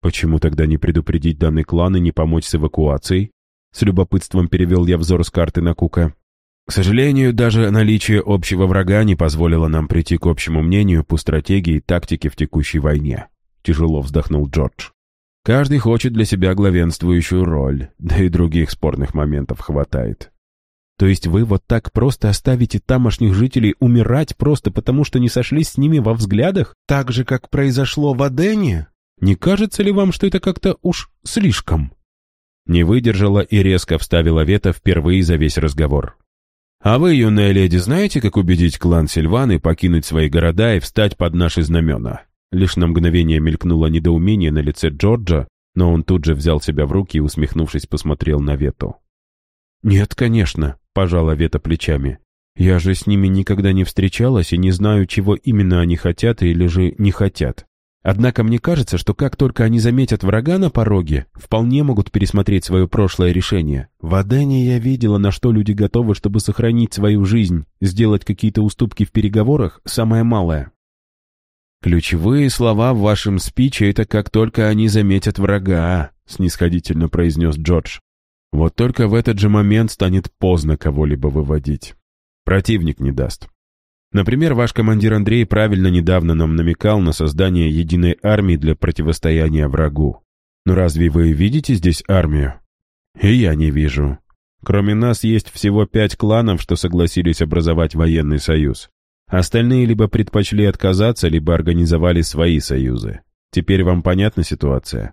Почему тогда не предупредить данный клан и не помочь с эвакуацией? С любопытством перевел я взор с карты на Кука. К сожалению, даже наличие общего врага не позволило нам прийти к общему мнению по стратегии и тактике в текущей войне. Тяжело вздохнул Джордж. Каждый хочет для себя главенствующую роль, да и других спорных моментов хватает. То есть вы вот так просто оставите тамошних жителей умирать просто потому, что не сошлись с ними во взглядах, так же, как произошло в Адене? Не кажется ли вам, что это как-то уж слишком?» Не выдержала и резко вставила Вета впервые за весь разговор. А вы, юная леди, знаете, как убедить клан Сильваны покинуть свои города и встать под наши знамена?» Лишь на мгновение мелькнуло недоумение на лице Джорджа, но он тут же взял себя в руки и, усмехнувшись, посмотрел на Вету. «Нет, конечно», — пожала Вета плечами. «Я же с ними никогда не встречалась и не знаю, чего именно они хотят или же не хотят. Однако мне кажется, что как только они заметят врага на пороге, вполне могут пересмотреть свое прошлое решение. В Адене я видела, на что люди готовы, чтобы сохранить свою жизнь, сделать какие-то уступки в переговорах, самое малое. «Ключевые слова в вашем спиче — это как только они заметят врага», — снисходительно произнес Джордж. «Вот только в этот же момент станет поздно кого-либо выводить. Противник не даст. Например, ваш командир Андрей правильно недавно нам намекал на создание единой армии для противостояния врагу. Но разве вы видите здесь армию? И я не вижу. Кроме нас есть всего пять кланов, что согласились образовать военный союз. Остальные либо предпочли отказаться, либо организовали свои союзы. Теперь вам понятна ситуация?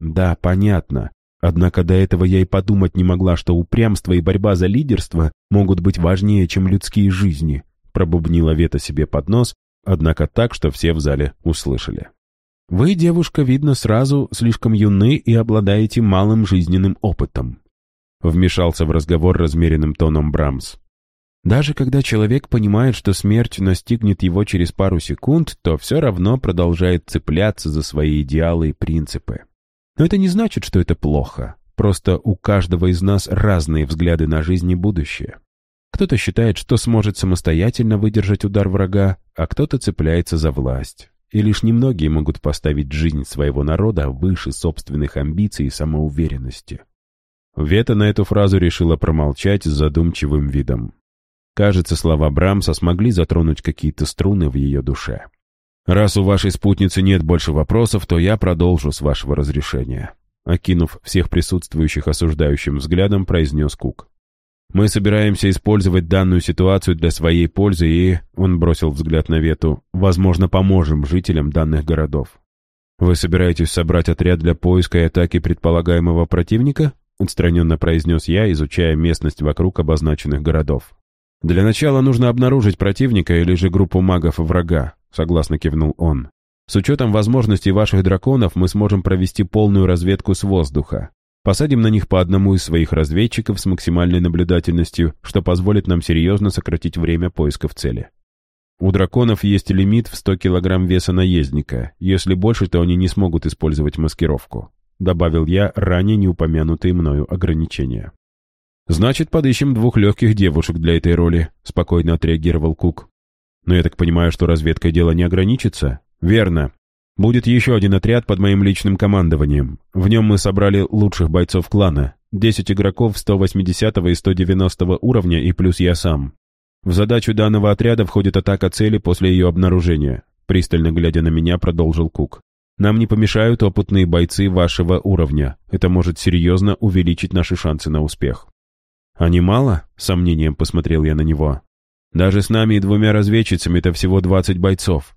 Да, понятно. Однако до этого я и подумать не могла, что упрямство и борьба за лидерство могут быть важнее, чем людские жизни пробубнила Вета себе под нос, однако так, что все в зале услышали. «Вы, девушка, видно, сразу слишком юны и обладаете малым жизненным опытом», вмешался в разговор размеренным тоном Брамс. «Даже когда человек понимает, что смерть настигнет его через пару секунд, то все равно продолжает цепляться за свои идеалы и принципы. Но это не значит, что это плохо. Просто у каждого из нас разные взгляды на жизнь и будущее. Кто-то считает, что сможет самостоятельно выдержать удар врага, а кто-то цепляется за власть. И лишь немногие могут поставить жизнь своего народа выше собственных амбиций и самоуверенности. Вета на эту фразу решила промолчать с задумчивым видом. Кажется, слова Брамса смогли затронуть какие-то струны в ее душе. «Раз у вашей спутницы нет больше вопросов, то я продолжу с вашего разрешения», окинув всех присутствующих осуждающим взглядом, произнес Кук. Мы собираемся использовать данную ситуацию для своей пользы и, он бросил взгляд на Вету, возможно, поможем жителям данных городов. Вы собираетесь собрать отряд для поиска и атаки предполагаемого противника? Отстраненно произнес я, изучая местность вокруг обозначенных городов. «Для начала нужно обнаружить противника или же группу магов врага», — согласно кивнул он. «С учетом возможностей ваших драконов мы сможем провести полную разведку с воздуха. Посадим на них по одному из своих разведчиков с максимальной наблюдательностью, что позволит нам серьезно сократить время поисков цели. У драконов есть лимит в 100 кг веса наездника. Если больше, то они не смогут использовать маскировку. Добавил я ранее неупомянутые мною ограничения. «Значит, подыщем двух легких девушек для этой роли», — спокойно отреагировал Кук. «Но я так понимаю, что разведкой дело не ограничится?» «Верно. Будет еще один отряд под моим личным командованием. В нем мы собрали лучших бойцов клана. 10 игроков 180 и 190 уровня и плюс я сам. В задачу данного отряда входит атака цели после ее обнаружения. Пристально глядя на меня, продолжил Кук. Нам не помешают опытные бойцы вашего уровня. Это может серьезно увеличить наши шансы на успех. А не мало? Сомнением посмотрел я на него. Даже с нами и двумя разведчицами это всего 20 бойцов.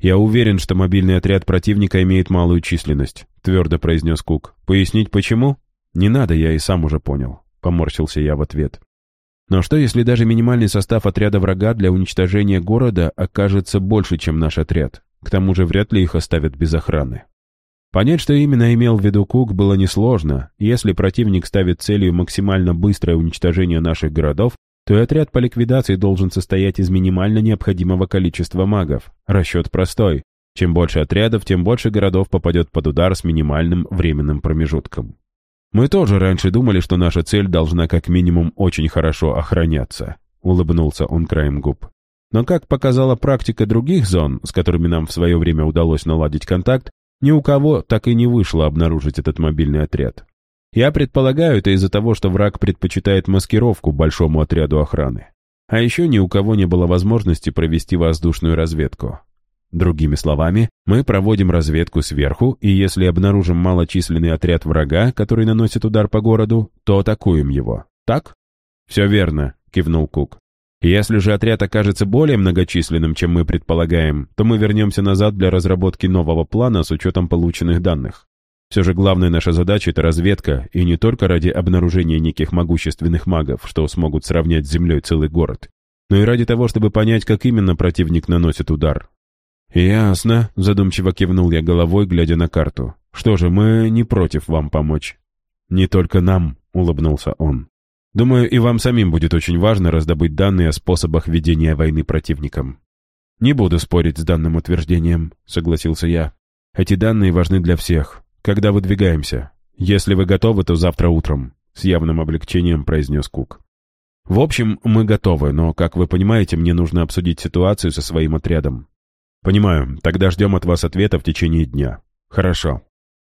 «Я уверен, что мобильный отряд противника имеет малую численность», — твердо произнес Кук. «Пояснить, почему?» «Не надо, я и сам уже понял», — поморщился я в ответ. «Но что, если даже минимальный состав отряда врага для уничтожения города окажется больше, чем наш отряд? К тому же вряд ли их оставят без охраны». Понять, что именно имел в виду Кук, было несложно. Если противник ставит целью максимально быстрое уничтожение наших городов, то и отряд по ликвидации должен состоять из минимально необходимого количества магов. Расчет простой. Чем больше отрядов, тем больше городов попадет под удар с минимальным временным промежутком. Мы тоже раньше думали, что наша цель должна как минимум очень хорошо охраняться. Улыбнулся он краем губ. Но как показала практика других зон, с которыми нам в свое время удалось наладить контакт, ни у кого так и не вышло обнаружить этот мобильный отряд. Я предполагаю, это из-за того, что враг предпочитает маскировку большому отряду охраны. А еще ни у кого не было возможности провести воздушную разведку. Другими словами, мы проводим разведку сверху, и если обнаружим малочисленный отряд врага, который наносит удар по городу, то атакуем его. Так? «Все верно», — кивнул Кук. «Если же отряд окажется более многочисленным, чем мы предполагаем, то мы вернемся назад для разработки нового плана с учетом полученных данных. Все же главная наша задача — это разведка, и не только ради обнаружения неких могущественных магов, что смогут сравнять с землей целый город, но и ради того, чтобы понять, как именно противник наносит удар. «Ясно», — задумчиво кивнул я головой, глядя на карту. «Что же, мы не против вам помочь». «Не только нам», — улыбнулся он. «Думаю, и вам самим будет очень важно раздобыть данные о способах ведения войны противникам». «Не буду спорить с данным утверждением», — согласился я. «Эти данные важны для всех, «Когда выдвигаемся? Если вы готовы, то завтра утром», — с явным облегчением произнес Кук. «В общем, мы готовы, но, как вы понимаете, мне нужно обсудить ситуацию со своим отрядом». «Понимаю, тогда ждем от вас ответа в течение дня». «Хорошо».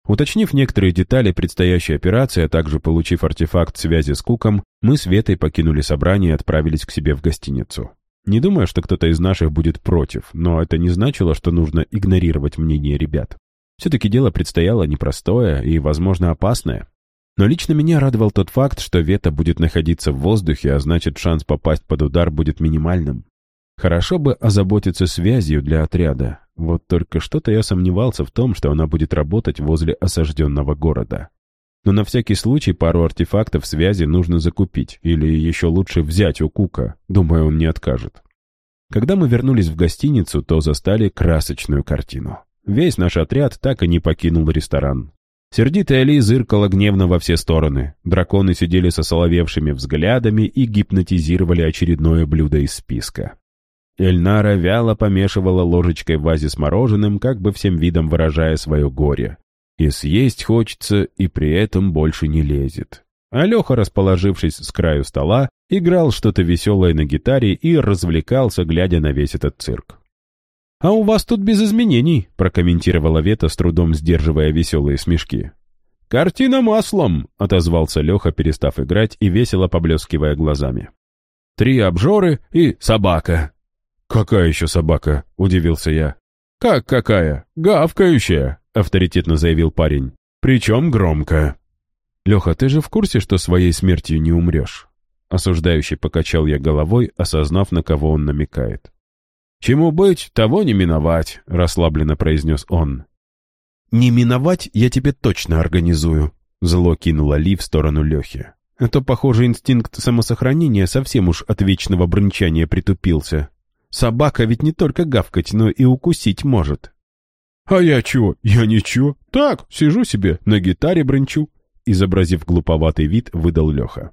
Уточнив некоторые детали предстоящей операции, а также получив артефакт связи с Куком, мы с Ветой покинули собрание и отправились к себе в гостиницу. Не думаю, что кто-то из наших будет против, но это не значило, что нужно игнорировать мнение ребят. Все-таки дело предстояло непростое и, возможно, опасное. Но лично меня радовал тот факт, что Вета будет находиться в воздухе, а значит шанс попасть под удар будет минимальным. Хорошо бы озаботиться связью для отряда. Вот только что-то я сомневался в том, что она будет работать возле осажденного города. Но на всякий случай пару артефактов связи нужно закупить, или еще лучше взять у Кука, думаю, он не откажет. Когда мы вернулись в гостиницу, то застали красочную картину. Весь наш отряд так и не покинул ресторан. Сердитая Ли зыркала гневно во все стороны. Драконы сидели со соловевшими взглядами и гипнотизировали очередное блюдо из списка. Эльнара вяло помешивала ложечкой в вазе с мороженым, как бы всем видом выражая свое горе. И съесть хочется, и при этом больше не лезет. Алеха, расположившись с краю стола, играл что-то веселое на гитаре и развлекался, глядя на весь этот цирк. «А у вас тут без изменений», — прокомментировала Вета, с трудом сдерживая веселые смешки. «Картина маслом», — отозвался Леха, перестав играть и весело поблескивая глазами. «Три обжоры и собака». «Какая еще собака?» — удивился я. «Как какая? Гавкающая», — авторитетно заявил парень. «Причем громко». «Леха, ты же в курсе, что своей смертью не умрешь?» Осуждающий покачал я головой, осознав, на кого он намекает. «Чему быть, того не миновать», — расслабленно произнес он. «Не миновать я тебе точно организую», — зло кинула Ли в сторону Лехи. «А то, похоже, инстинкт самосохранения совсем уж от вечного брынчания притупился. Собака ведь не только гавкать, но и укусить может». «А я чё? Я ничего. Так, сижу себе, на гитаре брынчу», — изобразив глуповатый вид, выдал Леха.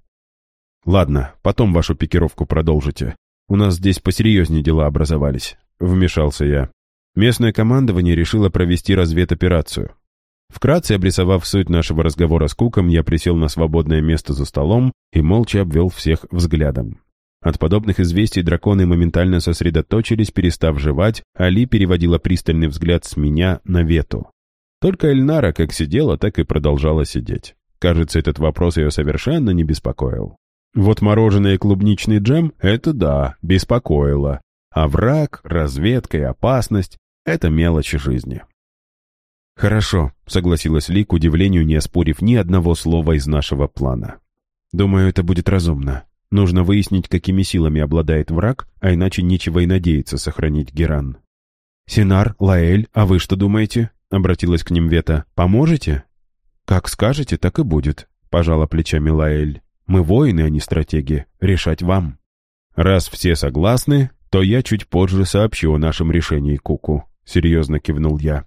«Ладно, потом вашу пикировку продолжите. У нас здесь посерьезнее дела образовались», — вмешался я. Местное командование решило провести разведоперацию. Вкратце обрисовав суть нашего разговора с Куком, я присел на свободное место за столом и молча обвел всех взглядом. От подобных известий драконы моментально сосредоточились, перестав жевать, а Ли переводила пристальный взгляд с меня на Вету. Только Эльнара как сидела, так и продолжала сидеть. Кажется, этот вопрос ее совершенно не беспокоил. Вот мороженое и клубничный джем — это да, беспокоило. А враг, разведка и опасность — это мелочи жизни. «Хорошо», — согласилась Ли, к удивлению не оспорив ни одного слова из нашего плана. «Думаю, это будет разумно. Нужно выяснить, какими силами обладает враг, а иначе нечего и надеяться сохранить Геран». «Синар, Лаэль, а вы что думаете?» — обратилась к ним Вета. «Поможете?» «Как скажете, так и будет», — пожала плечами Лаэль. Мы воины, а не стратеги. Решать вам. Раз все согласны, то я чуть позже сообщу о нашем решении Куку. Серьезно кивнул я.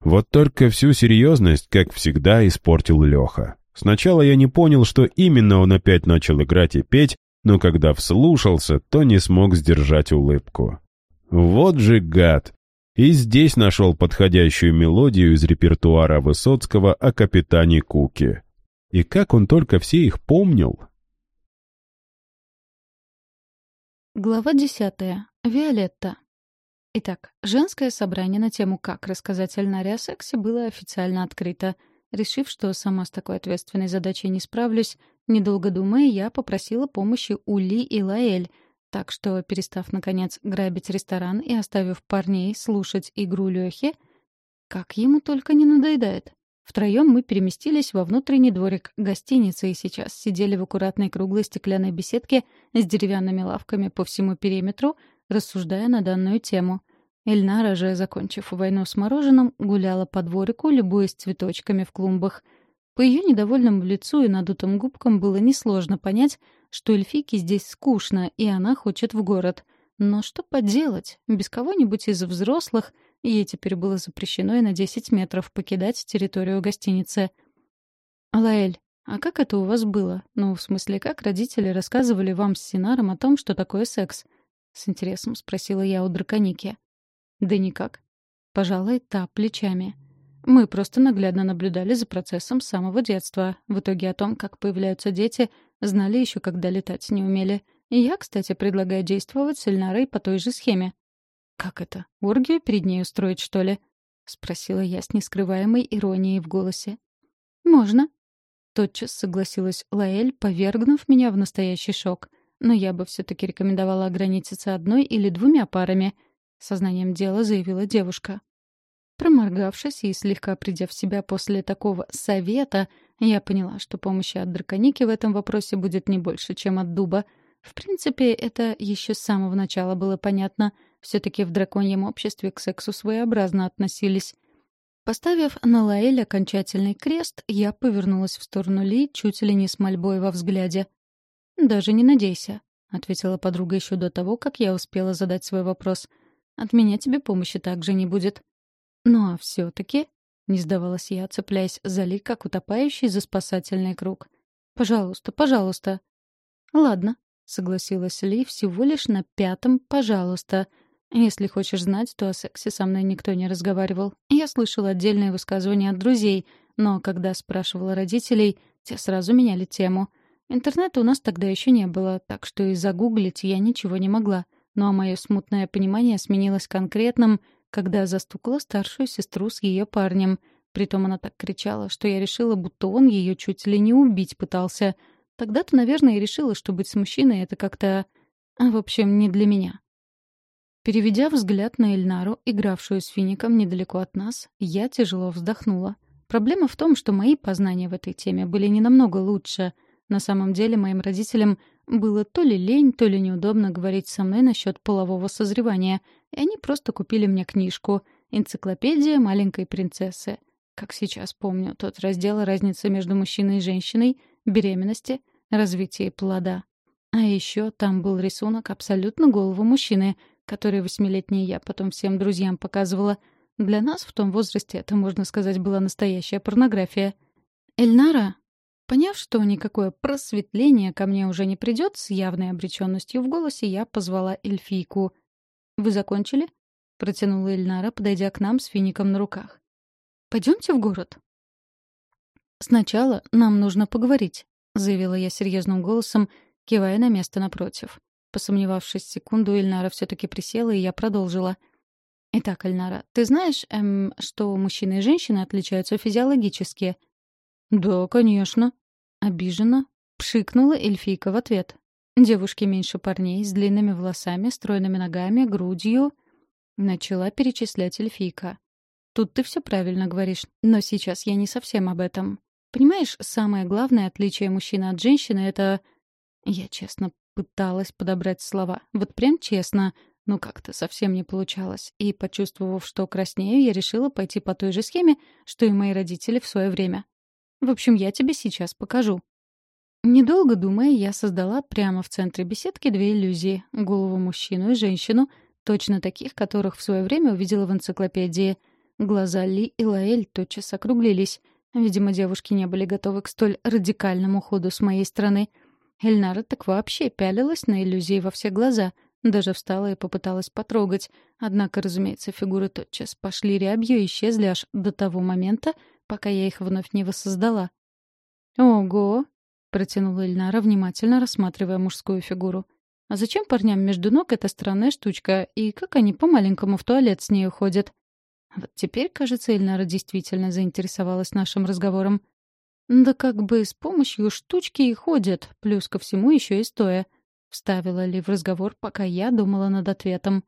Вот только всю серьезность, как всегда, испортил Леха. Сначала я не понял, что именно он опять начал играть и петь, но когда вслушался, то не смог сдержать улыбку. Вот же гад! И здесь нашел подходящую мелодию из репертуара Высоцкого о капитане Куке. И как он только все их помнил! Глава десятая. Виолетта. Итак, женское собрание на тему «Как рассказать Эльнаре о сексе» было официально открыто. Решив, что сама с такой ответственной задачей не справлюсь, недолго думая, я попросила помощи у Ли и Лаэль, так что, перестав, наконец, грабить ресторан и оставив парней слушать игру Лёхи, как ему только не надоедает. Втроем мы переместились во внутренний дворик гостиницы и сейчас сидели в аккуратной круглой стеклянной беседке с деревянными лавками по всему периметру, рассуждая на данную тему. Эльнара же, закончив войну с мороженым, гуляла по дворику, любуясь цветочками в клумбах — по ее недовольному лицу и надутым губкам было несложно понять, что эльфийке здесь скучно, и она хочет в город. Но что поделать? Без кого-нибудь из взрослых ей теперь было запрещено и на 10 метров покидать территорию гостиницы. «Лаэль, а как это у вас было? Ну, в смысле, как родители рассказывали вам с Синаром о том, что такое секс?» — с интересом спросила я у драконики. «Да никак». Пожалуй, та плечами. Мы просто наглядно наблюдали за процессом с самого детства. В итоге о том, как появляются дети, знали еще, когда летать не умели. И я, кстати, предлагаю действовать с Эльнарой по той же схеме. «Как это? Оргию перед ней устроить, что ли?» — спросила я с нескрываемой иронией в голосе. «Можно». Тотчас согласилась Лаэль, повергнув меня в настоящий шок. Но я бы все таки рекомендовала ограничиться одной или двумя парами. Сознанием дела заявила девушка. Проморгавшись и слегка придя в себя после такого совета, я поняла, что помощи от драконики в этом вопросе будет не больше, чем от дуба. В принципе, это еще с самого начала было понятно. Все-таки в драконьем обществе к сексу своеобразно относились. Поставив на Лаэль окончательный крест, я повернулась в сторону Ли чуть ли не с мольбой во взгляде. «Даже не надейся», — ответила подруга еще до того, как я успела задать свой вопрос. «От меня тебе помощи также не будет». «Ну а все-таки...» — не сдавалась я, цепляясь за Ли, как утопающий за спасательный круг. «Пожалуйста, пожалуйста». «Ладно», — согласилась Ли всего лишь на пятом «пожалуйста». Если хочешь знать, то о сексе со мной никто не разговаривал. Я слышала отдельные высказывания от друзей, но когда спрашивала родителей, те сразу меняли тему. Интернета у нас тогда еще не было, так что и загуглить я ничего не могла. Ну а мое смутное понимание сменилось конкретным когда застукала старшую сестру с ее парнем. Притом она так кричала, что я решила, будто он ее чуть ли не убить пытался. Тогда-то, наверное, и решила, что быть с мужчиной — это как-то... А, в общем, не для меня. Переведя взгляд на Эльнару, игравшую с Фиником недалеко от нас, я тяжело вздохнула. Проблема в том, что мои познания в этой теме были не намного лучше. На самом деле моим родителям было то ли лень, то ли неудобно говорить со мной насчет полового созревания, и они просто купили мне книжку «Энциклопедия маленькой принцессы». Как сейчас помню, тот раздел разницы между мужчиной и женщиной, беременности, развитии плода. А еще там был рисунок абсолютно голого мужчины, который восьмилетний я потом всем друзьям показывала. Для нас в том возрасте это, можно сказать, была настоящая порнография. Эльнара, Поняв, что никакое просветление ко мне уже не придет, с явной обреченностью в голосе я позвала эльфийку. «Вы закончили?» — протянула Эльнара, подойдя к нам с фиником на руках. «Пойдемте в город». «Сначала нам нужно поговорить», — заявила я серьезным голосом, кивая на место напротив. Посомневавшись секунду, Эльнара все-таки присела, и я продолжила. «Итак, Эльнара, ты знаешь, эм, что мужчины и женщины отличаются физиологически?» «Да, конечно», Обиженно пшикнула эльфийка в ответ. Девушки меньше парней, с длинными волосами, стройными ногами, грудью. Начала перечислять эльфийка. Тут ты все правильно говоришь, но сейчас я не совсем об этом. Понимаешь, самое главное отличие мужчины от женщины — это... Я честно пыталась подобрать слова. Вот прям честно. Но как-то совсем не получалось. И, почувствовав, что краснею, я решила пойти по той же схеме, что и мои родители в свое время. В общем, я тебе сейчас покажу». Недолго думая, я создала прямо в центре беседки две иллюзии — голову мужчину и женщину, точно таких, которых в свое время увидела в энциклопедии. Глаза Ли и Лаэль тотчас округлились. Видимо, девушки не были готовы к столь радикальному ходу с моей стороны. Эльнара так вообще пялилась на иллюзии во все глаза, даже встала и попыталась потрогать. Однако, разумеется, фигуры тотчас пошли рябью и исчезли аж до того момента, пока я их вновь не воссоздала. «Ого!» — протянула Эльнара, внимательно рассматривая мужскую фигуру. «А зачем парням между ног эта странная штучка, и как они по-маленькому в туалет с ней уходят?» Вот теперь, кажется, Эльнара действительно заинтересовалась нашим разговором. «Да как бы с помощью штучки и ходят, плюс ко всему еще и стоя», — вставила Ли в разговор, пока я думала над ответом.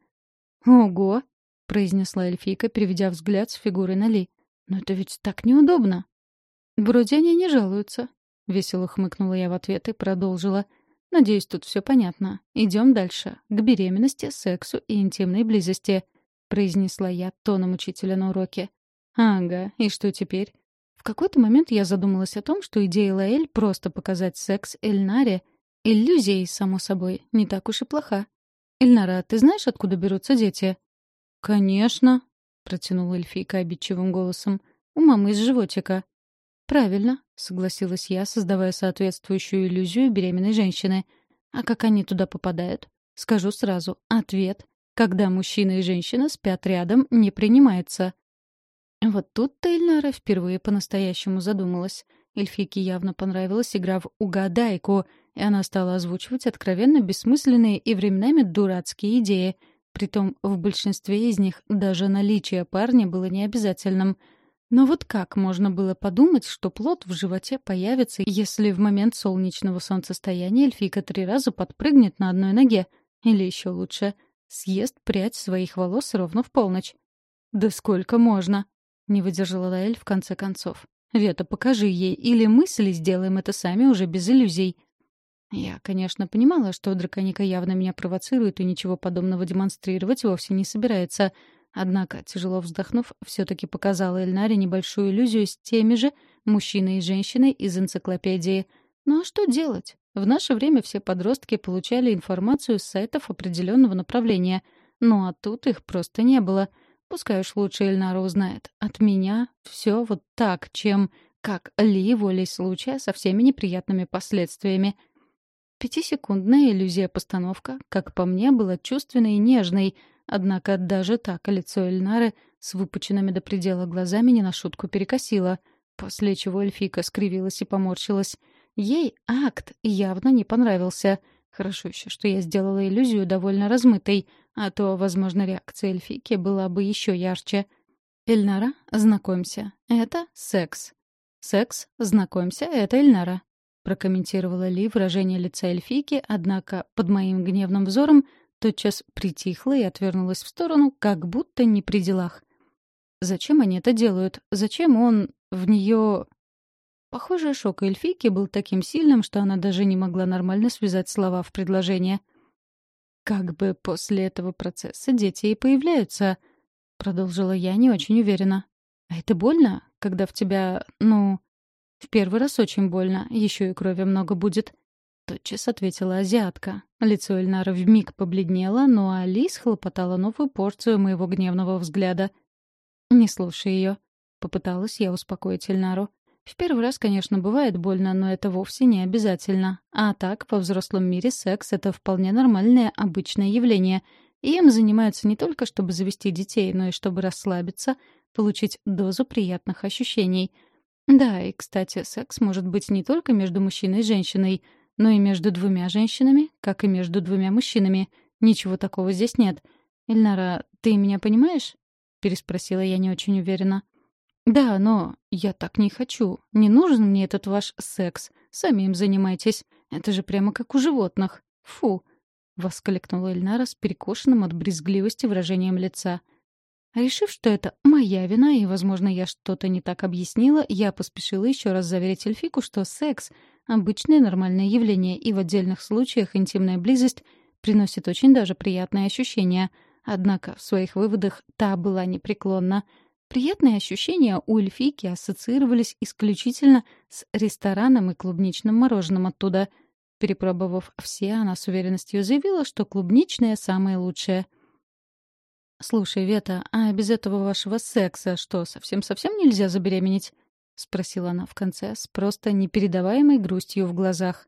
«Ого!» — произнесла эльфийка, переведя взгляд с фигуры на Ли. «Но это ведь так неудобно». «Вроде они не жалуются», — весело хмыкнула я в ответ и продолжила. «Надеюсь, тут все понятно. Идем дальше. К беременности, сексу и интимной близости», — произнесла я тоном учителя на уроке. «Ага, и что теперь?» Какой-то момент я задумалась о том, что идея Лаэль просто показать секс Эльнаре иллюзией, само собой, не так уж и плоха. «Эльнара, ты знаешь, откуда берутся дети?» «Конечно», — протянула эльфийка обидчивым голосом. «У мамы из животика». «Правильно», — согласилась я, создавая соответствующую иллюзию беременной женщины. «А как они туда попадают?» «Скажу сразу. Ответ. Когда мужчина и женщина спят рядом, не принимается». Вот тут-то Эльнара впервые по-настоящему задумалась. Эльфике явно понравилась игра в «Угадайку», и она стала озвучивать откровенно бессмысленные и временами дурацкие идеи. Притом в большинстве из них даже наличие парня было необязательным. Но вот как можно было подумать, что плод в животе появится, если в момент солнечного солнцестояния эльфийка три раза подпрыгнет на одной ноге? Или еще лучше, съест прядь своих волос ровно в полночь? «Да сколько можно?» — не выдержала Лаэль в конце концов. «Вета, покажи ей, или мы сделаем это сами уже без иллюзий». Я, конечно, понимала, что драконика явно меня провоцирует и ничего подобного демонстрировать вовсе не собирается. Однако, тяжело вздохнув, все-таки показала Эльнаре небольшую иллюзию с теми же мужчиной и женщиной из энциклопедии. Ну а что делать? В наше время все подростки получали информацию с сайтов определенного направления. Ну а тут их просто не было — Пускай уж лучше Эльнара узнает. От меня все вот так, чем как Ли волей случая со всеми неприятными последствиями. Пятисекундная иллюзия-постановка, как по мне, была чувственной и нежной, однако даже так лицо Эльнары с выпученными до предела глазами не на шутку перекосило, после чего эльфийка скривилась и поморщилась. Ей акт явно не понравился. Хорошо еще, что я сделала иллюзию довольно размытой — а то, возможно, реакция эльфийки была бы еще ярче. «Эльнара, знакомься, это секс». «Секс, знакомься, это Эльнара», — прокомментировала Ли выражение лица эльфийки, однако под моим гневным взором тотчас притихла и отвернулась в сторону, как будто не при делах. Зачем они это делают? Зачем он в нее... Похоже, шок эльфийки был таким сильным, что она даже не могла нормально связать слова в предложение — как бы после этого процесса дети и появляются, продолжила я не очень уверенно. А это больно, когда в тебя, ну, в первый раз очень больно, еще и крови много будет. Тотчас ответила азиатка. Лицо Эльнара вмиг побледнело, но Алис хлопотала новую порцию моего гневного взгляда. «Не слушай ее», — попыталась я успокоить Эльнару. В первый раз, конечно, бывает больно, но это вовсе не обязательно. А так, во взрослом мире секс — это вполне нормальное, обычное явление. И им занимаются не только, чтобы завести детей, но и чтобы расслабиться, получить дозу приятных ощущений. Да, и, кстати, секс может быть не только между мужчиной и женщиной, но и между двумя женщинами, как и между двумя мужчинами. Ничего такого здесь нет. «Эльнара, ты меня понимаешь?» — переспросила я не очень уверенно. «Да, но я так не хочу. Не нужен мне этот ваш секс. Сами им занимайтесь. Это же прямо как у животных. Фу!» — воскликнула Эльнара с перекошенным от брезгливости выражением лица. Решив, что это моя вина и, возможно, я что-то не так объяснила, я поспешила еще раз заверить Эльфику, что секс — обычное нормальное явление, и в отдельных случаях интимная близость приносит очень даже приятные ощущения. Однако в своих выводах та была непреклонна — Приятные ощущения у эльфийки ассоциировались исключительно с рестораном и клубничным мороженым оттуда. Перепробовав все, она с уверенностью заявила, что клубничное самое лучшее. «Слушай, Вета, а без этого вашего секса что, совсем-совсем нельзя забеременеть?» — спросила она в конце с просто непередаваемой грустью в глазах.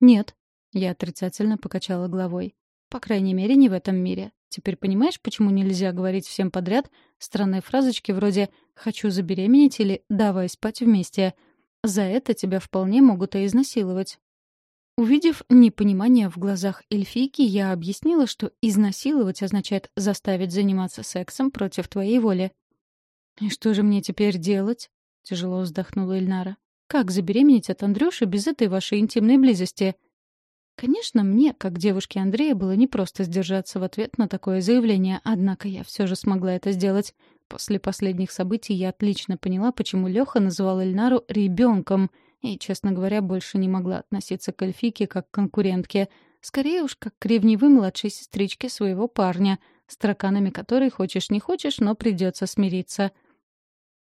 «Нет», — я отрицательно покачала головой. «По крайней мере, не в этом мире. Теперь понимаешь, почему нельзя говорить всем подряд странные фразочки вроде «хочу забеременеть» или «давай спать вместе». За это тебя вполне могут и изнасиловать. Увидев непонимание в глазах эльфийки, я объяснила, что изнасиловать означает заставить заниматься сексом против твоей воли. «И что же мне теперь делать?» — тяжело вздохнула Эльнара. «Как забеременеть от Андрюши без этой вашей интимной близости?» Конечно, мне, как девушке Андрея, было непросто сдержаться в ответ на такое заявление, однако я все же смогла это сделать. После последних событий я отлично поняла, почему Леха называл Эльнару ребенком — и, честно говоря, больше не могла относиться к эльфике как к конкурентке, скорее уж как к ревнивой младшей сестричке своего парня, с тараканами которой хочешь не хочешь, но придется смириться.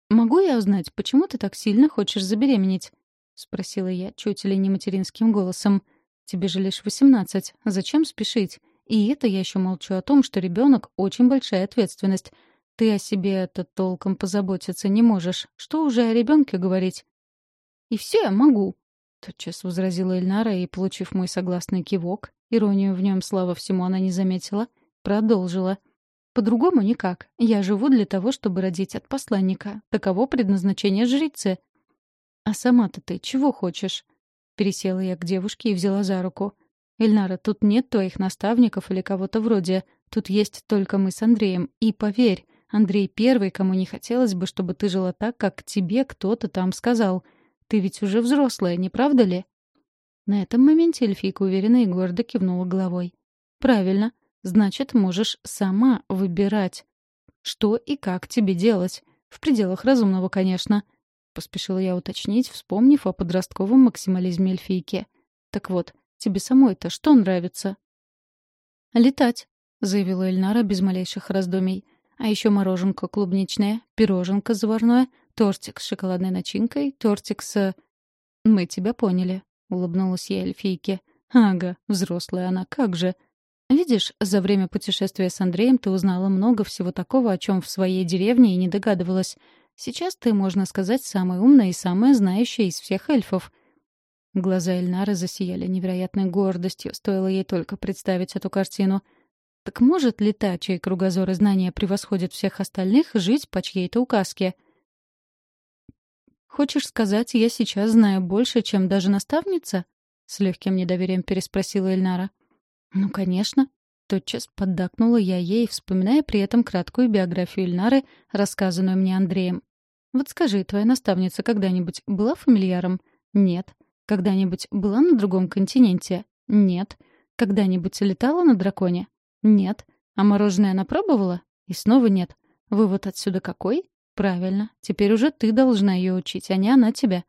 «Могу я узнать, почему ты так сильно хочешь забеременеть?» — спросила я чуть ли не материнским голосом. «Тебе же лишь восемнадцать. Зачем спешить? И это я еще молчу о том, что ребенок очень большая ответственность. Ты о себе это толком позаботиться не можешь. Что уже о ребенке говорить? И все я могу. Тотчас возразила Эльнара и, получив мой согласный кивок, иронию в нем, слава всему, она не заметила, продолжила. По-другому никак. Я живу для того, чтобы родить от посланника. Таково предназначение жрицы. А сама-то ты чего хочешь? Пересела я к девушке и взяла за руку. Эльнара, тут нет твоих наставников или кого-то вроде. Тут есть только мы с Андреем. И поверь, Андрей первый, кому не хотелось бы, чтобы ты жила так, как тебе кто-то там сказал — ты ведь уже взрослая, не правда ли?» На этом моменте эльфийка уверенно и гордо кивнула головой. «Правильно. Значит, можешь сама выбирать, что и как тебе делать. В пределах разумного, конечно». Поспешила я уточнить, вспомнив о подростковом максимализме эльфийки. «Так вот, тебе самой-то что нравится?» «Летать», — заявила Эльнара без малейших раздумий. «А еще мороженка клубничное, пироженка заварное, Тортик с шоколадной начинкой, тортик с... «Мы тебя поняли», — улыбнулась я эльфийке. «Ага, взрослая она, как же». «Видишь, за время путешествия с Андреем ты узнала много всего такого, о чем в своей деревне и не догадывалась. Сейчас ты, можно сказать, самая умная и самая знающая из всех эльфов». Глаза Эльнары засияли невероятной гордостью, стоило ей только представить эту картину. Так может ли та, чей кругозор и знания превосходят всех остальных, жить по чьей-то указке — «Хочешь сказать, я сейчас знаю больше, чем даже наставница?» — с легким недоверием переспросила Эльнара. «Ну, конечно». Тотчас поддакнула я ей, вспоминая при этом краткую биографию Эльнары, рассказанную мне Андреем. «Вот скажи, твоя наставница когда-нибудь была фамильяром?» «Нет». «Когда-нибудь была на другом континенте?» «Нет». «Когда-нибудь летала на драконе?» «Нет». «А мороженое она пробовала?» «И снова нет». «Вывод отсюда какой?» «Правильно. Теперь уже ты должна ее учить, а не она тебя».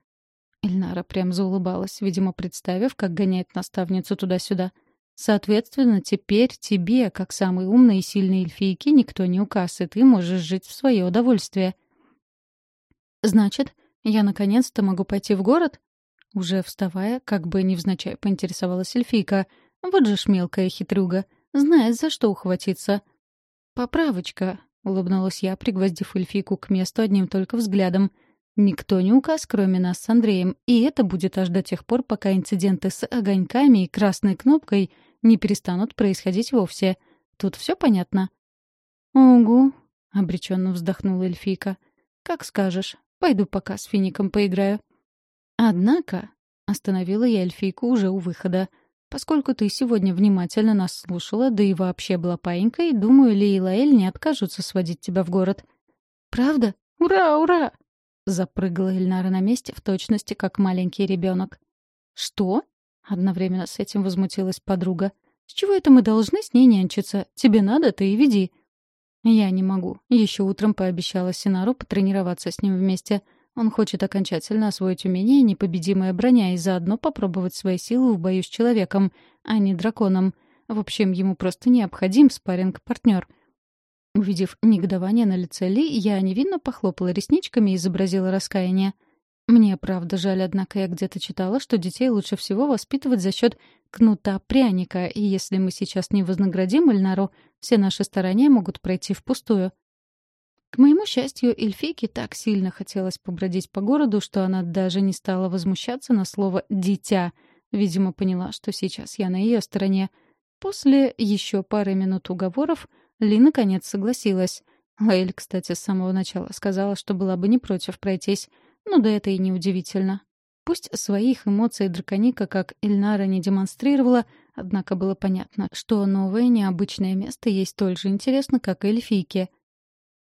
Эльнара прям заулыбалась, видимо, представив, как гоняет наставницу туда-сюда. «Соответственно, теперь тебе, как самой умной и сильной эльфийке, никто не указ, и ты можешь жить в свое удовольствие». «Значит, я наконец-то могу пойти в город?» Уже вставая, как бы невзначай поинтересовалась эльфийка. «Вот же ж мелкая хитрюга. Знает, за что ухватиться». «Поправочка. — улыбнулась я, пригвоздив эльфийку к месту одним только взглядом. «Никто не указ, кроме нас с Андреем, и это будет аж до тех пор, пока инциденты с огоньками и красной кнопкой не перестанут происходить вовсе. Тут все понятно?» «Угу», — обреченно вздохнула эльфийка. «Как скажешь. Пойду пока с фиником поиграю». «Однако», — остановила я эльфийку уже у выхода, — Поскольку ты сегодня внимательно нас слушала, да и вообще была паинькой, думаю, Ли и Лаэль не откажутся сводить тебя в город. Правда? Ура, ура! Запрыгала Эльнара на месте в точности, как маленький ребенок. Что? Одновременно с этим возмутилась подруга. С чего это мы должны с ней нянчиться? Тебе надо, ты и веди. Я не могу. Еще утром пообещала Синару потренироваться с ним вместе — он хочет окончательно освоить умение непобедимая броня и заодно попробовать свои силы в бою с человеком, а не драконом. В общем, ему просто необходим спарринг-партнер. Увидев негодование на лице Ли, я невинно похлопала ресничками и изобразила раскаяние. Мне, правда, жаль, однако я где-то читала, что детей лучше всего воспитывать за счет кнута-пряника, и если мы сейчас не вознаградим Эльнару, все наши старания могут пройти впустую. К моему счастью, эльфийке так сильно хотелось побродить по городу, что она даже не стала возмущаться на слово «дитя». Видимо, поняла, что сейчас я на ее стороне. После еще пары минут уговоров Ли наконец согласилась. Лаэль, кстати, с самого начала сказала, что была бы не против пройтись. Но да это и не удивительно. Пусть своих эмоций драконика, как Ильнара, не демонстрировала, однако было понятно, что новое необычное место ей столь же интересно, как и эльфийке.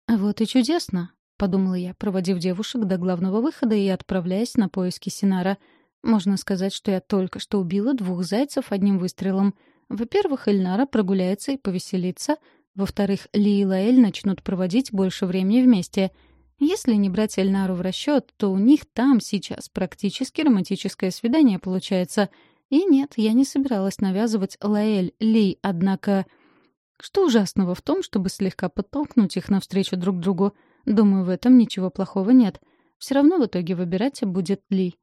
«А вот и чудесно», — подумала я, проводив девушек до главного выхода и отправляясь на поиски Синара. «Можно сказать, что я только что убила двух зайцев одним выстрелом. Во-первых, Эльнара прогуляется и повеселится. Во-вторых, Ли и Лаэль начнут проводить больше времени вместе — если не брать Эльнару в расчет, то у них там сейчас практически романтическое свидание получается. И нет, я не собиралась навязывать Лаэль Ли, однако... Что ужасного в том, чтобы слегка подтолкнуть их навстречу друг другу? Думаю, в этом ничего плохого нет. Все равно в итоге выбирать будет Ли.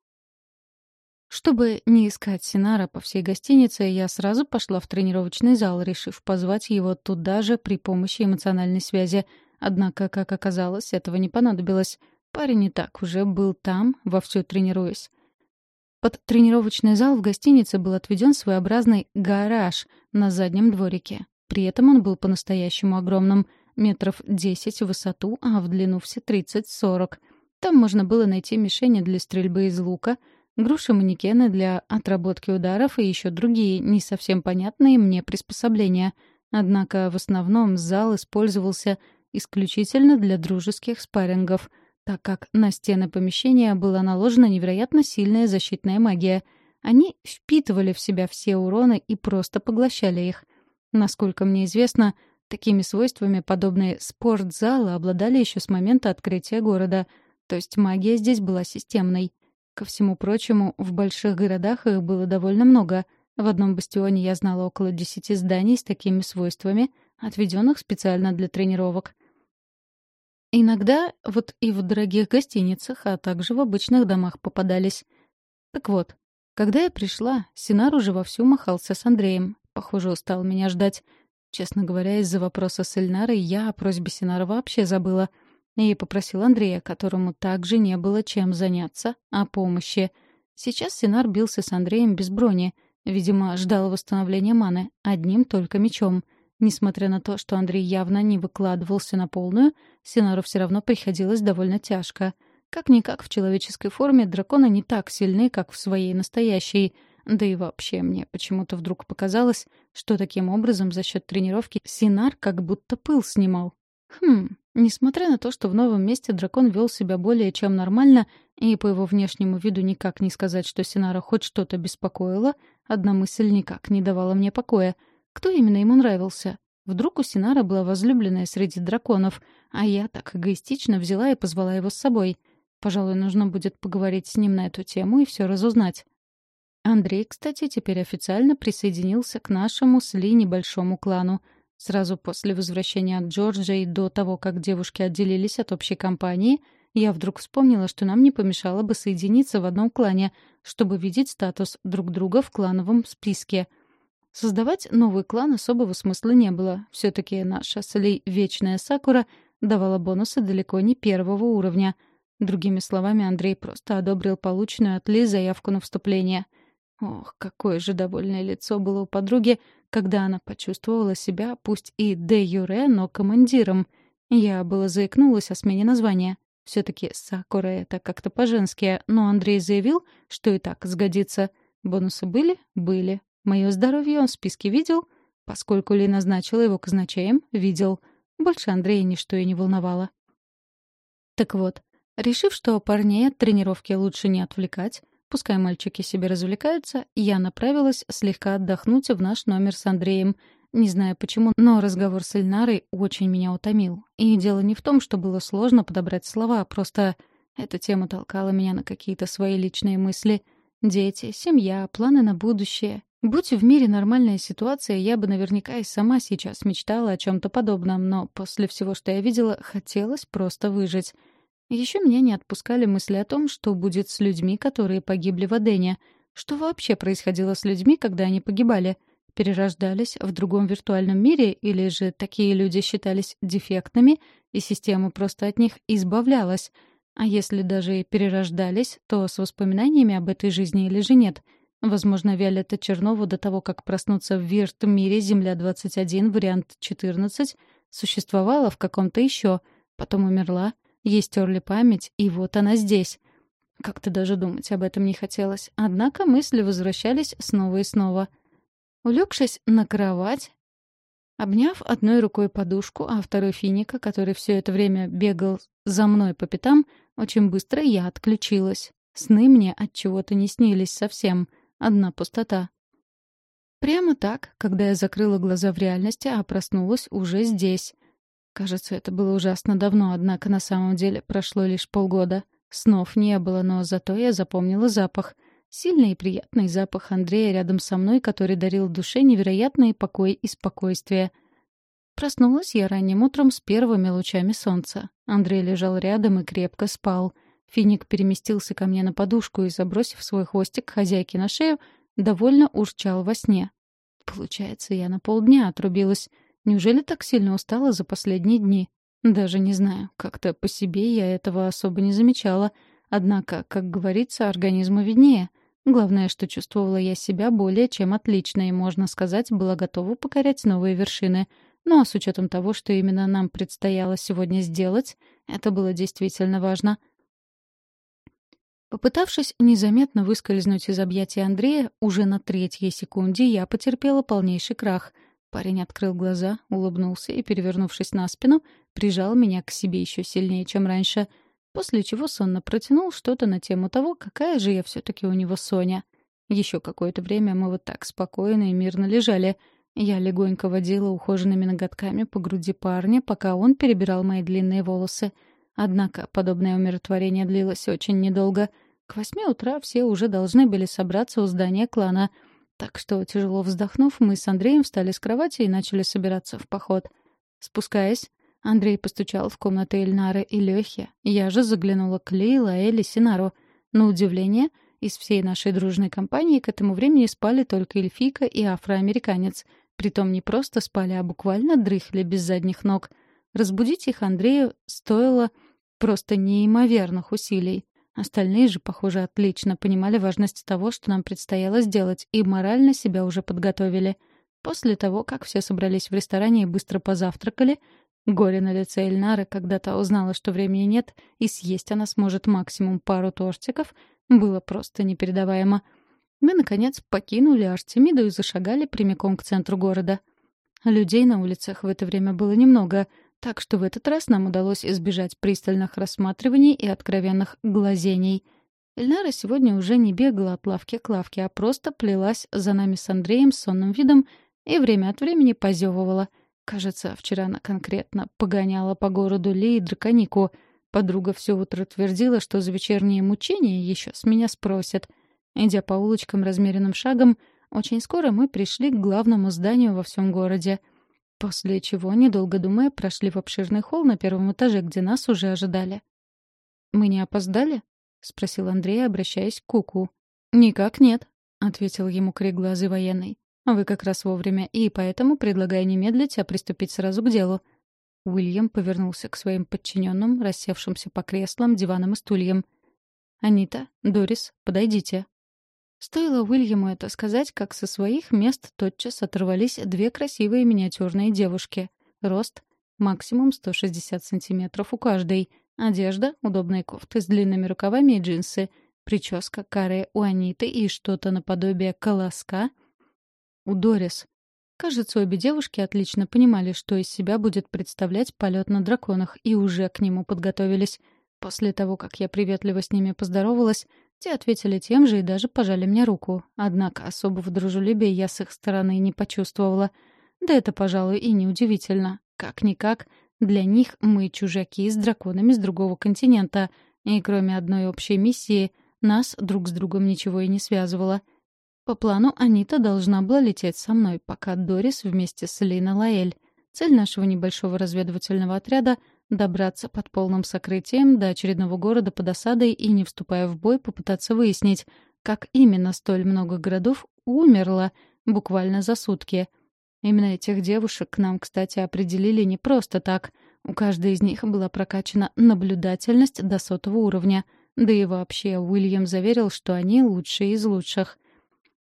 Чтобы не искать Синара по всей гостинице, я сразу пошла в тренировочный зал, решив позвать его туда же при помощи эмоциональной связи — Однако, как оказалось, этого не понадобилось. Парень и так уже был там, вовсю тренируясь. Под тренировочный зал в гостинице был отведен своеобразный гараж на заднем дворике. При этом он был по-настоящему огромным, метров 10 в высоту, а в длину все 30-40. Там можно было найти мишени для стрельбы из лука, груши-манекены для отработки ударов и еще другие, не совсем понятные мне приспособления. Однако в основном зал использовался исключительно для дружеских спаррингов, так как на стены помещения была наложена невероятно сильная защитная магия. Они впитывали в себя все уроны и просто поглощали их. Насколько мне известно, такими свойствами подобные спортзалы обладали еще с момента открытия города, то есть магия здесь была системной. Ко всему прочему, в больших городах их было довольно много. В одном бастионе я знала около десяти зданий с такими свойствами, отведенных специально для тренировок. Иногда вот и в дорогих гостиницах, а также в обычных домах попадались. Так вот, когда я пришла, Синар уже вовсю махался с Андреем. Похоже, устал меня ждать. Честно говоря, из-за вопроса с Эльнарой я о просьбе Синара вообще забыла. И попросил Андрея, которому также не было чем заняться, о помощи. Сейчас Синар бился с Андреем без брони. Видимо, ждал восстановления маны, одним только мечом — Несмотря на то, что Андрей явно не выкладывался на полную, Синару все равно приходилось довольно тяжко. Как-никак в человеческой форме драконы не так сильны, как в своей настоящей. Да и вообще мне почему-то вдруг показалось, что таким образом за счет тренировки Синар как будто пыл снимал. Хм, несмотря на то, что в новом месте дракон вел себя более чем нормально, и по его внешнему виду никак не сказать, что Синара хоть что-то беспокоило, одна мысль никак не давала мне покоя — кто именно ему нравился? Вдруг у Синара была возлюбленная среди драконов, а я так эгоистично взяла и позвала его с собой. Пожалуй, нужно будет поговорить с ним на эту тему и все разузнать. Андрей, кстати, теперь официально присоединился к нашему с Ли небольшому клану. Сразу после возвращения от Джорджа и до того, как девушки отделились от общей компании, я вдруг вспомнила, что нам не помешало бы соединиться в одном клане, чтобы видеть статус друг друга в клановом списке — Создавать новый клан особого смысла не было. все таки наша с вечная Сакура давала бонусы далеко не первого уровня. Другими словами, Андрей просто одобрил полученную от Ли заявку на вступление. Ох, какое же довольное лицо было у подруги, когда она почувствовала себя, пусть и де юре, но командиром. Я было заикнулась о смене названия. все таки Сакура — это как-то по-женски, но Андрей заявил, что и так сгодится. Бонусы были? Были. Мое здоровье он в списке видел, поскольку Ли назначила его казначеем, видел. Больше Андрея ничто и не волновало. Так вот, решив, что парней от тренировки лучше не отвлекать, пускай мальчики себе развлекаются, я направилась слегка отдохнуть в наш номер с Андреем. Не знаю почему, но разговор с Эльнарой очень меня утомил. И дело не в том, что было сложно подобрать слова, просто эта тема толкала меня на какие-то свои личные мысли. Дети, семья, планы на будущее. Будь в мире нормальная ситуация, я бы наверняка и сама сейчас мечтала о чем то подобном, но после всего, что я видела, хотелось просто выжить. Еще меня не отпускали мысли о том, что будет с людьми, которые погибли в Адене. Что вообще происходило с людьми, когда они погибали? Перерождались в другом виртуальном мире, или же такие люди считались дефектными, и система просто от них избавлялась? А если даже и перерождались, то с воспоминаниями об этой жизни или же нет — Возможно, Виолетта Чернову до того, как проснуться в Вирт-мире Земля-21, вариант 14, существовала в каком-то еще, потом умерла, ей стерли память, и вот она здесь. Как-то даже думать об этом не хотелось. Однако мысли возвращались снова и снова. Улегшись на кровать, обняв одной рукой подушку, а второй финика, который все это время бегал за мной по пятам, очень быстро я отключилась. Сны мне от чего-то не снились совсем — Одна пустота. Прямо так, когда я закрыла глаза в реальности, а проснулась уже здесь. Кажется, это было ужасно давно, однако на самом деле прошло лишь полгода. Снов не было, но зато я запомнила запах. Сильный и приятный запах Андрея рядом со мной, который дарил душе невероятный покой и спокойствие. Проснулась я ранним утром с первыми лучами солнца. Андрей лежал рядом и крепко спал — Финик переместился ко мне на подушку и, забросив свой хвостик хозяйке на шею, довольно урчал во сне. Получается, я на полдня отрубилась. Неужели так сильно устала за последние дни? Даже не знаю, как-то по себе я этого особо не замечала. Однако, как говорится, организму виднее. Главное, что чувствовала я себя более чем отлично и, можно сказать, была готова покорять новые вершины. Ну а с учетом того, что именно нам предстояло сегодня сделать, это было действительно важно — Попытавшись незаметно выскользнуть из объятий Андрея, уже на третьей секунде я потерпела полнейший крах. Парень открыл глаза, улыбнулся и, перевернувшись на спину, прижал меня к себе еще сильнее, чем раньше, после чего сонно протянул что-то на тему того, какая же я все-таки у него Соня. Еще какое-то время мы вот так спокойно и мирно лежали. Я легонько водила ухоженными ноготками по груди парня, пока он перебирал мои длинные волосы. Однако подобное умиротворение длилось очень недолго — к восьми утра все уже должны были собраться у здания клана. Так что, тяжело вздохнув, мы с Андреем встали с кровати и начали собираться в поход. Спускаясь, Андрей постучал в комнаты Эльнары и Лёхи. Я же заглянула к Ли, Лаэль и Синару. На удивление, из всей нашей дружной компании к этому времени спали только эльфийка и афроамериканец. Притом не просто спали, а буквально дрыхли без задних ног. Разбудить их Андрею стоило просто неимоверных усилий. Остальные же, похоже, отлично понимали важность того, что нам предстояло сделать, и морально себя уже подготовили. После того, как все собрались в ресторане и быстро позавтракали, горе на лице Эльнары, когда та узнала, что времени нет, и съесть она сможет максимум пару тортиков, было просто непередаваемо. Мы, наконец, покинули Артемиду и зашагали прямиком к центру города. Людей на улицах в это время было немного — так что в этот раз нам удалось избежать пристальных рассматриваний и откровенных глазений. Эльнара сегодня уже не бегала от лавки к лавке, а просто плелась за нами с Андреем сонным видом и время от времени позевывала. Кажется, вчера она конкретно погоняла по городу Ли и Драконику. Подруга все утро твердила, что за вечерние мучения еще с меня спросят. Идя по улочкам размеренным шагом, очень скоро мы пришли к главному зданию во всем городе — После чего, недолго думая, прошли в обширный холл на первом этаже, где нас уже ожидали. «Мы не опоздали?» — спросил Андрей, обращаясь к Куку. «Никак нет», — ответил ему кореглазый военный. «Вы как раз вовремя, и поэтому предлагаю не медлить, а приступить сразу к делу». Уильям повернулся к своим подчиненным, рассевшимся по креслам, диванам и стульям. «Анита, Дорис, подойдите», Стоило Уильяму это сказать, как со своих мест тотчас оторвались две красивые миниатюрные девушки. Рост — максимум 160 сантиметров у каждой. Одежда — удобные кофты с длинными рукавами и джинсы. Прическа каре у Аниты и что-то наподобие колоска у Дорис. Кажется, обе девушки отлично понимали, что из себя будет представлять полет на драконах, и уже к нему подготовились. После того, как я приветливо с ними поздоровалась, те ответили тем же и даже пожали мне руку. Однако особого дружелюбия я с их стороны не почувствовала. Да это, пожалуй, и неудивительно. Как-никак, для них мы чужаки с драконами с другого континента, и кроме одной общей миссии нас друг с другом ничего и не связывало. По плану Анита должна была лететь со мной, пока Дорис вместе с Лина Лаэль. Цель нашего небольшого разведывательного отряда — добраться под полным сокрытием до очередного города под осадой и, не вступая в бой, попытаться выяснить, как именно столь много городов умерло буквально за сутки. Именно этих девушек к нам, кстати, определили не просто так. У каждой из них была прокачана наблюдательность до сотого уровня. Да и вообще Уильям заверил, что они лучшие из лучших.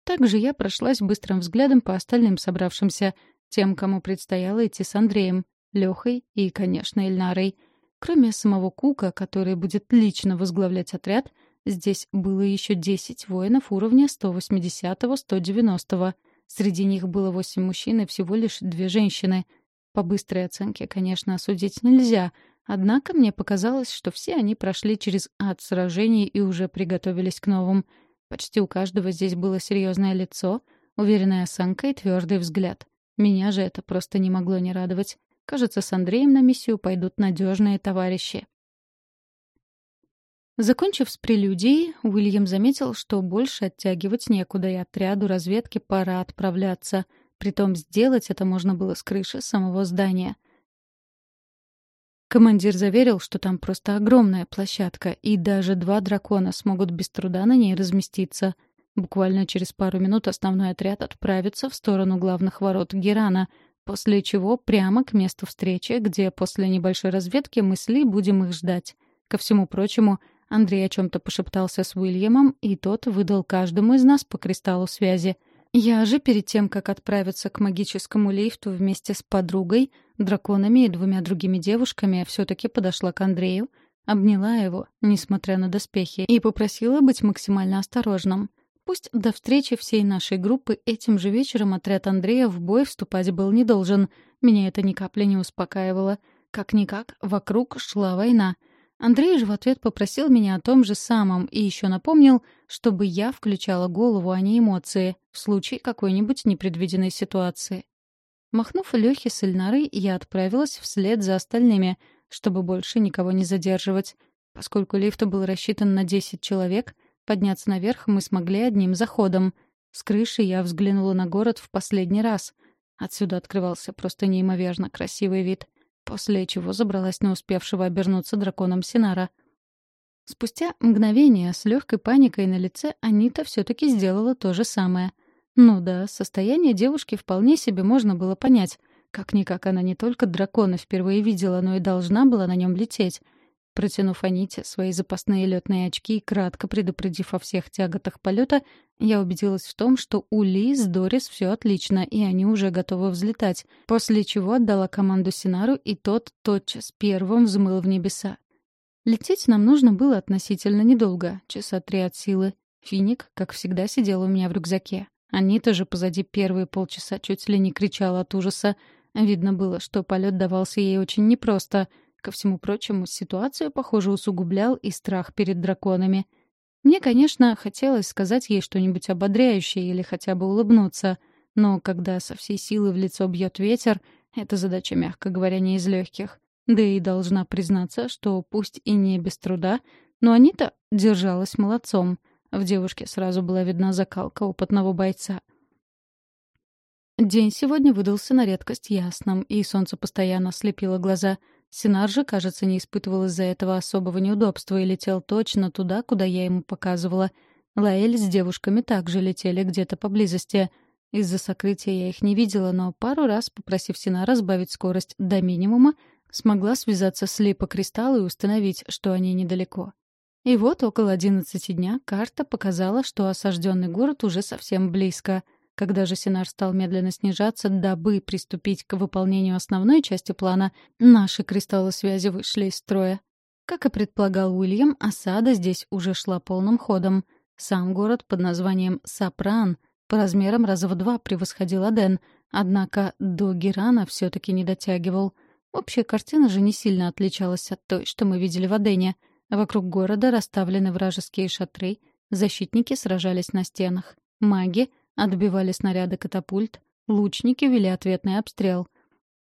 Также я прошлась быстрым взглядом по остальным собравшимся, тем, кому предстояло идти с Андреем, Лехой и, конечно, Эльнарой. Кроме самого Кука, который будет лично возглавлять отряд, здесь было еще 10 воинов уровня 180-190. Среди них было 8 мужчин и всего лишь две женщины. По быстрой оценке, конечно, осудить нельзя, однако мне показалось, что все они прошли через ад сражений и уже приготовились к новым. Почти у каждого здесь было серьезное лицо, уверенная осанка и твердый взгляд. Меня же это просто не могло не радовать. Кажется, с Андреем на миссию пойдут надежные товарищи. Закончив с прелюдией, Уильям заметил, что больше оттягивать некуда, и отряду разведки пора отправляться. Притом сделать это можно было с крыши самого здания. Командир заверил, что там просто огромная площадка, и даже два дракона смогут без труда на ней разместиться. Буквально через пару минут основной отряд отправится в сторону главных ворот Герана, после чего прямо к месту встречи, где после небольшой разведки мы с Ли будем их ждать. Ко всему прочему, Андрей о чем-то пошептался с Уильямом, и тот выдал каждому из нас по кристаллу связи. Я же перед тем, как отправиться к магическому лифту вместе с подругой, драконами и двумя другими девушками, все-таки подошла к Андрею, обняла его, несмотря на доспехи, и попросила быть максимально осторожным — Пусть до встречи всей нашей группы этим же вечером отряд Андрея в бой вступать был не должен. Меня это ни капли не успокаивало. Как-никак, вокруг шла война. Андрей же в ответ попросил меня о том же самом и еще напомнил, чтобы я включала голову, а не эмоции, в случае какой-нибудь непредвиденной ситуации. Махнув Лёхе с Эльнарой, я отправилась вслед за остальными, чтобы больше никого не задерживать. Поскольку лифт был рассчитан на 10 человек, Подняться наверх мы смогли одним заходом. С крыши я взглянула на город в последний раз. Отсюда открывался просто неимоверно красивый вид, после чего забралась на успевшего обернуться драконом Синара. Спустя мгновение с легкой паникой на лице Анита все-таки сделала то же самое. Ну да, состояние девушки вполне себе можно было понять. Как-никак она не только дракона впервые видела, но и должна была на нем лететь. Протянув Аните свои запасные летные очки и кратко предупредив о всех тяготах полета, я убедилась в том, что у Ли с Дорис все отлично, и они уже готовы взлетать, после чего отдала команду Синару, и тот тотчас первым взмыл в небеса. Лететь нам нужно было относительно недолго, часа три от силы. Финик, как всегда, сидел у меня в рюкзаке. Анита же позади первые полчаса чуть ли не кричала от ужаса. Видно было, что полет давался ей очень непросто — Ко всему прочему, ситуацию, похоже, усугублял и страх перед драконами. Мне, конечно, хотелось сказать ей что-нибудь ободряющее или хотя бы улыбнуться, но когда со всей силы в лицо бьет ветер, эта задача, мягко говоря, не из легких. Да и должна признаться, что пусть и не без труда, но Анита держалась молодцом. В девушке сразу была видна закалка опытного бойца. День сегодня выдался на редкость ясным, и солнце постоянно слепило глаза — Синар же, кажется, не испытывал из-за этого особого неудобства и летел точно туда, куда я ему показывала. Лаэль с девушками также летели где-то поблизости. Из-за сокрытия я их не видела, но пару раз, попросив Синара сбавить скорость до минимума, смогла связаться с Ли по кристаллу и установить, что они недалеко. И вот около одиннадцати дня карта показала, что осажденный город уже совсем близко — когда же Синар стал медленно снижаться, дабы приступить к выполнению основной части плана, наши кристаллы связи вышли из строя. Как и предполагал Уильям, осада здесь уже шла полным ходом. Сам город под названием Сапран по размерам раза в два превосходил Аден, однако до Герана все-таки не дотягивал. Общая картина же не сильно отличалась от той, что мы видели в Адене. Вокруг города расставлены вражеские шатры, защитники сражались на стенах. Маги — Отбивали снаряды катапульт, лучники вели ответный обстрел.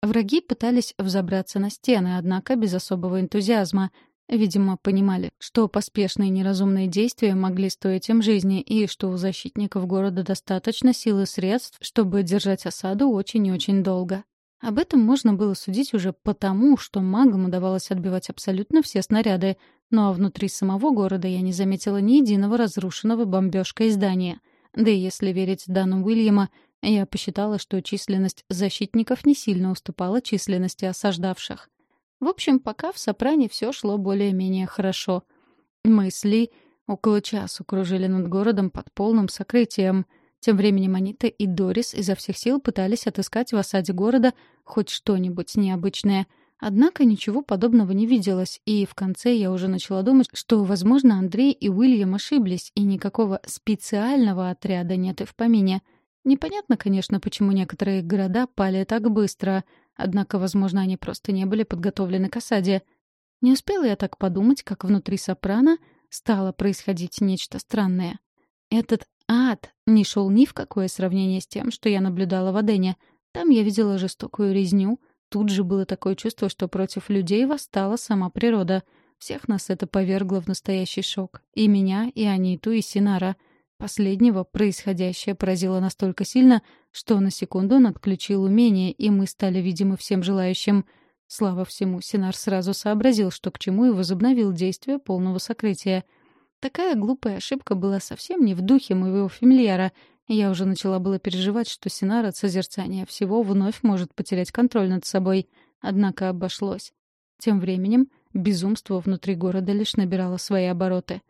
Враги пытались взобраться на стены, однако без особого энтузиазма. Видимо, понимали, что поспешные неразумные действия могли стоить им жизни, и что у защитников города достаточно сил и средств, чтобы держать осаду очень и очень долго. Об этом можно было судить уже потому, что магам удавалось отбивать абсолютно все снаряды, ну а внутри самого города я не заметила ни единого разрушенного бомбежкой здания — да и если верить данным Уильяма, я посчитала, что численность защитников не сильно уступала численности осаждавших. В общем, пока в Сопране все шло более-менее хорошо. Мысли около часу кружили над городом под полным сокрытием. Тем временем Анита и Дорис изо всех сил пытались отыскать в осаде города хоть что-нибудь необычное. Однако ничего подобного не виделось, и в конце я уже начала думать, что, возможно, Андрей и Уильям ошиблись, и никакого специального отряда нет и в помине. Непонятно, конечно, почему некоторые города пали так быстро, однако, возможно, они просто не были подготовлены к осаде. Не успела я так подумать, как внутри Сопрано стало происходить нечто странное. Этот ад не шел ни в какое сравнение с тем, что я наблюдала в Адене. Там я видела жестокую резню. Тут же было такое чувство, что против людей восстала сама природа. Всех нас это повергло в настоящий шок. И меня, и Аниту, и Синара. Последнего происходящее поразило настолько сильно, что на секунду он отключил умение, и мы стали видимы всем желающим. Слава всему, Синар сразу сообразил, что к чему, и возобновил действие полного сокрытия — Такая глупая ошибка была совсем не в духе моего фамильяра. Я уже начала было переживать, что Синар от созерцания всего вновь может потерять контроль над собой. Однако обошлось. Тем временем безумство внутри города лишь набирало свои обороты.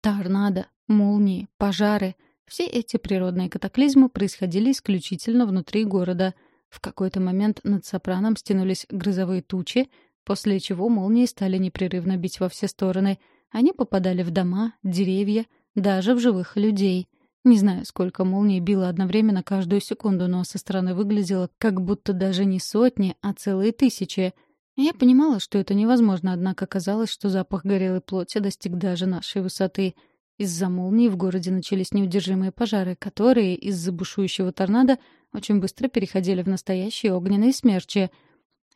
Торнадо, молнии, пожары — все эти природные катаклизмы происходили исключительно внутри города. В какой-то момент над Сопраном стянулись грозовые тучи, после чего молнии стали непрерывно бить во все стороны — они попадали в дома, деревья, даже в живых людей. Не знаю, сколько молний било одновременно каждую секунду, но со стороны выглядело, как будто даже не сотни, а целые тысячи. Я понимала, что это невозможно, однако казалось, что запах горелой плоти достиг даже нашей высоты. Из-за молний в городе начались неудержимые пожары, которые из-за бушующего торнадо очень быстро переходили в настоящие огненные смерчи —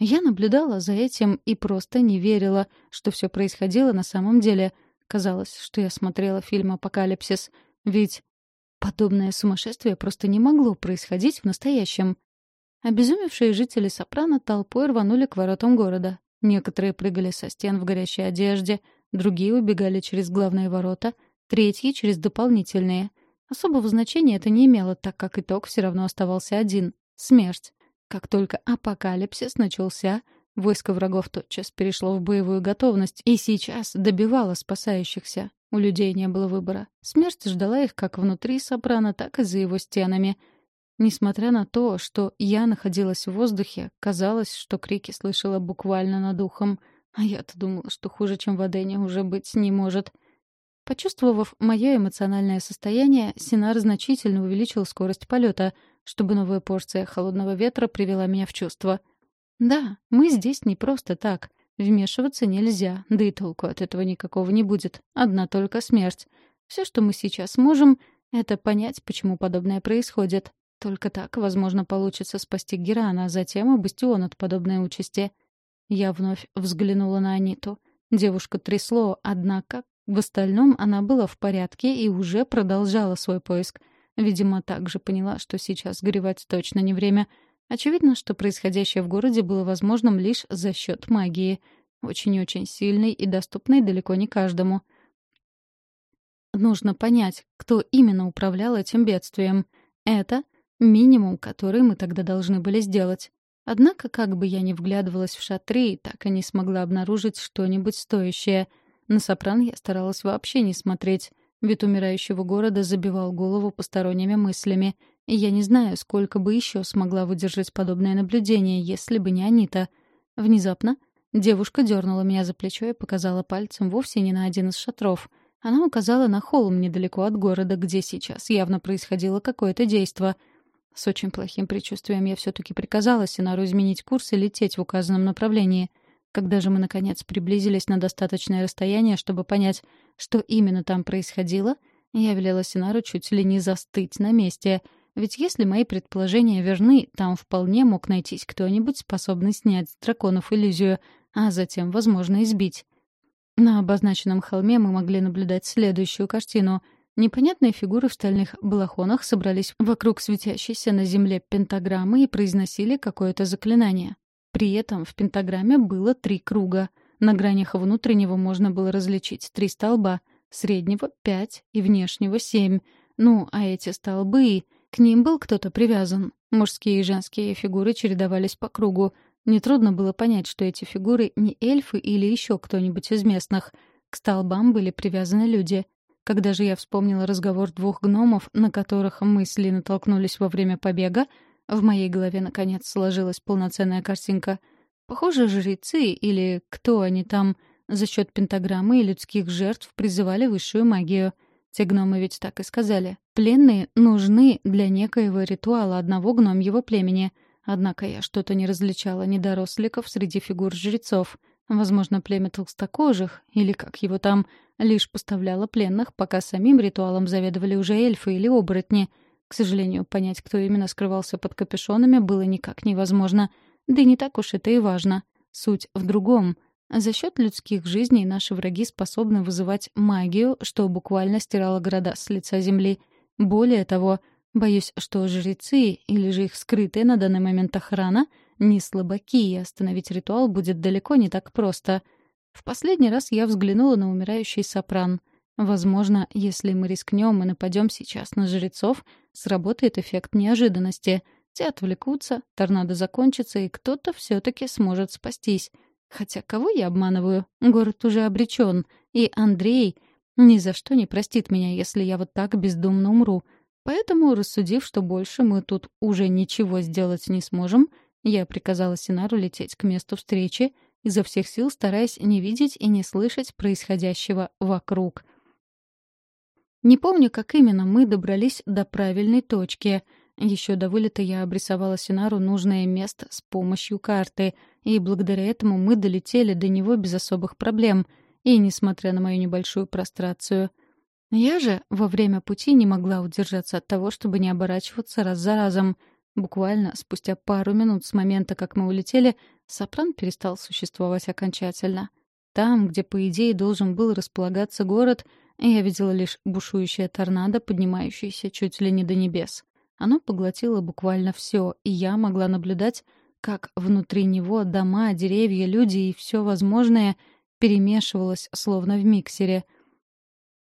я наблюдала за этим и просто не верила, что все происходило на самом деле. Казалось, что я смотрела фильм «Апокалипсис», ведь подобное сумасшествие просто не могло происходить в настоящем. Обезумевшие жители Сопрано толпой рванули к воротам города. Некоторые прыгали со стен в горящей одежде, другие убегали через главные ворота, третьи — через дополнительные. Особого значения это не имело, так как итог все равно оставался один — смерть. Как только апокалипсис начался, войско врагов тотчас перешло в боевую готовность и сейчас добивало спасающихся. У людей не было выбора. Смерть ждала их как внутри Сопрано, так и за его стенами. Несмотря на то, что я находилась в воздухе, казалось, что крики слышала буквально над ухом. А я-то думала, что хуже, чем в Адене, уже быть не может. Почувствовав мое эмоциональное состояние, Синар значительно увеличил скорость полета — чтобы новая порция холодного ветра привела меня в чувство. Да, мы здесь не просто так. Вмешиваться нельзя, да и толку от этого никакого не будет. Одна только смерть. Все, что мы сейчас можем, это понять, почему подобное происходит. Только так, возможно, получится спасти Герана, а затем и Бастион от подобной участи. Я вновь взглянула на Аниту. Девушка трясло, однако в остальном она была в порядке и уже продолжала свой поиск. Видимо, также поняла, что сейчас горевать точно не время. Очевидно, что происходящее в городе было возможным лишь за счет магии. Очень-очень сильной и доступной далеко не каждому. Нужно понять, кто именно управлял этим бедствием. Это минимум, который мы тогда должны были сделать. Однако, как бы я ни вглядывалась в шатры, так и не смогла обнаружить что-нибудь стоящее. На сопран я старалась вообще не смотреть. Вид умирающего города забивал голову посторонними мыслями, и я не знаю, сколько бы еще смогла выдержать подобное наблюдение, если бы не Анита. Внезапно девушка дернула меня за плечо и показала пальцем вовсе не на один из шатров. Она указала на холм недалеко от города, где сейчас явно происходило какое-то действо. С очень плохим предчувствием я все-таки приказала Синару изменить курс и лететь в указанном направлении. Когда же мы, наконец, приблизились на достаточное расстояние, чтобы понять, что именно там происходило, я велела Синару чуть ли не застыть на месте. Ведь если мои предположения верны, там вполне мог найтись кто-нибудь, способный снять с драконов иллюзию, а затем, возможно, избить. На обозначенном холме мы могли наблюдать следующую картину. Непонятные фигуры в стальных балахонах собрались вокруг светящейся на земле пентаграммы и произносили какое-то заклинание. При этом в пентаграмме было три круга. На гранях внутреннего можно было различить три столба, среднего — пять и внешнего — семь. Ну, а эти столбы... К ним был кто-то привязан. Мужские и женские фигуры чередовались по кругу. Нетрудно было понять, что эти фигуры не эльфы или еще кто-нибудь из местных. К столбам были привязаны люди. Когда же я вспомнила разговор двух гномов, на которых мы с Ли натолкнулись во время побега, в моей голове наконец сложилась полноценная картинка. Похоже, жрецы или кто они там за счет пентаграммы и людских жертв призывали высшую магию. Те гномы ведь так и сказали. Пленные нужны для некоего ритуала одного гномьего племени. Однако я что-то не различала недоросликов среди фигур жрецов. Возможно, племя толстокожих, или как его там, лишь поставляла пленных, пока самим ритуалом заведовали уже эльфы или оборотни. К сожалению, понять, кто именно скрывался под капюшонами, было никак невозможно. Да и не так уж это и важно. Суть в другом. За счет людских жизней наши враги способны вызывать магию, что буквально стирало города с лица земли. Более того, боюсь, что жрецы или же их скрытая на данный момент охрана не слабаки, и остановить ритуал будет далеко не так просто — в последний раз я взглянула на умирающий сопран. Возможно, если мы рискнем и нападем сейчас на жрецов, сработает эффект неожиданности. Те отвлекутся, торнадо закончится, и кто-то все-таки сможет спастись. Хотя кого я обманываю? Город уже обречен. И Андрей ни за что не простит меня, если я вот так бездумно умру. Поэтому, рассудив, что больше мы тут уже ничего сделать не сможем, я приказала Синару лететь к месту встречи — изо всех сил стараясь не видеть и не слышать происходящего вокруг. Не помню, как именно мы добрались до правильной точки. Еще до вылета я обрисовала Синару нужное место с помощью карты, и благодаря этому мы долетели до него без особых проблем, и несмотря на мою небольшую прострацию. Я же во время пути не могла удержаться от того, чтобы не оборачиваться раз за разом — Буквально спустя пару минут с момента, как мы улетели, Сопран перестал существовать окончательно. Там, где, по идее, должен был располагаться город, я видела лишь бушующее торнадо, поднимающееся чуть ли не до небес. Оно поглотило буквально все, и я могла наблюдать, как внутри него дома, деревья, люди и все возможное перемешивалось, словно в миксере —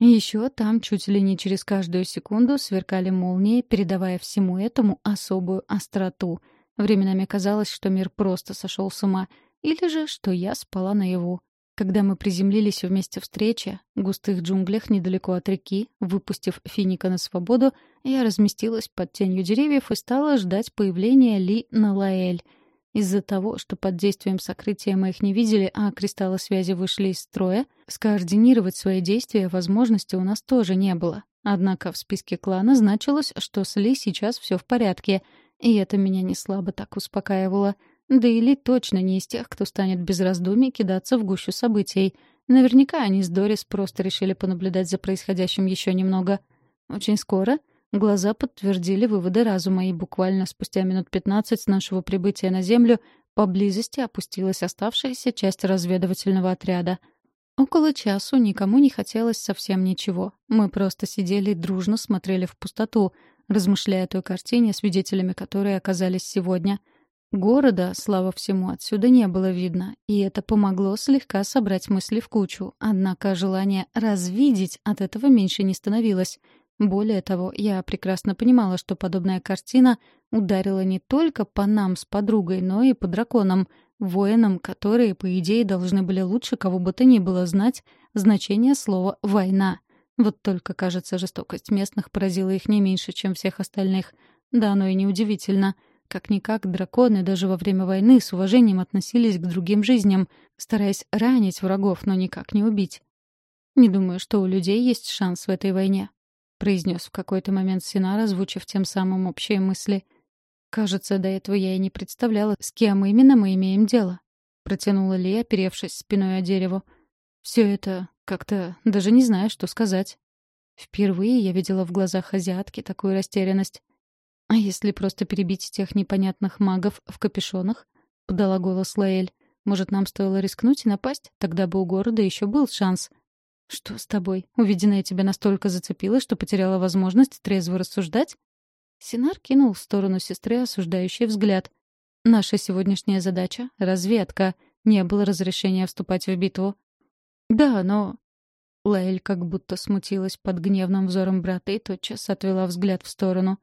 еще там чуть ли не через каждую секунду сверкали молнии, передавая всему этому особую остроту. Временами казалось, что мир просто сошел с ума, или же, что я спала наяву. Когда мы приземлились вместе встречи, в густых джунглях недалеко от реки, выпустив финика на свободу, я разместилась под тенью деревьев и стала ждать появления Ли Налаэль — из-за того, что под действием сокрытия мы их не видели, а кристаллы связи вышли из строя, скоординировать свои действия возможности у нас тоже не было. Однако в списке клана значилось, что с Ли сейчас все в порядке, и это меня не слабо так успокаивало. Да и Ли точно не из тех, кто станет без раздумий кидаться в гущу событий. Наверняка они с Дорис просто решили понаблюдать за происходящим еще немного. Очень скоро — Глаза подтвердили выводы разума, и буквально спустя минут пятнадцать с нашего прибытия на Землю поблизости опустилась оставшаяся часть разведывательного отряда. Около часу никому не хотелось совсем ничего. Мы просто сидели и дружно смотрели в пустоту, размышляя о той картине, свидетелями которой оказались сегодня. Города, слава всему, отсюда не было видно, и это помогло слегка собрать мысли в кучу. Однако желание развидеть от этого меньше не становилось — более того, я прекрасно понимала, что подобная картина ударила не только по нам с подругой, но и по драконам, воинам, которые, по идее, должны были лучше кого бы то ни было знать значение слова «война». Вот только, кажется, жестокость местных поразила их не меньше, чем всех остальных. Да, оно и неудивительно. Как-никак драконы даже во время войны с уважением относились к другим жизням, стараясь ранить врагов, но никак не убить. Не думаю, что у людей есть шанс в этой войне произнес в какой-то момент Синар, озвучив тем самым общие мысли. «Кажется, до этого я и не представляла, с кем именно мы имеем дело», — протянула Ли, оперевшись спиной о дерево. «Все это как-то даже не знаю, что сказать». Впервые я видела в глазах азиатки такую растерянность. «А если просто перебить тех непонятных магов в капюшонах?» — подала голос Лаэль. «Может, нам стоило рискнуть и напасть? Тогда бы у города еще был шанс». «Что с тобой? Увиденное тебя настолько зацепило, что потеряла возможность трезво рассуждать?» Синар кинул в сторону сестры осуждающий взгляд. «Наша сегодняшняя задача — разведка. Не было разрешения вступать в битву». «Да, но...» Лаэль как будто смутилась под гневным взором брата и тотчас отвела взгляд в сторону.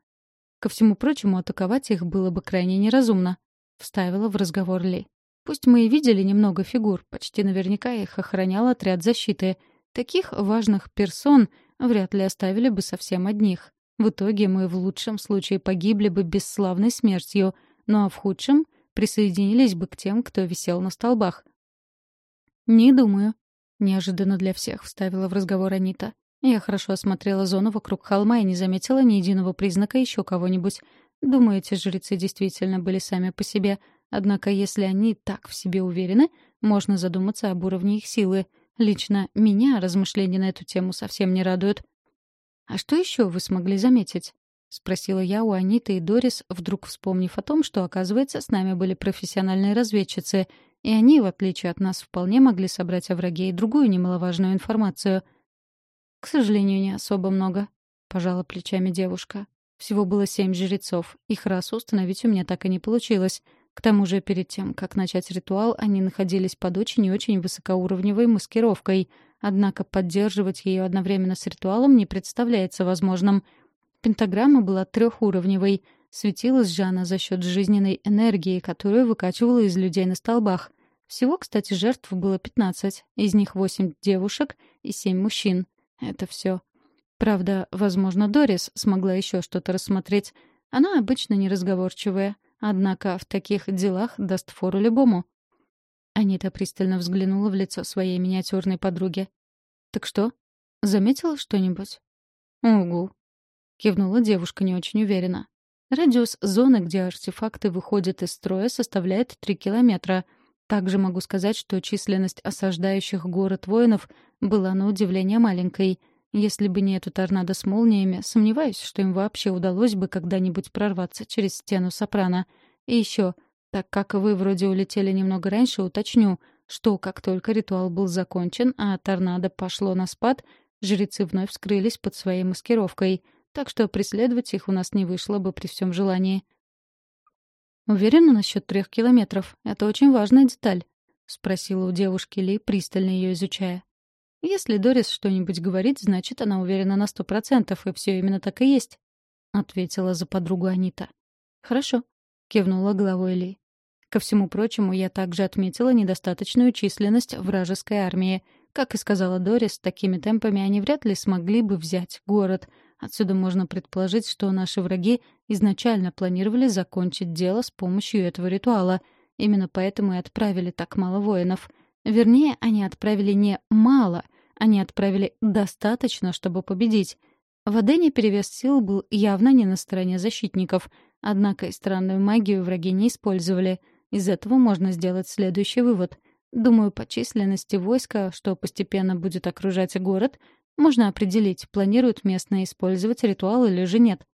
«Ко всему прочему, атаковать их было бы крайне неразумно», — вставила в разговор Ли. «Пусть мы и видели немного фигур, почти наверняка их охранял отряд защиты — Таких важных персон вряд ли оставили бы совсем одних. В итоге мы в лучшем случае погибли бы бесславной смертью, ну а в худшем присоединились бы к тем, кто висел на столбах. «Не думаю», — неожиданно для всех вставила в разговор Анита. Я хорошо осмотрела зону вокруг холма и не заметила ни единого признака еще кого-нибудь. Думаю, эти жрецы действительно были сами по себе. Однако, если они так в себе уверены, можно задуматься об уровне их силы. Лично меня размышления на эту тему совсем не радуют. «А что еще вы смогли заметить?» — спросила я у Аниты и Дорис, вдруг вспомнив о том, что, оказывается, с нами были профессиональные разведчицы, и они, в отличие от нас, вполне могли собрать о враге и другую немаловажную информацию — «К сожалению, не особо много», — пожала плечами девушка. «Всего было семь жрецов. Их расу установить у меня так и не получилось. К тому же, перед тем, как начать ритуал, они находились под очень и очень высокоуровневой маскировкой. Однако поддерживать ее одновременно с ритуалом не представляется возможным. Пентаграмма была трехуровневой. Светилась же она за счет жизненной энергии, которую выкачивала из людей на столбах. Всего, кстати, жертв было пятнадцать. Из них восемь девушек и семь мужчин. Это все. Правда, возможно, Дорис смогла еще что-то рассмотреть. Она обычно неразговорчивая, однако в таких делах даст фору любому. Анита пристально взглянула в лицо своей миниатюрной подруги. «Так что? Заметила что-нибудь?» «Угу», — кивнула девушка не очень уверенно. «Радиус зоны, где артефакты выходят из строя, составляет три километра — также могу сказать, что численность осаждающих город воинов была на удивление маленькой. Если бы не эту торнадо с молниями, сомневаюсь, что им вообще удалось бы когда-нибудь прорваться через стену Сопрано. И еще, так как вы вроде улетели немного раньше, уточню, что как только ритуал был закончен, а торнадо пошло на спад, жрецы вновь скрылись под своей маскировкой, так что преследовать их у нас не вышло бы при всем желании. «Уверена насчет трех километров. Это очень важная деталь», — спросила у девушки Ли, пристально ее изучая. «Если Дорис что-нибудь говорит, значит, она уверена на сто процентов, и все именно так и есть», — ответила за подругу Анита. «Хорошо», — кивнула головой Ли. Ко всему прочему, я также отметила недостаточную численность вражеской армии. Как и сказала Дорис, такими темпами они вряд ли смогли бы взять город — Отсюда можно предположить, что наши враги изначально планировали закончить дело с помощью этого ритуала. Именно поэтому и отправили так мало воинов. Вернее, они отправили не мало, они отправили достаточно, чтобы победить. В Адене перевес сил был явно не на стороне защитников, однако и странную магию враги не использовали. Из этого можно сделать следующий вывод. Думаю, по численности войска, что постепенно будет окружать город, можно определить, планируют местные использовать ритуал или же нет.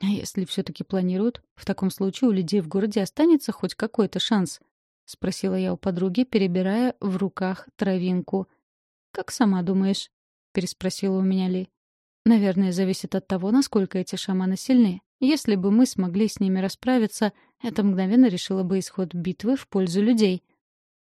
А если все-таки планируют, в таком случае у людей в городе останется хоть какой-то шанс? — спросила я у подруги, перебирая в руках травинку. «Как сама думаешь?» — переспросила у меня Ли. «Наверное, зависит от того, насколько эти шаманы сильны. Если бы мы смогли с ними расправиться, это мгновенно решило бы исход битвы в пользу людей».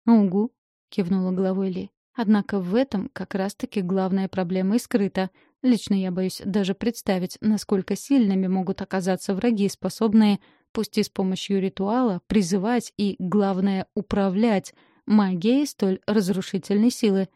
«Угу», — кивнула головой Ли. Однако в этом как раз-таки главная проблема и скрыта. Лично я боюсь даже представить, насколько сильными могут оказаться враги, способные, пусть и с помощью ритуала, призывать и, главное, управлять магией столь разрушительной силы.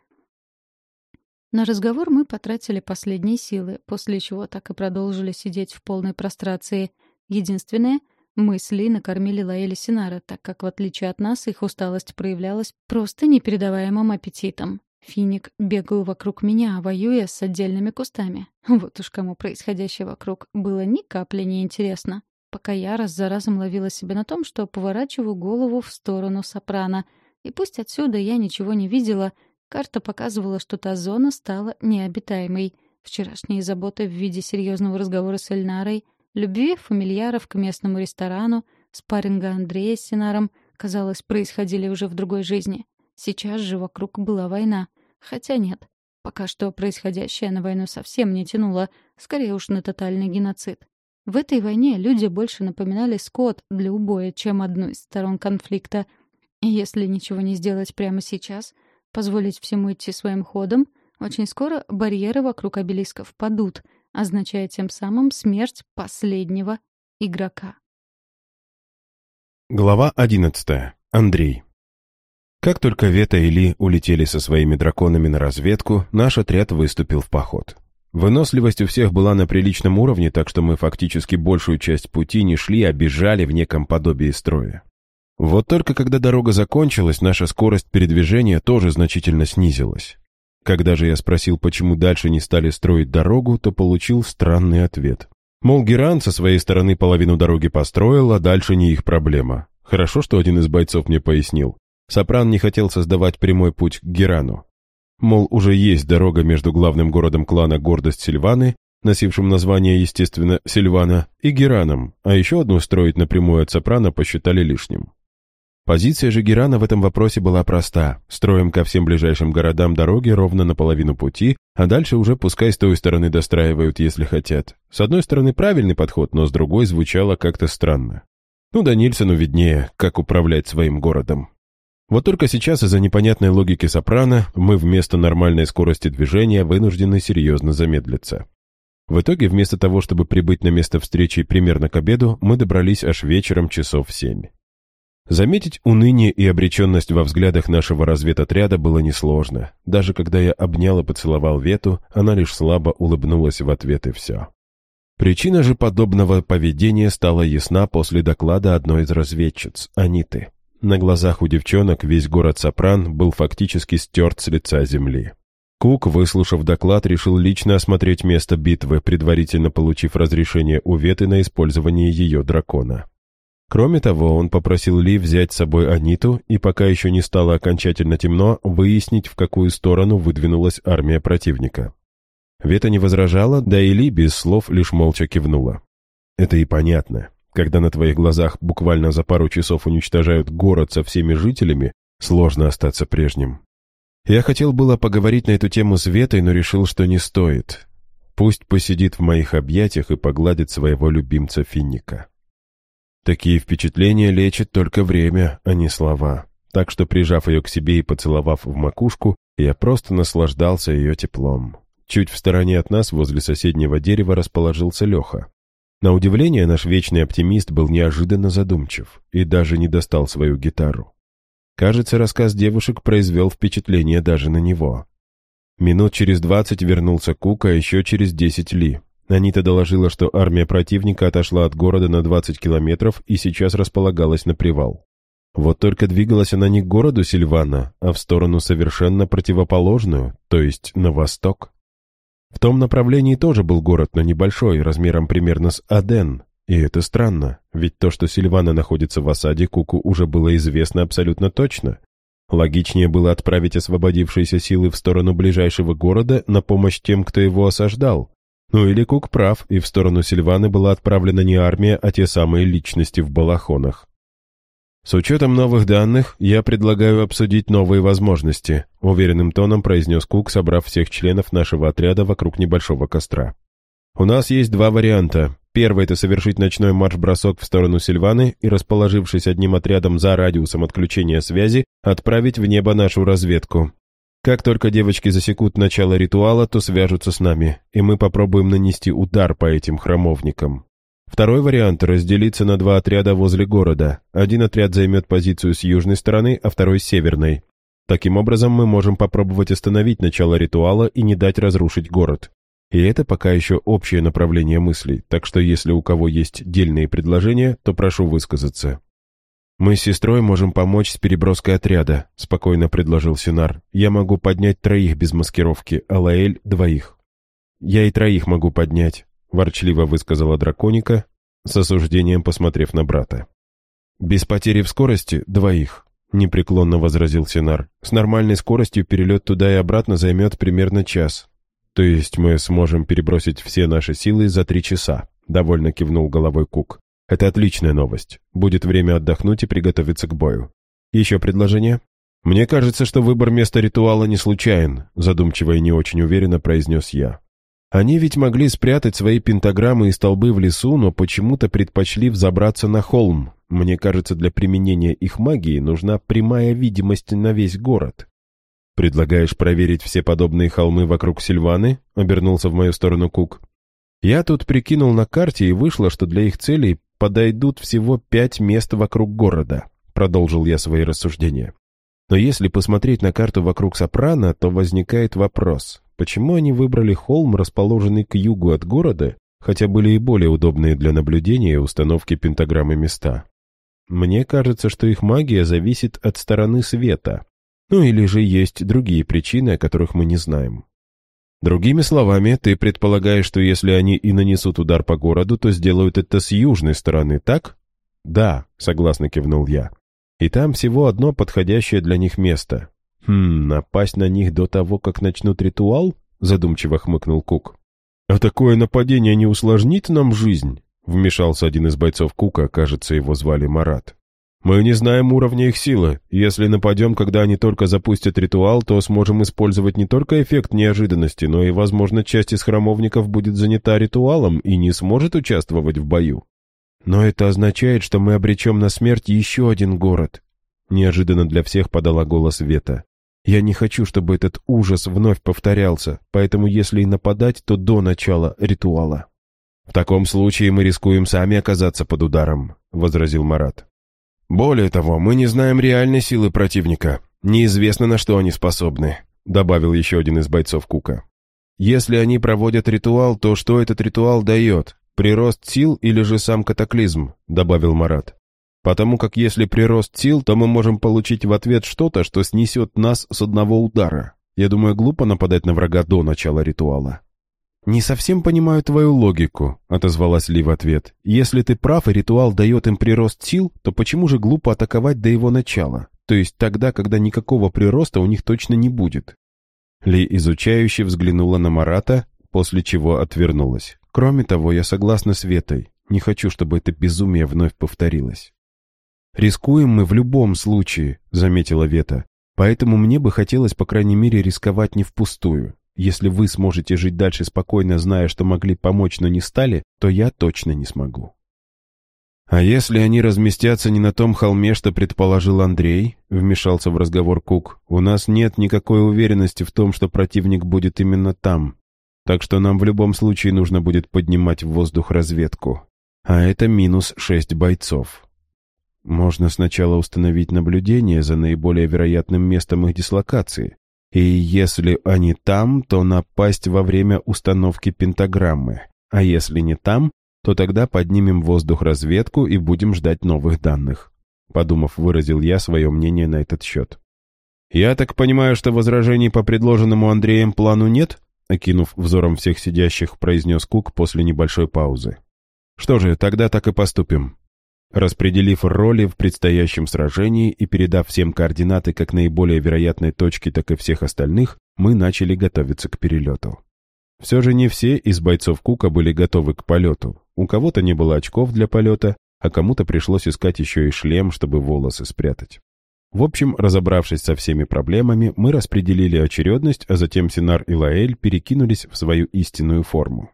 На разговор мы потратили последние силы, после чего так и продолжили сидеть в полной прострации. Единственное — Мысли накормили Лаэли Синара, так как, в отличие от нас, их усталость проявлялась просто непередаваемым аппетитом. Финик бегал вокруг меня, воюя с отдельными кустами. Вот уж кому происходящее вокруг было ни капли не интересно. Пока я раз за разом ловила себя на том, что поворачиваю голову в сторону Сопрано. И пусть отсюда я ничего не видела, карта показывала, что та зона стала необитаемой. Вчерашние заботы в виде серьезного разговора с Эльнарой Любви фамильяров к местному ресторану, спарринга Андрея с Синаром, казалось, происходили уже в другой жизни. Сейчас же вокруг была война. Хотя нет. Пока что происходящее на войну совсем не тянуло, скорее уж на тотальный геноцид. В этой войне люди больше напоминали скот для убоя, чем одну из сторон конфликта. И если ничего не сделать прямо сейчас, позволить всему идти своим ходом, очень скоро барьеры вокруг обелисков падут, означая тем самым смерть последнего игрока. Глава одиннадцатая. Андрей. Как только Вета и Ли улетели со своими драконами на разведку, наш отряд выступил в поход. Выносливость у всех была на приличном уровне, так что мы фактически большую часть пути не шли, а бежали в неком подобии строя. Вот только когда дорога закончилась, наша скорость передвижения тоже значительно снизилась. Когда же я спросил, почему дальше не стали строить дорогу, то получил странный ответ. Мол, Геран со своей стороны половину дороги построил, а дальше не их проблема. Хорошо, что один из бойцов мне пояснил. Сопран не хотел создавать прямой путь к Герану. Мол, уже есть дорога между главным городом клана Гордость Сильваны, носившим название, естественно, Сильвана, и Гераном, а еще одну строить напрямую от Сопрана посчитали лишним. Позиция же Герана в этом вопросе была проста. Строим ко всем ближайшим городам дороги ровно на половину пути, а дальше уже пускай с той стороны достраивают, если хотят. С одной стороны правильный подход, но с другой звучало как-то странно. Ну да Нильсону виднее, как управлять своим городом. Вот только сейчас из-за непонятной логики Сопрано мы вместо нормальной скорости движения вынуждены серьезно замедлиться. В итоге, вместо того, чтобы прибыть на место встречи примерно к обеду, мы добрались аж вечером часов в семь. Заметить уныние и обреченность во взглядах нашего разведотряда было несложно. Даже когда я обнял и поцеловал Вету, она лишь слабо улыбнулась в ответ и все. Причина же подобного поведения стала ясна после доклада одной из разведчиц, Аниты. На глазах у девчонок весь город Сопран был фактически стерт с лица земли. Кук, выслушав доклад, решил лично осмотреть место битвы, предварительно получив разрешение у Веты на использование ее дракона. Кроме того, он попросил Ли взять с собой Аниту и, пока еще не стало окончательно темно, выяснить, в какую сторону выдвинулась армия противника. Вета не возражала, да и Ли без слов лишь молча кивнула. Это и понятно. Когда на твоих глазах буквально за пару часов уничтожают город со всеми жителями, сложно остаться прежним. Я хотел было поговорить на эту тему с Ветой, но решил, что не стоит. Пусть посидит в моих объятиях и погладит своего любимца Финника. Такие впечатления лечат только время, а не слова. Так что, прижав ее к себе и поцеловав в макушку, я просто наслаждался ее теплом. Чуть в стороне от нас, возле соседнего дерева, расположился Леха. На удивление, наш вечный оптимист был неожиданно задумчив и даже не достал свою гитару. Кажется, рассказ девушек произвел впечатление даже на него. Минут через двадцать вернулся Кука, а еще через десять Ли. Анита доложила, что армия противника отошла от города на 20 километров и сейчас располагалась на привал. Вот только двигалась она не к городу Сильвана, а в сторону совершенно противоположную, то есть на восток. В том направлении тоже был город, но небольшой, размером примерно с Аден. И это странно, ведь то, что Сильвана находится в осаде, Куку уже было известно абсолютно точно. Логичнее было отправить освободившиеся силы в сторону ближайшего города на помощь тем, кто его осаждал, ну или Кук прав, и в сторону Сильваны была отправлена не армия, а те самые личности в балахонах. «С учетом новых данных, я предлагаю обсудить новые возможности», уверенным тоном произнес Кук, собрав всех членов нашего отряда вокруг небольшого костра. «У нас есть два варианта. Первый — это совершить ночной марш-бросок в сторону Сильваны и, расположившись одним отрядом за радиусом отключения связи, отправить в небо нашу разведку. Как только девочки засекут начало ритуала, то свяжутся с нами, и мы попробуем нанести удар по этим храмовникам. Второй вариант – разделиться на два отряда возле города. Один отряд займет позицию с южной стороны, а второй – с северной. Таким образом, мы можем попробовать остановить начало ритуала и не дать разрушить город. И это пока еще общее направление мыслей, так что если у кого есть дельные предложения, то прошу высказаться. «Мы с сестрой можем помочь с переброской отряда», — спокойно предложил Синар. «Я могу поднять троих без маскировки, а Лаэль — двоих». «Я и троих могу поднять», — ворчливо высказала драконика, с осуждением посмотрев на брата. «Без потери в скорости — двоих», — непреклонно возразил Синар. «С нормальной скоростью перелет туда и обратно займет примерно час. То есть мы сможем перебросить все наши силы за три часа», — довольно кивнул головой Кук. Это отличная новость. Будет время отдохнуть и приготовиться к бою. Еще предложение? Мне кажется, что выбор места ритуала не случайен, задумчиво и не очень уверенно произнес я. Они ведь могли спрятать свои пентаграммы и столбы в лесу, но почему-то предпочли взобраться на холм. Мне кажется, для применения их магии нужна прямая видимость на весь город. «Предлагаешь проверить все подобные холмы вокруг Сильваны?» — обернулся в мою сторону Кук. «Я тут прикинул на карте, и вышло, что для их целей подойдут всего пять мест вокруг города», — продолжил я свои рассуждения. Но если посмотреть на карту вокруг Сопрано, то возникает вопрос, почему они выбрали холм, расположенный к югу от города, хотя были и более удобные для наблюдения и установки пентаграммы места. Мне кажется, что их магия зависит от стороны света. Ну или же есть другие причины, о которых мы не знаем. Другими словами, ты предполагаешь, что если они и нанесут удар по городу, то сделают это с южной стороны, так? Да, согласно кивнул я. И там всего одно подходящее для них место. Хм, напасть на них до того, как начнут ритуал? Задумчиво хмыкнул Кук. А такое нападение не усложнит нам жизнь? Вмешался один из бойцов Кука, кажется, его звали Марат. «Мы не знаем уровня их силы. Если нападем, когда они только запустят ритуал, то сможем использовать не только эффект неожиданности, но и, возможно, часть из храмовников будет занята ритуалом и не сможет участвовать в бою. Но это означает, что мы обречем на смерть еще один город». Неожиданно для всех подала голос Вета. «Я не хочу, чтобы этот ужас вновь повторялся, поэтому если и нападать, то до начала ритуала». «В таком случае мы рискуем сами оказаться под ударом», — возразил Марат. «Более того, мы не знаем реальной силы противника. Неизвестно, на что они способны», — добавил еще один из бойцов Кука. «Если они проводят ритуал, то что этот ритуал дает? Прирост сил или же сам катаклизм?» — добавил Марат. «Потому как если прирост сил, то мы можем получить в ответ что-то, что снесет нас с одного удара. Я думаю, глупо нападать на врага до начала ритуала». «Не совсем понимаю твою логику», — отозвалась Ли в ответ. «Если ты прав, и ритуал дает им прирост сил, то почему же глупо атаковать до его начала? То есть тогда, когда никакого прироста у них точно не будет?» Ли изучающе взглянула на Марата, после чего отвернулась. «Кроме того, я согласна с Ветой. Не хочу, чтобы это безумие вновь повторилось». «Рискуем мы в любом случае», — заметила Вета. «Поэтому мне бы хотелось, по крайней мере, рисковать не впустую. Если вы сможете жить дальше спокойно, зная, что могли помочь, но не стали, то я точно не смогу. «А если они разместятся не на том холме, что предположил Андрей?» — вмешался в разговор Кук. «У нас нет никакой уверенности в том, что противник будет именно там. Так что нам в любом случае нужно будет поднимать в воздух разведку. А это минус шесть бойцов. Можно сначала установить наблюдение за наиболее вероятным местом их дислокации, и если они там, то напасть во время установки пентаграммы. А если не там, то тогда поднимем воздух разведку и будем ждать новых данных. Подумав, выразил я свое мнение на этот счет. «Я так понимаю, что возражений по предложенному Андреем плану нет?» Окинув взором всех сидящих, произнес Кук после небольшой паузы. «Что же, тогда так и поступим. Распределив роли в предстоящем сражении и передав всем координаты как наиболее вероятной точки, так и всех остальных, мы начали готовиться к перелету. Все же не все из бойцов Кука были готовы к полету. У кого-то не было очков для полета, а кому-то пришлось искать еще и шлем, чтобы волосы спрятать. В общем, разобравшись со всеми проблемами, мы распределили очередность, а затем Синар и Лаэль перекинулись в свою истинную форму.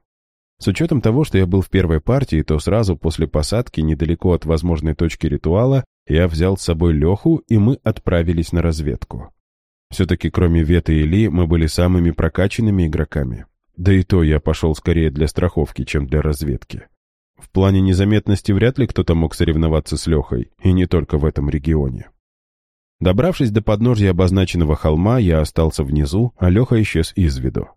С учетом того, что я был в первой партии, то сразу после посадки, недалеко от возможной точки ритуала, я взял с собой Леху, и мы отправились на разведку. Все-таки кроме Веты и Ли мы были самыми прокачанными игроками. Да и то я пошел скорее для страховки, чем для разведки. В плане незаметности вряд ли кто-то мог соревноваться с Лехой, и не только в этом регионе. Добравшись до подножья обозначенного холма, я остался внизу, а Леха исчез из виду.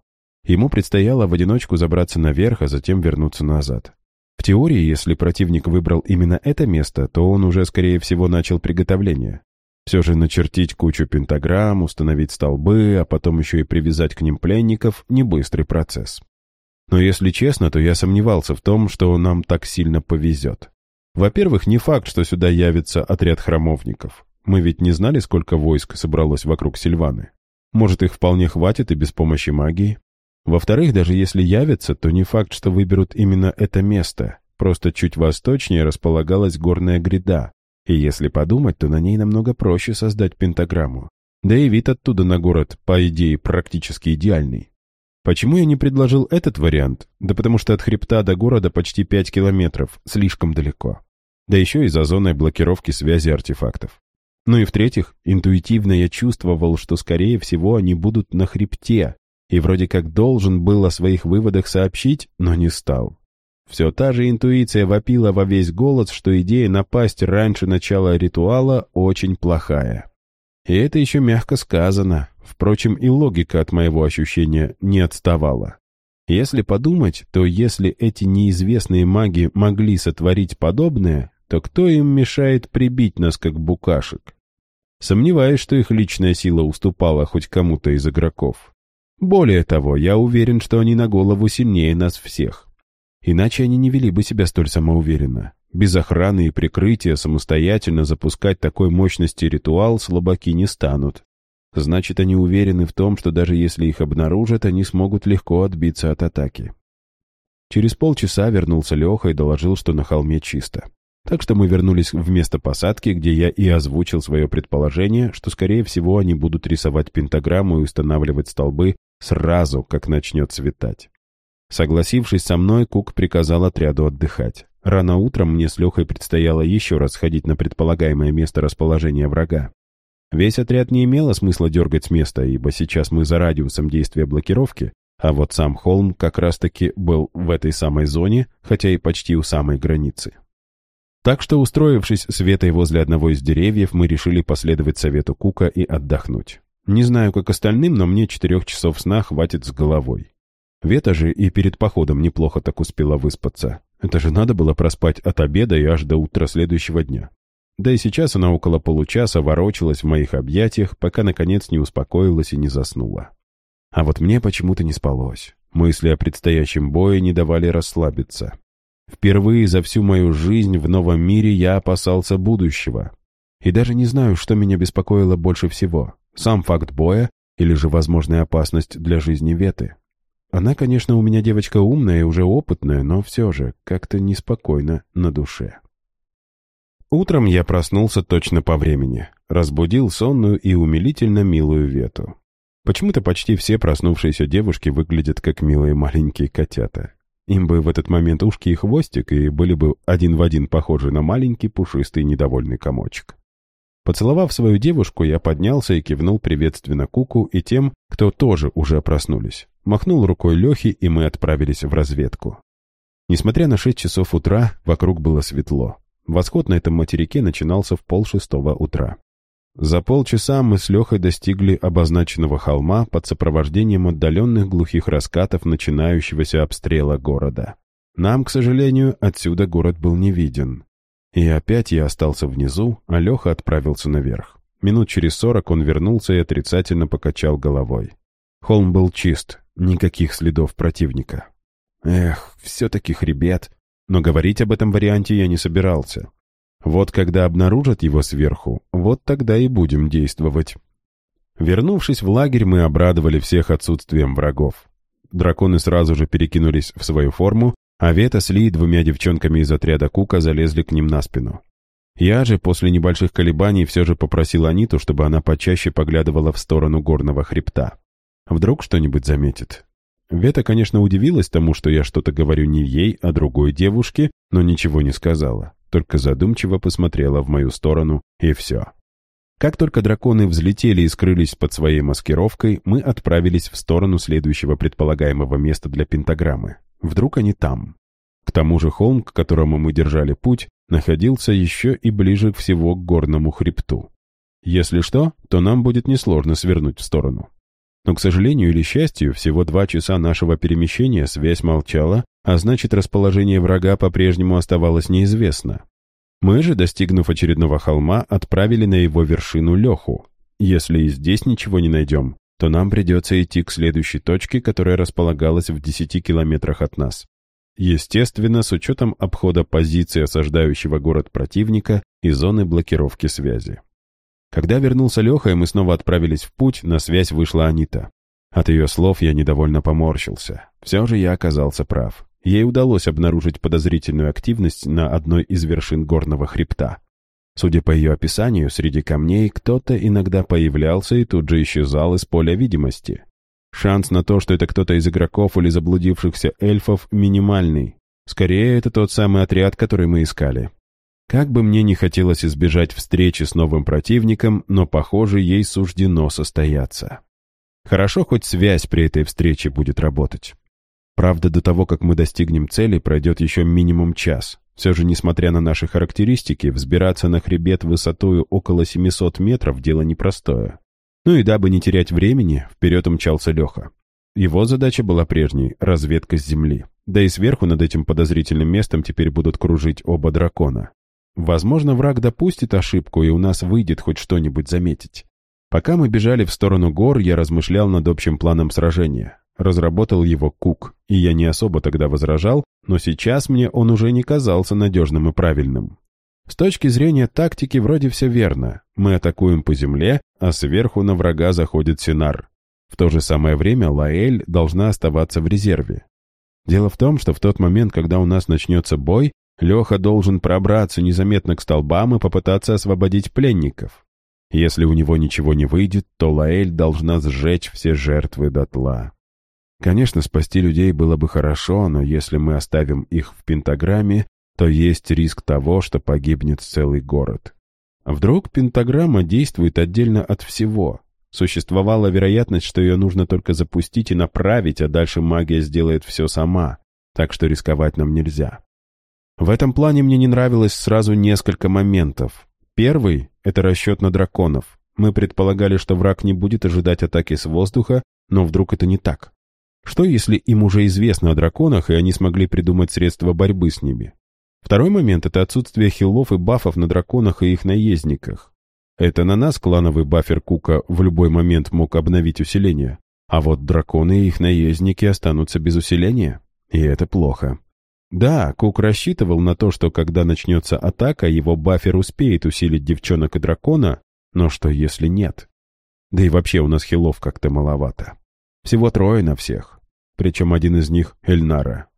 Ему предстояло в одиночку забраться наверх, а затем вернуться назад. В теории, если противник выбрал именно это место, то он уже, скорее всего, начал приготовление. Все же начертить кучу пентаграмм, установить столбы, а потом еще и привязать к ним пленников – не быстрый процесс. Но если честно, то я сомневался в том, что нам так сильно повезет. Во-первых, не факт, что сюда явится отряд храмовников. Мы ведь не знали, сколько войск собралось вокруг Сильваны. Может, их вполне хватит и без помощи магии. Во-вторых, даже если явятся, то не факт, что выберут именно это место. Просто чуть восточнее располагалась горная гряда. И если подумать, то на ней намного проще создать пентаграмму. Да и вид оттуда на город, по идее, практически идеальный. Почему я не предложил этот вариант? Да потому что от хребта до города почти 5 километров, слишком далеко. Да еще и за зоной блокировки связи артефактов. Ну и в-третьих, интуитивно я чувствовал, что скорее всего они будут на хребте, и вроде как должен был о своих выводах сообщить, но не стал. Все та же интуиция вопила во весь голос, что идея напасть раньше начала ритуала очень плохая. И это еще мягко сказано. Впрочем, и логика от моего ощущения не отставала. Если подумать, то если эти неизвестные маги могли сотворить подобное, то кто им мешает прибить нас как букашек? Сомневаюсь, что их личная сила уступала хоть кому-то из игроков. Более того, я уверен, что они на голову сильнее нас всех. Иначе они не вели бы себя столь самоуверенно. Без охраны и прикрытия самостоятельно запускать такой мощности ритуал слабаки не станут. Значит, они уверены в том, что даже если их обнаружат, они смогут легко отбиться от атаки. Через полчаса вернулся Леха и доложил, что на холме чисто. Так что мы вернулись в место посадки, где я и озвучил свое предположение, что, скорее всего, они будут рисовать пентаграмму и устанавливать столбы сразу, как начнет светать. Согласившись со мной, Кук приказал отряду отдыхать. Рано утром мне с Лехой предстояло еще раз сходить на предполагаемое место расположения врага. Весь отряд не имело смысла дергать с места, ибо сейчас мы за радиусом действия блокировки, а вот сам холм как раз-таки был в этой самой зоне, хотя и почти у самой границы. Так что, устроившись с Ветой возле одного из деревьев, мы решили последовать совету Кука и отдохнуть. Не знаю, как остальным, но мне четырех часов сна хватит с головой. Вета же и перед походом неплохо так успела выспаться. Это же надо было проспать от обеда и аж до утра следующего дня. Да и сейчас она около получаса ворочалась в моих объятиях, пока наконец не успокоилась и не заснула. А вот мне почему-то не спалось. Мысли о предстоящем бое не давали расслабиться. Впервые за всю мою жизнь в новом мире я опасался будущего. И даже не знаю, что меня беспокоило больше всего. Сам факт боя или же возможная опасность для жизни Веты. Она, конечно, у меня девочка умная и уже опытная, но все же как-то неспокойно на душе. Утром я проснулся точно по времени. Разбудил сонную и умилительно милую Вету. Почему-то почти все проснувшиеся девушки выглядят как милые маленькие котята. Им бы в этот момент ушки и хвостик, и были бы один в один похожи на маленький пушистый недовольный комочек. Поцеловав свою девушку, я поднялся и кивнул приветственно Куку и тем, кто тоже уже проснулись. Махнул рукой Лехи, и мы отправились в разведку. Несмотря на шесть часов утра, вокруг было светло. Восход на этом материке начинался в полшестого утра. За полчаса мы с Лехой достигли обозначенного холма под сопровождением отдаленных глухих раскатов начинающегося обстрела города. Нам, к сожалению, отсюда город был не виден. И опять я остался внизу, а Леха отправился наверх. Минут через сорок он вернулся и отрицательно покачал головой. Холм был чист, Никаких следов противника. Эх, все-таки хребет. Но говорить об этом варианте я не собирался. Вот когда обнаружат его сверху, вот тогда и будем действовать. Вернувшись в лагерь, мы обрадовали всех отсутствием врагов. Драконы сразу же перекинулись в свою форму, а Вета с Ли двумя девчонками из отряда Кука залезли к ним на спину. Я же после небольших колебаний все же попросил Аниту, чтобы она почаще поглядывала в сторону горного хребта. Вдруг что-нибудь заметит. Вета, конечно, удивилась тому, что я что-то говорю не ей, а другой девушке, но ничего не сказала, только задумчиво посмотрела в мою сторону, и все. Как только драконы взлетели и скрылись под своей маскировкой, мы отправились в сторону следующего предполагаемого места для пентаграммы. Вдруг они там. К тому же холм, к которому мы держали путь, находился еще и ближе всего к горному хребту. Если что, то нам будет несложно свернуть в сторону. Но, к сожалению или счастью, всего два часа нашего перемещения связь молчала, а значит, расположение врага по-прежнему оставалось неизвестно. Мы же, достигнув очередного холма, отправили на его вершину Леху. Если и здесь ничего не найдем, то нам придется идти к следующей точке, которая располагалась в 10 километрах от нас. Естественно, с учетом обхода позиции осаждающего город противника и зоны блокировки связи. Когда вернулся Леха, и мы снова отправились в путь, на связь вышла Анита. От ее слов я недовольно поморщился. Все же я оказался прав. Ей удалось обнаружить подозрительную активность на одной из вершин горного хребта. Судя по ее описанию, среди камней кто-то иногда появлялся и тут же исчезал из поля видимости. Шанс на то, что это кто-то из игроков или заблудившихся эльфов, минимальный. Скорее, это тот самый отряд, который мы искали. Как бы мне не хотелось избежать встречи с новым противником, но, похоже, ей суждено состояться. Хорошо, хоть связь при этой встрече будет работать. Правда, до того, как мы достигнем цели, пройдет еще минимум час. Все же, несмотря на наши характеристики, взбираться на хребет высотою около 700 метров – дело непростое. Ну и дабы не терять времени, вперед умчался Леха. Его задача была прежней — разведка с земли. Да и сверху над этим подозрительным местом теперь будут кружить оба дракона. Возможно, враг допустит ошибку, и у нас выйдет хоть что-нибудь заметить. Пока мы бежали в сторону гор, я размышлял над общим планом сражения. Разработал его Кук, и я не особо тогда возражал, но сейчас мне он уже не казался надежным и правильным. С точки зрения тактики вроде все верно. Мы атакуем по земле, а сверху на врага заходит Синар. В то же самое время Лаэль должна оставаться в резерве. Дело в том, что в тот момент, когда у нас начнется бой, Леха должен пробраться незаметно к столбам и попытаться освободить пленников. Если у него ничего не выйдет, то Лаэль должна сжечь все жертвы дотла. Конечно, спасти людей было бы хорошо, но если мы оставим их в пентаграмме, то есть риск того, что погибнет целый город. Вдруг пентаграмма действует отдельно от всего. Существовала вероятность, что ее нужно только запустить и направить, а дальше магия сделает все сама, так что рисковать нам нельзя. В этом плане мне не нравилось сразу несколько моментов. Первый — это расчет на драконов. Мы предполагали, что враг не будет ожидать атаки с воздуха, но вдруг это не так. Что если им уже известно о драконах, и они смогли придумать средства борьбы с ними? Второй момент — это отсутствие хилов и бафов на драконах и их наездниках. Это на нас клановый бафер Кука в любой момент мог обновить усиление, а вот драконы и их наездники останутся без усиления, и это плохо. Да, Кук рассчитывал на то, что когда начнется атака, его бафер успеет усилить девчонок и дракона, но что если нет? Да и вообще у нас хилов как-то маловато. Всего трое на всех. Причем один из них — Эльнара.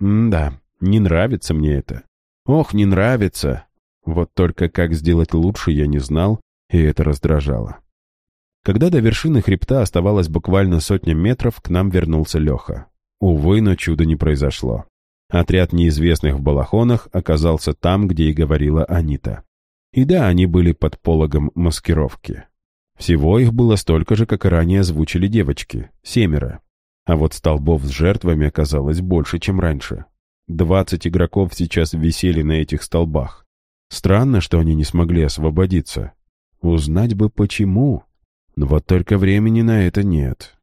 М-да, не нравится мне это. Ох, не нравится. Вот только как сделать лучше я не знал, и это раздражало. Когда до вершины хребта оставалось буквально сотня метров, к нам вернулся Леха. Увы, но чуда не произошло. Отряд неизвестных в балахонах оказался там, где и говорила Анита. И да, они были под пологом маскировки. Всего их было столько же, как и ранее озвучили девочки, семеро. А вот столбов с жертвами оказалось больше, чем раньше. Двадцать игроков сейчас висели на этих столбах. Странно, что они не смогли освободиться. Узнать бы почему. Но вот только времени на это нет.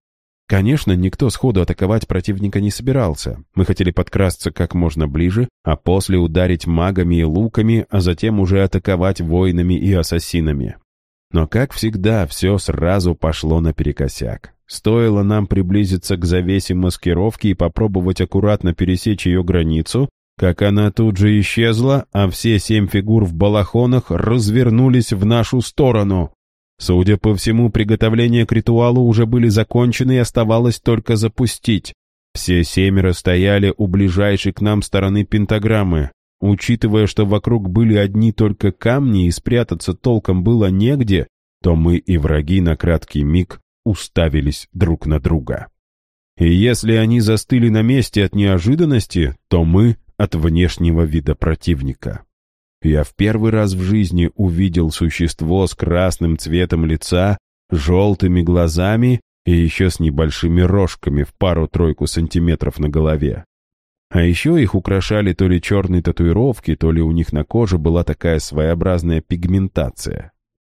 Конечно, никто сходу атаковать противника не собирался. Мы хотели подкрасться как можно ближе, а после ударить магами и луками, а затем уже атаковать воинами и ассасинами. Но, как всегда, все сразу пошло наперекосяк. Стоило нам приблизиться к завесе маскировки и попробовать аккуратно пересечь ее границу, как она тут же исчезла, а все семь фигур в балахонах развернулись в нашу сторону. Судя по всему, приготовления к ритуалу уже были закончены и оставалось только запустить. Все семеро стояли у ближайшей к нам стороны пентаграммы. Учитывая, что вокруг были одни только камни и спрятаться толком было негде, то мы и враги на краткий миг уставились друг на друга. И если они застыли на месте от неожиданности, то мы от внешнего вида противника. Я в первый раз в жизни увидел существо с красным цветом лица, желтыми глазами и еще с небольшими рожками в пару-тройку сантиметров на голове. А еще их украшали то ли черные татуировки, то ли у них на коже была такая своеобразная пигментация.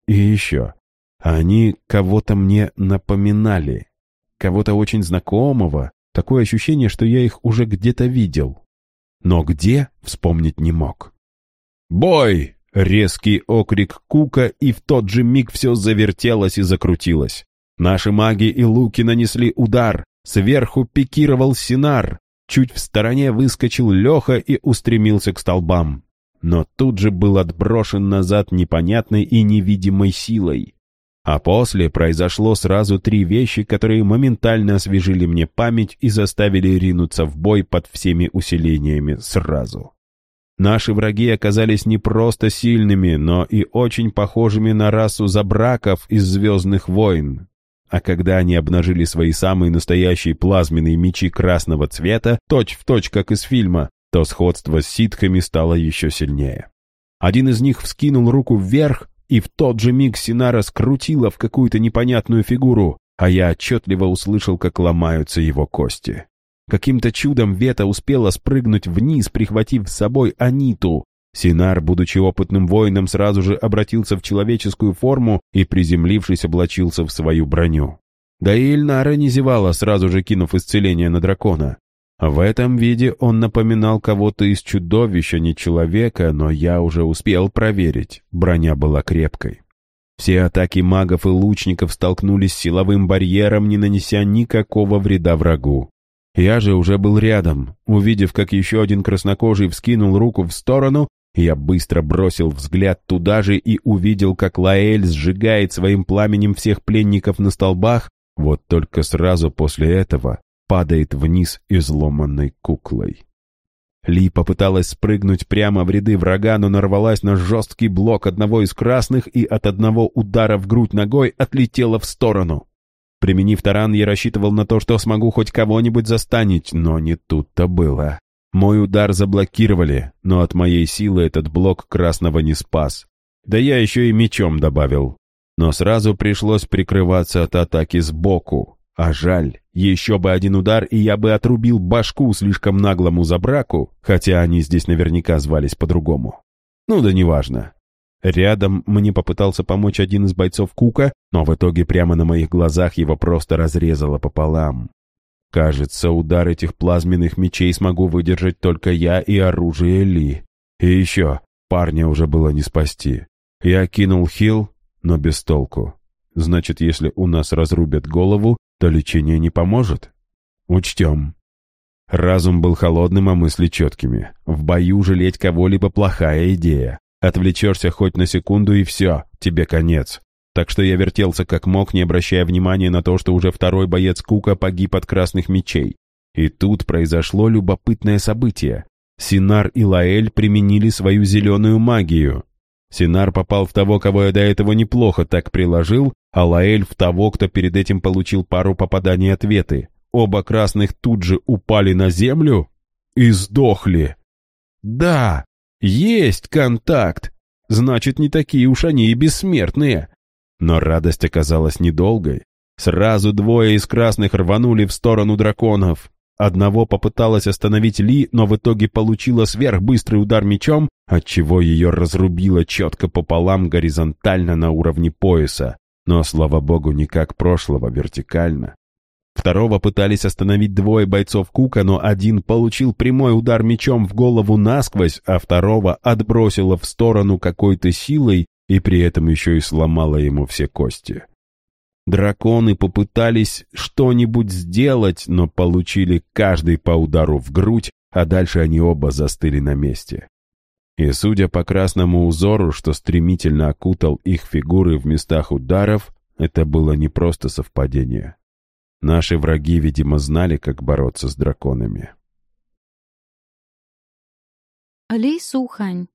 И еще. Они кого-то мне напоминали. Кого-то очень знакомого. Такое ощущение, что я их уже где-то видел. Но где, вспомнить не мог. «Бой!» — резкий окрик Кука, и в тот же миг все завертелось и закрутилось. Наши маги и луки нанесли удар. Сверху пикировал Синар. Чуть в стороне выскочил Леха и устремился к столбам. Но тут же был отброшен назад непонятной и невидимой силой. А после произошло сразу три вещи, которые моментально освежили мне память и заставили ринуться в бой под всеми усилениями сразу. Наши враги оказались не просто сильными, но и очень похожими на расу забраков из «Звездных войн». А когда они обнажили свои самые настоящие плазменные мечи красного цвета, точь-в-точь, точь, как из фильма, то сходство с ситхами стало еще сильнее. Один из них вскинул руку вверх, и в тот же миг Синара скрутила в какую-то непонятную фигуру, а я отчетливо услышал, как ломаются его кости. Каким-то чудом Вета успела спрыгнуть вниз, прихватив с собой Аниту. Синар, будучи опытным воином, сразу же обратился в человеческую форму и, приземлившись, облачился в свою броню. Да и Ильнара не зевала, сразу же кинув исцеление на дракона. В этом виде он напоминал кого-то из чудовища, не человека, но я уже успел проверить, броня была крепкой. Все атаки магов и лучников столкнулись с силовым барьером, не нанеся никакого вреда врагу. Я же уже был рядом. Увидев, как еще один краснокожий вскинул руку в сторону, я быстро бросил взгляд туда же и увидел, как Лаэль сжигает своим пламенем всех пленников на столбах, вот только сразу после этого падает вниз изломанной куклой. Ли попыталась спрыгнуть прямо в ряды врага, но нарвалась на жесткий блок одного из красных и от одного удара в грудь ногой отлетела в сторону. Применив таран, я рассчитывал на то, что смогу хоть кого-нибудь застанить, но не тут-то было. Мой удар заблокировали, но от моей силы этот блок красного не спас. Да я еще и мечом добавил. Но сразу пришлось прикрываться от атаки сбоку. А жаль, еще бы один удар, и я бы отрубил башку слишком наглому забраку, хотя они здесь наверняка звались по-другому. Ну да неважно. Рядом мне попытался помочь один из бойцов Кука, но в итоге прямо на моих глазах его просто разрезало пополам. Кажется, удар этих плазменных мечей смогу выдержать только я и оружие Ли. И еще, парня уже было не спасти. Я кинул хил, но без толку. Значит, если у нас разрубят голову, то лечение не поможет. Учтем. Разум был холодным, а мысли четкими. В бою жалеть кого-либо плохая идея. Отвлечешься хоть на секунду и все, тебе конец. Так что я вертелся как мог, не обращая внимания на то, что уже второй боец Кука погиб от красных мечей. И тут произошло любопытное событие. Синар и Лаэль применили свою зеленую магию. Синар попал в того, кого я до этого неплохо так приложил, а Лаэль в того, кто перед этим получил пару попаданий ответы. Оба красных тут же упали на землю и сдохли. Да, есть контакт! Значит, не такие уж они и бессмертные. Но радость оказалась недолгой. Сразу двое из красных рванули в сторону драконов. Одного попыталась остановить Ли, но в итоге получила сверхбыстрый удар мечом, отчего ее разрубило четко пополам горизонтально на уровне пояса. Но, слава богу, не как прошлого, вертикально. Второго пытались остановить двое бойцов Кука, но один получил прямой удар мечом в голову насквозь, а второго отбросило в сторону какой-то силой и при этом еще и сломало ему все кости. Драконы попытались что-нибудь сделать, но получили каждый по удару в грудь, а дальше они оба застыли на месте. И судя по красному узору, что стремительно окутал их фигуры в местах ударов, это было не просто совпадение. Наши враги, видимо, знали, как бороться с драконами. Ли Сухань.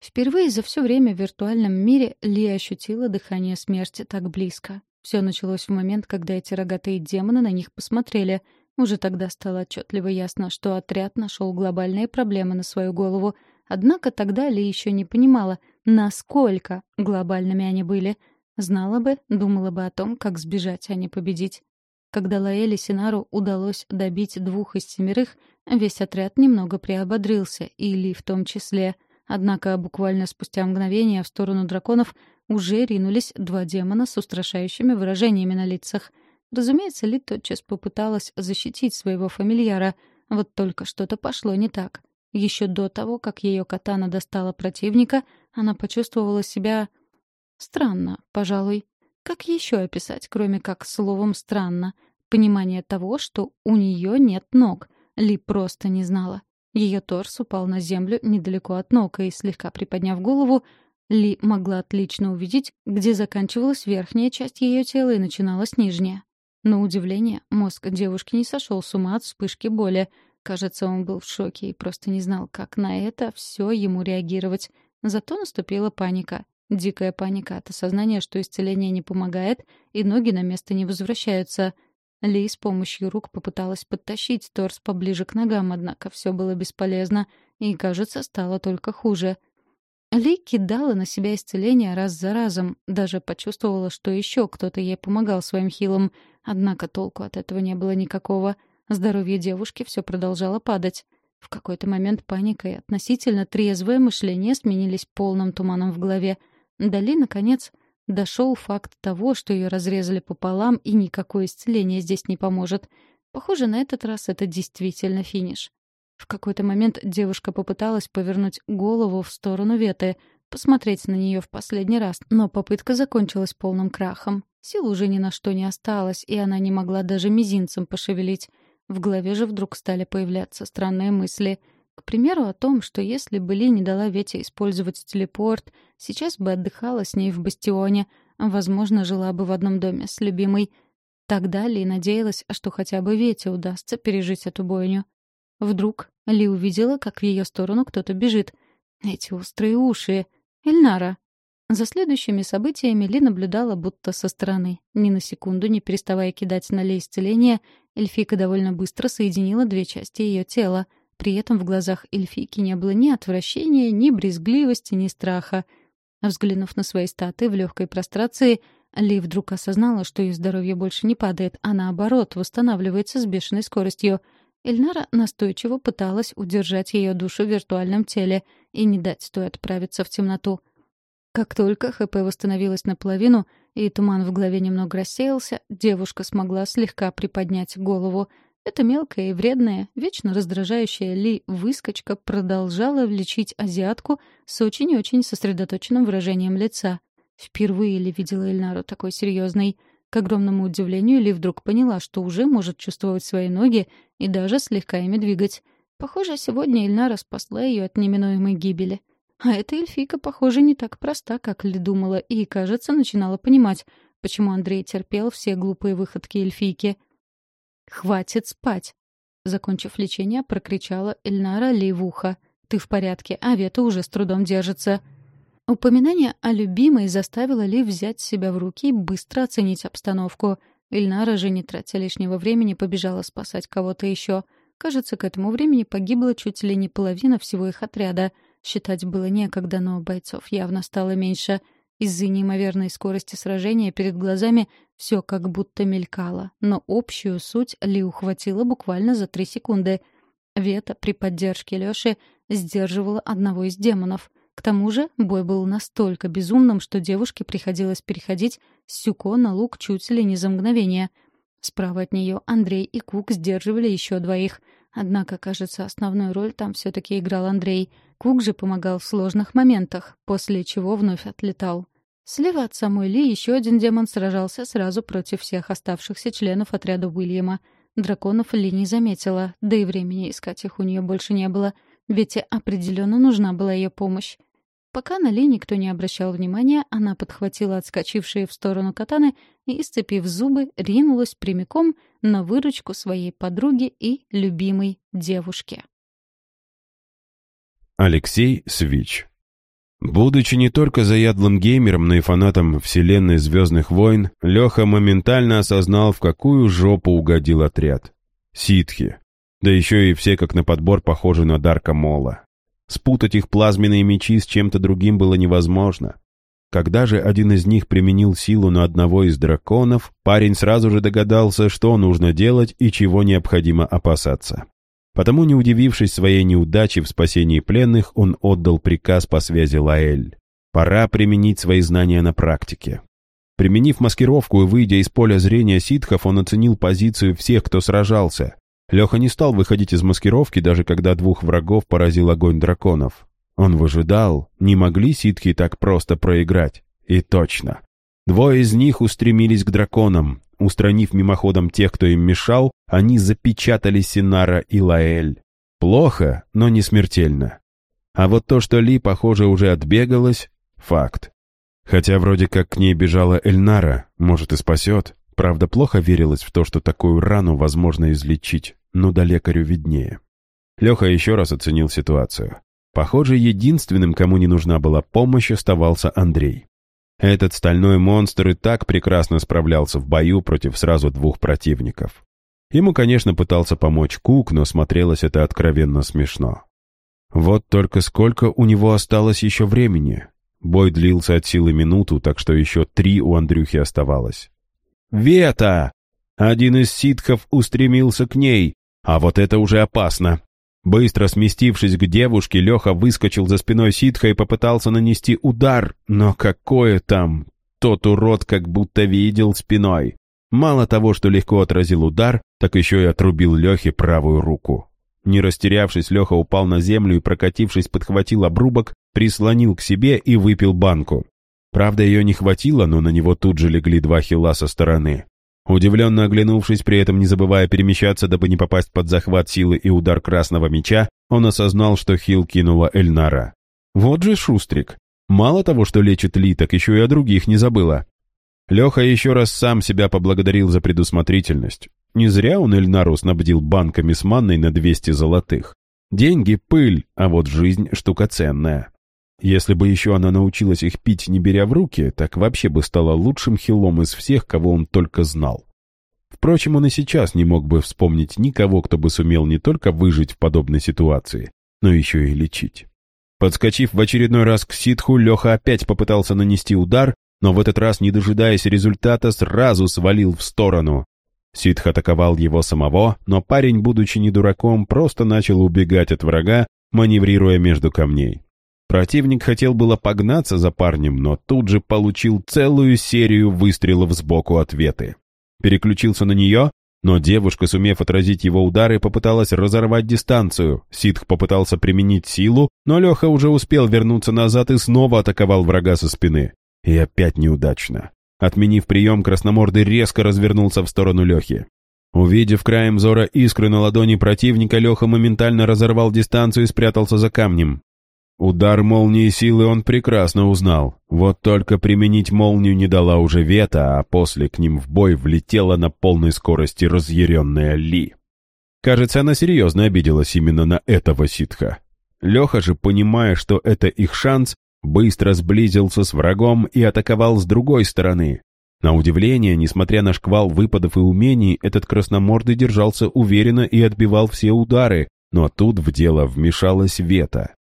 Впервые за все время в виртуальном мире Ли ощутила дыхание смерти так близко. Все началось в момент, когда эти рогатые демоны на них посмотрели. Уже тогда стало отчетливо ясно, что отряд нашел глобальные проблемы на свою голову. Однако тогда Ли еще не понимала, насколько глобальными они были. Знала бы, думала бы о том, как сбежать, а не победить. Когда Лаэле Синару удалось добить двух из семерых, весь отряд немного приободрился, и Ли в том числе. Однако буквально спустя мгновение в сторону драконов уже ринулись два демона с устрашающими выражениями на лицах. Разумеется, Ли тотчас попыталась защитить своего фамильяра, вот только что-то пошло не так. Еще до того, как ее катана достала противника, она почувствовала себя... странно, пожалуй. Как еще описать, кроме как словом «странно»? Понимание того, что у нее нет ног. Ли просто не знала. Ее торс упал на землю недалеко от ног, и, слегка приподняв голову, Ли могла отлично увидеть, где заканчивалась верхняя часть ее тела и начиналась нижняя. На удивление, мозг девушки не сошел с ума от вспышки боли. Кажется, он был в шоке и просто не знал, как на это все ему реагировать. Зато наступила паника. Дикая паника от осознания, что исцеление не помогает, и ноги на место не возвращаются. Ли с помощью рук попыталась подтащить торс поближе к ногам, однако все было бесполезно, и, кажется, стало только хуже. Ли кидала на себя исцеление раз за разом, даже почувствовала, что еще кто-то ей помогал своим хилом, однако толку от этого не было никакого. Здоровье девушки все продолжало падать. В какой-то момент паника и относительно трезвое мышление сменились полным туманом в голове. Дали, наконец, дошел факт того, что ее разрезали пополам, и никакое исцеление здесь не поможет. Похоже, на этот раз это действительно финиш. В какой-то момент девушка попыталась повернуть голову в сторону Веты, посмотреть на нее в последний раз, но попытка закончилась полным крахом. Сил уже ни на что не осталось, и она не могла даже мизинцем пошевелить. В голове же вдруг стали появляться странные мысли. К примеру, о том, что если бы Ли не дала Вете использовать телепорт, сейчас бы отдыхала с ней в бастионе, возможно, жила бы в одном доме с любимой. Тогда Ли надеялась, что хотя бы Вете удастся пережить эту бойню. Вдруг Ли увидела, как в ее сторону кто-то бежит. Эти острые уши. Эльнара. За следующими событиями Ли наблюдала будто со стороны. Ни на секунду не переставая кидать на Ли исцеление, эльфика довольно быстро соединила две части ее тела. При этом в глазах эльфики не было ни отвращения, ни брезгливости, ни страха. Взглянув на свои статы в легкой прострации, ли вдруг осознала, что ее здоровье больше не падает, а наоборот, восстанавливается с бешеной скоростью — Эльнара настойчиво пыталась удержать ее душу в виртуальном теле и не дать той отправиться в темноту. Как только ХП восстановилась наполовину и туман в голове немного рассеялся, девушка смогла слегка приподнять голову. Эта мелкая и вредная, вечно раздражающая Ли выскочка продолжала влечить азиатку с очень и очень сосредоточенным выражением лица. Впервые Ли видела Эльнару такой серьезной — к огромному удивлению, Ли вдруг поняла, что уже может чувствовать свои ноги и даже слегка ими двигать. Похоже, сегодня Ильнара спасла ее от неминуемой гибели. А эта эльфийка, похоже, не так проста, как Ли думала, и, кажется, начинала понимать, почему Андрей терпел все глупые выходки эльфийки. «Хватит спать!» Закончив лечение, прокричала Эльнара Ли в ухо. «Ты в порядке, а Вета уже с трудом держится». Упоминание о любимой заставило Ли взять себя в руки и быстро оценить обстановку. Ильнара же, не тратя лишнего времени, побежала спасать кого-то еще. Кажется, к этому времени погибла чуть ли не половина всего их отряда. Считать было некогда, но бойцов явно стало меньше. Из-за неимоверной скорости сражения перед глазами все как будто мелькало, но общую суть Ли ухватила буквально за три секунды. Вета при поддержке Лёши сдерживала одного из демонов — к тому же бой был настолько безумным, что девушке приходилось переходить с сюко на лук чуть ли не за мгновение. Справа от нее Андрей и Кук сдерживали еще двоих. Однако, кажется, основную роль там все-таки играл Андрей. Кук же помогал в сложных моментах, после чего вновь отлетал. Слева от самой Ли еще один демон сражался сразу против всех оставшихся членов отряда Уильяма. Драконов Ли не заметила, да и времени искать их у нее больше не было — ведь определенно нужна была ее помощь. Пока на Ли никто не обращал внимания, она подхватила отскочившие в сторону катаны и, сцепив зубы, ринулась прямиком на выручку своей подруги и любимой девушки. Алексей Свич Будучи не только заядлым геймером, но и фанатом вселенной «Звездных войн», Леха моментально осознал, в какую жопу угодил отряд. Ситхи. Да еще и все как на подбор похожи на Дарка Мола. Спутать их плазменные мечи с чем-то другим было невозможно. Когда же один из них применил силу на одного из драконов, парень сразу же догадался, что нужно делать и чего необходимо опасаться. Потому, не удивившись своей неудаче в спасении пленных, он отдал приказ по связи Лаэль. Пора применить свои знания на практике. Применив маскировку и выйдя из поля зрения ситхов, он оценил позицию всех, кто сражался. Леха не стал выходить из маскировки, даже когда двух врагов поразил огонь драконов. Он выжидал, не могли ситхи так просто проиграть. И точно. Двое из них устремились к драконам. Устранив мимоходом тех, кто им мешал, они запечатали Синара и Лаэль. Плохо, но не смертельно. А вот то, что Ли, похоже, уже отбегалась — факт. Хотя вроде как к ней бежала Эльнара, может и спасет. Правда, плохо верилось в то, что такую рану возможно излечить, но до лекарю виднее. Леха еще раз оценил ситуацию. Похоже, единственным, кому не нужна была помощь, оставался Андрей. Этот стальной монстр и так прекрасно справлялся в бою против сразу двух противников. Ему, конечно, пытался помочь Кук, но смотрелось это откровенно смешно. Вот только сколько у него осталось еще времени. Бой длился от силы минуту, так что еще три у Андрюхи оставалось. «Вета!» Один из ситхов устремился к ней, а вот это уже опасно. Быстро сместившись к девушке, Леха выскочил за спиной ситха и попытался нанести удар, но какое там? Тот урод как будто видел спиной. Мало того, что легко отразил удар, так еще и отрубил Лехе правую руку. Не растерявшись, Леха упал на землю и, прокатившись, подхватил обрубок, прислонил к себе и выпил банку. Правда, ее не хватило, но на него тут же легли два хила со стороны. Удивленно оглянувшись, при этом не забывая перемещаться, дабы не попасть под захват силы и удар красного меча, он осознал, что хил кинула Эльнара. Вот же шустрик. Мало того, что лечит Ли, так еще и о других не забыла. Леха еще раз сам себя поблагодарил за предусмотрительность. Не зря он Эльнару снабдил банками с манной на 200 золотых. Деньги — пыль, а вот жизнь — штука ценная. Если бы еще она научилась их пить, не беря в руки, так вообще бы стала лучшим хилом из всех, кого он только знал. Впрочем, он и сейчас не мог бы вспомнить никого, кто бы сумел не только выжить в подобной ситуации, но еще и лечить. Подскочив в очередной раз к ситху, Леха опять попытался нанести удар, но в этот раз, не дожидаясь результата, сразу свалил в сторону. Ситх атаковал его самого, но парень, будучи не дураком, просто начал убегать от врага, маневрируя между камней. Противник хотел было погнаться за парнем, но тут же получил целую серию выстрелов сбоку ответы. Переключился на нее, но девушка, сумев отразить его удары, попыталась разорвать дистанцию. Ситх попытался применить силу, но Леха уже успел вернуться назад и снова атаковал врага со спины. И опять неудачно. Отменив прием, красномордый резко развернулся в сторону Лехи. Увидев краем зора искры на ладони противника, Леха моментально разорвал дистанцию и спрятался за камнем. Удар молнии силы он прекрасно узнал. Вот только применить молнию не дала уже Вета, а после к ним в бой влетела на полной скорости разъяренная Ли. Кажется, она серьезно обиделась именно на этого ситха. Леха же, понимая, что это их шанс, быстро сблизился с врагом и атаковал с другой стороны. На удивление, несмотря на шквал выпадов и умений, этот красномордый держался уверенно и отбивал все удары, но тут в дело вмешалась Вета.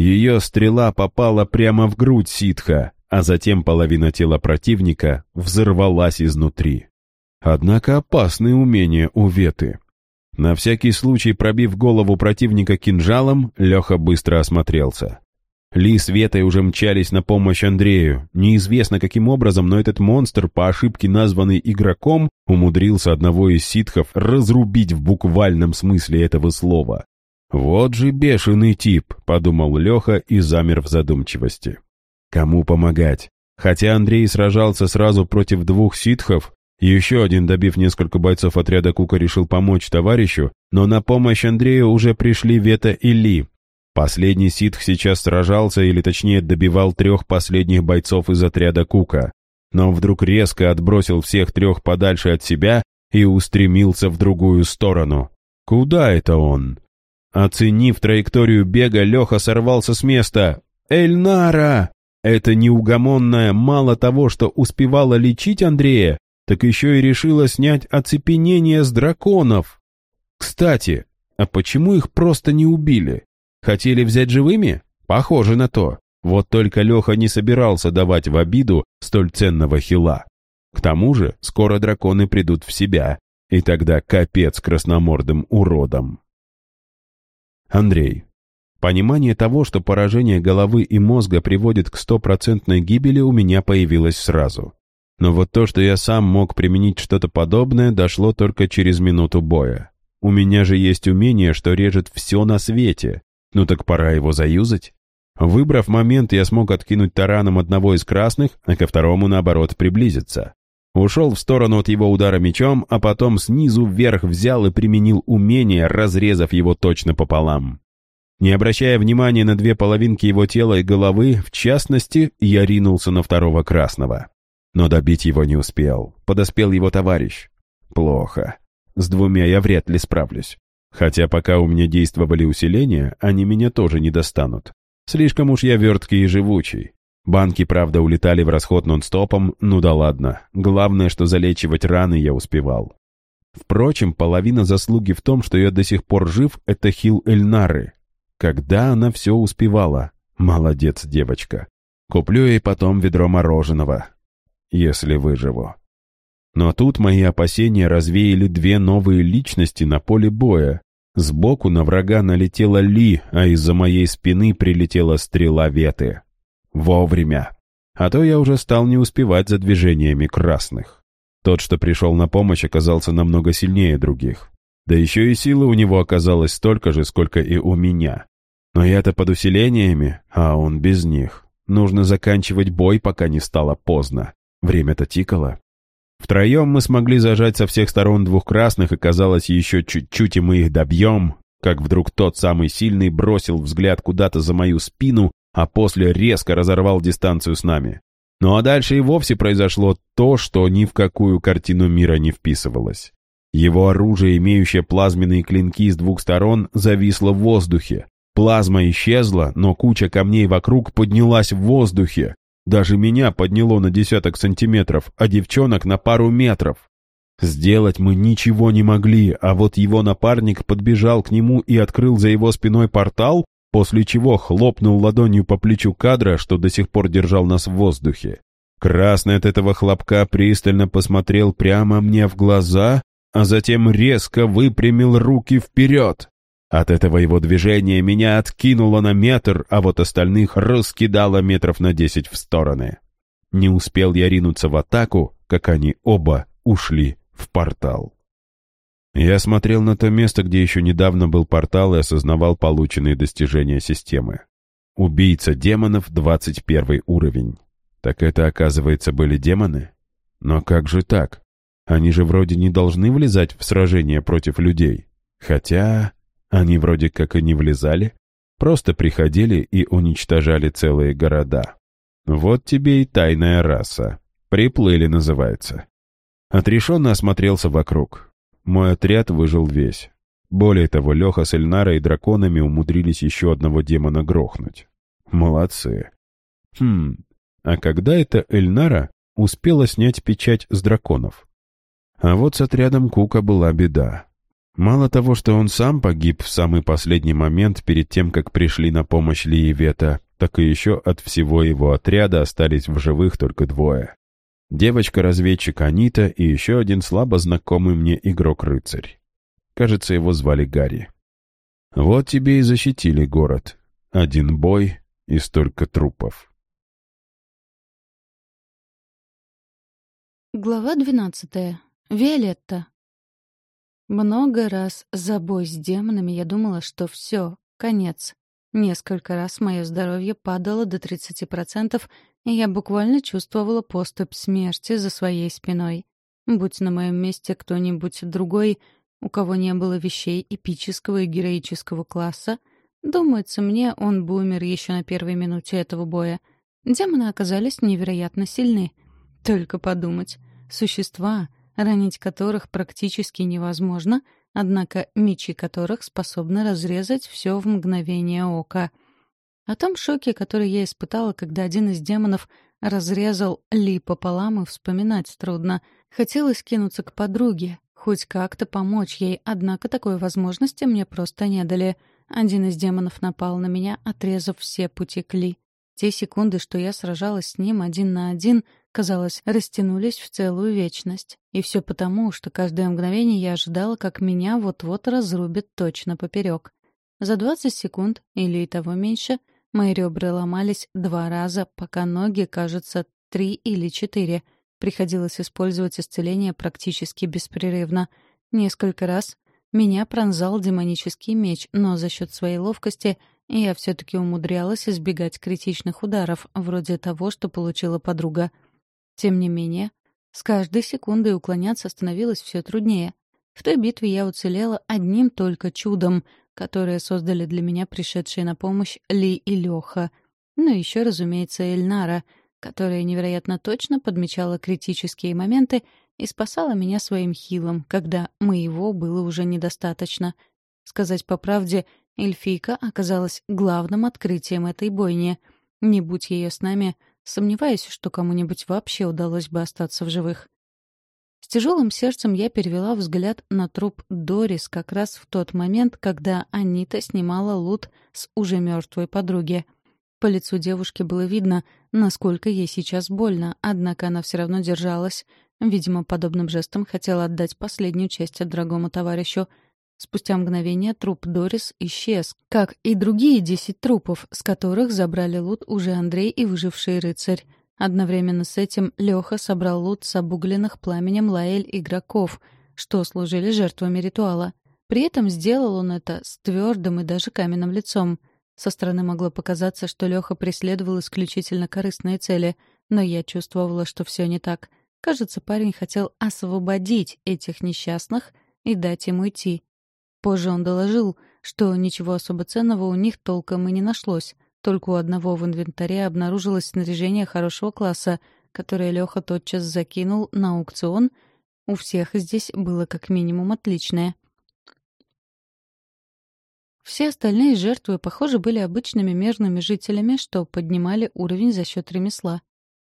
Ее стрела попала прямо в грудь ситха, а затем половина тела противника взорвалась изнутри. Однако опасные умения у Веты. На всякий случай, пробив голову противника кинжалом, Леха быстро осмотрелся. Ли с Ветой уже мчались на помощь Андрею. Неизвестно каким образом, но этот монстр, по ошибке названный игроком, умудрился одного из ситхов разрубить в буквальном смысле этого слова. «Вот же бешеный тип», — подумал Леха и замер в задумчивости. «Кому помогать?» Хотя Андрей сражался сразу против двух ситхов, еще один, добив несколько бойцов отряда Кука, решил помочь товарищу, но на помощь Андрею уже пришли Вета и Ли. Последний ситх сейчас сражался, или точнее добивал трех последних бойцов из отряда Кука, но вдруг резко отбросил всех трех подальше от себя и устремился в другую сторону. Куда это он? Оценив траекторию бега, Леха сорвался с места. «Эльнара!» Это неугомонная мало того, что успевала лечить Андрея, так еще и решила снять оцепенение с драконов. Кстати, а почему их просто не убили? Хотели взять живыми? Похоже на то. Вот только Леха не собирался давать в обиду столь ценного хила. К тому же скоро драконы придут в себя, и тогда капец красномордым уродом. Андрей. Понимание того, что поражение головы и мозга приводит к стопроцентной гибели, у меня появилось сразу. Но вот то, что я сам мог применить что-то подобное, дошло только через минуту боя. У меня же есть умение, что режет все на свете. Ну так пора его заюзать. Выбрав момент, я смог откинуть тараном одного из красных, а ко второму, наоборот, приблизиться. Ушел в сторону от его удара мечом, а потом снизу вверх взял и применил умение, разрезав его точно пополам. Не обращая внимания на две половинки его тела и головы, в частности, я ринулся на второго красного. Но добить его не успел. Подоспел его товарищ. Плохо. С двумя я вряд ли справлюсь. Хотя пока у меня действовали усиления, они меня тоже не достанут. Слишком уж я верткий и живучий. Банки, правда, улетали в расход нон-стопом, ну да ладно. Главное, что залечивать раны я успевал. Впрочем, половина заслуги в том, что я до сих пор жив, это хил Эльнары. Когда она все успевала? Молодец, девочка. Куплю ей потом ведро мороженого, если выживу. Но тут мои опасения развеяли две новые личности на поле боя. Сбоку на врага налетела Ли, а из-за моей спины прилетела стрела Веты. Вовремя. А то я уже стал не успевать за движениями красных. Тот, что пришел на помощь, оказался намного сильнее других. Да еще и силы у него оказалось столько же, сколько и у меня. Но я-то под усилениями, а он без них. Нужно заканчивать бой, пока не стало поздно. Время-то тикало. Втроем мы смогли зажать со всех сторон двух красных, и казалось, еще чуть-чуть, и мы их добьем, как вдруг тот самый сильный бросил взгляд куда-то за мою спину, а после резко разорвал дистанцию с нами. Ну а дальше и вовсе произошло то, что ни в какую картину мира не вписывалось. Его оружие, имеющее плазменные клинки с двух сторон, зависло в воздухе. Плазма исчезла, но куча камней вокруг поднялась в воздухе. Даже меня подняло на десяток сантиметров, а девчонок на пару метров. Сделать мы ничего не могли, а вот его напарник подбежал к нему и открыл за его спиной портал, после чего хлопнул ладонью по плечу кадра, что до сих пор держал нас в воздухе. Красный от этого хлопка пристально посмотрел прямо мне в глаза, а затем резко выпрямил руки вперед. От этого его движения меня откинуло на метр, а вот остальных раскидало метров на десять в стороны. Не успел я ринуться в атаку, как они оба ушли в портал. Я смотрел на то место, где еще недавно был портал и осознавал полученные достижения системы. Убийца демонов 21 уровень. Так это, оказывается, были демоны? Но как же так? Они же вроде не должны влезать в сражения против людей. Хотя... Они вроде как и не влезали, просто приходили и уничтожали целые города. Вот тебе и тайная раса. Приплыли, называется. Отрешенно осмотрелся вокруг. Мой отряд выжил весь. Более того, Леха с Эльнарой и драконами умудрились еще одного демона грохнуть. Молодцы. Хм, а когда это Эльнара успела снять печать с драконов? А вот с отрядом Кука была беда. Мало того, что он сам погиб в самый последний момент перед тем, как пришли на помощь Ли и Вета, так и еще от всего его отряда остались в живых только двое. Девочка-разведчик Анита и еще один слабо знакомый мне игрок-рыцарь. Кажется, его звали Гарри. Вот тебе и защитили город. Один бой и столько трупов. Глава двенадцатая. Виолетта. Много раз за бой с демонами я думала, что все, конец. Несколько раз мое здоровье падало до 30%, и я буквально чувствовала поступь смерти за своей спиной. Будь на моем месте кто-нибудь другой, у кого не было вещей эпического и героического класса, думается мне, он бы умер еще на первой минуте этого боя. Демоны оказались невероятно сильны. Только подумать. Существа — ранить которых практически невозможно, однако мечи которых способны разрезать все в мгновение ока. О том шоке, который я испытала, когда один из демонов разрезал Ли пополам, и вспоминать трудно. Хотелось кинуться к подруге, хоть как-то помочь ей, однако такой возможности мне просто не дали. Один из демонов напал на меня, отрезав все пути к Ли. Те секунды, что я сражалась с ним один на один, казалось, растянулись в целую вечность. И все потому, что каждое мгновение я ожидала, как меня вот-вот разрубят точно поперек. За 20 секунд, или и того меньше, мои ребра ломались два раза, пока ноги, кажется, три или четыре. Приходилось использовать исцеление практически беспрерывно. Несколько раз меня пронзал демонический меч, но за счет своей ловкости я все-таки умудрялась избегать критичных ударов, вроде того, что получила подруга. Тем не менее, с каждой секундой уклоняться становилось все труднее. В той битве я уцелела одним только чудом, которое создали для меня пришедшие на помощь Ли и Леха. Ну и еще, разумеется, Эльнара, которая невероятно точно подмечала критические моменты и спасала меня своим хилом, когда моего было уже недостаточно. Сказать по правде, эльфийка оказалась главным открытием этой бойни. Не будь ее с нами, сомневаюсь, что кому-нибудь вообще удалось бы остаться в живых. С тяжелым сердцем я перевела взгляд на труп Дорис как раз в тот момент, когда Анита снимала лут с уже мертвой подруги. По лицу девушки было видно, насколько ей сейчас больно, однако она все равно держалась. Видимо, подобным жестом хотела отдать последнюю часть дорогому товарищу — Спустя мгновение труп Дорис исчез, как и другие десять трупов, с которых забрали лут уже Андрей и выживший рыцарь. Одновременно с этим Леха собрал лут с обугленных пламенем лаэль игроков, что служили жертвами ритуала. При этом сделал он это с твердым и даже каменным лицом. Со стороны могло показаться, что Леха преследовал исключительно корыстные цели, но я чувствовала, что все не так. Кажется, парень хотел освободить этих несчастных и дать им уйти. Позже он доложил, что ничего особо ценного у них толком и не нашлось. Только у одного в инвентаре обнаружилось снаряжение хорошего класса, которое Леха тотчас закинул на аукцион. У всех здесь было как минимум отличное. Все остальные жертвы, похоже, были обычными мирными жителями, что поднимали уровень за счет ремесла.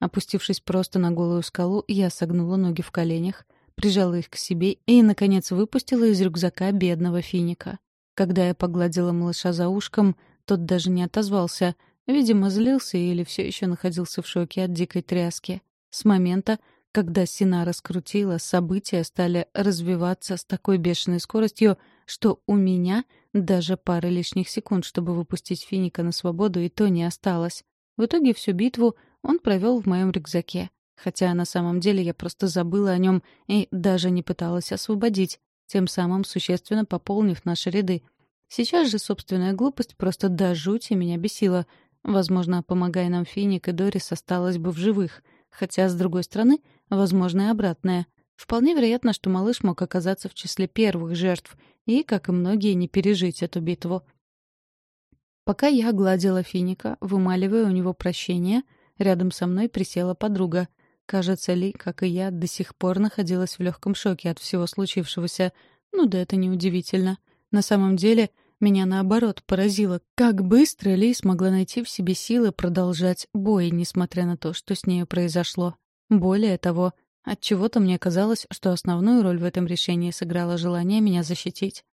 Опустившись просто на голую скалу, я согнула ноги в коленях, прижала их к себе и, наконец, выпустила из рюкзака бедного финика. Когда я погладила малыша за ушком, тот даже не отозвался. Видимо, злился или все еще находился в шоке от дикой тряски. С момента, когда Сина раскрутила, события стали развиваться с такой бешеной скоростью, что у меня даже пары лишних секунд, чтобы выпустить Финика на свободу, и то не осталось. В итоге всю битву он провел в моем рюкзаке. Хотя на самом деле я просто забыла о нем и даже не пыталась освободить, тем самым существенно пополнив наши ряды. Сейчас же собственная глупость просто до жути меня бесила. Возможно, помогая нам Финик и Дорис осталась бы в живых. Хотя, с другой стороны, возможно и обратное. Вполне вероятно, что малыш мог оказаться в числе первых жертв и, как и многие, не пережить эту битву. Пока я гладила Финика, вымаливая у него прощение, рядом со мной присела подруга — Кажется, Ли, как и я, до сих пор находилась в легком шоке от всего случившегося. Ну да это неудивительно. На самом деле, меня наоборот поразило, как быстро Ли смогла найти в себе силы продолжать бой, несмотря на то, что с нею произошло. Более того, от чего то мне казалось, что основную роль в этом решении сыграло желание меня защитить.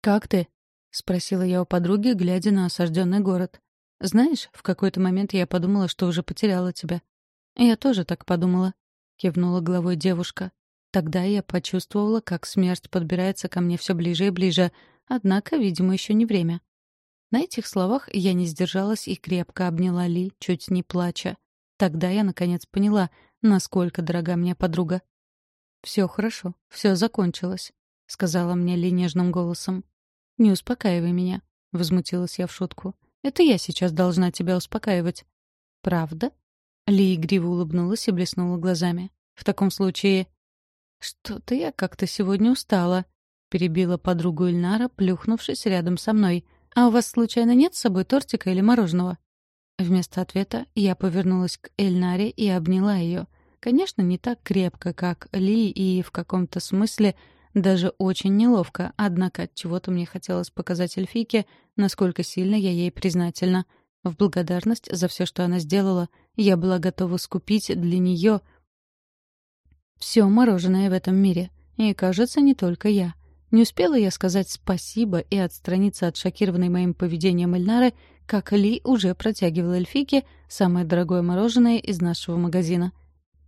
«Как ты?» — спросила я у подруги, глядя на осажденный город. «Знаешь, в какой-то момент я подумала, что уже потеряла тебя. «Я тоже так подумала», — кивнула головой девушка. Тогда я почувствовала, как смерть подбирается ко мне все ближе и ближе, однако, видимо, еще не время. На этих словах я не сдержалась и крепко обняла Ли, чуть не плача. Тогда я, наконец, поняла, насколько дорога мне подруга. «Все хорошо, все закончилось», — сказала мне Ли нежным голосом. «Не успокаивай меня», — возмутилась я в шутку. «Это я сейчас должна тебя успокаивать». «Правда?» Ли игриво улыбнулась и блеснула глазами. «В таком случае...» «Что-то я как-то сегодня устала», — перебила подругу Ильнара, плюхнувшись рядом со мной. «А у вас, случайно, нет с собой тортика или мороженого?» Вместо ответа я повернулась к Эльнаре и обняла ее. Конечно, не так крепко, как Ли, и в каком-то смысле даже очень неловко, однако от чего-то мне хотелось показать эльфийке, насколько сильно я ей признательна — в благодарность за все, что она сделала, я была готова скупить для нее все мороженое в этом мире. И, кажется, не только я. Не успела я сказать спасибо и отстраниться от шокированной моим поведением Эльнары, как Ли уже протягивала эльфике самое дорогое мороженое из нашего магазина.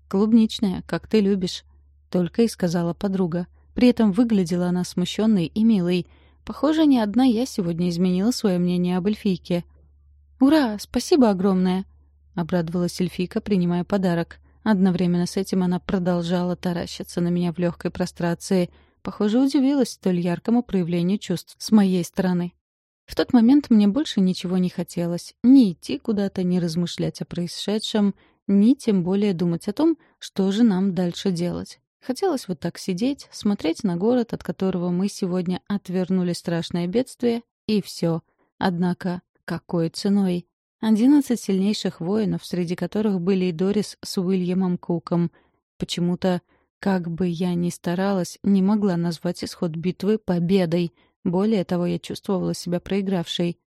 «Клубничное, как ты любишь», — только и сказала подруга. При этом выглядела она смущенной и милой. Похоже, ни одна я сегодня изменила свое мнение об эльфийке. «Ура! Спасибо огромное!» — обрадовалась эльфийка, принимая подарок. Одновременно с этим она продолжала таращиться на меня в легкой прострации. Похоже, удивилась столь яркому проявлению чувств с моей стороны. В тот момент мне больше ничего не хотелось. Ни идти куда-то, ни размышлять о происшедшем, ни тем более думать о том, что же нам дальше делать. Хотелось вот так сидеть, смотреть на город, от которого мы сегодня отвернули страшное бедствие, и все. Однако какой ценой? Одиннадцать сильнейших воинов, среди которых были и Дорис с Уильямом Куком. Почему-то, как бы я ни старалась, не могла назвать исход битвы победой. Более того, я чувствовала себя проигравшей.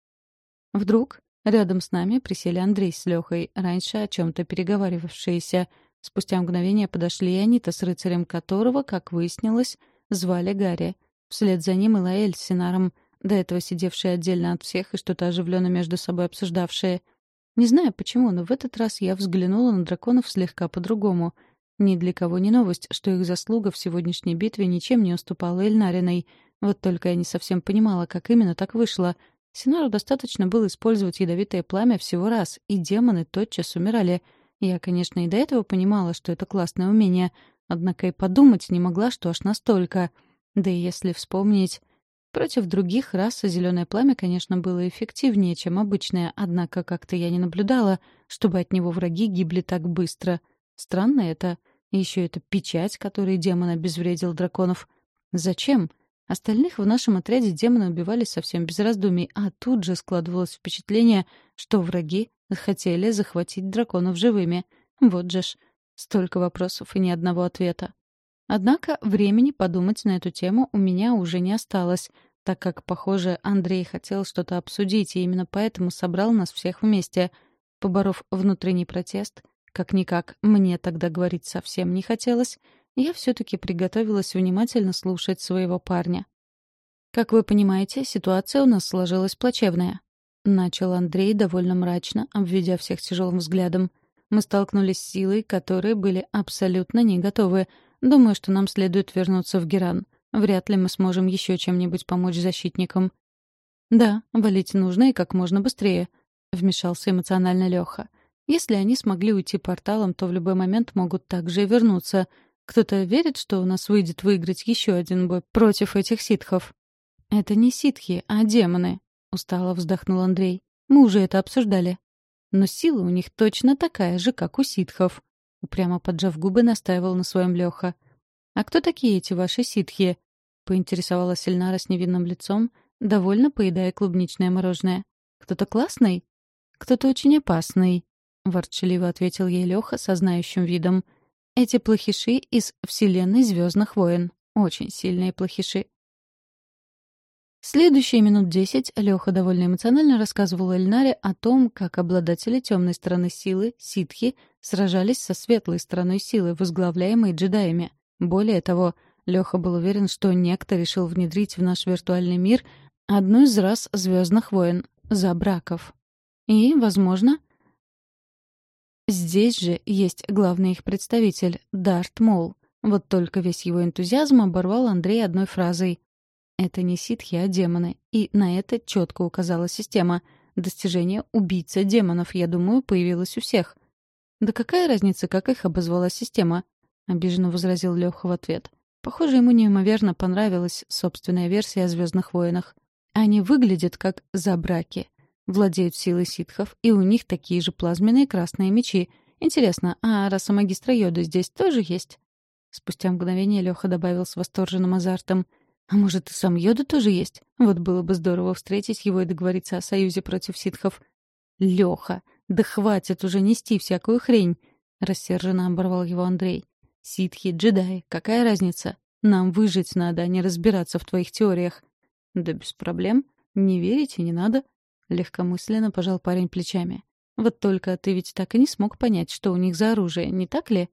Вдруг рядом с нами присели Андрей с Лехой, раньше о чем-то переговаривавшиеся. Спустя мгновение подошли и Анита с рыцарем которого, как выяснилось, звали Гарри. Вслед за ним Илаэль с Синаром — до этого сидевшие отдельно от всех и что-то оживленно между собой обсуждавшие. Не знаю почему, но в этот раз я взглянула на драконов слегка по-другому. Ни для кого не новость, что их заслуга в сегодняшней битве ничем не уступала Эльнариной. Вот только я не совсем понимала, как именно так вышло. Синару достаточно было использовать ядовитое пламя всего раз, и демоны тотчас умирали. Я, конечно, и до этого понимала, что это классное умение, однако и подумать не могла, что аж настолько. Да и если вспомнить... Против других рас зеленое пламя, конечно, было эффективнее, чем обычное, однако как-то я не наблюдала, чтобы от него враги гибли так быстро. Странно это. Еще эта печать, которой демон обезвредил драконов. Зачем? Остальных в нашем отряде демоны убивали совсем без раздумий, а тут же складывалось впечатление, что враги хотели захватить драконов живыми. Вот же ж. Столько вопросов и ни одного ответа. Однако времени подумать на эту тему у меня уже не осталось, так как, похоже, Андрей хотел что-то обсудить, и именно поэтому собрал нас всех вместе. Поборов внутренний протест, как-никак мне тогда говорить совсем не хотелось, я все-таки приготовилась внимательно слушать своего парня. «Как вы понимаете, ситуация у нас сложилась плачевная», — начал Андрей довольно мрачно, обведя всех тяжелым взглядом. «Мы столкнулись с силой, которые были абсолютно не готовы, Думаю, что нам следует вернуться в Геран. Вряд ли мы сможем еще чем-нибудь помочь защитникам. Да, валить нужно и как можно быстрее, вмешался эмоционально Леха. Если они смогли уйти порталом, то в любой момент могут также и вернуться. Кто-то верит, что у нас выйдет выиграть еще один бой против этих ситхов. Это не ситхи, а демоны, устало вздохнул Андрей. Мы уже это обсуждали. Но сила у них точно такая же, как у ситхов. Упрямо поджав губы, настаивал на своем Леха. «А кто такие эти ваши ситхи?» — поинтересовалась Эльнара с невинным лицом, довольно поедая клубничное мороженое. «Кто-то классный?» «Кто-то очень опасный», — ворчаливо ответил ей Леха со знающим видом. «Эти плохиши из вселенной Звездных войн. Очень сильные плохиши. Следующие минут десять Леха довольно эмоционально рассказывал Эльнаре о том, как обладатели темной стороны силы, ситхи, сражались со светлой стороной силы, возглавляемой джедаями. Более того, Леха был уверен, что некто решил внедрить в наш виртуальный мир одну из рас звездных войн — забраков. И, возможно, здесь же есть главный их представитель — Дарт Мол. Вот только весь его энтузиазм оборвал Андрей одной фразой — это не ситхи, а демоны. И на это четко указала система. Достижение убийца демонов, я думаю, появилось у всех. «Да какая разница, как их обозвала система?» — обиженно возразил Леха в ответ. Похоже, ему неимоверно понравилась собственная версия о «Звездных войнах». Они выглядят как забраки. Владеют силой ситхов, и у них такие же плазменные красные мечи. Интересно, а раса магистра Йода здесь тоже есть? Спустя мгновение Леха добавил с восторженным азартом — а может, и сам Йода тоже есть? Вот было бы здорово встретить его и договориться о союзе против ситхов. Леха, да хватит уже нести всякую хрень!» — рассерженно оборвал его Андрей. «Ситхи, джедаи, какая разница? Нам выжить надо, а не разбираться в твоих теориях». «Да без проблем. Не верите, не надо». Легкомысленно пожал парень плечами. «Вот только ты ведь так и не смог понять, что у них за оружие, не так ли?»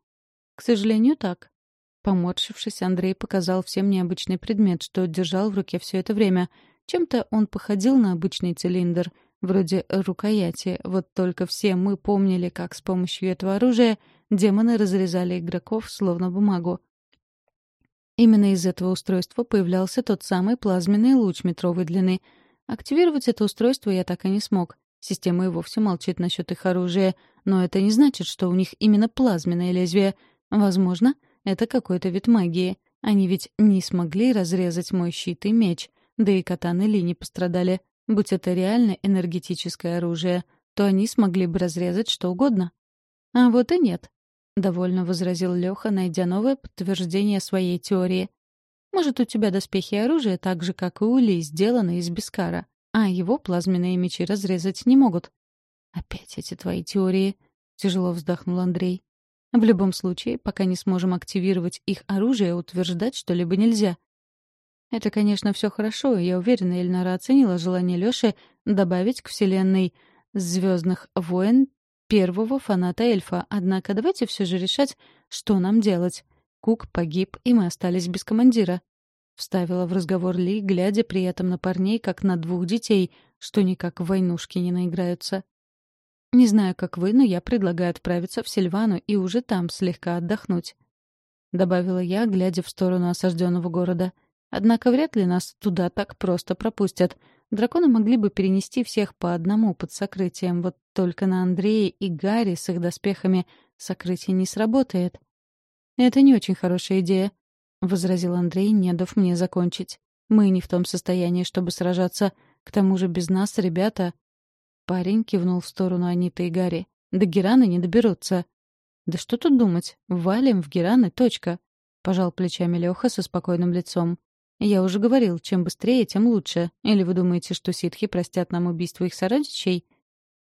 «К сожалению, так. Поморщившись, Андрей показал всем необычный предмет, что держал в руке все это время. Чем-то он походил на обычный цилиндр, вроде рукояти, вот только все мы помнили, как с помощью этого оружия демоны разрезали игроков словно бумагу. Именно из этого устройства появлялся тот самый плазменный луч метровой длины. Активировать это устройство я так и не смог. Система и вовсе молчит насчет их оружия, но это не значит, что у них именно плазменное лезвие. Возможно, — это какой-то вид магии. Они ведь не смогли разрезать мой щит и меч, да и катаны Ли не пострадали. Будь это реально энергетическое оружие, то они смогли бы разрезать что угодно. А вот и нет, — довольно возразил Леха, найдя новое подтверждение своей теории. Может, у тебя доспехи и оружие так же, как и у Ли, сделаны из бескара, а его плазменные мечи разрезать не могут. «Опять эти твои теории», — тяжело вздохнул Андрей. В любом случае, пока не сможем активировать их оружие, утверждать что-либо нельзя. Это, конечно, все хорошо, и я уверена, Эльнара оценила желание Лёши добавить к вселенной звездных войн первого фаната эльфа. Однако давайте все же решать, что нам делать. Кук погиб, и мы остались без командира. Вставила в разговор Ли, глядя при этом на парней, как на двух детей, что никак в войнушки не наиграются. Не знаю, как вы, но я предлагаю отправиться в Сильвану и уже там слегка отдохнуть. Добавила я, глядя в сторону осажденного города. Однако вряд ли нас туда так просто пропустят. Драконы могли бы перенести всех по одному под сокрытием, вот только на Андрея и Гарри с их доспехами сокрытие не сработает. «Это не очень хорошая идея», — возразил Андрей, не дав мне закончить. «Мы не в том состоянии, чтобы сражаться. К тому же без нас ребята...» Парень кивнул в сторону Аниты и Гарри. «До Гераны не доберутся». «Да что тут думать? Валим в Гераны, точка», — пожал плечами Леха со спокойным лицом. «Я уже говорил, чем быстрее, тем лучше. Или вы думаете, что ситхи простят нам убийство их сородичей?»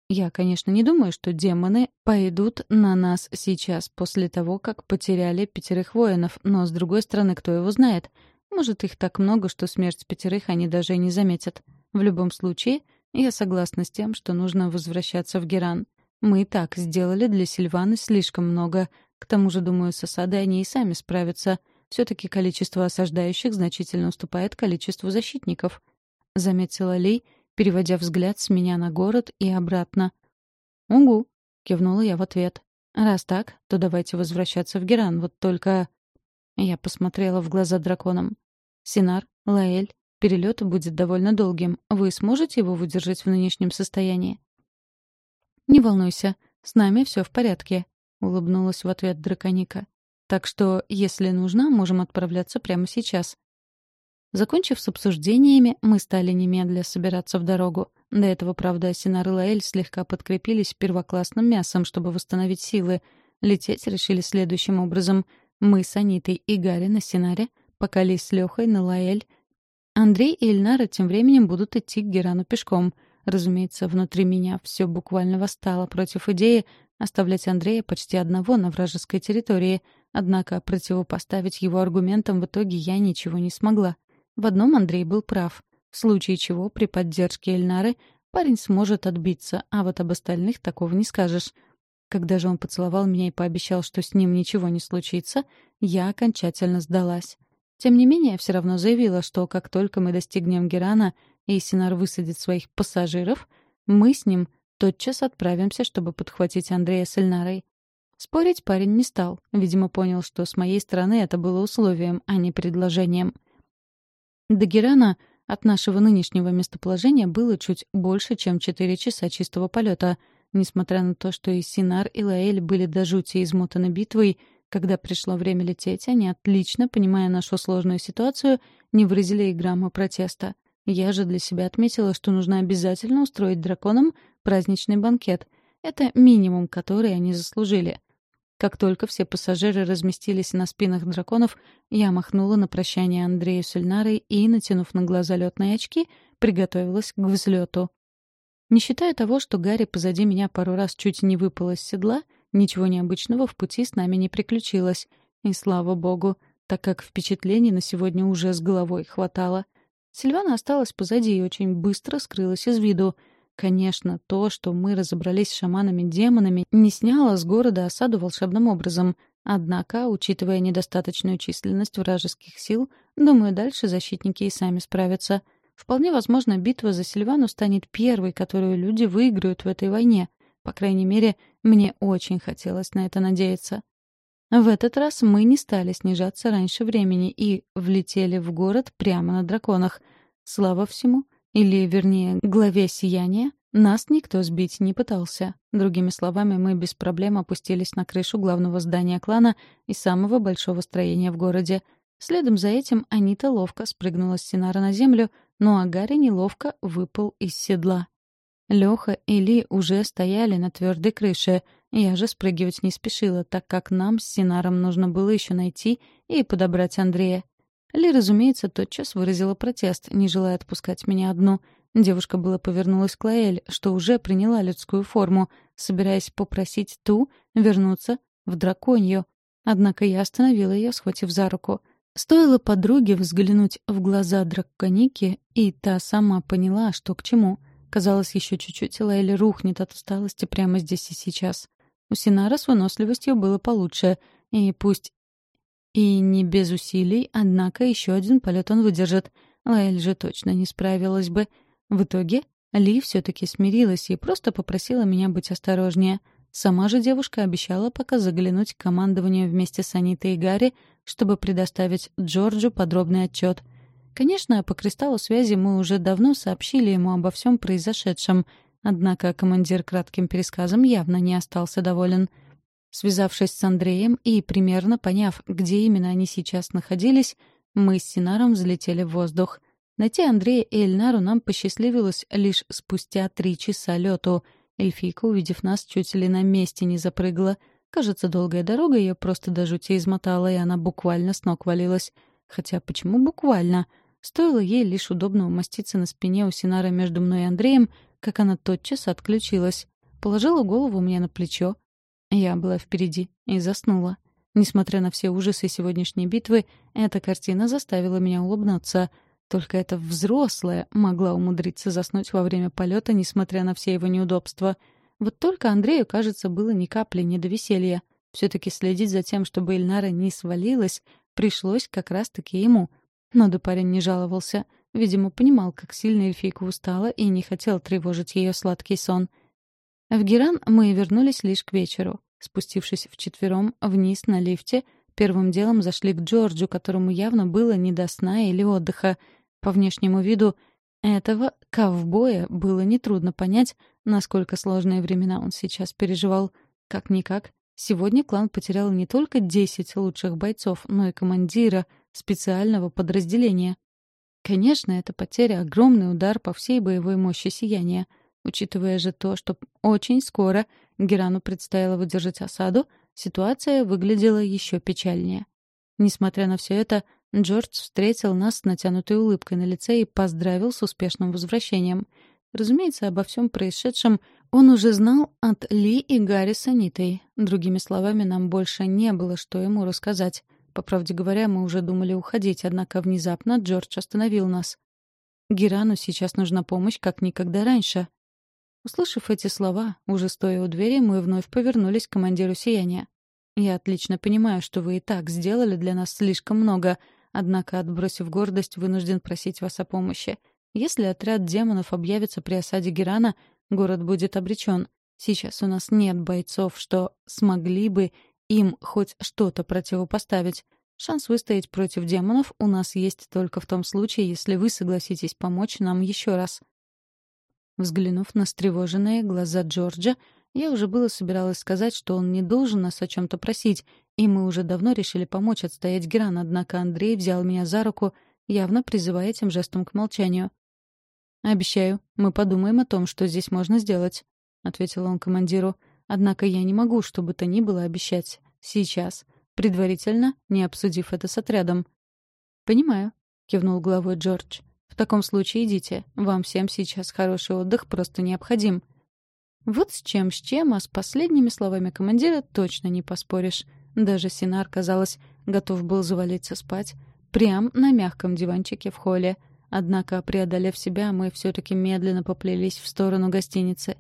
Я, конечно, не думаю, что демоны пойдут на нас сейчас, после того, как потеряли пятерых воинов, но, с другой стороны, кто его знает? Может, их так много, что смерть пятерых они даже и не заметят. В любом случае, я согласна с тем, что нужно возвращаться в Геран. Мы и так сделали для Сильваны слишком много. К тому же, думаю, с осадой они и сами справятся. Все таки количество осаждающих значительно уступает количеству защитников. Заметила Ли, — переводя взгляд с меня на город и обратно. «Угу», — кивнула я в ответ. «Раз так, то давайте возвращаться в Геран, вот только...» Я посмотрела в глаза драконам. «Синар, Лаэль, перелет будет довольно долгим. Вы сможете его выдержать в нынешнем состоянии?» «Не волнуйся, с нами все в порядке», — улыбнулась в ответ драконика. «Так что, если нужно, можем отправляться прямо сейчас. Закончив с обсуждениями, мы стали немедля собираться в дорогу. До этого, правда, Синар и Лаэль слегка подкрепились первоклассным мясом, чтобы восстановить силы. Лететь решили следующим образом. Мы с Анитой и Гарри на Синаре, пока Ли с Лёхой на Лаэль. Андрей и Эльнара тем временем будут идти к Герану пешком. Разумеется, внутри меня все буквально восстало против идеи оставлять Андрея почти одного на вражеской территории, однако противопоставить его аргументам в итоге я ничего не смогла. В одном Андрей был прав. В случае чего, при поддержке Эльнары, парень сможет отбиться, а вот об остальных такого не скажешь. Когда же он поцеловал меня и пообещал, что с ним ничего не случится, я окончательно сдалась. Тем не менее, я все равно заявила, что как только мы достигнем Герана и Синар высадит своих пассажиров, мы с ним тотчас отправимся, чтобы подхватить Андрея с Эльнарой. Спорить парень не стал. Видимо, понял, что с моей стороны это было условием, а не предложением — до Герана от нашего нынешнего местоположения было чуть больше, чем 4 часа чистого полета. Несмотря на то, что и Синар, и Лаэль были до жути измотаны битвой, когда пришло время лететь, они отлично, понимая нашу сложную ситуацию, не выразили и грамма протеста. Я же для себя отметила, что нужно обязательно устроить драконам праздничный банкет. Это минимум, который они заслужили. Как только все пассажиры разместились на спинах драконов, я махнула на прощание Андрею с Эльнарой и, натянув на глаза летные очки, приготовилась к взлету. Не считая того, что Гарри позади меня пару раз чуть не выпал из седла, ничего необычного в пути с нами не приключилось. И слава богу, так как впечатлений на сегодня уже с головой хватало. Сильвана осталась позади и очень быстро скрылась из виду — Конечно, то, что мы разобрались с шаманами-демонами, не сняло с города осаду волшебным образом. Однако, учитывая недостаточную численность вражеских сил, думаю, дальше защитники и сами справятся. Вполне возможно, битва за Сильвану станет первой, которую люди выиграют в этой войне. По крайней мере, мне очень хотелось на это надеяться. В этот раз мы не стали снижаться раньше времени и влетели в город прямо на драконах. Слава всему, или, вернее, главе сияния, нас никто сбить не пытался. Другими словами, мы без проблем опустились на крышу главного здания клана и самого большого строения в городе. Следом за этим Анита ловко спрыгнула с Синара на землю, ну а Гарри неловко выпал из седла. Лёха и Ли уже стояли на твердой крыше. Я же спрыгивать не спешила, так как нам с Синаром нужно было еще найти и подобрать Андрея. Ли, разумеется, тотчас выразила протест, не желая отпускать меня одну. Девушка была повернулась к Лаэль, что уже приняла людскую форму, собираясь попросить ту вернуться в драконью. Однако я остановила ее, схватив за руку. Стоило подруге взглянуть в глаза драконики, и та сама поняла, что к чему. Казалось, еще чуть-чуть, и Лаэль рухнет от усталости прямо здесь и сейчас. У Синара с выносливостью было получше, и пусть и не без усилий, однако еще один полет он выдержит. Лаэль же точно не справилась бы. В итоге Ли все-таки смирилась и просто попросила меня быть осторожнее. Сама же девушка обещала пока заглянуть к командованию вместе с Анитой и Гарри, чтобы предоставить Джорджу подробный отчет. Конечно, по кристаллу связи мы уже давно сообщили ему обо всем произошедшем, однако командир кратким пересказом явно не остался доволен. Связавшись с Андреем и примерно поняв, где именно они сейчас находились, мы с Синаром взлетели в воздух. Найти Андрея и Эльнару нам посчастливилось лишь спустя три часа лету. Эльфийка, увидев нас, чуть ли на месте не запрыгала. Кажется, долгая дорога ее просто до жути измотала, и она буквально с ног валилась. Хотя почему буквально? Стоило ей лишь удобно умоститься на спине у Синара между мной и Андреем, как она тотчас отключилась. Положила голову мне на плечо. Я была впереди и заснула. Несмотря на все ужасы сегодняшней битвы, эта картина заставила меня улыбнуться. Только эта взрослая могла умудриться заснуть во время полета, несмотря на все его неудобства. Вот только Андрею, кажется, было ни капли не до веселья. Все-таки следить за тем, чтобы Эльнара не свалилась, пришлось как раз-таки ему. Но да парень не жаловался. Видимо, понимал, как сильно эльфийка устала и не хотел тревожить ее сладкий сон. В Геран мы вернулись лишь к вечеру. Спустившись вчетвером вниз на лифте, первым делом зашли к Джорджу, которому явно было не до сна или отдыха. По внешнему виду этого ковбоя было нетрудно понять, насколько сложные времена он сейчас переживал. Как-никак, сегодня клан потерял не только 10 лучших бойцов, но и командира специального подразделения. Конечно, эта потеря — огромный удар по всей боевой мощи сияния — Учитывая же то, что очень скоро Герану предстояло выдержать осаду, ситуация выглядела еще печальнее. Несмотря на все это, Джордж встретил нас с натянутой улыбкой на лице и поздравил с успешным возвращением. Разумеется, обо всем происшедшем он уже знал от Ли и Гарри с Анитой. Другими словами, нам больше не было, что ему рассказать. По правде говоря, мы уже думали уходить, однако внезапно Джордж остановил нас. Герану сейчас нужна помощь, как никогда раньше. Услышав эти слова, уже стоя у двери, мы вновь повернулись к командиру сияния. «Я отлично понимаю, что вы и так сделали для нас слишком много, однако, отбросив гордость, вынужден просить вас о помощи. Если отряд демонов объявится при осаде Герана, город будет обречен. Сейчас у нас нет бойцов, что смогли бы им хоть что-то противопоставить. Шанс выстоять против демонов у нас есть только в том случае, если вы согласитесь помочь нам еще раз. Взглянув на встревоженные глаза Джорджа, я уже было собиралась сказать, что он не должен нас о чем-то просить, и мы уже давно решили помочь отстоять Гран, однако Андрей взял меня за руку, явно призывая этим жестом к молчанию. «Обещаю, мы подумаем о том, что здесь можно сделать», — ответил он командиру. «Однако я не могу, что бы то ни было, обещать. Сейчас. Предварительно, не обсудив это с отрядом». «Понимаю», — кивнул головой Джордж. Таком случае идите. Вам всем сейчас хороший отдых просто необходим». Вот с чем с чем, а с последними словами командира точно не поспоришь. Даже Синар, казалось, готов был завалиться спать. Прям на мягком диванчике в холле. Однако, преодолев себя, мы все-таки медленно поплелись в сторону гостиницы.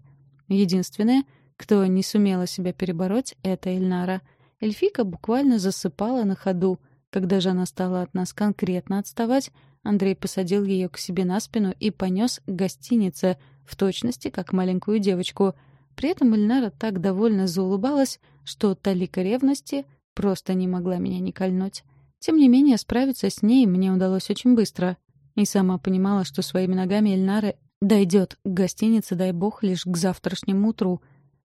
Единственное, кто не сумела себя перебороть, — это Эльнара. Эльфика буквально засыпала на ходу. Когда же она стала от нас конкретно отставать, Андрей посадил ее к себе на спину и понес к гостинице, в точности как маленькую девочку. При этом Эльнара так довольно заулыбалась, что талика ревности просто не могла меня не кольнуть. Тем не менее, справиться с ней мне удалось очень быстро. И сама понимала, что своими ногами Эльнара дойдет к гостинице, дай бог, лишь к завтрашнему утру.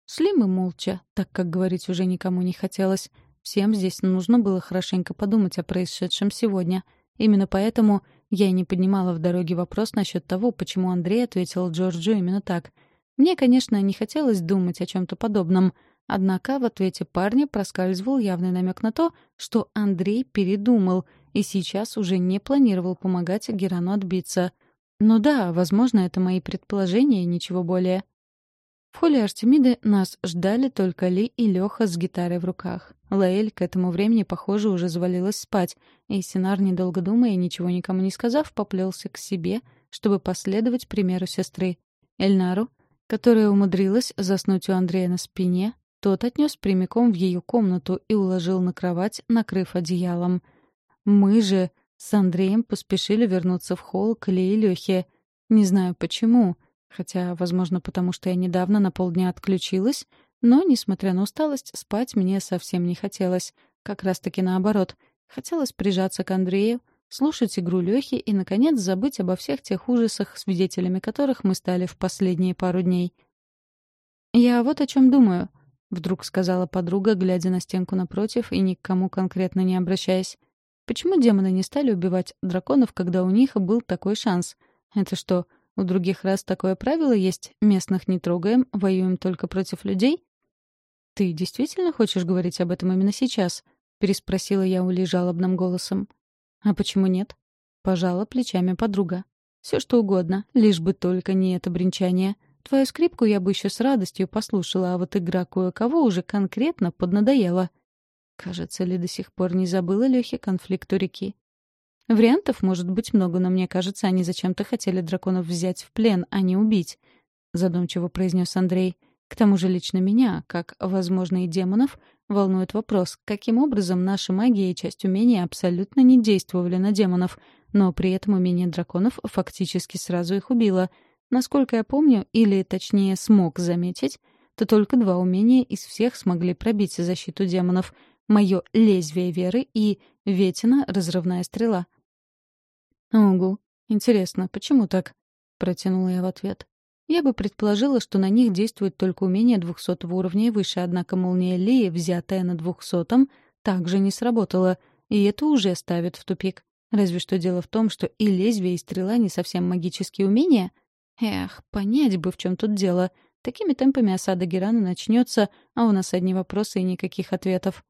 Шли мы молча, так как говорить уже никому не хотелось. Всем здесь нужно было хорошенько подумать о происшедшем сегодня. Именно поэтому я и не поднимала в дороге вопрос насчет того, почему Андрей ответил Джорджу именно так. Мне, конечно, не хотелось думать о чем-то подобном, однако в ответе парня проскальзывал явный намек на то, что Андрей передумал и сейчас уже не планировал помогать Герану отбиться. Ну да, возможно, это мои предположения и ничего более. В холле Артемиды нас ждали только Ли и Леха с гитарой в руках. Лаэль к этому времени, похоже, уже завалилась спать, и Синар, недолго думая и ничего никому не сказав, поплелся к себе, чтобы последовать примеру сестры. Эльнару, которая умудрилась заснуть у Андрея на спине, тот отнес прямиком в ее комнату и уложил на кровать, накрыв одеялом. Мы же с Андреем поспешили вернуться в холл к Ле и Лехе. Не знаю почему, Хотя, возможно, потому что я недавно на полдня отключилась, но, несмотря на усталость, спать мне совсем не хотелось. Как раз-таки наоборот. Хотелось прижаться к Андрею, слушать игру Лёхи и, наконец, забыть обо всех тех ужасах, свидетелями которых мы стали в последние пару дней. «Я вот о чем думаю», — вдруг сказала подруга, глядя на стенку напротив и ни к кому конкретно не обращаясь. «Почему демоны не стали убивать драконов, когда у них был такой шанс? Это что, у других раз такое правило есть «местных не трогаем, воюем только против людей»?» «Ты действительно хочешь говорить об этом именно сейчас?» — переспросила я Ули жалобным голосом. «А почему нет?» — пожала плечами подруга. «Все что угодно, лишь бы только не это бренчание. Твою скрипку я бы еще с радостью послушала, а вот игра кое-кого уже конкретно поднадоела». Кажется, ли до сих пор не забыла Лёхи конфликт у реки. Вариантов может быть много, но мне кажется, они зачем-то хотели драконов взять в плен, а не убить, задумчиво произнес Андрей. К тому же лично меня, как, возможно, и демонов, волнует вопрос, каким образом наша магия и часть умения абсолютно не действовали на демонов, но при этом умение драконов фактически сразу их убило. Насколько я помню, или точнее смог заметить, то только два умения из всех смогли пробить защиту демонов — мое лезвие веры и Ветина — разрывная стрела. «Угу. Интересно, почему так?» — протянула я в ответ. Я бы предположила, что на них действует только умение двухсотого уровня и выше, однако молния Лии, взятая на двухсотом, также не сработала, и это уже ставит в тупик. Разве что дело в том, что и лезвие, и стрела не совсем магические умения. Эх, понять бы, в чем тут дело. Такими темпами осада Герана начнется, а у нас одни вопросы и никаких ответов.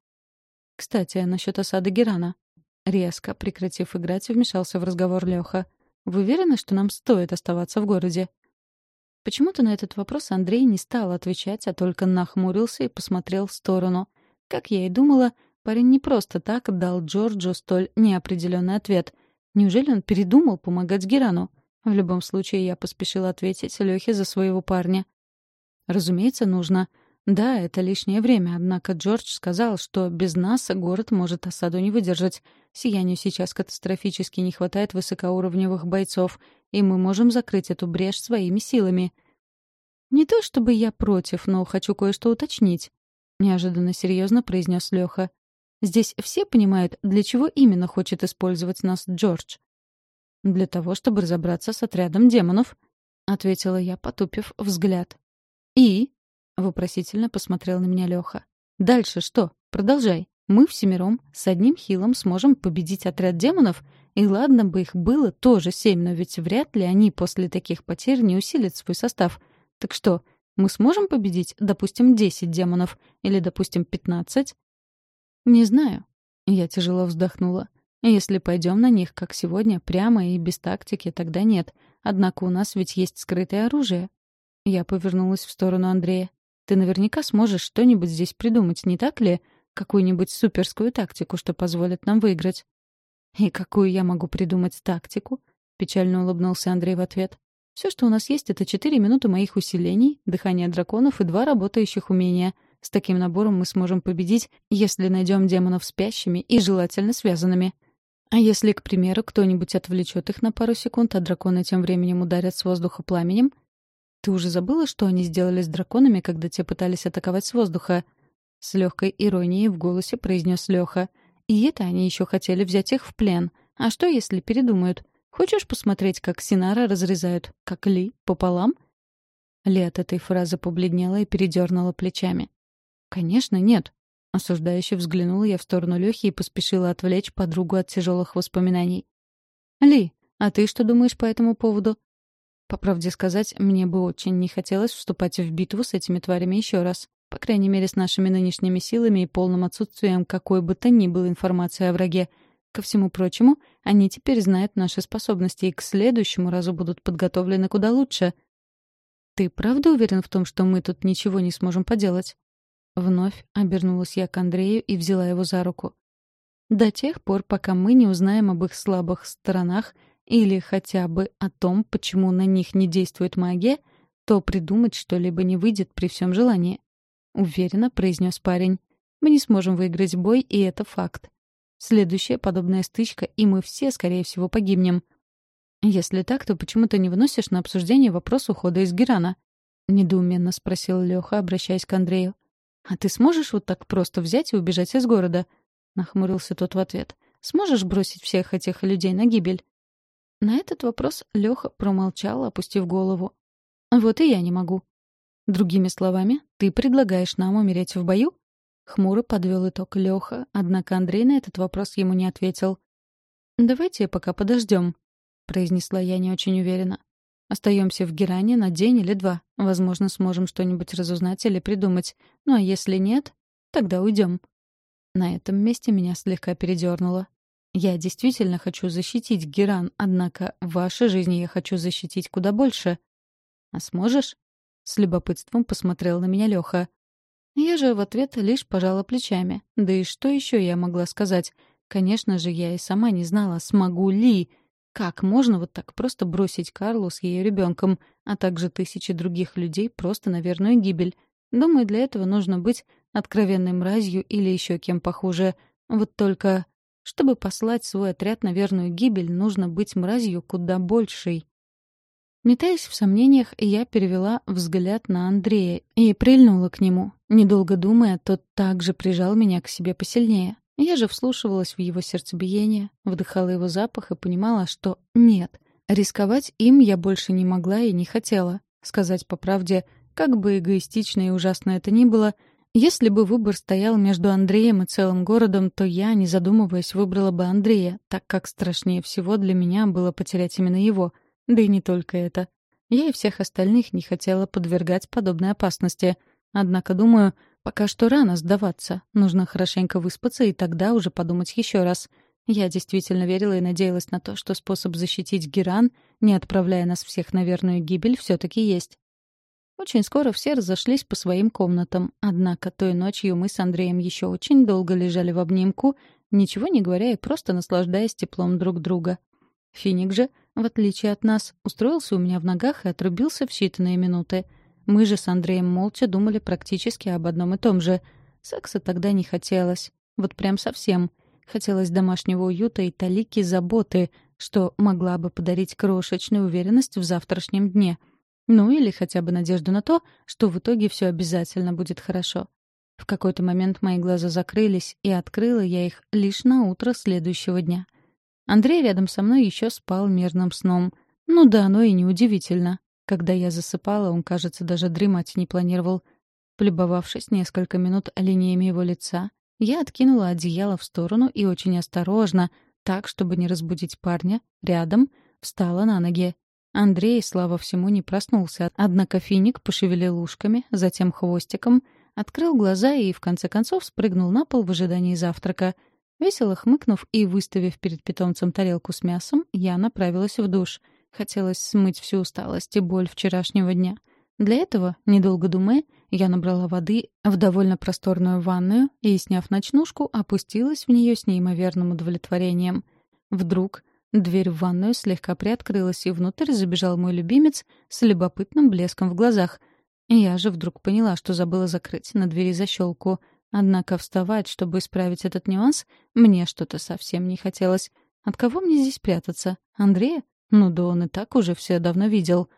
Кстати, насчет осады Герана. Резко, прекратив играть, вмешался в разговор Леха. «Вы уверены, что нам стоит оставаться в городе?» Почему-то на этот вопрос Андрей не стал отвечать, а только нахмурился и посмотрел в сторону. Как я и думала, парень не просто так дал Джорджу столь неопределенный ответ. Неужели он передумал помогать Герану? В любом случае, я поспешила ответить Лёхе за своего парня. «Разумеется, нужно. Да, это лишнее время, однако Джордж сказал, что без нас город может осаду не выдержать. Сиянию сейчас катастрофически не хватает высокоуровневых бойцов, и мы можем закрыть эту брешь своими силами. Не то чтобы я против, но хочу кое-что уточнить, неожиданно серьезно произнес Леха. Здесь все понимают, для чего именно хочет использовать нас Джордж. Для того, чтобы разобраться с отрядом демонов, ответила я, потупив взгляд. И — вопросительно посмотрел на меня Лёха. «Дальше что? Продолжай. Мы всемиром с одним хилом сможем победить отряд демонов? И ладно бы их было тоже семь, но ведь вряд ли они после таких потерь не усилят свой состав. Так что, мы сможем победить, допустим, десять демонов? Или, допустим, пятнадцать?» «Не знаю». Я тяжело вздохнула. «Если пойдем на них, как сегодня, прямо и без тактики, тогда нет. Однако у нас ведь есть скрытое оружие». Я повернулась в сторону Андрея. Ты наверняка сможешь что-нибудь здесь придумать, не так ли? Какую-нибудь суперскую тактику, что позволит нам выиграть». «И какую я могу придумать тактику?» — печально улыбнулся Андрей в ответ. «Все, что у нас есть, это четыре минуты моих усилений, дыхание драконов и два работающих умения. С таким набором мы сможем победить, если найдем демонов спящими и желательно связанными. А если, к примеру, кто-нибудь отвлечет их на пару секунд, а драконы тем временем ударят с воздуха пламенем, «Ты уже забыла, что они сделали с драконами, когда те пытались атаковать с воздуха?» С легкой иронией в голосе произнес Леха. «И это они еще хотели взять их в плен. А что, если передумают? Хочешь посмотреть, как Синара разрезают, как Ли, пополам?» Ли от этой фразы побледнела и передернула плечами. «Конечно, нет». Осуждающе взглянула я в сторону Лехи и поспешила отвлечь подругу от тяжелых воспоминаний. «Ли, а ты что думаешь по этому поводу?» По правде сказать, мне бы очень не хотелось вступать в битву с этими тварями еще раз. По крайней мере, с нашими нынешними силами и полным отсутствием какой бы то ни было информации о враге. Ко всему прочему, они теперь знают наши способности и к следующему разу будут подготовлены куда лучше. «Ты правда уверен в том, что мы тут ничего не сможем поделать?» Вновь обернулась я к Андрею и взяла его за руку. «До тех пор, пока мы не узнаем об их слабых сторонах или хотя бы о том, почему на них не действует магия, то придумать что-либо не выйдет при всем желании. Уверенно произнес парень. Мы не сможем выиграть бой, и это факт. Следующая подобная стычка, и мы все, скорее всего, погибнем. «Если так, то почему ты не выносишь на обсуждение вопрос ухода из Герана?» — недоуменно спросил Лёха, обращаясь к Андрею. «А ты сможешь вот так просто взять и убежать из города?» — нахмурился тот в ответ. «Сможешь бросить всех этих людей на гибель?» На этот вопрос Лёха промолчал, опустив голову. «Вот и я не могу». «Другими словами, ты предлагаешь нам умереть в бою?» Хмуро подвел итог Лёха, однако Андрей на этот вопрос ему не ответил. «Давайте пока подождем», — произнесла я не очень уверенно. Остаемся в Геране на день или два. Возможно, сможем что-нибудь разузнать или придумать. Ну а если нет, тогда уйдем. На этом месте меня слегка передернуло. Я действительно хочу защитить Геран, однако в вашей жизни я хочу защитить куда больше. А сможешь? С любопытством посмотрел на меня Леха. Я же в ответ лишь пожала плечами. Да и что еще я могла сказать? Конечно же, я и сама не знала, смогу ли. Как можно вот так просто бросить Карлу с ее ребенком, а также тысячи других людей просто на верную гибель? Думаю, для этого нужно быть откровенной мразью или еще кем похуже. Вот только, чтобы послать свой отряд на верную гибель, нужно быть мразью куда большей. Метаясь в сомнениях, я перевела взгляд на Андрея и прильнула к нему. Недолго думая, тот также прижал меня к себе посильнее. Я же вслушивалась в его сердцебиение, вдыхала его запах и понимала, что нет, рисковать им я больше не могла и не хотела. Сказать по правде, как бы эгоистично и ужасно это ни было, если бы выбор стоял между Андреем и целым городом, то я, не задумываясь, выбрала бы Андрея, так как страшнее всего для меня было потерять именно его. Да и не только это. Я и всех остальных не хотела подвергать подобной опасности. Однако, думаю, Пока что рано сдаваться. Нужно хорошенько выспаться и тогда уже подумать еще раз. Я действительно верила и надеялась на то, что способ защитить Геран, не отправляя нас всех на верную гибель, все таки есть. Очень скоро все разошлись по своим комнатам. Однако той ночью мы с Андреем еще очень долго лежали в обнимку, ничего не говоря и просто наслаждаясь теплом друг друга. Финик же, в отличие от нас, устроился у меня в ногах и отрубился в считанные минуты — мы же с Андреем молча думали практически об одном и том же. Секса тогда не хотелось. Вот прям совсем. Хотелось домашнего уюта и талики заботы, что могла бы подарить крошечную уверенность в завтрашнем дне. Ну или хотя бы надежду на то, что в итоге все обязательно будет хорошо. В какой-то момент мои глаза закрылись, и открыла я их лишь на утро следующего дня. Андрей рядом со мной еще спал мирным сном. Ну да, оно и неудивительно. Когда я засыпала, он, кажется, даже дремать не планировал. Полюбовавшись несколько минут линиями его лица, я откинула одеяло в сторону и очень осторожно, так, чтобы не разбудить парня, рядом, встала на ноги. Андрей, слава всему, не проснулся, однако финик пошевелил ушками, затем хвостиком, открыл глаза и, в конце концов, спрыгнул на пол в ожидании завтрака. Весело хмыкнув и выставив перед питомцем тарелку с мясом, я направилась в душ — Хотелось смыть всю усталость и боль вчерашнего дня. Для этого, недолго думая, я набрала воды в довольно просторную ванную и, сняв ночнушку, опустилась в нее с неимоверным удовлетворением. Вдруг дверь в ванную слегка приоткрылась, и внутрь забежал мой любимец с любопытным блеском в глазах. Я же вдруг поняла, что забыла закрыть на двери защелку. Однако вставать, чтобы исправить этот нюанс, мне что-то совсем не хотелось. От кого мне здесь прятаться? Андрея? Ну да он и так уже все давно видел.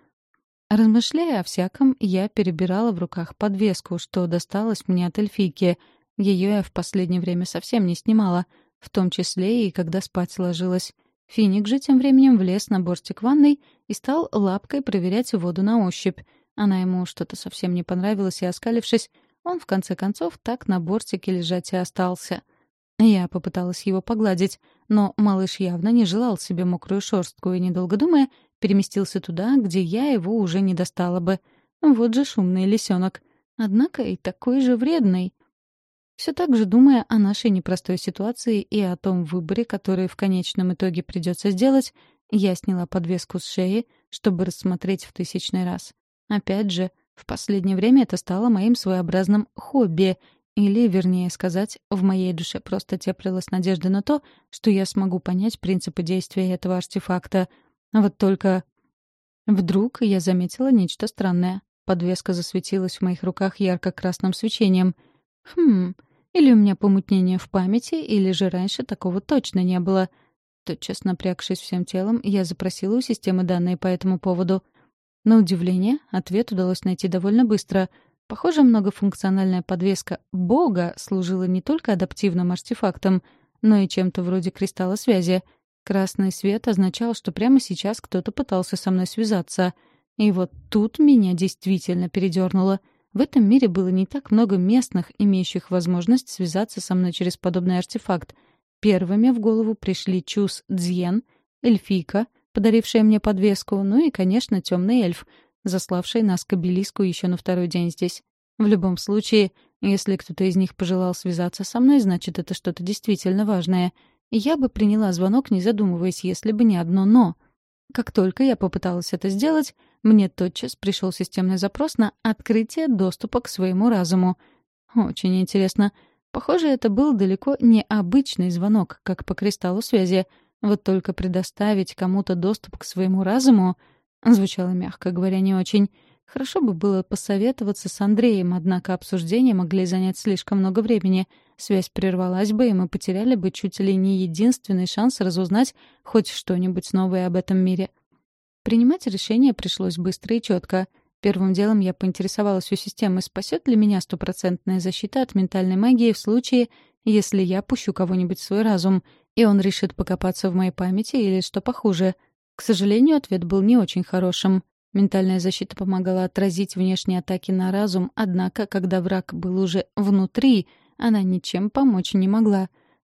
Размышляя о всяком, я перебирала в руках подвеску, что досталось мне от эльфийки. Ее я в последнее время совсем не снимала, в том числе и когда спать ложилась. Финик же тем временем влез на бортик ванной и стал лапкой проверять воду на ощупь. Она ему что-то совсем не понравилось, и, оскалившись, он, в конце концов, так на бортике лежать и остался — я попыталась его погладить, но малыш явно не желал себе мокрую шерстку и, недолго думая, переместился туда, где я его уже не достала бы. Вот же шумный лисенок. Однако и такой же вредный. Все так же думая о нашей непростой ситуации и о том выборе, который в конечном итоге придется сделать, я сняла подвеску с шеи, чтобы рассмотреть в тысячный раз. Опять же, в последнее время это стало моим своеобразным хобби — или, вернее сказать, в моей душе просто теплилась надежда на то, что я смогу понять принципы действия этого артефакта. Вот только... Вдруг я заметила нечто странное. Подвеска засветилась в моих руках ярко-красным свечением. Хм, или у меня помутнение в памяти, или же раньше такого точно не было. Тотчас напрягшись всем телом, я запросила у системы данные по этому поводу. На удивление, ответ удалось найти довольно быстро. Похоже, многофункциональная подвеска «Бога» служила не только адаптивным артефактом, но и чем-то вроде кристалла связи. Красный свет означал, что прямо сейчас кто-то пытался со мной связаться. И вот тут меня действительно передернуло. В этом мире было не так много местных, имеющих возможность связаться со мной через подобный артефакт — Первыми в голову пришли Чус Дзьен, эльфийка, подарившая мне подвеску, ну и, конечно, темный эльф, заславший нас к обелиску еще на второй день здесь. В любом случае, если кто-то из них пожелал связаться со мной, значит, это что-то действительно важное. Я бы приняла звонок, не задумываясь, если бы не одно «но». Как только я попыталась это сделать, мне тотчас пришел системный запрос на открытие доступа к своему разуму. Очень интересно, Похоже, это был далеко не обычный звонок, как по кристаллу связи. Вот только предоставить кому-то доступ к своему разуму звучало, мягко говоря, не очень. Хорошо бы было посоветоваться с Андреем, однако обсуждения могли занять слишком много времени. Связь прервалась бы, и мы потеряли бы чуть ли не единственный шанс разузнать хоть что-нибудь новое об этом мире. Принимать решение пришлось быстро и четко — Первым делом я поинтересовалась у системы, спасет ли меня стопроцентная защита от ментальной магии в случае, если я пущу кого-нибудь в свой разум, и он решит покопаться в моей памяти или что похуже. К сожалению, ответ был не очень хорошим. Ментальная защита помогала отразить внешние атаки на разум, однако, когда враг был уже внутри, она ничем помочь не могла.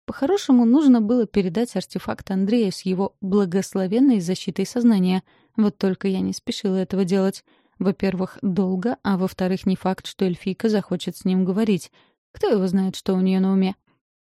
По-хорошему, нужно было передать артефакт Андрею с его благословенной защитой сознания. Вот только я не спешила этого делать. Во-первых, долго, а во-вторых, не факт, что эльфийка захочет с ним говорить. Кто его знает, что у нее на уме.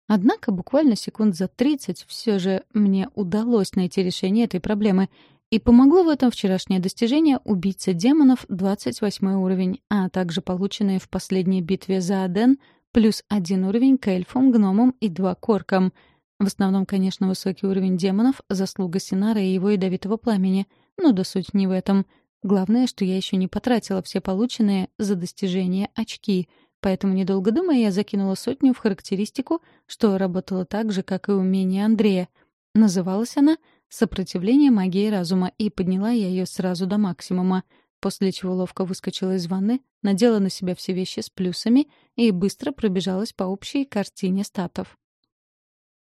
Однако буквально секунд за тридцать все же мне удалось найти решение этой проблемы. И помогло в этом вчерашнее достижение убийца демонов 28 уровень, а также полученные в последней битве за Аден плюс один уровень к эльфам, гномам и два коркам. В основном, конечно, высокий уровень демонов — заслуга Синара и его ядовитого пламени. Но да суть не в этом — Главное, что я еще не потратила все полученные за достижение очки, поэтому, недолго думая, я закинула сотню в характеристику, что работало так же, как и умение Андрея. Называлась она «Сопротивление магии разума», и подняла я ее сразу до максимума, после чего ловко выскочила из ванны, надела на себя все вещи с плюсами и быстро пробежалась по общей картине статов.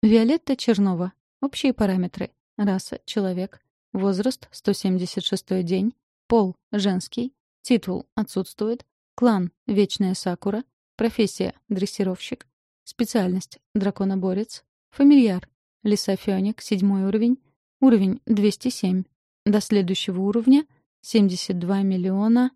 Виолетта Чернова. Общие параметры. Раса — человек. Возраст — 176 день. Пол — женский. Титул отсутствует. Клан — Вечная Сакура. Профессия — дрессировщик. Специальность — драконоборец. Фамильяр — Лисофёник, седьмой уровень. Уровень — 207. До следующего уровня — 72 миллиона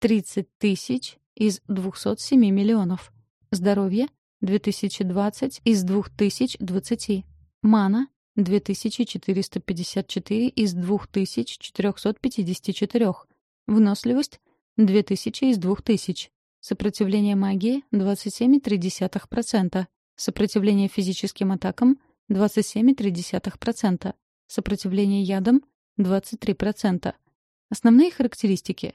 30 тысяч из 207 миллионов. Здоровье — 2020 из 2020. Мана 2454 из 2454. Выносливость — 2000 из 2000. Сопротивление магии — 27,3%. Сопротивление физическим атакам — 27,3%. Сопротивление ядам — 23%. Основные характеристики.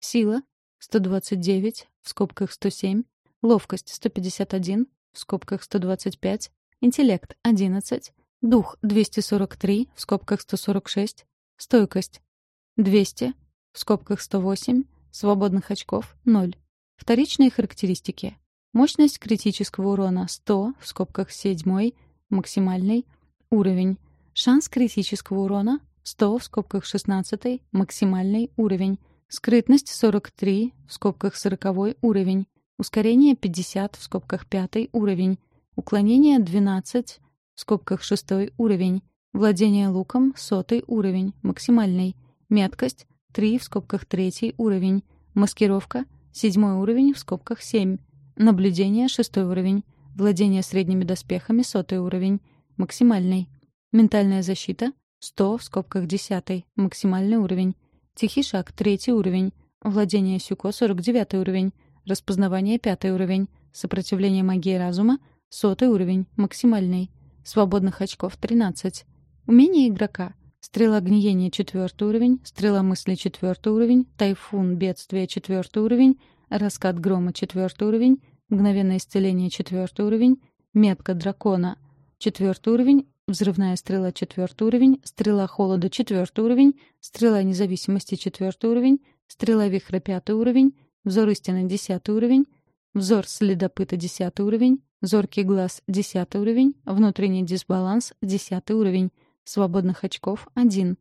Сила — 129, в скобках 107. Ловкость — 151, в скобках 125. Интеллект — 11. Дух — 243, в скобках 146. Стойкость — 200, в скобках 108. Свободных очков — 0. Вторичные характеристики. Мощность критического урона — 100, в скобках 7, максимальный. Уровень. Шанс критического урона — 100, в скобках 16, максимальный уровень. Скрытность — 43, в скобках 40 уровень. Ускорение — 50, в скобках 5 уровень. Уклонение — 12, в скобках шестой уровень. Владение луком — сотый уровень, максимальный. Меткость — три в скобках третий уровень. Маскировка — седьмой уровень, в скобках семь. Наблюдение — шестой уровень. Владение средними доспехами — сотый уровень, максимальный. Ментальная защита — сто в скобках десятый, максимальный уровень. Тихий шаг — третий уровень. Владение сюко — сорок девятый уровень. Распознавание — пятый уровень. Сопротивление магии разума — сотый уровень, максимальный. Свободных очков 13. Умение игрока. Стрела гниения — четвертый уровень, стрела мысли — четвертый уровень, тайфун бедствия — четвертый уровень, раскат грома — четвертый уровень, мгновенное исцеление — четвертый уровень, метка дракона — четвертый уровень, взрывная стрела — четвертый уровень, стрела холода — четвертый уровень, стрела независимости — четвертый уровень, стрела вихря — пятый уровень, взор истины — десятый уровень, взор следопыта — десятый уровень, зоркий глаз — десятый уровень, внутренний дисбаланс — десятый уровень, свободных очков — один.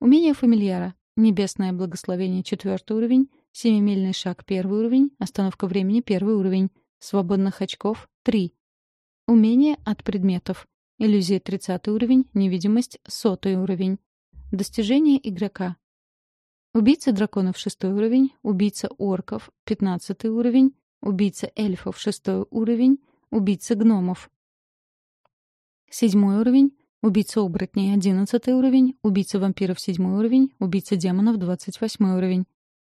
Умение фамильяра — небесное благословение — четвертый уровень, семимильный шаг — первый уровень, остановка времени — первый уровень, свободных очков — три. Умение от предметов. Иллюзия 30 уровень, невидимость 100 уровень. Достижение игрока. Убийца драконов 6 уровень, убийца орков 15 уровень, убийца эльфов 6 уровень, убийца гномов. 7 уровень, убийца оборотней 11 уровень, убийца вампиров 7 уровень, убийца демонов 28 уровень.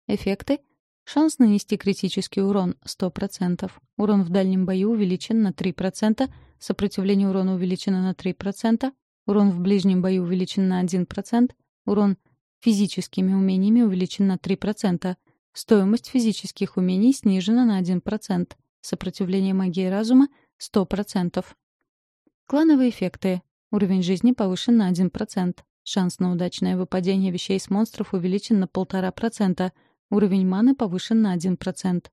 Эффекты. Шанс нанести критический урон — 100%. Урон в дальнем бою увеличен на 3%, сопротивление урона увеличено на 3%, урон в ближнем бою увеличен на 1%, урон физическими умениями увеличен на 3%, стоимость физических умений снижена на 1%, сопротивление магии разума — 100%. Клановые эффекты. Уровень жизни повышен на 1%. Шанс на удачное выпадение вещей с монстров увеличен на 1,5%. Уровень маны повышен на 1%.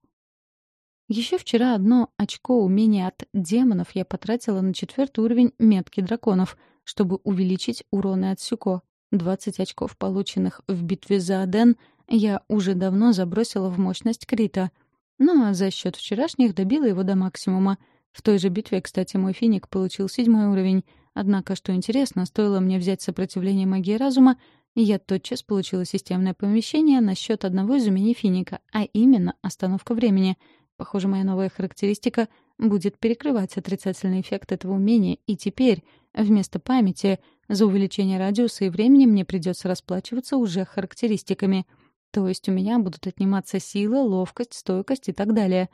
Еще вчера одно очко умения от демонов я потратила на четвертый уровень метки драконов, чтобы увеличить уроны от Сюко. 20 очков, полученных в битве за Аден, я уже давно забросила в мощность Крита. Ну а за счет вчерашних добила его до максимума. В той же битве, кстати, мой финик получил седьмой уровень. Однако, что интересно, стоило мне взять сопротивление магии разума, и я тотчас получила системное помещение на счет одного из умений финика, а именно остановка времени. Похоже, моя новая характеристика будет перекрывать отрицательный эффект этого умения, и теперь вместо памяти за увеличение радиуса и времени мне придется расплачиваться уже характеристиками. То есть у меня будут отниматься сила, ловкость, стойкость и так далее.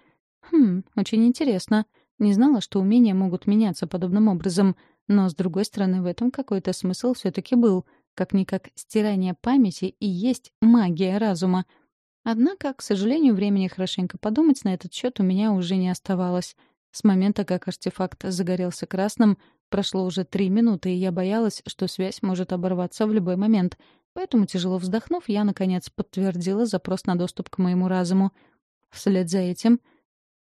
Хм, очень интересно. Не знала, что умения могут меняться подобным образом, но, с другой стороны, в этом какой-то смысл все таки был — как-никак стирание памяти и есть магия разума. Однако, к сожалению, времени хорошенько подумать на этот счет у меня уже не оставалось. С момента, как артефакт загорелся красным, прошло уже три минуты, и я боялась, что связь может оборваться в любой момент. Поэтому, тяжело вздохнув, я, наконец, подтвердила запрос на доступ к моему разуму. Вслед за этим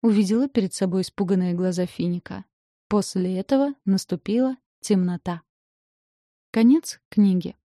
увидела перед собой испуганные глаза Финика. После этого наступила темнота. Конец книги.